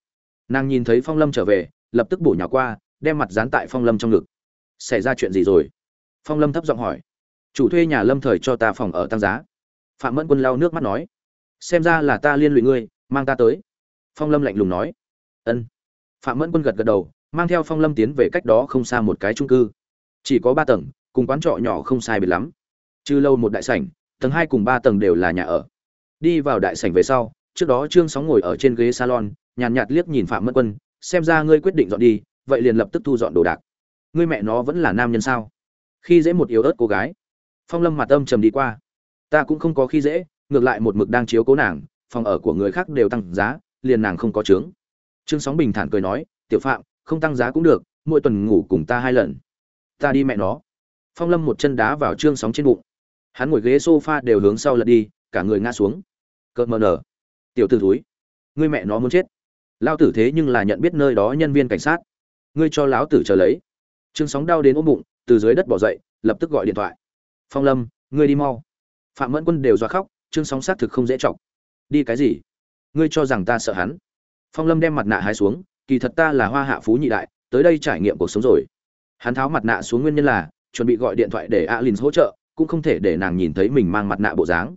Nàng nhìn thấy phong lâm trở về, lập tức bổ nhỏ qua, đem mặt dán tại phong lâm trong ngực. Xảy ra chuyện gì rồi? Phong lâm thấp giọng hỏi. Chủ thuê nhà lâm thời cho ta phòng ở tăng giá. Phạm mẫn quân lau nước mắt nói. Xem ra là ta liên lụy ngươi, mang ta tới. Phong lâm lạnh lùng nói. Ân. Phạm mẫn quân gật gật đầu, mang theo phong lâm tiến về cách đó không xa một cái trung cư. Chỉ có ba tầng, cùng quán trọ nhỏ không sai biệt lắm. Chư lâu một đại sảnh, tầng hai cùng ba tầng đều là nhà ở. Đi vào đại sảnh về sau trước đó trương sóng ngồi ở trên ghế salon, nhàn nhạt liếc nhìn phạm mẫn quân, xem ra ngươi quyết định dọn đi, vậy liền lập tức thu dọn đồ đạc. Ngươi mẹ nó vẫn là nam nhân sao? Khi dễ một yếu ớt cô gái. Phong lâm mặt âm trầm đi qua. Ta cũng không có khi dễ, ngược lại một mực đang chiếu cố nàng, phòng ở của người khác đều tăng giá, liền nàng không có trướng trương sóng bình thản cười nói, tiểu phạm, không tăng giá cũng được, mỗi tuần ngủ cùng ta hai lần. Ta đi mẹ nó. Phong lâm một chân đá vào trương sóng trên bụng. Hắn ngồi ghế s o f a đều hướng sau lật đi, cả người ngã xuống. Cợt mờ nở tiểu t ử thúi, ngươi mẹ nó muốn chết. Lao tử thế nhưng là nhận biết nơi đó nhân viên cảnh sát. Ngươi cho lão tử chờ lấy. Trương sóng đau đến ôm bụng, từ dưới đất bỏ dậy, lập tức gọi điện thoại. Phong lâm, ngươi đi mau. Phạm mẫn quân đều do khóc, trương sóng xác thực không dễ chọc. Đi cái gì? Ngươi cho rằng ta sợ hắn? Phong lâm đem mặt nạ hai xuống, kỳ thật ta là hoa hạ phú nhị đại, tới đây trải nghiệm cuộc sống rồi. Hắn tháo mặt nạ xuống nguyên nhân là, chuẩn bị gọi điện thoại để alin hỗ trợ, cũng không thể để nàng nhìn thấy mình mang mặt nạ bộ dáng.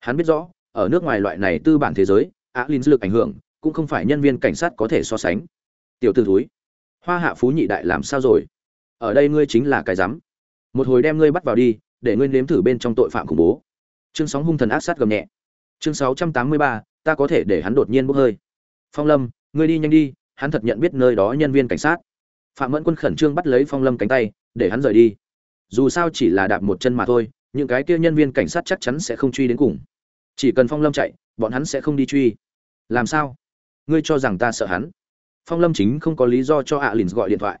Hắn biết rõ ở nước ngoài loại này tư bản thế giới alin lực ảnh hưởng, cũng không phải nhân viên cảnh sát có thể so sánh. Tiểu t ử thúi, hoa hạ phú nhị đại làm sao rồi? Ở đây ngươi chính là cái rắm một hồi đem ngươi bắt vào đi, để ngươi nếm thử bên trong tội phạm khủng bố. Chương sóng hung thần ác sát gầm nhẹ. Chương sáu trăm tám mươi ba, ta có thể để hắn đột nhiên bốc hơi. Phong lâm, ngươi đi nhanh đi, hắn thật nhận biết nơi đó nhân viên cảnh sát. Phạm mẫn quân khẩn trương bắt lấy phong lâm cánh tay, để hắn rời đi. Dù sao chỉ là đạp một chân mà thôi, những cái kia nhân viên cảnh sát chắc chắn sẽ không truy đến cùng chỉ cần phong lâm chạy, bọn hắn sẽ không đi truy. Làm sao? Ngươi cho rằng ta sợ hắn? Phong lâm chính không có lý do cho alin gọi điện thoại.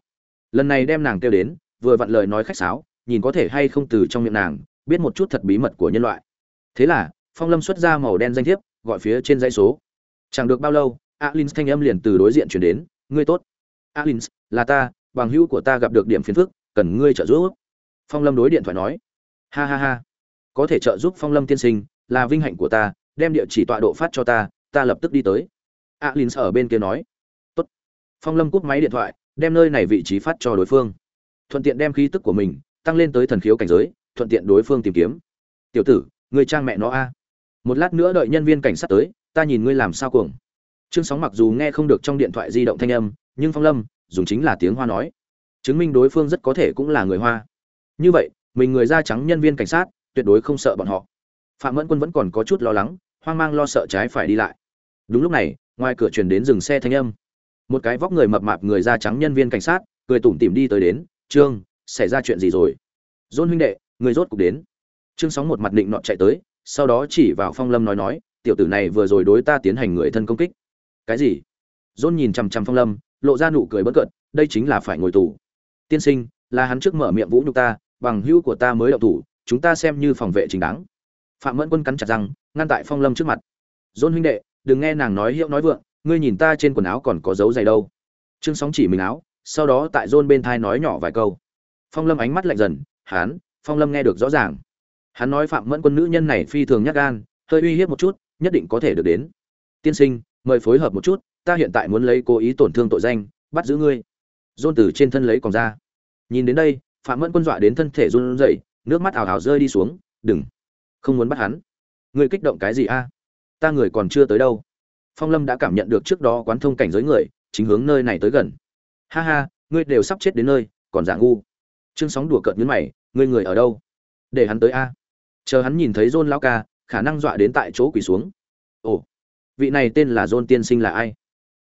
Lần này đem nàng kêu đến, vừa vặn lời nói khách sáo, nhìn có thể hay không từ trong miệng nàng, biết một chút thật bí mật của nhân loại. Thế là, phong lâm xuất ra màu đen danh thiếp, gọi phía trên dãy số. Chẳng được bao lâu alin thanh âm liền từ đối diện chuyển đến, ngươi tốt. Alin là ta, bằng hữu của ta gặp được điểm phiền phức, cần ngươi trợ giúp. Phong lâm đối điện thoại nói. Ha ha ha. Có thể trợ giúp phong lâm tiên sinh là vinh hạnh của ta, đem địa chỉ tọa độ phát cho ta ta lập tức đi tới. Alin ở bên kia nói. Tốt. Phong lâm cúp máy điện thoại, đem nơi này vị trí phát cho đối phương. Thuận tiện đem khí tức của mình tăng lên tới thần khiếu cảnh giới, thuận tiện đối phương tìm kiếm. Tiểu tử, người trang mẹ nó a. Một lát nữa đợi nhân viên cảnh sát tới, ta nhìn ngươi làm sao cuồng. Trương sóng mặc dù nghe không được trong điện thoại di động thanh âm, nhưng phong lâm dùng chính là tiếng hoa nói. Chứng minh đối phương rất có thể cũng là người hoa. Như vậy, mình người da trắng nhân viên cảnh sát tuyệt đối không sợ bọn họ phạm mẫn quân vẫn còn có chút lo lắng, hoang mang lo sợ trái phải đi lại. Đúng lúc này, ngoài cửa truyền đến dừng xe thanh âm. Một cái vóc người mập mạp người da trắng nhân viên cảnh sát, cười tủm tỉm đi tới đến, trương, xảy ra chuyện gì rồi? Dôn huynh đệ, người rốt cục đến. Trương sóng một mặt định nọ chạy tới, sau đó chỉ vào phong lâm nói nói, tiểu tử này vừa rồi đối ta tiến hành người thân công kích. Cái gì? Dôn nhìn chằm chằm phong lâm, lộ ra nụ cười bất cợt, đây chính là phải ngồi tù. Tiên sinh, là hắn trước mở miệng vũ nhục ta, bằng hữu của ta mới đậu thủ, chúng ta xem như phòng vệ chính đáng phạm mẫn quân cắn chặt răng, ngăn tại phong lâm trước mặt. Dôn huynh đệ, đừng nghe nàng nói hiệu nói vượng, ngươi nhìn ta trên quần áo còn có dấu giày đâu. Trương sóng chỉ mình áo, sau đó tại dôn bên thai nói nhỏ vài câu. Phong lâm ánh mắt lạnh dần, hán, phong lâm nghe được rõ ràng. Hắn nói phạm mẫn quân nữ nhân này phi thường nhắc gan, hơi uy hiếp một chút, nhất định có thể được đến. Tiên sinh, mời phối hợp một chút, ta hiện tại muốn lấy cố ý tổn thương tội danh, bắt giữ ngươi. Dôn từ trên thân lấy còn ra. Nhìn đến đây, phạm mẫn quân dọa đến thân thể run rẩy, nước mắt ảo ảo rơi đi xuống, đừng không muốn bắt hắn. Ngươi kích động cái gì a? Ta người còn chưa tới đâu. Phong lâm đã cảm nhận được trước đó quán thông cảnh giới người, chính hướng nơi này tới gần. Ha ha, ngươi đều sắp chết đến nơi, còn giả ngu. Trương sóng đùa cợt nhấn mày, ngươi người ở đâu? Để hắn tới a. Chờ hắn nhìn thấy john lao ca, khả năng dọa đến tại chỗ quỳ xuống. Ồ, vị này tên là john tiên sinh là ai?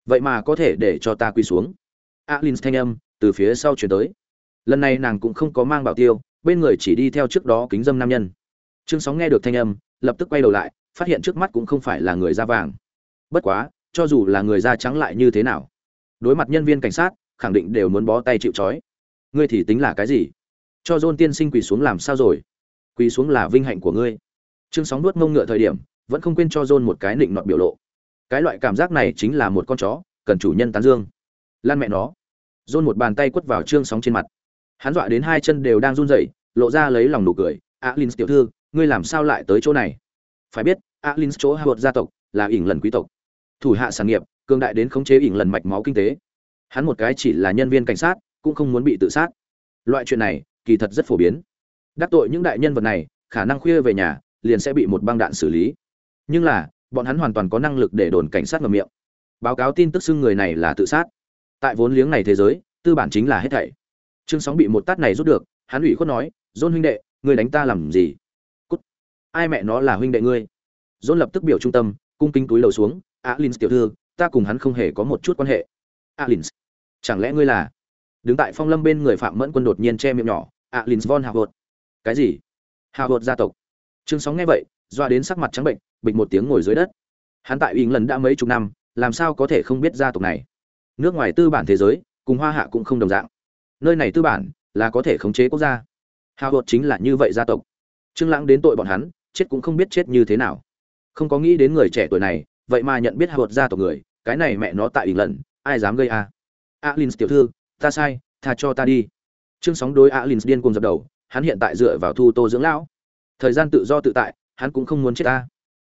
Vậy mà có thể để cho ta quỳ xuống. Alin thanh âm từ phía sau chuyển tới. Lần này nàng cũng không có mang bảo tiêu, bên người chỉ đi theo trước đó kính dâm nam nhân trương sóng nghe được thanh âm, lập tức quay đầu lại, phát hiện trước mắt cũng không phải là người da vàng. Bất quá, cho dù là người da trắng lại như thế nào? Đối mặt nhân viên cảnh sát, khẳng định đều muốn bó tay chịu trói. Ngươi thì tính là cái gì? Cho john tiên sinh quỳ xuống làm sao rồi? Quỳ xuống là vinh hạnh của ngươi. Trương sóng nuốt ngông ngựa thời điểm, vẫn không quên cho john một cái nịnh nọt biểu lộ. Cái loại cảm giác này chính là một con chó, cần chủ nhân tán dương. Lan mẹ nó. John một bàn tay quất vào trương sóng trên mặt. Hắn dọa đến hai chân đều đang run rẩy, lộ ra lấy lòng nụ cười. Alin tiểu thư ngươi làm sao lại tới chỗ này? Phải biết alin chỗ hạ gia tộc là ỉng lần quý tộc. Thủ hạ sản nghiệp cương đại đến khống chế ỉng lần mạch máu kinh tế. Hắn một cái chỉ là nhân viên cảnh sát, cũng không muốn bị tự sát. Loại chuyện này, kỳ thật rất phổ biến. Đắc tội những đại nhân vật này, khả năng khuya về nhà, liền sẽ bị một băng đạn xử lý. Nhưng là, bọn hắn hoàn toàn có năng lực để đồn cảnh sát ngầm miệng. Báo cáo tin tức xưng người này là tự sát. Tại vốn liếng này thế giới, tư bản chính là hết thảy. Trương sóng bị một tát này rút được, hắn ủy khuất nói, dôn huynh đệ người đánh ta làm gì? Ai mẹ nó là huynh đệ ngươi? Dôn lập tức biểu trung tâm, cung kính túi lầu xuống alin tiểu thư, ta cùng hắn không hề có một chút quan hệ. Alin chẳng lẽ ngươi là? Đứng tại phong lâm bên người phạm mẫn quân đột nhiên che miệng nhỏ alin von howard cái gì? Howard gia tộc. Trương sóng nghe vậy, doa đến sắc mặt trắng bệnh, bịch một tiếng ngồi dưới đất. Hắn tại ỉng lần đã mấy chục năm, làm sao có thể không biết gia tộc này? Nước ngoài tư bản thế giới, cùng hoa hạ cũng không đồng dạng. Nơi này tư bản là có thể khống chế quốc gia. Hào hột chính là như vậy gia tộc. Trương lãng đến tội bọn hắn chết cũng không biết chết như thế nào. Không có nghĩ đến người trẻ tuổi này, vậy mà nhận biết hào hột gia tộc người, cái này mẹ nó tại ỉ lần, ai dám gây a? À? alin tiểu thư, ta sai, tha cho ta đi. Trương sóng đối alin điên cùng dập đầu, hắn hiện tại dựa vào thu tô dưỡng lão. Thời gian tự do tự tại, hắn cũng không muốn chết ta.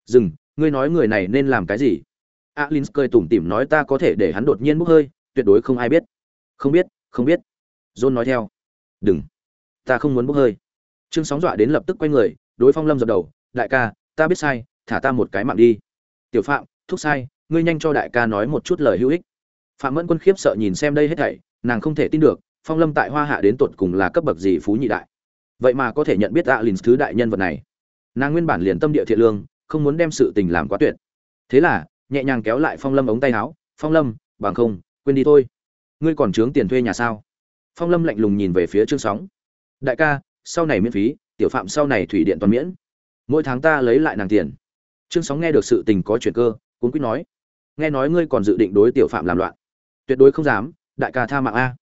Dừng, ngươi nói người này nên làm cái gì? Alin cười tủm tỉm nói ta có thể để hắn đột nhiên bốc hơi, tuyệt đối không ai biết. Không biết không biết. John nói theo. Đừng. Ta không muốn bốc hơi. Trương sóng dọa đến lập tức quay người, đối phong lâm dập đầu đại ca, ta biết sai, thả ta một cái mạng đi. Tiểu phạm thúc sai, ngươi nhanh cho đại ca nói một chút lời hữu ích. Phạm mẫn quân khiếp sợ nhìn xem đây hết thảy, nàng không thể tin được, phong lâm tại hoa hạ đến tột cùng là cấp bậc gì phú nhị đại. Vậy mà có thể nhận biết alin thứ đại nhân vật này. Nàng nguyên bản liền tâm địa thiện lương, không muốn đem sự tình làm quá tuyệt. Thế là, nhẹ nhàng kéo lại phong lâm ống tay áo, phong lâm, bằng không, quên đi thôi. Ngươi còn trướng tiền thuê nhà sao? Phong lâm lạnh lùng nhìn về phía trương sóng. Đại ca, sau này miễn phí, tiểu phạm sau này thủy điện toàn miễn mỗi tháng ta lấy lại nàng tiền. Trương sóng nghe được sự tình có chuyện cơ cuốn quýt nói, nghe nói ngươi còn dự định đối tiểu phạm làm loạn. Tuyệt đối không dám, đại ca tha mạng a.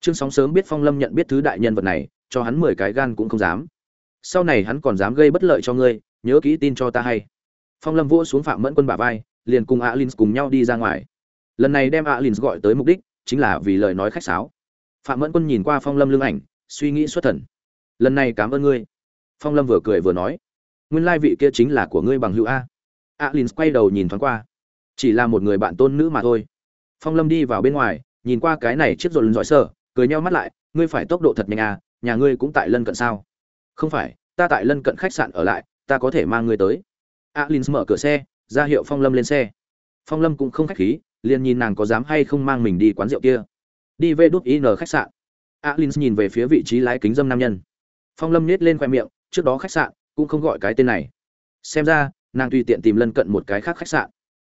Trương sóng sớm biết phong lâm nhận biết thứ đại nhân vật này, cho hắn mười cái gan cũng không dám. Sau này hắn còn dám gây bất lợi cho ngươi, nhớ kỹ tin cho ta hay. Phong lâm vỗ xuống phạm mẫn quân bả vai, liền cùng alin cùng nhau đi ra ngoài. Lần này đem alin gọi tới mục đích chính là vì lời nói khách sáo. Phạm mẫn quân nhìn qua phong lâm lưng ảnh, suy nghĩ xuất thần. Lần này cảm ơn ngươi. Phong lâm vừa cười vừa nói nguyên lai vị kia chính là của ngươi bằng hữu a. Alin quay đầu nhìn thoáng qua. Chỉ là một người bạn tôn nữ mà thôi. Phong lâm đi vào bên ngoài, nhìn qua cái này chiếc rộn giỏi sơ cười nhau mắt lại, ngươi phải tốc độ thật nhanh à nhà ngươi cũng tại lân cận sao? Không phải, ta tại lân cận khách sạn ở lại, ta có thể mang ngươi tới. Alin mở cửa xe, ra hiệu phong lâm lên xe. Phong lâm cũng không khách khí, liền nhìn nàng có dám hay không mang mình đi quán rượu kia. Đi về đút in khách sạn. Alin nhìn về phía vị trí lái kính dâm nam nhân. Phong lâm nhét lên khoe miệng, trước đó khách sạn cũng không gọi cái tên này. Xem ra nàng tùy tiện tìm lân cận một cái khác khách sạn.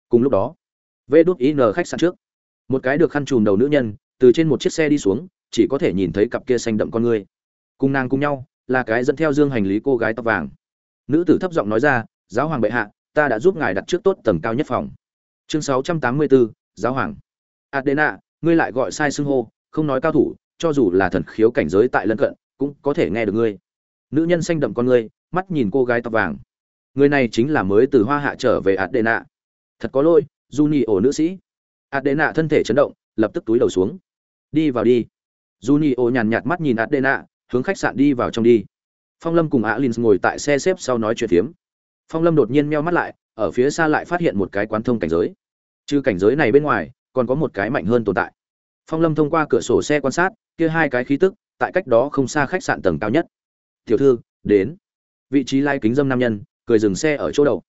Cùng lúc đó vê đút in khách sạn trước. Một cái được khăn trùm đầu nữ nhân từ trên một chiếc xe đi xuống chỉ có thể nhìn thấy cặp kia xanh đậm con người. Cùng nàng cùng nhau là cái dẫn theo dương hành lý cô gái tóc vàng. Nữ tử thấp giọng nói ra giáo hoàng bệ hạ ta đã giúp ngài đặt trước tốt tầng cao nhất phòng. Chương 684, giáo hoàng. Adena ngươi lại gọi sai xưng hô không nói cao thủ cho dù là thần khiếu cảnh giới tại lân cận cũng có thể nghe được ngươi. Nữ nhân xanh đậm con ngươi mắt nhìn cô gái tóc vàng. Người này chính là mới từ hoa hạ trở về adena. Thật có lỗi du nhị ổ nữ sĩ. Adena thân thể chấn động, lập tức túi đầu xuống. Đi vào đi. Du nhị ổ nhàn nhạt mắt nhìn adena, hướng khách sạn đi vào trong đi. Phong lâm cùng alin ngồi tại xe xếp sau nói chuyện phiếm. Phong lâm đột nhiên meo mắt lại, ở phía xa lại phát hiện một cái quán thông cảnh giới. Trừ cảnh giới này bên ngoài, còn có một cái mạnh hơn tồn tại. Phong lâm thông qua cửa sổ xe quan sát, kia hai cái khí tức, tại cách đó không xa khách sạn tầng cao nhất. Tiểu thư, đến vị trí lai kính dâm nam nhân, cười dừng xe ở chỗ đầu.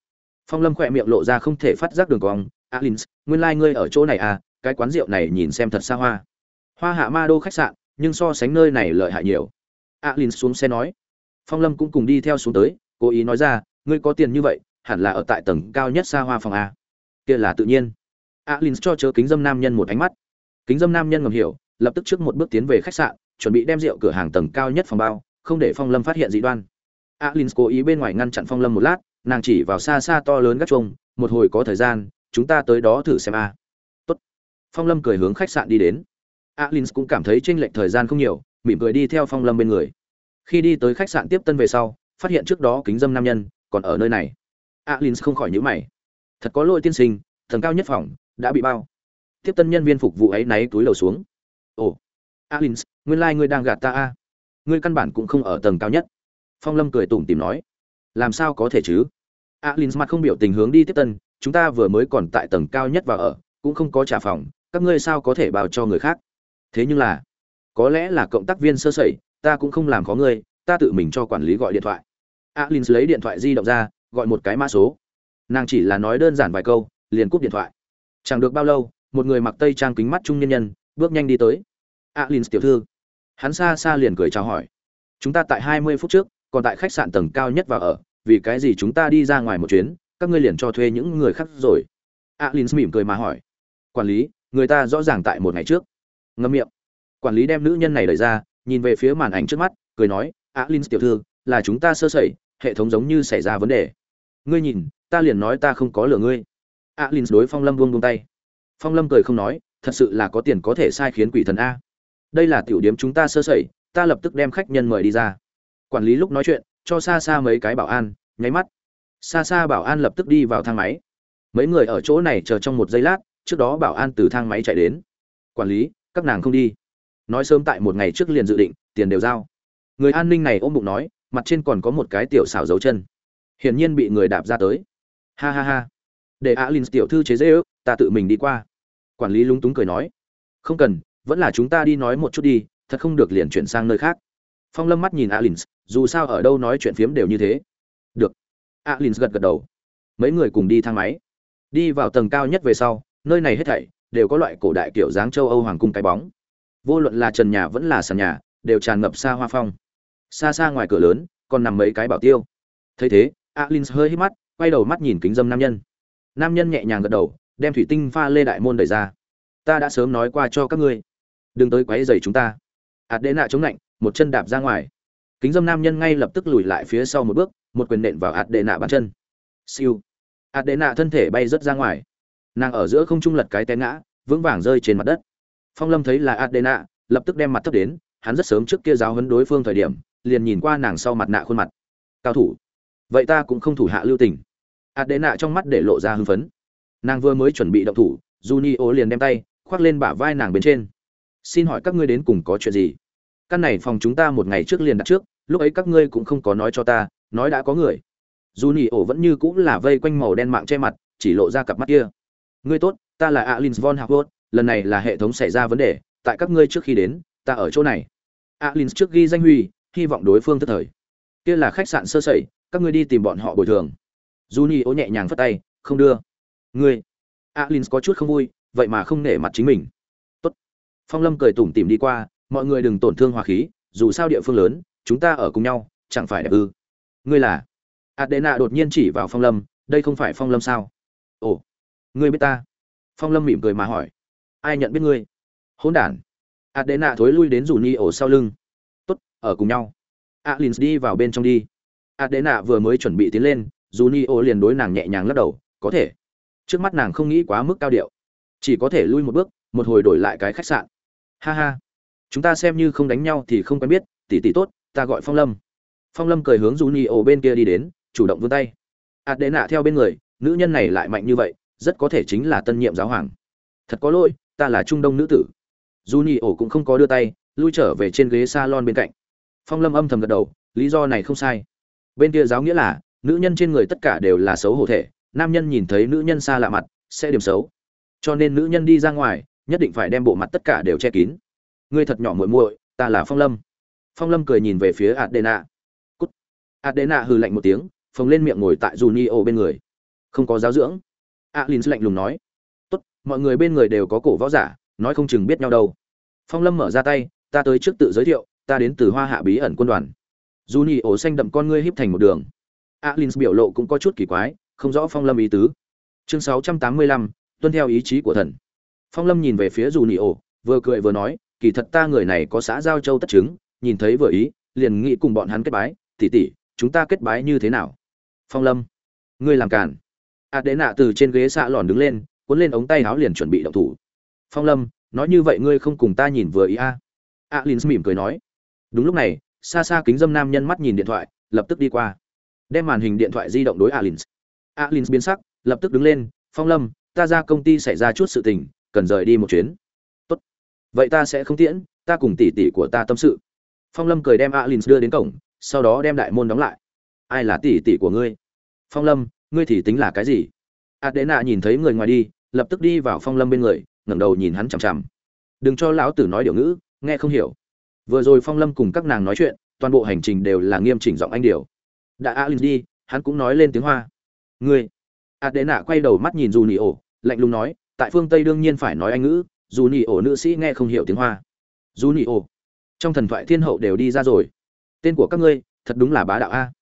Phong lâm khỏe miệng lộ ra không thể phát giác đường cong. Alin nguyên lai、like、ngươi ở chỗ này à cái quán rượu này nhìn xem thật xa hoa. Hoa hạ ma đô khách sạn, nhưng so sánh nơi này lợi hại nhiều. Alin xuống xe nói. Phong lâm cũng cùng đi theo xuống tới, cố ý nói ra, ngươi có tiền như vậy, hẳn là ở tại tầng cao nhất xa hoa phòng a. Kia là tự nhiên. Alin cho chớ kính dâm nam nhân một ánh mắt. Kính dâm nam nhân ngầm hiểu, lập tức trước một bước tiến về khách sạn, chuẩn bị đem rượu cửa hàng tầng cao nhất phòng bao, không để phong lâm phát hiện dị đoan alin cố ý bên ngoài ngăn chặn phong lâm một lát, nàng chỉ vào xa xa to lớn gác chuông, một hồi có thời gian, chúng ta tới đó thử xem a. Tốt. Phong lâm cười hướng khách sạn đi đến. Alin cũng cảm thấy chênh lệch thời gian không nhiều, mỉm cười đi theo phong lâm bên người. Khi đi tới khách sạn tiếp tân về sau, phát hiện trước đó kính dâm nam nhân còn ở nơi này. Alin không khỏi nhữ mày. Thật có lỗi tiên sinh thần cao nhất phòng đã bị bao. Tiếp tân nhân viên phục vụ ấy náy túi đầu xuống. Ồ alin nguyên lai、like、ngươi đang gạt ta a. Ngươi căn bản cũng không ở tầng cao nhất phong lâm cười tủm tìm nói, làm sao có thể chứ? Alin mặt không biểu tình hướng đi tiếp tân, chúng ta vừa mới còn tại tầng cao nhất và ở, cũng không có trả phòng, các ngươi sao có thể bào cho người khác? Thế nhưng là, có lẽ là cộng tác viên sơ sẩy, ta cũng không làm khó ngươi, ta tự mình cho quản lý gọi điện thoại. Alin lấy điện thoại di động ra, gọi một cái mã số. Nàng chỉ là nói đơn giản vài câu, liền cúp điện thoại. Chẳng được bao lâu, một người mặc tây trang kính mắt trung nhân nhân, bước nhanh đi tới. Alin tiểu thư. Hắn xa xa liền cười chào hỏi. Chúng ta tại hai mươi phút trước còn tại khách sạn tầng cao nhất và ở, vì cái gì chúng ta đi ra ngoài một chuyến, các ngươi liền cho thuê những người khác rồi? Alin mỉm cười mà hỏi. Quản lý, người ta rõ ràng tại một ngày trước. Ngâm miệng. Quản lý đem nữ nhân này đẩy ra, nhìn về phía màn ảnh trước mắt, cười nói alin tiểu thư, là chúng ta sơ sẩy, hệ thống giống như xảy ra vấn đề. Ngươi nhìn, ta liền nói ta không có lừa ngươi. Alin đối phong lâm buông buông tay. Phong lâm cười không nói, thật sự là có tiền có thể sai khiến quỷ thần a. Đây là tiểu điểm chúng ta sơ sẩy, ta lập tức đem khách nhân mời đi ra quản lý lúc nói chuyện, cho xa xa mấy cái bảo an, nháy mắt. Xa xa bảo an lập tức đi vào thang máy. Mấy người ở chỗ này chờ trong một giây lát, trước đó bảo an từ thang máy chạy đến. Quản lý, các nàng không đi. Nói sớm tại một ngày trước liền dự định, tiền đều giao. Người an ninh này ôm bụng nói, mặt trên còn có một cái tiểu xảo dấu chân. Hiển nhiên bị người đạp ra tới. Ha ha ha. Để alin tiểu thư chế dễ ước ta tự mình đi qua. Quản lý lúng túng cười nói. Không cần, vẫn là chúng ta đi nói một chút đi, thật không được liền chuyển sang nơi khác phong lâm mắt nhìn alin dù sao ở đâu nói chuyện phiếm đều như thế. Được. Alin gật gật đầu. Mấy người cùng đi thang máy. Đi vào tầng cao nhất về sau, nơi này hết thảy đều có loại cổ đại kiểu dáng châu âu hoàng cung cái bóng. Vô luận là trần nhà vẫn là sàn nhà, đều tràn ngập xa hoa phong. Xa xa ngoài cửa lớn, còn nằm mấy cái bảo tiêu. Thấy thế alin hơi hít mắt, quay đầu mắt nhìn kính dâm nam nhân. Nam nhân nhẹ nhàng gật đầu, đem thủy tinh pha lê đại môn đẩy ra. Ta đã sớm nói qua cho các ngươi. Đừng tới quấy rầy chúng ta. Ạt đế nạ chống lạnh một chân đạp ra ngoài. Kính dâm nam nhân ngay lập tức lùi lại phía sau một bước, một quyền nện vào ạt đệ nạ bàn chân. Siêu. Ạt đệ nạ thân thể bay rớt ra ngoài. Nàng ở giữa không trung lật cái té ngã, vững vàng rơi trên mặt đất. Phong lâm thấy là ạt đệ nạ, lập tức đem mặt thấp đến, hắn rất sớm trước kia giáo huấn đối phương thời điểm, liền nhìn qua nàng sau mặt nạ khuôn mặt. Cao thủ. Vậy ta cũng không thủ hạ lưu tình. Ạt đệ nạ trong mắt để lộ ra hưng phấn. Nàng vừa mới chuẩn bị động thủ, Junio liền đem tay, khoác lên bả vai nàng bên trên. Xin hỏi các ngươi đến cùng có chuyện gì? Căn này phòng chúng ta một ngày trước liền đặt trước, lúc ấy các ngươi cũng không có nói cho ta, nói đã có người. Junio vẫn như cũng là vây quanh màu đen mạng che mặt, chỉ lộ ra cặp mắt kia. Ngươi tốt, ta là alin von harvard lần này là hệ thống xảy ra vấn đề, tại các ngươi trước khi đến, ta ở chỗ này. Alin trước ghi danh huy, hy vọng đối phương tức thời. Kia là khách sạn sơ sẩy, các ngươi đi tìm bọn họ bồi thường. Junio nhẹ nhàng phất tay, không đưa. Ngươi. Alin có chút không vui, vậy mà không nể mặt chính mình. Tốt. Phong lâm cười tủm tỉm đi qua mọi người đừng tổn thương hòa khí, dù sao địa phương lớn, chúng ta ở cùng nhau, chẳng phải đẹp ư? Ngươi là? Adena đột nhiên chỉ vào phong lâm, đây không phải phong lâm sao? Ồ, ngươi biết ta? Phong lâm mỉm cười mà hỏi. Ai nhận biết ngươi? Hỗn đản. Adena thối lui đến rủ ni ổ sau lưng. Tốt, ở cùng nhau. Alin đi vào bên trong đi. Adena vừa mới chuẩn bị tiến lên dù ni ổ liền đối nàng nhẹ nhàng lắc đầu, có thể. Trước mắt nàng không nghĩ quá mức cao điệu. Chỉ có thể lui một bước, một hồi đổi lại cái khách sạn. Ha ha chúng ta xem như không đánh nhau thì không quen biết, tỷ tỷ tốt, ta gọi phong lâm. Phong lâm cười hướng dù ni ổ bên kia đi đến, chủ động vươn tay. Ạt đệ nạ theo bên người, nữ nhân này lại mạnh như vậy, rất có thể chính là tân nhiệm giáo hoàng. Thật có lỗi, ta là trung đông nữ tử. Dù ni ổ cũng không có đưa tay, lui trở về trên ghế salon bên cạnh. Phong lâm âm thầm gật đầu, lý do này không sai. Bên kia giáo nghĩa là, nữ nhân trên người tất cả đều là xấu hổ thể, nam nhân nhìn thấy nữ nhân xa lạ mặt, sẽ điểm xấu. Cho nên nữ nhân đi ra ngoài, nhất định phải đem bộ mặt tất cả đều che kín ngươi thật nhỏ muội muội ta là phong lâm. Phong lâm cười nhìn về phía adena. Cút. Adena hừ lạnh một tiếng phồng lên miệng ngồi tại junio bên người. Không có giáo dưỡng. Alin lạnh lùng nói. Tốt mọi người bên người đều có cổ võ giả nói không chừng biết nhau đâu. Phong lâm mở ra tay ta tới trước tự giới thiệu ta đến từ hoa hạ bí ẩn quân đoàn. Junio xanh đậm con ngươi híp thành một đường. Alin biểu lộ cũng có chút kỳ quái không rõ phong lâm ý tứ. Chương sáu trăm tám mươi lăm tuân theo ý chí của thần. Phong lâm nhìn về phía Junio, vừa cười vừa nói kỳ thật ta người này có xã giao châu tất chứng, nhìn thấy vừa ý, liền nghĩ cùng bọn hắn kết bái tỉ tỉ chúng ta kết bái như thế nào? Phong lâm, ngươi làm cản ạt đế nạ từ trên ghế xạ lòn đứng lên, cuốn lên ống tay áo liền chuẩn bị động thủ. Phong lâm, nói như vậy ngươi không cùng ta nhìn vừa ý a? À. alin mỉm cười nói. Đúng lúc này, xa xa kính dâm nam nhân mắt nhìn điện thoại, lập tức đi qua. Đem màn hình điện thoại di động đối a linz a alin biến sắc, lập tức đứng lên, phong lâm, ta ra công ty xảy ra chút sự tình, cần rời đi một chuyến vậy ta sẽ không tiễn, ta cùng tỷ tỷ của ta tâm sự. Phong lâm cười đem alin đưa đến cổng, sau đó đem đại môn đóng lại. Ai là tỷ tỷ của ngươi? Phong lâm, ngươi thì tính là cái gì? Adena nhìn thấy người ngoài đi, lập tức đi vào phong lâm bên người, ngẩng đầu nhìn hắn chằm chằm. Đừng cho lão tử nói điều ngữ, nghe không hiểu. Vừa rồi phong lâm cùng các nàng nói chuyện, toàn bộ hành trình đều là nghiêm chỉnh giọng anh điều. Đã alin đi, hắn cũng nói lên tiếng hoa. Ngươi. Adena quay đầu mắt nhìn dù nỉ ổ lạnh lùng nói, tại phương tây đương nhiên phải nói anh ngữ dù nỉ ổ nữ sĩ nghe không hiểu tiếng hoa. Dù nỉ ổ. Trong thần thoại thiên hậu đều đi ra rồi. Tên của các ngươi, thật đúng là bá đạo a.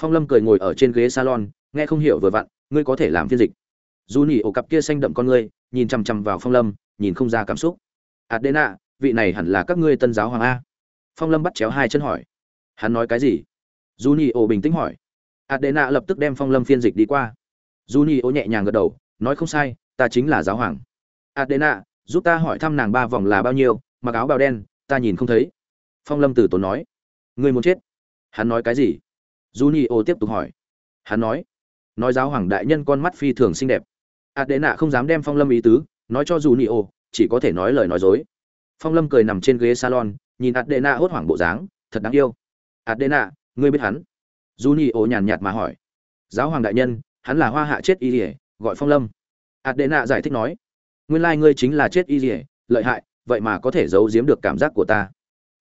Phong lâm cười ngồi ở trên ghế salon, nghe không hiểu vừa vặn, ngươi có thể làm phiên dịch. Dù nhỉ ổ cặp kia xanh đậm con ngươi, nhìn chằm chằm vào phong lâm, nhìn không ra cảm xúc. Adena, vị này hẳn là các ngươi tân giáo hoàng a. Phong lâm bắt chéo hai chân hỏi. Hắn nói cái gì? Dù nhỉ ổ bình tĩnh hỏi. Adena lập tức đem phong lâm phiên dịch đi qua. Dù nhỉ ổ nhẹ nhàng gật đầu, nói không sai, ta chính là giáo hoàng. Adena giúp ta hỏi thăm nàng ba vòng là bao nhiêu mặc áo bào đen ta nhìn không thấy phong lâm từ tốn nói ngươi muốn chết hắn nói cái gì Junio tiếp tục hỏi. Hắn nói, nói giáo hoàng đại nhân con mắt phi thường xinh đẹp. Adena không dám đem Phong Lâm ý tứ, nói cho Junio, chỉ có thể nói lời nói dối. Phong Lâm cười nằm trên ghế salon, nhìn Adena hốt hoảng bộ dáng, thật đáng yêu. Adena, ngươi biết hắn? Junio nhàn nhạt mà hỏi. Giáo hoàng đại nhân, hắn là hoa hạ chết y ỉa gọi Phong Lâm. Adena giải thích nói, nguyên lai ngươi chính là chết y dỉa lợi hại, vậy mà có thể giấu giếm được cảm giác của ta.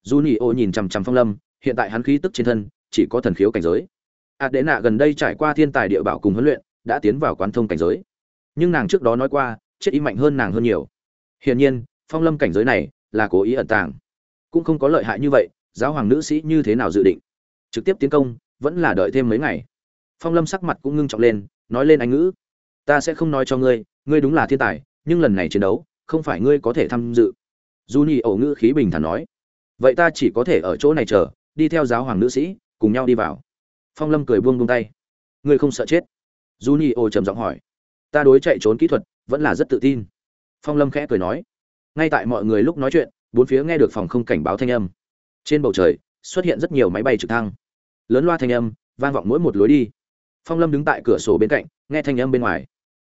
Junio nhìn chằm chằm Phong Lâm, hiện tại hắn khí tức trên thân chỉ có thần khiếu cảnh giới. Ạt đệ nạ gần đây trải qua thiên tài địa bảo cùng huấn luyện đã tiến vào quán thông cảnh giới. Nhưng nàng trước đó nói qua chết y mạnh hơn nàng hơn nhiều. Hiển nhiên phong lâm cảnh giới này là cố ý ẩn tàng. Cũng không có lợi hại như vậy giáo hoàng nữ sĩ như thế nào dự định? Trực tiếp tiến công vẫn là đợi thêm mấy ngày. Phong lâm sắc mặt cũng ngưng trọng lên nói lên anh ngữ. Ta sẽ không nói cho ngươi ngươi đúng là thiên tài nhưng lần này chiến đấu, không phải ngươi có thể tham dự. Du nhi ẩu ngữ khí bình thản nói. Vậy ta chỉ có thể ở chỗ này chờ, đi theo giáo hoàng nữ sĩ, cùng nhau đi vào. Phong lâm cười buông buông tay. Ngươi không sợ chết? J u trầm giọng hỏi. Ta đối chạy trốn kỹ thuật, vẫn là rất tự tin. Phong lâm khẽ cười nói. Ngay tại mọi người lúc nói chuyện, bốn phía nghe được phòng không cảnh báo thanh âm. Trên bầu trời, xuất hiện rất nhiều máy bay trực thăng. Lớn loa thanh âm, vang vọng mỗi một lối đi. Phong lâm đứng tại cửa sổ bên cạnh, nghe thanh âm bên ngoài.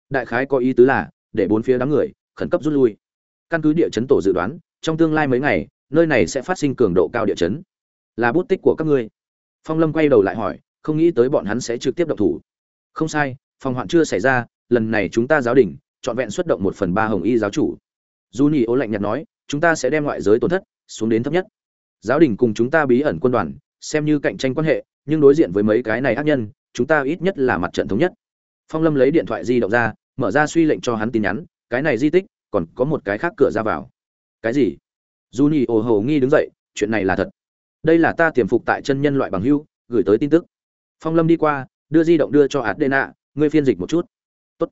Đại khái có ý tứ là để bốn phía đám người khẩn cấp rút lui. Căn cứ địa chấn tổ dự đoán, trong tương lai mấy ngày, nơi này sẽ phát sinh cường độ cao địa chấn. Là bút tích của các ngươi. Phong lâm quay đầu lại hỏi, không nghĩ tới bọn hắn sẽ trực tiếp động thủ. Không sai, phòng hoạn chưa xảy ra, lần này chúng ta giáo đình chọn vẹn xuất động một phần ba hồng y giáo chủ. Du ố lạnh nhạt nói, chúng ta sẽ đem ngoại giới tổn thất xuống đến thấp nhất. Giáo đình cùng chúng ta bí ẩn quân đoàn, xem như cạnh tranh quan hệ, nhưng đối diện với mấy cái này ác nhân, chúng ta ít nhất là mặt trận thống nhất. Phong lâm lấy điện thoại di động ra mở ra suy lệnh cho hắn tin nhắn, cái này di tích, còn có một cái khác cửa ra vào. Cái gì? Du nhị ồ hầu nghi đứng dậy, chuyện này là thật. Đây là ta tiềm phục tại chân nhân loại bằng hưu, gửi tới tin tức. Phong lâm đi qua, đưa di động đưa cho adena, ngươi phiên dịch một chút. Tốt.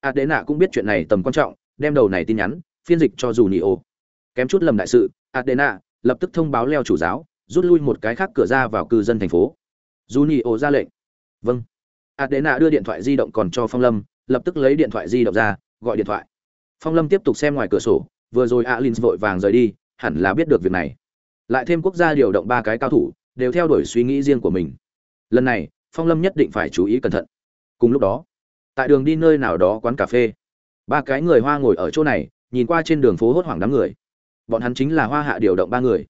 Adena cũng biết chuyện này tầm quan trọng, đem đầu này tin nhắn, phiên dịch cho dù nhị kém chút lầm đại sự, adena lập tức thông báo leo chủ giáo, rút lui một cái khác cửa ra vào cư dân thành phố. Dù nhị ra lệnh. Vâng adena đưa điện thoại di động còn cho phong lâm, lập tức lấy điện thoại di động ra, gọi điện thoại. Phong lâm tiếp tục xem ngoài cửa sổ, vừa rồi alin vội vàng rời đi, hẳn là biết được việc này. Lại thêm quốc gia điều động ba cái cao thủ, đều theo đuổi suy nghĩ riêng của mình. Lần này, phong lâm nhất định phải chú ý cẩn thận. Cùng lúc đó, tại đường đi nơi nào đó quán cà phê, ba cái người hoa ngồi ở chỗ này, nhìn qua trên đường phố hốt hoảng đám người. Bọn hắn chính là hoa hạ điều động ba người.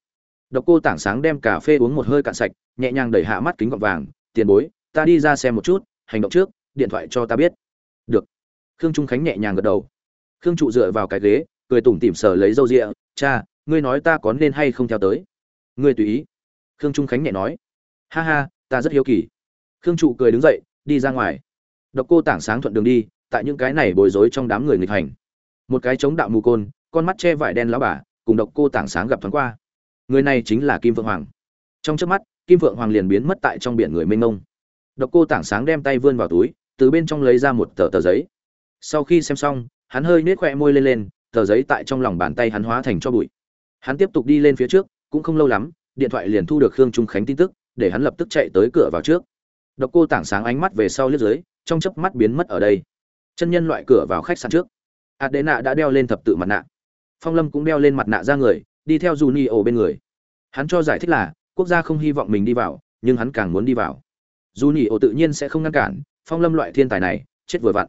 Độc cô tảng sáng đem cà phê uống một hơi cạn sạch, nhẹ nhàng đẩy hạ mắt kính gọt vàng, tiền bối, ta đi ra xem một chút hành động trước, điện thoại cho ta biết. Được. Khương trung khánh nhẹ nhàng gật đầu. Khương trụ dựa vào cái ghế, cười tủm tỉm sờ lấy râu rịa, cha, ngươi nói ta có nên hay không theo tới? Ngươi tùy ý. Khương trung khánh nhẹ nói. Ha ha, ta rất hiếu kỳ. Khương trụ cười đứng dậy, đi ra ngoài. Độc cô tảng sáng thuận đường đi, tại những cái này bối rối trong đám người nghịch hành. Một cái chống đạo mù côn, con mắt che vải đen lão bà, cùng độc cô tảng sáng gặp thoáng qua. Người này chính là kim vượng hoàng. Trong trước mắt, kim vượng hoàng liền biến mất tại trong biển người mênh mông độc cô tảng sáng đem tay vươn vào túi, từ bên trong lấy ra một tờ tờ giấy. Sau khi xem xong, hắn hơi nhếch khóe môi lên lên, tờ giấy tại trong lòng bàn tay hắn hóa thành cho bụi. Hắn tiếp tục đi lên phía trước, cũng không lâu lắm, điện thoại liền thu được khương trung khánh tin tức, để hắn lập tức chạy tới cửa vào trước. Độc cô tảng sáng ánh mắt về sau liếc dưới, trong chớp mắt biến mất ở đây. Chân nhân loại cửa vào khách sạn trước. Adena đã đeo lên thập tự mặt nạ. Phong lâm cũng đeo lên mặt nạ ra người, đi theo Junio bên người. Hắn cho giải thích là, quốc gia không hy vọng mình đi vào, nhưng hắn càng muốn đi vào dù nhị ổ tự nhiên sẽ không ngăn cản, phong lâm loại thiên tài này, chết vừa vặn.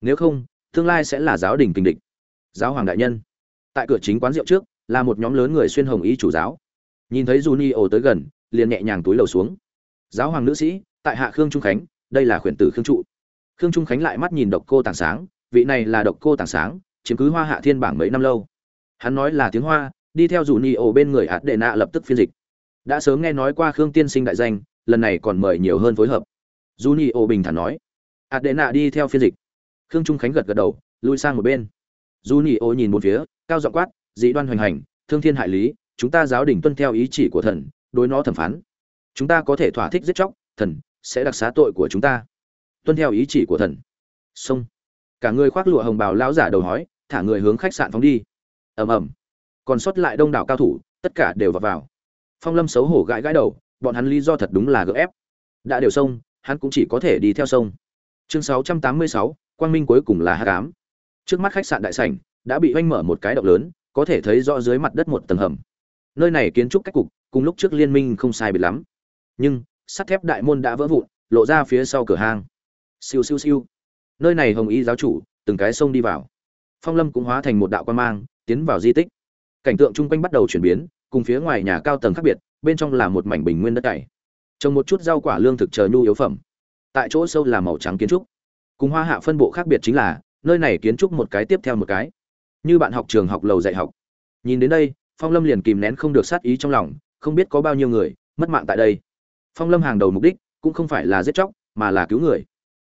Nếu không, tương lai sẽ là giáo đình kình địch. Giáo hoàng đại nhân. Tại cửa chính quán rượu trước, là một nhóm lớn người xuyên hồng y chủ giáo. Nhìn thấy dù nhị ổ tới gần, liền nhẹ nhàng túi lầu xuống. Giáo hoàng nữ sĩ, tại hạ khương trung khánh, đây là khuyển tử khương trụ. Khương trung khánh lại mắt nhìn độc cô tàng sáng, vị này là độc cô tàng sáng, chiếm cứ hoa hạ thiên bảng mấy năm lâu. Hắn nói là tiếng hoa, đi theo dù ni ổ bên người ạt đệ nạ lập tức phiên dịch. Đã sớm nghe nói qua khương tiên sinh đại danh lần này còn mời nhiều hơn phối hợp. Dù ni Ô bình thản nói. Ạt đệ nạ đi theo phiên dịch. Khương trung khánh gật gật đầu, lui sang một bên. Dù ni Ô nhìn một phía, cao giọng quát, dị đoan hoành hành, thương thiên hại lý, chúng ta giáo đình tuân theo ý chỉ của thần, đối nó thẩm phán. Chúng ta có thể thỏa thích giết chóc, thần sẽ đặc xá tội của chúng ta. Tuân theo ý chỉ của thần. Xong. Cả người khoác lụa hồng bào lão giả đầu hói, thả người hướng khách sạn phóng đi. Ầm ầm. Còn sót lại đông đảo cao thủ, tất cả đều vào vào. Phong lâm xấu hổ gãi gãi đầu bọn hắn lý do thật đúng là gỡ ép. Đã đều sông hắn cũng chỉ có thể đi theo sông. Chương 686, quang minh cuối cùng là hát cám trước mắt khách sạn đại sảnh đã bị oanh mở một cái động lớn có thể thấy rõ dưới mặt đất một tầng hầm. Nơi này kiến trúc cách cục cùng lúc trước liên minh không sai biệt lắm. Nhưng sắt thép đại môn đã vỡ vụn lộ ra phía sau cửa hang. Siêu siêu siêu. Nơi này hồng y giáo chủ từng cái sông đi vào. Phong lâm cũng hóa thành một đạo quan mang tiến vào di tích. Cảnh tượng chung quanh bắt đầu chuyển biến cùng phía ngoài nhà cao tầng khác biệt bên trong là một mảnh bình nguyên đất cày. Trồng một chút rau quả lương thực chờ nhu yếu phẩm. Tại chỗ sâu là màu trắng kiến trúc. Cùng hoa hạ phân bộ khác biệt chính là, nơi này kiến trúc một cái tiếp theo một cái. Như bạn học trường học lầu dạy học. Nhìn đến đây, phong lâm liền kìm nén không được sát ý trong lòng, không biết có bao nhiêu người, mất mạng tại đây. Phong lâm hàng đầu mục đích, cũng không phải là giết chóc, mà là cứu người.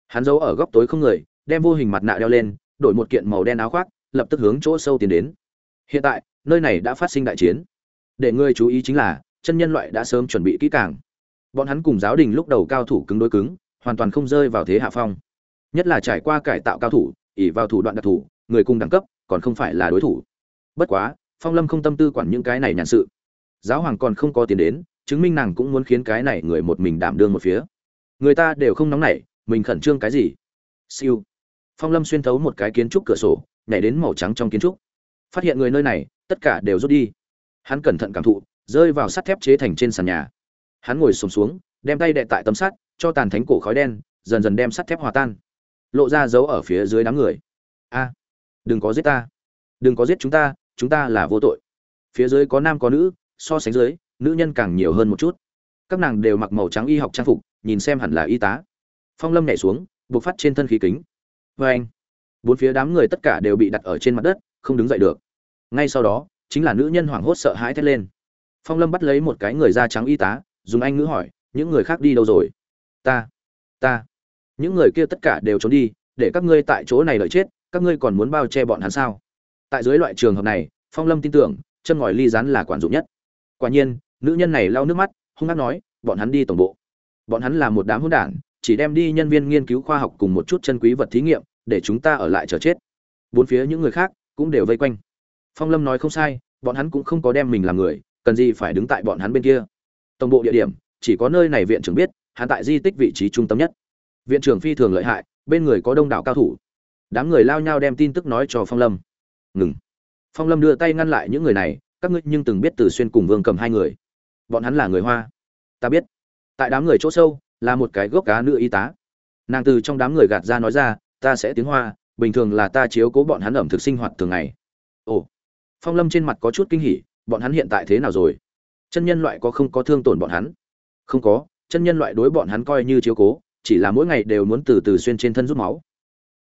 Hắn giấu ở góc tối không người, đem vô hình mặt nạ đeo lên, đổi một kiện màu đen áo khoác, lập tức hướng chỗ sâu tiến đến. Hiện tại, nơi này đã phát sinh đại chiến. Để ngươi chú ý chính là chân nhân loại đã sớm chuẩn bị kỹ càng. Bọn hắn cùng giáo đình lúc đầu cao thủ cứng đối cứng, hoàn toàn không rơi vào thế hạ phong. Nhất là trải qua cải tạo cao thủ ỉ vào thủ đoạn đặc thủ người cùng đẳng cấp còn không phải là đối thủ. Bất quá, phong lâm không tâm tư quản những cái này nhàn sự. Giáo hoàng còn không có tiền đến, chứng minh nàng cũng muốn khiến cái này người một mình đảm đương một phía. Người ta đều không nóng nảy, mình khẩn trương cái gì? Siêu. Phong lâm xuyên thấu một cái kiến trúc cửa sổ, nhảy đến màu trắng trong kiến trúc. Phát hiện người nơi này, tất cả đều rút đi. Hắn cẩn thận cảm thụ rơi vào sắt thép chế thành trên sàn nhà. Hắn ngồi sùng xuống, xuống đem tay đệ tại tấm sắt cho tàn thánh cổ khói đen dần dần đem sắt thép hòa tan. Lộ ra dấu ở phía dưới đám người. A đừng có giết ta. Đừng có giết chúng ta chúng ta là vô tội. Phía dưới có nam có nữ so sánh dưới nữ nhân càng nhiều hơn một chút. Các nàng đều mặc màu trắng y học trang phục nhìn xem hẳn là y tá. Phong lâm nhảy xuống buộc phát trên thân khí kính. Vê anh bốn phía đám người tất cả đều bị đặt ở trên mặt đất không đứng dậy được. Ngay sau đó chính là nữ nhân hoảng hốt sợ hãi thét lên phong lâm bắt lấy một cái người da trắng y tá, dùng anh ngữ hỏi, những người khác đi đâu rồi? Ta ta. Những người kia tất cả đều trốn đi, để các ngươi tại chỗ này lợi chết, các ngươi còn muốn bao che bọn hắn sao? Tại dưới loại trường hợp này, phong lâm tin tưởng, chân ngòi ly rán là quản dụng nhất. Quả nhiên, nữ nhân này lau nước mắt, hung hát nói, bọn hắn đi tổng bộ. Bọn hắn là một đám hôn đản, chỉ đem đi nhân viên nghiên cứu khoa học cùng một chút chân quý vật thí nghiệm, để chúng ta ở lại chờ chết. Bốn phía những người khác cũng đều vây quanh. Phong lâm nói không sai, bọn hắn cũng không có đem mình làm người cần gì phải đứng tại bọn hắn bên kia. Tổng bộ địa điểm, chỉ có nơi này viện trưởng biết, hắn tại di tích vị trí trung tâm nhất. Viện trưởng phi thường lợi hại, bên người có đông đảo cao thủ. Đám người lao nhau đem tin tức nói cho phong lâm. Ngừng. Phong lâm đưa tay ngăn lại những người này, các ngươi nhưng từng biết từ xuyên cùng vương cầm hai người. Bọn hắn là người hoa. Ta biết. Tại đám người chỗ sâu, là một cái gốc cá nữ y tá. Nàng từ trong đám người gạt ra nói ra, ta sẽ tiếng hoa, bình thường là ta chiếu cố bọn hắn ẩm thực sinh hoạt thường ngày. Ồ. Phong lâm trên mặt có chút kinh hỉ bọn hắn hiện tại thế nào rồi? Chân nhân loại có không có thương tổn bọn hắn? Không có, chân nhân loại đối bọn hắn coi như chiếu cố, chỉ là mỗi ngày đều muốn từ từ xuyên trên thân rút máu.